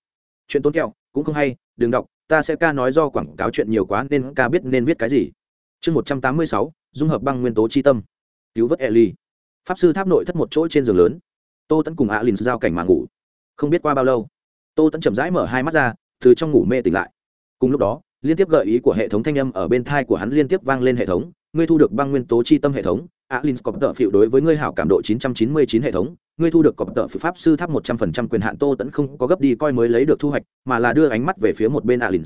Chuyện tốn kẹo, cũng không hay, đừng đọc, ta sẽ ca nói do quảng cáo chuyện nhiều quá nên ca biết nên viết cái gì chương một trăm tám mươi sáu, dung hợp băng nguyên tố chi tâm. Cứu vớt ellie. Pháp sư tháp nội thất một chỗ trên giường lớn. Tô tẫn cùng alin giao cảnh mà ngủ. Không biết qua bao lâu, tô tẫn chậm rãi mở hai mắt ra, từ trong ngủ mê tỉnh lại. Cùng lúc đó, liên tiếp gợi ý của hệ thống thanh âm ở bên thai của hắn liên tiếp vang lên hệ thống, ngươi thu được băng nguyên tố chi tâm hệ thống, alin có tợ phiệu đối với ngươi hảo cảm độ 999 hệ thống, ngươi thu được cọp tợ pháp sư tháp một trăm phần trăm quyền hạn. Tô tẫn không có gấp đi coi mới lấy được thu hoạch, mà là đưa ánh mắt về phía một bên alin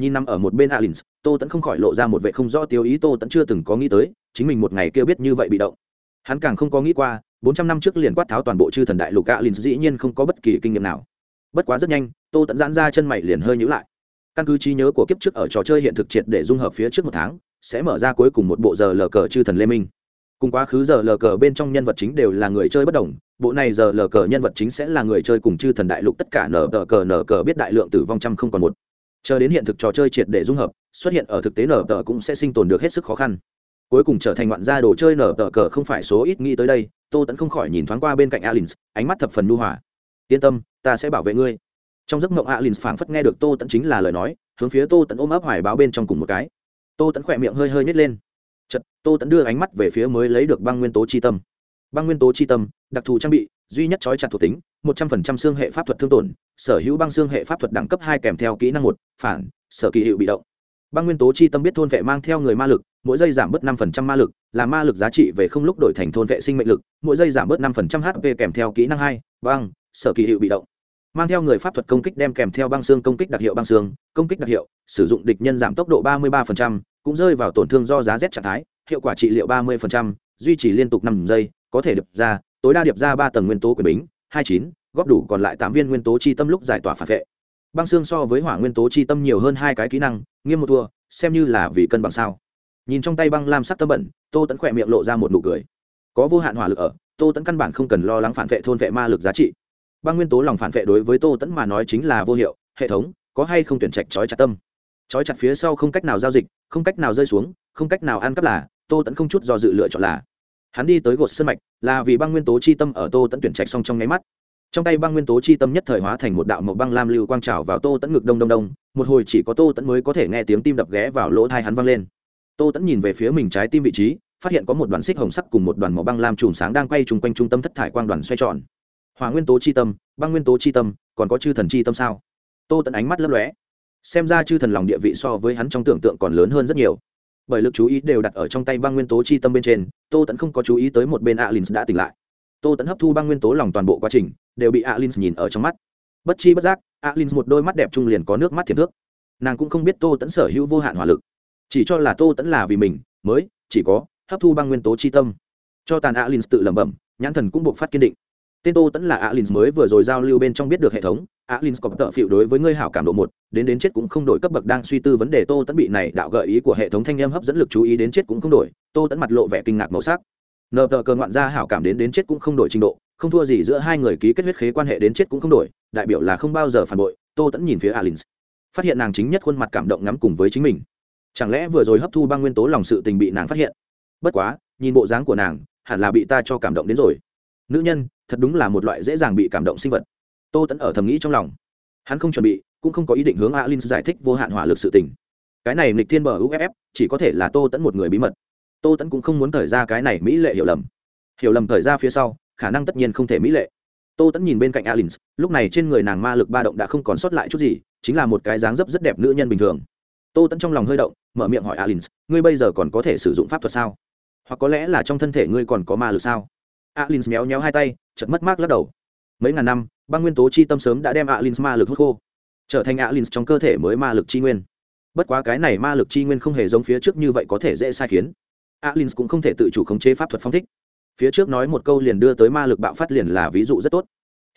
nhìn nằm ở một bên alins, tô tẫn không khỏi lộ ra một vệ không rõ tiêu ý, tô tẫn chưa từng có nghĩ tới, chính mình một ngày kêu biết như vậy bị động. Hắn càng không có nghĩ qua, bốn trăm năm trước liền quát tháo toàn bộ chư thần đại lục, alins dĩ nhiên không có bất kỳ kinh nghiệm nào. Bất quá rất nhanh, tô tẫn giãn ra chân mày liền hơi nhữ lại. Căn cứ trí nhớ của kiếp trước ở trò chơi hiện thực triệt để dung hợp phía trước một tháng, sẽ mở ra cuối cùng một bộ giờ lờ cờ chư thần lê minh. Cùng quá khứ giờ lờ cờ bên trong nhân vật chính đều là người chơi bất đồng, bộ này giờ lờ cờ nhân vật chính sẽ là người chơi cùng chư thần đại lục tất cả nở cờ nở cờ biết đại lượng tử vong trăm không còn một chờ đến hiện thực trò chơi triệt để dung hợp, xuất hiện ở thực tế nở tờ cũng sẽ sinh tồn được hết sức khó khăn. Cuối cùng trở thành ngoạn gia đồ chơi nở tờ cờ không phải số ít nghĩ tới đây, tô tẫn không khỏi nhìn thoáng qua bên cạnh alin ánh mắt thập phần nu hòa. Yên tâm, ta sẽ bảo vệ ngươi. Trong giấc mộng alin phảng phất nghe được tô tẫn chính là lời nói, hướng phía tô tẫn ôm ấp hoài báo bên trong cùng một cái. Tô tẫn khỏe miệng hơi hơi nhét lên. Chật tô tẫn đưa ánh mắt về phía mới lấy được băng nguyên tố chi tâm. Băng nguyên tố chi tâm, đặc thù trang bị, duy nhất trói chặt thuộc tính một trăm phần trăm xương hệ pháp thuật thương tổn, sở hữu băng xương hệ pháp thuật đẳng cấp hai kèm theo kỹ năng một, phản, sở kỳ hiệu bị động. Băng nguyên tố chi tâm biết thôn vệ mang theo người ma lực, mỗi giây giảm bớt năm phần trăm ma lực là ma lực giá trị về không lúc đổi thành thôn vệ sinh mệnh lực, mỗi giây giảm bớt năm phần trăm hp kèm theo kỹ năng hai, băng, sở kỳ hiệu bị động. Mang theo người pháp thuật công kích đem kèm theo băng xương công kích đặc hiệu băng xương, công kích đặc hiệu, sử dụng địch nhân giảm tốc độ ba mươi ba cũng rơi vào tổn thương do giá rét trạng thái, hiệu quả trị liệu ba mươi duy trì liên tục năm giây, có thể điệp ra, tối đa điệp ra ba tầng nguyên tố quyền bính hai chín, góp đủ còn lại tám viên nguyên tố chi tâm lúc giải tỏa phản vệ. Băng xương so với hỏa nguyên tố chi tâm nhiều hơn hai cái kỹ năng, nghiêm một thua, xem như là vì cân bằng sao. Nhìn trong tay băng lam sắc tâm bẩn, tô tẫn khỏe miệng lộ ra một nụ cười. Có vô hạn hỏa lực ở, tô tẫn căn bản không cần lo lắng phản vệ thôn vệ ma lực giá trị. Băng nguyên tố lòng phản vệ đối với tô tẫn mà nói chính là vô hiệu, hệ thống, có hay không tuyển trạch trói chặt tâm. Trói chặt phía sau không cách nào giao dịch, không cách nào rơi xuống, không cách nào ăn cắp là, tô tẫn không chút do dự lựa chọn là hắn đi tới gột sân mạch, là vì băng nguyên tố chi tâm ở tô tẫn tuyển trạch xong trong nháy mắt. Trong tay băng nguyên tố chi tâm nhất thời hóa thành một đạo màu băng lam lưu quang trào vào tô tẫn ngực đông đông đông, một hồi chỉ có tô tẫn mới có thể nghe tiếng tim đập ghé vào lỗ thai hắn văng lên. Tô tẫn nhìn về phía mình trái tim vị trí, phát hiện có một đoàn xích hồng sắc cùng một đoàn màu băng lam chùm sáng đang quay chung quanh trung tâm thất thải quang đoàn xoay tròn. Hòa nguyên tố chi tâm, băng nguyên tố chi tâm, còn có chư thần chi tâm sao? Tô tẫn ánh mắt lấp lóe. Xem ra chư thần lòng địa vị so với hắn trong tưởng tượng còn lớn hơn rất nhiều bởi lực chú ý đều đặt ở trong tay băng nguyên tố chi tâm bên trên, tô tẫn không có chú ý tới một bên alin đã tỉnh lại. Tô tẫn hấp thu băng nguyên tố lòng toàn bộ quá trình, đều bị alin nhìn ở trong mắt. Bất chi bất giác alin một đôi mắt đẹp trung liền có nước mắt thiệt nước nàng cũng không biết tô tẫn sở hữu vô hạn hỏa lực. Chỉ cho là tô tẫn là vì mình, mới chỉ có hấp thu băng nguyên tố chi tâm. Cho tàn alin tự lẩm bẩm, nhãn thần cũng buộc phát kiên định tên tô tẫn là alin mới vừa rồi giao lưu bên trong biết được hệ thống. Alin có tợ phịu đối với ngươi hảo cảm độ một, đến đến chết cũng không đổi cấp bậc đang suy tư vấn đề tô tẫn bị này đạo gợi ý của hệ thống thanh em hấp dẫn lực chú ý đến chết cũng không đổi. Tô tẫn mặt lộ vẻ kinh ngạc màu sắc. Nợ tờ cờ ngoạn ra hảo cảm đến đến chết cũng không đổi trình độ, không thua gì giữa hai người ký kết huyết khế quan hệ đến chết cũng không đổi, đại biểu là không bao giờ phản bội. Tô tẫn nhìn phía alin phát hiện nàng chính nhất khuôn mặt cảm động ngắm cùng với chính mình. Chẳng lẽ vừa rồi hấp thu băng nguyên tố lòng sự tình bị nàng phát hiện? Bất quá, nhìn bộ dáng của nàng, hẳn là bị ta cho cảm động đến rồi. Nữ nhân thật đúng là một loại dễ dàng bị cảm động sinh vật. Tô tẫn ở thầm nghĩ trong lòng. Hắn không chuẩn bị, cũng không có ý định hướng alin giải thích vô hạn hỏa lực sự tình. Cái này Nịch thiên bờ uff chỉ có thể là tô tẫn một người bí mật. Tô tẫn cũng không muốn thời ra cái này mỹ lệ hiểu lầm. Hiểu lầm thời ra phía sau, khả năng tất nhiên không thể mỹ lệ. Tô tẫn nhìn bên cạnh alin, lúc này trên người nàng ma lực ba động đã không còn sót lại chút gì, chính là một cái dáng dấp rất đẹp nữ nhân bình thường. Tô tẫn trong lòng hơi động, mở miệng hỏi alin, ngươi bây giờ còn có thể sử dụng pháp thuật sao? Hoặc có lẽ là trong thân thể ngươi còn có ma lực sao? Alin méo méo hai tay chật mất mát lắc đầu. Mấy ngàn năm, băng nguyên tố chi tâm sớm đã đem alin ma lực hút khô, trở thành alin trong cơ thể mới ma lực chi nguyên. Bất quá cái này ma lực chi nguyên không hề giống phía trước như vậy có thể dễ sai khiến. Alin cũng không thể tự chủ khống chế pháp thuật phong thích. Phía trước nói một câu liền đưa tới ma lực bạo phát liền là ví dụ rất tốt.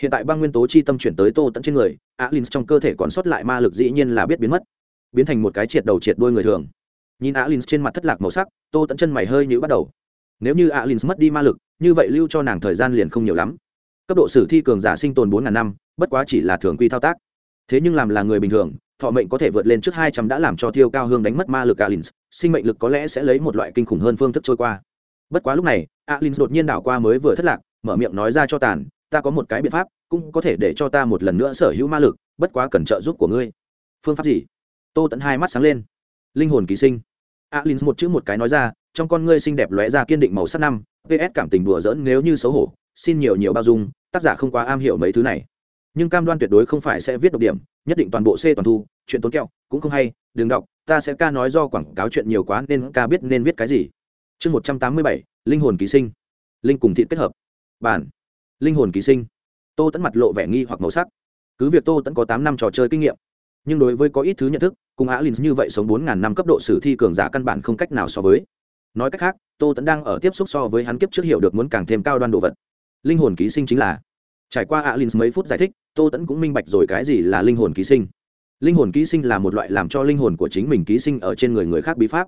Hiện tại băng nguyên tố chi tâm chuyển tới tô tận trên người alin trong cơ thể còn sót lại ma lực dĩ nhiên là biết biến mất, biến thành một cái triệt đầu triệt đuôi người thường. Nhìn alin trên mặt thất lạc màu sắc, tô tận chân mày hơi nhữ bắt đầu. Nếu như alin mất đi ma lực như vậy lưu cho nàng thời gian liền không nhiều lắm. Cấp độ sử thi cường giả sinh tồn bốn ngàn năm, bất quá chỉ là thường quy thao tác. Thế nhưng làm là người bình thường, thọ mệnh có thể vượt lên trước hai trăm đã làm cho thiêu cao hương đánh mất ma lực alins, sinh mệnh lực có lẽ sẽ lấy một loại kinh khủng hơn phương thức trôi qua. Bất quá lúc này, alins đột nhiên đảo qua mới vừa thất lạc, mở miệng nói ra cho tàn, ta có một cái biện pháp, cũng có thể để cho ta một lần nữa sở hữu ma lực, bất quá cần trợ giúp của ngươi. Phương pháp gì? Tô tận hai mắt sáng lên. Linh hồn ký sinh. Alins một chữ một cái nói ra trong con ngươi xinh đẹp lóe ra kiên định màu sắc năm ps cảm tình đùa giỡn nếu như xấu hổ, xin nhiều nhiều bao dung, tác giả không quá am hiểu mấy thứ này. Nhưng cam đoan tuyệt đối không phải sẽ viết độc điểm, nhất định toàn bộ c toàn thu, chuyện tốn kẹo, cũng không hay, đừng đọc, ta sẽ ca nói do quảng cáo chuyện nhiều quá nên ca biết nên viết cái gì. Chương một trăm tám mươi bảy, linh hồn ký sinh. Linh cùng thịt kết hợp. Bản. Linh hồn ký sinh. Tô tẫn mặt lộ vẻ nghi hoặc màu sắc. Cứ việc tô tẫn có tám năm trò chơi kinh nghiệm, nhưng đối với có ít thứ nhận thức, cùng á alin như vậy sống bốn ngàn năm cấp độ sử thi cường giả căn bản không cách nào so với nói cách khác, tô tẫn đang ở tiếp xúc so với hắn kiếp trước hiểu được muốn càng thêm cao đoan đồ vật. Linh hồn ký sinh chính là. Trải qua alin mấy phút giải thích, tô tẫn cũng minh bạch rồi cái gì là linh hồn ký sinh. Linh hồn ký sinh là một loại làm cho linh hồn của chính mình ký sinh ở trên người người khác bí pháp.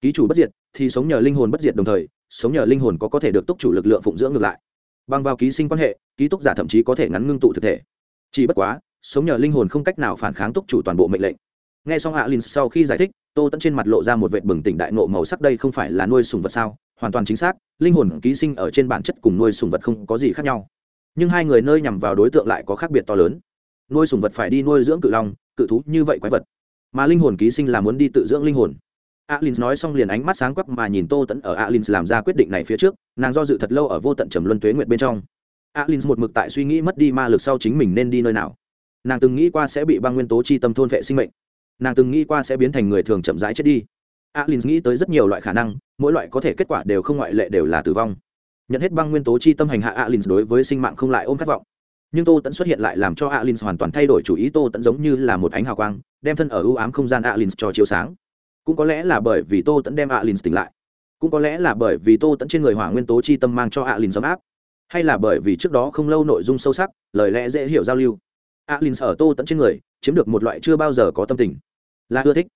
Ký chủ bất diệt, thì sống nhờ linh hồn bất diệt đồng thời, sống nhờ linh hồn có có thể được túc chủ lực lượng phụng dưỡng ngược lại. Bằng vào ký sinh quan hệ, ký túc giả thậm chí có thể ngắn ngưng tụ thực thể. Chỉ bất quá, sống nhờ linh hồn không cách nào phản kháng túc chủ toàn bộ mệnh lệnh nghe xong alin sau khi giải thích, tô tẫn trên mặt lộ ra một vệ bừng tỉnh đại nộ màu sắc đây không phải là nuôi sùng vật sao? Hoàn toàn chính xác, linh hồn ký sinh ở trên bản chất cùng nuôi sùng vật không có gì khác nhau. Nhưng hai người nơi nhằm vào đối tượng lại có khác biệt to lớn. Nuôi sùng vật phải đi nuôi dưỡng cự long, cự thú như vậy quái vật. Mà linh hồn ký sinh là muốn đi tự dưỡng linh hồn. Alin nói xong liền ánh mắt sáng quắc mà nhìn tô tẫn ở alin làm ra quyết định này phía trước, nàng do dự thật lâu ở vô tận trầm luân tuế nguyệt bên trong. Alin một mực tại suy nghĩ mất đi ma lực sau chính mình nên đi nơi nào. Nàng từng nghĩ qua sẽ bị băng nguyên tố chi tâm thôn vệ sinh mệnh nàng từng nghĩ qua sẽ biến thành người thường chậm rãi chết đi. Alin nghĩ tới rất nhiều loại khả năng, mỗi loại có thể kết quả đều không ngoại lệ đều là tử vong. Nhận hết băng nguyên tố chi tâm hành hạ alin đối với sinh mạng không lại ôm khát vọng. Nhưng tô tẫn xuất hiện lại làm cho alin hoàn toàn thay đổi chủ ý, tô tẫn giống như là một ánh hào quang, đem thân ở ưu ám không gian alin cho chiếu sáng. Cũng có lẽ là bởi vì tô tẫn đem alin tỉnh lại. Cũng có lẽ là bởi vì tô tẫn trên người hỏa nguyên tố chi tâm mang cho alin ấm áp. Hay là bởi vì trước đó không lâu nội dung sâu sắc, lời lẽ dễ hiểu giao lưu. Alin ở tô tẫn trên người chiếm được một loại chưa bao giờ có tâm tình. Là ưa thích.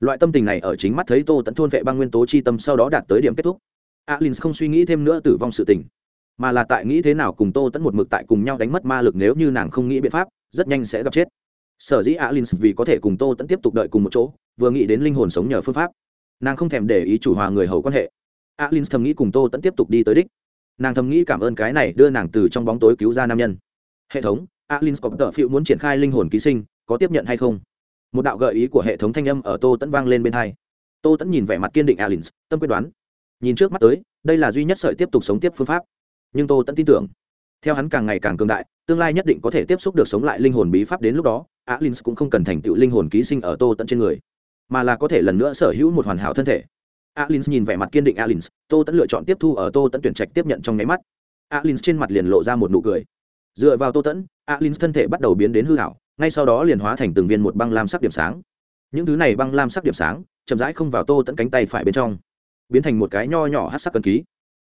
Loại tâm tình này ở chính mắt thấy tô tẫn thôn vệ băng nguyên tố chi tâm sau đó đạt tới điểm kết thúc. Alin không suy nghĩ thêm nữa tử vong sự tình, mà là tại nghĩ thế nào cùng tô tẫn một mực tại cùng nhau đánh mất ma lực nếu như nàng không nghĩ biện pháp, rất nhanh sẽ gặp chết. Sở dĩ alin vì có thể cùng tô tẫn tiếp tục đợi cùng một chỗ, vừa nghĩ đến linh hồn sống nhờ phương pháp, nàng không thèm để ý chủ hòa người hầu quan hệ. Alin thầm nghĩ cùng tô tẫn tiếp tục đi tới đích. Nàng thầm nghĩ cảm ơn cái này đưa nàng từ trong bóng tối cứu ra nam nhân. Hệ thống alin có tờ phiệu muốn triển khai linh hồn ký sinh có tiếp nhận hay không? Một đạo gợi ý của hệ thống thanh âm ở tô tẫn vang lên bên hai. Tô tẫn nhìn vẻ mặt kiên định alin tâm quyết đoán. Nhìn trước mắt tới, đây là duy nhất sợi tiếp tục sống tiếp phương pháp. Nhưng tô tẫn tin tưởng, theo hắn càng ngày càng cường đại, tương lai nhất định có thể tiếp xúc được sống lại linh hồn bí pháp đến lúc đó alin cũng không cần thành tựu linh hồn ký sinh ở tô tẫn trên người, mà là có thể lần nữa sở hữu một hoàn hảo thân thể. Alin nhìn vẻ mặt kiên định alin tô tẫn lựa chọn tiếp thu ở tô tẫn tuyển trạch tiếp nhận trong nháy mắt. Alin trên mặt liền lộ ra một nụ cười. Dựa vào tô tẫn alin thân thể bắt đầu biến đến hư hảo ngay sau đó liền hóa thành từng viên một băng lam sắc điểm sáng. Những thứ này băng lam sắc điểm sáng, chậm rãi không vào tô tẫn cánh tay phải bên trong, biến thành một cái nho nhỏ hát sắc cân ký.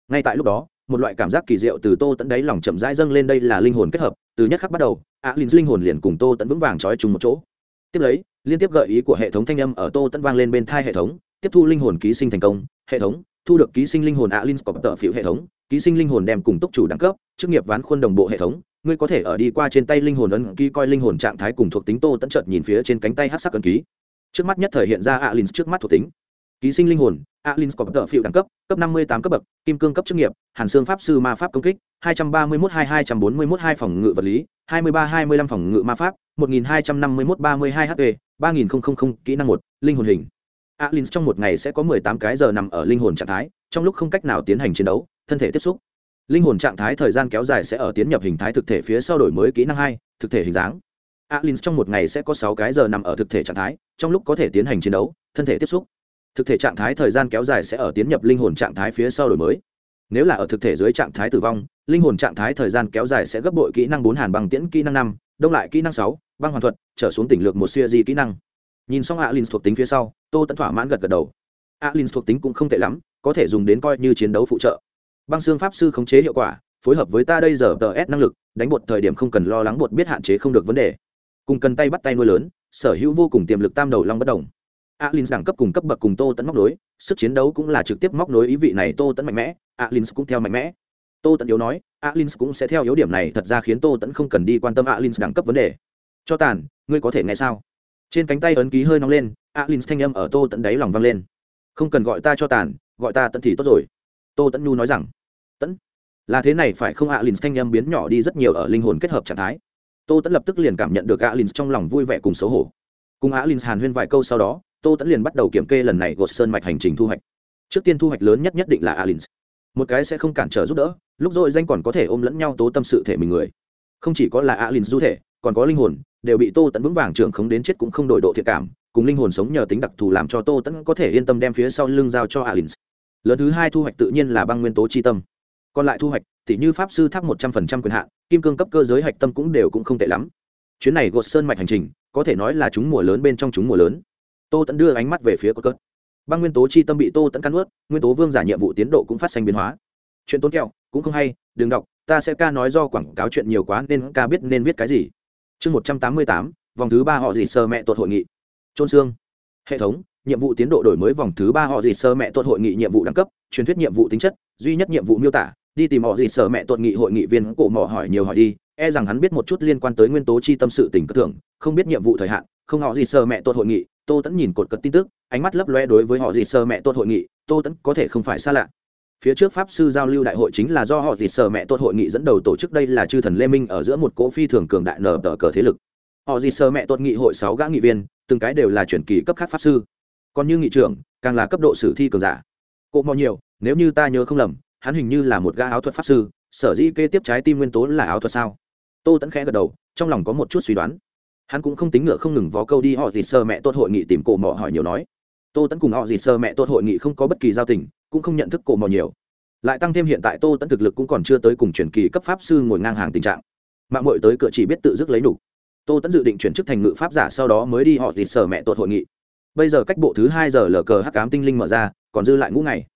Ngay tại lúc đó, một loại cảm giác kỳ diệu từ tô tẫn đáy lòng chậm rãi dâng lên đây là linh hồn kết hợp, từ nhất khắc bắt đầu alin linh hồn liền cùng tô tẫn vững vàng trói trùng một chỗ. Tiếp lấy, liên tiếp gợi ý của hệ thống thanh âm ở tô tẫn vang lên bên thai hệ thống, tiếp thu linh hồn ký sinh thành công, hệ thống, thu được ký sinh linh hồn alin cọp tợ phiếu hệ thống, ký sinh linh hồn đem cùng túc chủ đẳng cấp, chức nghiệp ván khuôn đồng bộ hệ thống ngươi có thể ở đi qua trên tay linh hồn ấn ký coi linh hồn trạng thái cùng thuộc tính tô tẫn chợt nhìn phía trên cánh tay hát sắc ấn ký. Trước mắt nhất thời hiện ra alin trước mắt thuộc tính. Ký sinh linh hồn, alin có tờ phiệu đẳng cấp cấp năm mươi tám cấp bậc, kim cương cấp chức nghiệp, hàn xương pháp sư ma pháp công kích, hai trăm ba mươi mốt hai hai trăm bốn mươi mốt hai phòng ngự vật lý, hai mươi ba hai mươi lăm phòng ngự ma pháp, một nghìn hai trăm năm mươi mốt ba mươi hai hp ba nghìn không không không kỹ năng một, linh hồn hình. Alin trong một ngày sẽ có mười tám cái giờ nằm ở linh hồn trạng thái, trong lúc không cách nào tiến hành chiến đấu, thân thể tiếp xúc linh hồn trạng thái thời gian kéo dài sẽ ở tiến nhập hình thái thực thể phía sau đổi mới kỹ năng hai, thực thể hình dáng. Alin trong một ngày sẽ có sáu cái giờ nằm ở thực thể trạng thái, trong lúc có thể tiến hành chiến đấu, thân thể tiếp xúc. Thực thể trạng thái thời gian kéo dài sẽ ở tiến nhập linh hồn trạng thái phía sau đổi mới. Nếu là ở thực thể dưới trạng thái tử vong, linh hồn trạng thái thời gian kéo dài sẽ gấp bội kỹ năng bốn hàn bằng tiễn kỹ năng năm, đông lại kỹ năng sáu, băng hoàn thuật, trở xuống tỉnh lược một siêu di kỹ năng. Nhìn xong alin thuộc tính phía sau, tô tẫn thỏa mãn gật gật đầu. Alin thuộc tính cũng không tệ lắm, có thể dùng đến coi như chiến đấu phụ trợ băng xương pháp sư khống chế hiệu quả, phối hợp với ta đây giờ tờ s năng lực, đánh bột thời điểm không cần lo lắng bột biết hạn chế không được vấn đề. Cùng cần tay bắt tay nuôi lớn, sở hữu vô cùng tiềm lực tam đầu long bất đồng. Alin đẳng cấp cùng cấp bậc cùng tô tẫn móc nối, sức chiến đấu cũng là trực tiếp móc nối ý vị này tô tẫn mạnh mẽ alin cũng theo mạnh mẽ. Tô tẫn yếu nói alin cũng sẽ theo yếu điểm này, thật ra khiến tô tẫn không cần đi quan tâm alin đẳng cấp vấn đề. Cho tàn, ngươi có thể nghe sao? Trên cánh tay ấn ký hơi nóng lên alin thanh âm ở tô tẫn đáy lòng vang lên. Không cần gọi ta cho tàn, gọi ta tẫn thì tốt rồi. Tô tẫn nhu nói rằng tẫn. Là thế này phải không alin thanh âm biến nhỏ đi rất nhiều ở linh hồn kết hợp trạng thái. Tô tẫn lập tức liền cảm nhận được alin trong lòng vui vẻ cùng xấu hổ. Cùng alin hàn huyên vài câu sau đó, tô tẫn liền bắt đầu kiểm kê lần này gột sơn mạch hành trình thu hoạch. Trước tiên thu hoạch lớn nhất nhất định là alin một cái sẽ không cản trở giúp đỡ, lúc rồi danh còn có thể ôm lẫn nhau tố tâm sự thể mình người. Không chỉ có là alin du thể, còn có linh hồn, đều bị tô tẫn vững vàng trưởng khống đến chết cũng không đổi độ thiệt cảm, cùng linh hồn sống nhờ tính đặc thù làm cho tô tẫn có thể yên tâm đem phía sau lưng giao cho alin lớn thứ hai thu hoạch tự nhiên là băng nguyên tố chi tâm còn lại thu hoạch tỷ như pháp sư tháp một trăm phần trăm quyền hạn, kim cương cấp cơ giới hạch tâm cũng đều cũng không tệ lắm. Chuyến này gột sơn mạch hành trình, có thể nói là chúng mùa lớn bên trong chúng mùa lớn. Tô tẫn đưa ánh mắt về phía cốt cớt băng nguyên tố chi tâm bị tô tẫn cắn ướt nguyên tố vương giả nhiệm vụ tiến độ cũng phát sinh biến hóa. Chuyện tốn kẹo, cũng không hay, đừng đọc, ta sẽ ca nói do quảng cáo chuyện nhiều quá nên ca biết nên viết cái gì. Chương một trăm tám mươi tám, vòng thứ ba họ gì sơ mẹ tuột hội nghị. Trôn xương. Hệ thống, nhiệm vụ tiến độ đổi mới vòng thứ ba họ gì sơ mẹ tuột hội nghị nhiệm vụ đẳng cấp, truyền thuyết nhiệm vụ tính chất, duy nhất nhiệm vụ miêu tả đi tìm họ gì sơ mẹ tuột nghị hội nghị viên cổ mỏ hỏi nhiều hỏi đi e rằng hắn biết một chút liên quan tới nguyên tố chi tâm sự tình cất thưởng không biết nhiệm vụ thời hạn, không họ gì sơ mẹ tuột hội nghị, tô tẫn nhìn cột cất tin tức, ánh mắt lấp loe đối với họ gì sơ mẹ tuột hội nghị, tô tẫn có thể không phải xa lạ. Phía trước pháp sư giao lưu đại hội chính là do họ gì sơ mẹ tuột hội nghị dẫn đầu tổ chức, đây là chư thần lê minh ở giữa một cỗ phi thường cường đại nở tờ cờ thế lực. Họ gì sơ mẹ tuột nghị hội sáu gã nghị viên, từng cái đều là chuyển kỳ cấp khác pháp sư. Còn như nghị trưởng, càng là cấp độ sử thi cường giả. Cộ mò nhiều, nếu như ta nhớ không lầm hắn hình như là một gã áo thuật pháp sư, sở dĩ kế tiếp trái tim nguyên tố là áo thuật sao? Tô tẫn khẽ gật đầu, trong lòng có một chút suy đoán. Hắn cũng không tính ngựa không ngừng vó câu đi, họ dịt sơ mẹ tốt hội nghị tìm cổ mò hỏi nhiều nói. Tô tẫn cùng họ dịt sơ mẹ tốt hội nghị không có bất kỳ giao tình, cũng không nhận thức cổ mò nhiều. Lại tăng thêm hiện tại tô tẫn thực lực cũng còn chưa tới cùng truyền kỳ cấp pháp sư ngồi ngang hàng tình trạng. Mạng mội tới cửa chỉ biết tự dứt lấy đủ. Tô tẫn dự định chuyển chức thành ngự pháp giả sau đó mới đi họ dịt sơ mẹ tốt hội nghị. Bây giờ cách bộ thứ hai giờ lờ cờ hắc cám tinh linh mở ra, còn dư lại ngũ ngày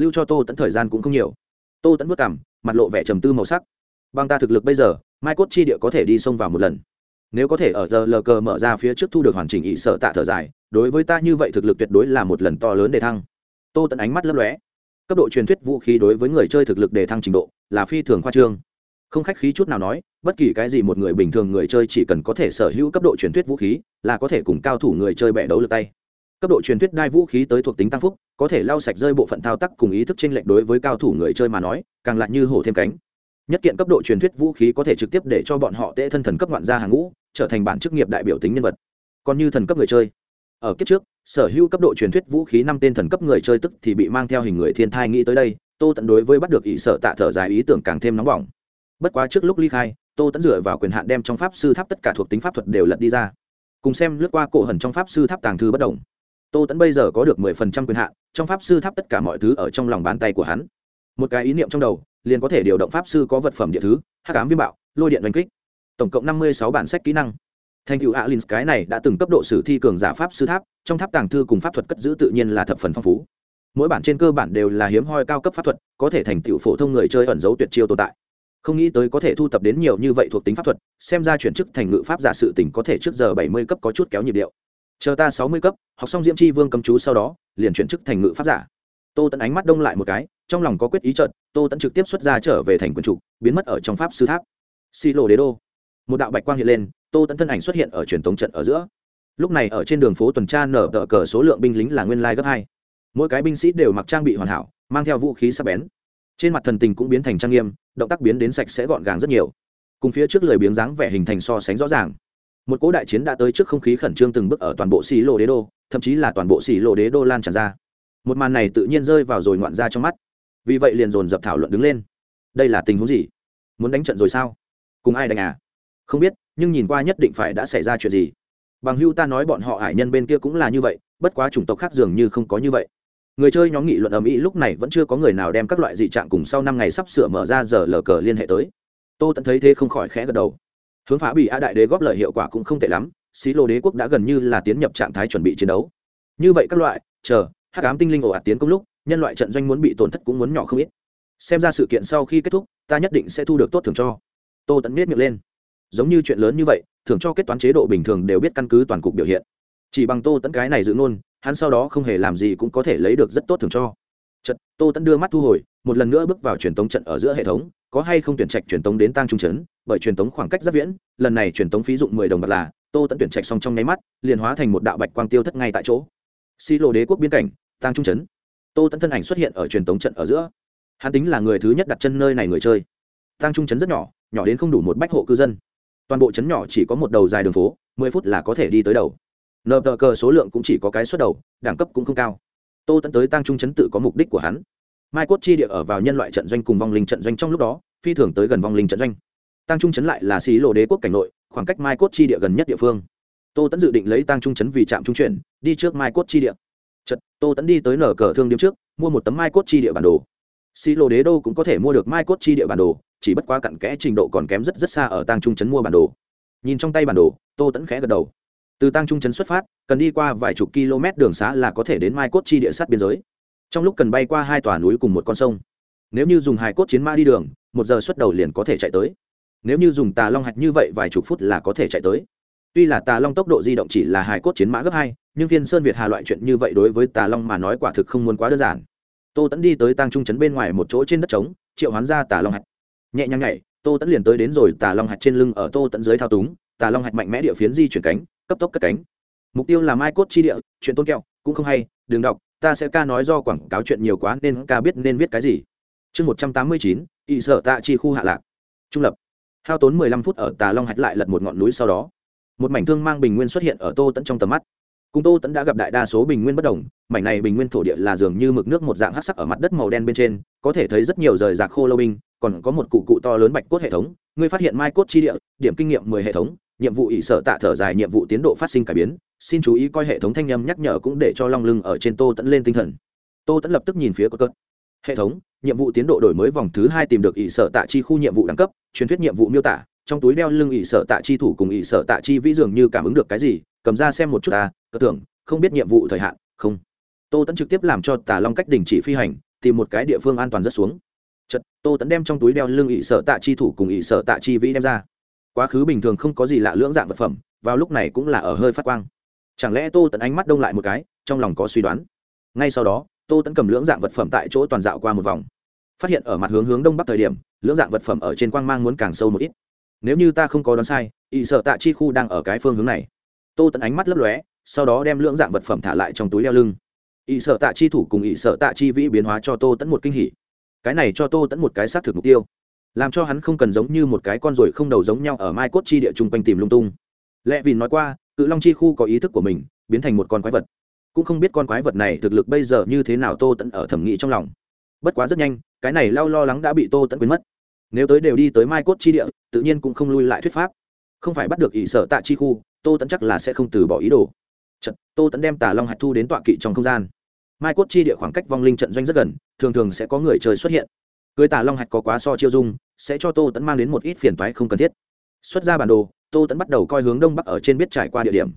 lưu cho tô tẫn thời gian cũng không nhiều. Tô tẫn vất cảm mặt lộ vẻ trầm tư màu sắc. Bằng ta thực lực bây giờ, mai cốt chi địa có thể đi xông vào một lần. Nếu có thể ở giờ lờ cờ mở ra phía trước thu được hoàn chỉnh ỵ sợ tạ thở dài, đối với ta như vậy thực lực tuyệt đối là một lần to lớn để thăng. Tô tận ánh mắt lấp lóe. Cấp độ truyền thuyết vũ khí đối với người chơi thực lực để thăng trình độ là phi thường khoa trương. Không khách khí chút nào nói, bất kỳ cái gì một người bình thường người chơi chỉ cần có thể sở hữu cấp độ truyền thuyết vũ khí là có thể cùng cao thủ người chơi bẻ đấu lượt tay cấp độ truyền thuyết đai vũ khí tới thuộc tính tăng phúc, có thể lau sạch rơi bộ phận thao tác cùng ý thức tranh lệch đối với cao thủ người chơi mà nói, càng lại như hổ thêm cánh. Nhất kiện cấp độ truyền thuyết vũ khí có thể trực tiếp để cho bọn họ tệ thân thần cấp ngoạn gia hàng ngũ, trở thành bản chức nghiệp đại biểu tính nhân vật. Còn như thần cấp người chơi. Ở kiếp trước, sở hữu cấp độ truyền thuyết vũ khí năm tên thần cấp người chơi tức thì bị mang theo hình người thiên thai nghĩ tới đây, tô tận đối với bắt được ý sợ tạ thở dài ý tưởng càng thêm nóng bỏng. Bất quá trước lúc ly khai, tô tẫn dựa vào quyền hạn đem trong pháp sư tháp tất cả thuộc tính pháp thuật đều lật đi ra. Cùng xem lướt qua cổ hần trong pháp sư tháp tàng thư bất đồng tô tẫn bây giờ có được mười phần trăm quyền hạn, trong pháp sư tháp tất cả mọi thứ ở trong lòng bàn tay của hắn. Một cái ý niệm trong đầu, liền có thể điều động pháp sư có vật phẩm địa thứ, hắc ám viêm bạo, lôi điện đánh kích. Tổng cộng năm mươi sáu bản sách kỹ năng. Thành cựu alin cái này đã từng cấp độ sử thi cường giả pháp sư tháp, trong tháp tàng thư cùng pháp thuật cất giữ tự nhiên là thập phần phong phú. Mỗi bản trên cơ bản đều là hiếm hoi cao cấp pháp thuật, có thể thành tựu phổ thông người chơi ẩn dấu tuyệt chiêu tồn tại. Không nghĩ tới có thể thu tập đến nhiều như vậy thuộc tính pháp thuật, xem ra chuyển chức thành ngự pháp giả sự tỉnh có thể trước giờ bảy mươi cấp có chút kéo nhịp điệu chờ ta sáu mươi cấp, học xong diễm c vương cầm chú sau đó, liền chuyển chức thành ngự pháp giả. Tô tẫn ánh mắt đông lại một cái, trong lòng có quyết ý trận tô tẫn trực tiếp xuất ra trở về thành quần trục biến mất ở trong pháp sư tháp. Xi lộ đế đô. Một đạo bạch quang hiện lên, tô tẫn thân ảnh xuất hiện ở truyền thống trận ở giữa. Lúc này ở trên đường phố tuần tra nở tờ cờ số lượng binh lính là nguyên lai gấp hai. Mỗi cái binh sĩ đều mặc trang bị hoàn hảo, mang theo vũ khí sắp bén. Trên mặt thần tình cũng biến thành trang nghiêm, động tác biến đến sạch sẽ gọn gàng rất nhiều. Cùng phía trước lời biếng dáng vẻ hình thành so sánh rõ ràng một cỗ đại chiến đã tới trước không khí khẩn trương từng bước ở toàn bộ xì lộ đế đô, thậm chí là toàn bộ xì lộ đế đô lan tràn ra. Một màn này tự nhiên rơi vào rồi ngoạn ra trong mắt. Vì vậy liền dồn dập thảo luận đứng lên. Đây là tình huống gì? Muốn đánh trận rồi sao? Cùng ai đánh à? Không biết, nhưng nhìn qua nhất định phải đã xảy ra chuyện gì. Bằng hưu ta nói bọn họ hải nhân bên kia cũng là như vậy, bất quá chủng tộc khác dường như không có như vậy. Người chơi nhóm nghị luận ầm ĩ lúc này vẫn chưa có người nào đem các loại dị trạng cùng sau năm ngày sắp sửa mở ra giờ lờ cờ liên hệ tới. Tô tẫn thấy thế không khỏi khẽ gật đầu hướng phá bị a đại đế góp lời hiệu quả cũng không tệ lắm, xí lô đế quốc đã gần như là tiến nhập trạng thái chuẩn bị chiến đấu. Như vậy các loại, chờ, hắc ám tinh linh ồ ạt tiến công lúc, nhân loại trận doanh muốn bị tổn thất cũng muốn nhỏ không ít. Xem ra sự kiện sau khi kết thúc, ta nhất định sẽ thu được tốt thưởng cho. Tô tẫn miết miệng lên. Giống như chuyện lớn như vậy, thưởng cho kết toán chế độ bình thường đều biết căn cứ toàn cục biểu hiện. Chỉ bằng tô tẫn cái này giữ ngôn, hắn sau đó không hề làm gì cũng có thể lấy được rất tốt thưởng cho. Trận tô tẫn đưa mắt thu hồi, một lần nữa bước vào truyền tống trận ở giữa hệ thống có hay không tuyển trạch truyền tống đến tăng trung trấn, bởi truyền tống khoảng cách rất viễn, lần này truyền tống phí dụng mười đồng bạc là, tô tẫn tuyển trạch xong trong nháy mắt, liền hóa thành một đạo bạch quang tiêu thất ngay tại chỗ. Xi lộ đế quốc biên cảnh tăng trung trấn. Tô tẫn thân ảnh xuất hiện ở truyền tống trận ở giữa. Hắn tính là người thứ nhất đặt chân nơi này người chơi. Tăng trung trấn rất nhỏ nhỏ đến không đủ một bách hộ cư dân. Toàn bộ trấn nhỏ chỉ có một đầu dài đường phố, mười phút là có thể đi tới đầu. Nợ tờ cờ số lượng cũng chỉ có cái xuất đầu, đẳng cấp cũng không cao. Tô tẫn tới tăng trung trấn tự có mục đích của hắn mai cốt chi địa ở vào nhân loại trận doanh cùng vong linh trận doanh trong lúc đó, phi thường tới gần vong linh trận doanh. Tăng trung trấn lại là xí lộ đế quốc cảnh nội, khoảng cách mai cốt chi địa gần nhất địa phương. Tô tẫn dự định lấy tăng trung trấn vì trạm trung chuyển, đi trước mai cốt chi địa. Chật tô tẫn đi tới nở cờ thương điếm trước, mua một tấm mai cốt chi địa bản đồ. Xí lô đế đô cũng có thể mua được mai cốt chi địa bản đồ, chỉ bất quá cặn kẽ trình độ còn kém rất rất xa ở tăng trung trấn mua bản đồ. Nhìn trong tay bản đồ, tô tẫn khẽ gật đầu. Từ tăng trung trấn xuất phát, cần đi qua vài chục km đường xá là có thể đến mai cốt chi địa sát biên giới trong lúc cần bay qua hai tòa núi cùng một con sông, nếu như dùng hài cốt chiến mã đi đường, một giờ xuất đầu liền có thể chạy tới. Nếu như dùng tà long hạch như vậy vài chục phút là có thể chạy tới. Tuy là tà long tốc độ di động chỉ là hài cốt chiến mã gấp hai, nhưng viên sơn việt hà loại chuyện như vậy đối với tà long mà nói quả thực không muốn quá đơn giản. Tô tẫn đi tới tăng trung trấn bên ngoài một chỗ trên đất trống, triệu hoán ra tà long hạch. Nhẹ nhàng nhảy, tô tẫn liền tới đến rồi tà long hạch trên lưng ở tô tẫn dưới thao túng, tà long hạch mạnh mẽ địa phiến di chuyển cánh, cấp tốc cất cánh. Mục tiêu là mai cốt chi địa, chuyện tôn kẹo, cũng không hay, đừng đọc ta sẽ ca nói do quảng cáo chuyện nhiều quá nên ca biết nên viết cái gì. Chương một trăm tám mươi chín ỵ sợ tạ chi khu hạ lạc. Trung lập. Hao tốn mười lăm phút ở tà long hạch lại lật một ngọn núi sau đó. Một mảnh thương mang bình nguyên xuất hiện ở tô tẫn trong tầm mắt. Cùng tô tẫn đã gặp đại đa số bình nguyên bất đồng, mảnh này bình nguyên thổ địa là dường như mực nước một dạng hát sắc ở mặt đất màu đen bên trên, có thể thấy rất nhiều rời rạc khô lâu binh, còn có một cụ cụ to lớn bạch cốt hệ thống. Ngươi phát hiện mai cốt chi địa, điểm kinh nghiệm mười hệ thống nhiệm vụ ỷ sở tạ thở dài, nhiệm vụ tiến độ phát sinh cải biến. Xin chú ý, coi hệ thống thanh â m nhắc nhở cũng để cho long lưng ở trên tô tẫn lên tinh thần. Tô tẫn lập tức nhìn phía cơ cất hệ thống, nhiệm vụ tiến độ đổi mới vòng thứ hai tìm được ỷ sở tạ chi khu nhiệm vụ đẳng cấp, truyền thuyết nhiệm vụ miêu tả. Trong túi đeo lưng ỷ sở tạ chi thủ cùng ỷ sở tạ chi vĩ dường như cảm ứng được cái gì, cầm ra xem một chút ta cơ tưởng, không biết nhiệm vụ thời hạn, không. Tô tẫn trực tiếp làm cho tà long cách đình chỉ phi hành, tìm một cái địa phương an toàn rất xuống. Chật tô tẫn đem trong túi đeo lưng ỷ sở tạ chi thủ cùng ỷ sở tạ chi vĩ đem ra quá khứ bình thường không có gì lạ lưỡng dạng vật phẩm, vào lúc này cũng là ở hơi phát quang. Chẳng lẽ tô tẫn ánh mắt đông lại một cái, trong lòng có suy đoán. Ngay sau đó, tô tẫn cầm lưỡng dạng vật phẩm tại chỗ toàn dạo qua một vòng. Phát hiện ở mặt hướng hướng đông bắc thời điểm, lưỡng dạng vật phẩm ở trên quang mang muốn càng sâu một ít. Nếu như ta không có đoán sai ỵ sợ tạ chi khu đang ở cái phương hướng này. Tô tẫn ánh mắt lấp lóe, sau đó đem lưỡng dạng vật phẩm thả lại trong túi đeo lưng. Ỵ sợ tạ chi thủ cùng ỵ sợ tạ chi vĩ biến hóa cho tô tẫn một kinh hỉ. Cái này cho tô tẫn một cái xác thực mục tiêu làm cho hắn không cần giống như một cái con ruồi không đầu giống nhau ở mai cốt chi địa chung quanh tìm lung tung. Lẽ vì nói qua, cự long chi khu có ý thức của mình, biến thành một con quái vật. Cũng không biết con quái vật này thực lực bây giờ như thế nào tô tẫn ở thẩm nghĩ trong lòng. Bất quá rất nhanh, cái này lao lo lắng đã bị tô tẫn quên mất. Nếu tới đều đi tới mai cốt chi địa, tự nhiên cũng không lui lại thuyết pháp. Không phải bắt được ỷ sở tạ chi khu, tô tẫn chắc là sẽ không từ bỏ ý đồ. Trận tô tẫn đem tà long hạch thu đến tọa kỵ trong không gian. Mai cốt chi địa khoảng cách vong linh trận doanh rất gần, thường thường sẽ có người chơi xuất hiện cưới tà long hạch có quá so chiêu dung, sẽ cho tô tẫn mang đến một ít phiền toái không cần thiết. Xuất ra bản đồ, tô tẫn bắt đầu coi hướng đông bắc ở trên biết trải qua địa điểm.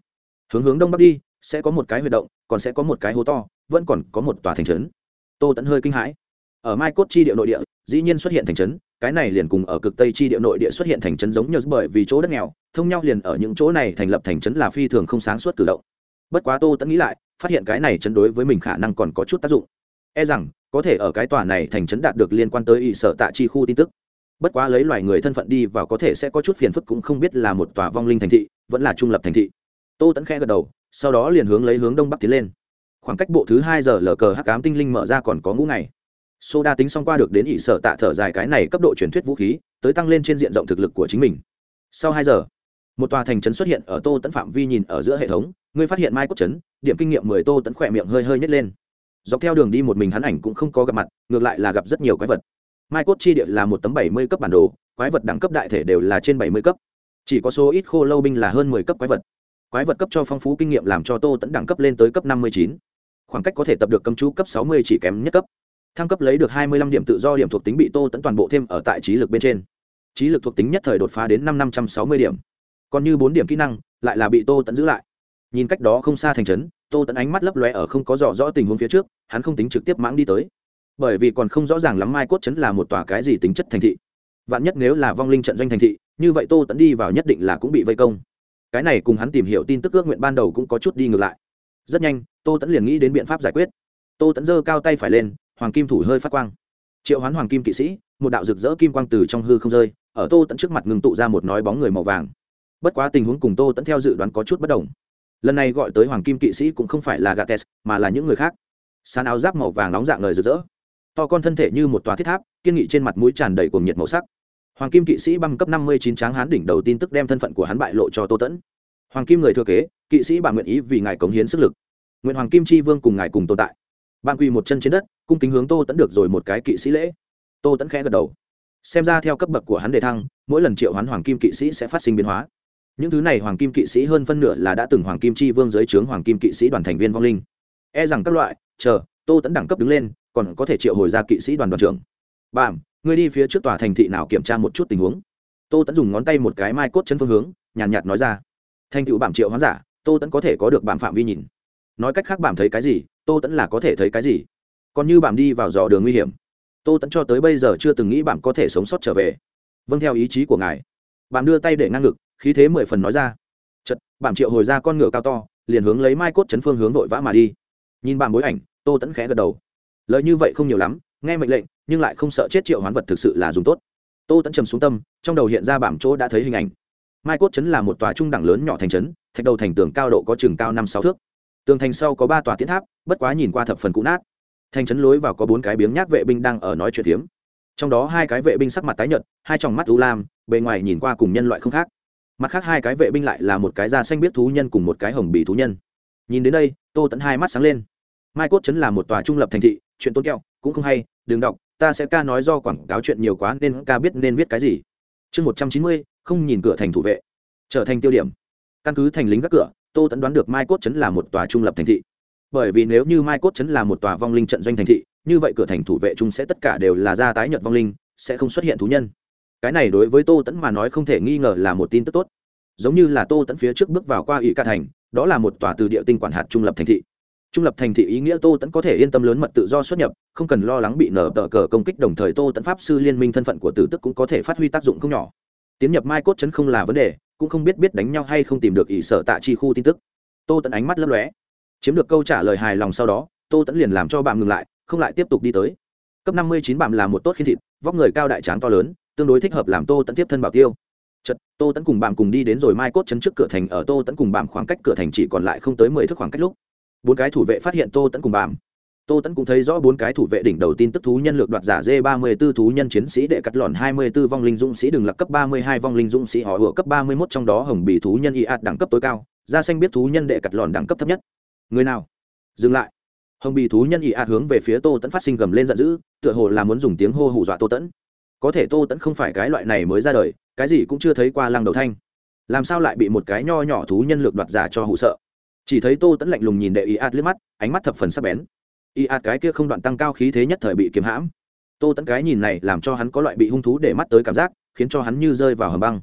Hướng hướng đông bắc đi, sẽ có một cái huy động, còn sẽ có một cái hố to, vẫn còn có một tòa thành trấn. Tô tẫn hơi kinh hãi. Ở mai cốt chi địa nội địa, dĩ nhiên xuất hiện thành trấn, cái này liền cùng ở cực tây chi địa nội địa xuất hiện thành trấn giống như bởi vì chỗ đất nghèo, thông nhau liền ở những chỗ này thành lập thành trấn là phi thường không sáng suốt cử động. Bất quá tô tẫn nghĩ lại, phát hiện cái này chấn đối với mình khả năng còn có chút tác dụng e rằng, có thể ở cái tòa này thành trấn đạt được liên quan tới ỵ sở tạ chi khu tin tức. Bất quá lấy loài người thân phận đi vào có thể sẽ có chút phiền phức cũng không biết là một tòa vong linh thành thị, vẫn là trung lập thành thị. Tô tẫn khẽ gật đầu, sau đó liền hướng lấy hướng đông bắc tiến lên. Khoảng cách bộ thứ hai giờ lờ cờ hắc cám tinh linh mở ra còn có ngũ ngày. Sô đa tính xong qua được đến ỷ sở tạ thở dài cái này cấp độ truyền thuyết vũ khí, tới tăng lên trên diện rộng thực lực của chính mình. Sau hai giờ, một tòa thành trấn xuất hiện ở tô tẫn phạm vi nhìn ở giữa hệ thống, ngươi phát hiện mai cốt trấn, điểm kinh nghiệm mười tô tẫn khỏe miệng hơi hơi nhét lên dọc theo đường đi một mình hắn ảnh cũng không có gặp mặt, ngược lại là gặp rất nhiều quái vật. Mai cốt chi địa là một tấm bảy mươi cấp bản đồ, quái vật đẳng cấp đại thể đều là trên bảy mươi cấp. Chỉ có số ít khô lâu binh là hơn mười cấp quái vật. Quái vật cấp cho phong phú kinh nghiệm làm cho tô tẫn đẳng cấp lên tới cấp năm mươi chín. Khoảng cách có thể tập được cấm chú cấp sáu mươi chỉ kém nhất cấp. Thăng cấp lấy được hai mươi lăm điểm tự do điểm thuộc tính bị tô tẫn toàn bộ thêm ở tại trí lực bên trên. Trí lực thuộc tính nhất thời đột phá đến năm năm trăm sáu mươi điểm. Còn như bốn điểm kỹ năng, lại là bị tô tẫn giữ lại nhìn cách đó không xa thành trấn, tô tẫn ánh mắt lấp lóe ở không có rõ rõ tình huống phía trước, hắn không tính trực tiếp mãng đi tới. Bởi vì còn không rõ ràng lắm mai cốt trấn là một tòa cái gì tính chất thành thị. Vạn nhất nếu là vong linh trận doanh thành thị, như vậy tô tẫn đi vào nhất định là cũng bị vây công. Cái này cùng hắn tìm hiểu tin tức ước nguyện ban đầu cũng có chút đi ngược lại. Rất nhanh, tô tẫn liền nghĩ đến biện pháp giải quyết. Tô tẫn giơ cao tay phải lên, hoàng kim thủ hơi phát quang. Triệu hoán hoàng kim kỵ sĩ, một đạo rực rỡ kim quang từ trong hư không rơi, ở tô tẫn trước mặt ngừng tụ ra một nói bóng người màu vàng. Bất quá tình huống cùng tô tẫn theo dự đoán có chút bất đồng lần này gọi tới hoàng kim kỵ sĩ cũng không phải là gà tes mà là những người khác. Sàn áo giáp màu vàng nóng dạng lời rực rỡ. To con thân thể như một tòa thiết tháp, kiên nghị trên mặt mũi tràn đầy cuồng nhiệt màu sắc. Hoàng kim kỵ sĩ băng cấp năm mươi chín tráng hán đỉnh đầu tin tức đem thân phận của hắn bại lộ cho tô tẫn. Hoàng kim người thừa kế, kỵ sĩ bà nguyện ý vì ngài cống hiến sức lực. Nguyện hoàng kim chi vương cùng ngài cùng tồn tại. Bạn quỳ một chân trên đất, cung kính hướng tô tẫn được rồi một cái kỵ sĩ lễ. Tô tẫn khẽ gật đầu. Xem ra theo cấp bậc của hắn đề thăng, mỗi lần triệu hoán hoàng kim kỵ sĩ sẽ phát sinh biến hóa những thứ này hoàng kim kỵ sĩ hơn phân nửa là đã từng hoàng kim chi vương dưới trướng hoàng kim kỵ sĩ đoàn thành viên vong linh. E rằng các loại chờ tô tẫn đẳng cấp đứng lên còn có thể triệu hồi ra kỵ sĩ đoàn đoàn trưởng. Bàm người đi phía trước tòa thành thị nào kiểm tra một chút tình huống. Tô tẫn dùng ngón tay một cái mai cốt chân phương hướng nhàn nhạt, nhạt nói ra. Thành tựu bảm triệu hoán giả tô tẫn có thể có được bảm phạm vi nhìn. Nói cách khác bảm thấy cái gì tô tẫn là có thể thấy cái gì. Còn như bảm đi vào dò đường nguy hiểm. Tô tẫn cho tới bây giờ chưa từng nghĩ bảm có thể sống sót trở về. Vâng theo ý chí của ngài. Bảm đưa tay để ngang ngực khí thế mười phần nói ra. Chật bảm triệu hồi ra con ngựa cao to, liền hướng lấy mai cốt chấn phương hướng vội vã mà đi. Nhìn bảm bối ảnh, tô tẫn khẽ gật đầu. Lời như vậy không nhiều lắm, nghe mệnh lệnh, nhưng lại không sợ chết triệu hoán vật thực sự là dùng tốt. Tô tẫn trầm xuống tâm, trong đầu hiện ra bảm chỗ đã thấy hình ảnh. Mai cốt chấn là một tòa trung đẳng lớn nhỏ thành trấn, thạch đầu thành tường cao độ có chừng cao năm sáu thước. Tường thành sau có ba tòa tiến tháp, bất quá nhìn qua thập phần cũ nát. Thành trấn lối vào có bốn cái biếng nhác vệ binh đang ở nói chuyện phiếm. Trong đó hai cái vệ binh sắc mặt tái nhợt, hai tròng mắt u lam, bề ngoài nhìn qua cùng nhân loại không khác mặt khác hai cái vệ binh lại là một cái da xanh biết thú nhân cùng một cái hồng bì thú nhân. Nhìn đến đây, tô tẫn hai mắt sáng lên. Mai cốt chấn là một tòa trung lập thành thị, chuyện tốn kẹo cũng không hay, đừng đọc, ta sẽ ca nói do quảng cáo chuyện nhiều quá nên ca biết nên viết cái gì. Chương một trăm chín mươi, không nhìn cửa thành thủ vệ. Trở thành tiêu điểm. Căn cứ thành lính gác cửa, tô tẫn đoán được mai cốt chấn là một tòa trung lập thành thị. Bởi vì nếu như mai cốt chấn là một tòa vong linh trận doanh thành thị, như vậy cửa thành thủ vệ chung sẽ tất cả đều là gia tái nhật vong linh, sẽ không xuất hiện thú nhân cái này đối với tô tẫn mà nói không thể nghi ngờ là một tin tức tốt. Giống như là tô tẫn phía trước bước vào qua ủy ca thành, đó là một tòa từ địa tinh quản hạt trung lập thành thị. Trung lập thành thị ý nghĩa tô tẫn có thể yên tâm lớn mật tự do xuất nhập, không cần lo lắng bị nở tờ cờ công kích đồng thời tô tẫn pháp sư liên minh thân phận của tử tức cũng có thể phát huy tác dụng không nhỏ. Tiến nhập mai cốt chấn không là vấn đề, cũng không biết biết đánh nhau hay không tìm được ỷ sở tạ chi khu tin tức. Tô tẫn ánh mắt lấp lóe. Chiếm được câu trả lời hài lòng sau đó, tô tẫn liền làm cho bạn ngừng lại, không lại tiếp tục đi tới. Cấp năm mươi chín bạn là một tốt khiên thịt, vóc người cao đại tráng to lớn tương đối thích hợp làm tô tẫn tiếp thân bảo tiêu. Chật tô tẫn cùng bạn cùng đi đến rồi mai cốt chấn trước cửa thành, ở tô tẫn cùng bạn khoảng cách cửa thành chỉ còn lại không tới mười thước khoảng cách lúc, bốn cái thủ vệ phát hiện tô tẫn cùng bạn tô tẫn cũng thấy rõ bốn cái thủ vệ đỉnh đầu tin tức thú nhân lược đoạt giả d ba mươi b ố thú nhân chiến sĩ đệ cắt lòn hai mươi b ố vong linh dũng sĩ đường lạc cấp ba mươi hai vong linh dũng sĩ họ hựa cấp ba mươi mốt trong đó hồng bì thú nhân y ạt đẳng cấp tối cao, da xanh biết thú nhân đệ cắt lòn đẳng cấp thấp nhất. Người nào? Dừng lại. Hồng bì thú nhân y ạt hướng về phía tô tẫn phát sinh gầm lên giận dữ, tựa hồ là muốn dùng tiếng hô hù dọa tô tẫn có thể tô tẫn không phải cái loại này mới ra đời, cái gì cũng chưa thấy qua lăng đầu thanh. Làm sao lại bị một cái nho nhỏ thú nhân lược đoạt giả cho hụ sợ? Chỉ thấy tô tẫn lạnh lùng nhìn đệ y ạt liếc mắt, ánh mắt thập phần sắc bén. Y ạt cái kia không đoạn tăng cao khí thế nhất thời bị kiếm hãm. Tô tẫn cái nhìn này làm cho hắn có loại bị hung thú để mắt tới cảm giác, khiến cho hắn như rơi vào hầm băng.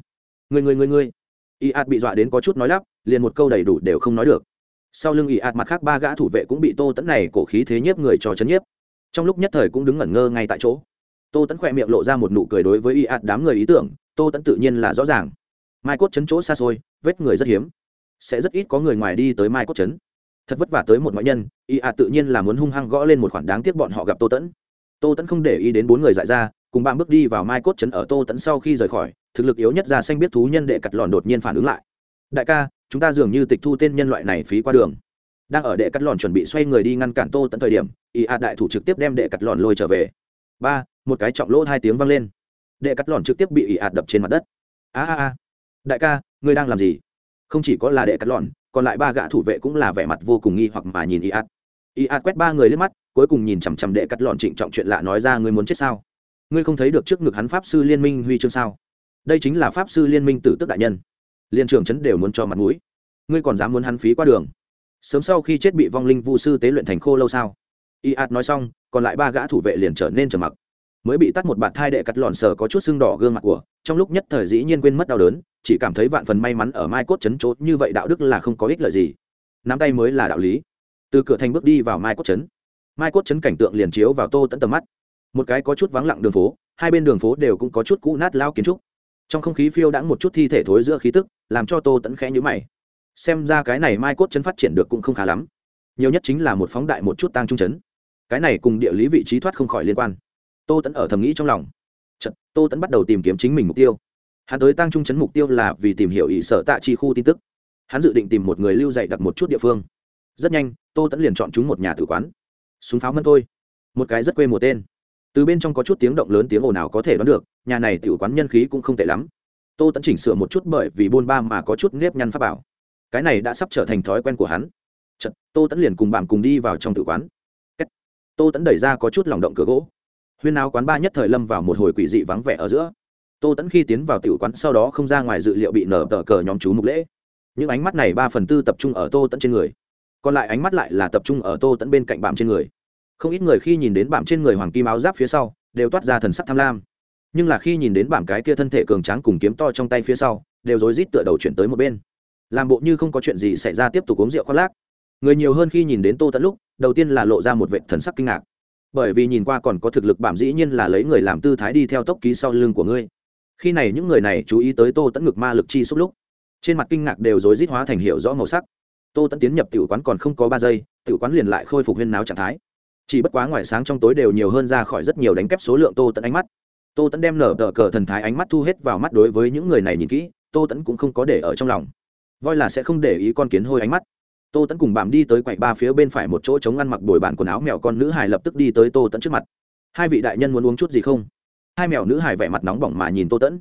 Người người người người y ạt bị dọa đến có chút nói lắp, liền một câu đầy đủ đều không nói được. Sau lưng y ạt mặt khác ba gã thủ vệ cũng bị tô tẫn này cổ khí thế nhiếp người cho chấn nhiếp. Trong lúc nhất thời cũng đứng ngẩn ngơ ngay tại chỗ tô tẫn khỏe miệng lộ ra một nụ cười đối với y ạt đám người ý tưởng, tô tẫn tự nhiên là rõ ràng. Mai cốt chấn chỗ xa xôi, vết người rất hiếm. Sẽ rất ít có người ngoài đi tới mai cốt chấn thật vất vả tới một ngoại nhân, y ạt tự nhiên là muốn hung hăng gõ lên một khoản đáng tiếc bọn họ gặp tô tẫn tô tẫn không để ý đến bốn người dại ra, cùng bạn bước đi vào mai cốt chấn ở tô tẫn sau khi rời khỏi, thực lực yếu nhất ra xanh biết thú nhân đệ cắt lòn đột nhiên phản ứng lại. Đại ca, chúng ta dường như tịch thu tên nhân loại này phí qua đường. Đang ở đệ cắt lòn chuẩn bị xoay người đi ngăn cản tô tẫn thời điểm, y ạt đại thủ trực tiếp đem đệ cắt lòn lôi trở về. Ba một cái trọng lỗ hai tiếng vang lên. Đệ cắt lòn trực tiếp bị ỉ ạt đập trên mặt đất. A a a. Đại ca, ngươi đang làm gì? Không chỉ có là đệ cắt lòn còn lại ba gã thủ vệ cũng là vẻ mặt vô cùng nghi hoặc mà nhìn ỉ ạt. ỉ ạt quét ba người lên mắt, cuối cùng nhìn chằm chằm đệ cắt lòn trịnh trọng chuyện lạ nói ra ngươi muốn chết sao? Ngươi không thấy được trước ngực hắn pháp sư liên minh huy chương sao? Đây chính là pháp sư liên minh tử tức đại nhân. Liên trưởng trấn đều muốn cho mặt mũi. Ngươi còn dám muốn hắn phí qua đường? Sớm sau khi chết bị vong linh vu sư tế luyện thành khô lâu sao? y ạt nói xong, còn lại ba gã thủ vệ liền trở nên trầm mặc mới bị tắt một bạt thai đệ cắt lòn sờ có chút sưng đỏ gương mặt của. Trong lúc nhất thời dĩ nhiên quên mất đau đớn, chỉ cảm thấy vạn phần may mắn ở mai cốt chấn chốt như vậy đạo đức là không có ích lợi gì. Nắm tay mới là đạo lý. Từ cửa thành bước đi vào mai cốt chấn mai cốt chấn cảnh tượng liền chiếu vào tô tận tầm mắt. Một cái có chút vắng lặng đường phố, hai bên đường phố đều cũng có chút cũ nát lao kiến trúc. Trong không khí phiêu đãng một chút thi thể thối giữa khí tức, làm cho tô tẫn khẽ nhữ mày. Xem ra cái này mai cốt chấn phát triển được cũng không khá lắm. Nhiều nhất chính là một phóng đại một chút tăng trung chấn cái này cùng địa lý vị trí thoát không khỏi liên quan tô tẫn ở thầm nghĩ trong lòng. Chật, tô tẫn bắt đầu tìm kiếm chính mình mục tiêu. Hắn tới tăng trung chấn mục tiêu là vì tìm hiểu ý sở tạ chi khu tin tức. Hắn dự định tìm một người lưu dạy đặt một chút địa phương. Rất nhanh tô tẫn liền chọn chúng một nhà tử quán. Súng pháo mân tôi một cái rất quê mùa tên. Từ bên trong có chút tiếng động lớn tiếng ồn nào có thể đoán được nhà này tử quán nhân khí cũng không tệ lắm. Tô tẫn chỉnh sửa một chút bởi vì bôn ba mà có chút nếp nhăn pháp bảo. Cái này đã sắp trở thành thói quen của hắn. Chật, tô tẫn liền cùng bạn cùng đi vào trong tử quán. Tô tẫn đẩy ra có chút lòng động cửa gỗ huyên áo quán ba nhất thời lâm vào một hồi quỷ dị vắng vẻ ở giữa. Tô tẫn khi tiến vào tiểu quán, sau đó không ra ngoài dự liệu bị nở tờ cờ nhóm chú mục lễ. Những ánh mắt này ba phần tư tập trung ở tô tẫn trên người, còn lại ánh mắt lại là tập trung ở tô tẫn bên cạnh bạm trên người. Không ít người khi nhìn đến bạm trên người hoàng kim áo giáp phía sau, đều toát ra thần sắc tham lam. Nhưng là khi nhìn đến bạm cái kia thân thể cường tráng cùng kiếm to trong tay phía sau, đều rối rít tựa đầu chuyển tới một bên. Làm bộ như không có chuyện gì xảy ra tiếp tục uống rượu khoác lác. Người nhiều hơn khi nhìn đến tô tẫn lúc, đầu tiên là lộ ra một vệ thần sắc kinh ngạc bởi vì nhìn qua còn có thực lực bảm dĩ nhiên là lấy người làm tư thái đi theo tốc ký sau lưng của ngươi. Khi này những người này chú ý tới tô tẫn ngực ma lực chi xúc lúc, trên mặt kinh ngạc đều rối rít hóa thành hiệu rõ màu sắc. Tô tẫn tiến nhập tiểu quán còn không có ba giây, tiểu quán liền lại khôi phục huyên náo trạng thái. Chỉ bất quá ngoài sáng trong tối đều nhiều hơn ra khỏi rất nhiều đánh kép số lượng tô tẫn ánh mắt. Tô tẫn đem nở tờ cờ thần thái ánh mắt thu hết vào mắt đối với những người này nhìn kỹ, tô tẫn cũng không có để ở trong lòng. Voi là sẽ không để ý con kiến hôi ánh mắt tô tẫn cùng bàm đi tới quầy ba phía bên phải một chỗ chống ăn mặc đổi bạn quần áo mèo con nữ hải lập tức đi tới tô tẫn trước mặt. Hai vị đại nhân muốn uống chút gì không? Hai mèo nữ hải vẻ mặt nóng bỏng mà nhìn tô tẫn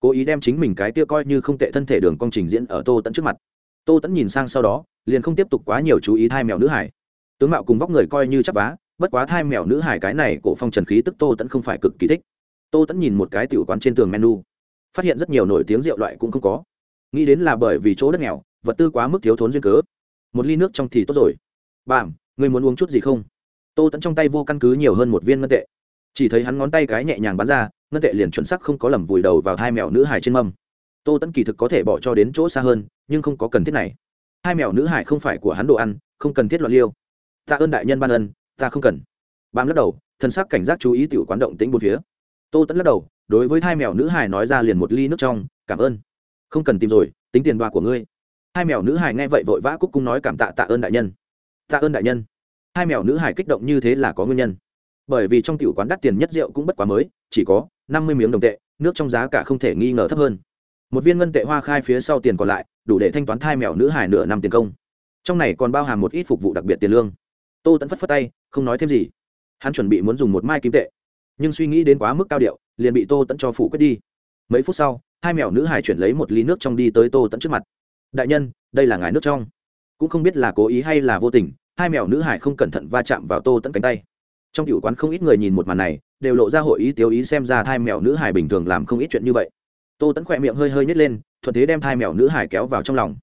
cố ý đem chính mình cái tia coi như không tệ thân thể đường công trình diễn ở tô tẫn trước mặt. Tô tẫn nhìn sang sau đó, liền không tiếp tục quá nhiều chú ý hai mèo nữ hải. Tướng mạo cùng vóc người coi như chắp vá, bất quá hai mèo nữ hải cái này cổ phong trần khí tức tô tẫn không phải cực kỳ thích. Tô tẫn nhìn một cái tiểu quán trên tường menu, phát hiện rất nhiều nổi tiếng rượu loại cũng không có. Nghĩ đến là bởi vì chỗ đất nghèo, vật tư quá mức thiếu thốn duyên cớ một ly nước trong thì tốt rồi. Bảm người muốn uống chút gì không? Tô tẫn trong tay vô căn cứ nhiều hơn một viên ngân tệ. Chỉ thấy hắn ngón tay cái nhẹ nhàng bắn ra, ngân tệ liền chuẩn sắc không có lầm vùi đầu vào hai mèo nữ hải trên mâm. Tô tẫn kỳ thực có thể bỏ cho đến chỗ xa hơn, nhưng không có cần thiết này. Hai mèo nữ hải không phải của hắn đồ ăn, không cần thiết loạn liêu. Ta ơn đại nhân ban ân, ta không cần. Bám lắc đầu thân sắc cảnh giác chú ý tiểu quán động tĩnh bốn phía. Tô tẫn lắc đầu, đối với hai mèo nữ hải nói ra liền một ly nước trong, cảm ơn. Không cần tìm rồi, tính tiền đoa của ngươi hai mèo nữ hải nghe vậy vội vã cúc cung nói cảm tạ tạ ơn đại nhân. Tạ ơn đại nhân. Hai mèo nữ hải kích động như thế là có nguyên nhân. Bởi vì trong tiểu quán đắt tiền nhất rượu cũng bất quá mới, chỉ có năm mươi miếng đồng tệ, nước trong giá cả không thể nghi ngờ thấp hơn. Một viên ngân tệ hoa khai phía sau tiền còn lại, đủ để thanh toán thai mèo nữ hải nửa năm tiền công. Trong này còn bao hàm một ít phục vụ đặc biệt tiền lương. Tô tẫn phất phất tay, không nói thêm gì. Hắn chuẩn bị muốn dùng một mai kim tệ. Nhưng suy nghĩ đến quá mức cao điệu, liền bị tô tẫn cho phủ quyết đi. Mấy phút sau, hai mèo nữ hải chuyển lấy một ly nước trong đi tới tô tẫn trước mặt đại nhân, đây là ngài nước trong. Cũng không biết là cố ý hay là vô tình, hai mèo nữ hải không cẩn thận va chạm vào tô tẫn cánh tay. Trong cựu quán không ít người nhìn một màn này, đều lộ ra hội ý tiêu ý xem ra thai mèo nữ hải bình thường làm không ít chuyện như vậy. Tô tẫn khỏe miệng hơi hơi nhét lên, thuận thế đem thai mèo nữ hải kéo vào trong lòng.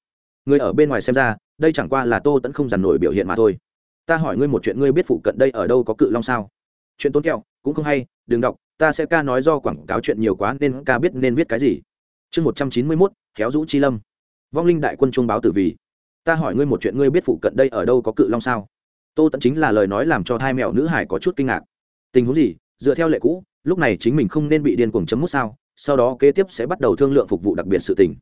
Người ở bên ngoài xem ra, đây chẳng qua là tô tẫn không dằn nổi biểu hiện mà thôi. Ta hỏi ngươi một chuyện, ngươi biết phụ cận đây ở đâu có cự long sao? Chuyện tốn kẹo, cũng không hay, đừng đọc, ta sẽ ca nói do quảng cáo chuyện nhiều quá nên ca biết nên viết cái gì. Chương một trăm chín mươi mốt kéo rũ chi lâm vong linh đại quân trung báo tử vì. Ta hỏi ngươi một chuyện, ngươi biết phụ cận đây ở đâu có cự long sao? Tô tẫn chính là lời nói làm cho hai mẹo nữ hải có chút kinh ngạc. Tình huống gì? Dựa theo lệ cũ, lúc này chính mình không nên bị điên cuồng chấm mút sao? Sau đó kế tiếp sẽ bắt đầu thương lượng phục vụ đặc biệt sự tình.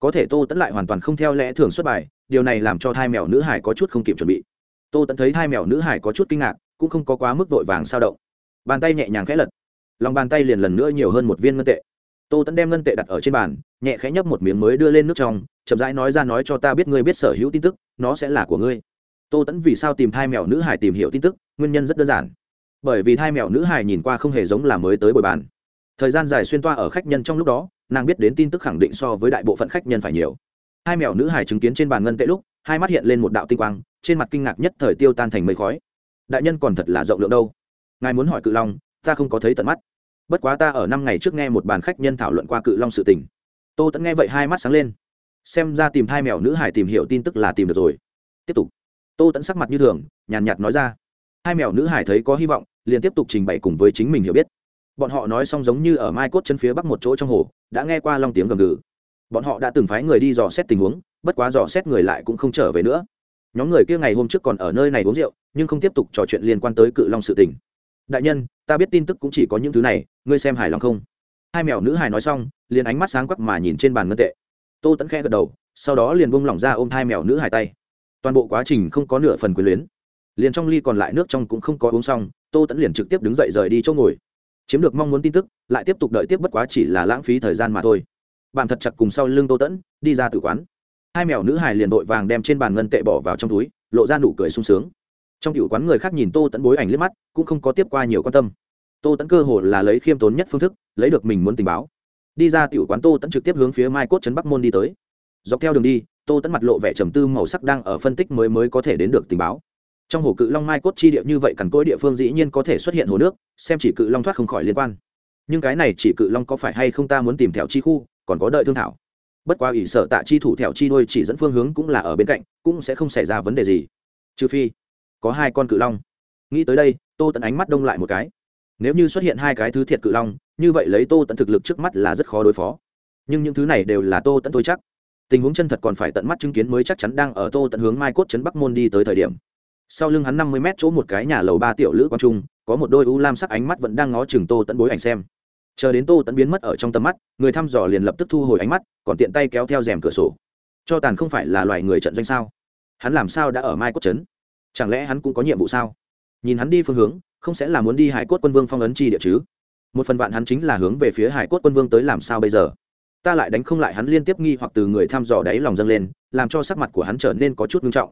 Có thể tô tẫn lại hoàn toàn không theo lẽ thường xuất bài, điều này làm cho thai mèo nữ hải có chút không kịp chuẩn bị. Tô tẫn thấy thai mèo nữ hải có chút kinh ngạc, cũng không có quá mức vội vàng sao động. Bàn tay nhẹ nhàng khẽ lật. Lòng bàn tay liền lần nữa nhiều hơn một viên ngân tệ tô tẫn đem ngân tệ đặt ở trên bàn, nhẹ khẽ nhấp một miếng mới đưa lên nước trong, chậm rãi nói ra nói cho ta biết ngươi biết sở hữu tin tức, nó sẽ là của ngươi. Tô tẫn vì sao tìm thai mèo nữ hải tìm hiểu tin tức, nguyên nhân rất đơn giản. Bởi vì thai mèo nữ hải nhìn qua không hề giống là mới tới bồi bàn. Thời gian dài xuyên toa ở khách nhân trong lúc đó, nàng biết đến tin tức khẳng định so với đại bộ phận khách nhân phải nhiều. Hai mèo nữ hải chứng kiến trên bàn ngân tệ lúc, hai mắt hiện lên một đạo tinh quang, trên mặt kinh ngạc nhất thời tiêu tan thành mây khói. Đại nhân còn thật là rộng lượng đâu. Ngài muốn hỏi cự long, ta không có thấy tận mắt bất quá ta ở năm ngày trước nghe một bàn khách nhân thảo luận qua cự long sự tình. Tô tẫn nghe vậy hai mắt sáng lên. Xem ra tìm hai mèo nữ hải tìm hiểu tin tức là tìm được rồi. Tiếp tục. Tô tẫn sắc mặt như thường, nhàn nhạt nói ra. Hai mèo nữ hải thấy có hy vọng, liền tiếp tục trình bày cùng với chính mình hiểu biết. Bọn họ nói xong giống như ở mai cốt chân phía bắc một chỗ trong hồ, đã nghe qua long tiếng gầm gừ. Bọn họ đã từng phái người đi dò xét tình huống, bất quá dò xét người lại cũng không trở về nữa. Nhóm người kia ngày hôm trước còn ở nơi này uống rượu, nhưng không tiếp tục trò chuyện liên quan tới cự long sự tình đại nhân, ta biết tin tức cũng chỉ có những thứ này, ngươi xem hài lòng không? Hai mèo nữ hài nói xong, liền ánh mắt sáng quắc mà nhìn trên bàn ngân tệ. Tô tẫn khẽ gật đầu, sau đó liền bông lỏng ra ôm hai mèo nữ hài tay. Toàn bộ quá trình không có nửa phần quyền luyến. Liền trong ly còn lại nước trong cũng không có uống xong, tô tẫn liền trực tiếp đứng dậy rời đi chỗ ngồi. Chiếm được mong muốn tin tức, lại tiếp tục đợi tiếp bất quá chỉ là lãng phí thời gian mà thôi. Bạn thật chặt cùng sau lưng tô tẫn đi ra tử quán. Hai mèo nữ hài liền vội vàng đem trên bàn ngân tệ bỏ vào trong túi, lộ ra nụ cười sung sướng trong tiểu quán người khác nhìn tô tẫn bối ảnh liếc mắt, cũng không có tiếp qua nhiều quan tâm. Tô tẫn cơ hồ là lấy khiêm tốn nhất phương thức, lấy được mình muốn tình báo. Đi ra tiểu quán tô tẫn trực tiếp hướng phía mai cốt trấn bắc môn đi tới. Dọc theo đường đi, tô tẫn mặt lộ vẻ trầm tư màu sắc đang ở phân tích mới mới có thể đến được tình báo. Trong hồ cự long mai cốt chi địa như vậy cằn cỗi địa phương dĩ nhiên có thể xuất hiện hồ nước, xem chỉ cự long thoát không khỏi liên quan. Nhưng cái này chỉ cự long có phải hay không ta muốn tìm thẻo chi khu, còn có đợi thương thảo. Bất qua ủy sở tạ chi thủ thẻo chi đôi chỉ dẫn phương hướng cũng là ở bên cạnh, cũng sẽ không xảy ra vấn đề gì. Trừ phi có hai con cự long. Nghĩ tới đây, tô tẫn ánh mắt đông lại một cái. Nếu như xuất hiện hai cái thứ thiệt cự long, như vậy lấy tô tẫn thực lực trước mắt là rất khó đối phó. Nhưng những thứ này đều là tô tẫn tôi chắc. Tình huống chân thật còn phải tận mắt chứng kiến mới chắc chắn đang ở tô tận hướng mai cốt chấn bắc môn đi tới thời điểm. Sau lưng hắn năm mươi mét chỗ một cái nhà lầu ba tiểu lữ quang trung, có một đôi u lam sắc ánh mắt vẫn đang ngó chừng tô tận bối ảnh xem. Chờ đến tô tận biến mất ở trong tầm mắt, người thăm dò liền lập tức thu hồi ánh mắt, còn tiện tay kéo theo rèm cửa sổ. Cho tàn không phải là loài người trận doanh sao? Hắn làm sao đã ở mai cốt chấn chẳng lẽ hắn cũng có nhiệm vụ sao? Nhìn hắn đi phương hướng không sẽ là muốn đi hải cốt quân vương phong ấn chi địa chứ? Một phần vạn hắn chính là hướng về phía hải cốt quân vương tới làm sao bây giờ? Ta lại đánh không lại hắn liên tiếp nghi hoặc từ người thăm dò đáy lòng dâng lên làm cho sắc mặt của hắn trở nên có chút nghiêm trọng.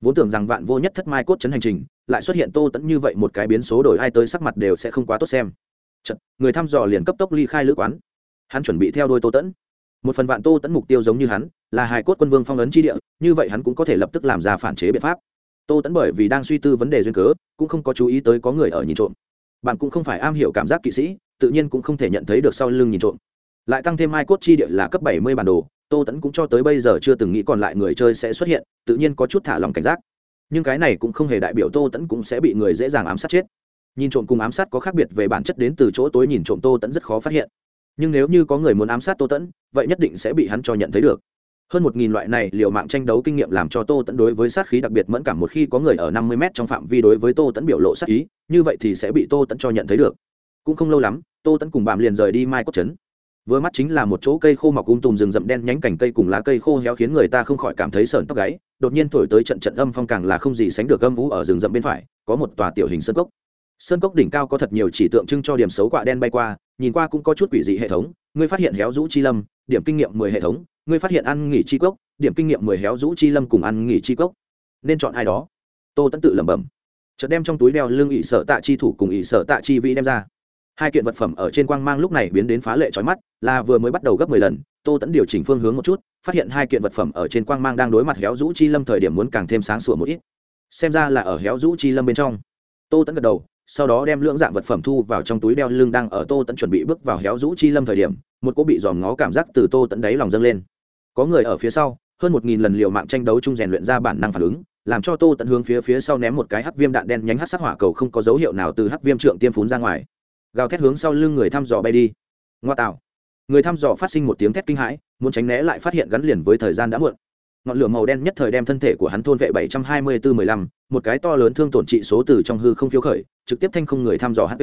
Vốn tưởng rằng vạn vô nhất thất mai cốt chấn hành trình lại xuất hiện tô tẫn như vậy một cái biến số đổi ai tới sắc mặt đều sẽ không quá tốt xem. Chật, người thăm dò liền cấp tốc ly khai lữ quán. Hắn chuẩn bị theo đôi tô tẫn. Một phần vạn tô tẫn mục tiêu giống như hắn là Hải cốt quân vương phong ấn Chi địa như vậy hắn cũng có thể lập tức làm ra phản chế biện pháp tô tẫn bởi vì đang suy tư vấn đề duyên cớ, cũng không có chú ý tới có người ở nhìn trộm. Bạn cũng không phải am hiểu cảm giác kỵ sĩ, tự nhiên cũng không thể nhận thấy được sau lưng nhìn trộm. Lại tăng thêm mai cốt chi địa là cấp bảy mươi bản đồ, tô tẫn cũng cho tới bây giờ chưa từng nghĩ còn lại người chơi sẽ xuất hiện, tự nhiên có chút thả lòng cảnh giác. Nhưng cái này cũng không hề đại biểu tô tẫn cũng sẽ bị người dễ dàng ám sát chết. Nhìn trộm cùng ám sát có khác biệt về bản chất đến từ chỗ tối nhìn trộm tô tẫn rất khó phát hiện. Nhưng nếu như có người muốn ám sát tô tẫn vậy nhất định sẽ bị hắn cho nhận thấy được hơn một nghìn loại này liệu mạng tranh đấu kinh nghiệm làm cho tô tẫn đối với sát khí đặc biệt mẫn cảm một khi có người ở năm mươi m trong phạm vi đối với tô tẫn biểu lộ sát ý, như vậy thì sẽ bị tô tẫn cho nhận thấy được. Cũng không lâu lắm, tô tẫn cùng bạn liền rời đi mai cốt trấn. Vừa mắt chính là một chỗ cây khô mọc um tùm rừng rậm đen nhánh cành cây cùng lá cây khô héo khiến người ta không khỏi cảm thấy sởn tóc gáy, đột nhiên thổi tới trận trận âm phong càng là không gì sánh được âm vũ ở rừng rậm bên phải, có một tòa tiểu hình sơn cốc. Sơn cốc đỉnh cao có thật nhiều chỉ tượng trưng cho điểm xấu quạ đen bay qua, nhìn qua cũng có chút quỷ dị hệ thống, ngươi phát hiện héo rũ chi lâm, điểm kinh nghiệm mười hệ thống ngươi phát hiện ăn nghỉ chi cốc, điểm kinh nghiệm mười héo rũ chi lâm cùng ăn nghỉ chi cốc. Nên chọn ai đó? Tô tẫn tự lẩm bẩm. Chợt đem trong túi đeo lưng ỵ sở tạ chi thủ cùng ỵ sở tạ chi vĩ đem ra. Hai kiện vật phẩm ở trên quang mang lúc này biến đến phá lệ trói mắt, là vừa mới bắt đầu gấp mười lần, tô tẫn điều chỉnh phương hướng một chút, phát hiện hai kiện vật phẩm ở trên quang mang đang đối mặt héo rũ chi lâm thời điểm muốn càng thêm sáng sủa một ít. Xem ra là ở héo rũ chi lâm bên trong. Tô tẫn gật đầu, sau đó đem lưỡng dạng vật phẩm thu vào trong túi đeo lưng đang ở tô tẫn chuẩn bị bước vào héo rũ chi lâm thời điểm, một cô bị dòm ngó cảm giác từ tô tẫn đáy lòng dâng lên có người ở phía sau, hơn một nghìn lần liều mạng tranh đấu chung rèn luyện ra bản năng phản ứng, làm cho tô tận hướng phía phía sau ném một cái hắc viêm đạn đen nhánh hắc sắc hỏa cầu không có dấu hiệu nào từ hắc viêm trượng tiêm phún ra ngoài. Gào thét hướng sau lưng người thăm dò bay đi. Ngoa tạo. Người thăm dò phát sinh một tiếng thét kinh hãi, muốn tránh né lại phát hiện gắn liền với thời gian đã muộn. Ngọn lửa màu đen nhất thời đem thân thể của hắn thôn vệ bảy trăm hai mươi bốn mười lăm, một cái to lớn thương tổn trị số từ trong hư không phiếu khởi, trực tiếp thanh không người thăm dò hp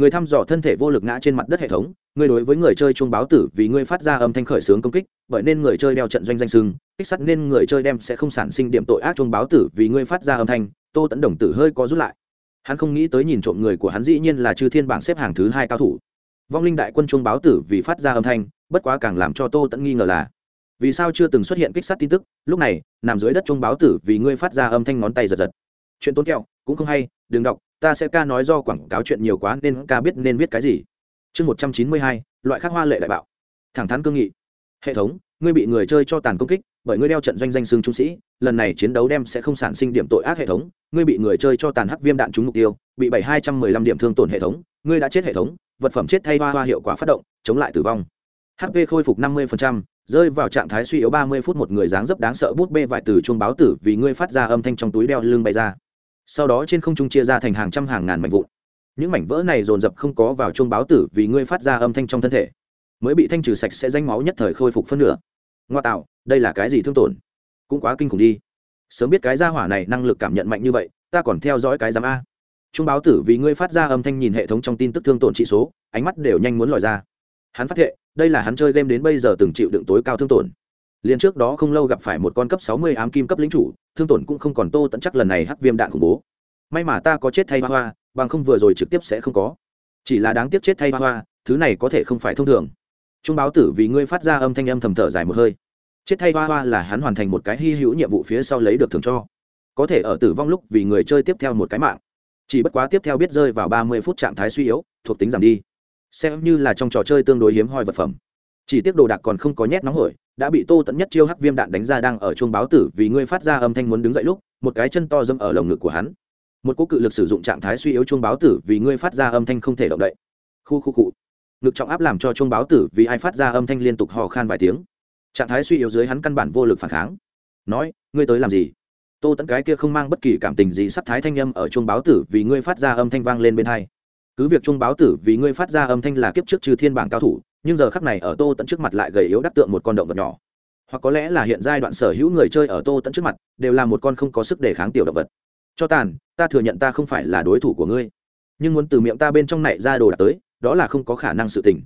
người thăm dò thân thể vô lực ngã trên mặt đất hệ thống, người đối với người chơi chuông báo tử vì ngươi phát ra âm thanh khởi xướng công kích, bởi nên người chơi đeo trận doanh danh sưng, kích sắt nên người chơi đem sẽ không sản sinh điểm tội ác chuông báo tử vì ngươi phát ra âm thanh, tô tẫn đồng tử hơi có rút lại. Hắn không nghĩ tới nhìn trộm người của hắn dĩ nhiên là chư thiên bảng xếp hàng thứ hai cao thủ. Vong linh đại quân chuông báo tử vì phát ra âm thanh, bất quá càng làm cho tô tẫn nghi ngờ là, vì sao chưa từng xuất hiện kích sát tin tức, lúc này, nằm dưới đất chuông báo tử vì ngươi phát ra âm thanh ngón tay giật giật. Chuyện tốn kẹo, cũng không hay, đừng đọc ta sẽ ca nói do quảng cáo chuyện nhiều quá nên ca biết nên viết cái gì. Chương một trăm chín mươi hai, loại khác hoa lệ đại bạo. Thẳng thắn cương nghị. Hệ thống, ngươi bị người chơi cho tàn công kích, bởi ngươi đeo trận doanh danh xương trung sĩ, lần này chiến đấu đem sẽ không sản sinh điểm tội ác hệ thống. Ngươi bị người chơi cho tàn hắc viêm đạn trúng mục tiêu, bị bảy hai trăm mười lăm điểm thương tổn hệ thống. Ngươi đã chết hệ thống, vật phẩm chết thay hoa hoa hiệu quả phát động, chống lại tử vong. Hp khôi phục năm mươi rơi vào trạng thái suy yếu ba mươi phút một người dáng dấp đáng sợ bút bê vải từ chuông báo tử vì ngươi phát ra âm thanh trong túi đeo lưng bay ra sau đó trên không trung chia ra thành hàng trăm hàng ngàn mảnh vụn. Những mảnh vỡ này dồn dập không có vào chuông báo tử vì ngươi phát ra âm thanh trong thân thể. Mới bị thanh trừ sạch sẽ danh máu nhất thời khôi phục phân nửa. Ngoa tạo, đây là cái gì thương tổn? Cũng quá kinh khủng đi. Sớm biết cái gia hỏa này năng lực cảm nhận mạnh như vậy, ta còn theo dõi cái giám a. Trung báo tử vì ngươi phát ra âm thanh nhìn hệ thống trong tin tức thương tổn trị số, ánh mắt đều nhanh muốn lòi ra. Hắn phát hiện, đây là hắn chơi game đến bây giờ từng chịu đựng tối cao thương tổn liền trước đó không lâu gặp phải một con cấp sáu mươi ám kim cấp lính chủ, thương tổn cũng không còn tô tận chắc lần này hắc viêm đạn khủng bố. May mà ta có chết thay hoa hoa, bằng không vừa rồi trực tiếp sẽ không có. Chỉ là đáng tiếc chết thay hoa hoa, thứ này có thể không phải thông thường. Trung báo tử vì ngươi phát ra âm thanh âm thầm thở dài một hơi. Chết thay hoa hoa là hắn hoàn thành một cái hy hữu nhiệm vụ phía sau lấy được thưởng cho. Có thể ở tử vong lúc vì người chơi tiếp theo một cái mạng. Chỉ bất quá tiếp theo biết rơi vào ba mươi phút trạng thái suy yếu, thuộc tính giảm đi. Xem như là trong trò chơi tương đối hiếm hoi vật phẩm chỉ tiếc đồ đạc còn không có nhét nóng hổi, đã bị tô tận nhất chiêu hắc viêm đạn đánh ra đang ở chuông báo tử vì ngươi phát ra âm thanh muốn đứng dậy lúc, một cái chân to dâm ở lồng ngực của hắn. Một cú cự lực sử dụng trạng thái suy yếu chuông báo tử vì ngươi phát ra âm thanh không thể động đậy. Khu khu cụ ngực trọng áp làm cho chuông báo tử vì ai phát ra âm thanh liên tục hò khan vài tiếng. Trạng thái suy yếu dưới hắn căn bản vô lực phản kháng. Nói, ngươi tới làm gì? Tô tẫn cái kia không mang bất kỳ cảm tình gì sắc thái thanh âm ở chuông báo tử vì ngươi phát ra âm thanh vang lên bên hai. Cứ việc chuông báo tử vì ngươi phát ra âm thanh là kiếp trước trừ thiên bảng cao thủ nhưng giờ khắc này ở tô tẫn trước mặt lại gầy yếu đắc tượng một con động vật nhỏ. Hoặc có lẽ là hiện giai đoạn sở hữu người chơi ở tô tẫn trước mặt, đều là một con không có sức đề kháng tiểu động vật. Cho tàn, ta thừa nhận ta không phải là đối thủ của ngươi. Nhưng muốn từ miệng ta bên trong này ra đồ đạc tới, đó là không có khả năng sự tình.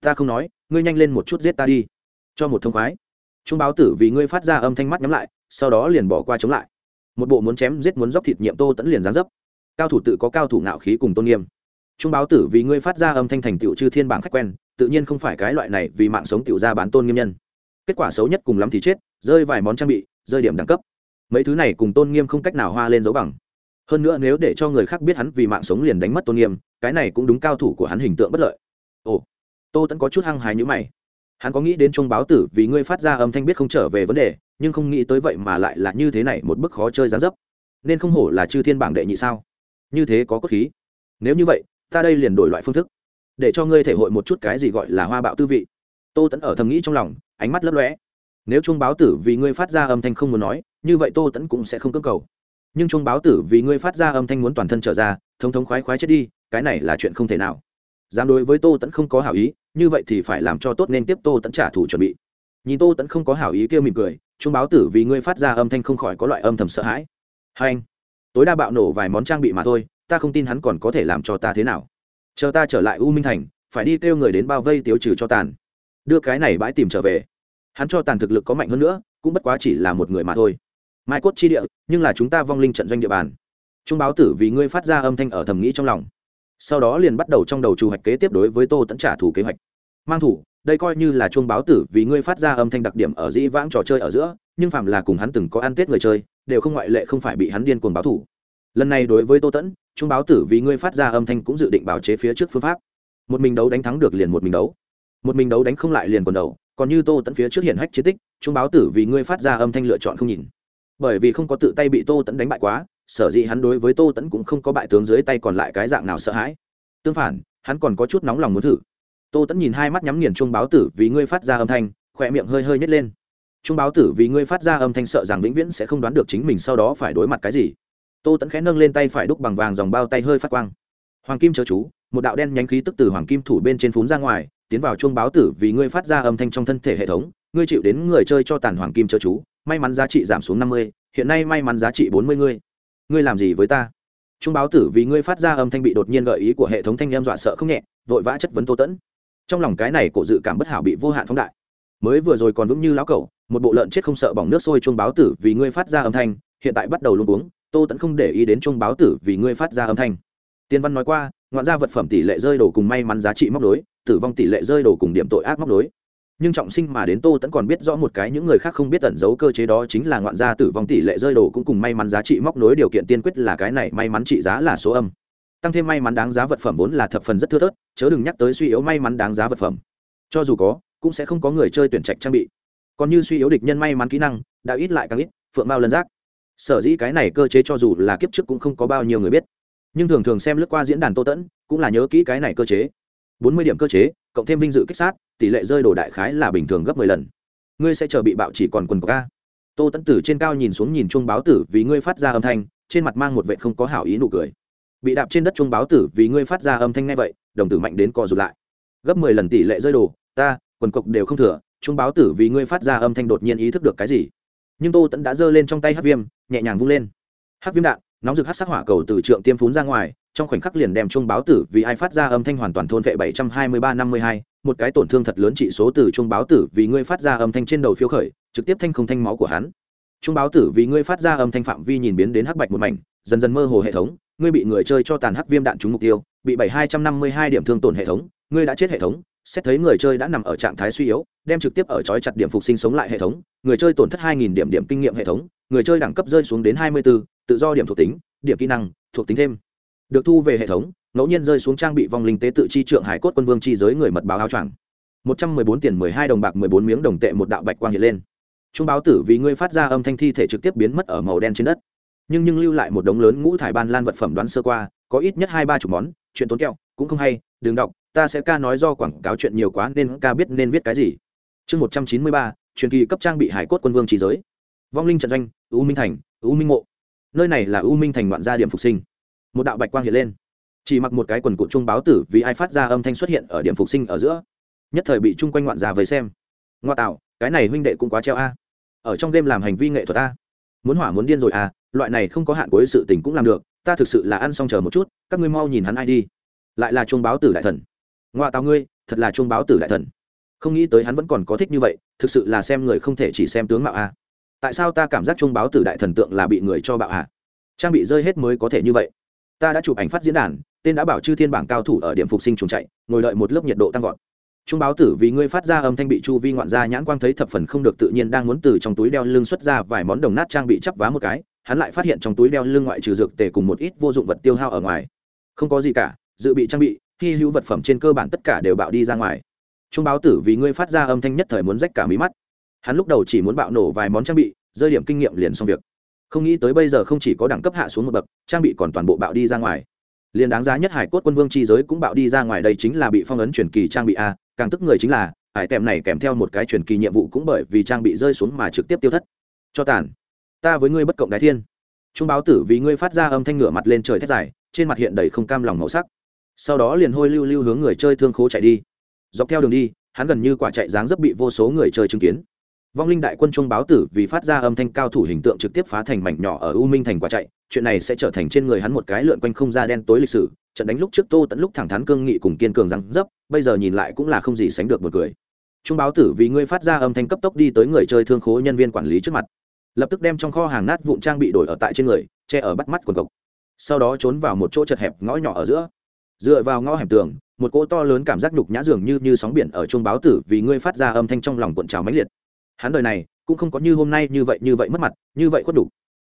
Ta không nói, ngươi nhanh lên một chút giết ta đi. Cho một thông khoái. Trung báo tử vì ngươi phát ra âm thanh mắt nhắm lại, sau đó liền bỏ qua chống lại. Một bộ muốn chém giết muốn dốc thịt nhiệm tô tẫn liền gián dấp. Cao thủ tự có cao thủ nạo khí cùng tôn nghiêm. Trung báo tử vì ngươi phát ra âm thanh thành tựu chư thiên bảng khách quen tự nhiên không phải cái loại này vì mạng sống tiểu ra bán tôn nghiêm nhân. Kết quả xấu nhất cùng lắm thì chết, rơi vài món trang bị, rơi điểm đẳng cấp. Mấy thứ này cùng tôn nghiêm không cách nào hoa lên dấu bằng. Hơn nữa nếu để cho người khác biết hắn vì mạng sống liền đánh mất tôn nghiêm, cái này cũng đúng cao thủ của hắn hình tượng bất lợi. Ồ, tô tẫn có chút hăng hái như mày. Hắn có nghĩ đến trung báo tử vì ngươi phát ra âm thanh biết không trở về vấn đề, nhưng không nghĩ tới vậy mà lại là như thế này một bức khó chơi gián dấp. Nên không hổ là chư thiên bảng đệ nhị sao? Như thế có cốt khí. Nếu như vậy, ta đây liền đổi loại phương thức để cho ngươi thể hội một chút cái gì gọi là hoa bạo tư vị. Tô tẫn ở thầm nghĩ trong lòng, ánh mắt lấp lóe. Nếu chuông báo tử vì ngươi phát ra âm thanh không muốn nói, như vậy tô tẫn cũng sẽ không cưỡng cầu. Nhưng chuông báo tử vì ngươi phát ra âm thanh muốn toàn thân trở ra, thống thống khoái khoái chết đi, cái này là chuyện không thể nào. Dám đối với tô tẫn không có hảo ý, như vậy thì phải làm cho tốt nên tiếp tô tẫn trả thù chuẩn bị. Nhìn tô tẫn không có hảo ý kêu mỉm cười, chuông báo tử vì ngươi phát ra âm thanh không khỏi có loại âm thầm sợ hãi. Hai anh, tối đa bạo nổ vài món trang bị mà thôi, ta không tin hắn còn có thể làm cho ta thế nào chờ ta trở lại u minh thành, phải đi kêu người đến bao vây tiêu trừ cho tàn. Đưa cái này bãi tìm trở về. Hắn cho tàn thực lực có mạnh hơn nữa, cũng bất quá chỉ là một người mà thôi. Mai cốt chi địa, nhưng là chúng ta vong linh trận doanh địa bàn. Trung báo tử vì ngươi phát ra âm thanh ở thầm nghĩ trong lòng. Sau đó liền bắt đầu trong đầu trù hoạch kế tiếp đối với tô tẫn trả thù kế hoạch. Mang thủ, đây coi như là chuông báo tử vì ngươi phát ra âm thanh đặc điểm ở dĩ vãng trò chơi ở giữa, nhưng phạm là cùng hắn từng có ăn tết người chơi, đều không ngoại lệ không phải bị hắn điên cuồng báo thủ. Lần này đối với tô tẫn trung báo tử vì ngươi phát ra âm thanh cũng dự định bảo chế phía trước phương pháp. Một mình đấu đánh thắng được liền một mình đấu. Một mình đấu đánh không lại liền còn đầu, còn như tô tẫn phía trước hiện hách chiến tích, trung báo tử vì ngươi phát ra âm thanh lựa chọn không nhìn. Bởi vì không có tự tay bị tô tẫn đánh bại quá, sở dĩ hắn đối với tô tẫn cũng không có bại tướng dưới tay còn lại cái dạng nào sợ hãi. Tương phản, hắn còn có chút nóng lòng muốn thử. Tô tẫn nhìn hai mắt nhắm nghiền trung báo tử vì ngươi phát ra âm thanh, khỏe miệng hơi hơi nhét lên. Trung báo tử vì ngươi phát ra âm thanh sợ rằng vĩnh viễn sẽ không đoán được chính mình sau đó phải đối mặt cái gì tô tẫn khẽ nâng lên tay phải đúc bằng vàng dòng bao tay hơi phát quang hoàng kim chớ chú một đạo đen nhánh khí tức từ hoàng kim thủ bên trên phún ra ngoài tiến vào chuông báo tử vì ngươi phát ra âm thanh trong thân thể hệ thống ngươi chịu đến người chơi cho tàn hoàng kim chớ chú may mắn giá trị giảm xuống năm mươi hiện nay may mắn giá trị bốn mươi ngươi ngươi làm gì với ta trung báo tử vì ngươi phát ra âm thanh bị đột nhiên gợi ý của hệ thống thanh em dọa sợ không nhẹ vội vã chất vấn tô tẫn trong lòng cái này cổ dự cảm bất hảo bị vô hạn phóng đại mới vừa rồi còn vững như lão cẩu, một bộ lợn chết không sợ bỏng nước sôi chuông báo tử vì ngươi phát ra âm thanh, hiện tại bắt đầu luôn uống tô tẫn không để ý đến chuông báo tử vì ngươi phát ra âm thanh. Tiên văn nói qua, ngoạn ra vật phẩm tỷ lệ rơi đổ cùng may mắn giá trị móc đối tử vong tỷ lệ rơi đổ cùng điểm tội ác móc đối nhưng trọng sinh mà đến tô tẫn còn biết rõ một cái những người khác không biết tẩn giấu cơ chế đó chính là ngoạn gia tử vong tỷ lệ rơi đồ cũng cùng may mắn giá trị móc nối điều kiện tiên quyết là cái này, may mắn trị giá là số âm. Tăng thêm may mắn đáng giá vật phẩm vốn là thập phần rất thưa thớt, chớ đừng nhắc tới suy yếu may mắn đáng giá vật phẩm. Cho dù có, cũng sẽ không có người chơi tuyển trạch trang bị. Còn như suy yếu địch nhân may mắn kỹ năng, đã ít lại càng ít, phượng mao lân giác sở dĩ cái này cơ chế cho dù là kiếp trước cũng không có bao nhiêu người biết. Nhưng thường thường xem lướt qua diễn đàn tô tẫn, cũng là nhớ kỹ cái này cơ chế. Bốn mươi điểm cơ chế, cộng thêm vinh dự kích sát, tỷ lệ rơi đồ đại khái là bình thường gấp mười lần. Ngươi sẽ chờ bị bạo chỉ còn quần của ca. Tô tẫn tử trên cao nhìn xuống nhìn chuông báo tử vì ngươi phát ra âm thanh, trên mặt mang một vệ không có hảo ý nụ cười. Bị đạp trên đất chuông báo tử vì ngươi phát ra âm thanh ngay vậy, đồng tử mạnh đến co rụt lại. Gấp mười lần tỷ lệ rơi đồ, ta, quần cộc đều không thừa, chuông báo tử vì ngươi phát ra âm thanh đột nhiên ý thức được cái gì? Nhưng tô tẫn đã giơ lên trong tay hắc viêm, nhẹ nhàng vung lên. Hắc viêm đạn, nóng rực hắc sắc hỏa cầu từ trượng tiêm phún ra ngoài, trong khoảnh khắc liền đem chuông báo tử vì ai phát ra âm thanh hoàn toàn thôn vệ bảy trăm hai mươi ba năm mươi hai, một cái tổn thương thật lớn trị số từ chuông báo tử vì ngươi phát ra âm thanh trên đầu phiếu khởi, trực tiếp thanh không thanh máu của hắn. Chuông báo tử vì ngươi phát ra âm thanh phạm vi nhìn biến đến hắc bạch một mảnh, dần dần mơ hồ hệ thống, ngươi bị người chơi cho tàn hắc viêm đạn trúng mục tiêu, bị bảy hai trăm năm mươi hai điểm thương tổn hệ thống, ngươi đã chết hệ thống xét thấy người chơi đã nằm ở trạng thái suy yếu, đem trực tiếp ở trói chặt điểm phục sinh sống lại hệ thống, người chơi tổn thất hai nghìn điểm điểm kinh nghiệm hệ thống, người chơi đẳng cấp rơi xuống đến hai mươi bốn tự do điểm thuộc tính, điểm kỹ năng, thuộc tính thêm. Được thu về hệ thống, ngẫu nhiên rơi xuống trang bị vong linh tế tự chi trượng hải cốt quân vương chi giới người mật báo áo choàng. một trăm mười bốn tiền mười hai đồng bạc mười bốn miếng đồng tệ một đạo bạch quang hiện lên. Trung báo tử vì ngươi phát ra âm thanh thi thể trực tiếp biến mất ở màu đen trên đất. Nhưng nhưng lưu lại một đống lớn ngũ thải ban lan vật phẩm đoán sơ qua, có ít nhất hai ba chục món, chuyện tốn kẹo, cũng không hay, đừng đọc ta sẽ ca nói do quảng cáo chuyện nhiều quá nên ca biết nên viết cái gì. Chương một trăm chín mươi ba, truyền kỳ cấp trang bị hải cốt quân vương trí giới. Vong linh trận doanh, u minh thành, u minh mộ. Nơi này là u minh thành ngoạn gia điểm phục sinh. Một đạo bạch quang hiện lên. Chỉ mặc một cái quần cụ trung báo tử vì ai phát ra âm thanh xuất hiện ở điểm phục sinh ở giữa. Nhất thời bị chung quanh ngoạn gia vây xem. Ngoa tạo, cái này huynh đệ cũng quá treo a. Ở trong game làm hành vi nghệ thuật a. Muốn hỏa muốn điên rồi à loại này không có hạn cuối sự tình cũng làm được, ta thực sự là ăn xong chờ một chút, các ngươi mau nhìn hắn ai đi. Lại là chuông báo tử đại thần ngoa tào ngươi, thật là chuông báo tử đại thần. Không nghĩ tới hắn vẫn còn có thích như vậy, thực sự là xem người không thể chỉ xem tướng mạo a. Tại sao ta cảm giác chuông báo tử đại thần tượng là bị người cho bạo hạ trang bị rơi hết mới có thể như vậy. Ta đã chụp ảnh phát diễn đàn, tên đã bảo chư thiên bảng cao thủ ở điểm phục sinh trùng chạy, ngồi đợi một lớp nhiệt độ tăng vọt. Trung báo tử vì ngươi phát ra âm thanh bị chu vi ngoạn ra nhãn quang thấy thập phần không được tự nhiên đang muốn từ trong túi đeo lưng xuất ra vài món đồng nát trang bị chắp vá một cái, hắn lại phát hiện trong túi đeo lưng ngoại trừ dược tề cùng một ít vô dụng vật tiêu hao ở ngoài. Không có gì cả, dự bị trang bị hy hữu vật phẩm trên cơ bản tất cả đều bạo đi ra ngoài. Trung báo tử vì ngươi phát ra âm thanh nhất thời muốn rách cả mí mắt. Hắn lúc đầu chỉ muốn bạo nổ vài món trang bị, rơi điểm kinh nghiệm liền xong việc. Không nghĩ tới bây giờ không chỉ có đẳng cấp hạ xuống một bậc, trang bị còn toàn bộ bạo đi ra ngoài. Liền đáng giá nhất hải cốt quân vương chi giới cũng bạo đi ra ngoài đây chính là bị phong ấn truyền kỳ trang bị a, càng tức người chính là, hải tèm này kèm theo một cái truyền kỳ nhiệm vụ cũng bởi vì trang bị rơi xuống mà trực tiếp tiêu thất. Cho tàn. Ta với ngươi bất cộng đại thiên. Trung báo tử vì ngươi phát ra âm thanh ngửa mặt lên trời thét dài, trên mặt hiện đầy không cam lòng màu sắc sau đó liền hôi lưu lưu hướng người chơi thương khố chạy đi. Dọc theo đường đi, hắn gần như quả chạy dáng rất bị vô số người chơi chứng kiến. Vong linh đại quân trung báo tử vì phát ra âm thanh cao thủ hình tượng trực tiếp phá thành mảnh nhỏ ở u minh thành quả chạy, chuyện này sẽ trở thành trên người hắn một cái lượn quanh không ra đen tối lịch sử, trận đánh lúc trước tô tận lúc thẳng thắn cương nghị cùng kiên cường răng dấp, bây giờ nhìn lại cũng là không gì sánh được một cười. Trung báo tử vì ngươi phát ra âm thanh cấp tốc đi tới người chơi thương khố nhân viên quản lý trước mặt. Lập tức đem trong kho hàng nát vụn trang bị đổi ở tại trên người, che ở bắt mắt quần cộc. Sau đó trốn vào một chỗ chật hẹp ngõ nhỏ ở giữa dựa vào ngõ hẻm tường, một cỗ to lớn cảm giác nhục nhã dường như như sóng biển ở trung báo tử vì ngươi phát ra âm thanh trong lòng cuộn trào mãnh liệt. Hắn đời này cũng không có như hôm nay như vậy như vậy mất mặt, như vậy khuất đủ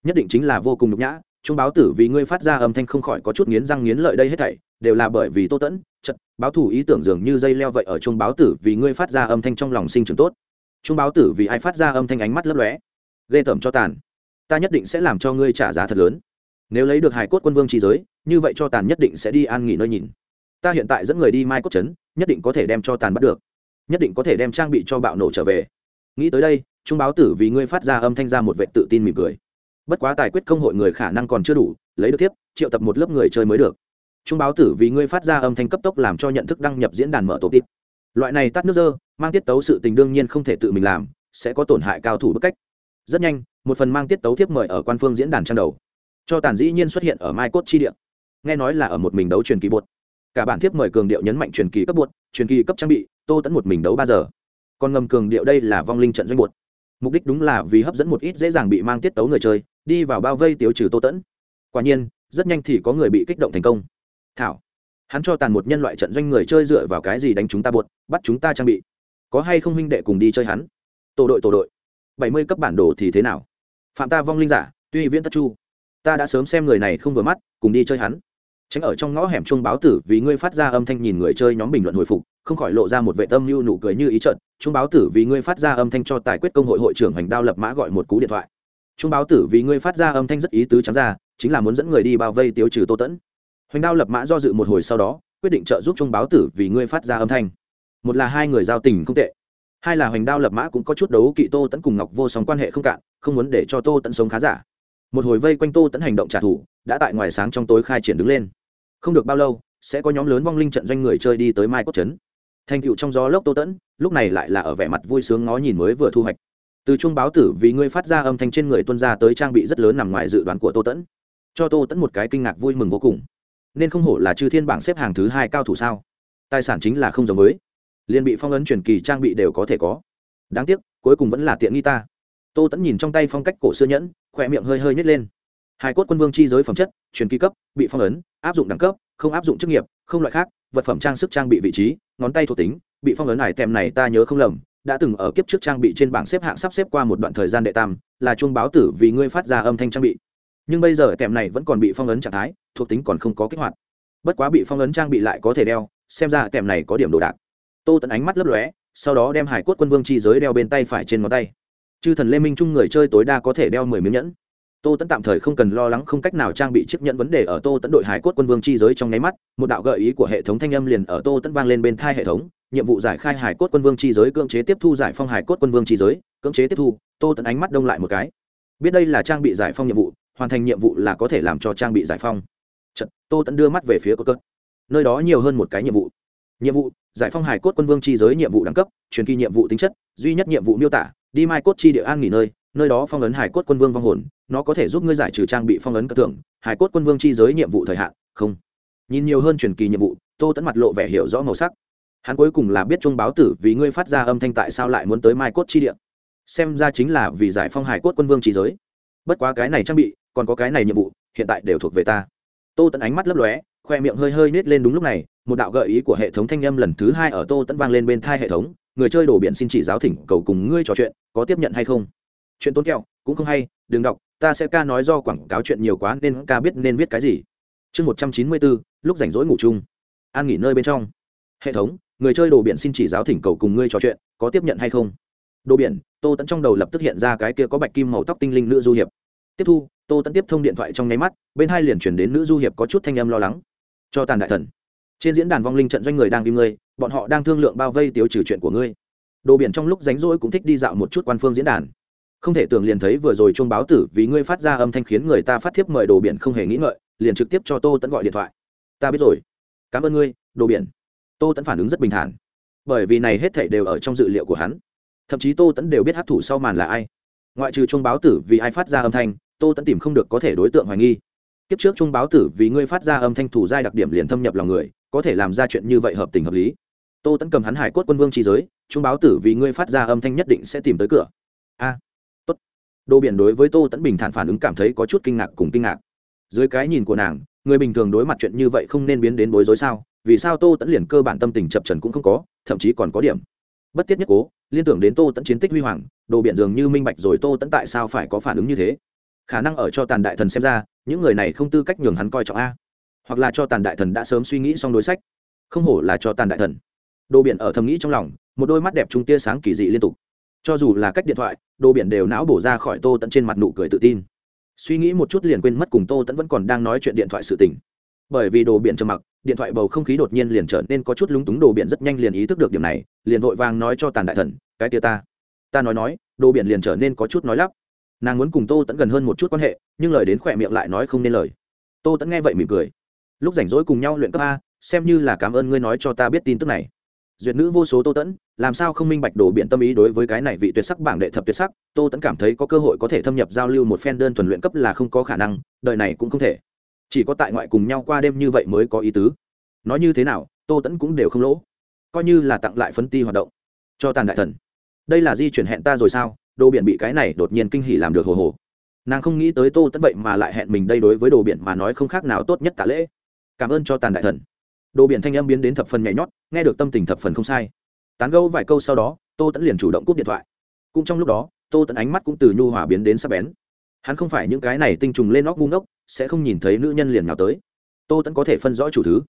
nhất định chính là vô cùng nhục nhã trung báo tử vì ngươi phát ra âm thanh không khỏi có chút nghiến răng nghiến lợi đây hết thảy, đều là bởi vì tô tẫn chật báo thủ ý tưởng dường như dây leo vậy ở trung báo tử vì ngươi phát ra âm thanh trong lòng sinh trưởng tốt. Trung báo tử vì ai phát ra âm thanh ánh mắt lấp lóe, ghê tởm cho tàn. Ta nhất định sẽ làm cho ngươi trả giá thật lớn. Nếu lấy được hải cốt quân vương trí giới như vậy cho tàn nhất định sẽ đi an nghỉ nơi nhìn. Ta hiện tại dẫn người đi mai cốt trấn, nhất định có thể đem cho tàn bắt được. Nhất định có thể đem trang bị cho bạo nổ trở về. Nghĩ tới đây, trung báo tử vì ngươi phát ra âm thanh ra một vệ tự tin mỉm cười. Bất quá tài quyết công hội người khả năng còn chưa đủ, lấy được tiếp, triệu tập một lớp người chơi mới được. Trung báo tử vì ngươi phát ra âm thanh cấp tốc làm cho nhận thức đăng nhập diễn đàn mở tổ tiếp loại này tắt nước dơ, mang tiết tấu sự tình đương nhiên không thể tự mình làm, sẽ có tổn hại cao thủ bức cách. Rất nhanh, một phần mang tiết tấu tiếp mời ở quan phương diễn đàn trang đầu. Cho tàn dĩ nhiên xuất hiện ở mai cốt chi địa nghe nói là ở một mình đấu truyền kỳ bột cả bản thiếp mời cường điệu nhấn mạnh truyền kỳ cấp bột truyền kỳ cấp trang bị, tô tẫn một mình đấu ba giờ. Còn ngầm cường điệu đây là vong linh trận doanh bột mục đích đúng là vì hấp dẫn một ít dễ dàng bị mang tiết tấu người chơi, đi vào bao vây tiêu trừ tô tẫn quả nhiên, rất nhanh thì có người bị kích động thành công. Thảo, hắn cho tàn một nhân loại trận doanh người chơi dựa vào cái gì đánh chúng ta buột, bắt chúng ta trang bị? Có hay không huynh đệ cùng đi chơi hắn? Tổ đội tổ đội. Bảy mươi cấp bản đồ thì thế nào? Phạm ta vong linh giả, tuy viễn tất chu, ta đã sớm xem người này không vừa mắt, cùng đi chơi hắn tránh ở trong ngõ hẻm chuông báo tử vì ngươi phát ra âm thanh nhìn người chơi nhóm bình luận hồi phục, không khỏi lộ ra một vệ tâm lưu nụ cười như ý trận chuông báo tử vì ngươi phát ra âm thanh cho tài quyết công hội hội trưởng hành đao lập mã gọi một cú điện thoại. Chuông báo tử vì ngươi phát ra âm thanh rất ý tứ trắng ra, chính là muốn dẫn người đi bao vây tiêu trừ tô tẫn. Hoành đao lập mã do dự một hồi sau đó, quyết định trợ giúp trung báo tử vì ngươi phát ra âm thanh. Một là hai người giao tình không tệ, hai là hoành đao lập mã cũng có chút đấu kỵ tô tẫn cùng ngọc vô song quan hệ không cạn, không muốn để cho tô tẫn sống khá giả. Một hồi vây quanh tô tẫn hành động trả thù, đã tại ngoài sáng trong tối khai triển đứng lên không được bao lâu, sẽ có nhóm lớn vong linh trận doanh người chơi đi tới mai cốt trấn. Thành tựu trong gió lốc tô tẫn, lúc này lại là ở vẻ mặt vui sướng ngó nhìn mới vừa thu hoạch. Từ trung báo tử vì ngươi phát ra âm thanh trên người tuân ra tới trang bị rất lớn nằm ngoài dự đoán của tô tẫn. Cho tô tẫn một cái kinh ngạc vui mừng vô cùng. Nên không hổ là chư thiên bảng xếp hàng thứ hai cao thủ sao? Tài sản chính là không giống mới liền bị phong ấn truyền kỳ trang bị đều có thể có. Đáng tiếc, cuối cùng vẫn là tiện nghi ta. Tô tẫn nhìn trong tay phong cách cổ xưa nhẫn, khỏe miệng hơi hơi nhét lên hai cốt quân vương chi giới phẩm chất, truyền kỳ cấp, bị phong ấn, áp dụng đẳng cấp, không áp dụng chức nghiệp, không loại khác, vật phẩm trang sức trang bị vị trí, ngón tay thuộc tính, bị phong ấn hải tem này ta nhớ không lầm, đã từng ở kiếp trước trang bị trên bảng xếp hạng sắp xếp qua một đoạn thời gian đệ tam, là chuông báo tử vì ngươi phát ra âm thanh trang bị. Nhưng bây giờ tem này vẫn còn bị phong ấn trạng thái, thuộc tính còn không có kích hoạt. Bất quá bị phong ấn trang bị lại có thể đeo, xem ra tem này có điểm đồ đạc. Tô tận ánh mắt lấp lóe, sau đó đem hải cốt quân vương chi giới đeo bên tay phải trên ngón tay. Chư thần lê minh chung người chơi tối đa có thể đeo mười miếng nhẫn tô tẫn tạm thời không cần lo lắng không cách nào trang bị chiếc nhẫn vấn đề ở tô tẫn đội hải cốt quân vương chi giới trong nháy mắt một đạo gợi ý của hệ thống thanh âm liền ở tô tẫn vang lên bên thai hệ thống nhiệm vụ giải khai hải cốt quân vương chi giới cưỡng chế tiếp thu giải phong hải cốt quân vương chi giới cưỡng chế tiếp thu tô tẫn ánh mắt đông lại một cái. Biết đây là trang bị giải phong nhiệm vụ hoàn thành nhiệm vụ là có thể làm cho trang bị giải phong Chật, tô tẫn đưa mắt về phía cốt cớt nơi đó nhiều hơn một cái nhiệm vụ. Nhiệm vụ giải phong hải cốt quân vương chi giới nhiệm vụ đẳng cấp truyền kỳ nhiệm vụ tính chất duy nhất nhiệm vụ miêu tả đi mai cốt chi địa an nghỉ nơi nơi đó phong ấn hải cốt quân vương vong hồn, nó có thể giúp ngươi giải trừ trang bị phong ấn cất thưởng hải cốt quân vương chi giới nhiệm vụ thời hạn, không. Nhìn nhiều hơn truyền kỳ nhiệm vụ, tô tẫn mặt lộ vẻ hiểu rõ màu sắc. Hắn cuối cùng là biết chung báo tử vì ngươi phát ra âm thanh tại sao lại muốn tới mai cốt chi địa. Xem ra chính là vì giải phong hải cốt quân vương chi giới. Bất quá cái này trang bị, còn có cái này nhiệm vụ, hiện tại đều thuộc về ta. Tô tẫn ánh mắt lấp lóe, khoe miệng hơi hơi nết lên đúng lúc này, một đạo gợi ý của hệ thống thanh âm lần thứ hai ở tô tẫn vang lên bên thai hệ thống. Người chơi đổ biển xin chỉ giáo thỉnh cầu cùng ngươi trò chuyện, có tiếp nhận hay không? Chuyện tốn kẹo, cũng không hay, đừng đọc, ta sẽ ca nói do quảng cáo chuyện nhiều quá nên ca biết nên viết cái gì. Chương một trăm chín mươi bốn lúc rảnh rỗi ngủ chung. An nghỉ nơi bên trong. Hệ thống, người chơi đồ biển xin chỉ giáo thỉnh cầu cùng ngươi trò chuyện, có tiếp nhận hay không? Đồ biển, tô tẫn trong đầu lập tức hiện ra cái kia có bạch kim màu tóc tinh linh nữ du hiệp. Tiếp thu, tô tẫn tiếp thông điện thoại trong nháy mắt, bên hai liền chuyển đến nữ du hiệp có chút thanh âm lo lắng. Cho tàn đại thần. Trên diễn đàn vong linh trận doanh người đang im ngươi bọn họ đang thương lượng bao vây tiêu trừ chuyện của ngươi. Đồ biển trong lúc rảnh rỗi cũng thích đi dạo một chút quan phương diễn đàn không thể tưởng liền thấy vừa rồi chuông báo tử vì ngươi phát ra âm thanh khiến người ta phát thiếp mời đồ biển không hề nghĩ ngợi, liền trực tiếp cho tô tẫn gọi điện thoại. Ta biết rồi. Cảm ơn ngươi, đồ biển. Tô tẫn phản ứng rất bình thản. Bởi vì này hết thảy đều ở trong dự liệu của hắn. Thậm chí tô tẫn đều biết hát thủ sau màn là ai. Ngoại trừ chuông báo tử vì ai phát ra âm thanh, tô tẫn tìm không được có thể đối tượng hoài nghi. Kiếp trước chuông báo tử vì ngươi phát ra âm thanh thủ giai đặc điểm liền thâm nhập lòng người, có thể làm ra chuyện như vậy hợp tình hợp lý. Tô tẫn cầm hắn hải cốt quân vương trí giới, chuông báo tử vì ngươi phát ra âm thanh nhất định sẽ tìm tới cửa. A đồ biển đối với tô tẫn bình thản phản ứng cảm thấy có chút kinh ngạc cùng kinh ngạc. Dưới cái nhìn của nàng, người bình thường đối mặt chuyện như vậy không nên biến đến bối rối sao? Vì sao tô tẫn liền cơ bản tâm tình chập trần cũng không có, thậm chí còn có điểm. Bất tiết nhất cố, liên tưởng đến tô tẫn chiến tích huy hoàng đồ biện dường như minh bạch rồi tô tẫn tại sao phải có phản ứng như thế. Khả năng ở cho tàn đại thần xem ra, những người này không tư cách nhường hắn coi trọng a. Hoặc là cho tàn đại thần đã sớm suy nghĩ xong đối sách. Không hổ là cho tàn đại thần. Đồ biển ở thầm nghĩ trong lòng, một đôi mắt đẹp trung tia sáng kỳ dị liên tục. Cho dù là cách điện thoại đồ biển đều não bổ ra khỏi tô tẫn trên mặt nụ cười tự tin. Suy nghĩ một chút liền quên mất cùng tô tẫn vẫn còn đang nói chuyện điện thoại sự tình. Bởi vì đồ biển trầm mặc, điện thoại bầu không khí đột nhiên liền trở nên có chút lúng túng, đồ biển rất nhanh liền ý thức được điểm này, liền vội vàng nói cho tàn đại thần, cái tia ta ta nói nói, đồ biển liền trở nên có chút nói lắp. Nàng muốn cùng tô tẫn gần hơn một chút quan hệ, nhưng lời đến khỏe miệng lại nói không nên lời. Tô tẫn nghe vậy mỉm cười. Lúc rảnh rỗi cùng nhau luyện cấp a, xem như là cảm ơn ngươi nói cho ta biết tin tức này. Duyệt nữ vô số tô tẫn làm sao không minh bạch đồ biện tâm ý đối với cái này vị tuyệt sắc bảng đệ thập tuyệt sắc, tô tẫn cảm thấy có cơ hội có thể thâm nhập giao lưu một phen đơn thuần luyện cấp là không có khả năng, đời này cũng không thể. Chỉ có tại ngoại cùng nhau qua đêm như vậy mới có ý tứ. Nói như thế nào, tô tẫn cũng đều không lỗ. Coi như là tặng lại phân ti hoạt động. Cho tàn đại thần. Đây là di chuyển hẹn ta rồi sao? Đồ biển bị cái này đột nhiên kinh hỉ làm được hồ hồ. Nàng không nghĩ tới tô tẫn vậy mà lại hẹn mình đây đối với đồ biển mà nói không khác nào tốt nhất tạ lễ. Cảm ơn cho tàn đại thần. Đồ biển thanh âm biến đến thập phần nhảy nhót, nghe được tâm tình thập phần không sai tán gâu vài câu sau đó tô tẫn liền chủ động cúp điện thoại. Cũng trong lúc đó tô tẫn ánh mắt cũng từ nhu hòa biến đến sắp bén. Hắn không phải những cái này tinh trùng lên óc ngu ngốc sẽ không nhìn thấy nữ nhân liền nào tới. Tô tẫn có thể phân rõ chủ thứ.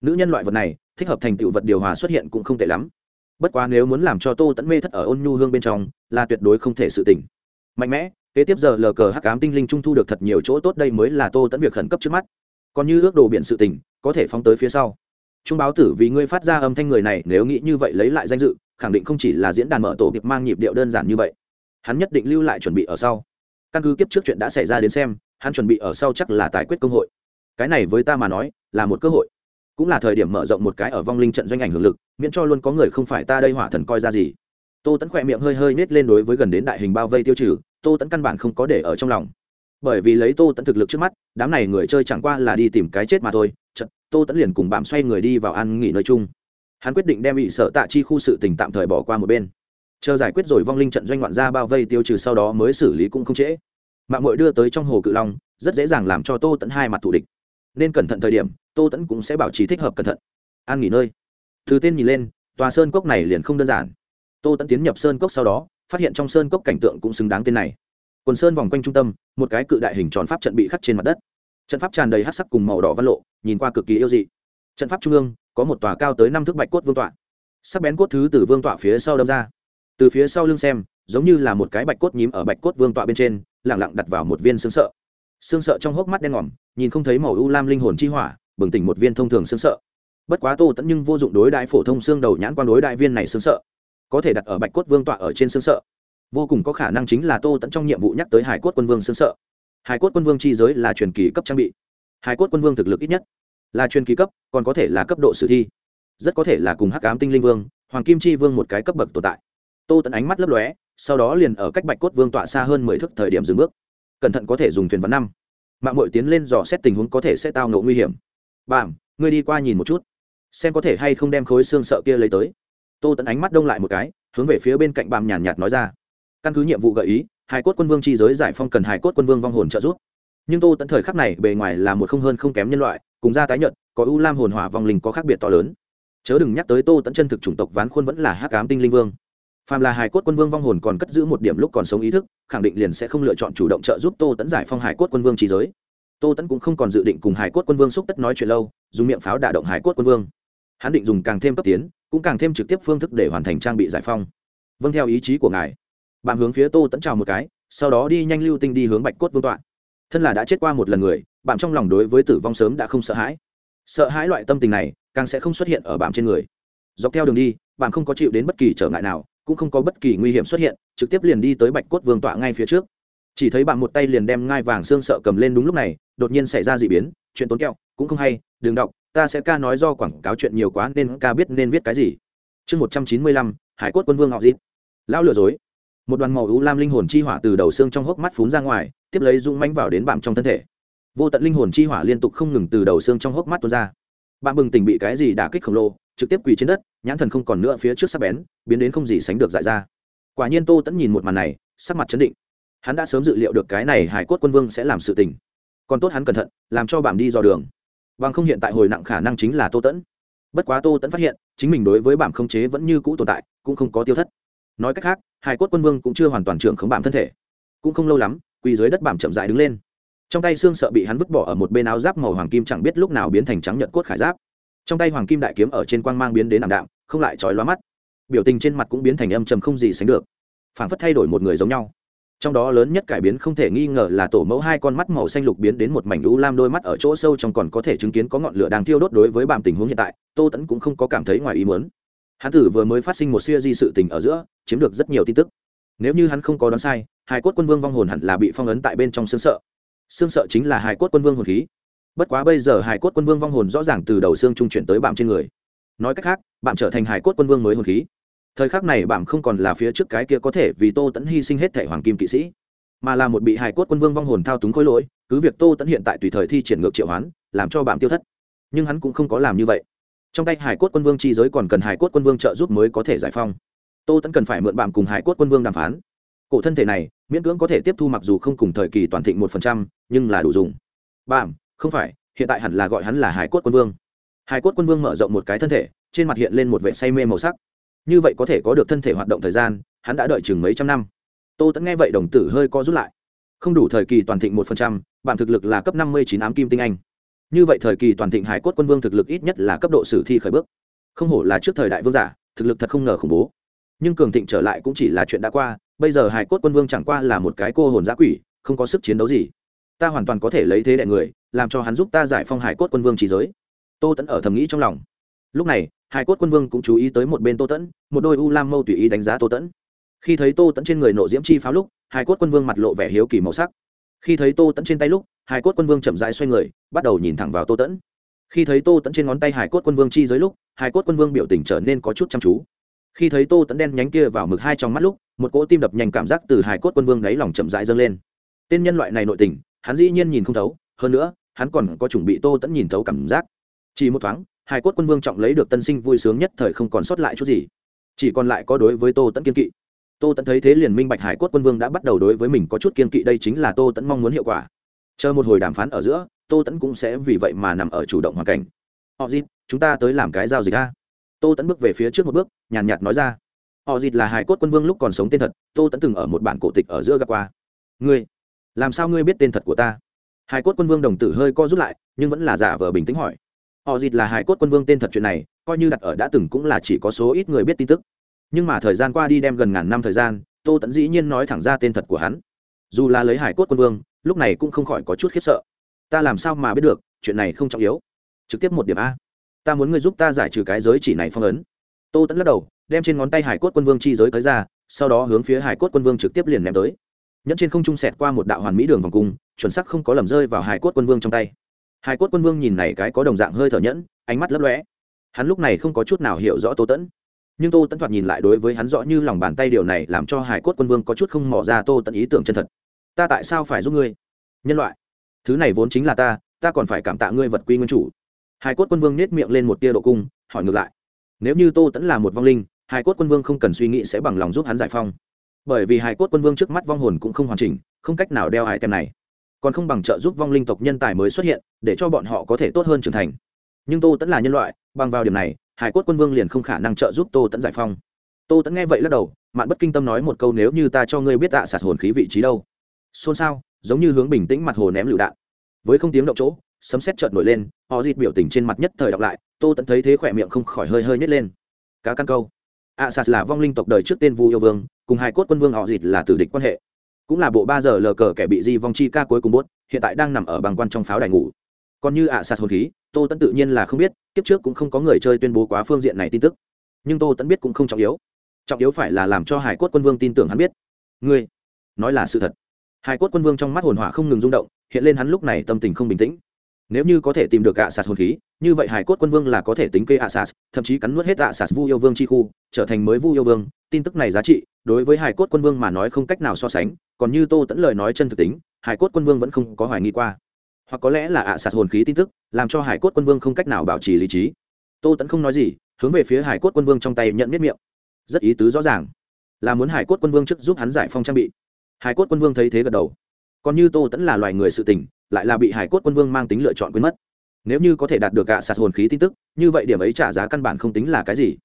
Nữ nhân loại vật này thích hợp thành tựu vật điều hòa xuất hiện cũng không tệ lắm. Bất quá nếu muốn làm cho tô tẫn mê thất ở ôn nhu hương bên trong là tuyệt đối không thể sự tỉnh mạnh mẽ kế tiếp giờ lờ cờ hắc cám tinh linh trung thu được thật nhiều chỗ tốt đây mới là tô tẫn việc khẩn cấp trước mắt. Còn như ước đồ biển sự tỉnh, có thể phóng tới phía sau trung báo tử vì ngươi phát ra âm thanh người này, nếu nghĩ như vậy lấy lại danh dự, khẳng định không chỉ là diễn đàn mở tổ kịp mang nhịp điệu đơn giản như vậy. Hắn nhất định lưu lại chuẩn bị ở sau. Căn cứ kiếp trước chuyện đã xảy ra đến xem, hắn chuẩn bị ở sau chắc là tài quyết công hội. Cái này với ta mà nói, là một cơ hội. Cũng là thời điểm mở rộng một cái ở vong linh trận doanh ảnh hưởng lực, miễn cho luôn có người không phải ta đây hỏa thần coi ra gì. Tô tẫn khỏe miệng hơi hơi nết lên đối với gần đến đại hình bao vây tiêu trừ, tô tẫn căn bản không có để ở trong lòng. Bởi vì lấy tô tẫn thực lực trước mắt, đám này người chơi chẳng qua là đi tìm cái chết mà thôi tô tẫn liền cùng bạm xoay người đi vào ăn nghỉ nơi chung. Hắn quyết định đem bị sợ tạ chi khu sự tình tạm thời bỏ qua một bên. Chờ giải quyết rồi vong linh trận doanh ngoạn ra bao vây tiêu trừ sau đó mới xử lý cũng không trễ. Mạng mội đưa tới trong hồ cự long, rất dễ dàng làm cho tô tẫn hai mặt thủ địch. Nên cẩn thận thời điểm, tô tẫn cũng sẽ bảo trì thích hợp cẩn thận. An nghỉ nơi. Từ tên nhìn lên, tòa sơn cốc này liền không đơn giản. Tô tẫn tiến nhập sơn cốc sau đó, phát hiện trong sơn cốc cảnh tượng cũng xứng đáng tên này. Quần sơn vòng quanh trung tâm, một cái cự đại hình tròn pháp trận bị khắc trên mặt đất trận pháp tràn đầy hát sắc cùng màu đỏ văn lộ, nhìn qua cực kỳ yêu dị. Trận pháp trung ương, có một tòa cao tới năm thước bạch cốt vương tọa. Sắc bén cốt thứ từ vương tọa phía sau đâm ra. Từ phía sau lưng xem, giống như là một cái bạch cốt nhím ở bạch cốt vương tọa bên trên, lẳng lặng đặt vào một viên xương sợ. Xương sợ trong hốc mắt đen ngòm, nhìn không thấy màu u lam linh hồn chi hỏa, bừng tỉnh một viên thông thường xương sợ. Bất quá tô tẫn nhưng vô dụng đối đại phổ thông xương đầu nhãn quan đối đại viên này xương sợ. Có thể đặt ở bạch cốt vương tọa ở trên xương sợ. Vô cùng có khả năng chính là tô tẫn trong nhiệm vụ nhắc tới hải cốt quân vương xương sợ hải cốt quân vương chi giới là truyền kỳ cấp trang bị. Hải cốt quân vương thực lực ít nhất là truyền kỳ cấp, còn có thể là cấp độ sử thi. Rất có thể là cùng hắc ám tinh linh vương, hoàng kim chi vương một cái cấp bậc tồn tại. Tô tẫn ánh mắt lấp lóe, sau đó liền ở cách bạch cốt vương tọa xa hơn mười thước thời điểm dừng bước. Cẩn thận có thể dùng thuyền vắn năm. Mạng mội tiến lên dò xét tình huống có thể sẽ tao ngộ nguy hiểm. Bàm ngươi đi qua nhìn một chút, xem có thể hay không đem khối xương sợ kia lấy tới. Tô tẫn ánh mắt đông lại một cái, hướng về phía bên cạnh bàm nhàn nhạt nói ra. Căn cứ nhiệm vụ gợi ý hải cốt quân vương chi giới giải phong cần hải cốt quân vương vong hồn trợ giúp. Nhưng tô tẫn thời khắc này bề ngoài là một không hơn không kém nhân loại, cùng gia tái nhận có ưu lam hồn hỏa vong linh có khác biệt to lớn. Chớ đừng nhắc tới tô tẫn chân thực chủng tộc ván khuôn vẫn là hắc ám tinh linh vương. Phàm là hải cốt quân vương vong hồn còn cất giữ một điểm lúc còn sống ý thức, khẳng định liền sẽ không lựa chọn chủ động trợ giúp tô tẫn giải phong hải cốt quân vương trí giới. Tô tẫn cũng không còn dự định cùng hải cốt quân vương xúc tất nói chuyện lâu, dùng miệng pháo đả động hải cốt quân vương. Hắn định dùng càng thêm cấp tiến, cũng càng thêm trực tiếp phương thức để hoàn thành trang bị giải phong. Vâng theo ý chí của ngài bạn hướng phía tô tẫn chào một cái, sau đó đi nhanh lưu tinh đi hướng bạch cốt vương tọa. Thân là đã chết qua một lần người bạn trong lòng đối với tử vong sớm đã không sợ hãi. Sợ hãi loại tâm tình này, càng sẽ không xuất hiện ở bạn trên người. Dọc theo đường đi bạn không có chịu đến bất kỳ trở ngại nào, cũng không có bất kỳ nguy hiểm xuất hiện, trực tiếp liền đi tới bạch cốt vương tọa ngay phía trước. Chỉ thấy bạn một tay liền đem ngai vàng xương sợ cầm lên đúng lúc này, đột nhiên xảy ra d ị biến, chuyện tốn kẹo, cũng không hay, đừng đọc, ta sẽ ca nói do quảng cáo chuyện nhiều quá nên ca biết nên viết cái gì. Chương một trăm chín mươi lăm, hải cốt quân vương họ dịp. Lão lừa dối một đoàn màu u lam linh hồn chi hỏa từ đầu xương trong hốc mắt phún ra ngoài, tiếp lấy rung mánh vào đến bạn trong thân thể. Vô tận linh hồn chi hỏa liên tục không ngừng từ đầu xương trong hốc mắt tuôn ra. Bạn bừng tỉnh bị cái gì đả kích khổng lồ, trực tiếp quỳ trên đất, nhãn thần không còn nữa phía trước sắc bén, biến đến không gì sánh được dại ra. Quả nhiên tô tẫn nhìn một màn này, sắc mặt chấn định. Hắn đã sớm dự liệu được cái này hải cốt quân vương sẽ làm sự tình. Còn tốt hắn cẩn thận, làm cho bạn đi dò đường. Bằng không hiện tại hồi nặng khả năng chính là tô tẫn bất quá tô tẫn phát hiện, chính mình đối với bạn không chế vẫn như cũ tồn tại, cũng không có tiêu thất. Nói cách khác hải cốt quân vương cũng chưa hoàn toàn trưởng khống bạn thân thể. Cũng không lâu lắm, quỳ dưới đất bạn chậm dại đứng lên. Trong tay xương sợ bị hắn vứt bỏ ở một bên áo giáp màu hoàng kim chẳng biết lúc nào biến thành trắng nhợt cốt khải giáp. Trong tay hoàng kim đại kiếm ở trên quang mang biến đến ảm đạm, không lại trói lóa mắt. Biểu tình trên mặt cũng biến thành âm trầm không gì sánh được. Phảng phất thay đổi một người giống nhau. Trong đó lớn nhất cải biến không thể nghi ngờ là tổ mẫu hai con mắt màu xanh lục biến đến một mảnh lũ lam đôi mắt ở chỗ sâu trong còn có thể chứng kiến có ngọn lửa đang thiêu đốt đối với bàm tình huống hiện tại, tô tẫn cũng không có cảm thấy ngoài ý muốn hắn tử vừa mới phát sinh một siêu di sự tình ở giữa, chiếm được rất nhiều tin tức. Nếu như hắn không có đoán sai, Hải cốt quân vương vong hồn hẳn là bị phong ấn tại bên trong xương sợ. Xương sợ chính là Hải cốt quân vương hồn khí. Bất quá bây giờ hải cốt quân vương vong hồn rõ ràng từ đầu xương trung chuyển tới bạn trên người. Nói cách khác bạn trở thành hải cốt quân vương mới hồn khí. Thời khắc này bạn không còn là phía trước cái kia có thể vì tô tẫn hy sinh hết thể hoàng kim kỵ sĩ, mà là một bị hải cốt quân vương vong hồn thao túng khối lỗi, cứ việc tô tẫn hiện tại tùy thời thi triển ngược triệu hoán, làm cho bạn tiêu thất. Nhưng hắn cũng không có làm như vậy trong tay hải cốt quân vương chi giới còn cần hải cốt quân vương trợ giúp mới có thể giải phong tô tẫn cần phải mượn bạn cùng hải cốt quân vương đàm phán. Cổ thân thể này, miễn cưỡng có thể tiếp thu mặc dù không cùng thời kỳ toàn thịnh một phần trăm, nhưng là đủ dùng. Bảm không phải, hiện tại hẳn là gọi hắn là hải cốt quân vương. Hải cốt quân vương mở rộng một cái thân thể, trên mặt hiện lên một vệ say mê màu sắc. Như vậy có thể có được thân thể hoạt động thời gian, hắn đã đợi chừng mấy trăm năm. Tô tẫn nghe vậy đồng tử hơi co rút lại. Không đủ thời kỳ toàn thịnh một phần trăm bản thực lực là cấp năm mươi chín ám kim tinh anh như vậy thời kỳ toàn thịnh hải cốt quân vương thực lực ít nhất là cấp độ sử thi khởi bước. Không hổ là trước thời đại vương giả, thực lực thật không ngờ khủng bố. Nhưng cường thịnh trở lại cũng chỉ là chuyện đã qua, bây giờ hải cốt quân vương chẳng qua là một cái cô hồn giã quỷ, không có sức chiến đấu gì. Ta hoàn toàn có thể lấy thế đại người, làm cho hắn giúp ta giải phong hải cốt quân vương trí giới. Tô tẫn ở thầm nghĩ trong lòng. Lúc này, hải cốt quân vương cũng chú ý tới một bên tô tẫn một đôi u lam mâu tùy ý đánh giá tô tẫn khi thấy tô tẫn trên người nộ diễm chi pháo lúc, hải cốt quân vương mặt lộ vẻ hiếu kỳ màu sắc. Khi thấy tô tẫn trên tay lúc hải cốt quân vương chậm rãi xoay người, bắt đầu nhìn thẳng vào tô tẫn. Khi thấy tô tẫn trên ngón tay hải cốt quân vương chi dưới lúc, hải cốt quân vương biểu tình trở nên có chút chăm chú. Khi thấy tô tẫn đen nhánh kia vào mực hai trong mắt lúc, một cỗ tim đập nhanh cảm giác từ hải cốt quân vương đáy lòng chậm rãi dâng lên. Tên nhân loại này nội tình, hắn dĩ nhiên nhìn không thấu, hơn nữa, hắn còn có chuẩn bị tô tẫn nhìn thấu cảm giác. Chỉ một thoáng, Hải cốt quân vương trọng lấy được tân sinh vui sướng nhất thời không còn sót lại chút gì. Chỉ còn lại có đối với tô tẫn kiên kỵ. Tô tẫn thấy thế liền minh bạch hải cốt quân vương đã bắt đầu đối với mình có chút kiên kỵ, đây chính là tô tẫn mong muốn hiệu quả chờ một hồi đàm phán ở giữa tô tẫn cũng sẽ vì vậy mà nằm ở chủ động hoàn cảnh. Họ dịt chúng ta tới làm cái giao dịch a. Tô tẫn bước về phía trước một bước nhàn nhạt, nhạt nói ra. Họ dịt là hải cốt quân vương lúc còn sống tên thật tô tẫn từng ở một bản cổ tịch ở giữa gặp qua. Ngươi làm sao ngươi biết tên thật của ta? Hải cốt quân vương đồng tử hơi co rút lại nhưng vẫn là giả vờ bình tĩnh hỏi. Họ dịt là hải cốt quân vương tên thật chuyện này coi như đặt ở đã từng cũng là chỉ có số ít người biết tin tức. Nhưng mà thời gian qua đi đem gần ngàn năm thời gian tô tẫn dĩ nhiên nói thẳng ra tên thật của hắn. Dù là lấy hải cốt quân vương lúc này cũng không khỏi có chút khiếp sợ. Ta làm sao mà biết được, chuyện này không trọng yếu. Trực tiếp một điểm a. Ta muốn ngươi giúp ta giải trừ cái giới chỉ này phong ấn. Tô tẫn lắc đầu, đem trên ngón tay hải cốt quân vương chi giới tới ra, sau đó hướng phía hải cốt quân vương trực tiếp liền ném tới. Nhẫn trên không trung sẹt qua một đạo hoàn mỹ đường vòng cung, chuẩn sắc không có lầm rơi vào hải cốt quân vương trong tay. Hải cốt quân vương nhìn này cái có đồng dạng hơi thở nhẫn, ánh mắt lấp lóe. Hắn lúc này không có chút nào hiểu rõ tô tẫn nhưng tô tẫn thoạt nhìn lại đối với hắn rõ như lòng bàn tay điều này làm cho hải cốt quân vương có chút không mò ra tô tẫn ý tưởng chân thật ta tại sao phải giúp ngươi? Nhân loại, thứ này vốn chính là ta ta còn phải cảm tạ ngươi vật quy nguyên chủ. Hải cốt quân vương nết miệng lên một tia độ cung, hỏi ngược lại. Nếu như tô tẫn là một vong linh, hải cốt quân vương không cần suy nghĩ sẽ bằng lòng giúp hắn giải phong bởi vì hải cốt quân vương trước mắt vong hồn cũng không hoàn chỉnh, không cách nào đeo hải tem này. Còn không bằng trợ giúp vong linh tộc nhân tài mới xuất hiện, để cho bọn họ có thể tốt hơn trưởng thành. Nhưng tô tẫn là nhân loại, bằng vào điểm này, hải cốt quân vương liền không khả năng trợ giúp tô tẫn giải phong tô tẫn nghe vậy lắc đầu, mạn bất kinh tâm nói một câu, nếu như ta cho ngươi biết tạ sạt hồn khí vị trí đâu? Xôn xao, giống như hướng bình tĩnh mặt hồ ném lựu đạn. Với không tiếng động chỗ, sấm xét chợt nổi lên, họ dịt biểu tình trên mặt nhất thời đọc lại, tô tẫn thấy thế khỏe miệng không khỏi hơi hơi nhét lên. Cá căn câu. A sạt là vong linh tộc đời trước tên vu yêu vương, cùng hai cốt quân vương họ dịt là tử địch quan hệ. Cũng là bộ ba giờ lờ cờ kẻ bị di vong chi ca cuối cùng bốt hiện tại đang nằm ở bằng quan trong pháo đài ngủ. Còn như ạ sạt hồn khí, tô tẫn tự nhiên là không biết, kiếp trước cũng không có người chơi tuyên bố quá phương diện này tin tức. Nhưng tô tẫn biết cũng không trọng yếu. Trọng yếu phải là làm cho hải cốt quân vương tin tưởng hắn biết. Ngươi, nói là sự thật hải cốt quân vương trong mắt hồn hỏa không ngừng rung động, hiện lên hắn lúc này tâm tình không bình tĩnh. Nếu như có thể tìm được ạ sạt hồn khí, như vậy hải cốt quân vương là có thể tính cây ạ sạt thậm chí cắn nuốt hết ạ sạt vu yêu vương chi khu, trở thành mới vu yêu vương. Tin tức này giá trị, đối với hải cốt quân vương mà nói không cách nào so sánh, còn như tô tẫn lời nói chân thực tính, hải cốt quân vương vẫn không có hoài nghi qua. Hoặc có lẽ là ạ sạt hồn khí tin tức, làm cho hải cốt quân vương không cách nào bảo trì lý trí. Tô tẫn không nói gì, hướng về phía hải cốt quân vương trong tay nhận biết miệng. Rất ý tứ rõ ràng. Là muốn hải cốt quân vương trước giúp hắn giải phong trang bị hải cốt quân vương thấy thế gật đầu. Còn như tô tẫn là loài người sự tình, lại là bị hải cốt quân vương mang tính lựa chọn quên mất. Nếu như có thể đạt được gạ sạt hồn khí tin tức, như vậy điểm ấy trả giá căn bản không tính là cái gì.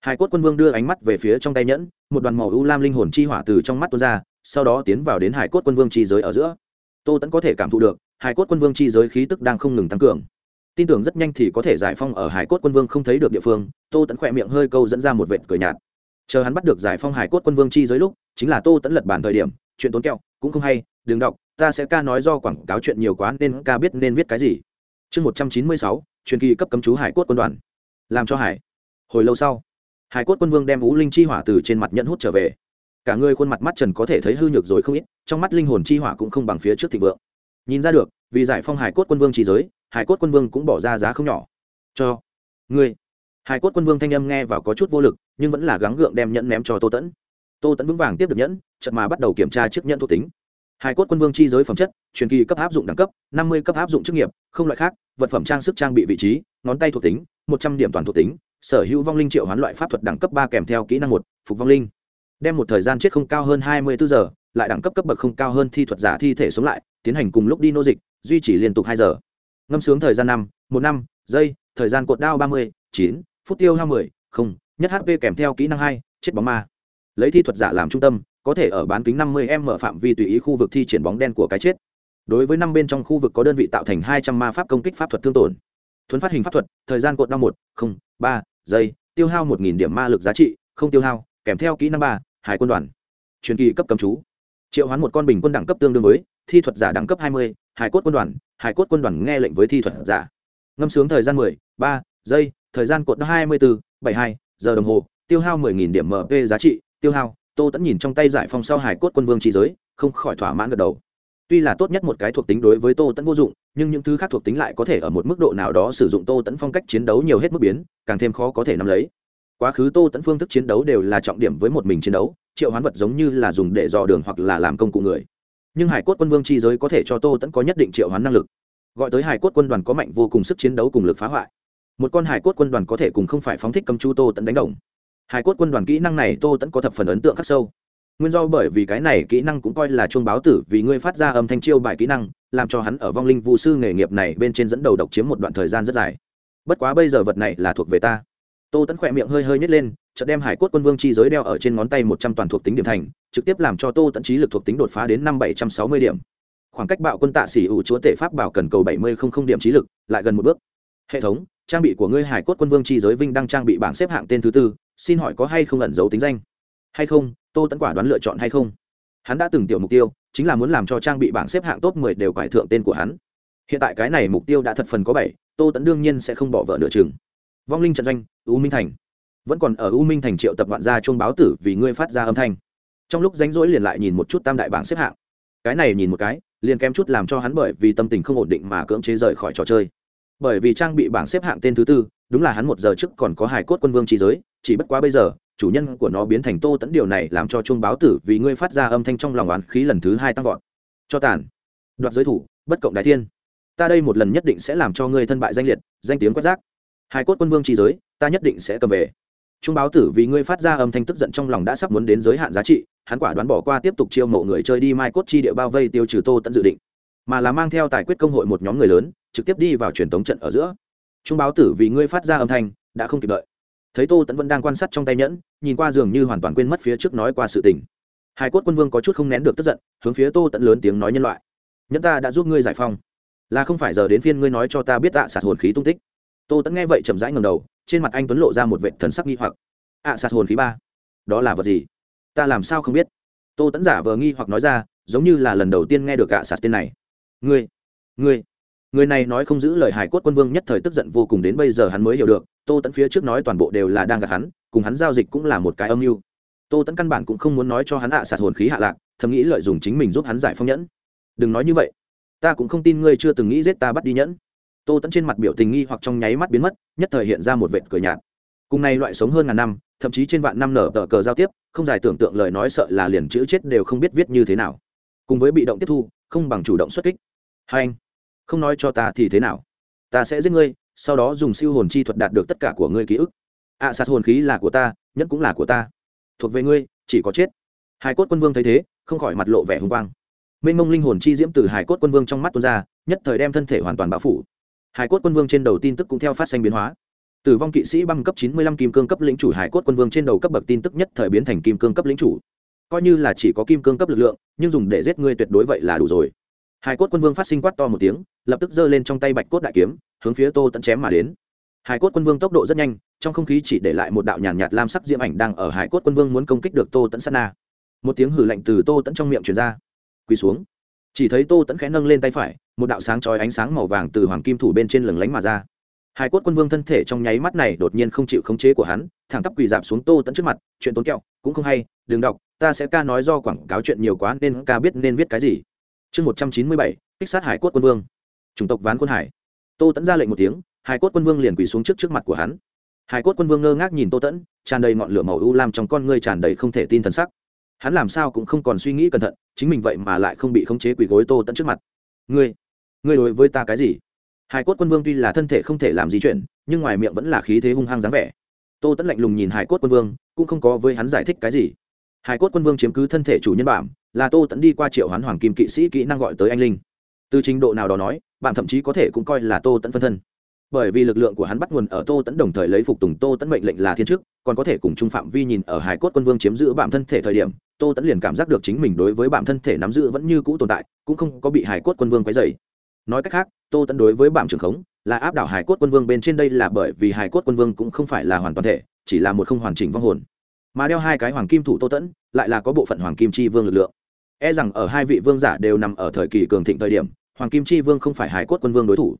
Hải cốt quân vương đưa ánh mắt về phía trong tay nhẫn, một đoàn màu u lam linh hồn chi hỏa từ trong mắt tuôn ra, sau đó tiến vào đến hải cốt quân vương chi giới ở giữa. Tô tẫn có thể cảm thụ được, hải cốt quân vương chi giới khí tức đang không ngừng tăng cường. Tin tưởng rất nhanh thì có thể giải phong ở hải cốt quân vương không thấy được địa phương, tô tẫn khỏe miệng hơi câu dẫn ra một vệt cười nhạt. Chờ hắn bắt được giải phong hải cốt quân vương chi giới lúc, chính là tô tẫn lật bản thời điểm chuyện tốn kẹo, cũng không hay, đừng đọc, ta sẽ ca nói do quảng cáo chuyện nhiều quá nên ca biết nên viết cái gì. Chương một trăm chín mươi sáu, truyền kỳ cấp cấm chú hải cốt quân đoàn. Làm cho hải. Hồi lâu sau, hải cốt quân vương đem vũ linh chi hỏa từ trên mặt nhận hút trở về. Cả người khuôn mặt mắt trần có thể thấy hư nhược rồi không ít, trong mắt linh hồn chi hỏa cũng không bằng phía trước thịnh vượng. Nhìn ra được, vì giải phong hải cốt quân vương chỉ giới, hải cốt quân vương cũng bỏ ra giá không nhỏ. Cho ngươi. Hải cốt quân vương thanh âm nghe vào có chút vô lực, nhưng vẫn là gắng gượng đem nhẫn ném cho tô tẫn tô tẫn vững vàng tiếp được nhẫn trận mà bắt đầu kiểm tra chiếc nhẫn thuộc tính. Hai cốt quân vương chi giới phẩm chất, truyền kỳ cấp áp dụng đẳng cấp, năm mươi cấp áp dụng chức nghiệp, không loại khác, vật phẩm trang sức trang bị vị trí, ngón tay thuộc tính, một trăm điểm toàn thuộc tính, sở hữu vong linh triệu hoán loại pháp thuật đẳng cấp ba kèm theo kỹ năng một, phục vong linh. Đem một thời gian chết không cao hơn hai mươi bốn giờ, lại đẳng cấp cấp bậc không cao hơn thi thuật giả thi thể sống lại, tiến hành cùng lúc đi nô dịch, duy trì liên tục hai giờ. Ngâm sướng thời gian năm, một năm, giây, thời gian cột đao ba mươi, chín, phút tiêu hai mười, không, nhất hp kèm theo kỹ năng hai, chết bóng ma lấy thi thuật giả làm trung tâm, có thể ở bán kính năm mươi m phạm vi tùy ý khu vực thi triển bóng đen của cái chết. Đối với năm bên trong khu vực có đơn vị tạo thành hai trăm ma pháp công kích pháp thuật thương tổn. Thuấn phát hình pháp thuật, thời gian cột đau một, không, ba, giây, tiêu hao một nghìn điểm ma lực giá trị, không tiêu hao, kèm theo kỹ năng ba, hải quân đoàn. Truyền kỳ cấp cầm chú. Triệu hoán một con bình quân đẳng cấp tương đương với thi thuật giả đẳng cấp hai mươi, hải cốt quân đoàn, hải cốt quân đoàn nghe lệnh với thi thuật giả. Ngâm sướng thời gian mười, ba, giây, thời gian cột hai mươi bốn bảy hai, giờ đồng hồ, tiêu hao mười nghìn điểm mp giá trị tiêu hao, tô tẫn nhìn trong tay giải phong sau hải cốt quân vương trí giới, không khỏi thỏa mãn gật đầu. Tuy là tốt nhất một cái thuộc tính đối với tô tẫn vô dụng, nhưng những thứ khác thuộc tính lại có thể ở một mức độ nào đó sử dụng tô tẫn phong cách chiến đấu nhiều hết mức biến, càng thêm khó có thể nắm lấy. Quá khứ tô tẫn phương thức chiến đấu đều là trọng điểm với một mình chiến đấu, triệu hoán vật giống như là dùng để dò đường hoặc là làm công cụ người. Nhưng hải cốt quân vương chi giới có thể cho tô tẫn có nhất định triệu hoán năng lực. Gọi tới hải cốt quân đoàn có mạnh vô cùng sức chiến đấu cùng lực phá hoại. Một con hải cốt quân đoàn có thể cùng không phải phóng thích cầm chu tô tẫn đánh đồng hải cốt quân đoàn kỹ năng này tô tẫn có thập phần ấn tượng khắc sâu. Nguyên do bởi vì cái này kỹ năng cũng coi là chuông báo tử, vì ngươi phát ra âm thanh chiêu bài kỹ năng, làm cho hắn ở vong linh vũ sư nghề nghiệp này bên trên dẫn đầu độc chiếm một đoạn thời gian rất dài. Bất quá bây giờ vật này là thuộc về ta. Tô tẫn khỏe miệng hơi hơi nhét lên, chợt đem hải cốt quân vương chi giới đeo ở trên ngón tay một trăm toàn thuộc tính điểm thành, trực tiếp làm cho tô tẫn trí lực thuộc tính đột phá đến năm bảy trăm sáu mươi điểm. Khoảng cách bạo quân tạ xỉ ủ chúa tể pháp bảo cần cầu bảy mươi không không điểm trí lực, lại gần một bước. Hệ thống, trang bị của ngươi hải cốt quân vương chi giới vinh đang trang bị bảng xếp hạng tên thứ tư xin hỏi có hay không ẩn giấu tính danh? Hay không, tô tẫn quả đoán lựa chọn hay không? Hắn đã từng tiểu mục tiêu, chính là muốn làm cho trang bị bảng xếp hạng top mười đều quải thượng tên của hắn. Hiện tại cái này mục tiêu đã thật phần có bảy, tô tẫn đương nhiên sẽ không bỏ vợ nửa chừng. Vong linh trận doanh, u minh thành. Vẫn còn ở u minh thành triệu tập vạn gia chuông báo tử vì ngươi phát ra âm thanh. Trong lúc ránh rỗi liền lại nhìn một chút tam đại bảng xếp hạng. Cái này nhìn một cái, liền kém chút làm cho hắn bởi vì tâm tình không ổn định mà cưỡng chế rời khỏi trò chơi. Bởi vì trang bị bảng xếp hạng tên thứ tư, đúng là hắn một giờ trước còn có hài cốt quân vương trí giới chỉ bất quá bây giờ, chủ nhân của nó biến thành tô tẫn điều này làm cho chuông báo tử vì ngươi phát ra âm thanh trong lòng oán khí lần thứ hai tăng vọt. Cho tàn. Đoạt giới thủ, bất cộng đại thiên. Ta đây một lần nhất định sẽ làm cho ngươi thân bại danh liệt, danh tiếng quét rác. Hai cốt quân vương trí giới, ta nhất định sẽ cầm về. Trung báo tử vì ngươi phát ra âm thanh tức giận trong lòng đã sắp muốn đến giới hạn giá trị, hắn quả đoán bỏ qua tiếp tục chiêu mộ người chơi đi mai cốt chi địa bao vây tiêu trừ tô tận dự định. Mà là mang theo tài quyết công hội một nhóm người lớn, trực tiếp đi vào truyền thống trận ở giữa. Trung báo tử vì ngươi phát ra âm thanh, đã không kịp đợi thấy tô tẫn vẫn đang quan sát trong tay nhẫn, nhìn qua dường như hoàn toàn quên mất phía trước nói qua sự tình. Hải cốt quân vương có chút không nén được tức giận, hướng phía tô tẫn lớn tiếng nói nhân loại. Nhẫn ta đã giúp ngươi giải phong là không phải giờ đến phiên ngươi nói cho ta biết tạ sạt hồn khí tung tích. Tô tẫn nghe vậy chậm rãi ngầm đầu, trên mặt anh tuấn lộ ra một vệ thần sắc nghi hoặc. Ạ, sạt hồn khí ba, đó là vật gì? Ta làm sao không biết? Tô tẫn giả vờ nghi hoặc nói ra, giống như là lần đầu tiên nghe được ạ, sạt tên này. Ngươi ngươi người này nói không giữ lời hải cốt quân vương nhất thời tức giận vô cùng đến bây giờ hắn mới hiểu được, tô tẫn phía trước nói toàn bộ đều là đang gặp hắn, cùng hắn giao dịch cũng là một cái âm mưu. Tô tẫn căn bản cũng không muốn nói cho hắn ạ sạt hồn khí hạ lạc, thầm nghĩ lợi dụng chính mình giúp hắn giải phong nhẫn. Đừng nói như vậy. Ta cũng không tin ngươi chưa từng nghĩ giết ta bắt đi nhẫn. Tô tẫn trên mặt biểu tình nghi hoặc trong nháy mắt biến mất, nhất thời hiện ra một vệt cười nhạt. Cùng này loại sống hơn ngàn năm, thậm chí trên vạn năm nở tờ cờ giao tiếp, không giải tưởng tượng lời nói sợ là liền chữ chết đều không biết viết như thế nào. Cùng với bị động tiếp thu, không bằng chủ động xuất kích. Hai anh không nói cho ta thì thế nào? Ta sẽ giết ngươi sau đó dùng siêu hồn chi thuật đạt được tất cả của ngươi ký ức. Ạ à, sát hồn khí là của ta nhất cũng là của ta. Thuộc về ngươi chỉ có chết. Hải cốt quân vương thấy thế không khỏi mặt lộ vẻ hùng quang. Mênh mông linh hồn chi diễm từ hải cốt quân vương trong mắt tuôn ra nhất thời đem thân thể hoàn toàn bao phủ. Hải cốt quân vương trên đầu tin tức cũng theo phát sinh biến hóa. Tử vong kỵ sĩ băng cấp chín mươi lăm kim cương cấp lĩnh chủ hải cốt quân vương trên đầu cấp bậc tin tức nhất thời biến thành kim cương cấp lĩnh chủ. Coi như là chỉ có kim cương cấp lực lượng nhưng dùng để giết ngươi tuyệt đối vậy là đủ rồi. Hải cốt quân vương phát sinh quát to một tiếng lập tức giơ lên trong tay bạch cốt đại kiếm hướng phía tô tẫn chém mà đến. Hải cốt quân vương tốc độ rất nhanh trong không khí chỉ để lại một đạo nhàn nhạt, nhạt lam sắc diễm ảnh đang ở hải cốt quân vương muốn công kích được tô tẫn sana một tiếng hử lạnh từ tô tẫn trong miệng truyền ra. Quỳ xuống. Chỉ thấy tô tẫn khẽ nâng lên tay phải một đạo sáng chói ánh sáng màu vàng từ hoàng kim thủ bên trên lừng lánh mà ra. Hải cốt quân vương thân thể trong nháy mắt này đột nhiên không chịu khống chế của hắn thẳng tắp quỳ dạp xuống tô tẫn trước mặt chuyện tốn kẹo cũng không hay đừng đọc ta sẽ ca nói do quảng cáo chuyện nhiều quá nên ca biết nên viết cái gì. Chương một trăm chín mươi bảy kích sát hải cốt quân vương chủng tộc ván quân hải. Tô tẫn ra lệnh một tiếng, hải cốt quân vương liền quỳ xuống trước trước mặt của hắn. Hải cốt quân vương ngơ ngác nhìn tô tẫn, tràn đầy ngọn lửa màu u lam trong con ngươi tràn đầy không thể tin thần sắc. Hắn làm sao cũng không còn suy nghĩ cẩn thận, chính mình vậy mà lại không bị khống chế quỳ gối tô tẫn trước mặt. Ngươi ngươi đối với ta cái gì? Hải cốt quân vương tuy là thân thể không thể làm gì chuyện nhưng ngoài miệng vẫn là khí thế hung hăng dáng vẻ. Tô tẫn lạnh lùng nhìn hải cốt quân vương, cũng không có với hắn giải thích cái gì. Hải cốt quân vương chiếm cứ thân thể chủ nhân bản là tô tẫn đi qua triệu hoán hoàng kim kỵ sĩ kỹ năng gọi tới anh linh. Từ trình độ nào đó nói bạn thậm chí có thể cũng coi là tô tẫn phân thân. Bởi vì lực lượng của hắn bắt nguồn ở tô tẫn đồng thời lấy phục tùng tô tẫn mệnh lệnh là thiên chức, còn có thể cùng trung phạm vi nhìn ở hải cốt quân vương chiếm giữ bản thân thể thời điểm, tô tẫn liền cảm giác được chính mình đối với bản thân thể nắm giữ vẫn như cũ tồn tại, cũng không có bị hải cốt quân vương quấy dày nói cách khác, tô tẫn đối với bản trường khống, là áp đảo hải cốt quân vương bên trên đây là bởi vì hải cốt quân vương cũng không phải là hoàn toàn thể, chỉ là một không hoàn chỉnh vong hồn. Mà đeo hai cái hoàng kim thủ tô tẫn, lại là có bộ phận hoàng kim chi vương lực lượng. E rằng ở hai vị vương giả đều nằm ở thời kỳ cường thịnh thời điểm hoàng kim chi vương không phải hải cốt quân vương đối thủ.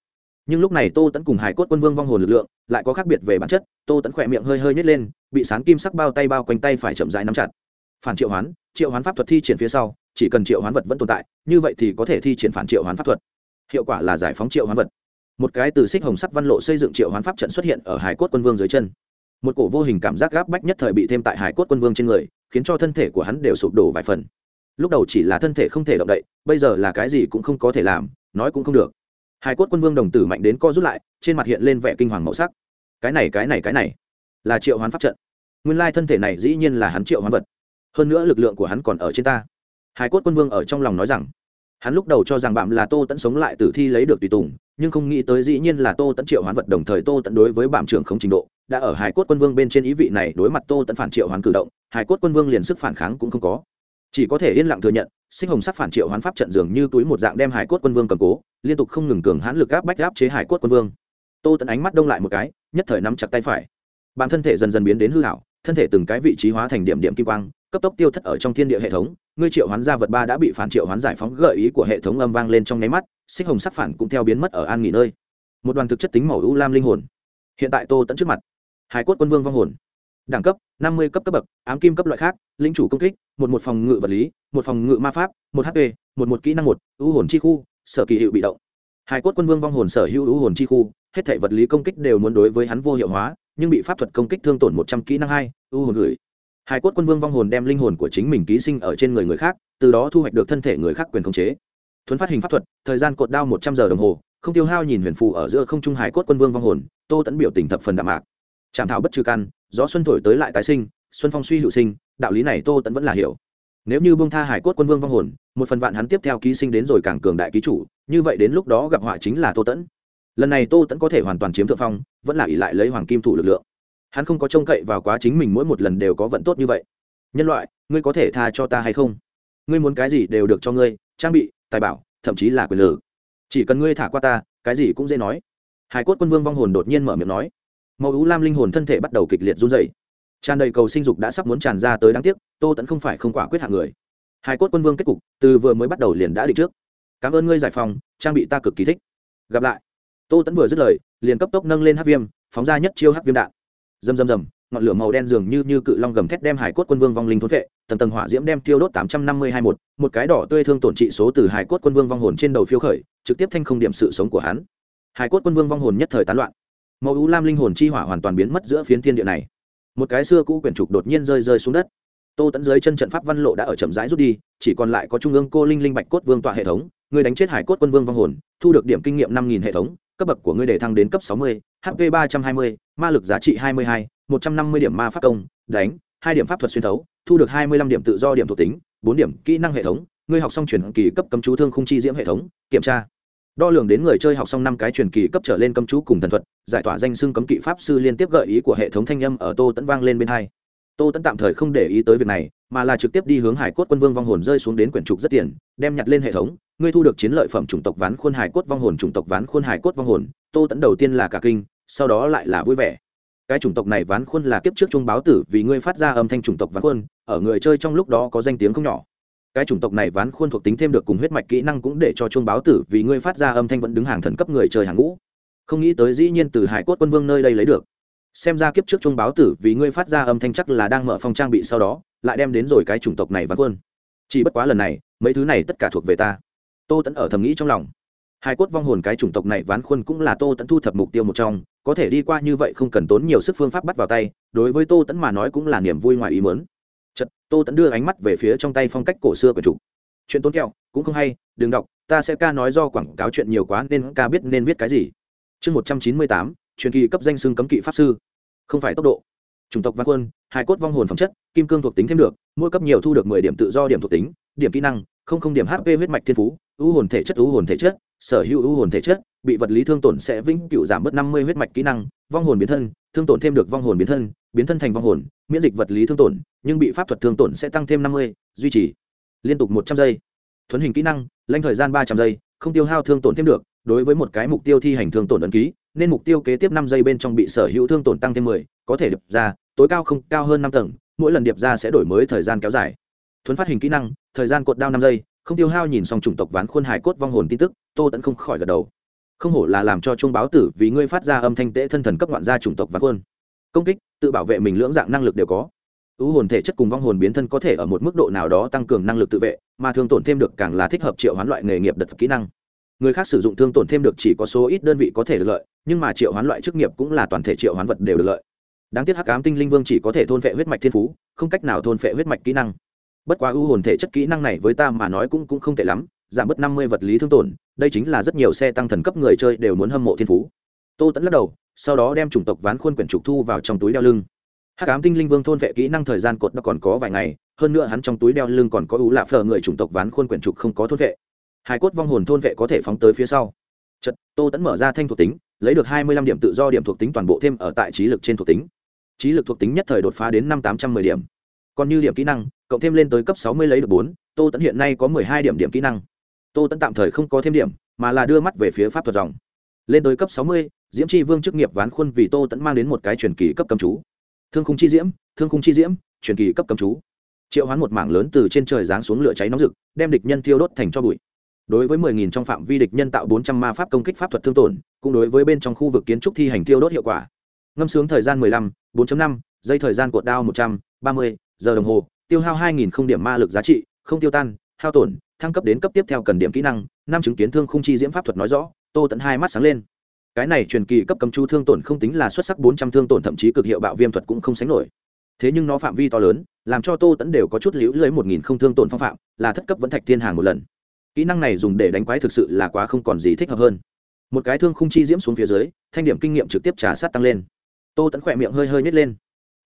Nhưng lúc này tô tẫn cùng hải cốt quân vương vong hồn lực lượng lại có khác biệt về bản chất, tô tẫn khỏe miệng hơi hơi nhét lên, bị sán kim sắc bao tay bao quanh tay phải chậm rãi nắm chặt. Phản triệu hoán triệu hoán pháp thuật thi triển phía sau, chỉ cần triệu hoán vật vẫn tồn tại, như vậy thì có thể thi triển phản triệu hoán pháp thuật. Hiệu quả là giải phóng triệu hoán vật. Một cái từ xích hồng sắc văn lộ xây dựng triệu hoán pháp trận xuất hiện ở hải cốt quân vương dưới chân. Một cổ vô hình cảm giác gáp bách nhất thời bị thêm tại hải cốt quân vương trên người, khiến cho thân thể của hắn đều sụp đổ vài phần lúc đầu chỉ là thân thể không thể động đậy, bây giờ là cái gì cũng không có thể làm, nói cũng không được. Hải cốt quân vương đồng tử mạnh đến co rút lại, trên mặt hiện lên vẻ kinh hoàng màu sắc. Cái này cái này cái này là triệu hoán pháp trận. Nguyên lai thân thể này dĩ nhiên là hắn triệu hoán vật. Hơn nữa lực lượng của hắn còn ở trên ta. Hải cốt quân vương ở trong lòng nói rằng, hắn lúc đầu cho rằng bạn là tô tẫn sống lại tử thi lấy được tùy tùng, nhưng không nghĩ tới dĩ nhiên là tô tẫn triệu hoán vật đồng thời tô tẫn đối với bạm trưởng không trình độ, đã ở hải cốt quân vương bên trên ý vị này đối mặt tô tẫn phản triệu hoán cử động, hải cốt quân vương liền sức phản kháng cũng không có chỉ có thể yên lặng thừa nhận sinh hồng sắc phản triệu hoán pháp trận dường như túi một dạng đem hải cốt quân vương cầm cố, liên tục không ngừng cường hãn lực áp bách áp chế hải cốt quân vương. Tô tẫn ánh mắt đông lại một cái, nhất thời nắm chặt tay phải. Bản thân thể dần dần biến đến hư hảo thân thể từng cái vị trí hóa thành điểm điểm kim quang, cấp tốc tiêu thất ở trong thiên địa hệ thống. Ngươi triệu hoán gia vật ba đã bị phản triệu hoán giải phóng, gợi ý của hệ thống âm vang lên trong nháy mắt, xích hồng sắc phản cũng theo biến mất ở an nghỉ nơi. Một đoàn thực chất tính màu u lam linh hồn hiện tại tô tẫn trước mặt. Hải cốt quân vương vong hồn đẳng cấp, năm mươi cấp cấp bậc, ám kim cấp loại khác, lĩnh chủ công kích, một một phòng ngự vật lý, một phòng ngự ma pháp, một hp một một kỹ năng một, ưu hồn chi khu, sở kỳ hiệu bị động. Hải cốt quân vương vong hồn sở hữu ưu hồn chi khu, hết thể vật lý công kích đều muốn đối với hắn vô hiệu hóa, nhưng bị pháp thuật công kích thương tổn một trăm kỹ năng hai, ưu hồn gửi. Hải cốt quân vương vong hồn đem linh hồn của chính mình ký sinh ở trên người người khác, từ đó thu hoạch được thân thể người khác quyền khống chế. Thuấn phát hình pháp thuật, thời gian cột đao một trăm giờ đồng hồ, không tiêu hao nhìn huyền phù ở giữa không trung hải cốt quân vương vong hồn, tô tẫn biểu tình thập phần đạm mạc. Chạm thảo bất trừ căn, gió xuân thổi tới lại tái sinh, xuân phong suy hữu sinh, đạo lý này tô tẫn vẫn là hiểu. Nếu như bông tha hải cốt quân vương vong hồn, một phần vạn hắn tiếp theo ký sinh đến rồi càng cường đại ký chủ, như vậy đến lúc đó gặp họa chính là tô tẫn lần này tô tẫn có thể hoàn toàn chiếm thượng phong, vẫn là ỷ lại lấy hoàng kim thủ lực lượng. Hắn không có trông cậy vào quá chính mình mỗi một lần đều có vận tốt như vậy. Nhân loại, ngươi có thể tha cho ta hay không? Ngươi muốn cái gì đều được cho ngươi, trang bị, tài bảo, thậm chí là quyền lử chỉ cần ngươi thả qua ta, cái gì cũng dễ nói. Hải cốt quân vương vong hồn đột nhiên mở miệng nói màu ú lam linh hồn thân thể bắt đầu kịch liệt run dày tràn đầy cầu sinh dục đã sắp muốn tràn ra tới đáng tiếc, tô tẫn không phải không quả quyết hạng người. Hải cốt quân vương kết cục, từ vừa mới bắt đầu liền đã định trước. Cảm ơn ngươi giải phòng trang bị ta cực kỳ thích. Gặp lại. Tô tẫn vừa dứt lời, liền cấp tốc nâng lên hát viêm, phóng ra nhất chiêu hát viêm đạn. Rầm rầm rầm, ngọn lửa màu đen dường như như cự long gầm thét đem hải cốt quân vương vong linh thốn vệ, tầng tầng hỏa diễm đem tiêu đốt tám trăm năm mươi hai một một cái đỏ tươi thương tổn trị số từ hải cốt quân vương vong hồn trên đầu phiêu khởi, trực tiếp thanh không điểm sự sống của hắn. Hải cốt quân vương vong hồn nhất thời tán loạn màu u lam linh hồn chi hỏa hoàn toàn biến mất giữa phiến thiên địa này. Một cái xưa cũ quyển trục đột nhiên rơi rơi xuống đất. Tô tẫn dưới chân trận pháp văn lộ đã ở chậm rãi rút đi, chỉ còn lại có trung ương cô linh linh bạch cốt vương tọa hệ thống, người đánh chết hải cốt quân vương vong hồn, thu được điểm kinh nghiệm năm nghìn hệ thống, cấp bậc của ngươi để thăng đến cấp sáu mươi hp ba trăm hai mươi, ma lực giá trị hai mươi hai, một trăm năm mươi điểm ma pháp công, đánh, hai điểm pháp thuật xuyên thấu, thu được hai mươi lăm điểm tự do điểm thuộc tính, bốn điểm kỹ năng hệ thống ngươi học xong truyền kỳ cấp cấm chú thương không chi diễm hệ thống, kiểm tra đo lường đến người chơi học xong năm cái truyền kỳ cấp trở lên cấm chú cùng thần thuật, giải tỏa danh xưng cấm kỵ pháp sư liên tiếp gợi ý của hệ thống thanh âm ở tô tẫn vang lên bên hai. Tô tẫn tạm thời không để ý tới việc này, mà là trực tiếp đi hướng hải cốt quân vương vong hồn rơi xuống đến quyển trục rất tiền, đem nhặt lên hệ thống, ngươi thu được chiến lợi phẩm chủng tộc ván khuôn hải cốt vong hồn, chủng tộc ván khuôn hải cốt vong hồn. Tô tẫn đầu tiên là cả kinh, sau đó lại là vui vẻ. Cái chủng tộc này ván khuôn là kiếp trước trung báo tử vì ngươi phát ra âm thanh chủng tộc ván khuôn, ở người chơi trong lúc đó có danh tiếng không nhỏ cái chủng tộc này ván khuôn thuộc tính thêm được cùng huyết mạch kỹ năng cũng để cho chuông báo tử vì ngươi phát ra âm thanh vẫn đứng hàng thần cấp người chơi hàng ngũ. Không nghĩ tới dĩ nhiên từ hải cốt quân vương nơi đây lấy được. Xem ra kiếp trước chuông báo tử vì ngươi phát ra âm thanh chắc là đang mở phong trang bị sau đó, lại đem đến rồi cái chủng tộc này ván khuôn. Chỉ bất quá lần này, mấy thứ này tất cả thuộc về ta. Tô tẫn ở thầm nghĩ trong lòng. Hai cốt vong hồn cái chủng tộc này ván khuôn cũng là tô tẫn thu thập mục tiêu một trong, có thể đi qua như vậy không cần tốn nhiều sức phương pháp bắt vào tay, đối với tô tẫn mà nói cũng là niềm vui ngoài ý mớn tô tẫn đưa ánh mắt về phía trong tay phong cách cổ xưa của chủ. Chuyện tốn kẹo, cũng không hay, đừng đọc, ta sẽ ca nói do quảng cáo chuyện nhiều quá nên ca biết nên viết cái gì. Chương một trăm chín mươi tám, truyền kỳ cấp danh xưng cấm kỵ pháp sư. Không phải tốc độ. Chủng tộc văn quân hai cốt vong hồn phẩm chất, kim cương thuộc tính thêm được, mỗi cấp nhiều thu được mười điểm tự do điểm thuộc tính, điểm kỹ năng, không không điểm hp huyết mạch thiên phú, ưu hồn thể chất, ưu hồn thể chất, sở hữu ưu hồn thể chất, bị vật lý thương tổn sẽ vĩnh cựu giảm bớt năm mươi huyết mạch kỹ năng, vong hồn biến thân, thương tổn thêm được vong hồn biến thân biến thân thành vong hồn, miễn dịch vật lý thương tổn, nhưng bị pháp thuật thương tổn sẽ tăng thêm năm mươi, duy trì liên tục một trăm giây. Thuấn hình kỹ năng, lanh thời gian ba trăm giây, không tiêu hao thương tổn thêm được, đối với một cái mục tiêu thi hành thương tổn ấn ký, nên mục tiêu kế tiếp năm giây bên trong bị sở hữu thương tổn tăng thêm mười, có thể điệp ra, tối cao không, cao hơn năm tầng, mỗi lần điệp ra sẽ đổi mới thời gian kéo dài. Thuấn phát hình kỹ năng, thời gian cột đao năm giây, không tiêu hao nhìn xong chủng tộc ván khuôn hải cốt vong hồn tin tức, tô tẫn không khỏi gật đầu. Không hổ là làm cho chuông báo tử vì ngươi phát ra âm thanh tễ thân thần cấp ngoạn gia chủng tộc ván khuôn. Công kích tự bảo vệ mình lưỡng dạng năng lực đều có. Ưu hồn thể chất cùng vong hồn biến thân có thể ở một mức độ nào đó tăng cường năng lực tự vệ, mà thương tổn thêm được càng là thích hợp triệu hoán loại nghề nghiệp đật kỹ năng. Người khác sử dụng thương tổn thêm được chỉ có số ít đơn vị có thể được lợi, nhưng mà triệu hoán loại chức nghiệp cũng là toàn thể triệu hoán vật đều được lợi. Đáng tiếc hắc ám tinh linh vương chỉ có thể thôn vệ huyết mạch thiên phú, không cách nào thôn vệ huyết mạch kỹ năng. Bất quá ưu hồn thể chất kỹ năng này với ta mà nói cũng cũng không tệ lắm, giảm bớt năm mươi vật lý thương tổn, đây chính là rất nhiều xe tăng thần cấp người chơi đều muốn hâm mộ thiên phú tô tẫn lắc đầu, sau đó đem chủng tộc ván khuôn quyển trục thu vào trong túi đeo lưng. Hắc ám tinh linh vương thôn vệ kỹ năng thời gian cột đã còn có vài ngày, hơn nữa hắn trong túi đeo lưng còn có ú lạ phờ người chủng tộc ván khuôn quyển trục không có thôn vệ. Hai cốt vong hồn thôn vệ có thể phóng tới phía sau. Chật tô tẫn mở ra thanh thuộc tính, lấy được hai mươi lăm điểm tự do điểm thuộc tính toàn bộ thêm ở tại trí lực trên thuộc tính. Trí lực thuộc tính nhất thời đột phá đến năm tám trăm mười điểm. Còn như điểm kỹ năng, cộng thêm lên tới cấp sáu mươi lấy được bốn, tô tẫn hiện nay có mười hai điểm điểm kỹ năng. Tô tẫn tạm thời không có thêm điểm, mà là đưa mắt về phía pháp thuật dòng lên tới cấp sáu mươi diễm c vương chức nghiệp ván khuôn vì tô tẫn mang đến một cái truyền kỳ cấp cầm chú. Thương khung chi diễm thương khung chi diễm truyền kỳ cấp cầm chú. Triệu hoán một mảng lớn từ trên trời giáng xuống lửa cháy nóng rực đem địch nhân thiêu đốt thành cho bụi. Đối với 10.000 trong phạm vi địch nhân tạo 400 ma pháp công kích pháp thuật thương tổn cũng đối với bên trong khu vực kiến trúc thi hành thiêu đốt hiệu quả. Ngâm sướng thời gian 15, 4.5, giây thời gian cột đao 130, giờ đồng hồ tiêu hao hai nghìn không điểm ma lực giá trị không tiêu tan hao tổn thăng cấp đến cấp tiếp theo cần điểm kỹ năng năm chứng kiến thương khung chi diễm pháp thuật nói rõ tô tẫn hai mắt sáng lên. Cái này truyền kỳ cấp cầm chu thương tổn không tính là xuất sắc bốn trăm thương tổn, thậm chí cực hiệu bạo viêm thuật cũng không sánh nổi. Thế nhưng nó phạm vi to lớn, làm cho tô tẫn đều có chút liễu lưới một nghìn không thương tổn phong phạm, là thất cấp vẫn thạch thiên hàng một lần. Kỹ năng này dùng để đánh quái thực sự là quá không còn gì thích hợp hơn. Một cái thương không chi diễm xuống phía dưới, thanh điểm kinh nghiệm trực tiếp trả sát tăng lên. Tô tẫn khỏe miệng hơi hơi nhét lên.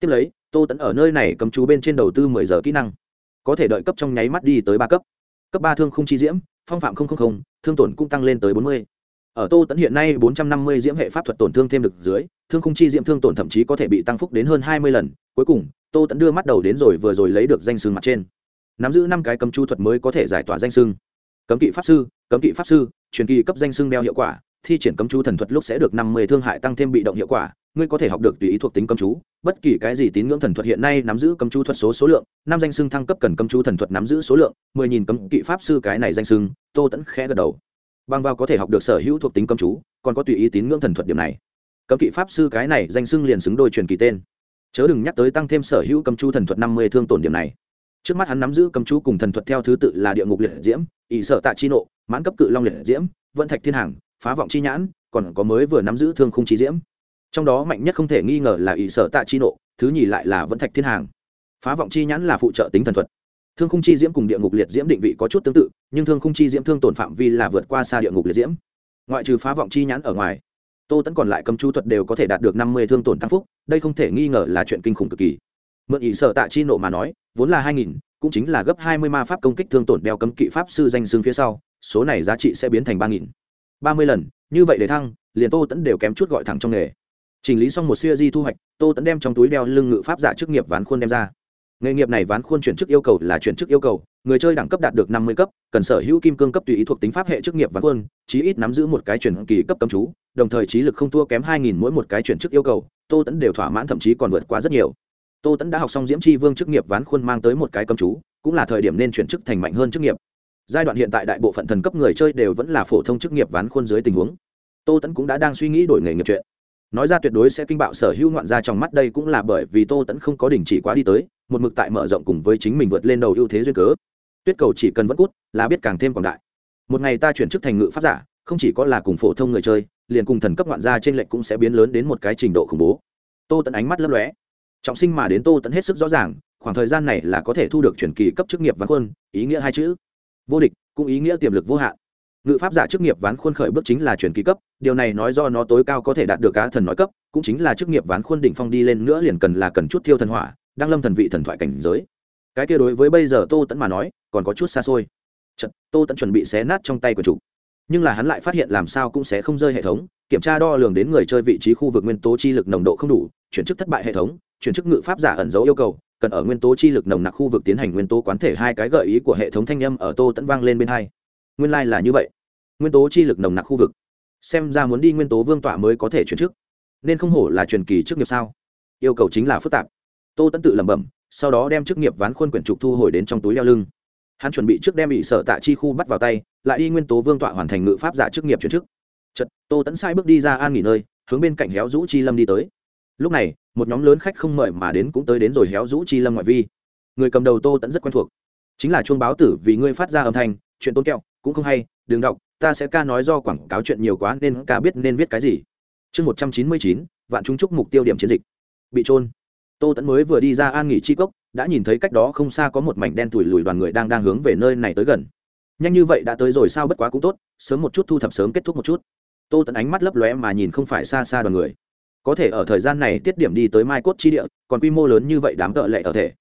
Tiếp lấy, tô tẫn ở nơi này cầm chú bên trên đầu tư mười giờ kỹ năng. Có thể đợi cấp trong nháy mắt đi tới ba cấp. Cấp ba thương không chi diễm, phong phạm thương tổn cũng tăng lên tới bốn mươi ở tô tẫn hiện nay bốn trăm năm mươi diễm hệ pháp thuật tổn thương thêm được dưới, thương khung chi diễm thương tổn thậm chí có thể bị tăng phúc đến hơn hai mươi lần. Cuối cùng, tô tẫn đưa mắt đầu đến rồi vừa rồi lấy được danh sưng mặt trên. Nắm giữ năm cái cấm chu thuật mới có thể giải tỏa danh sưng cấm kỵ pháp sư, cấm kỵ pháp sư, truyền kỳ cấp danh sưng đeo hiệu quả, thi triển cấm chú thần thuật lúc sẽ được năm mươi thương hại tăng thêm bị động hiệu quả, ngươi có thể học được tùy ý thuộc tính cấm chú. Bất kỳ cái gì tín ngưỡng thần thuật hiện nay nắm giữ cấm chú thuật số số lượng, năm danh sưng thăng cấp cần cấm chú thần thuật nắm giữ số lượng, mười nghìn cấm kỵ pháp sư cái này danh sưng tô tẫn khẽ gật đầu bằng vào có thể học được sở hữu thuộc tính cấm chú, còn có tùy ý tín ngưỡng thần thuật điểm này. Cấm kỵ pháp sư cái này danh xưng liền xứng đôi truyền kỳ tên. Chớ đừng nhắc tới tăng thêm sở hữu cấm chú thần thuật năm mươi thương tổn điểm này. Trước mắt hắn nắm giữ cấm chú cùng thần thuật theo thứ tự là địa ngục liệt diễm, ỷ sợ tạ chi nộ, mãn cấp cự long liệt diễm vận thạch thiên hàng, phá vọng chi nhãn, còn có mới vừa nắm giữ thương khung chi diễm. Trong đó mạnh nhất không thể nghi ngờ là ỷ sợ tạ chi nộ, thứ nhì lại là vẫn thạch thiên hàng. Phá vọng chi nhãn là phụ trợ tính thần thuật thương khung chi diễm cùng địa ngục liệt diễm định vị có chút tương tự, nhưng thương khung chi diễm thương tổn phạm vi là vượt qua xa địa ngục liệt diễm. Ngoại trừ phá vọng chi nhãn ở ngoài, tô tẫn còn lại cầm chu thuật đều có thể đạt được năm mươi thương tổn tăng phúc, đây không thể nghi ngờ là chuyện kinh khủng cực kỳ. Mượn ý sở tạ chi nộ mà nói, vốn là hai nghìn, cũng chính là gấp hai mươi ma pháp công kích thương tổn đeo cấm kỵ pháp sư danh xương phía sau, số này giá trị sẽ biến thành ba nghìn. Ba mươi lần, như vậy để thăng, liền tô tẫn đều kém chút gọi thẳng trong nghề. Chỉnh lý xong một siêu di thu hoạch, tô tẫn đem trong túi đeo lưng ngự pháp giả chức nghiệp ván khuôn đem ra nghề nghiệp này ván khuôn chuyển chức yêu cầu là chuyển chức yêu cầu, người chơi đẳng cấp đạt được năm mươi cấp, cần sở hữu kim cương cấp tùy ý thuộc tính pháp hệ chức nghiệp ván khuôn, chí ít nắm giữ một cái chuyển kỳ cấp cấm chú, đồng thời trí lực không thua kém hai nghìn mỗi một cái chuyển chức yêu cầu, tô tẫn đều thỏa mãn thậm chí còn vượt qua rất nhiều. Tô tẫn đã học xong diễm tri vương chức nghiệp ván khuôn mang tới một cái cấm chú, cũng là thời điểm nên chuyển chức thành mạnh hơn chức nghiệp. Giai đoạn hiện tại đại bộ phận thần cấp người chơi đều vẫn là phổ thông chức nghiệp ván khuôn dưới tình huống. Tô tẫn cũng đã đang suy nghĩ đổi nghề nghiệp chuyện. Nói ra tuyệt đối sẽ kinh bạo sở hữu ngoạn ra trong mắt đây cũng là bởi vì tô tẫn không có đình chỉ quá đi tới một mực tại mở rộng cùng với chính mình vượt lên đầu ưu thế duyên cớ. Tuyết cầu chỉ cần vẫn cút là biết càng thêm quảng đại. Một ngày ta chuyển chức thành ngự pháp giả không chỉ có là cùng phổ thông người chơi liền cùng thần cấp ngoạn gia trên lệnh cũng sẽ biến lớn đến một cái trình độ khủng bố. Tô tận ánh mắt lấp lóe. Trọng sinh mà đến tô tận hết sức rõ ràng khoảng thời gian này là có thể thu được chuyển kỳ cấp chức nghiệp ván khuôn, ý nghĩa hai chữ. Vô địch cũng ý nghĩa tiềm lực vô hạn. Ngự pháp giả chức nghiệp ván khuôn khởi bước chính là chuyển kỳ cấp điều này nói do nó tối cao có thể đạt được cá thần nói cấp cũng chính là chức nghiệp ván khuôn đỉnh phong đi lên nữa liền cần là cần chút thiêu thần hỏa đang lâm thần vị thần thoại cảnh giới. Cái kia đối với bây giờ tô tẫn mà nói còn có chút xa xôi. Chật, tô tẫn chuẩn bị xé nát trong tay của chủ. Nhưng là hắn lại phát hiện làm sao cũng sẽ không rơi hệ thống kiểm tra đo lường đến người chơi vị trí khu vực nguyên tố chi lực nồng độ không đủ chuyển chức thất bại hệ thống chuyển chức ngự pháp giả ẩn dấu yêu cầu cần ở nguyên tố chi lực nồng nặc khu vực tiến hành nguyên tố quán thể hai cái gợi ý của hệ thống thanh âm ở tô tẫn vang lên bên hai. Nguyên lai、like、là như vậy. Nguyên tố chi lực nồng nặc khu vực. Xem ra muốn đi nguyên tố vương tọa mới có thể chuyển chức. Nên không hổ là truyền kỳ trước nghiệp sao? Yêu cầu chính là phức tạp tô tẫn tự lẩm bẩm sau đó đem chức nghiệp ván khuôn quyển trục thu hồi đến trong túi leo lưng. Hắn chuẩn bị trước đem bị sở tạ chi khu bắt vào tay lại đi nguyên tố vương tọa hoàn thành ngự pháp giả chức nghiệp chuyển chức. Chật tô tẫn sai bước đi ra an nghỉ nơi, hướng bên cạnh héo rũ chi lâm đi tới. Lúc này một nhóm lớn khách không mời mà đến cũng tới đến rồi héo rũ chi lâm ngoại vi. Người cầm đầu tô tẫn rất quen thuộc. Chính là chuông báo tử vì ngươi phát ra âm thanh chuyện tôn kẹo cũng không hay đừng đọc ta sẽ ca nói do quảng cáo chuyện nhiều quá nên ca biết nên viết cái gì. Chương một trăm chín mươi chín vạn chúng chúc mục tiêu điểm chiến dịch. Bị trôn tô tẫn mới vừa đi ra an nghỉ chi cốc, đã nhìn thấy cách đó không xa có một mảnh đen tủi lùi đoàn người đang đang hướng về nơi này tới gần. Nhanh như vậy đã tới rồi sao bất quá cũng tốt, sớm một chút thu thập sớm kết thúc một chút. Tô tẫn ánh mắt lấp lóe mà nhìn không phải xa xa đoàn người. Có thể ở thời gian này tiết điểm đi tới mai cốt chi địa, còn quy mô lớn như vậy đám tợ lệ ở thể.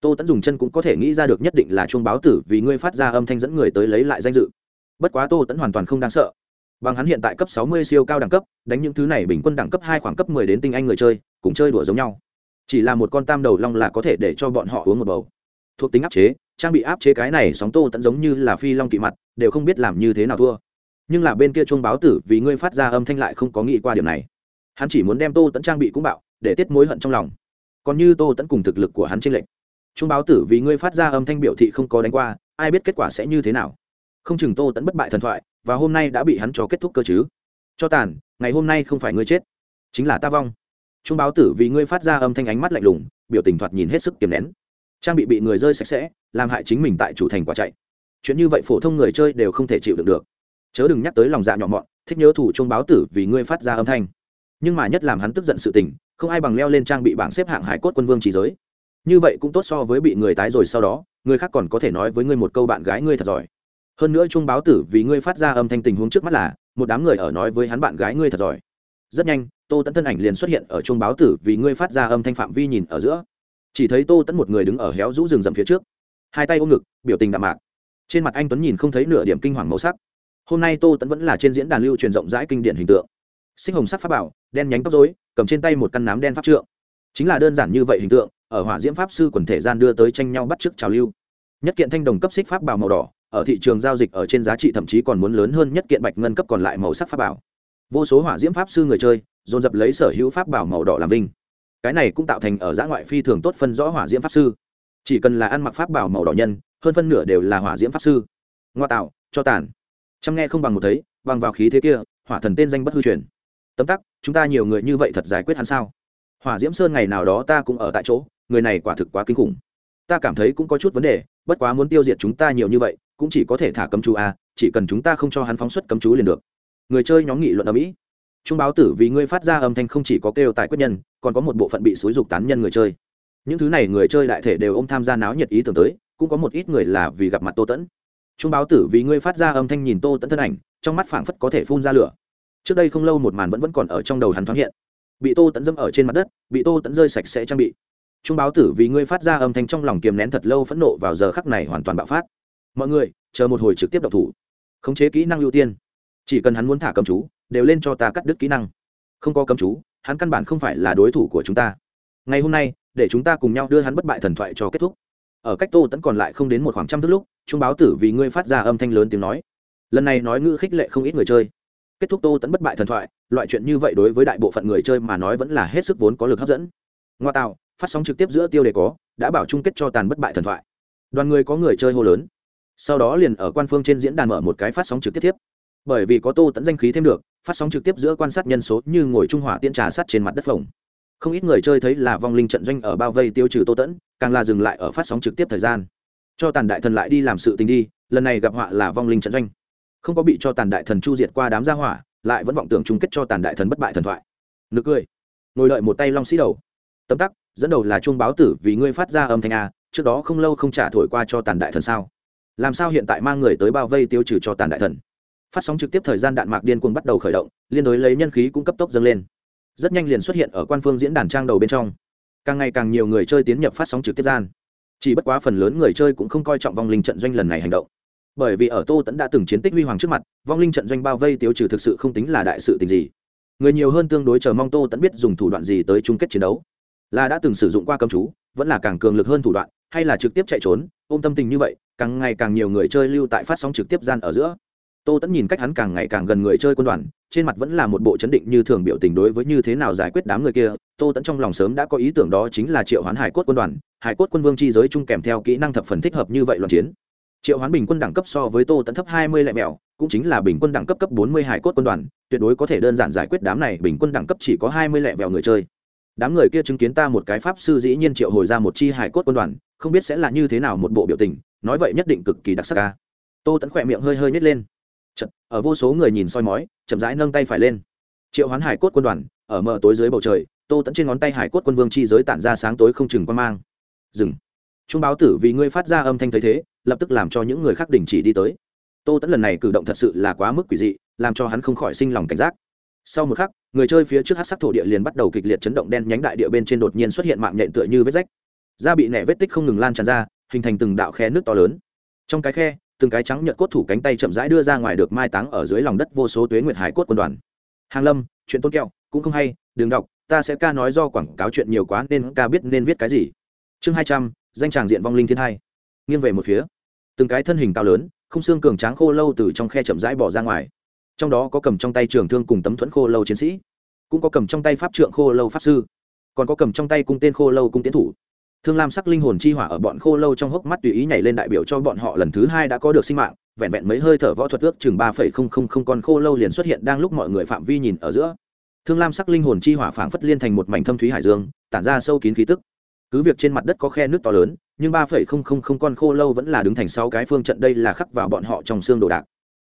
Tô tẫn dùng chân cũng có thể nghĩ ra được nhất định là chuông báo tử vì ngươi phát ra âm thanh dẫn người tới lấy lại danh dự. Bất quá tô tẫn hoàn toàn không đáng sợ. Bằng hắn hiện tại cấp sáu mươi siêu cao đẳng cấp, đánh những thứ này bình quân đẳng cấp hai khoảng cấp mười đến tinh anh người chơi, cùng chơi đùa giống nhau chỉ là một con tam đầu long là có thể để cho bọn họ uống một bầu. Thuộc tính áp chế, trang bị áp chế cái này sóng tô tẫn giống như là phi long kỵ mặt, đều không biết làm như thế nào thua. Nhưng là bên kia chuông báo tử, vì ngươi phát ra âm thanh lại không có nghĩ qua điểm này. Hắn chỉ muốn đem tô tẫn trang bị cũng bạo, để tiết mối hận trong lòng. Còn như tô tẫn cùng thực lực của hắn trên lệnh chuông báo tử vì ngươi phát ra âm thanh biểu thị không có đánh qua, ai biết kết quả sẽ như thế nào. Không chừng tô tẫn bất bại thần thoại, và hôm nay đã bị hắn cho kết thúc cơ chứ. Cho tàn, ngày hôm nay không phải ngươi chết. Chính là ta vong trung báo tử vì ngươi phát ra âm thanh ánh mắt lạnh lùng, biểu tình thoạt nhìn hết sức kiềm nén. Trang bị bị người rơi sạch sẽ, làm hại chính mình tại chủ thành quả chạy. Chuyện như vậy phổ thông người chơi đều không thể chịu được được. Chớ đừng nhắc tới lòng dạ nhỏ mọn, thích nhớ thủ Trung báo tử vì ngươi phát ra âm thanh. Nhưng mà nhất làm hắn tức giận sự tình, không ai bằng leo lên trang bị bảng xếp hạng hải cốt quân vương trí giới. Như vậy cũng tốt so với bị người tái rồi sau đó, người khác còn có thể nói với ngươi một câu bạn gái ngươi thật giỏi. Hơn nữa chuông báo tử vì ngươi phát ra âm thanh tình huống trước mắt là, một đám người ở nói với hắn bạn gái ngươi thật giỏi. Rất nhanh tô tẫn thân ảnh liền xuất hiện ở chuông báo tử vì ngươi phát ra âm thanh phạm vi nhìn ở giữa. Chỉ thấy tô tẫn một người đứng ở héo rũ rừng rậm phía trước. Hai tay ôm ngực, biểu tình đạm mạc. Trên mặt anh tuấn nhìn không thấy nửa điểm kinh hoàng màu sắc. Hôm nay tô tẫn vẫn là trên diễn đàn lưu truyền rộng rãi kinh điển hình tượng. Sinh hồng sắc pháp bảo, đen nhánh tóc dối cầm trên tay một căn nám đen pháp trượng. Chính là đơn giản như vậy hình tượng, ở hỏa diễm pháp sư quần thể gian đưa tới tranh nhau bắt chước trào lưu. Nhất kiện thanh đồng cấp xích pháp bảo màu đỏ, ở thị trường giao dịch ở trên giá trị thậm chí còn muốn lớn hơn nhất kiện bạch ngân cấp còn lại màu sắc pháp bảo vô số hỏa diễm pháp sư người chơi, dồn dập lấy sở hữu pháp bảo màu đỏ làm vinh. Cái này cũng tạo thành ở giã ngoại phi thường tốt phân rõ hỏa diễm pháp sư. Chỉ cần là ăn mặc pháp bảo màu đỏ nhân, hơn phân nửa đều là hỏa diễm pháp sư. Ngoa tạo, cho tàn. Chăm nghe không bằng một thấy, bằng vào khí thế kia, hỏa thần tên danh bất hư truyền. Tấm tắc, chúng ta nhiều người như vậy thật giải quyết hắn sao? Hỏa diễm sơn ngày nào đó ta cũng ở tại chỗ, người này quả thực quá kinh khủng. Ta cảm thấy cũng có chút vấn đề, bất quá muốn tiêu diệt chúng ta nhiều như vậy, cũng chỉ có thể thả cấm chú a, chỉ cần chúng ta không cho hắn phóng xuất cấm chú liền được người chơi nhóm nghị luận ở mỹ. Trung báo tử vì ngươi phát ra âm thanh không chỉ có kêu tài quyết nhân, còn có một bộ phận bị xúi dục tán nhân người chơi. Những thứ này người chơi đại thể đều ôm tham gia náo nhiệt ý tưởng tới, cũng có một ít người là vì gặp mặt tô tẫn. Trung báo tử vì ngươi phát ra âm thanh nhìn tô tẫn thân ảnh, trong mắt phảng phất có thể phun ra lửa. Trước đây không lâu một màn vẫn vẫn còn ở trong đầu hắn thoáng hiện. Bị tô tẫn dâm ở trên mặt đất, bị tô tẫn rơi sạch sẽ trang bị. Trung báo tử vì ngươi phát ra âm thanh trong lòng kiềm nén thật lâu phẫn nộ vào giờ khắc này hoàn toàn bạo phát. Mọi người, chờ một hồi trực tiếp độc thủ. Khống chế kỹ năng ưu tiên chỉ cần hắn muốn thả cầm chú, đều lên cho ta cắt đứt kỹ năng. Không có cầm chú, hắn căn bản không phải là đối thủ của chúng ta. Ngày hôm nay, để chúng ta cùng nhau đưa hắn bất bại thần thoại cho kết thúc. Ở cách tô tẫn còn lại không đến một khoảng trăm thước lúc trung báo tử vì ngươi phát ra âm thanh lớn tiếng nói. Lần này nói ngữ khích lệ không ít người chơi. Kết thúc tô tẫn bất bại thần thoại, loại chuyện như vậy đối với đại bộ phận người chơi mà nói vẫn là hết sức vốn có lực hấp dẫn. Ngoa tạo, phát sóng trực tiếp giữa tiêu đề có, đã bảo chung kết cho tàn bất bại thần thoại. Đoàn người có người chơi hô lớn. Sau đó liền ở quan phương trên diễn đàn mở một cái phát sóng trực tiếp tiếp bởi vì có tô tẫn danh khí thêm được, phát sóng trực tiếp giữa quan sát nhân số như ngồi trung hỏa tiên trà sắt trên mặt đất phồng. Không ít người chơi thấy là vong linh trận doanh ở bao vây tiêu trừ tô tẫn, càng là dừng lại ở phát sóng trực tiếp thời gian. Cho tàn đại thần lại đi làm sự tình đi, lần này gặp họa là vong linh trận doanh. Không có bị cho tàn đại thần chu diệt qua đám gia hỏa, lại vẫn vọng tưởng chung kết cho tàn đại thần bất bại thần thoại. Nực cười, ngồi đợi một tay long sĩ đầu. Tấm tắc, dẫn đầu là chuông báo tử vì ngươi phát ra âm thanh a, trước đó không lâu không trả thổi qua cho tàn đại thần sao? Làm sao hiện tại mang người tới bao vây tiêu trừ cho tàn đại thần? Phát sóng trực tiếp thời gian đạn mạc điên cuồng bắt đầu khởi động, liên đối lấy nhân khí cũng cấp tốc dâng lên. Rất nhanh liền xuất hiện ở quan phương diễn đàn trang đầu bên trong. Càng ngày càng nhiều người chơi tiến nhập phát sóng trực tiếp gian. Chỉ bất quá phần lớn người chơi cũng không coi trọng vong linh trận doanh lần này hành động. Bởi vì ở tô tẫn đã từng chiến tích huy hoàng trước mặt, vong linh trận doanh bao vây tiêu trừ thực sự không tính là đại sự tình gì. Người nhiều hơn tương đối chờ mong tô tẫn biết dùng thủ đoạn gì tới chung kết chiến đấu. Là đã từng sử dụng qua cầm chú, vẫn là càng cường lực hơn thủ đoạn, hay là trực tiếp chạy trốn, ôm tâm tình như vậy, càng ngày càng nhiều người chơi lưu tại phát sóng trực tiếp gian ở giữa tô tẫn nhìn cách hắn càng ngày càng gần người chơi quân đoàn, trên mặt vẫn là một bộ chấn định như thường biểu tình đối với như thế nào giải quyết đám người kia. Tô tẫn trong lòng sớm đã có ý tưởng đó chính là triệu hoán hải cốt quân đoàn. Hải cốt quân vương chi giới chung kèm theo kỹ năng thập phần thích hợp như vậy loạn chiến. Triệu hoán bình quân đẳng cấp so với tô tẫn thấp hai mươi lẻ mẹo, cũng chính là bình quân đẳng cấp cấp bốn mươi hải cốt quân đoàn, tuyệt đối có thể đơn giản giải quyết đám này bình quân đẳng cấp chỉ có hai mươi lẻ vẹo người chơi. Đám người kia chứng kiến ta một cái pháp sư dĩ nhiên triệu hồi ra một chi hải cốt quân đoàn, không biết sẽ là như thế nào một bộ biểu tình, nói vậy nhất định cực kỳ đặc sắc ca tô tẫn khỏe miệng hơi hơi nhét lên. Chật, ở vô số người nhìn soi mói chậm rãi nâng tay phải lên. Triệu hoán hải cốt quân đoàn ở mờ tối dưới bầu trời tô tẫn trên ngón tay hải cốt quân vương chi giới tản ra sáng tối không chừng quan mang. Dừng. Trung báo tử vì ngươi phát ra âm thanh thấy thế lập tức làm cho những người khác đình chỉ đi tới. Tô tẫn lần này cử động thật sự là quá mức quỷ dị làm cho hắn không khỏi sinh lòng cảnh giác. Sau một khắc người chơi phía trước hát sắc thổ địa liền bắt đầu kịch liệt chấn động đen nhánh đại địa bên trên đột nhiên xuất hiện mạng nhện tựa như vết rách. Da bị nẻ vết tích không ngừng lan tràn ra hình thành từng đạo khe nước to lớn. Trong cái khe từng cái trắng nhợt cốt thủ cánh tay chậm rãi đưa ra ngoài được mai táng ở dưới lòng đất vô số tuế nguyệt hải cốt quân đoàn. Hàng lâm, chuyện tôn kẹo, cũng không hay, đừng đọc, ta sẽ ca nói do quảng cáo chuyện nhiều quá nên ca biết nên viết cái gì. Chương hai trăm, danh tràng diện vong linh thiên hai. Nghiêng về một phía. Từng cái thân hình cao lớn không xương cường tráng khô lâu từ trong khe chậm rãi bỏ ra ngoài. Trong đó có cầm trong tay trường thương cùng tấm thuẫn khô lâu chiến sĩ, cũng có cầm trong tay pháp trượng khô lâu pháp sư, còn có cầm trong tay cung tên khô lâu cung tiến thủ thương lam sắc linh hồn chi hỏa ở bọn khô lâu trong hốc mắt tùy ý nhảy lên đại biểu cho bọn họ lần thứ hai đã có được sinh mạng, vẹn vẹn mấy hơi thở võ thuật ước chừng ba phẩy không không không con khô lâu liền xuất hiện đang lúc mọi người phạm vi nhìn ở giữa. Thương lam sắc linh hồn chi hỏa phảng phất liên thành một mảnh thâm thúy hải dương, tản ra sâu kín khí tức. Cứ việc trên mặt đất có khe nước to lớn, nhưng ba phẩy không không không con khô lâu vẫn là đứng thành sáu cái phương trận đây là khắc vào bọn họ trong xương đồ đạc.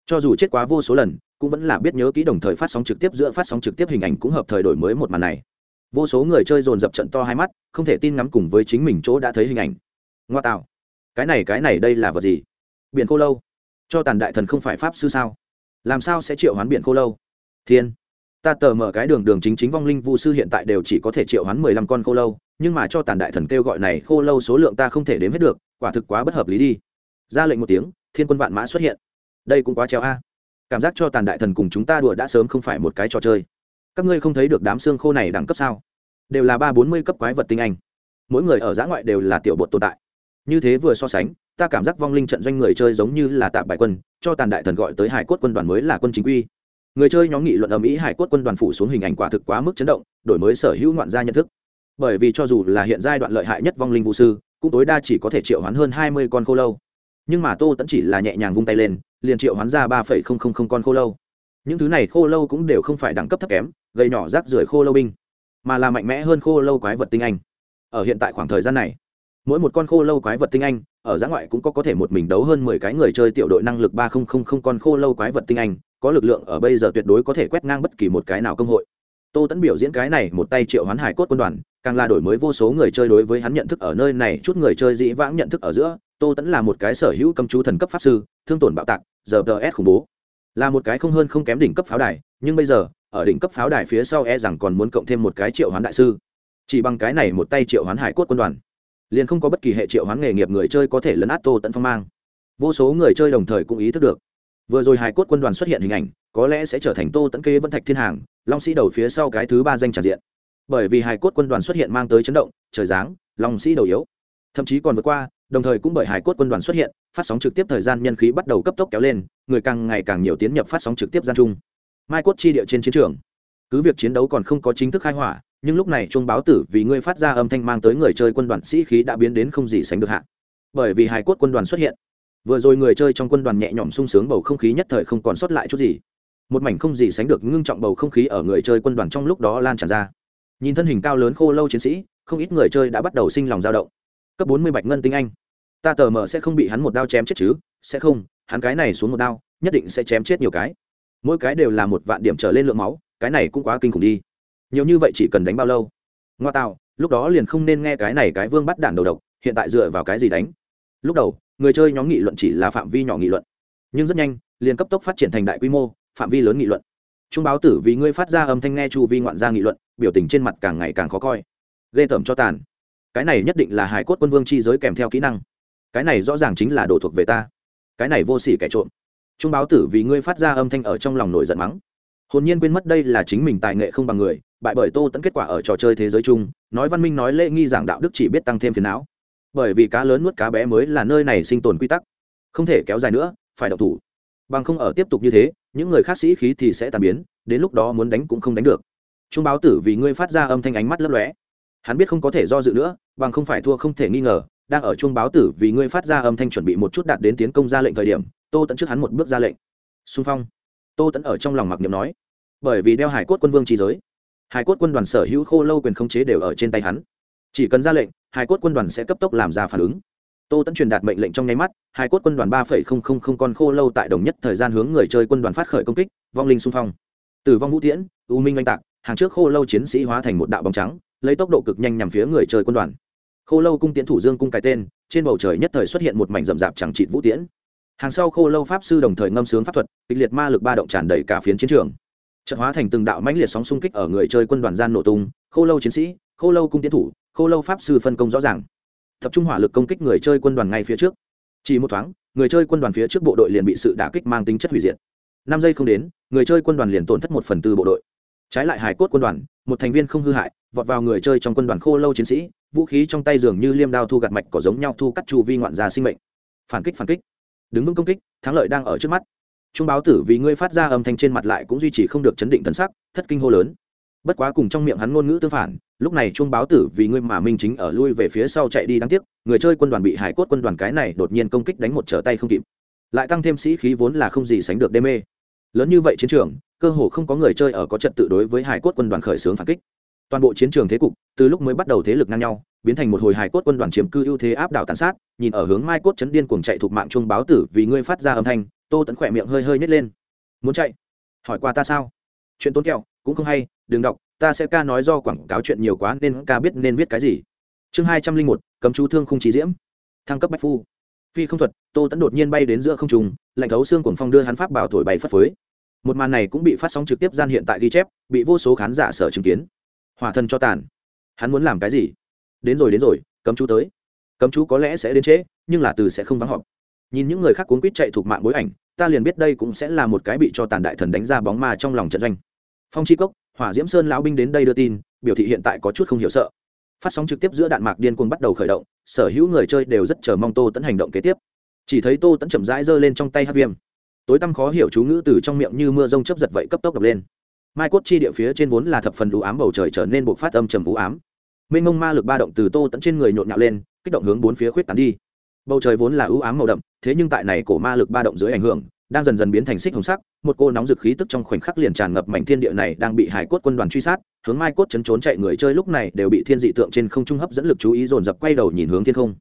Cho dù chết quá vô số lần, cũng vẫn là biết nhớ kỹ đồng thời phát sóng trực tiếp giữa phát sóng trực tiếp hình ảnh cũng hợp thời đổi mới một màn này vô số người chơi dồn dập trận to hai mắt, không thể tin ngắm cùng với chính mình chỗ đã thấy hình ảnh. Ngoa tạo. Cái này cái này đây là vật gì? Biển cô lâu. Cho tàn đại thần không phải pháp sư sao? Làm sao sẽ triệu hoán biển cô lâu? Thiên. Ta tờ mở cái đường đường chính chính vong linh vu sư hiện tại đều chỉ có thể triệu hoán mười lăm con khô lâu, nhưng mà cho tàn đại thần kêu gọi này khô lâu số lượng ta không thể đếm hết được, quả thực quá bất hợp lý đi. Ra lệnh một tiếng, thiên quân vạn mã xuất hiện. Đây cũng quá treo a. Cảm giác cho tàn đại thần cùng chúng ta đùa đã sớm không phải một cái trò chơi các ngươi không thấy được đám xương khô này đẳng cấp sao? Đều là ba bốn mươi cấp quái vật tinh anh. Mỗi người ở giã ngoại đều là tiểu bột tồn tại. Như thế vừa so sánh, ta cảm giác vong linh trận doanh người chơi giống như là tạm bài quân, cho tàn đại thần gọi tới hải cốt quân đoàn mới là quân chính quy. Người chơi nhóm nghị luận ầm ĩ hải cốt quân đoàn phủ xuống hình ảnh quả thực quá mức chấn động, đổi mới sở hữu ngoạn gia nhận thức. Bởi vì cho dù là hiện giai đoạn lợi hại nhất vong linh vũ sư, cũng tối đa chỉ có thể triệu hoán hơn hai mươi con khô lâu. Nhưng mà tô tẫn chỉ là nhẹ nhàng vung tay lên, liền triệu hoán ra ba phẩy không không không con khô lâu những thứ này khô lâu cũng đều không phải đẳng cấp thấp kém gây nhỏ rác rưởi khô lâu binh, mà là mạnh mẽ hơn khô lâu quái vật tinh anh. Ở hiện tại khoảng thời gian này, mỗi một con khô lâu quái vật tinh anh, ở giã ngoại cũng có có thể một mình đấu hơn mười cái người chơi tiểu đội năng lực ba không không không con khô lâu quái vật tinh anh, có lực lượng ở bây giờ tuyệt đối có thể quét ngang bất kỳ một cái nào công hội. Tô tẫn biểu diễn cái này một tay triệu hoán hải cốt quân đoàn, càng là đổi mới vô số người chơi đối với hắn nhận thức ở nơi này, chút người chơi dĩ vãng nhận thức ở giữa, tô tẫn là một cái sở hữu cầm chú thần cấp pháp sư, thương tổn bạo tạc, giờ tờ s khủng bố là một cái không hơn không kém đỉnh cấp pháo đài, nhưng bây giờ, ở đỉnh cấp pháo đài phía sau e rằng còn muốn cộng thêm một cái triệu hoán đại sư. Chỉ bằng cái này một tay triệu hoán hải cốt quân đoàn, liền không có bất kỳ hệ triệu hoán nghề nghiệp người chơi có thể lấn át tô tận phong mang. Vô số người chơi đồng thời cũng ý thức được, vừa rồi hải cốt quân đoàn xuất hiện hình ảnh, có lẽ sẽ trở thành tô tẫn kê vân thạch thiên hàng, long sĩ đầu phía sau cái thứ ba danh tràn diện. Bởi vì hải cốt quân đoàn xuất hiện mang tới chấn động, trời giáng, long sĩ đầu yếu. Thậm chí còn vượt qua đồng thời cũng bởi hải cốt quân đoàn xuất hiện, phát sóng trực tiếp thời gian nhân khí bắt đầu cấp tốc kéo lên, người càng ngày càng nhiều tiến nhập phát sóng trực tiếp gian chung mai cốt chi địa trên chiến trường. Cứ việc chiến đấu còn không có chính thức khai hỏa, nhưng lúc này chuông báo tử vì ngươi phát ra âm thanh mang tới người chơi quân đoàn sĩ khí đã biến đến không gì sánh được hạ. Bởi vì hải cốt quân đoàn xuất hiện, vừa rồi người chơi trong quân đoàn nhẹ nhõm sung sướng bầu không khí nhất thời không còn sót lại chút gì. Một mảnh không gì sánh được ngưng trọng bầu không khí ở người chơi quân đoàn trong lúc đó lan tràn ra. Nhìn thân hình cao lớn khô lâu chiến sĩ, không ít người chơi đã bắt đầu sinh lòng dao động cấp bốn mươi bạch ngân tinh anh. Ta tờ mờ sẽ không bị hắn một đao chém chết chứ, sẽ không, hắn cái này xuống một đao, nhất định sẽ chém chết nhiều cái. Mỗi cái đều là một vạn điểm trở lên lượng máu, cái này cũng quá kinh khủng đi. Nhiều như vậy chỉ cần đánh bao lâu? Ngoa tạo, lúc đó liền không nên nghe cái này cái vương bắt đạn đầu độc, hiện tại dựa vào cái gì đánh? Lúc đầu, người chơi nhóm nghị luận chỉ là phạm vi nhỏ nghị luận. Nhưng rất nhanh, liền cấp tốc phát triển thành đại quy mô, phạm vi lớn nghị luận. Trung báo tử vì ngươi phát ra âm thanh nghe chu vi ngoạn gia nghị luận, biểu tình trên mặt càng ngày càng khó coi. Ghê tởm cho tàn cái này nhất định là hải cốt quân vương chi giới kèm theo kỹ năng. Cái này rõ ràng chính là đồ thuộc về ta. Cái này vô s ỉ kẻ trộm. Trung báo tử vì ngươi phát ra âm thanh ở trong lòng nổi giận mắng. Hồn nhiên quên mất đây là chính mình tài nghệ không bằng người, bại bởi tô tẫn kết quả ở trò chơi thế giới chung, nói văn minh nói lễ nghi giảng đạo đức chỉ biết tăng thêm phiền não. Bởi vì cá lớn nuốt cá bé mới là nơi này sinh tồn quy tắc. Không thể kéo dài nữa, phải độc thủ. Bằng không ở tiếp tục như thế, những người khác sĩ khí thì sẽ tàn biến, đến lúc đó muốn đánh cũng không đánh được. Trung báo tử vì ngươi phát ra âm thanh ánh mắt lấp lóe hắn biết không có thể do dự nữa, bằng không phải thua không thể nghi ngờ, đang ở chuông báo tử vì ngươi phát ra âm thanh chuẩn bị một chút đạt đến tiến công ra lệnh thời điểm, tô tẫn trước hắn một bước ra lệnh. Xung phong. Tô tẫn ở trong lòng mặc niệm nói. Bởi vì đeo hải cốt quân vương trí giới, hải cốt quân đoàn sở hữu khô lâu quyền khống chế đều ở trên tay hắn. Chỉ cần ra lệnh, hải cốt quân đoàn sẽ cấp tốc làm ra phản ứng. Tô tẫn truyền đạt mệnh lệnh trong nháy mắt, hải cốt quân đoàn ba phẩy không không không con khô lâu tại đồng nhất thời gian hướng người chơi quân đoàn phát khởi công kích, vong linh xung phong. Từ vong vũ tiễn, u minh oanh tạc, hàng trước khô lâu chiến sĩ hóa thành một đạo bóng trắng lấy tốc độ cực nhanh nhằm phía người chơi quân đoàn. Khô lâu cung tiến thủ dương cung cái tên, trên bầu trời nhất thời xuất hiện một mảnh rậm rạp chẳng trị vũ tiễn. Hàng sau khô lâu pháp sư đồng thời ngâm sướng pháp thuật, kịch liệt ma lực ba động tràn đầy cả phiến chiến trường. Trận hóa thành từng đạo mãnh liệt sóng xung kích ở người chơi quân đoàn gian nổ tung, khô lâu chiến sĩ, khô lâu cung tiến thủ, khô lâu pháp sư phân công rõ ràng. Tập trung hỏa lực công kích người chơi quân đoàn ngay phía trước. Chỉ một thoáng, người chơi quân đoàn phía trước bộ đội liền bị sự đả kích mang tính chất hủy diệt. Năm giây không đến, người chơi quân đoàn liền tổn thất một phần tư bộ đội. Trái lại hải cốt quân đoàn một thành viên không hư hại, vọt vào người chơi trong quân đoàn khô lâu chiến sĩ, vũ khí trong tay dường như liêm đao thu gặt mạch có giống nhau thu cắt chu vi ngoạn gia sinh mệnh. Phản kích phản kích. Đứng vững công kích, thắng lợi đang ở trước mắt. Trung báo tử vì ngươi phát ra âm thanh trên mặt lại cũng duy trì không được chấn định thần sắc, thất kinh hô lớn. Bất quá cùng trong miệng hắn ngôn ngữ tương phản, lúc này trung báo tử vì ngươi mà minh chính ở lui về phía sau chạy đi đáng tiếc, người chơi quân đoàn bị hải cốt quân đoàn cái này đột nhiên công kích đánh một trở tay không kịp. Lại tăng thêm sĩ khí vốn là không gì sánh được đê mê. Lớn như vậy chiến trường cơ hồ không có người chơi ở có trật tự đối với hải cốt quân đoàn khởi xướng phản kích. Toàn bộ chiến trường thế cục, từ lúc mới bắt đầu thế lực ngang nhau, biến thành một hồi hải cốt quân đoàn chiếm cư ưu thế áp đảo tàn sát, nhìn ở hướng mai cốt chấn điên cuồng chạy thuộc mạng chuông báo tử vì ngươi phát ra âm thanh, tô tẫn khỏe miệng hơi hơi nhét lên. Muốn chạy? Hỏi qua ta sao? Chuyện tốn kẹo, cũng không hay, đừng đọc, ta sẽ ca nói do quảng cáo chuyện nhiều quá nên ca biết nên viết cái gì. Chương hai trăm linh một, cấm chú thương không trí diễm. Thăng cấp bách phu. Phi không thuật, tô tẫn đột nhiên bay đến giữa không trùng lạnh thấu xương cuồng phong đưa hắn pháp bảo thổi bay phất phới một màn này cũng bị phát sóng trực tiếp gian hiện tại ghi chép, bị vô số khán giả sở chứng kiến. Hòa thân cho tàn. Hắn muốn làm cái gì? Đến rồi đến rồi, cấm chú tới. Cấm chú có lẽ sẽ đến trễ, nhưng là từ sẽ không vắng họp. Nhìn những người khác cuốn quýt chạy thuộc mạng bối ảnh, ta liền biết đây cũng sẽ là một cái bị cho tàn đại thần đánh ra bóng ma trong lòng trận doanh. Phong chi cốc, hỏa diễm sơn lão binh đến đây đưa tin, biểu thị hiện tại có chút không hiểu sợ. Phát sóng trực tiếp giữa đạn mạc điên cuồng bắt đầu khởi động, sở hữu người chơi đều rất chờ mong tô tẫn hành động kế tiếp. Chỉ thấy tô tẫn chậm rãi giơ lên trong tay hát viêm tối tăm khó hiểu chú ngữ từ trong miệng như mưa rông chấp giật vậy cấp tốc đập lên. Mai cốt chi địa phía trên vốn là thập phần đủ ám bầu trời trở nên buộc phát âm trầm vũ ám. Mênh mông ma lực ba động từ tô tẫn trên người nhộn nhạo lên, kích động hướng bốn phía khuyết tán đi. Bầu trời vốn là ưu ám màu đậm, thế nhưng tại này cổ ma lực ba động dưới ảnh hưởng, đang dần dần biến thành xích hồng sắc, một cô nóng dực khí tức trong khoảnh khắc liền tràn ngập mảnh thiên địa này đang bị hải cốt quân đoàn truy sát, hướng mai cốt chấn trốn chạy người chơi lúc này đều bị thiên dị tượng trên không trung hấp dẫn lực chú ý dồn dập quay đầu nhìn hướng thiên không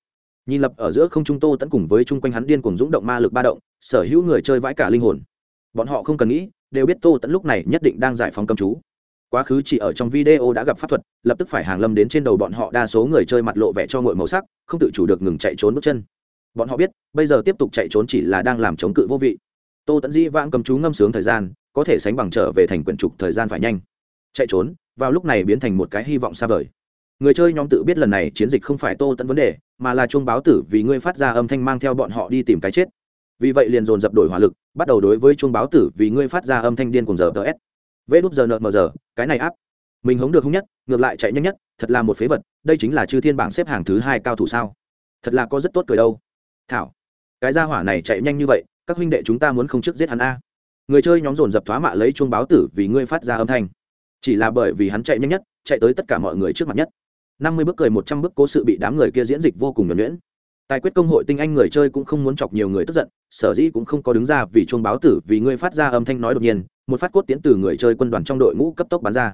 nhìn lập ở giữa không trung tô tẫn cùng với chung quanh hắn điên cùng dũng động ma lực ba động, sở hữu người chơi vãi cả linh hồn. Bọn họ không cần nghĩ, đều biết tô tẫn lúc này nhất định đang giải phóng cầm chú. Quá khứ chỉ ở trong video đã gặp pháp thuật, lập tức phải hàng lâm đến trên đầu bọn họ, đa số người chơi mặt lộ vẻ cho ngội màu sắc, không tự chủ được ngừng chạy trốn bước chân. Bọn họ biết, bây giờ tiếp tục chạy trốn chỉ là đang làm chống cự vô vị. Tô tẫn dĩ vãng cầm chú ngâm sướng thời gian, có thể sánh bằng trở về thành quyển trục thời gian phải nhanh. Chạy trốn, vào lúc này biến thành một cái hy vọng xa vời người chơi nhóm tự biết lần này chiến dịch không phải tô tẫn vấn đề, mà là chuông báo tử vì ngươi phát ra âm thanh mang theo bọn họ đi tìm cái chết. Vì vậy liền dồn dập đổi hỏa lực, bắt đầu đối với chuông báo tử vì ngươi phát ra âm thanh điên cùng giờ ts vê đúp giờ nợ mờ giờ, cái này áp. Mình hống được không nhất, ngược lại chạy nhanh nhất, thật là một phế vật, đây chính là chư thiên bảng xếp hàng thứ hai cao thủ sao? Thật là có rất tốt cười đâu. Thảo, cái gia hỏa này chạy nhanh như vậy, các huynh đệ chúng ta muốn không trước giết hắn a. Người chơi nhóm dồn dập thoá mạ lấy chuông báo tử vì ngươi phát ra âm thanh. Chỉ là bởi vì hắn chạy nhanh nhất, chạy tới tất cả mọi người trước mặt nhất năm mươi bước cười, một trăm bước cố sự bị đám người kia diễn dịch vô cùng nhuẩn nhuyễn. Tài quyết công hội tinh anh người chơi cũng không muốn chọc nhiều người tức giận, sở dĩ cũng không có đứng ra vì chuông báo tử, vì ngươi phát ra âm thanh nói đột nhiên, một phát cốt tiến từ người chơi quân đoàn trong đội ngũ cấp tốc bắn ra.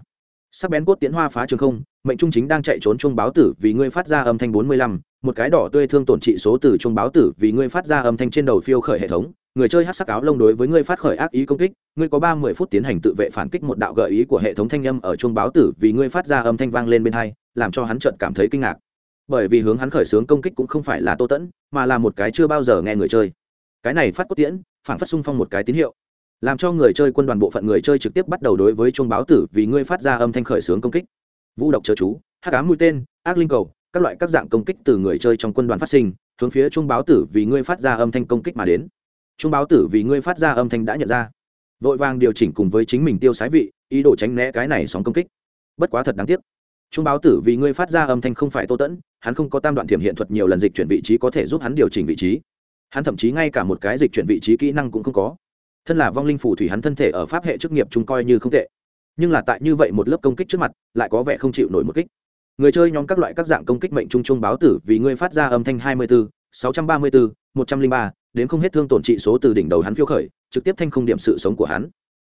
Sắc bén cốt tiến hoa phá trường không, mệnh trung chính đang chạy trốn chuông báo tử, vì ngươi phát ra âm thanh bốn mươi lăm, một cái đỏ tươi thương tổn trị số từ chuông báo tử, vì ngươi phát ra âm thanh trên đầu phiêu khởi hệ thống. Người chơi hát sắc áo lông đối với ngươi phát khởi ác ý công kích, ngươi có ba mươi phút tiến hành tự vệ phản kích một đạo gợi ý của hệ thống thanh âm ở chuông báo tử, vì ngươi phát ra âm thanh vang lên bên hai làm cho hắn chợt cảm thấy kinh ngạc. Bởi vì hướng hắn khởi xướng công kích cũng không phải là tô tẫn, mà là một cái chưa bao giờ nghe người chơi. Cái này phát cốt tiễn phản phát xung phong một cái tín hiệu. Làm cho người chơi quân đoàn bộ phận người chơi trực tiếp bắt đầu đối với chuông báo tử vì ngươi phát ra âm thanh khởi xướng công kích. Vũ độc chớ chú, hát cá mũi tên, ác linh cầu, các loại các dạng công kích từ người chơi trong quân đoàn phát sinh, hướng phía chuông báo tử vì ngươi phát ra âm thanh công kích mà đến. Chuông báo tử vì ngươi phát ra âm thanh đã nhận ra. Vội vàng điều chỉnh cùng với chính mình tiêu sái vị, ý đồ tránh né cái này sóng công kích. Bất quá thật đáng tiếc. Trung báo tử vì ngươi phát ra âm thanh không phải tô tẫn, hắn không có tam đoạn thiểm hiện thuật nhiều lần dịch chuyển vị trí có thể giúp hắn điều chỉnh vị trí. Hắn thậm chí ngay cả một cái dịch chuyển vị trí kỹ năng cũng không có. Thân là vong linh phù thủy hắn thân thể ở pháp hệ chức nghiệp chúng coi như không tệ. Nhưng là tại như vậy một lớp công kích trước mặt, lại có vẻ không chịu nổi một kích. Người chơi nhóm các loại các dạng công kích mệnh trung trung báo tử vì ngươi phát ra âm thanh hai mươi bốn sáu trăm ba mươi bốn một trăm linh ba, đến không hết thương tổn trị số từ đỉnh đầu hắn phiêu khởi, trực tiếp thanh không điểm sự sống của hắn.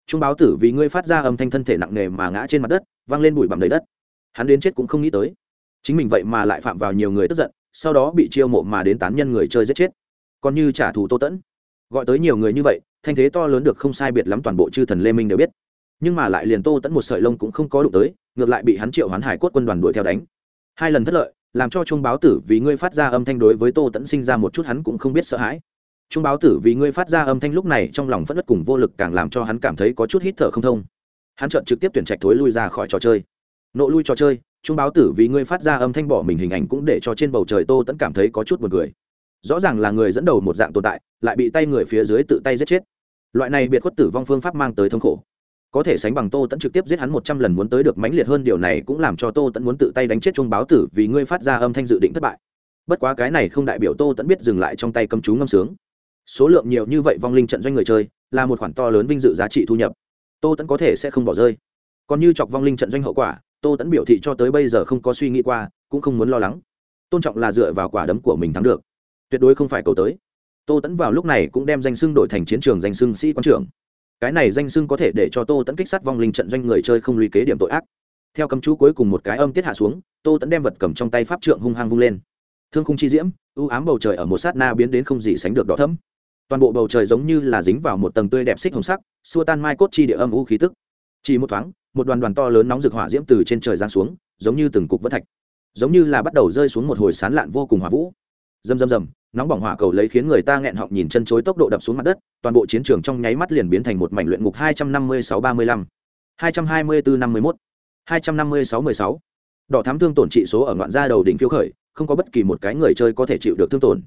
Trung báo tử vì ngươi phát ra âm thanh thân thể nặng nề mà ngã trên mặt đất văng lên bụi bặm đầy đất hắn đến chết cũng không nghĩ tới. Chính mình vậy mà lại phạm vào nhiều người tức giận, sau đó bị chiêu mộ mà đến tán nhân người chơi giết chết. Còn như trả thù tô tẫn. Gọi tới nhiều người như vậy, thanh thế to lớn được không sai biệt lắm toàn bộ chư thần lê minh đều biết. Nhưng mà lại liền tô tẫn một sợi lông cũng không có đụng tới, ngược lại bị hắn triệu hoán hải cốt quân đoàn đuổi theo đánh. Hai lần thất lợi, làm cho trung báo tử vì ngươi phát ra âm thanh đối với tô tẫn sinh ra một chút hắn cũng không biết sợ hãi. Trung báo tử vì ngươi phát ra âm thanh lúc này trong lòng phất đất cùng vô lực càng làm cho hắn cảm thấy có chút hít thở không thông. Hắn chợt trực tiếp tuyển trạch thối lui ra khỏi trò chơi nộ lui trò chơi trung báo tử vì ngươi phát ra âm thanh bỏ mình hình ảnh cũng để cho trên bầu trời tô tẫn cảm thấy có chút b u ồ n cười. Rõ ràng là người dẫn đầu một dạng tồn tại, lại bị tay người phía dưới tự tay giết chết. Loại này biệt khuất tử vong phương pháp mang tới thống khổ. Có thể sánh bằng tô tẫn trực tiếp giết hắn một trăm lần muốn tới được mãnh liệt hơn điều này cũng làm cho tô tẫn muốn tự tay đánh chết trung báo tử vì ngươi phát ra âm thanh dự định thất bại. Bất quá cái này không đại biểu tô tẫn biết dừng lại trong tay cầm chú ngâm sướng. Số lượng nhiều như vậy vong linh trận doanh người chơi, là một khoản to lớn vinh dự giá trị thu nhập. Tô tẫn có thể sẽ không bỏ rơi. Còn như chọc vong linh trận doanh hậu quả tô tẫn biểu thị cho tới bây giờ không có suy nghĩ qua, cũng không muốn lo lắng. Tôn trọng là dựa vào quả đấm của mình thắng được. Tuyệt đối không phải cầu tới. Tô tẫn vào lúc này cũng đem danh xưng đổi thành chiến trường danh xưng sĩ quan trưởng. Cái này danh xưng có thể để cho tô tẫn kích sát vong linh trận doanh người chơi không lùi kế điểm tội ác. Theo cấm chú cuối cùng một cái âm tiết hạ xuống, tô tẫn đem vật cầm trong tay pháp trượng hung hăng vung lên. Thương khung chi diễm ưu ám bầu trời ở một sát na biến đến không gì sánh được đỏ thấm toàn bộ bầu trời giống như là dính vào một tầng tươi đẹp xích hồng sắc, xua tan mai cốt chi địa âm u khí tức. Chỉ một thoáng một đoàn đoàn to lớn nóng rực hỏa diễm từ trên trời giáng xuống, giống như từng cục vỡ thạch, giống như là bắt đầu rơi xuống một hồi sán lạn vô cùng hỏa vũ. Rầm rầm rầm, nóng bỏng hỏa cầu lấy khiến người ta nghẹn họng nhìn chân chối tốc độ đập xuống mặt đất, toàn bộ chiến trường trong nháy mắt liền biến thành một mảnh luyện ngục hai trăm năm mươi sáu ba mươi lăm, hai trăm hai mươi bốn năm mươi mốt, hai trăm năm mươi sáu mười sáu. Đỏ thám thương tổn trị số ở ngoạn gia đầu đỉnh phiêu khởi, không có bất kỳ một cái người chơi có thể chịu được thương tổn.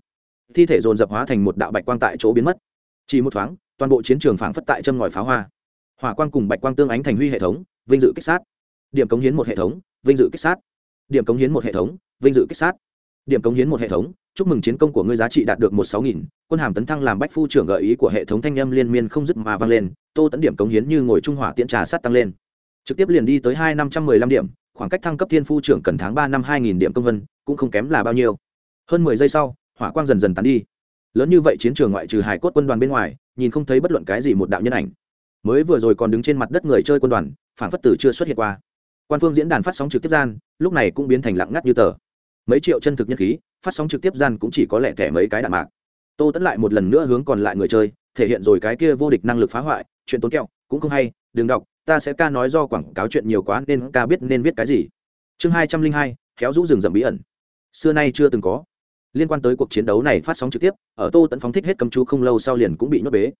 Thi thể dồn dập hóa thành một đạo bạch quang tại chỗ biến mất. Chỉ một thoáng, toàn bộ chiến trường phảng phất tại châm ngòi pháo hoa. Hỏa quang cùng bạch quang tương ánh thành huy hệ thống vinh dự kích sát. Điểm cống hiến một hệ thống, vinh dự kích sát. Điểm cống hiến một hệ thống, vinh dự kích sát. Điểm cống hiến một hệ thống, chúc mừng chiến công của ngươi giá trị đạt được một sáu nghìn, quân hàm tấn thăng làm bách phu trưởng gợi ý của hệ thống thanh âm liên miên không dứt mà vang lên, tô tấn điểm cống hiến như ngồi trung hỏa tiễn trà sát tăng lên. Trực tiếp liền đi tới hai năm trăm mười lăm điểm, khoảng cách thăng cấp thiên phu trưởng cần tháng ba năm hai nghìn điểm công vân, cũng không kém là bao nhiêu. Hơn mười giây sau, hỏa quang dần dần tán đi. Lớn như vậy chiến trường ngoại trừ hải cốt quân đoàn bên ngoài, nhìn không thấy bất luận cái gì một đạo nhân ảnh mới vừa rồi còn đứng trên mặt đất người chơi quân đoàn phản phất tử chưa xuất hiện qua. Quan phương diễn đàn phát sóng trực tiếp gian, lúc này cũng biến thành lặng ngắt như tờ. Mấy triệu chân thực nhân khí, phát sóng trực tiếp gian cũng chỉ có lẻ thẻ mấy cái đạn mạc. Tô tẫn lại một lần nữa hướng còn lại người chơi, thể hiện rồi cái kia vô địch năng lực phá hoại, chuyện tốn kẹo, cũng không hay, đừng đọc, ta sẽ ca nói do quảng cáo chuyện nhiều quá nên ca biết nên viết cái gì. Chương hai trăm linh hai, khéo rũ rừng rậm bí ẩn. Xưa nay chưa từng có. Liên quan tới cuộc chiến đấu này phát sóng trực tiếp, ở tô tẫn phóng thích hết cầm chú không lâu sau liền cũng bị nhốt bế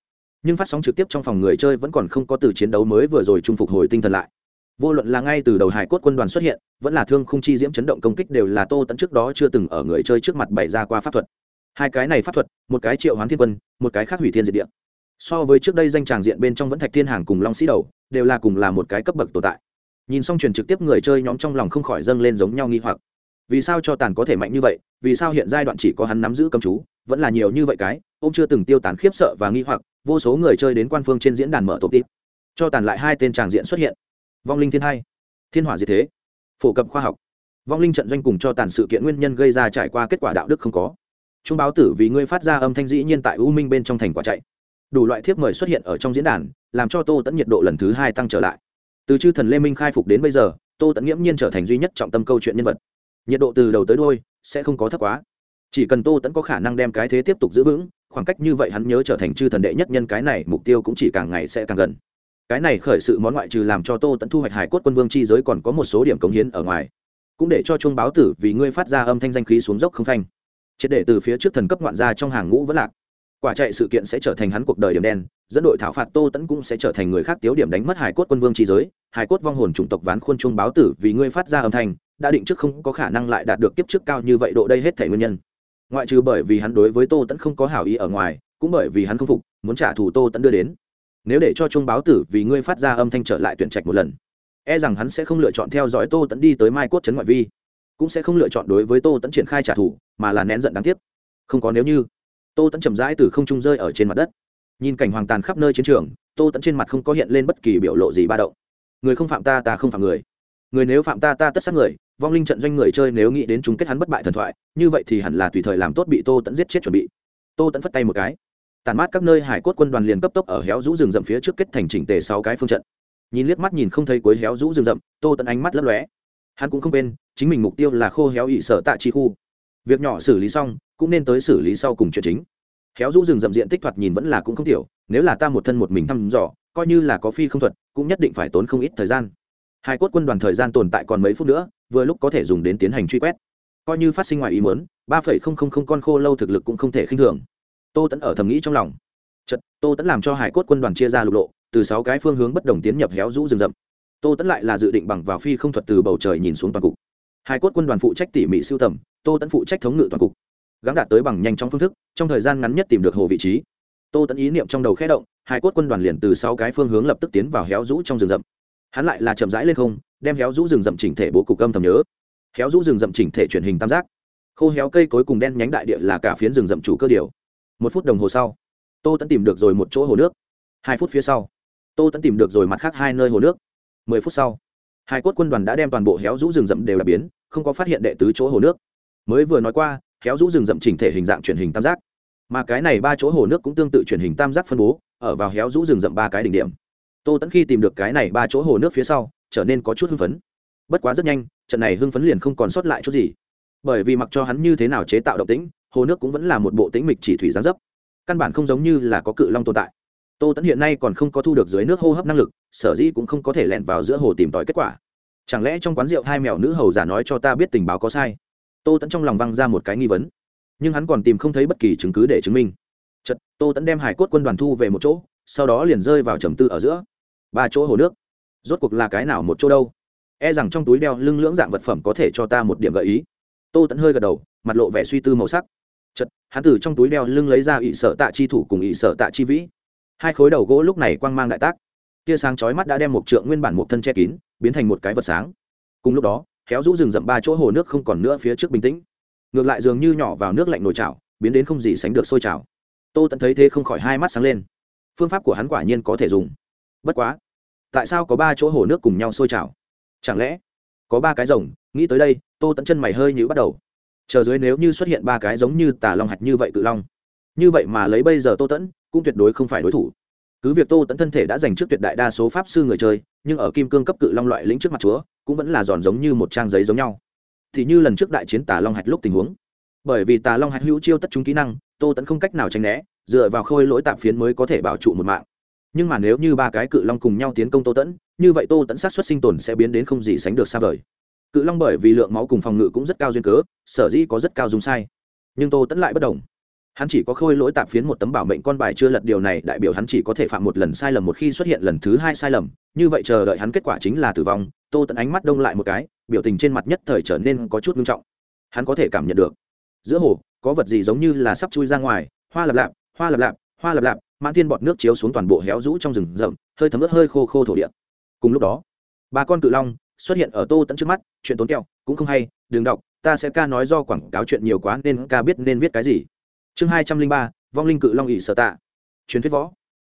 nhưng phát sóng trực tiếp trong phòng người chơi vẫn còn không có từ chiến đấu mới vừa rồi trung phục hồi tinh thần lại. Vô luận là ngay từ đầu hải cốt quân đoàn xuất hiện, vẫn là thương khung chi diễm chấn động công kích đều là tô tẫn trước đó chưa từng ở người chơi trước mặt bày ra qua pháp thuật. Hai cái này pháp thuật, một cái triệu hoán thiên quân, một cái khác hủy thiên diệt địa. So với trước đây danh tràng diện bên trong vẫn thạch thiên hàng cùng long sĩ đầu, đều là cùng là một cái cấp bậc tồn tại. Nhìn xong truyền trực tiếp người chơi nhóm trong lòng không khỏi dâng lên giống nhau nghi hoặc. Vì sao cho tàn có thể mạnh như vậy? Vì sao hiện giai đoạn chỉ có hắn nắm giữ cầm chú, vẫn là nhiều như vậy cái? Ông chưa từng tiêu tán khiếp sợ và nghi hoặc vô số người chơi đến quan phương trên diễn đàn mở tổ tít, cho tàn lại hai tên tràng diện xuất hiện. Vong linh thiên hai, thiên hỏa diệt thế, phổ cập khoa học. Vong linh trận doanh cùng cho tàn sự kiện nguyên nhân gây ra trải qua kết quả đạo đức không có. Trung báo tử vì ngươi phát ra âm thanh dĩ nhiên tại u minh bên trong thành quả chạy. Đủ loại thiếp mời xuất hiện ở trong diễn đàn, làm cho tô tẫn nhiệt độ lần thứ hai tăng trở lại. Từ chư thần lê minh khai phục đến bây giờ, tô tẫn nghiễm nhiên trở thành duy nhất trọng tâm câu chuyện nhân vật. Nhiệt độ từ đầu tới đôi sẽ không có thấp quá. Chỉ cần tô tẫn có khả năng đem cái thế tiếp tục giữ vững khoảng cách như vậy hắn nhớ trở thành chư thần đệ nhất nhân, cái này mục tiêu cũng chỉ càng ngày sẽ càng gần. Cái này khởi sự món ngoại trừ làm cho tô tẫn thu hoạch hải cốt quân vương chi giới còn có một số điểm cống hiến ở ngoài. Cũng để cho chuông báo tử vì ngươi phát ra âm thanh danh khí xuống dốc không phanh. Triệt để từ phía trước thần cấp ngoạn gia trong hàng ngũ vẫn lạc. Quả chạy sự kiện sẽ trở thành hắn cuộc đời điểm đen, dẫn đội thảo phạt tô tẫn cũng sẽ trở thành người khác tiếu điểm đánh mất hải cốt quân vương chi giới. Hải cốt vong hồn chủng tộc ván khuôn chuông báo tử vì ngươi phát ra âm thanh, đã định trước không có khả năng lại đạt được kiếp trước cao như vậy độ đây hết thể nguyên nhân ngoại trừ bởi vì hắn đối với tô tẫn không có hảo ý ở ngoài, cũng bởi vì hắn không phục, muốn trả thù tô tẫn đưa đến. Nếu để cho chuông báo tử vì ngươi phát ra âm thanh trở lại tuyển trạch một lần e rằng hắn sẽ không lựa chọn theo dõi tô tẫn đi tới mai cốt trấn ngoại vi, cũng sẽ không lựa chọn đối với tô tẫn triển khai trả thù, mà là nén giận đáng tiếc. Không có nếu như, tô tẫn chậm rãi từ không trung rơi ở trên mặt đất. Nhìn cảnh hoàng tàn khắp nơi chiến trường, tô tẫn trên mặt không có hiện lên bất kỳ biểu lộ gì ba động. Người không phạm ta ta không phạm người người nếu phạm ta ta tất sát người, vong linh trận doanh người chơi nếu nghĩ đến chung kết hắn bất bại thần thoại, như vậy thì hẳn là tùy thời làm tốt bị tô tẫn giết chết chuẩn bị. Tô tẫn phất tay một cái. Tàn mát các nơi hải cốt quân đoàn liền cấp tốc ở héo rũ rừng rậm phía trước kết thành chỉnh tề sáu cái phương trận. Nhìn liếc mắt nhìn không thấy cuối héo rũ rừng rậm, tô tẫn ánh mắt lấp lóe. Hắn cũng không quên, chính mình mục tiêu là khô héo ỵ sở tạ chi khu. Việc nhỏ xử lý xong, cũng nên tới xử lý sau cùng chuyện chính. Héo rũ rừng rậm diện tích thoạt nhìn vẫn là cũng không tiểu, nếu là ta một thân một mình thăm dò, coi như là có phi không thuật, cũng nhất định phải tốn không ít thời gian hai cốt quân đoàn thời gian tồn tại còn mấy phút nữa, vừa lúc có thể dùng đến tiến hành truy quét. Coi như phát sinh ngoài ý muốn, ba phẩy không không không con khô lâu thực lực cũng không thể khinh thường. Tô tẫn ở thầm nghĩ trong lòng. Chật tô tẫn làm cho hải cốt quân đoàn chia ra lục lộ, từ sáu cái phương hướng bất đồng tiến nhập héo rũ rừng rậm. Tô tẫn lại là dự định bằng vào phi không thuật từ bầu trời nhìn xuống toàn cục. Hải cốt quân đoàn phụ trách tỉ mỉ siêu tầm, tô tẫn phụ trách thống ngự toàn cục. Gắn đạt tới bằng nhanh trong phương thức, trong thời gian ngắn nhất tìm được hồ vị trí. Tô tẫn ý niệm trong đầu khẽ động, hải cốt quân đoàn liền từ sáu cái phương hướng lập tức tiến vào héo rũ trong rừng rậm hắn lại là chậm rãi lên không, đem héo rũ rừng rậm chỉnh thể bố cục âm thầm nhớ. Héo rũ rừng rậm chỉnh thể truyền hình tam giác. Khô héo cây cối cùng đen nhánh đại địa là cả phiến rừng rậm chủ cơ điều. Một phút đồng hồ sau, tô tẫn tìm được rồi một chỗ hồ nước. Hai phút phía sau, tô tẫn tìm được rồi mặt khác hai nơi hồ nước. Mười phút sau, hai cốt quân đoàn đã đem toàn bộ héo rũ rừng rậm đều là biến, không có phát hiện đệ tứ chỗ hồ nước. Mới vừa nói qua, héo rũ rừng rậm chỉnh thể hình dạng truyền hình tam giác. Mà cái này ba chỗ hồ nước cũng tương tự truyền hình tam giác phân bố, ở vào héo rũ rừng rậm ba cái đỉnh điểm tô tẫn khi tìm được cái này ba chỗ hồ nước phía sau, trở nên có chút hưng phấn. Bất quá rất nhanh, trận này hưng phấn liền không còn sót lại chút gì. Bởi vì mặc cho hắn như thế nào chế tạo động tĩnh, hồ nước cũng vẫn là một bộ tĩnh mịch chỉ thủy gián dấp. Căn bản không giống như là có cự long tồn tại. Tô tẫn hiện nay còn không có thu được dưới nước hô hấp năng lực, sở dĩ cũng không có thể lẻn vào giữa hồ tìm tòi kết quả. Chẳng lẽ trong quán rượu hai mèo nữ hầu giả nói cho ta biết tình báo có sai? Tô tẫn trong lòng văng ra một cái nghi vấn. Nhưng hắn còn tìm không thấy bất kỳ chứng cứ để chứng minh. Chật tô tẫn đem hải cốt quân đoàn thu về một chỗ, sau đó liền rơi vào trầm tư ở giữa ba chỗ hồ nước. Rốt cuộc là cái nào một chỗ đâu? E rằng trong túi đeo lưng lưỡng dạng vật phẩm có thể cho ta một điểm gợi ý. Tô tẫn hơi gật đầu, mặt lộ vẻ suy tư màu sắc. Chật hắn từ trong túi đeo lưng lấy ra ỵ sợ tạ chi thủ cùng ỵ sợ tạ chi vĩ. Hai khối đầu gỗ lúc này quang mang đại tác. Tia sáng chói mắt đã đem một trượng nguyên bản một thân che kín, biến thành một cái vật sáng. Cùng lúc đó, khéo rũ rừng rậm ba chỗ hồ nước không còn nữa phía trước bình tĩnh. Ngược lại dường như nhỏ vào nước lạnh nồi chảo biến đến không gì sánh được sôi chảo tô tẫn thấy thế không khỏi hai mắt sáng lên. Phương pháp của hắn quả nhiên có thể dùng bất quá, tại sao có ba chỗ hồ nước cùng nhau sôi trào? Chẳng lẽ có ba cái rồng? Nghĩ tới đây, tô tẫn chân mày hơi nhữ bắt đầu. Chờ dưới nếu như xuất hiện ba cái giống như tà long hạch như vậy cự long, như vậy mà lấy bây giờ tô tẫn cũng tuyệt đối không phải đối thủ. Cứ việc tô tẫn thân thể đã giành trước tuyệt đại đa số pháp sư người chơi, nhưng ở kim cương cấp cự long loại lĩnh trước mặt chúa, cũng vẫn là giòn giống như một trang giấy giống nhau. Thì như lần trước đại chiến tà long hạch lúc tình huống. Bởi vì tà long hạch hữu chiêu tất chúng kỹ năng, tô tẫn không cách nào tránh né, dựa vào khôi lỗi tạm phiến mới có thể bảo trụ một mạng nhưng mà nếu như ba cái cự long cùng nhau tiến công tô tẫn, như vậy tô tẫn sát xuất sinh tồn sẽ biến đến không gì sánh được xa vời. Cự long bởi vì lượng máu cùng phòng ngự cũng rất cao duyên cớ, sở dĩ có rất cao dùng sai. Nhưng tô tẫn lại bất đồng. Hắn chỉ có khôi lỗi tạm phiến một tấm bảo mệnh con bài chưa lật điều này, đại biểu hắn chỉ có thể phạm một lần sai lầm một khi xuất hiện lần thứ hai sai lầm. Như vậy chờ đợi hắn kết quả chính là tử vong, tô tẫn ánh mắt đông lại một cái, biểu tình trên mặt nhất thời trở nên có chút nghiêm trọng. Hắn có thể cảm nhận được. Giữa hồ, có vật gì giống như là sắp chui ra ngoài, hoa lập lạp, hoa lập lạp, hoa lập lạp mãn thiên bọt nước chiếu xuống toàn bộ héo rũ trong rừng rậm, hơi thấm ướt hơi khô khô thổ địa. Cùng lúc đó ba con cự long xuất hiện ở tô tẫn trước mắt, chuyện tốn kẹo cũng không hay, đừng đọc, ta sẽ ca nói do quảng cáo chuyện nhiều quá nên ca biết nên viết cái gì. Chương hai trăm linh ba, vong linh cự long ỵ sở tạ. Truyền thuyết võ.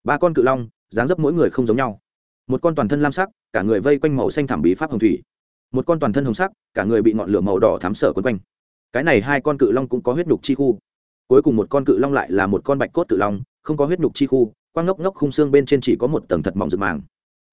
Ba con cự long, dáng dấp mỗi người không giống nhau. Một con toàn thân lam sắc, cả người vây quanh màu xanh thảm bí pháp hồng thủy. Một con toàn thân hồng sắc, cả người bị ngọn lửa màu đỏ thám sở quấn quanh. Cái này hai con cự long cũng có huyết nhục chi khu. Cuối cùng một con cự long lại là một con bạch cốt cự long không có huyết nhục chi khu, quang ngốc ngốc khung xương bên trên chỉ có một tầng thật mỏng rực màng.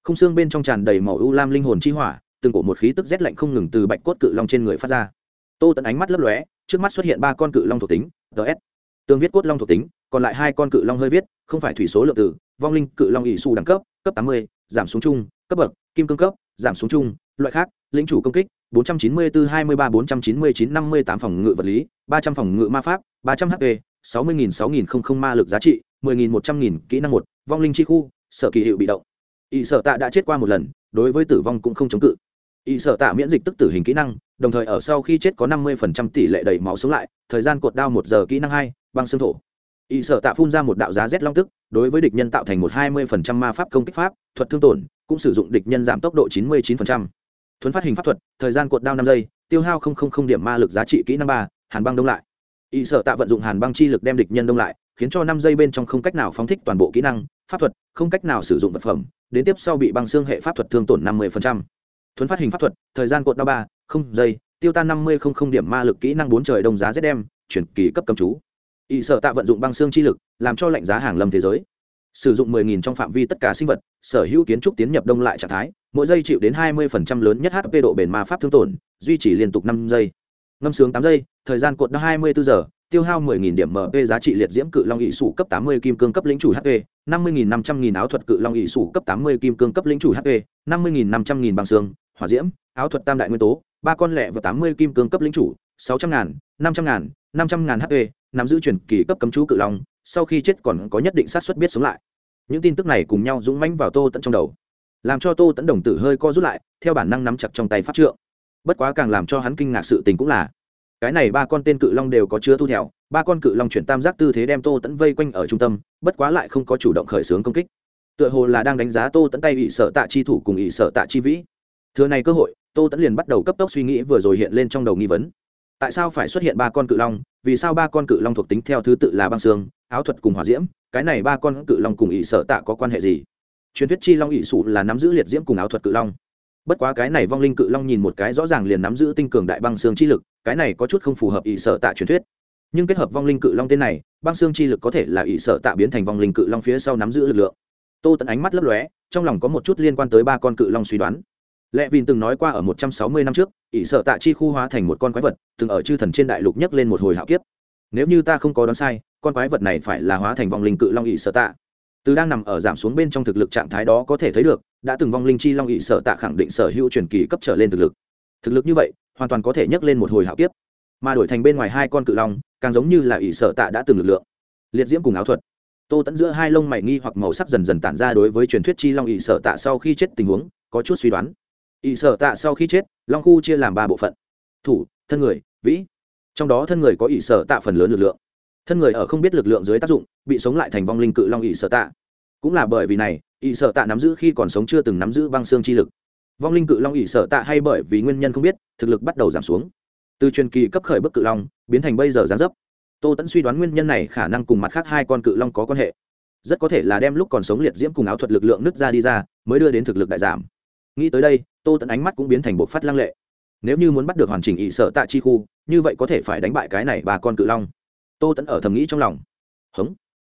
Khung xương bên trong tràn đầy màu u lam linh hồn chi hỏa, từng cổ một khí tức rét lạnh không ngừng từ bạch cốt cự long trên người phát ra. Tô tận ánh mắt lấp lóe, trước mắt xuất hiện ba con cự long thuộc tính ts tương viết cốt long thuộc tính, còn lại hai con cự long hơi viết, không phải thủy số lượng tử vong linh cự long ỷ su đẳng cấp cấp tám mươi, giảm xuống chung, cấp bậc, kim cương cấp, giảm xuống chung, loại khác, lĩnh chủ công kích 494 23 499 58 phòng ngự vật lý 300 phòng ngự ma pháp 300 hp 60.000 6000 ma lực giá trị 10.000 100.000 kỹ năng một, vong linh chi khu, sở kỳ hiệu bị động. Y sở tạ đã chết qua một lần, đối với tử vong cũng không chống cự. Y sở tạ miễn dịch tức tử hình kỹ năng, đồng thời ở sau khi chết có 50% tỷ lệ đầy máu sống lại, thời gian cột đao một giờ kỹ năng hai, băng xương thổ. Y sở tạ phun ra một đạo giá rét long tức, đối với địch nhân tạo thành một 20% ma pháp công kích pháp, thuật thương tổn, cũng sử dụng địch nhân giảm tốc độ 99% thuấn phát hình pháp thuật, thời gian cột đao năm giây, tiêu hao điểm ma lực giá trị kỹ năng ba, hàn băng đông lại y sở tạ vận dụng hàn băng chi lực đem địch nhân đông lại, khiến cho năm giây bên trong không cách nào phóng thích toàn bộ kỹ năng, pháp thuật, không cách nào sử dụng vật phẩm, đến tiếp sau bị băng xương hệ pháp thuật thương tổn năm mươi thuấn phát hình pháp thuật, thời gian cột đao ba, không giây, tiêu tan năm mươi điểm ma lực kỹ năng bốn trời đông giá rét đem chuyển kỳ cấp cầm chú. Y sở tạ vận dụng băng xương chi lực, làm cho lạnh giá hàng lâm thế giới. Sử dụng 10.000 trong phạm vi tất cả sinh vật, sở hữu kiến trúc tiến nhập đông lại trạng thái, mỗi giây chịu đến 20% lớn nhất hp độ bền ma pháp thương tổn, duy trì liên tục năm giây. Ngâm sướng tám giây thời gian cột hai mươi bốn giờ, tiêu hao 10.000 điểm mp giá trị liệt diễm cự long ỷ sủ cấp 80 kim cương cấp lĩnh chủ hp 50.500.000 áo thuật cự long ỷ sủ cấp 80 kim cương cấp lĩnh chủ hp 50.500.000 bằng xương, hỏa diễm, áo thuật tam đại nguyên tố, ba con lẹ và 80 kim cương cấp lĩnh chủ 600.000 500.000 500.000 hp nắm giữ truyền kỳ cấp cấm chú cự long, sau khi chết còn có nhất định sát suất biết sống lại. Những tin tức này cùng nhau dũng mãnh vào tô tận trong đầu, làm cho tô Tấn đồng tử hơi co rút lại, theo bản năng nắm chặt trong tay pháp trượng. Bất quá càng làm cho hắn kinh ngạc sự tình cũng là cái này ba con tên cự long đều có chứa thu theo, ba con cự long chuyển tam giác tư thế đem tô tẫn vây quanh ở trung tâm, bất quá lại không có chủ động khởi xướng công kích. Tựa hồ là đang đánh giá tô tẫn tay ỵ sợ tạ chi thủ cùng ỵ sợ tạ chi vĩ. Thừa này cơ hội, tô tẫn liền bắt đầu cấp tốc suy nghĩ vừa rồi hiện lên trong đầu nghi vấn. Tại sao phải xuất hiện ba con cự long? Vì sao ba con cự long thuộc tính theo thứ tự là băng xương, áo thuật cùng hỏa diễm? Cái này ba con cự long cùng ỵ sợ tạ có quan hệ gì? Truyền thuyết chi long ỵ sụ là nắm giữ liệt diễm cùng áo thuật cự long bất quá cái này vong linh cự long nhìn một cái rõ ràng liền nắm giữ tinh cường đại băng xương chi lực, cái này có chút không phù hợp ỷ sở tạ truyền thuyết. Nhưng kết hợp vong linh cự long tên này, băng xương chi lực có thể là ỷ sở tạ biến thành vong linh cự long phía sau nắm giữ lực lượng. Tô tận ánh mắt lấp lóe, trong lòng có một chút liên quan tới ba con cự long suy đoán. Lẽ vin từng nói qua ở một trăm sáu mươi năm trước, ỷ sở tạ chi khu hóa thành một con quái vật, từng ở chư thần trên đại lục nhấc lên một hồi hạo kiếp. Nếu như ta không có đoán sai, con quái vật này phải là hóa thành vong linh cự long ỷ sở tạ. Từ đang nằm ở giảm xuống bên trong thực lực trạng thái đó có thể thấy được đã từng vong linh chi long ỵ sở tạ khẳng định sở hữu truyền kỳ cấp trở lên thực lực. Thực lực như vậy, hoàn toàn có thể nhấc lên một hồi hạo kiếp. Mà đổi thành bên ngoài hai con cự long, càng giống như là ỵ sở tạ đã từng lực lượng. Liệt diễm cùng áo thuật. Tô tẫn giữa hai lông mày nghi hoặc màu sắc dần dần tản ra đối với truyền thuyết chi long ỵ sở tạ sau khi chết tình huống, có chút suy đoán. Ỵ sở tạ sau khi chết, long khu chia làm ba bộ phận. Thủ, thân người, vĩ. Trong đó thân người có ỵ sở tạ phần lớn lực lượng. Thân người ở không biết lực lượng dưới tác dụng, bị sống lại thành vong linh cự long ỵ sở tạ cũng là bởi vì này ỵ sở tạ nắm giữ khi còn sống chưa từng nắm giữ băng xương chi lực. Vong linh cự long ỵ sở tạ hay bởi vì nguyên nhân không biết, thực lực bắt đầu giảm xuống. Từ truyền kỳ cấp khởi bức cự long, biến thành bây giờ gián dấp. Tô tẫn suy đoán nguyên nhân này khả năng cùng mặt khác hai con cự long có quan hệ. Rất có thể là đem lúc còn sống liệt diễm cùng áo thuật lực lượng nứt ra đi ra, mới đưa đến thực lực đại giảm. Nghĩ tới đây, tô tẫn ánh mắt cũng biến thành bộ phát lăng lệ. Nếu như muốn bắt được hoàn chỉnh ỵ sở tạ chi khu, như vậy có thể phải đánh bại cái này ba con cự long. Tô tẫn ở thầm nghĩ trong lòng. Hống.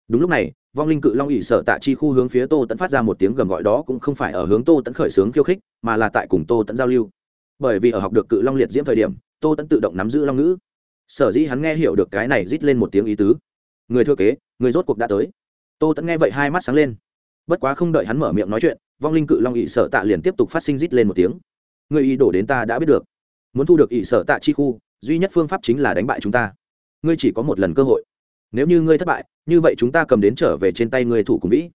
Đúng lúc này vong linh cự long ỉ sở tạ chi khu hướng phía tô tẫn phát ra một tiếng gầm gọi đó cũng không phải ở hướng tô tẫn khởi xướng khiêu khích, mà là tại cùng tô tẫn giao lưu. Bởi vì ở học được cự long liệt diễm thời điểm, tô tẫn tự động nắm giữ long ngữ. Sở dĩ hắn nghe hiểu được cái này rít lên một tiếng ý tứ. Người thừa kế, người rốt cuộc đã tới. Tô tẫn nghe vậy hai mắt sáng lên. Bất quá không đợi hắn mở miệng nói chuyện, vong linh cự long ỵ sở tạ liền tiếp tục phát sinh rít lên một tiếng. Người ý đổ đến ta đã biết được. Muốn thu được ỵ sở tạ chi khu, duy nhất phương pháp chính là đánh bại chúng ta. Ngươi chỉ có một lần cơ hội nếu như ngươi thất bại, như vậy chúng ta cầm đến trở về trên tay ngươi thủ cùng vĩ.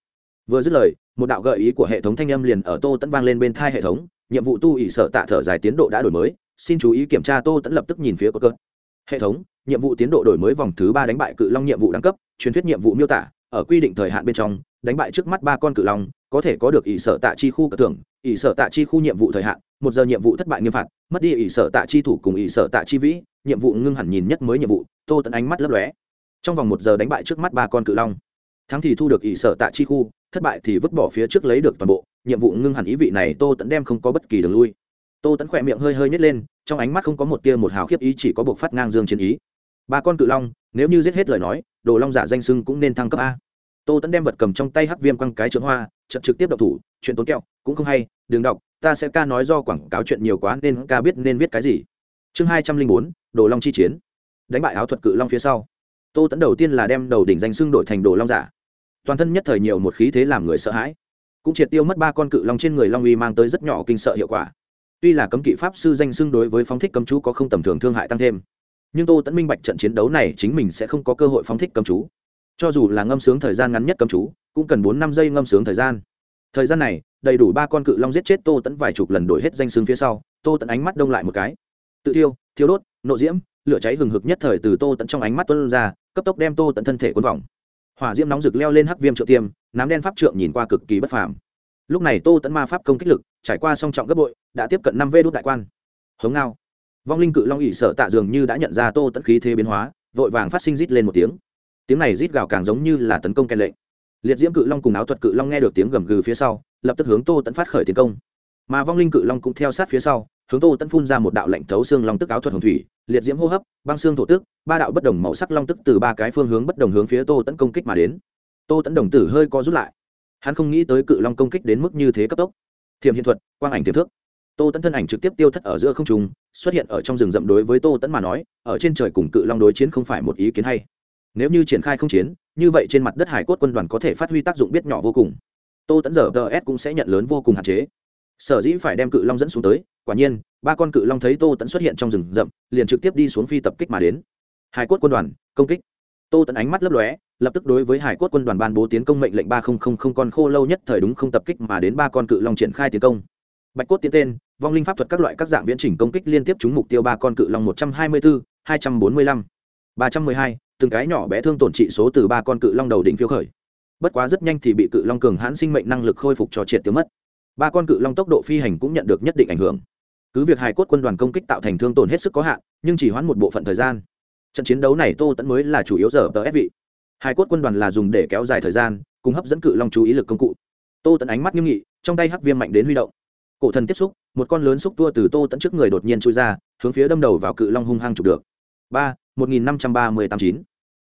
Vừa dứt lời, một đạo gợi ý của hệ thống thanh âm liền ở tô tẫn vang lên bên thai hệ thống, nhiệm vụ tu ỷ sở tạ thở dài tiến độ đã đổi mới, xin chú ý kiểm tra tô tẫn lập tức nhìn phía cột cơn hệ thống, nhiệm vụ tiến độ đổi mới vòng thứ ba đánh bại cự long nhiệm vụ đẳng cấp, truyền thuyết nhiệm vụ miêu tả, ở quy định thời hạn bên trong, đánh bại trước mắt ba con cự long, có thể có được ỷ sở tạ chi khu cờ thưởng, ỷ sở tạ chi khu nhiệm vụ thời hạn, một giờ nhiệm vụ thất bại nghiêm phạt, mất đi ỷ sở tạ chi thủ cùng ỷ sở tạ chi vĩ, nhiệm vụ ngưng hẳn nhìn nhất mới nhiệm vụ, tô tẫn ánh mắt lấp lóe trong vòng một giờ đánh bại trước mắt ba con cự long. Thắng thì thu được ỷ sở tạ chi khu, thất bại thì vứt bỏ phía trước lấy được toàn bộ. Nhiệm vụ ngưng hẳn ý vị này tô tẫn đem không có bất kỳ đường lui. Tô tẫn khỏe miệng hơi hơi nhét lên, trong ánh mắt không có một tia một hào khiếp ý, chỉ có buộc phát ngang dương chiến ý. Ba con cự long, nếu như giết hết lời nói, đồ long giả danh sưng cũng nên thăng cấp a. Tô tẫn đem vật cầm trong tay hắc viêm quăng cái trượng hoa trận trực tiếp đậu thủ, chuyện tốn kẹo, cũng không hay, đừng đọc, ta sẽ ca nói do quảng cáo chuyện nhiều quá nên ca biết nên viết cái gì. Chương hai trăm linh bốn, đồ long chi chiến. Đánh bại áo thuật cự long phía sau tô tẫn đầu tiên là đem đầu đỉnh danh xưng đổi thành đồ long giả. Toàn thân nhất thời nhiều một khí thế làm người sợ hãi. Cũng triệt tiêu mất ba con cự long trên người long uy mang tới rất nhỏ kinh sợ hiệu quả. Tuy là cấm kỵ pháp sư danh xưng đối với phóng thích cấm chú có không tầm thường thương hại tăng thêm, nhưng tô tẫn minh bạch trận chiến đấu này chính mình sẽ không có cơ hội phóng thích cấm chú. Cho dù là ngâm sướng thời gian ngắn nhất cấm chú, cũng cần bốn năm giây ngâm sướng thời gian. Thời gian này, đầy đủ ba con cự long giết chết tô tẫn vài chục lần đổi hết danh xưng phía sau, tô tẫn ánh mắt đông lại một cái. Tự thiêu thiếu đốt, nộ diễm, lửa cháy hừng hực nhất thời từ tô tẫn trong ánh mắt tuân ra cấp tốc đem tô tận thân thể quân vòng. Hỏa diễm nóng rực leo lên hắc viêm trợ tiêm, nám đen pháp trượng nhìn qua cực kỳ bất phàm. Lúc này tô tẫn ma pháp công kích lực, trải qua song trọng gấp bội, đã tiếp cận năm vê đốt đại quan. Hống ngao. Vong linh cự long ỉ sợ tạ dường như đã nhận ra tô tẫn khí thế biến hóa, vội vàng phát sinh rít lên một tiếng. Tiếng này rít gào càng giống như là tấn công kèn lệnh. Liệt diễm cự long cùng áo thuật cự long nghe được tiếng gầm gừ phía sau, lập tức hướng tô tẫn phát khởi tiến công. Mà vong linh cự long cũng theo sát phía sau, hướng tô tẫn phun ra một đạo lệnh thấu xương long tức áo thuật hồng thủy, liệt diễm hô hấp, băng xương thổ tức ba đạo bất đồng màu sắc long tức từ ba cái phương hướng bất đồng hướng phía tô tẫn công kích mà đến. Tô tẫn đồng tử hơi co rút lại. Hắn không nghĩ tới cự long công kích đến mức như thế cấp tốc. Thiềm hiện thuật, quang ảnh tiềm thước tô tẫn thân ảnh trực tiếp tiêu thất ở giữa không trung, xuất hiện ở trong rừng rậm đối với tô tẫn mà nói, ở trên trời cùng cự long đối chiến không phải một ý kiến hay. Nếu như triển khai không chiến, như vậy trên mặt đất hải cốt quân đoàn có thể phát huy tác dụng biết nhỏ vô cùng. Tô tẫn giờ ts cũng sẽ nhận lớn vô cùng hạn chế. Sở dĩ phải đem cự long dẫn xuống tới, quả nhiên, ba con cự long thấy tô tẫn xuất hiện trong rừng rậm, liền trực tiếp đi xuống phi tập kích mà đến hải cốt quân đoàn, công kích. Tô tẫn ánh mắt lấp lóe, lập tức đối với hải cốt quân đoàn ban bố tiến công mệnh lệnh ba không không không con khô lâu nhất thời đúng không tập kích mà đến ba con cự long triển khai tiến công. Bạch cốt tiến tên, vong linh pháp thuật các loại các dạng viễn trình công kích liên tiếp trúng mục tiêu ba con cự long một trăm hai mươi bốn hai trăm bốn mươi lăm, ba trăm mười hai, từng cái nhỏ bé thương tổn trị số từ ba con cự long đầu đỉnh phiêu khởi. Bất quá rất nhanh thì bị cự long cường hãn sinh mệnh năng lực khôi phục cho triệt tiêu mất. Ba con cự long tốc độ phi hành cũng nhận được nhất định ảnh hưởng. Cứ việc Hải cốt quân đoàn công kích tạo thành thương tổn hết sức có hạn, nhưng chỉ hoãn một bộ phận thời gian trận chiến đấu này tô tẫn mới là chủ yếu giờ tờ ép vị. Hai cốt quân đoàn là dùng để kéo dài thời gian, cùng hấp dẫn cự long chú ý lực công cụ. Tô tẫn ánh mắt nghiêm nghị, trong tay hắc viêm mạnh đến huy động. Cổ thần tiếp xúc, một con lớn xúc tua từ tô tẫn trước người đột nhiên trôi ra, hướng phía đâm đầu vào cự long hung hăng chụp được. Ba, một nghìn năm trăm ba mươi tám chín.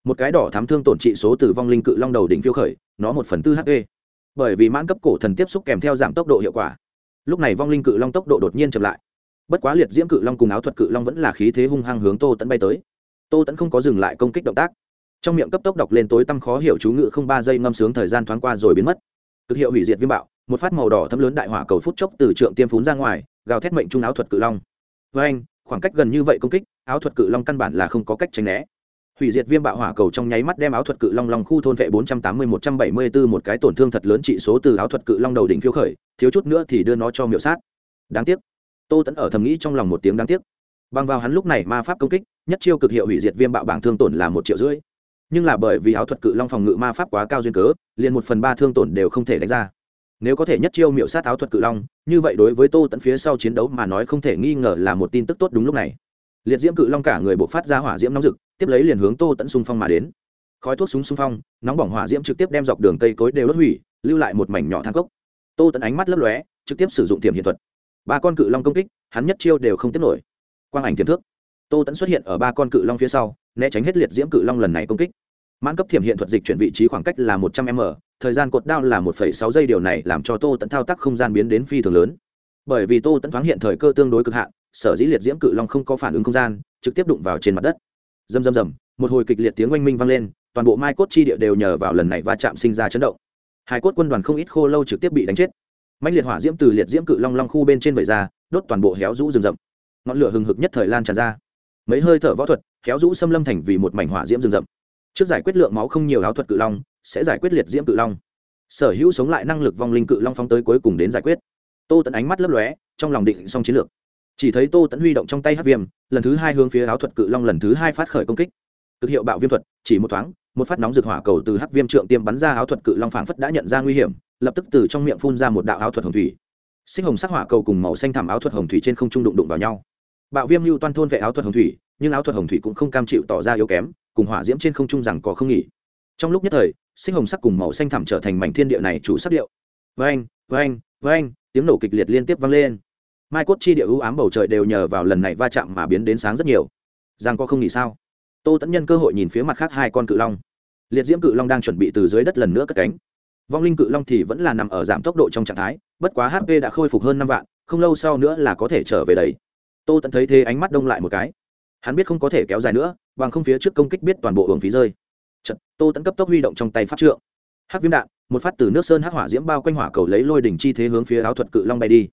Một cái đỏ thám thương tổn trị số từ vong linh cự long đầu đỉnh phiêu khởi, nó một phần tư hp. Bởi vì mãn cấp cổ thần tiếp xúc kèm theo giảm tốc độ hiệu quả. Lúc này vong linh cự long tốc độ đột nhiên chậm lại. Bất quá liệt diễm cự long cùng áo thuật cự long vẫn là khí thế hung hăng hướng tô tẫn bay tới tô tẫn không có dừng lại công kích động tác. Trong miệng cấp tốc đọc lên tối tăm khó hiểu chú ngự không ba giây ngâm sướng thời gian thoáng qua rồi biến mất. Cực hiệu hủy diệt viêm bạo, một phát màu đỏ thấm lớn đại hỏa cầu phút chốc từ trượng tiêm phún ra ngoài, gào thét mệnh trung áo thuật cự long. Với anh, khoảng cách gần như vậy công kích, áo thuật cự long căn bản là không có cách tránh né. Hủy diệt viêm bạo hỏa cầu trong nháy mắt đem áo thuật cự long long khu thôn vệ bốn trăm tám mươi, một trăm bảy mươi bốn một cái tổn thương thật lớn trị số từ áo thuật cự long đầu đỉnh phiếu khởi, thiếu chút nữa thì đưa nó cho miệu sát. Đáng tiếc. Tô tẫn ở thầm nghĩ trong lòng một tiếng đáng tiếc. Bằng vào hắn lúc này ma pháp công kích nhất chiêu cực hiệu hủy diệt viêm bạo bảng thương tổn là một triệu rưỡi. Nhưng là bởi vì áo thuật cự long phòng ngự ma pháp quá cao duyên cớ, liền một phần ba thương tổn đều không thể đánh ra. Nếu có thể nhất chiêu miệu sát áo thuật cự long, như vậy đối với tô tẫn phía sau chiến đấu mà nói không thể nghi ngờ là một tin tức tốt đúng lúc này. Liệt diễm cự long cả người buộc phát ra hỏa diễm nóng rực, tiếp lấy liền hướng tô tẫn xung phong mà đến. Khói thuốc súng xung phong, nóng bỏng hỏa diễm trực tiếp đem dọc đường cây cối đều đốt hủy, lưu lại một mảnh nhỏ thang cốc. Tô tẫn ánh mắt lấp lóe, trực tiếp sử dụng tiềm hiện thuật. Ba con cự long công kích, hắn nhất chiêu đều không tiếp nổi. Quang ảnh tiềm thước tô tẫn xuất hiện ở ba con cự long phía sau, né tránh hết liệt diễm cự long lần này công kích. Mãn cấp thiểm hiện thuật dịch chuyển vị trí khoảng cách là một trăm m, thời gian cột đao là một sáu giây, điều này làm cho tô tẫn thao tác không gian biến đến phi thường lớn. Bởi vì tô tẫn thoáng hiện thời cơ tương đối cực hạn, sở dĩ liệt diễm cự long không có phản ứng không gian, trực tiếp đụng vào trên mặt đất. Dầm dầm dầm một hồi kịch liệt tiếng oanh minh vang lên, toàn bộ mai cốt chi địa đều nhờ vào lần này va chạm sinh ra chấn động. Hai cốt quân đoàn không ít khô lâu trực tiếp bị đánh chết. Mạnh liệt hỏa diễm từ liệt diễm cự long long khu bên trên vẩy ra, đốt toàn bộ héo rũ rừng rậm. Ngọn lửa hừng hực nhất thời lan tràn ra mấy hơi thở võ thuật kéo rũ xâm lâm thành vì một mảnh hỏa diễm rừng rậm. Trước giải quyết lượng máu không nhiều áo thuật cự long, sẽ giải quyết liệt diễm cự long. Sở hữu sống lại năng lực vong linh cự long phóng tới cuối cùng đến giải quyết. Tô tẫn ánh mắt lấp lóe, trong lòng định xong chiến lược. Chỉ thấy tô tẫn huy động trong tay hát viêm, lần thứ hai hướng phía áo thuật cự long lần thứ hai phát khởi công kích. Cực hiệu bạo viêm thuật, chỉ một thoáng, một phát nóng rực hỏa cầu từ hắc viêm trượng tiêm bắn ra áo thuật cự long phảng phất đã nhận ra nguy hiểm, lập tức từ trong miệng phun ra một đạo áo thuật hồng thủy. Sinh hồng sắc hỏa cầu cùng màu xanh thảm áo thuật hồng thủy trên không trung đụng đụng vào nhau bạo viêm lưu toan thôn vệ áo thuật hồng thủy, nhưng áo thuật hồng thủy cũng không cam chịu tỏ ra yếu kém, cùng hỏa diễm trên không trung rằng có không nghỉ. Trong lúc nhất thời sinh hồng sắc cùng màu xanh thảm trở thành mảnh thiên địa này chủ sắc điệu. Vang vang vang tiếng nổ kịch liệt liên tiếp vang lên. Mai cốt chi địa ưu ám bầu trời đều nhờ vào lần này va chạm mà biến đến sáng rất nhiều. Giang có không nghỉ sao? Tô tẫn nhân cơ hội nhìn phía mặt khác hai con cự long. Liệt diễm cự long đang chuẩn bị từ dưới đất lần nữa cất cánh. Vong linh cự long thì vẫn là nằm ở giảm tốc độ trong trạng thái, bất quá hp đã khôi phục hơn năm vạn, không lâu sau nữa là có thể trở về đấy tô tẫn thấy thế ánh mắt đông lại một cái. Hắn biết không có thể kéo dài nữa bằng không phía trước công kích biết toàn bộ hưởng phí rơi. Chật, tô tẫn cấp tốc huy động trong tay phát trượng. Hắc viêm đạn một phát từ nước sơn hắc hỏa diễm bao quanh hỏa cầu lấy lôi đỉnh chi thế hướng phía áo thuật cự long bay đi.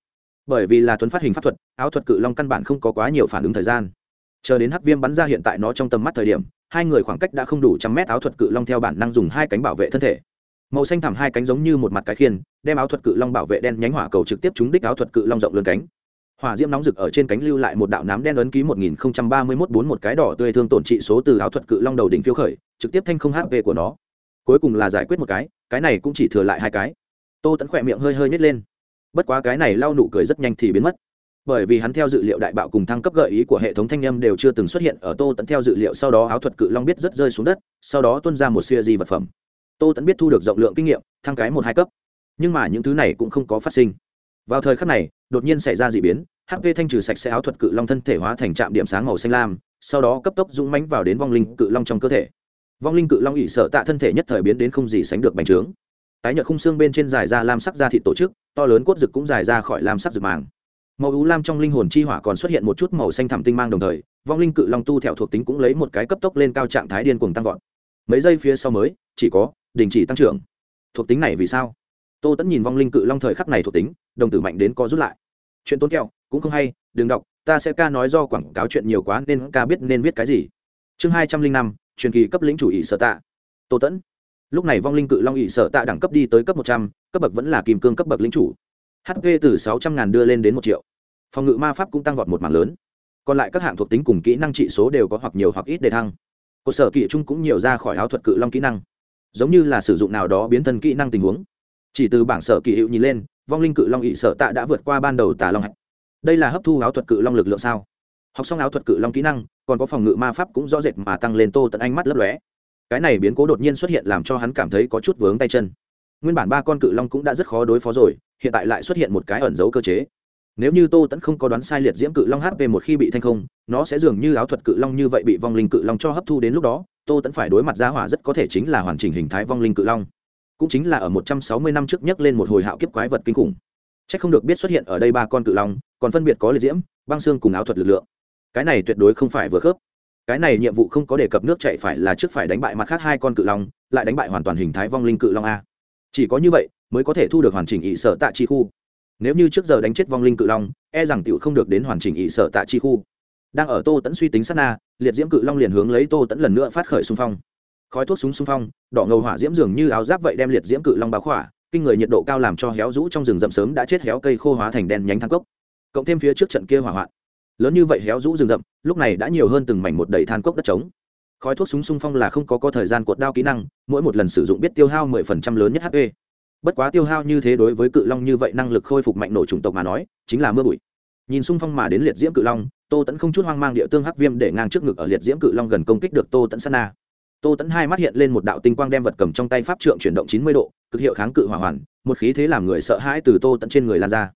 Bởi vì là tuấn phát hình pháp thuật áo thuật cự long căn bản không có quá nhiều phản ứng thời gian. Chờ đến hắc viêm bắn ra hiện tại nó trong tầm mắt thời điểm hai người khoảng cách đã không đủ trăm mét áo thuật cự long theo bản năng dùng hai cánh bảo vệ thân thể. Màu xanh thẳm hai cánh giống như một mặt cái khiên đem áo thuật cự long bảo vệ đen nhánh hỏa cầu trực tiếp trúng đích áo thuật cự long rộng lớn cánh hỏa diễm nóng rực ở trên cánh lưu lại một đạo nám đen ấn ký một nghìn ba mươi mốt bốn một cái đỏ tươi thương tổn trị số từ áo thuật cự long đầu đỉnh phiêu khởi, trực tiếp thanh không hp của nó. Cuối cùng là giải quyết một cái cái này cũng chỉ thừa lại hai cái. Tô tẫn khỏe miệng hơi hơi nhét lên. Bất quá cái này lau nụ cười rất nhanh thì biến mất. Bởi vì hắn theo dự liệu đại bạo cùng thăng cấp gợi ý của hệ thống thanh âm đều chưa từng xuất hiện ở tô tẫn theo dự liệu sau đó áo thuật cự long biết rất rơi xuống đất, sau đó tuân ra một siêu di vật phẩm. Tô tẫn biết thu được rộng lượng kinh nghiệm, thăng cái một hai cấp. Nhưng mà những thứ này cũng không có phát sinh. Vào thời khắc này đột nhiên xảy ra d ị biến hp thanh trừ sạch sẽ áo thuật cự long thân thể hóa thành trạm điểm sáng màu xanh lam, sau đó cấp tốc dũng mánh vào đến vong linh cự long trong cơ thể. Vong linh cự long ỉ sợ tạ thân thể nhất thời biến đến không gì sánh được bành trướng. Tái nhợt khung xương bên trên dài ra lam sắc da thịt tổ chức, to lớn cốt rực cũng dài ra khỏi lam sắc rực màng. Màu ú lam trong linh hồn chi hỏa còn xuất hiện một chút màu xanh thẳm tinh mang đồng thời, vong linh cự long tu theo thuộc tính cũng lấy một cái cấp tốc lên cao trạng thái điên cuồng tăng vọt. Mấy giây phía sau mới, chỉ có, đình chỉ tăng trưởng. Thuộc tính này vì sao? Tô tẫn nhìn vong linh cự long thời khắc này thuộc tính, đồng tử mạnh đến có rút lại chuyện tốn kẹo, cũng không hay, đừng đọc, ta sẽ ca nói do quảng cáo chuyện nhiều quá nên ca biết nên viết cái gì. Chương hai trăm linh năm, truyền kỳ cấp lĩnh chủ ỷ sở tạ. Tô tẫn lúc này vong linh cự long ỷ sở tạ đẳng cấp đi tới cấp một trăm, cấp bậc vẫn là kim cương cấp bậc lĩnh chủ. Hp từ sáu trăm ngàn đưa lên đến một triệu. Phòng ngự ma pháp cũng tăng vọt một mảng lớn. Còn lại các hạng thuộc tính cùng kỹ năng trị số đều có hoặc nhiều hoặc ít để thăng. Cột sở kỵ trung cũng nhiều ra khỏi áo thuật cự long kỹ năng. Giống như là sử dụng nào đó biến thân kỹ năng tình huống. Chỉ từ bảng sở kỳ hiệu nhìn lên vong linh cự long ỵ sở tạ đã vượt qua ban đầu tà long hạch. Đây là hấp thu áo thuật cự long lực lượng sao? Học xong áo thuật cự long kỹ năng, còn có phòng ngự ma pháp cũng rõ rệt mà tăng lên tô tận ánh mắt lấp lóe. Cái này biến cố đột nhiên xuất hiện làm cho hắn cảm thấy có chút vướng tay chân. Nguyên bản ba con cự long cũng đã rất khó đối phó rồi, hiện tại lại xuất hiện một cái ẩn giấu cơ chế. Nếu như tô tẫn không có đoán sai liệt diễm cự long hp một khi bị thanh không, nó sẽ dường như áo thuật cự long như vậy bị vong linh cự long cho hấp thu đến lúc đó, tô tẫn phải đối mặt giá hỏa rất có thể chính là hoàn chỉnh hình thái vong linh cự long cũng chính là ở một trăm sáu mươi năm trước nhất lên một hồi hạo kiếp quái vật kinh khủng. C h ắ c không được biết xuất hiện ở đây ba con cự long, còn phân biệt có liệt diễm, băng xương cùng áo thuật lực lượng. Cái này tuyệt đối không phải vừa khớp. Cái này nhiệm vụ không có đề cập nước chạy phải là trước phải đánh bại mặt khác hai con cự long, lại đánh bại hoàn toàn hình thái vong linh cự long a. Chỉ có như vậy mới có thể thu được hoàn chỉnh ỵ sở tạ chi khu. Nếu như trước giờ đánh chết vong linh cự long e rằng tiểu không được đến hoàn chỉnh ỵ sở tạ chi khu. Đang ở tô tẫn suy tính sát na, liệt diễm cự long liền hướng lấy tô tẫn lần nữa phát khởi xung phong khói thuốc súng xung phong, đỏ ngầu hỏa diễm dường như áo giáp vậy đem liệt diễm cự long báo khỏa, kinh người nhiệt độ cao làm cho héo rũ trong rừng rậm sớm đã chết héo cây khô hóa thành đen nhánh thang cốc. Cộng thêm phía trước trận kia hỏa hoạn. Lớn như vậy héo rũ rừng rậm, lúc này đã nhiều hơn từng mảnh một đầy than cốc đất trống. Khói thuốc súng xung phong là không có có thời gian cột đao kỹ năng, mỗi một lần sử dụng biết tiêu hao mười phần trăm lớn nhất hp bất quá tiêu hao như thế đối với cự long như vậy năng lực khôi phục mạnh nổ chủng tộc mà nói, chính là mưa bụi. Nhìn xung phong mà đến liệt diễm cự long, tô tẫn không chút hoang mang địa tương hắc viêm để ngang trước ngực ở liệt diễm cự long gần công kích được tô tẫn sana tô tẫn hai mắt hiện lên một đạo tinh quang đem vật cầm trong tay pháp trượng chuyển động chín mươi độ, cực hiệu kháng cự hỏa hoàn, một khí thế làm người sợ hãi từ tô tẫn trên người lan ra.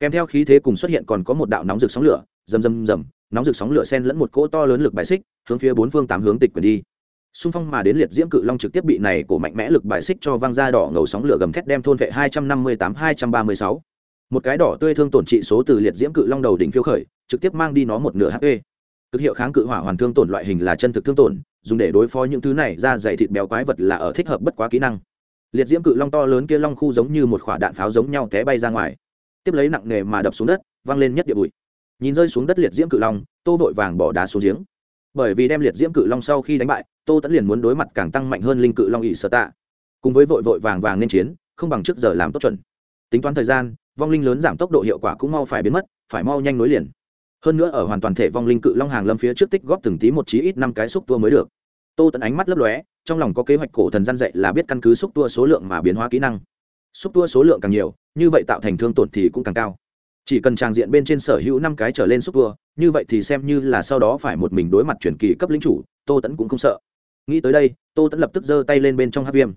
Kèm theo khí thế cùng xuất hiện còn có một đạo nóng rực sóng lửa, rầm rầm rầm, nóng rực sóng lửa sen lẫn một cỗ to lớn lực bài xích, hướng phía bốn phương tám hướng tịch quyền đi. Xung phong mà đến liệt diễm cự long trực tiếp bị này của mạnh mẽ lực bài xích cho văng ra đỏ ngầu sóng lửa gầm thét đem thôn vệ hai trăm năm mươi tám, hai trăm ba mươi sáu. Một cái đỏ tươi thương tổn trị số từ liệt diễm cự long đầu đỉnh phiêu khởi, trực tiếp mang đi nó một nửa hp cực hiệu kháng cự hỏa hoàn thương tổn loại hình là chân thực thương tổn, dùng để đối phó những thứ này ra dày thịt béo quái vật là ở thích hợp bất quá kỹ năng. Liệt diễm cự long to lớn kia long khu giống như một quả đạn pháo giống nhau té bay ra ngoài. Tiếp lấy nặng nề mà đập xuống đất văng lên nhất địa bụi. Nhìn rơi xuống đất liệt diễm cự long, tô vội vàng bỏ đá xuống giếng. Bởi vì đem liệt diễm cự long sau khi đánh bại, tô tẫn liền muốn đối mặt càng tăng mạnh hơn linh cự long ỵ sở tạ. Cùng với vội vội vàng vàng nên chiến, không bằng trước giờ làm tốt chuẩn. Tính toán thời gian, vong linh lớn giảm tốc độ hiệu quả cũng mau phải biến mất, phải mau nhanh nối liền hơn nữa ở hoàn toàn thể vong linh cự long hàng lâm phía trước tích góp từng tí một chí ít năm cái xúc tua mới được. Tô tẫn ánh mắt lấp lóe, trong lòng có kế hoạch cổ thần gian dạy là biết căn cứ xúc tua số lượng mà biến hóa kỹ năng. Xúc tua số lượng càng nhiều, như vậy tạo thành thương tổn thì cũng càng cao. Chỉ cần tràng diện bên trên sở hữu năm cái trở lên xúc tua, như vậy thì xem như là sau đó phải một mình đối mặt chuyển kỳ cấp lính chủ, tô tẫn cũng không sợ. Nghĩ tới đây, tô tẫn lập tức giơ tay lên bên trong hát viêm.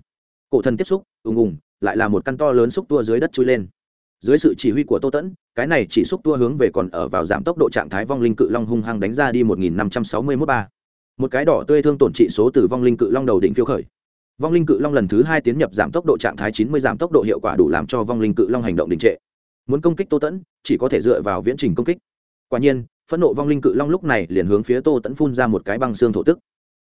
Cổ thần tiếp xúc, ùng ùng, lại là một căn to lớn xúc tua dưới đất chui lên. Dưới sự chỉ huy của tô tẫn cái này chỉ xúc tua hướng về còn ở vào giảm tốc độ trạng thái vong linh cự long hung hăng đánh ra đi một nghìn năm trăm sáu mươi mốt ba. Một cái đỏ tươi thương tổn trị số từ vong linh cự long đầu đỉnh phiêu khởi. Vong linh cự long lần thứ hai tiến nhập giảm tốc độ trạng thái chín mươi giảm tốc độ hiệu quả đủ làm cho vong linh cự long hành động đình trệ. Muốn công kích tô tẫn, chỉ có thể dựa vào viễn trình công kích. Quả nhiên, phẫn nộ vong linh cự long lúc này liền hướng phía tô tẫn phun ra một cái băng xương thổ tức.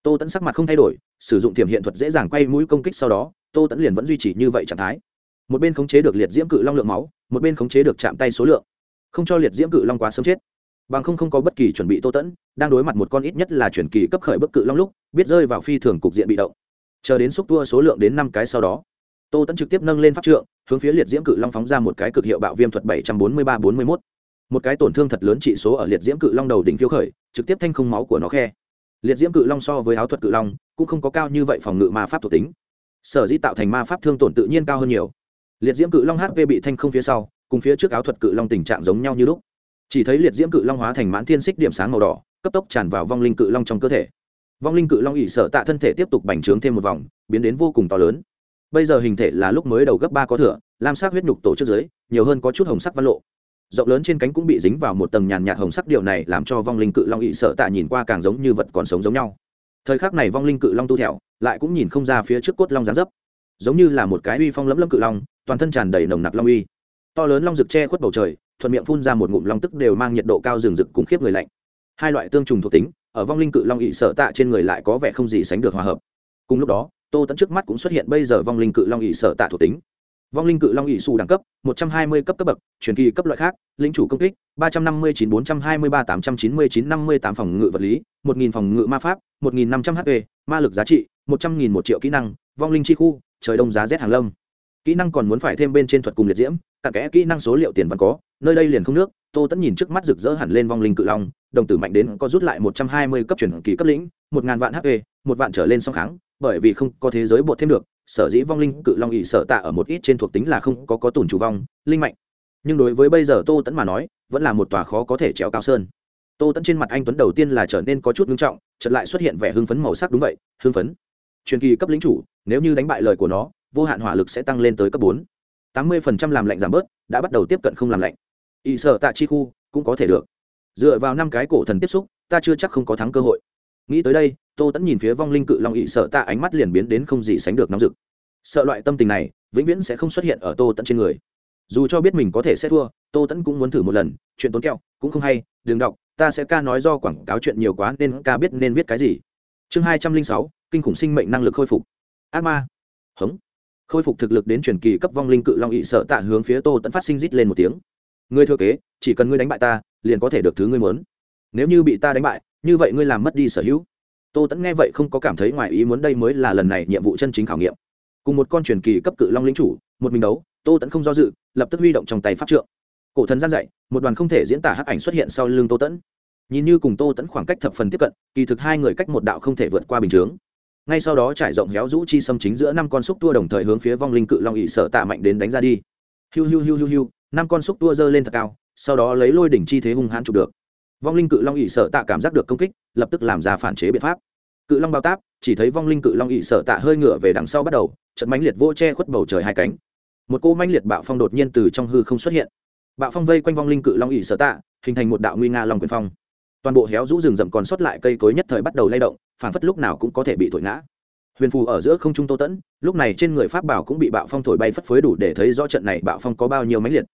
Tô tẫn sắc mặt không thay đổi, sử dụng tiềm hiện thuật dễ dàng quay mũi công kích sau đó, tô tẫn liền vẫn duy trì như vậy trạng thái một bên khống chế được liệt diễm cự long lượng máu, một bên khống chế được chạm tay số lượng. Không cho liệt diễm cự long quá sớm chết. Bằng không không có bất kỳ chuẩn bị tô tẫn, đang đối mặt một con ít nhất là chuyển kỳ cấp khởi bức cự long lúc, biết rơi vào phi thường cục diện bị động. Chờ đến xúc tua số lượng đến năm cái sau đó, tô tẫn trực tiếp nâng lên pháp trượng, hướng phía liệt diễm cự long phóng ra một cái cực hiệu bạo viêm thuật bảy trăm bốn mươi ba bốn mươi mốt. Một cái tổn thương thật lớn trị số ở liệt diễm cự long đầu đỉnh phiêu khởi, trực tiếp thanh không máu của nó khe. Liệt diễm cự long so với áo thuật cự long, cũng không có cao như vậy phòng ngự ma pháp thuộc tính. Sở dĩ tạo thành ma pháp thương tổn tự nhiên cao hơn nhiều liệt diễm cự long hp bị thanh không phía sau, cùng phía trước áo thuật cự long tình trạng giống nhau như lúc. Chỉ thấy liệt diễm cự long hóa thành mãn thiên xích điểm sáng màu đỏ, cấp tốc tràn vào vong linh cự long trong cơ thể. Vong linh cự long ỉ sợ tạ thân thể tiếp tục bành trướng thêm một vòng, biến đến vô cùng to lớn. Bây giờ hình thể là lúc mới đầu gấp ba có thửa lam sắc huyết nhục tổ chức dưới, nhiều hơn có chút hồng sắc văn lộ. Rộng lớn trên cánh cũng bị dính vào một tầng nhàn nhạt hồng sắc điều này làm cho vong linh cự long ỵ sợ tạ nhìn qua càng giống như vật còn sống giống nhau. Thời khắc này vong linh cự long tu thẹo, lại cũng nhìn không ra phía trước cốt long gián dấp. Giống như là một cái uy phong lẫm lẫm cự long toàn thân tràn đầy nồng nặc long uy. To lớn long rực che khuất bầu trời, thuận miệng phun ra một ngụm long tức đều mang nhiệt độ cao rừng rực cùng khiếp người lạnh. Hai loại tương trùng thuộc tính, ở vong linh cự long ỵ sợ tạ trên người lại có vẻ không gì sánh được hòa hợp. Cùng lúc đó, tô tẫn trước mắt cũng xuất hiện bây giờ vong linh cự long ỵ sợ tạ thuộc tính. Vong linh cự long ỵ xù đẳng cấp, một trăm hai mươi cấp cấp bậc, truyền kỳ cấp loại khác lính chủ công kích, ba trăm năm mươi chín bốn trăm hai mươi ba tám trăm chín mươi chín năm mươi tám phòng ngự vật lý, một nghìn phòng ngự ma pháp, một nghìn năm trăm hp ma lực giá trị, một trăm nghìn một triệu kỹ năng, vong linh chi khu, trời đông giá rét hàng lông kỹ năng còn muốn phải thêm bên trên thuật cùng liệt diễm cặn kẽ kỹ năng số liệu tiền vẫn có, nơi đây liền không nước, tô tẫn nhìn trước mắt rực rỡ hẳn lên vong linh cự long, đồng tử mạnh đến có rút lại một trăm hai mươi cấp truyền kỳ cấp lĩnh, một ngàn vạn hp, một vạn trở lên song kháng, bởi vì không có thế giới bột thêm được, sở dĩ vong linh cự long ỵ sở tạ ở một ít trên thuộc tính là không có có tủn chủ vong, linh mạnh. Nhưng đối với bây giờ tô tẫn mà nói, vẫn là một tòa khó có thể trèo cao sơn. Tô tẫn trên mặt anh tuấn đầu tiên là trở nên có chút ngưng trọng, chợt lại xuất hiện vẻ hưng phấn màu sắc đúng vậy, hưng phấn. Truyền kỳ cấp lính chủ, nếu như đánh bại lời của nó vô hạn hỏa lực sẽ tăng lên tới cấp bốn. Tám mươi phần trăm làm lạnh giảm bớt, đã bắt đầu tiếp cận không làm lạnh. Ỵ sở tạ chi khu, cũng có thể được. Dựa vào năm cái cổ thần tiếp xúc, ta chưa chắc không có thắng cơ hội. Nghĩ tới đây, tô tẫn nhìn phía vong linh cự long ỵ sợ tạ ánh mắt liền biến đến không gì sánh được nóng rực. Sợ loại tâm tình này, vĩnh viễn sẽ không xuất hiện ở tô tẫn trên người. Dù cho biết mình có thể sẽ thua, tô tẫn cũng muốn thử một lần, chuyện tốn kẹo, cũng không hay, đừng đọc, ta sẽ ca nói do quảng cáo chuyện nhiều quá nên ca biết nên viết cái gì. Chương hai trăm linh sáu, kinh khủng sinh mệnh năng lực khôi phục. Ác ma. Hống khôi phục thực lực đến truyền kỳ cấp vong linh cự long ỵ sợ tạ hướng phía tô tẫn phát sinh rít lên một tiếng. Ngươi thừa kế, chỉ cần ngươi đánh bại ta, liền có thể được thứ ngươi muốn. Nếu như bị ta đánh bại, như vậy ngươi làm mất đi sở hữu. Tô tẫn nghe vậy không có cảm thấy ngoài ý muốn đây mới là lần này nhiệm vụ chân chính khảo nghiệm. Cùng một con truyền kỳ cấp cự long lính chủ, một mình đấu, tô tẫn không do dự, lập tức huy động trong tay pháp trượng. Cổ thần gian dạy, một đoàn không thể diễn tả hắc ảnh xuất hiện sau lưng tô tẫn nhìn như cùng tô tẫn khoảng cách thập phần tiếp cận, kỳ thực hai người cách một đạo không thể vượt qua bình chướng ngay sau đó trải rộng héo rũ chi xâm chính giữa năm con xúc tua đồng thời hướng phía vong linh cự long ỵ sợ tạ mạnh đến đánh ra đi. Hiu hiu hiu hiu hiu, năm con xúc tua giơ lên thật cao, sau đó lấy lôi đỉnh chi thế hung hãn chụp được. Vong linh cự long ỵ sợ tạ cảm giác được công kích, lập tức làm ra phản chế biện pháp. Cự long bao táp, chỉ thấy vong linh cự long ỵ sợ tạ hơi ngựa về đằng sau bắt đầu, trận mãnh liệt vô che khuất bầu trời hai cánh. Một cô mãnh liệt bạo phong đột nhiên từ trong hư không xuất hiện. Bạo phong vây quanh vong linh cự long ỵ sợ tạ, hình thành một đạo nguy nga long quyền phong. Toàn bộ héo rũ rừng rậm còn sót lại cây cối nhất thời bắt đầu lay động phản phất lúc nào cũng có thể bị thổi ngã. Huyền phù ở giữa không trung tô tẫn, lúc này trên người pháp bảo cũng bị bạo phong thổi bay phất phới đủ để thấy rõ trận này bạo phong có bao nhiêu mãnh liệt.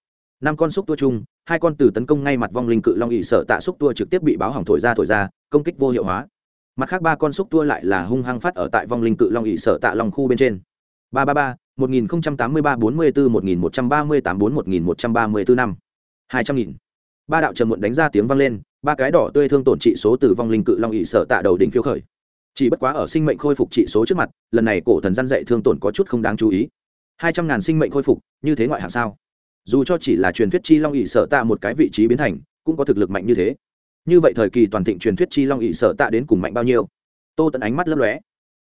Năm con xúc tua chung, hai con từ tấn công ngay mặt vong linh cự long ỵ sở tạ xúc tua trực tiếp bị báo hỏng thổi ra thổi ra, công kích vô hiệu hóa. Mặt khác ba con xúc tua lại là hung hăng phát ở tại vong linh cự long ỵ sở tạ long khu bên trên. Ba ba ba, một nghìn tám mươi ba bốn mươi bốn một nghìn một trăm ba mươi tám bốn, một nghìn một trăm ba mươi bốn năm. Hai trăm nghìn. Ba đạo trầm muộn đánh ra tiếng vang lên, ba cái đỏ tươi thương tổn trị số từ vong linh cự long ỵ sở tạ đầu đỉnh phiếu khởi chỉ bất quá ở sinh mệnh khôi phục trị số trước mặt, lần này cổ thần gian dạy thương tổn có chút không đáng chú ý. Hai trăm ngàn sinh mệnh khôi phục, như thế ngoại hạng sao? Dù cho chỉ là truyền thuyết chi long ỵ sở tạ một cái vị trí biến thành, cũng có thực lực mạnh như thế. Như vậy thời kỳ toàn thịnh truyền thuyết chi long ỵ sở tạ đến cùng mạnh bao nhiêu? Tô tận ánh mắt lấp lóe.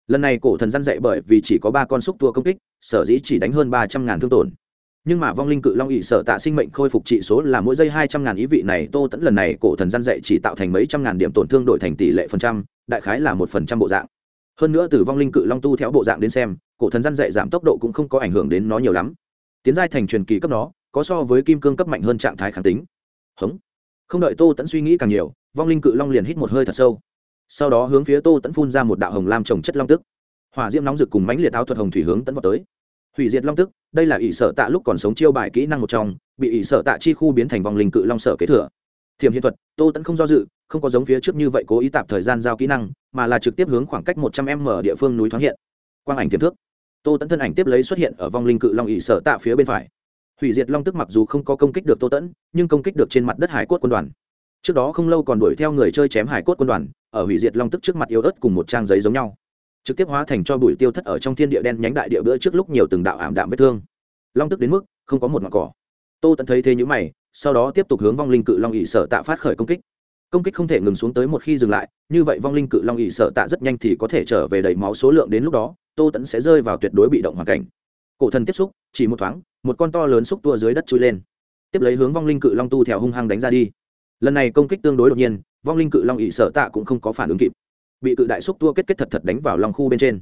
Lần này cổ thần gian dạy bởi vì chỉ có ba con xúc tua công kích, sở dĩ chỉ đánh hơn ba trăm ngàn thương tổn nhưng mà vong linh cự long ỵ sở tạ sinh mệnh khôi phục trị số là mỗi giây hai trăm ngàn ý vị này, tô tẫn lần này cổ thần gian dạy chỉ tạo thành mấy trăm ngàn điểm tổn thương đổi thành tỷ lệ phần trăm, đại khái là một phần trăm bộ dạng. Hơn nữa từ vong linh cự long tu theo bộ dạng đến xem, cổ thần gian dạy giảm tốc độ cũng không có ảnh hưởng đến nó nhiều lắm. Tiến giai thành truyền kỳ cấp nó, có so với kim cương cấp mạnh hơn trạng thái kháng tính. Hống. Không đợi tô tẫn suy nghĩ càng nhiều, vong linh cự long liền hít một hơi thật sâu. Sau đó hướng phía tô tẫn phun ra một đạo hồng lam trồng chất long tức. Hỏa diễm nóng rực cùng mãnh liệt áo thuật hồng thủy hướng tẫn vào tới hủy diệt long tức, đây là ỷ sở tạ lúc còn sống chiêu bài kỹ năng một trong, bị ỷ sở tạ chi khu biến thành vòng linh cự long sở kế thừa. Thiềm hiện thuật, tô tẫn không do dự, không có giống phía trước như vậy cố ý tạp thời gian giao kỹ năng, mà là trực tiếp hướng khoảng cách một trăm m địa phương núi thoáng hiện. Quang ảnh tiềm thước. Tô tẫn thân ảnh tiếp lấy xuất hiện ở vòng linh cự long ỷ sở tạ phía bên phải. Hủy diệt long tức mặc dù không có công kích được tô tẫn nhưng công kích được trên mặt đất hải cốt quân đoàn. Trước đó không lâu còn đuổi theo người chơi chém hải cốt quân đoàn, ở hủy diệt long tức trước mặt yếu ớt cùng một trang giấy giống nhau trực tiếp hóa thành cho bụi tiêu thất ở trong thiên địa đen nhánh đại địa bữa trước lúc nhiều từng đạo ảm đạm vết thương. Long tức đến mức không có một ngọn cỏ. Tô tẫn thấy thế nhữ mày, sau đó tiếp tục hướng vong linh cự long ỵ sở tạ phát khởi công kích. Công kích không thể ngừng xuống tới một khi dừng lại, như vậy vong linh cự long ỵ sở tạ rất nhanh thì có thể trở về đầy máu số lượng đến lúc đó, tô tẫn sẽ rơi vào tuyệt đối bị động hoàn cảnh. Cổ thần tiếp xúc, chỉ một thoáng, một con to lớn xúc tua dưới đất chui lên. Tiếp lấy hướng vong linh cự long tu theo hung hăng đánh ra đi. Lần này công kích tương đối đột nhiên, vong linh cự long ỵ sở tạ cũng không có phản ứng kịp bị cự đại xúc tua kết kết thật thật đánh vào lòng khu bên trên.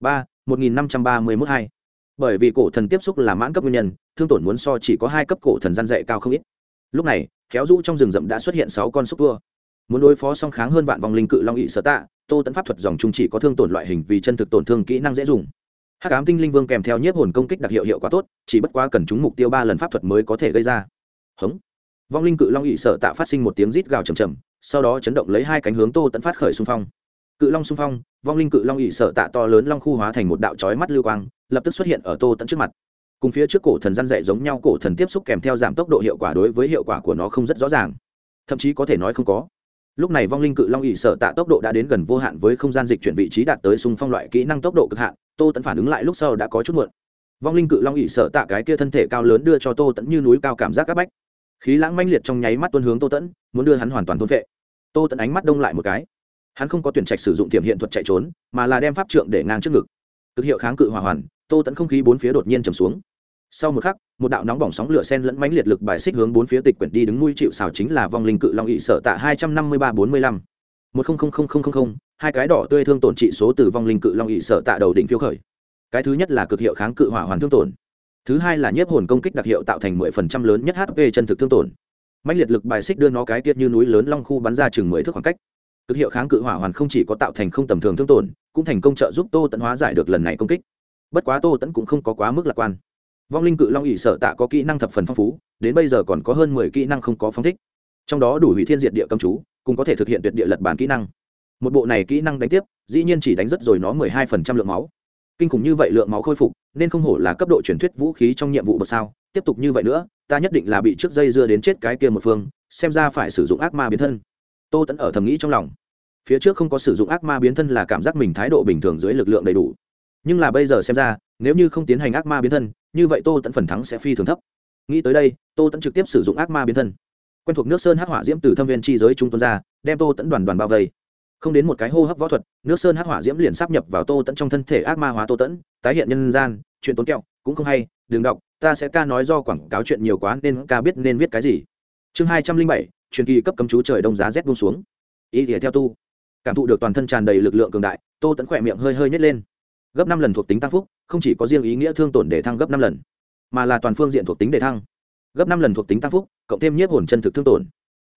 Ba, một nghìn năm trăm ba mươi mốt hai. Bởi vì cổ thần tiếp xúc là mãn cấp nguyên nhân, thương tổn muốn so chỉ có hai cấp cổ thần gian dạy cao không ít. Lúc này kéo rũ trong rừng rậm đã xuất hiện sáu con xúc tua. Muốn đối phó song kháng hơn vạn vòng linh cự long ỵ sở tạ, tô tẫn pháp thuật dòng trung chỉ có thương tổn loại hình vì chân thực tổn thương kỹ năng dễ dùng. Hắc ám tinh linh vương kèm theo nhiếp hồn công kích đặc hiệu hiệu quả tốt, chỉ bất quá cần trúng mục tiêu ba lần pháp thuật mới có thể gây ra. Hống. Vong linh cự long ỵ sở tạ phát sinh một tiếng rít gào chầm chầm sau đó chấn động lấy hai cánh hướng tô tẫn phát khởi xung phong cự long xung phong, vong linh cự long ỵ sợ tạ to lớn long khu hóa thành một đạo trói mắt lưu quang, lập tức xuất hiện ở tô tẫn trước mặt. Cùng phía trước cổ thần răn dạy giống nhau, cổ thần tiếp xúc kèm theo giảm tốc độ hiệu quả đối với hiệu quả của nó không rất rõ ràng. Thậm chí có thể nói không có. Lúc này vong linh cự long ỵ sợ tạ tốc độ đã đến gần vô hạn với không gian dịch chuyển vị trí đạt tới xung phong loại kỹ năng tốc độ cực hạn, tô tẫn phản ứng lại lúc sau đã có chút muộn. Vong linh cự long ỵ sợ tạ cái kia thân thể cao lớn đưa cho tô tẫn như núi cao cảm giác áp bách. Khí lãng manh liệt trong nháy mắt tuân hướng tô tẫn muốn đưa hắn hoàn toàn thôn vệ tô tẫn ánh mắt đông lại một cái hắn không có tuyển trạch sử dụng tiềm hiện thuật chạy trốn, mà là đem pháp trượng để ngang trước ngực. Cực hiệu kháng cự hỏa hoàn, tô tẫn không khí bốn phía đột nhiên trầm xuống. Sau một khắc, một đạo nóng bỏng sóng lửa sen lẫn mánh liệt lực bài xích hướng bốn phía tịch quyển đi đứng nuôi chịu xào chính là vong linh cự long ị sở tạ hai trăm năm mươi ba bốn mươi lăm. Một không không không không không không, hai cái đỏ tươi thương tổn trị số từ vong linh cự long ị sở tạ đầu đỉnh phiêu khởi. Cái thứ nhất là cực hiệu kháng cự hỏa hoàn thương tổn. Thứ hai là nhiếp hồn công kích đặc hiệu tạo thành mười phần trăm lớn nhất hp chân thực thương tổn. Mãnh liệt lực bài xích đưa nó cái tiết như núi lớn long khu bắn ra chừng mười thước khoảng cách cực hiệu kháng cự hỏa hoàn không chỉ có tạo thành không tầm thường thương tổn, cũng thành công trợ giúp tô tẫn hóa giải được lần này công kích. Bất quá tô tẫn cũng không có quá mức lạc quan. Vong linh cự long ỵ sở tạ có kỹ năng thập phần phong phú, đến bây giờ còn có hơn mười kỹ năng không có phong thích. Trong đó đủ hủy thiên diệt địa cầm chú, cũng có thể thực hiện tuyệt địa lật bản kỹ năng. Một bộ này kỹ năng đánh tiếp, dĩ nhiên chỉ đánh rất rồi nó mười hai phần trăm lượng máu. Kinh khủng như vậy lượng máu khôi phục, nên không hổ là cấp độ truyền thuyết vũ khí trong nhiệm vụ bậc sao. Tiếp tục như vậy nữa, ta nhất định là bị trước dây dưa đến chết cái kia một phương, xem ra phải sử dụng ác ma biến thân tô tẫn ở thầm nghĩ trong lòng. Phía trước không có sử dụng ác ma biến thân là cảm giác mình thái độ bình thường dưới lực lượng đầy đủ. Nhưng là bây giờ xem ra, nếu như không tiến hành ác ma biến thân, như vậy tô tẫn phần thắng sẽ phi thường thấp. Nghĩ tới đây, tô tẫn trực tiếp sử dụng ác ma biến thân. Quen thuộc nước sơn hắc hỏa diễm từ thâm viên chi giới trung tuân ra, đem tô tẫn đoàn đoàn bao vây. Không đến một cái hô hấp võ thuật, nước sơn hắc hỏa diễm liền sắp nhập vào tô tẫn trong thân thể ác ma hóa tô tẫn tái hiện nhân gian, chuyện tốn kẹo, cũng không hay, đừng đọc, ta sẽ ca nói do quảng cáo chuyện nhiều quá nên ca biết nên viết cái gì. Chương hai trăm linh bảy truyền kỳ cấp cấm chú trời đông giá rét buông xuống. Ý nghĩa theo tu, cảm thụ được toàn thân tràn đầy lực lượng cường đại, tô tẫn khỏe miệng hơi hơi nhét lên. Gấp năm lần thuộc tính tăng phúc, không chỉ có riêng ý nghĩa thương tổn để thăng gấp năm lần, mà là toàn phương diện thuộc tính để thăng. Gấp năm lần thuộc tính tăng phúc, cộng thêm nhiếp hồn chân thực thương tổn.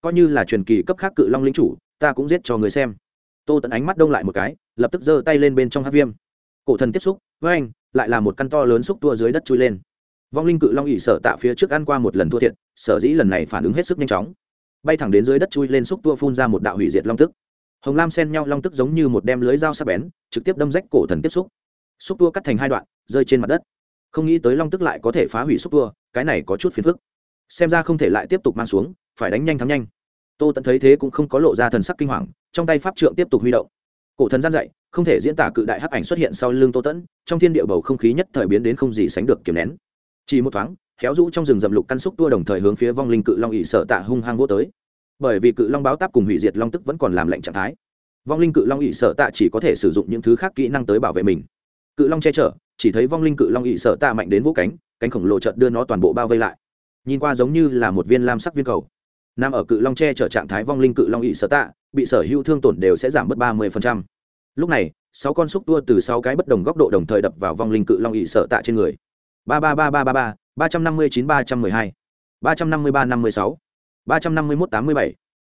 Coi như là truyền kỳ cấp khác cự long linh chủ, ta cũng giết cho người xem. Tô tẫn ánh mắt đông lại một cái, lập tức giơ tay lên bên trong hát viêm. Cổ thần tiếp xúc, với anh, lại là một căn to lớn xúc tua dưới đất chui lên. Vong linh cự long ỉ sở tạ phía trước ăn qua một lần thua thiệt, sở dĩ lần này phản ứng hết sức nhanh chóng bay thẳng đến dưới đất chui lên xúc tua phun ra một đạo hủy diệt long tức. Hồng lam xen nhau long tức giống như một đem lưới dao sắc bén, trực tiếp đâm rách cổ thần tiếp xúc. Xúc tua cắt thành hai đoạn, rơi trên mặt đất. Không nghĩ tới long tức lại có thể phá hủy xúc tua, cái này có chút phiền phức. Xem ra không thể lại tiếp tục mang xuống, phải đánh nhanh thắng nhanh. Tô tẫn thấy thế cũng không có lộ ra thần sắc kinh hoàng, trong tay pháp trượng tiếp tục huy động. Cổ thần gian dạy không thể diễn tả cự đại hắc ảnh xuất hiện sau lưng tô tẫn trong thiên địa bầu không khí nhất thời biến đến không gì sánh được kiềm nén. Chỉ một thoáng khéo rũ trong rừng rậm lục căn xúc tua đồng thời hướng phía vong linh cự long ỵ sở tạ hung hăng vô tới. Bởi vì cự long báo táp cùng hủy diệt long tức vẫn còn làm lệnh trạng thái. Vong linh cự long ỵ sở tạ chỉ có thể sử dụng những thứ khác kỹ năng tới bảo vệ mình. Cự long che chở, chỉ thấy vong linh cự long ỵ sở tạ mạnh đến vũ cánh cánh khổng lồ chợt đưa nó toàn bộ bao vây lại. Nhìn qua giống như là một viên lam sắc viên cầu. Nằm ở cự long che chở trạng thái vong linh cự long ỵ sở tạ, bị sở hữu thương tổn đều sẽ giảm bớt ba mươi lúc này, sáu con xúc tua từ sáu cái bất đồng góc độ đồng thời đập vào vong linh cự long ỵ sở tạ trên người. Ba ba ba ba ba ba ba trăm năm mươi chín ba trăm mười hai, ba trăm năm mươi ba năm mươi sáu, ba trăm năm mươi mốt tám mươi bảy.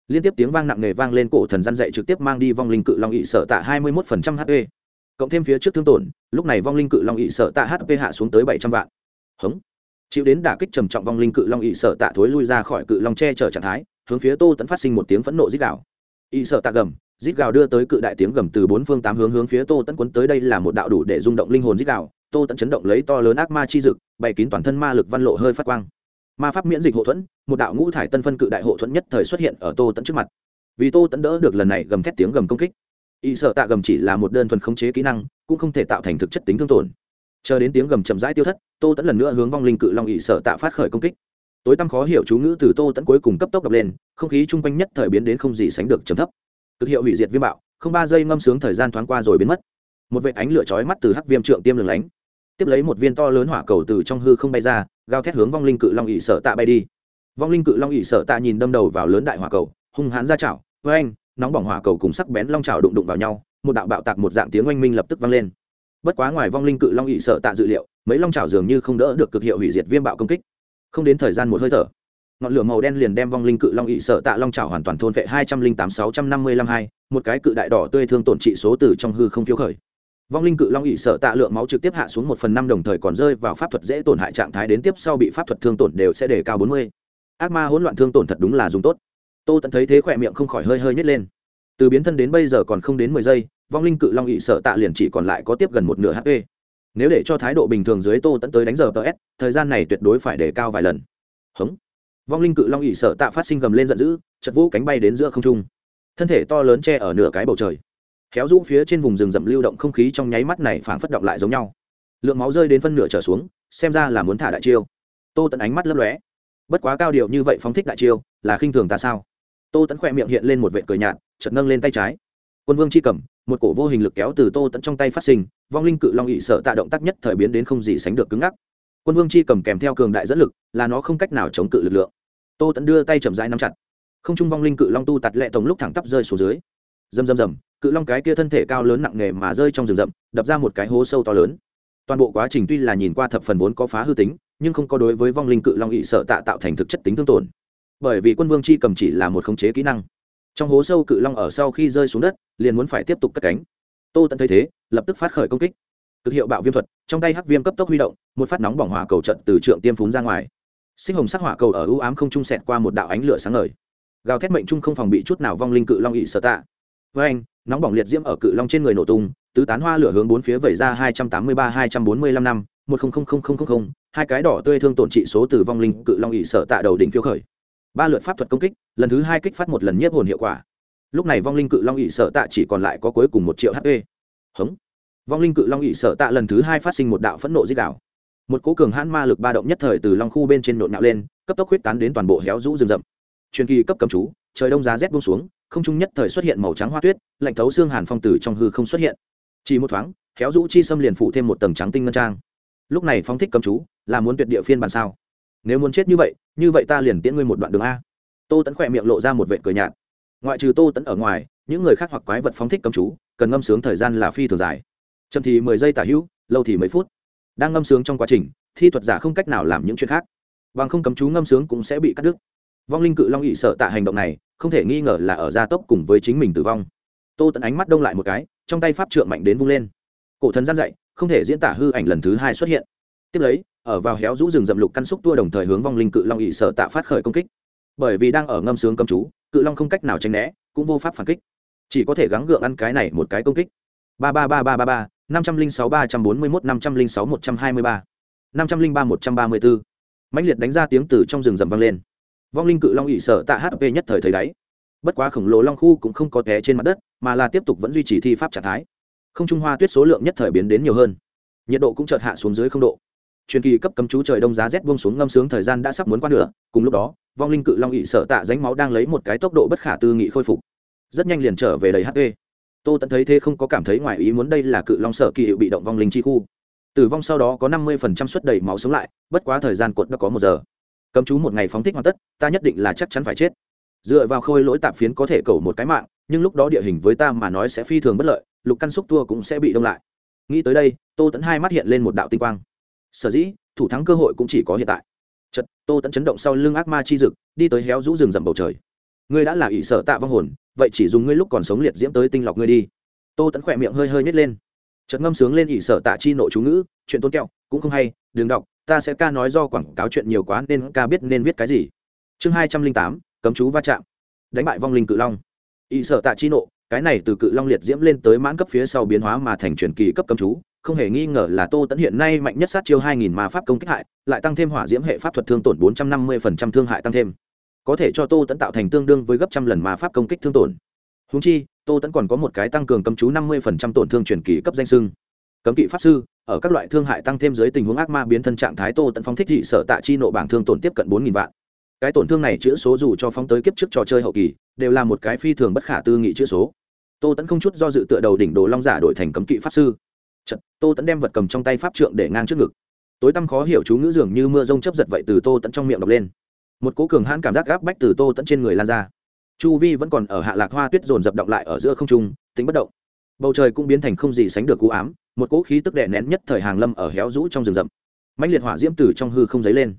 Liên tiếp tiếng vang nặng nề vang lên, cổ thần gian dạy trực tiếp mang đi vong linh cự long ỵ sở tạ hai mươi một phần trăm hp cộng thêm phía trước thương tổn, lúc này vong linh cự long ỵ sở tạ hp hạ xuống tới bảy trăm vạn. Hống. Chịu đến đả kích trầm trọng vong linh cự long ỵ sở tạ thối lui ra khỏi cự long che chở trạng thái, hướng phía tô tẫn phát sinh một tiếng phẫn nộ dích đạo ỵ sở tạ gầm, rít gào đưa tới cự đại tiếng gầm từ bốn phương tám hướng hướng phía tô tẫn quấn tới đây là một đạo đủ để rung động linh hồn rít gào tô tẫn chấn động lấy to lớn ác ma chi dực, bày kín toàn thân ma lực văn lộ hơi phát quang. Ma pháp miễn dịch hộ thuẫn, một đạo ngũ thải tân phân cự đại hộ thuẫn nhất thời xuất hiện ở tô tẫn trước mặt. Vì tô tẫn đỡ được lần này gầm thét tiếng gầm công kích, y sợ tạ gầm chỉ là một đơn thuần khống chế kỹ năng, cũng không thể tạo thành thực chất tính thương tổn. Chờ đến tiếng gầm chậm rãi tiêu thất, tô tẫn lần nữa hướng vong linh cự long y sợ tạ phát khởi công kích. Tối tăm khó hiểu chú ngữ từ tô tẫn cuối cùng cấp tốc đập lên, không khí chung quanh nhất thời biến đến không gì sánh được chấm thấp. Cực hiệu hủy diệt viêm bạo, không ba giây ngâm sướng thời gian thoáng qua rồi biến mất. Một vệ ánh lửa chói mắt từ hắc viêm trượng tiêm lừng lánh tiếp lấy một viên to lớn hỏa cầu từ trong hư không bay ra, gào thét hướng vong linh cự long ỵ sợ tạ bay đi. Vong linh cự long ỵ sợ tạ nhìn đâm đầu vào lớn đại hỏa cầu, hung hãn ra chảo với anh nóng bỏng hỏa cầu cùng sắc bén long chảo đụng đụng vào nhau, một đạo bạo tạc một dạng tiếng oanh minh lập tức vang lên. Bất quá ngoài vong linh cự long ỵ sợ tạ dự liệu, mấy long chảo dường như không đỡ được cực hiệu hủy diệt viêm bạo công kích. Không đến thời gian một hơi thở, ngọn lửa màu đen liền đem vong linh cự long ỵ sợ tạ long chảo hoàn toàn thôn vệ hai trăm linh tám sáu trăm năm mươi lăm hai, một cái cự đại đỏ tươi thương tổn trị số từ trong hư không phiếu khởi vong linh cự long ỵ sợ tạ lượng máu trực tiếp hạ xuống một phần năm đồng thời còn rơi vào pháp thuật dễ tổn hại trạng thái đến tiếp sau bị pháp thuật thương tổn đều sẽ đề cao bốn mươi. Ác ma hỗn loạn thương tổn thật đúng là dùng tốt. Tô tận thấy thế khỏe miệng không khỏi hơi hơi nhét lên. Từ biến thân đến bây giờ còn không đến mười giây, vong linh cự long ỵ sợ tạ liền chỉ còn lại có tiếp gần một nửa hp nếu để cho thái độ bình thường dưới tô tận tới đánh giờ ts thời gian này tuyệt đối phải đề cao vài lần. Hống. Vong linh cự long ỵ sợ tạ phát sinh gầm lên giận dữ, chật vũ cánh bay đến giữa không trung. Thân thể to lớn che ở nửa cái bầu trời kéo rũ phía trên vùng rừng rậm lưu động không khí trong nháy mắt này phảng phất động lại giống nhau. Lượng máu rơi đến phân nửa trở xuống, xem ra là muốn thả đại chiêu. Tô tẫn ánh mắt lấp lóe. Bất quá cao điệu như vậy phóng thích đại chiêu, là khinh thường ta sao? Tô tẫn khỏe miệng hiện lên một vệ cười nhạt, chợt nâng lên tay trái. Quân vương chi cầm, một cổ vô hình lực kéo từ tô tẫn trong tay phát sinh, vong linh cự long ỵ sợ tạ động tác nhất thời biến đến không gì sánh được cứng ngắc. Quân vương chi cầm kèm theo cường đại dẫn lực, là nó không cách nào chống cự lực lượng. Tô tẫn đưa tay chậm rãi nắm chặt. Không trung vong linh cự long tu tặt lệ tổng lúc thẳng tắp rơi xuống dưới rầm rầm rầm, cự long cái kia thân thể cao lớn nặng nề mà rơi trong rừng rậm, đập ra một cái hố sâu to lớn. Toàn bộ quá trình tuy là nhìn qua thập phần vốn có phá hư tính, nhưng không có đối với vong linh cự long ỵ sợ tạ tạo thành thực chất tính thương tổn. Bởi vì quân vương chi cầm chỉ là một khống chế kỹ năng. Trong hố sâu cự long ở sau khi rơi xuống đất, liền muốn phải tiếp tục cất cánh. Tô tận thấy thế, lập tức phát khởi công kích. Cực hiệu bạo viêm thuật, trong tay hắc viêm cấp tốc huy động, một phát nóng bỏng hỏa cầu trận từ trượng tiêm phún ra ngoài. Sinh hồng sắc hỏa cầu ở ưu ám không trung sẹt qua một đạo ánh lửa sáng ngời. Gào thét mệnh trung không phòng bị chút nào vong linh cự long ỵ sợ tạ với anh, nóng bỏng liệt diễm ở cự long trên người nổ tung, tứ tán hoa lửa hướng bốn phía vẩy ra hai trăm tám mươi ba, hai trăm bốn mươi lăm năm, một hai cái đỏ tươi thương tổn trị số từ vong linh cự long ỵ sở tạ đầu đỉnh phiêu khởi. Ba lượt pháp thuật công kích, lần thứ hai kích phát một lần nhiếp hồn hiệu quả. Lúc này vong linh cự long ỵ sở tạ chỉ còn lại có cuối cùng một triệu hp hống. Vong linh cự long ỵ sở tạ lần thứ hai phát sinh một đạo phẫn nộ dích đạo một cố cường hãn ma lực ba động nhất thời từ long khu bên trên nộn nhạo lên, cấp tốc huyết tán đến toàn bộ héo rũ rừng rậm. Truyền kỳ cấp cầm chú, trời đông giá rét buông xuống không trung nhất thời xuất hiện màu trắng hoa tuyết, lạnh thấu xương hàn phong tử trong hư không xuất hiện. Chỉ một thoáng, khéo rũ chi xâm liền phụ thêm một tầng trắng tinh ngân trang. Lúc này phong thích cầm chú, là muốn tuyệt địa phiên bản sao? Nếu muốn chết như vậy như vậy ta liền tiễn ngươi một đoạn đường a. Tô tẫn khỏe miệng lộ ra một vệ cười nhạt. Ngoại trừ tô tẫn ở ngoài, những người khác hoặc quái vật phóng thích cầm chú, cần ngâm sướng thời gian là phi thường dài. Chậm thì mười giây tả hữu, lâu thì mấy phút. Đang ngâm sướng trong quá trình, thi thuật giả không cách nào làm những chuyện khác. Bằng không cấm chú ngâm sướng cũng sẽ bị cắt đứt. Vong linh cự long ỵ sợ tạ hành động này không thể nghi ngờ là ở gia tốc cùng với chính mình tử vong. Tô tận ánh mắt đông lại một cái, trong tay pháp trượng mạnh đến vung lên. Cổ thần gian dạy, không thể diễn tả hư ảnh lần thứ hai xuất hiện. Tiếp lấy, ở vào héo rũ rừng rậm lục căn xúc tua đồng thời hướng vong linh cự long ỵ sở tạ phát khởi công kích. Bởi vì đang ở ngâm sướng cấm chú, cự long không cách nào tránh né, cũng vô pháp phản kích. Chỉ có thể gắng gượng ăn cái này một cái công kích. Ba ba ba ba ba ba, năm trăm linh sáu ba trăm bốn mươi mốt, năm trăm linh sáu một trăm hai mươi ba. Năm trăm linh ba một trăm ba mươi bốn. Mãnh liệt đánh ra tiếng từ trong rừng rậm vang lên vong linh cự long ỵ Sở tạ hp nhất thời thấy đáy. Bất quá khổng lồ long khu cũng không có té trên mặt đất, mà là tiếp tục vẫn duy trì thi pháp trạng thái. Không trung hoa tuyết số lượng nhất thời biến đến nhiều hơn. Nhiệt độ cũng chợt hạ xuống dưới không độ. Truyền kỳ cấp cấm chú trời đông giá rét buông xuống ngâm sướng thời gian đã sắp muốn qua nửa, cùng lúc đó, vong linh cự long ỵ Sở tạ ránh máu đang lấy một cái tốc độ bất khả tư nghị khôi phục. Rất nhanh liền trở về đầy hp. Tô tẫn thấy thế không có cảm thấy ngoài ý muốn đây là cự long sở kỳ hiệu bị động vong linh chi khu. Tử vong sau đó có năm mươi phần trăm suất đầy máu sống lại, bất quá thời gian cuộn đã có một giờ cấm chú một ngày phóng thích hoàn tất, ta nhất định là chắc chắn phải chết. Dựa vào khôi lỗi tạp phiến có thể cầu một cái mạng, nhưng lúc đó địa hình với ta mà nói sẽ phi thường bất lợi, lục căn xúc tua cũng sẽ bị đông lại. Nghĩ tới đây, tô tẫn hai mắt hiện lên một đạo tinh quang. Sở dĩ, thủ thắng cơ hội cũng chỉ có hiện tại. Chật tô tẫn chấn động sau lưng ác ma chi dực, đi tới héo rũ rừng rậm bầu trời. Ngươi đã là ỷ sở tạ vong hồn, vậy chỉ dùng ngươi lúc còn sống liệt diễm tới tinh lọc ngươi đi. Tô tẫn khỏe miệng hơi hơi nhét lên. Chật ngâm sướng lên ỷ sở tạ chi nội chú ngữ, chuyện tôn kẹo, cũng không hay, đừng đọc ta sẽ ca nói do quảng cáo chuyện nhiều quá nên ca biết nên viết cái gì. Chương hai trăm linh tám, cấm chú va chạm. Đánh bại vong linh cự long. Ỷ sợ tạ chi nộ, cái này từ cự long liệt diễm lên tới mãn cấp phía sau biến hóa mà thành truyền kỳ cấp cấm chú, không hề nghi ngờ là tô tẫn hiện nay mạnh nhất sát chiêu hai nghìn ma pháp công kích hại, lại tăng thêm hỏa diễm hệ pháp thuật thương tổn bốn trăm năm mươi phần trăm thương hại tăng thêm. Có thể cho tô tẫn tạo thành tương đương với gấp trăm lần ma pháp công kích thương tổn. Húng chi, tô tẫn còn có một cái tăng cường cấm chú năm mươi phần trăm tổn thương truyền kỳ cấp danh sưng cấm kỵ pháp sư ở các loại thương hại tăng thêm dưới tình huống ác ma biến thân trạng thái tô tận phóng thích dị sở tạ chi nộ bảng thương tổn tiếp cận bốn nghìn vạn. Cái tổn thương này chữa số dù cho phóng tới kiếp trước trò chơi hậu kỳ đều là một cái phi thường bất khả tư nghị chữa số. Tô tẫn không chút do dự tựa đầu đỉnh đồ long giả đổi thành cấm kỵ pháp sư. Chật, tô tẫn đem vật cầm trong tay pháp trượng để ngang trước ngực. Tối tăm khó hiểu chú ngữ dường như mưa rông chấp giật vậy từ tô tẫn trong miệng đọc lên. Một cố cường hãn cảm giác gáp bách từ tô tẫn trên người lan ra. Chu vi vẫn còn ở hạ lạc hoa tuyết dồn dập động lại ở giữa không trung tính bất động. Bầu trời cũng biến thành không gì sánh được cú ám một cỗ khí tức đè nén nhất thời hàng lâm ở héo rũ trong rừng rậm. Mạnh liệt hỏa diễm từ trong hư không dấy lên.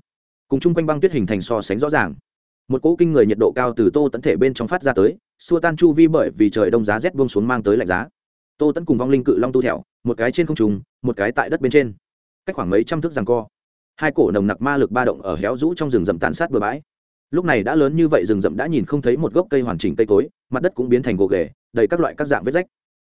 Cùng chung quanh băng tuyết hình thành so sánh rõ ràng. Một cỗ kinh người nhiệt độ cao từ tô tẫn thể bên trong phát ra tới, xua tan chu vi bởi vì trời đông giá rét buông xuống mang tới lạnh giá. Tô tẫn cùng vong linh cự long tu thẹo, một cái trên không trùng một cái tại đất bên trên. Cách khoảng mấy trăm thước rằng co. Hai cổ nồng nặc ma lực ba động ở héo rũ trong rừng rậm tàn sát bừa bãi. Lúc này đã lớn như vậy rừng rậm đã nhìn không thấy một gốc cây hoàn chỉnh cây cối, mặt đất cũng biến thành gồ ghề, đầy các loại các dạng vết rách.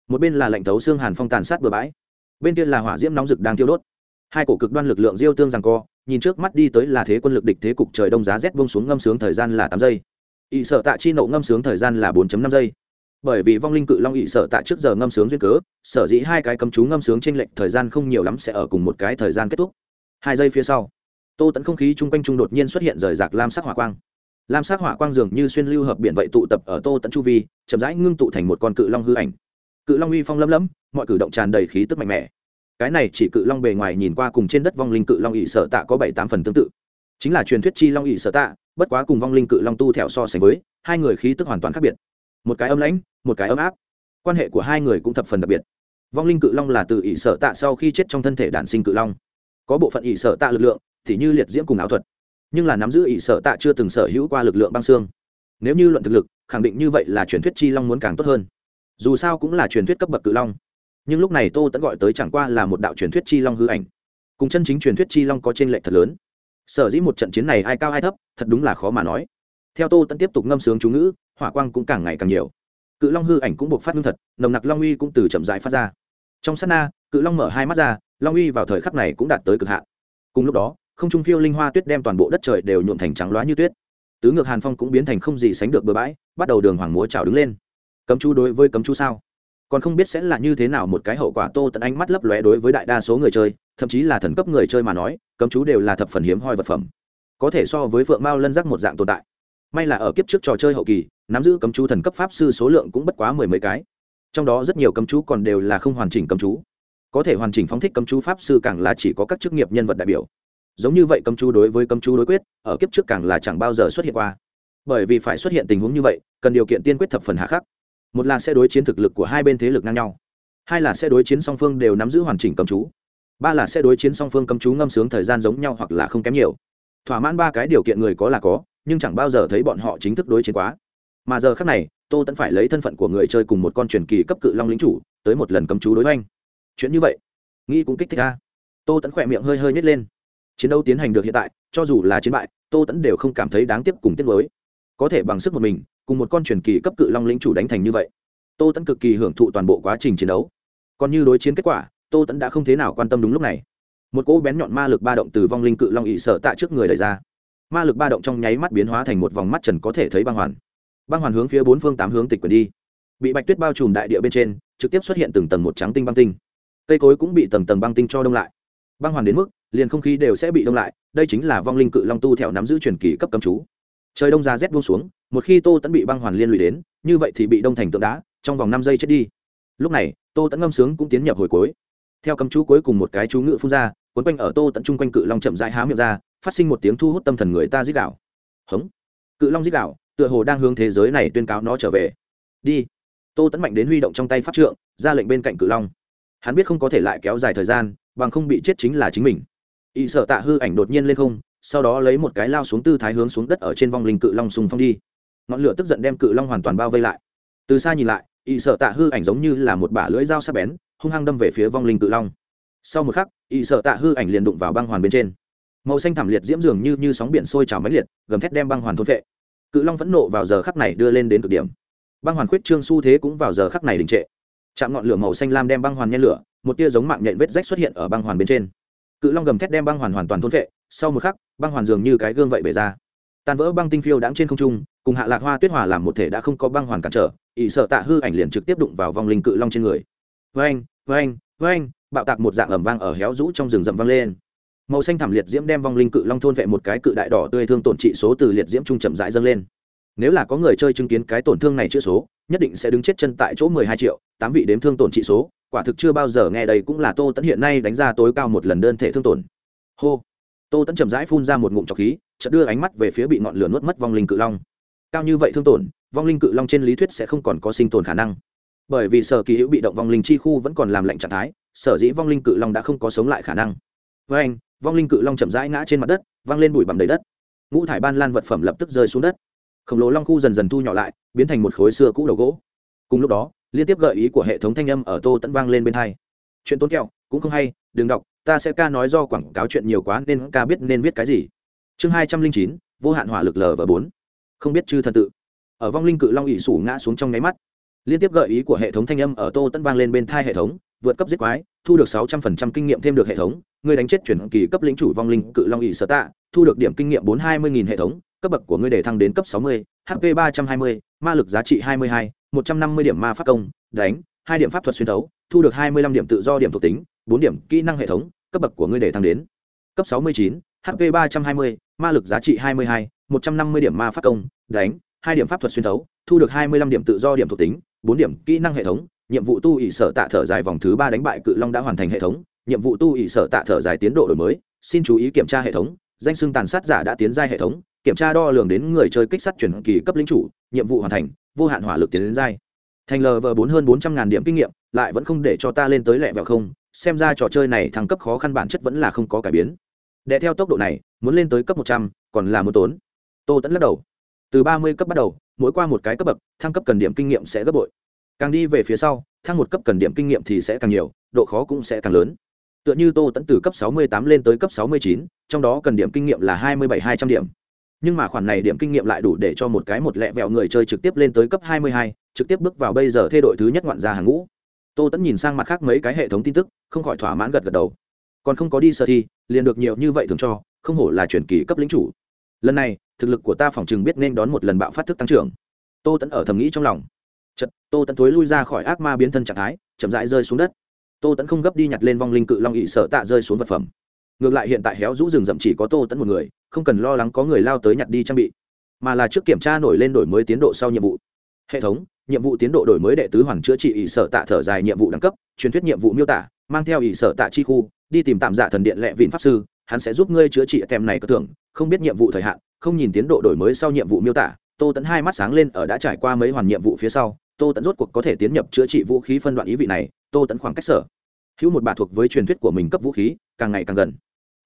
Một bên là lạnh thấu xương hàn phong tàn sát bừa bãi bên kia là hỏa diễm nóng rực đang thiêu đốt. Hai cổ cực đoan lực lượng diêu tương rằng co, nhìn trước mắt đi tới là thế quân lực địch thế cục trời đông giá rét vông xuống ngâm sướng thời gian là tám giây. Ỵ sở tạ chi nộ ngâm sướng thời gian là 4 năm giây. Bởi vì vong linh cự long ỵ sở tạ trước giờ ngâm sướng duyên cớ, sở dĩ hai cái cấm chú ngâm sướng trên lệnh thời gian không nhiều lắm sẽ ở cùng một cái thời gian kết thúc. Hai giây phía sau, tô tẫn không khí chung quanh trung đột nhiên xuất hiện rời rạc lam sắc hỏa quang. Lam sắc hỏa quang dường như xuyên lưu hợp biển vậy tụ tập ở tô tẫn chu vi, chậm rãi ngưng tụ thành một con cự long hư ảnh cự long uy phong lấm lấm, mọi cử động tràn đầy khí tức mạnh mẽ. Cái này chỉ cự long bề ngoài nhìn qua cùng trên đất vong linh cự long ỵ sở tạ có bảy tám phần tương tự. Chính là truyền thuyết chi long ỵ sở tạ, bất quá cùng vong linh cự long tu theo so sánh với, hai người khí tức hoàn toàn khác biệt. Một cái âm lãnh, một cái ấm áp. Quan hệ của hai người cũng thập phần đặc biệt. Vong linh cự long là từ ỵ sở tạ sau khi chết trong thân thể đản sinh cự long. Có bộ phận ỵ sở tạ lực lượng, thì như liệt diễm cùng áo thuật. Nhưng là nắm giữ ỵ sở tạ chưa từng sở hữu qua lực lượng băng xương. Nếu như luận thực lực, khẳng định như vậy là truyền thuyết chi long muốn càng tốt hơn dù sao cũng là truyền thuyết cấp bậc cự long. Nhưng lúc này tô tẫn gọi tới chẳng qua là một đạo truyền thuyết chi long hư ảnh. Cùng chân chính truyền thuyết chi long có t r ê n lệch thật lớn. Sở dĩ một trận chiến này ai cao ai thấp, thật đúng là khó mà nói. Theo tô tẫn tiếp tục ngâm sướng chú ngữ, hỏa quang cũng càng ngày càng nhiều. Cự long hư ảnh cũng buộc phát ngưng thật, nồng nặc long uy cũng từ chậm rãi phát ra. Trong s á t na, cự long mở hai mắt ra, long uy vào thời khắc này cũng đạt tới cực hạn. Cùng lúc đó, không trung phiêu linh hoa tuyết đem toàn bộ đất trời đều nhuộn thành trắng loá như tuyết. Tứ ngược hàn phong cũng biến thành không gì sánh được bừa bãi, bắt đầu đường hoàng múa trào đứng lên cấm chú đối với cấm chú sao? Còn không biết sẽ là như thế nào một cái hậu quả, tô tận ánh mắt lấp lóe đối với đại đa số người chơi, thậm chí là thần cấp người chơi mà nói, cấm chú đều là thập phần hiếm hoi vật phẩm. Có thể so với phượng mao lân giác một dạng tồn tại. May là ở kiếp trước trò chơi hậu kỳ, nắm giữ cấm chú thần cấp pháp sư số lượng cũng bất quá mười mấy cái. Trong đó rất nhiều cấm chú còn đều là không hoàn chỉnh cấm chú. Có thể hoàn chỉnh phóng thích cấm chú pháp sư càng là chỉ có các chức nghiệp nhân vật đại biểu. Giống như vậy cấm chú đối với cấm chú đối quyết, ở kiếp trước càng là chẳng bao giờ xuất hiện qua. Bởi vì phải xuất hiện tình huống như vậy, cần điều kiện tiên quyết thập phần hạ khắc một là sẽ đối chiến thực lực của hai bên thế lực ngang nhau, hai là sẽ đối chiến song phương đều nắm giữ hoàn chỉnh cấm chú, ba là sẽ đối chiến song phương cấm chú ngâm sướng thời gian giống nhau hoặc là không kém nhiều. Thỏa mãn ba cái điều kiện người có là có, nhưng chẳng bao giờ thấy bọn họ chính thức đối chiến quá. Mà giờ khác này, tô tẫn phải lấy thân phận của người chơi cùng một con truyền kỳ cấp cự long lính chủ, tới một lần cấm chú đối oanh chuyện như vậy, nghĩ cũng kích thích ra tô tẫn khỏe miệng hơi hơi nhét lên. Chiến đấu tiến hành được hiện tại, cho dù là chiến bại, tô tẫn đều không cảm thấy đáng tiếc cùng tiết mới có thể bằng sức một mình cùng một con truyền kỳ cấp cự long lĩnh chủ đánh thành như vậy. Tô tẫn cực kỳ hưởng thụ toàn bộ quá trình chiến đấu. Còn như đối chiến kết quả, tô tẫn đã không thế nào quan tâm đúng lúc này. Một cỗ bén nhọn ma lực ba động từ vong linh cự long ỵ sở tạ trước người đẩy ra. Ma lực ba động trong nháy mắt biến hóa thành một vòng mắt trần có thể thấy băng hoàn. Băng hoàn hướng phía bốn phương tám hướng tịch quyền đi. Bị bạch tuyết bao trùm đại địa bên trên, trực tiếp xuất hiện từng tầng một trắng tinh băng tinh. Cây cối cũng bị tầng tầng băng tinh cho đông lại. Băng hoàn đến mức, liền không khí đều sẽ bị đông lại, đây chính là vong linh cự long tu theo nắm giữ truyền kỳ cấp cấm chú. Trời đông ra rét buông xuống một khi tô tẫn bị băng hoàn liên lụy đến, như vậy thì bị đông thành tượng đá, trong vòng năm giây chết đi. Lúc này, tô tẫn ngâm sướng cũng tiến nhập hồi cuối. Theo cấm chú cuối cùng một cái chú ngự phun ra quấn quanh ở tô tận chung quanh cự long chậm rãi há miệng ra, phát sinh một tiếng thu hút tâm thần người ta dích đạo hống! Cự long dích đạo tựa hồ đang hướng thế giới này tuyên cáo nó trở về. Đi! Tô tẫn mạnh đến huy động trong tay pháp trượng, ra lệnh bên cạnh cự long. Hắn biết không có thể lại kéo dài thời gian, bằng không bị chết chính là chính mình. Ỵ sợ tạ hư ảnh đột nhiên lên không, sau đó lấy một cái lao xuống tư thái hướng xuống đất ở trên vong linh cự long sùng phong đi ngọn lửa tức giận đem cự long hoàn toàn bao vây lại. Từ xa nhìn lại ỵ sợ tạ hư ảnh giống như là một bả lưỡi dao sắc bén hung hăng đâm về phía vong linh cự long. Sau một khắc ỵ sợ tạ hư ảnh liền đụng vào băng hoàn bên trên. Màu xanh thảm liệt diễm dường như, như sóng biển sôi trào máy liệt gầm thét đem băng hoàn thôn vệ cự long vẫn nộ vào giờ khắc này đưa lên đến cực điểm. Băng hoàn khuyết trương xu thế cũng vào giờ khắc này đình trệ. Chạm ngọn lửa màu xanh lam đem băng hoàn nhen lửa một tia giống mạng nhện vết rách xuất hiện ở băng hoàn bên trên. Cự long gầm thét đem băng hoàn hoàn toàn thôn vệ sau một khắc băng hoàn dường như cái gương vậy bể ra. Tan vỡ băng tinh phiêu đãng trên không trung cùng hạ lạc hoa tuyết hòa làm một thể đã không có băng hoàn cản trở ỵ sợ tạ hư ảnh liền trực tiếp đụng vào vòng linh cự long trên người. Vênh vênh vênh bạo tạc một dạng ẩm vang ở héo rũ trong rừng rậm vang lên. Màu xanh thảm liệt diễm đem vong linh cự long thôn vệ một cái cự đại đỏ tươi thương tổn trị số từ liệt diễm trung chậm rãi dâng lên. Nếu là có người chơi chứng kiến cái tổn thương này chữa số, nhất định sẽ đứng chết chân tại chỗ mười hai triệu, tám vị đếm thương tổn trị số, quả thực chưa bao giờ nghe đây cũng là tô tẫn hiện nay đánh ra tối cao một lần đơn thể thương tổn. Hô. Tô tẫn chậm rãi phun ra một ngụm trọc khí, chợt đưa ánh mắt về phía bị ngọn lửa nuốt mất vong linh cự long cao như vậy thương tổn, vong linh cự long trên lý thuyết sẽ không còn có sinh tồn khả năng. Bởi vì sở kỳ hữu bị động vong linh chi khu vẫn còn làm lạnh trạng thái, sở dĩ vong linh cự long đã không có sống lại khả năng. Với anh, vong linh cự long chậm rãi ngã trên mặt đất văng lên bụi bặm đầy đất. Ngũ thải ban lan vật phẩm lập tức rơi xuống đất. Khổng lồ long khu dần dần thu nhỏ lại, biến thành một khối xưa cũ đầu gỗ. Cùng lúc đó, liên tiếp gợi ý của hệ thống thanh âm ở tô tẫn vang lên bên hai. Chuyện tốn kẹo, cũng không hay, đừng đọc, ta sẽ ca nói do quảng cáo chuyện nhiều quá nên ca biết nên viết cái gì. Chương hai trăm linh chín, vô hạn hỏa lực l và bốn không biết chư thần tự. Ở vong linh cự long ỵ sủ ngã xuống trong nháy mắt, liên tiếp gợi ý của hệ thống thanh âm ở tô tẫn vang lên bên thai hệ thống, vượt cấp giết quái, thu được sáu trăm phần trăm kinh nghiệm thêm được hệ thống, người đánh chết chuyển kỳ cấp lĩnh chủ vong linh cự long ỵ sở tạ, thu được điểm kinh nghiệm bốn hai mươi nghìn hệ thống, cấp bậc của ngươi để thăng đến cấp sáu mươi hp ba trăm hai mươi, ma lực giá trị hai mươi hai, một trăm năm mươi điểm ma pháp công, đánh, hai điểm pháp thuật xuyên thấu, thu được hai mươi lăm điểm tự do điểm thuộc tính, bốn điểm kỹ năng hệ thống, cấp bậc của ngươi để thăng đến cấp sáu mươi chín hp ba trăm hai mươi ma lực giá trị hai mươi hai, một trăm năm mươi điểm ma pháp công, đánh, hai điểm pháp thuật xuyên thấu, thu được hai mươi lăm điểm tự do điểm thuộc tính, bốn điểm kỹ năng hệ thống, nhiệm vụ tu ỷ sở tạ thở dài vòng thứ ba đánh bại cự long đã hoàn thành hệ thống, nhiệm vụ tu ỷ sở tạ thở dài tiến độ đổi mới, xin chú ý kiểm tra hệ thống, danh xưng tàn sát giả đã tiến giai hệ thống, kiểm tra đo lường đến người chơi kích sát chuyển kỳ cấp lính chủ, nhiệm vụ hoàn thành, vô hạn hỏa lực tiến đến giai. Thành lv bốn hơn bốn trăm ngàn điểm kinh nghiệm, lại vẫn không để cho ta lên tới lẹ vẹo không, xem ra trò chơi này thăng cấp khó khăn bản chất vẫn là không có cải biến đệ theo tốc độ này muốn lên tới cấp một trăm còn là muốn tốn. Tô tẫn lắc đầu. Từ ba mươi cấp bắt đầu mỗi qua một cái cấp bậc thăng cấp cần điểm kinh nghiệm sẽ gấp bội. Càng đi về phía sau thăng một cấp cần điểm kinh nghiệm thì sẽ càng nhiều độ khó cũng sẽ càng lớn. Tựa như tô tẫn từ cấp 68 lên tới cấp 69, trong đó cần điểm kinh nghiệm là 27-200 điểm. Nhưng mà khoản này điểm kinh nghiệm lại đủ để cho một cái một lẹ vẹo người chơi trực tiếp lên tới cấp 22, trực tiếp bước vào bây giờ thay đổi thứ nhất ngoạn gia hàng ngũ. Tô tẫn nhìn sang mặt khác mấy cái hệ thống tin tức không khỏi thỏa mãn gật gật đầu còn không có đi sở thi, liền được nhiều như vậy thường cho, không hổ là truyền kỳ cấp lính chủ. Lần này, thực lực của ta phòng chừng biết nên đón một lần bạo phát thức tăng trưởng. Tô tẫn ở thầm nghĩ trong lòng. Chật tô tẫn thối lui ra khỏi ác ma biến thân trạng thái, chậm rãi rơi xuống đất. Tô tẫn không gấp đi nhặt lên vong linh cự long ỵ sở tạ rơi xuống vật phẩm. Ngược lại hiện tại héo rũ rừng rậm chỉ có tô tẫn một người, không cần lo lắng có người lao tới nhặt đi trang bị, mà là trước kiểm tra nổi lên đổi mới tiến độ sau nhiệm vụ. Hệ thống, nhiệm vụ tiến độ đổi mới đệ tứ hoàn chữa trị ỵ sở tạ thở dài nhiệm vụ đẳng cấp, truyền thuyết nhiệm vụ miêu tả, mang theo ỵ sở tạ chi khu đi tìm tạm giả thần điện lệ vịn pháp sư, hắn sẽ giúp ngươi chữa trị tem này có tưởng không biết nhiệm vụ thời hạn, không nhìn tiến độ đổi mới sau nhiệm vụ miêu tả. Tô tẫn hai mắt sáng lên ở đã trải qua mấy hoàn nhiệm vụ phía sau, tô tẫn rốt cuộc có thể tiến nhập chữa trị vũ khí phân đoạn ý vị này. Tô tẫn khoảng cách sở. Hữu một bà thuộc với truyền thuyết của mình cấp vũ khí, càng ngày càng gần.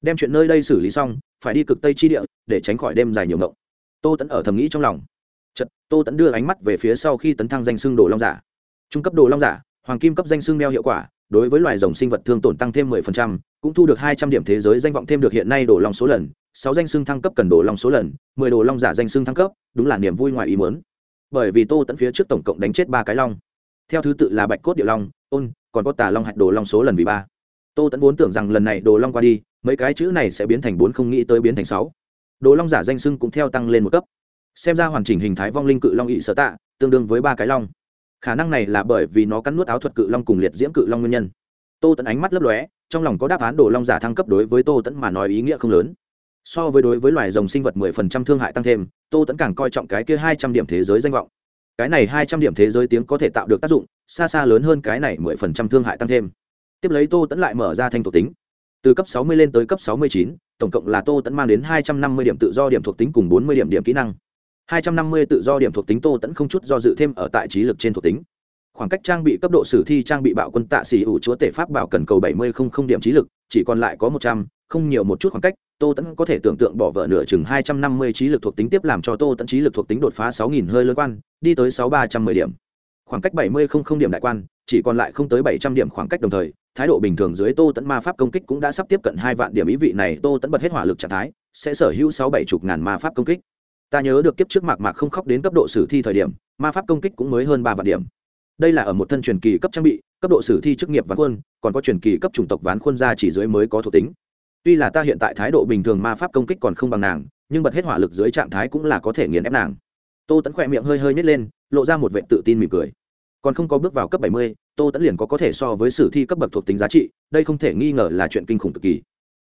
Đem chuyện nơi đây xử lý xong, phải đi cực tây chi địa, để tránh khỏi đêm dài nhiều ngộng. Tô tẫn ở thầm nghĩ trong lòng. Chật tô tẫn đưa ánh mắt về phía sau khi tấn thăng danh xưng đồ long giả. Trung cấp đồ long giả, hoàng kim cấp danh xưng đeo hiệu quả đối với loài rồng sinh vật thương tổn tăng thêm 10%, cũng thu được 200 điểm thế giới danh vọng thêm được hiện nay đồ long số lần, 6 danh xưng thăng cấp cần đồ long số lần, 10 đồ long giả danh xưng thăng cấp, đúng là niềm vui ngoài ý muốn. Bởi vì Tô Tấn phía trước tổng cộng đánh chết 3 cái long. Theo thứ tự là Bạch cốt địa long, ôn, còn có Tà long hạch đồ long số lần vì 3. Tô Tấn vốn tưởng rằng lần này đồ long qua đi, mấy cái chữ này sẽ biến thành 4 không nghĩ tới biến thành 6. Đồ long giả danh xưng cũng theo tăng lên một cấp. Xem ra hoàn chỉnh hình thái vong linh cự long ị sở tạ, tương đương với ba cái long khả năng này là bởi vì nó cắn nuốt áo thuật cự long cùng liệt diễm cự long nguyên nhân. Tô tẫn ánh mắt lấp lóe, trong lòng có đáp án đồ long giả thăng cấp đối với tô tẫn mà nói ý nghĩa không lớn. So với đối với loài rồng sinh vật mười phần trăm thương hại tăng thêm, tô tẫn càng coi trọng cái kia hai trăm điểm thế giới danh vọng. Cái này hai trăm điểm thế giới tiếng có thể tạo được tác dụng, xa xa lớn hơn cái này mười phần trăm thương hại tăng thêm. Tiếp lấy tô tẫn lại mở ra thanh thuộc tính. Từ cấp sáu mươi lên tới cấp sáu mươi chín, tổng cộng là tô tẫn mang đến hai trăm năm mươi điểm tự do điểm thuộc tính cùng bốn mươi điểm điểm kỹ năng hai trăm năm mươi tự do điểm thuộc tính tô tẫn không chút do dự thêm ở tại trí lực trên thuộc tính. Khoảng cách trang bị cấp độ sử thi trang bị bạo quân tạ sĩ ủ chúa tể pháp bảo cần cầu bảy mươi không không điểm trí lực, chỉ còn lại có một trăm, không nhiều một chút khoảng cách, tô tẫn có thể tưởng tượng bỏ vợ nửa chừng hai trăm năm mươi trí lực thuộc tính tiếp làm cho tô tẫn trí lực thuộc tính đột phá sáu nghìn hơi lớn quan, đi tới sáu ba trăm mười điểm. Khoảng cách bảy mươi không không điểm đại quan, chỉ còn lại không tới bảy trăm điểm khoảng cách đồng thời, thái độ bình thường dưới tô tẫn ma pháp công kích cũng đã sắp tiếp cận hai vạn điểm ý vị này, tô tẫn bật hết hỏa lực trạng thái, sẽ sở hữu sáu bảy chục ngàn ma pháp công kích ta nhớ được kiếp trước mạc mạc không khóc đến cấp độ sử thi thời điểm, ma pháp công kích cũng mới hơn ba vạn điểm. Đây là ở một thân truyền kỳ cấp trang bị, cấp độ sử thi chức nghiệp ván khuôn còn có truyền kỳ cấp chủng tộc ván khuôn ra chỉ dưới mới có thuộc tính. Tuy là ta hiện tại thái độ bình thường ma pháp công kích còn không bằng nàng, nhưng bật hết hỏa lực dưới trạng thái cũng là có thể nghiền ép nàng. Tô tẫn khỏe miệng hơi hơi nhét lên, lộ ra một vệ tự tin mỉm cười. Còn không có bước vào cấp bảy mươi, tô tẫn liền có có thể so với sử thi cấp bậc thuộc tính giá trị, đây không thể nghi ngờ là chuyện kinh khủng cực kỳ.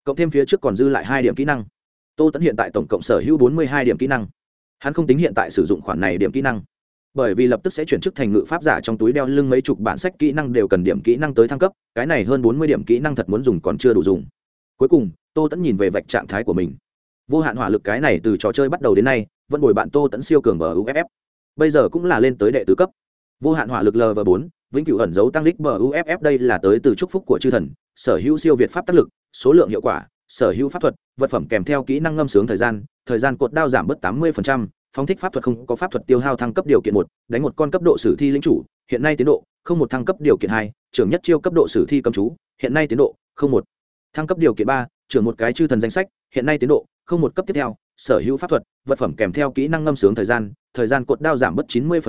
Cộng thêm phía trước còn dư lại hai điểm kỹ năng tô tẫn hiện tại tổng cộng sở hữu bốn mươi hai điểm kỹ năng. Hắn không tính hiện tại sử dụng khoản này điểm kỹ năng. Bởi vì lập tức sẽ chuyển chức thành ngự pháp giả trong túi đeo lưng mấy chục bản sách kỹ năng đều cần điểm kỹ năng tới thăng cấp, cái này hơn bốn mươi điểm kỹ năng thật muốn dùng còn chưa đủ dùng. Cuối cùng, tô tẫn nhìn về vạch trạng thái của mình. Vô hạn hỏa lực cái này từ trò chơi bắt đầu đến nay, vẫn bồi bạn tô tẫn siêu cường bờ uff bây giờ cũng là lên tới đệ tứ cấp. Vô hạn hỏa lực lv bốn, vĩnh cửu ẩn dấu tăng lích bờ uff đây là tới từ chúc phúc của chư thần, sở hữu siêu việt pháp tác lực, số lượng hiệu quả sở hữu pháp thuật, vật phẩm kèm theo kỹ năng ngâm sướng thời gian thời gian cột đao giảm bớt tám mươi phóng thích pháp thuật không có pháp thuật tiêu hao thăng cấp điều kiện một, đánh một con cấp độ sử thi lính chủ, hiện nay tiến độ không một, thăng cấp điều kiện hai, trưởng nhất chiêu cấp độ sử thi cầm chú, hiện nay tiến độ không một, thăng cấp điều kiện ba, trưởng một cái chư thần danh sách, hiện nay tiến độ không một cấp tiếp theo, sở hữu pháp thuật, vật phẩm kèm theo kỹ năng ngâm sướng thời gian thời gian cột đao giảm bớt chín mươi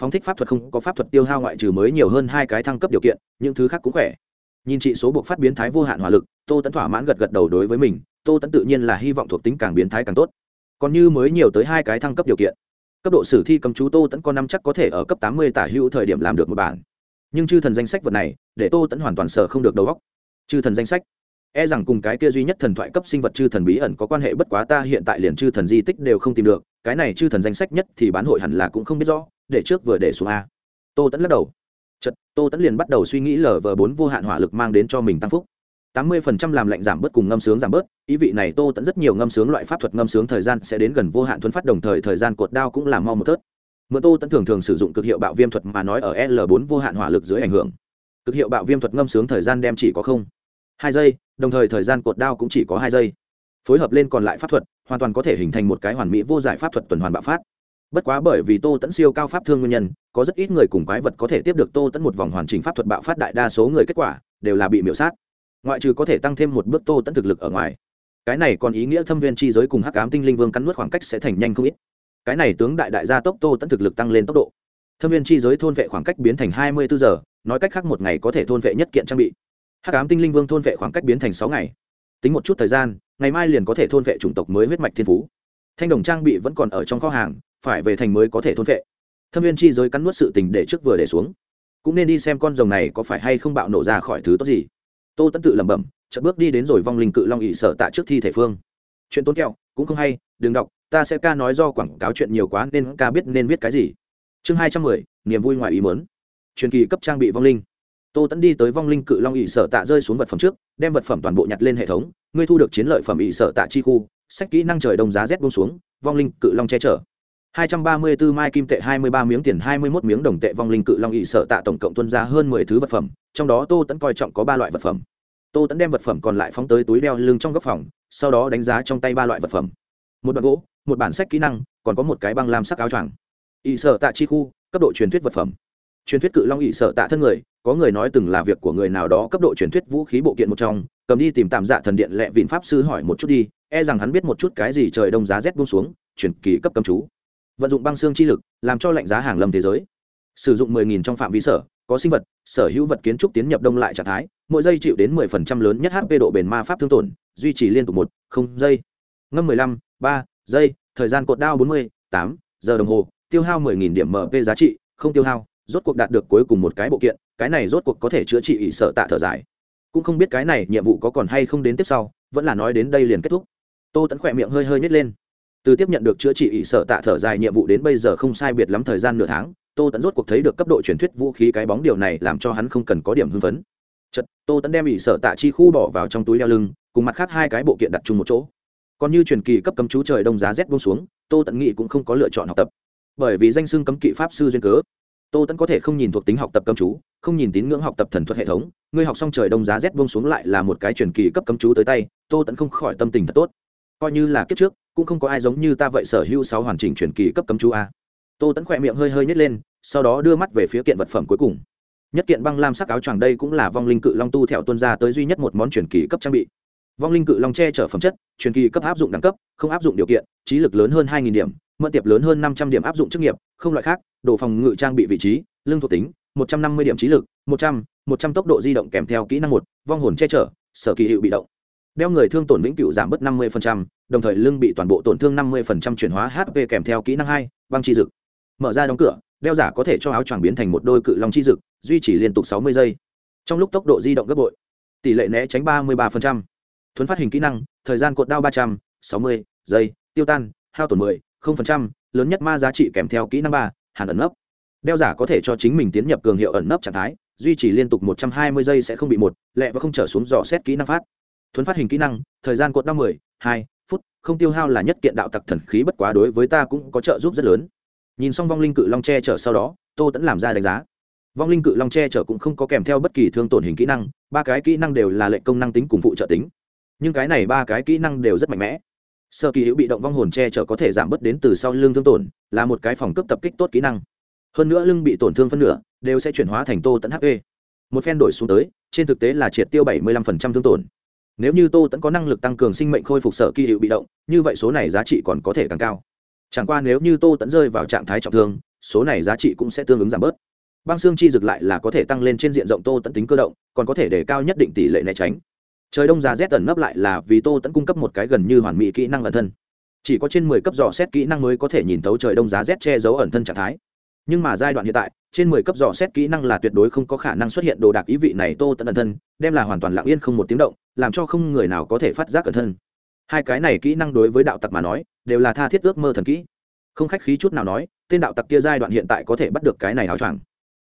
phóng thích pháp thuật không có pháp thuật tiêu hao ngoại trừ mới nhiều hơn hai cái thăng cấp điều kiện, những thứ khác cũng khỏe nhìn trị số buộc phát biến thái vô hạn hỏa lực, tô tẫn thỏa mãn gật gật đầu đối với mình, tô tẫn tự nhiên là hy vọng thuộc tính càng biến thái càng tốt. Còn như mới nhiều tới hai cái thăng cấp điều kiện, cấp độ sử thi cầm chú tô tẫn có năm chắc có thể ở cấp tám mươi tả hữu thời điểm làm được một bản. Nhưng chư thần danh sách vật này, để tô tẫn hoàn toàn sợ không được đầu góc chư thần danh sách. E rằng cùng cái kia duy nhất thần thoại cấp sinh vật chư thần bí ẩn có quan hệ bất quá ta hiện tại liền chư thần di tích đều không tìm được, cái này chư thần danh sách nhất thì bán hội hẳn là cũng không biết rõ, để trước vừa để xuống a. Tô tẫn lắc đầu chật tô tẫn liền bắt đầu suy nghĩ lờ vờ bốn vô hạn hỏa lực mang đến cho mình tăng phúc. Tám mươi phần trăm làm lạnh giảm bớt cùng ngâm sướng giảm bớt, ý vị này tô tẫn rất nhiều ngâm sướng loại pháp thuật ngâm sướng thời gian sẽ đến gần vô hạn thuấn phát, đồng thời thời gian cột đao cũng làm mau một tớt mượn tô tẫn thường thường sử dụng cực hiệu bạo viêm thuật mà nói ở l bốn vô hạn hỏa lực dưới ảnh hưởng. Cực hiệu bạo viêm thuật ngâm sướng thời gian đem chỉ có không, hai giây, đồng thời thời gian cột đao cũng chỉ có hai giây. Phối hợp lên còn lại pháp thuật, hoàn toàn có thể hình thành một cái hoàn mỹ vô giải pháp thuật tuần hoàn bạo phát bất quá bởi vì tô tẫn siêu cao pháp thương nguyên nhân, có rất ít người cùng quái vật có thể tiếp được tô tẫn một vòng hoàn chỉnh pháp thuật bạo phát đại đa số người kết quả, đều là bị miễu sát. Ngoại trừ có thể tăng thêm một bước tô tẫn thực lực ở ngoài. Cái này còn ý nghĩa thâm viên chi giới cùng hắc ám tinh linh vương cắn nuốt khoảng cách sẽ thành nhanh không ít. Cái này tướng đại đại gia tốc tô tẫn thực lực tăng lên tốc độ. Thâm viên chi giới thôn vệ khoảng cách biến thành hai mươi bốn giờ, nói cách khác một ngày có thể thôn vệ nhất kiện trang bị. Hắc ám tinh linh vương thôn vệ khoảng cách biến thành sáu ngày. Tính một chút thời gian, ngày mai liền có thể thôn vệ chủng tộc mới huyết mạch thiên phú. Thanh đồng trang bị vẫn còn ở trong kho hàng phải về thành mới có thể thôn vệ. Thâm viên chi giới cắn nuốt sự tình để trước vừa để xuống. Cũng nên đi xem con rồng này có phải hay không bạo nổ ra khỏi thứ tốt gì. Tô tẫn tự lẩm bẩm, chợt bước đi đến rồi vong linh cự long ỵ sở tạ trước thi thể phương. Chuyện tốn kẹo, cũng không hay, đừng đọc, ta sẽ ca nói do quảng cáo chuyện nhiều quá nên ca biết nên viết cái gì. Chương hai trăm mười, niềm vui ngoài ý mớn truyền kỳ cấp trang bị vong linh. Tô tẫn đi tới vong linh cự long ỵ sở tạ rơi xuống vật phẩm trước, đem vật phẩm toàn bộ nhặt lên hệ thống, ngươi thu được chiến lợi phẩm ỵ sở tạ chi khu, sách kỹ năng trời đông giá rét buông xuống, vong linh cự long che chở. 234 mai kim tệ 23 miếng tiền 21 miếng đồng tệ vong linh cự long ỷ sở tạ tổng cộng tuân ra hơn 10 thứ vật phẩm, trong đó tô tấn coi trọng có ba loại vật phẩm. Tô tấn đem vật phẩm còn lại phóng tới túi đeo lưng trong góc phòng, sau đó đánh giá trong tay ba loại vật phẩm. Một đoạn gỗ, một bản sách kỹ năng, còn có một cái băng lam sắc áo choàng. Ỷ sở tạ chi khu, cấp độ truyền thuyết vật phẩm. Truyền thuyết cự long ỷ sở tạ thân người, có người nói từng là việc của người nào đó, cấp độ truyền thuyết vũ khí bộ kiện một trong, cầm đi tìm tạm dạ thần điện lệ vịn pháp sư hỏi một chút đi e rằng hắn biết một chút cái gì trời đông giá rét buông xuống, truyền kỳ cấp cầm chú vận dụng băng xương chi lực làm cho lạnh giá hàng lâm thế giới. Sử dụng 10.000 trong phạm vi sở có sinh vật sở hữu vật kiến trúc tiến nhập đông lại trạng thái mỗi giây chịu đến 10% lớn nhất hp độ bền ma pháp thương tổn duy trì liên tục một không giây. Ngâm 15, 3 giây thời gian cột đao 40, 8 giờ đồng hồ tiêu hao 10.000 điểm mp giá trị không tiêu hao rốt cuộc đạt được cuối cùng một cái bộ kiện cái này rốt cuộc có thể chữa trị ỷ sợ tạ thở dài. Cũng không biết cái này nhiệm vụ có còn hay không đến tiếp sau vẫn là nói đến đây liền kết thúc. Tô tẫn khỏe miệng hơi hơi nhét lên từ tiếp nhận được chữa trị ỷ sợ tạ thở dài nhiệm vụ đến bây giờ không sai biệt lắm thời gian nửa tháng, tô tẫn rốt cuộc thấy được cấp độ truyền thuyết vũ khí cái bóng điều này làm cho hắn không cần có điểm hưng phấn. Chật tô tẫn đem ỷ sợ tạ chi khu bỏ vào trong túi đeo lưng, cùng mặt khác hai cái bộ kiện đặt chung một chỗ. Còn như truyền kỳ cấp cấm chú trời đông giá rét buông xuống, tô tẫn nghị cũng không có lựa chọn học tập. Bởi vì danh xưng cấm kỵ pháp sư duyên cớ, tô tẫn có thể không nhìn thuộc tính học tập cấm chú, không nhìn tín ngưỡng học tập thần thuật hệ thống, ngươi học xong trời đông giá rét buông xuống lại là một cái truyền kỳ cấp cấm chú tới tay, tô tẫn không khỏi tâm tình thật tốt. Coi như là kiếp trước cũng không có ai giống như ta vậy sở hữu sáu hoàn chỉnh truyền kỳ cấp cấm chú a. Tô tẫn khỏe miệng hơi hơi nhét lên, sau đó đưa mắt về phía kiện vật phẩm cuối cùng. Nhất kiện băng lam sắc áo choàng đây cũng là vong linh cự long tu theo tuân ra tới duy nhất một món truyền kỳ cấp trang bị. Vong linh cự long che chở phẩm chất, truyền kỳ cấp áp dụng đẳng cấp, không áp dụng điều kiện, trí lực lớn hơn hai điểm mượn tiệp lớn hơn năm trăm điểm áp dụng chức nghiệp, không loại khác, đồ phòng ngự trang bị vị trí lương thuộc tính, một trăm năm mươi điểm trí lực, một trăm một trăm tốc độ di động kèm theo kỹ năng một, vong hồn che chở, sở kỳ hiệu bị động. Đeo người thương tổn vĩnh cửu giảm bớt năm mươi đồng thời lưng bị toàn bộ tổn thương năm mươi chuyển hóa hp kèm theo kỹ năng hai, băng chi dực. Mở ra đóng cửa, đeo giả có thể cho áo choàng biến thành một đôi cự long chi dực, duy trì liên tục sáu mươi giây. Trong lúc tốc độ di động gấp bội, tỷ lệ né tránh ba mươi ba thuấn phát hình kỹ năng, thời gian cột đao ba trăm, sáu mươi giây, tiêu tan, hao tổn mười, không phần trăm, lớn nhất ma giá trị kèm theo kỹ năng ba, hàn ẩn nấp. Đeo giả có thể cho chính mình tiến nhập cường hiệu ẩn nấp trạng thái, duy trì liên tục một trăm hai mươi giây sẽ không bị một, lẹ và không trở xuống dò xét kỹ năng phát. Thuấn phát hình kỹ năng, thời gian cột đao mười, hai phút, không tiêu hao là nhất kiện đạo tặc thần khí bất quá đối với ta cũng có trợ giúp rất lớn. Nhìn xong vong linh cự long che chở sau đó, tô tẫn làm ra đánh giá. Vong linh cự long che chở cũng không có kèm theo bất kỳ thương tổn hình kỹ năng, ba cái kỹ năng đều là lệnh công năng tính cùng phụ trợ tính. Nhưng cái này ba cái kỹ năng đều rất mạnh mẽ. Sơ kỳ hữu bị động vong hồn che chở có thể giảm bớt đến từ sau lưng thương tổn, là một cái phòng cấp tập kích tốt kỹ năng. Hơn nữa lưng bị tổn thương phân nửa, đều sẽ chuyển hóa thành tô tẫn hp một phen đổi xuống tới, trên thực tế là triệt tiêu bảy mươi lăm thương tổn nếu như tô tẫn có năng lực tăng cường sinh mệnh khôi phục sở kỳ hiệu bị động, như vậy số này giá trị còn có thể càng cao. Chẳng qua nếu như tô tẫn rơi vào trạng thái trọng thương, số này giá trị cũng sẽ tương ứng giảm bớt. Băng xương chi dực lại là có thể tăng lên trên diện rộng tô tẫn tính cơ động, còn có thể để cao nhất định tỷ lệ né tránh. Trời đông già rét ẩn nấp lại là vì tô tẫn cung cấp một cái gần như hoàn mỹ kỹ năng ẩn thân. Chỉ có trên mười cấp dò xét kỹ năng mới có thể nhìn thấu trời đông giá rét che giấu ẩn thân trạng thái. Nhưng mà giai đoạn hiện tại trên mười cấp dò xét kỹ năng là tuyệt đối không có khả năng xuất hiện đồ đạc ý vị này tô Tấn ẩn thân, đem là hoàn toàn lặng yên không một tiếng động, làm cho không người nào có thể phát giác ẩn thân. Hai cái này kỹ năng đối với đạo tặc mà nói, đều là tha thiết ước mơ thần kỹ. Không khách khí chút nào nói, tên đạo tặc kia giai đoạn hiện tại có thể bắt được cái này áo choàng.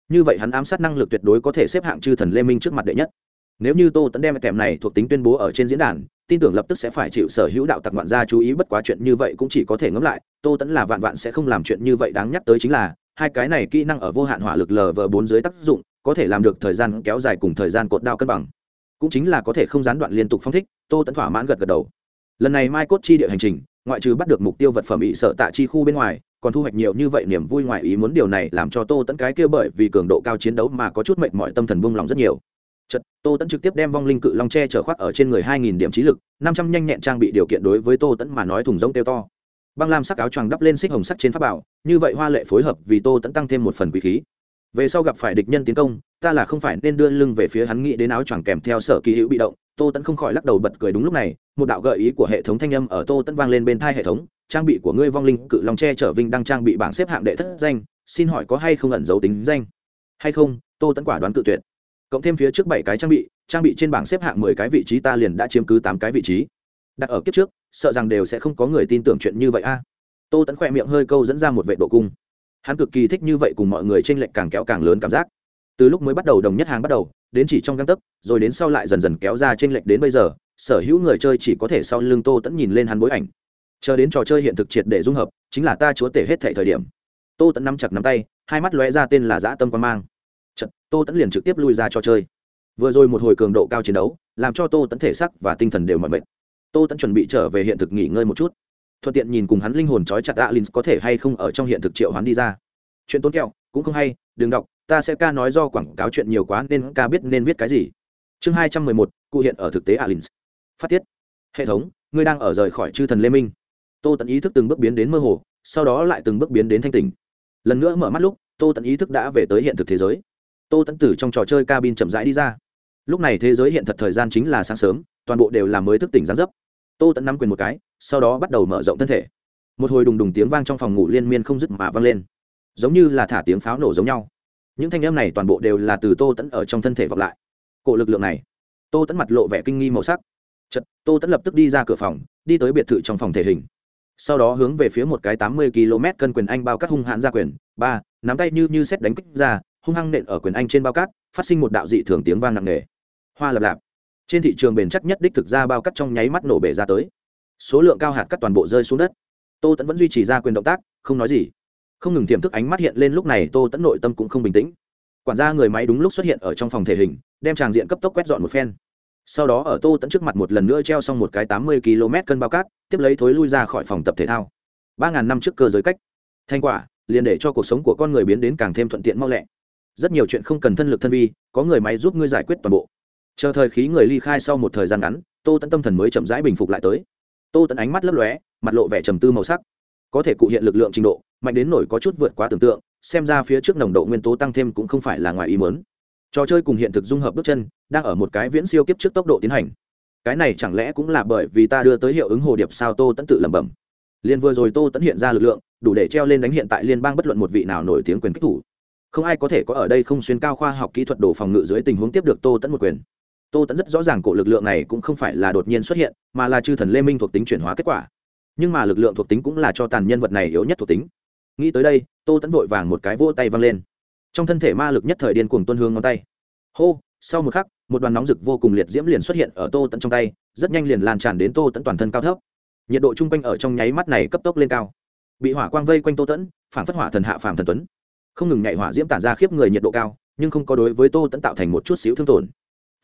Như vậy hắn ám sát năng lực tuyệt đối có thể xếp hạng chư thần lê minh trước mặt đệ nhất. Nếu như tô tẫn đem kèm này thuộc tính tuyên bố ở trên diễn đàn, tin tưởng lập tức sẽ phải chịu sở hữu đạo tặc ngoạn gia chú ý, bất quá chuyện như vậy cũng chỉ có thể ngẫm lại, tô tẫn là vạn vạn sẽ không làm chuyện như vậy đáng nhắc tới chính là hai cái này kỹ năng ở vô hạn hỏa lực lv bốn dưới tác dụng có thể làm được thời gian kéo dài cùng thời gian cột đao cân bằng. Cũng chính là có thể không gián đoạn liên tục phong thích tô tẫn thỏa mãn gật gật đầu. Lần này mai cốt chi địa hành trình ngoại trừ bắt được mục tiêu vật phẩm bị sợ tạ chi khu bên ngoài còn thu hoạch nhiều như vậy niềm vui ngoài ý muốn điều này làm cho tô tẫn cái kia bởi vì cường độ cao chiến đấu mà có chút mệnh mọi tâm thần buông lòng rất nhiều. Chật, Tô Tấn trực tiếp đem vong linh cự long tre chở khoác ở trên người 2000 điểm trí lực, 500 nhanh nhẹn trang bị điều kiện đối với Tô Tấn mà nói thùng rỗng tiêu to. Băng lam sắc áo choàng đắp lên xích hồng sắc trên pháp bảo, như vậy hoa lệ phối hợp vì Tô Tẫn tăng thêm một phần quý khí. Về sau gặp phải địch nhân tiến công, ta là không phải nên đưa lưng về phía hắn nghĩ đến áo choàng kèm theo sở kỳ hữu bị động, Tô Tẫn không khỏi lắc đầu bật cười đúng lúc này, một đạo gợi ý của hệ thống thanh âm ở Tô Tẫn vang lên bên tai hệ thống, trang bị của ngươi vong linh cự long tre trở vinh đang trang bị bảng xếp hạng đệ thất danh, xin hỏi có hay không ẩn dấu tính danh? Hay không? Tô Tẫn quả đoán cự tuyệt cộng thêm phía trước bảy cái trang bị trang bị trên bảng xếp hạng mười cái vị trí ta liền đã chiếm cứ tám cái vị trí đặt ở kiếp trước sợ rằng đều sẽ không có người tin tưởng chuyện như vậy a. Tô tẫn khỏe miệng hơi câu dẫn ra một vệ độ cung. Hắn cực kỳ thích như vậy cùng mọi người t r ê n lệch càng kéo càng lớn cảm giác. Từ lúc mới bắt đầu đồng nhất hàng bắt đầu đến chỉ trong găng tấc rồi đến sau lại dần dần kéo ra t r ê n lệch đến bây giờ sở hữu người chơi chỉ có thể sau lưng tô tẫn nhìn lên hắn bối ảnh. Chờ đến trò chơi hiện thực triệt để dung hợp chính là ta chúa tể hết thể thời điểm. Tô tẫn nắm chặt nắm tay hai mắt lóe ra tên là dã tâm quan mang. Chật, Tô Tấn liền trực tiếp lui ra trò chơi. Vừa rồi một hồi cường độ cao chiến đấu, làm cho Tô Tấn thể sắc và tinh thần đều mỏi mệt. Tô tẫn chuẩn bị trở về hiện thực nghỉ ngơi một chút, thuận tiện nhìn cùng hắn linh hồn trói chặt alin có thể hay không ở trong hiện thực triệu hắn đi ra. Chuyện tốn kẹo, cũng không hay, đừng đọc, ta sẽ ca nói do quảng cáo chuyện nhiều quá nên ca biết nên viết cái gì. Chương hai trăm mười một, cụ hiện ở thực tế alin Phát tiết. Hệ thống, ngươi đang ở rời khỏi chư thần Lê Minh. Tô tẫn ý thức từng bước biến đến mơ hồ, sau đó lại từng bước biến đến thanh tỉnh. Lần nữa mở mắt lúc, Tô tẫn ý thức đã về tới hiện thực thế giới tô tẫn tử trong trò chơi cabin chậm rãi đi ra lúc này thế giới hiện thật thời gian chính là sáng sớm toàn bộ đều là mới thức tỉnh gián dấp. Tô tẫn nắm quyền một cái, sau đó bắt đầu mở rộng thân thể. Một hồi đùng đùng tiếng vang trong phòng ngủ liên miên không dứt mà vang lên. Giống như là thả tiếng pháo nổ giống nhau. Những thanh âm này toàn bộ đều là từ tô tẫn ở trong thân thể vọng lại. Cổ lực lượng này, tô tẫn mặt lộ vẻ kinh nghi màu sắc. Chật tô tẫn lập tức đi ra cửa phòng, đi tới biệt thự trong phòng thể hình. Sau đó hướng về phía một cái tám mươi km cân quyền anh bao cát hung hãn ra quyền. Ba, nắm tay như như xét đánh kích ra, hung hăng nện ở quyền anh trên bao cát, phát sinh một đạo dị thường tiếng vang nặng nề. Hoa lập lạp trên thị trường bền chắc nhất đích thực ra bao cắt trong nháy mắt nổ bể ra tới. Số lượng cao hạt cắt toàn bộ rơi xuống đất. Tô tẫn vẫn duy trì ra quyền động tác, không nói gì. Không ngừng tiềm thức ánh mắt hiện lên lúc này tô tẫn nội tâm cũng không bình tĩnh. Quản gia người máy đúng lúc xuất hiện ở trong phòng thể hình, đem tràng diện cấp tốc quét dọn một phen. Sau đó ở tô tẫn trước mặt một lần nữa treo xong một cái tám mươi km cân bao cát, tiếp lấy thối lui ra khỏi phòng tập thể thao. ba ngàn năm trước cơ giới cách. Thành quả, liền để cho cuộc sống của con người biến đến càng thêm thuận tiện mau lẹ. Rất nhiều chuyện không cần thân lực thân vi, có người máy giúp ngươi giải quyết toàn bộ chờ thời khí người ly khai sau một thời gian ngắn, tô tẫn tâm thần mới chậm rãi bình phục lại tới. Tô tẫn ánh mắt lấp lóe, mặt lộ vẻ trầm tư màu sắc. Có thể cụ hiện lực lượng trình độ, mạnh đến nổi có chút vượt quá tưởng tượng, xem ra phía trước nồng độ nguyên tố tăng thêm cũng không phải là ngoài ý mớn trò chơi cùng hiện thực dung hợp bước chân, đang ở một cái viễn siêu kiếp trước tốc độ tiến hành. Cái này chẳng lẽ cũng là bởi vì ta đưa tới hiệu ứng hồ điệp sao tô tẫn tự lẩm bẩm. Liền vừa rồi tô tẫn hiện ra lực lượng, đủ để treo lên đánh hiện tại liên bang bất luận một vị nào nổi tiếng quyền kích thủ. Không ai có thể có ở đây không xuyên cao khoa học kỹ thuật đồ phòng ngự dưới tình huống tiếp được tô tẫn một quyền tô tẫn rất rõ ràng cổ lực lượng này cũng không phải là đột nhiên xuất hiện, mà là chư thần lê minh thuộc tính chuyển hóa kết quả. Nhưng mà lực lượng thuộc tính cũng là cho tàn nhân vật này yếu nhất thuộc tính. Nghĩ tới đây, tô tẫn vội vàng một cái vỗ tay văng lên. Trong thân thể ma lực nhất thời điên cuồng tuân hương ngón tay. Hô, sau một khắc, một đoàn nóng rực vô cùng liệt diễm liền xuất hiện ở tô tẫn trong tay, rất nhanh liền lan tràn đến tô tẫn toàn thân cao thấp. Nhiệt độ chung quanh ở trong nháy mắt này cấp tốc lên cao. Bị hỏa quang vây quanh tô tẫn phản phất hỏa thần hạ phàm thần tuấn. Không ngừng nhảy hỏa diễm tản ra khiếp người nhiệt độ cao, nhưng không có đối với tô tẫn tạo thành một chút xíu thương tổn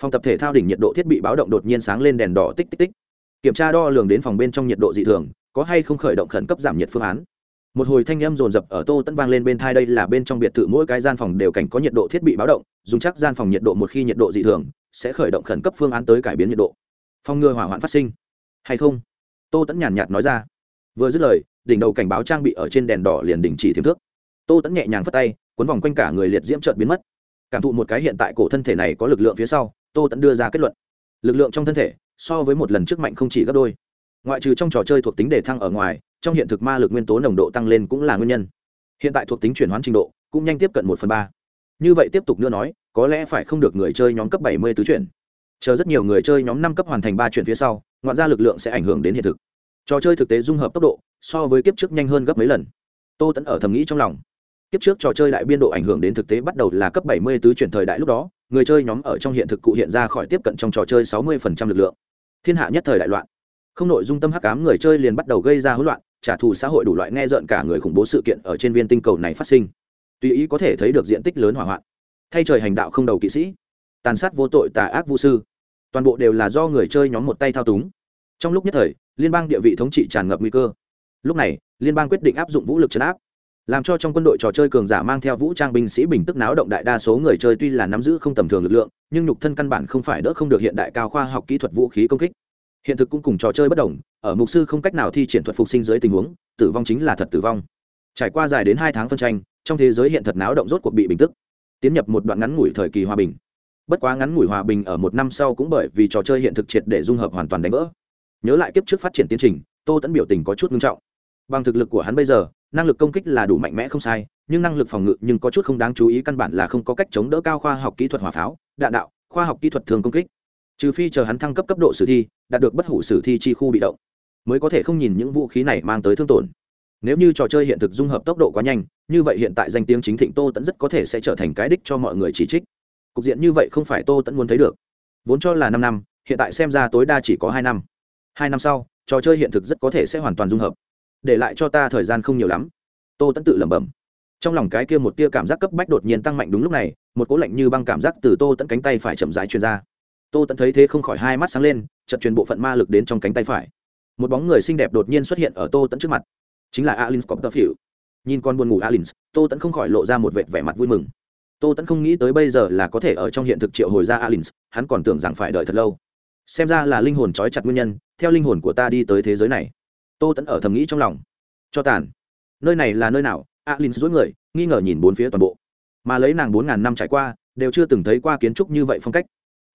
phòng tập thể thao đỉnh nhiệt độ thiết bị báo động đột nhiên sáng lên đèn đỏ tích tích tích. Kiểm tra đo lường đến phòng bên trong nhiệt độ dị thường, có hay không khởi động khẩn cấp giảm nhiệt phương án. Một hồi thanh âm rồn rập ở tô tẫn vang lên bên thai đây là bên trong biệt thự mỗi cái gian phòng đều cảnh có nhiệt độ thiết bị báo động, dùng chắc gian phòng nhiệt độ một khi nhiệt độ dị thường, sẽ khởi động khẩn cấp phương án tới cải biến nhiệt độ. Phòng ngừa hỏa hoạn phát sinh. Hay không? Tô tẫn nhàn nhạt nói ra. Vừa dứt lời, đỉnh đầu cảnh báo trang bị ở trên đèn đỏ liền đình chỉ thiếm thước. Tô tẫn nhẹ nhàng phất tay, cuốn vòng quanh cả người liệt diễm trợt biến mất. Cảm thụ một cái hiện tại cổ thân thể này có lực lượng phía sau tô tẫn đưa ra kết luận. Lực lượng trong thân thể, so với một lần trước mạnh không chỉ gấp đôi. Ngoại trừ trong trò chơi thuộc tính đề thăng ở ngoài, trong hiện thực ma lực nguyên tố nồng độ tăng lên cũng là nguyên nhân. Hiện tại thuộc tính chuyển hoán trình độ cũng nhanh tiếp cận một phần ba. Như vậy tiếp tục nữa nói, có lẽ phải không được người chơi nhóm cấp bảy mươi tứ chuyển. Chờ rất nhiều người chơi nhóm năm cấp hoàn thành ba chuyển phía sau, ngoạn ra lực lượng sẽ ảnh hưởng đến hiện thực. Trò chơi thực tế dung hợp tốc độ so với kiếp trước nhanh hơn gấp mấy lần. Tô tẫn ở thầm nghĩ trong lòng. Kiếp trước trò chơi đại biên độ ảnh hưởng đến thực tế bắt đầu là cấp 70 tứ chuyển thời đại lúc đó người chơi nhóm ở trong hiện thực cụ hiện ra khỏi tiếp cận trong trò chơi 60% lực lượng. Thiên hạ nhất thời đại loạn. Không nội dung tâm hắc ám người chơi liền bắt đầu gây ra hỗn loạn, trả thù xã hội đủ loại nghe rợn cả người khủng bố sự kiện ở trên viên tinh cầu này phát sinh. Tùy ý có thể thấy được diện tích lớn hỏa hoạn. Thay trời hành đạo không đầu kỵ sĩ, tàn sát vô tội tà ác vũ sư. Toàn bộ đều là do người chơi nhóm một tay thao túng. Trong lúc nhất thời, liên bang địa vị thống trị tràn ngập nguy cơ. Lúc này, liên bang quyết định áp dụng vũ lực chấn áp làm cho trong quân đội trò chơi cường giả mang theo vũ trang binh sĩ bình tức náo động đại đa số người chơi tuy là nắm giữ không tầm thường lực lượng, nhưng nhục thân căn bản không phải đỡ không được hiện đại cao khoa học kỹ thuật vũ khí công kích. Hiện thực cũng cùng trò chơi bất đồng, ở mục sư không cách nào thi triển thuật phục sinh dưới tình huống, tử vong chính là thật tử vong. Trải qua dài đến hai tháng phân tranh, trong thế giới hiện thật náo động rốt cuộc bị bình tức, tiến nhập một đoạn ngắn ngủi thời kỳ hòa bình. Bất quá ngắn ngủi hòa bình ở một năm sau cũng bởi vì trò chơi hiện thực triệt để dung hợp hoàn toàn đánh vỡ. Nhớ lại kiếp trước phát triển tiến trình, tô tẫn biểu tình có chút nghiêm trọng. Bằng thực lực của hắn bây giờ năng lực công kích là đủ mạnh mẽ không sai, nhưng năng lực phòng ngự nhưng có chút không đáng chú ý, căn bản là không có cách chống đỡ cao khoa học kỹ thuật hỏa pháo, đạn đạo, khoa học kỹ thuật thường công kích. Trừ phi chờ hắn thăng cấp cấp độ sử thi, đạt được bất hủ sử thi chi khu bị động, mới có thể không nhìn những vũ khí này mang tới thương tổn. Nếu như trò chơi hiện thực dung hợp tốc độ quá nhanh, như vậy hiện tại danh tiếng chính thịnh tô tẫn rất có thể sẽ trở thành cái đích cho mọi người chỉ trích. Cục diện như vậy không phải tô tẫn muốn thấy được. Vốn cho là năm năm, hiện tại xem ra tối đa chỉ có hai năm. Hai năm sau, trò chơi hiện thực rất có thể sẽ hoàn toàn dung hợp để lại cho ta thời gian không nhiều lắm. Tô tẫn tự lẩm bẩm. Trong lòng cái kia một tia cảm giác cấp bách đột nhiên tăng mạnh đúng lúc này, một cỗ lạnh như băng cảm giác từ tô tẫn cánh tay phải chậm rãi truyền ra. Tô tẫn thấy thế không khỏi hai mắt sáng lên chật truyền bộ phận ma lực đến trong cánh tay phải. Một bóng người xinh đẹp đột nhiên xuất hiện ở tô tẫn trước mặt, chính là alin scopterfield nhìn con buồn ngủ alin tô tẫn không khỏi lộ ra một vệt vẻ mặt vui mừng. Tô tẫn không nghĩ tới bây giờ là có thể ở trong hiện thực triệu hồi ra alin hắn còn tưởng rằng phải đợi thật lâu. Xem ra là linh hồn trói chặt nguyên nhân, theo linh hồn của ta đi tới thế giới này tô tẫn ở thầm nghĩ trong lòng. Cho tàn. Nơi này là nơi nào? Alin dối người, nghi ngờ nhìn bốn phía toàn bộ. Mà lấy nàng bốn ngàn năm trải qua, đều chưa từng thấy qua kiến trúc như vậy phong cách.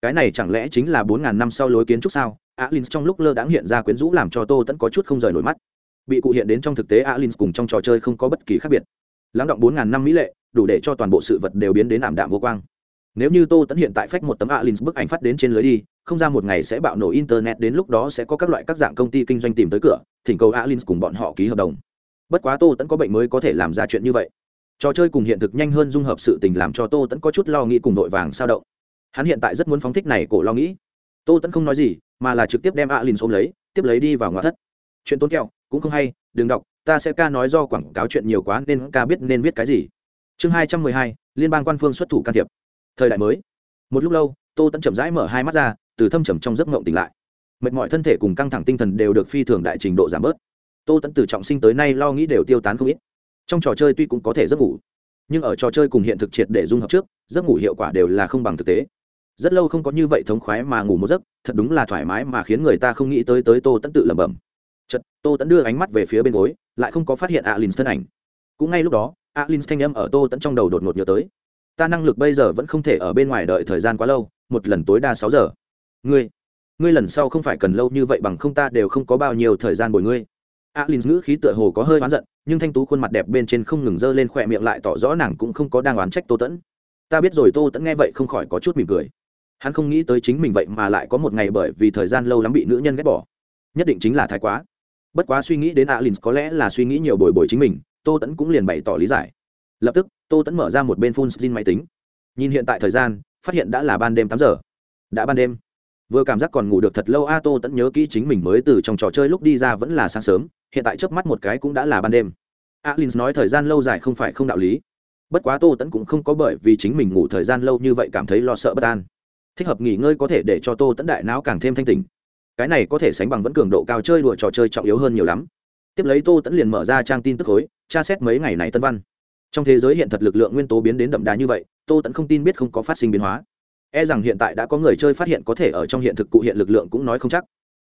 Cái này chẳng lẽ chính là bốn ngàn năm sau lối kiến trúc sao? Alin trong lúc lơ đãng hiện ra quyến rũ làm cho tô tẫn có chút không rời nổi mắt. Bị cụ hiện đến trong thực tế alin cùng trong trò chơi không có bất kỳ khác biệt. Lắng động bốn ngàn năm mỹ lệ, đủ để cho toàn bộ sự vật đều biến đến ảm đạm vô quang nếu như tô tẫn hiện tại phách một tấm alin bức ảnh phát đến trên lưới đi, không ra một ngày sẽ bạo nổ internet đến lúc đó sẽ có các loại các dạng công ty kinh doanh tìm tới cửa, thỉnh cầu alin cùng bọn họ ký hợp đồng. Bất quá tô tẫn có bệnh mới có thể làm ra chuyện như vậy. Trò chơi cùng hiện thực nhanh hơn dung hợp sự tình làm cho tô tẫn có chút lo nghĩ cùng vội vàng sao động. Hắn hiện tại rất muốn phóng thích này cổ lo nghĩ. Tô tẫn không nói gì, mà là trực tiếp đem alin ôm lấy, tiếp lấy đi vào ngoại thất. Chuyện tốn kẹo, cũng không hay, đừng đọc, ta sẽ ca nói do quảng cáo chuyện nhiều quá nên ca biết nên viết cái gì. Chương hai trăm mười hai, liên bang quan phương xuất thủ can thiệp thời đại mới. Một lúc lâu, tô tẫn chậm rãi mở hai mắt ra, từ thâm trầm trong giấc ngộng tỉnh lại. Mệt mỏi thân thể cùng căng thẳng tinh thần đều được phi thường đại trình độ giảm bớt. Tô tẫn từ trọng sinh tới nay lo nghĩ đều tiêu tán không ít. Trong trò chơi tuy cũng có thể giấc ngủ, nhưng ở trò chơi cùng hiện thực triệt để dung hợp trước, giấc ngủ hiệu quả đều là không bằng thực tế. Rất lâu không có như vậy thống khoái mà ngủ một giấc, thật đúng là thoải mái mà khiến người ta không nghĩ tới tới tô tẫn tự lẩm bẩm. Chật tô tẫn đưa ánh mắt về phía bên gối, lại không có phát hiện alin thân ảnh. Cũng ngay lúc đó, alin thanh âm ở tô tẫn trong đầu đột ngột nhớ tới ta năng lực bây giờ vẫn không thể ở bên ngoài đợi thời gian quá lâu, một lần tối đa sáu giờ. Ngươi ngươi lần sau không phải cần lâu như vậy bằng không ta đều không có bao nhiêu thời gian bồi ngươi. Alin ngữ khí tựa hồ có hơi oán giận, nhưng thanh tú khuôn mặt đẹp bên trên không ngừng giơ lên khỏe miệng lại tỏ rõ nàng cũng không có đang oán trách tô tẫn. Ta biết rồi, tô tẫn nghe vậy không khỏi có chút mỉm cười. Hắn không nghĩ tới chính mình vậy mà lại có một ngày bởi vì thời gian lâu lắm bị nữ nhân ghét bỏ. Nhất định chính là thái quá. Bất quá suy nghĩ đến alin có lẽ là suy nghĩ nhiều bồi bồi chính mình, tô tẫn cũng liền bày tỏ lý giải. Lập tức tô tẫn mở ra một bên phun xin máy tính. Nhìn hiện tại thời gian, phát hiện đã là ban đêm tám giờ. Đã ban đêm. Vừa cảm giác còn ngủ được thật lâu, a tô tẫn nhớ kỹ chính mình mới từ trong trò chơi lúc đi ra vẫn là sáng sớm, hiện tại chớp mắt một cái cũng đã là ban đêm. Alin nói thời gian lâu dài không phải không đạo lý. Bất quá tô tẫn cũng không có bởi vì chính mình ngủ thời gian lâu như vậy cảm thấy lo sợ bất an. Thích hợp nghỉ ngơi có thể để cho tô tẫn đại não càng thêm thanh tình cái này có thể sánh bằng vẫn cường độ cao chơi đùa trò chơi trọng yếu hơn nhiều lắm. Tiếp lấy tô tẫn liền mở ra trang tin tức khối tra xét mấy ngày này tân văn trong thế giới hiện thật lực lượng nguyên tố biến đến đậm đà như vậy, tô tẫn không tin biết không có phát sinh biến hóa. E rằng hiện tại đã có người chơi phát hiện có thể ở trong hiện thực cụ hiện lực lượng cũng nói không chắc.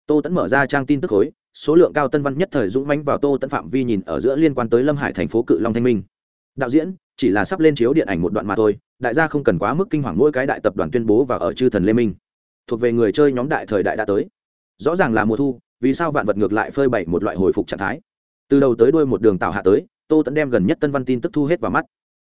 Tô tẫn mở ra trang tin tức khối, số lượng cao tân văn nhất thời dũng mánh vào tô tẫn phạm vi nhìn ở giữa liên quan tới lâm hải thành phố cự long thanh minh. Đạo diễn, chỉ là sắp lên chiếu điện ảnh một đoạn mà thôi, đại gia không cần quá mức kinh hoàng mỗi cái đại tập đoàn tuyên bố và ở chư thần lê minh. Thuộc về người chơi nhóm đại thời đại đã tới. Rõ ràng là mùa thu, vì sao vạn vật ngược lại phơi bày một loại hồi phục trạng thái. Từ đầu tới đuôi một đường tạo hạ tới tô tẫn đem gần nhất tân văn tin tức thu hết vào mắt.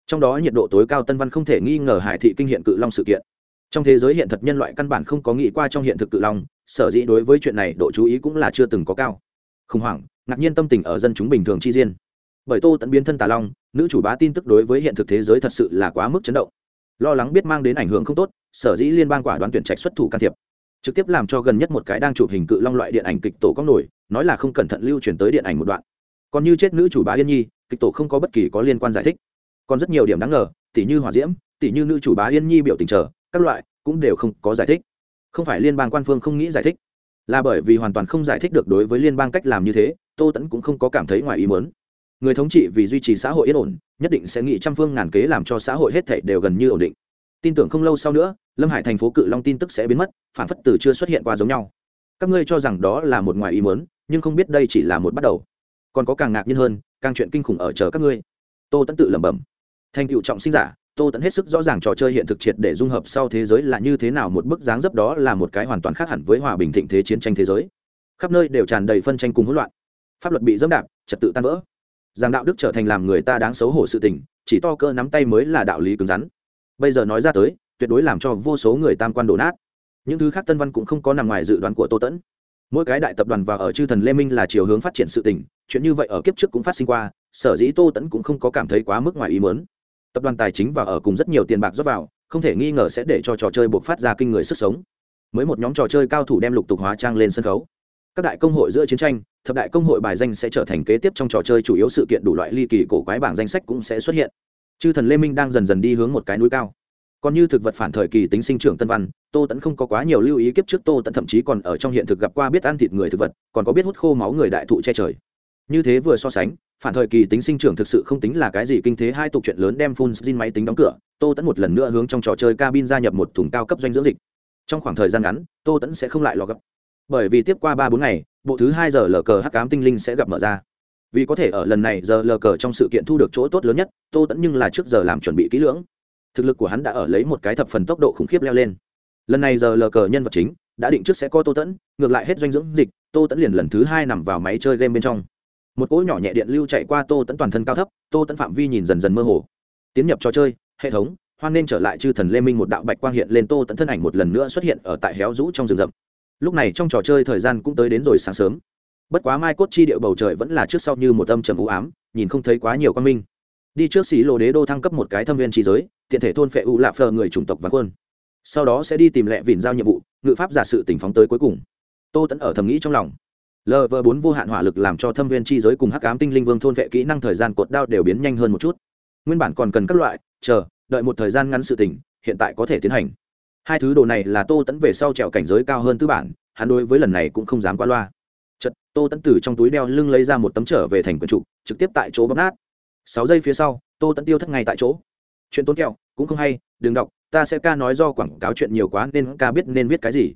Trong đó nhiệt độ tối cao tân văn không thể nghi ngờ hải thị kinh hiện cự long sự kiện. Trong thế giới hiện thật nhân loại căn bản không có nghĩ qua trong hiện thực cự long, sở dĩ đối với chuyện này độ chú ý cũng là chưa từng có cao. Khủng hoảng, ngạc nhiên tâm tình ở dân chúng bình thường chi riêng. Bởi tô tẫn biến thân tà long, nữ chủ bá tin tức đối với hiện thực thế giới thật sự là quá mức chấn động. Lo lắng biết mang đến ảnh hưởng không tốt, sở dĩ liên bang quả đoán tuyển trạch xuất thủ can thiệp. Trực tiếp làm cho gần nhất một cái đang chụp hình cự long loại điện ảnh kịch tổ cóc nổi, nói là không cẩn thận lưu truyền tới điện ảnh một đoạn. Còn như chết nữ chủ bá yên nhi kịch tổ không có bất kỳ có liên quan giải thích. Còn rất nhiều điểm đáng ngờ tỷ như hỏa diễm tỷ như nữ chủ bá yên nhi biểu tình trở các loại, cũng đều không có giải thích. Không phải liên bang quan phương không nghĩ giải thích, là bởi vì hoàn toàn không giải thích được đối với liên bang cách làm như thế, tô tẫn cũng không có cảm thấy ngoài ý muốn. Người thống trị vì duy trì xã hội yên ổn, nhất định sẽ nghĩ trăm phương ngàn kế làm cho xã hội hết thể đều gần như ổn định. Tin tưởng không lâu sau nữa, lâm hải thành phố cự long tin tức sẽ biến mất, phản phất từ chưa xuất hiện qua giống nhau. Các ngươi cho rằng đó là một ngoài ý muốn, nhưng không biết đây chỉ là một bắt đầu. Còn có càng ngạc nhiên hơn càng chuyện kinh khủng ở chờ các ngươi. Tô tẫn tự lẩm bẩm. Thành cựu trọng sinh giả, tô tẫn hết sức rõ ràng trò chơi hiện thực triệt để dung hợp sau thế giới là như thế nào, một bức dáng dấp đó là một cái hoàn toàn khác hẳn với hòa bình thịnh thế chiến tranh thế giới. Khắp nơi đều tràn đầy phân tranh cùng hỗn loạn. Pháp luật bị dẫm đạp, trật tự tan vỡ. Giảng đạo đức trở thành làm người ta đáng xấu hổ sự tình, chỉ to cơ nắm tay mới là đạo lý cứng rắn. Bây giờ nói ra tới, tuyệt đối làm cho vô số người tam quan đổ nát. Những thứ khác tân văn cũng không có nằm ngoài dự đoán của tô tẫn mỗi cái đại tập đoàn và ở chư thần lê minh là chiều hướng phát triển sự tình chuyện như vậy ở kiếp trước cũng phát sinh qua, sở dĩ tô tẫn cũng không có cảm thấy quá mức ngoài ý mớn tập đoàn tài chính và ở cùng rất nhiều tiền bạc rót vào, không thể nghi ngờ sẽ để cho trò chơi buộc phát ra kinh người sức sống. Mới một nhóm trò chơi cao thủ đem lục tục hóa trang lên sân khấu. Các đại công hội giữa chiến tranh, thập đại công hội bài danh sẽ trở thành kế tiếp trong trò chơi chủ yếu sự kiện đủ loại ly kỳ cổ quái bảng danh sách cũng sẽ xuất hiện. Chư thần lê minh đang dần dần đi hướng một cái núi cao. Còn như thực vật phản thời kỳ tính sinh trưởng tân văn, tô tẫn không có quá nhiều lưu ý kiếp trước tô tẫn thậm chí còn ở trong hiện thực gặp qua biết ăn thịt người thực vật, còn có biết hút khô máu người đại thụ che trời như thế vừa so sánh, phản thời kỳ tính sinh trưởng thực sự không tính là cái gì kinh thế hai tục chuyện lớn đem phun xin máy tính đóng cửa, tô tẫn một lần nữa hướng trong trò chơi cabin gia nhập một thùng cao cấp doanh dưỡng dịch. Trong khoảng thời gian ngắn, tô tẫn sẽ không lại lò gấp bởi vì tiếp qua ba bốn ngày, bộ thứ hai giờ lờ cờ hắc cám tinh linh sẽ gặp mở ra. Vì có thể ở lần này giờ lờ cờ trong sự kiện thu được chỗ tốt lớn nhất, tô tẫn nhưng là trước giờ làm chuẩn bị kỹ lưỡng. Thực lực của hắn đã ở lấy một cái thập phần tốc độ khủng khiếp leo lên. Lần này giờ lờ cờ nhân vật chính đã định trước sẽ có tô tẫn ngược lại hết doanh dưỡng dịch, tô tẫn liền lần thứ hai nằm vào máy chơi game bên trong một cỗ nhỏ nhẹ điện lưu chạy qua tô tẫn toàn thân cao thấp, tô tẫn phạm vi nhìn dần dần mơ hồ. Tiến nhập trò chơi, hệ thống, hoan nên trở lại chư thần lê minh một đạo bạch quang hiện lên tô tẫn thân ảnh một lần nữa xuất hiện ở tại héo rũ trong rừng rậm. Lúc này trong trò chơi thời gian cũng tới đến rồi sáng sớm. Bất quá mai cốt chi điệu bầu trời vẫn là trước sau như một âm trầm u ám, nhìn không thấy quá nhiều quan minh. Đi trước xí lô đế đô thăng cấp một cái thâm viên trí giới, tiện thể thôn phệ u lạ phờ người chủng tộc và quân. Sau đó sẽ đi tìm lẹ vìn giao nhiệm vụ, ngự pháp giả sự tỉnh phóng tới cuối cùng. Tô tẫn ở thầm nghĩ trong lòng lv bốn vô hạn hỏa lực làm cho thâm viên chi giới cùng hắc ám tinh linh vương thôn vệ kỹ năng thời gian cột đao đều biến nhanh hơn một chút. Nguyên bản còn cần các loại, chờ, đợi một thời gian ngắn sự tỉnh hiện tại có thể tiến hành. Hai thứ đồ này là tô tẫn về sau trèo cảnh giới cao hơn tư bản, hắn đối với lần này cũng không dám qua loa. Chật tô tẫn từ trong túi đeo lưng lấy ra một tấm trở về thành quần trụ trực tiếp tại chỗ bóp nát. Sáu giây phía sau, tô tẫn tiêu thất ngay tại chỗ. Chuyện tốn kẹo, cũng không hay, đừng đọc, ta sẽ ca nói do quảng cáo chuyện nhiều quá nên ca biết nên viết cái gì.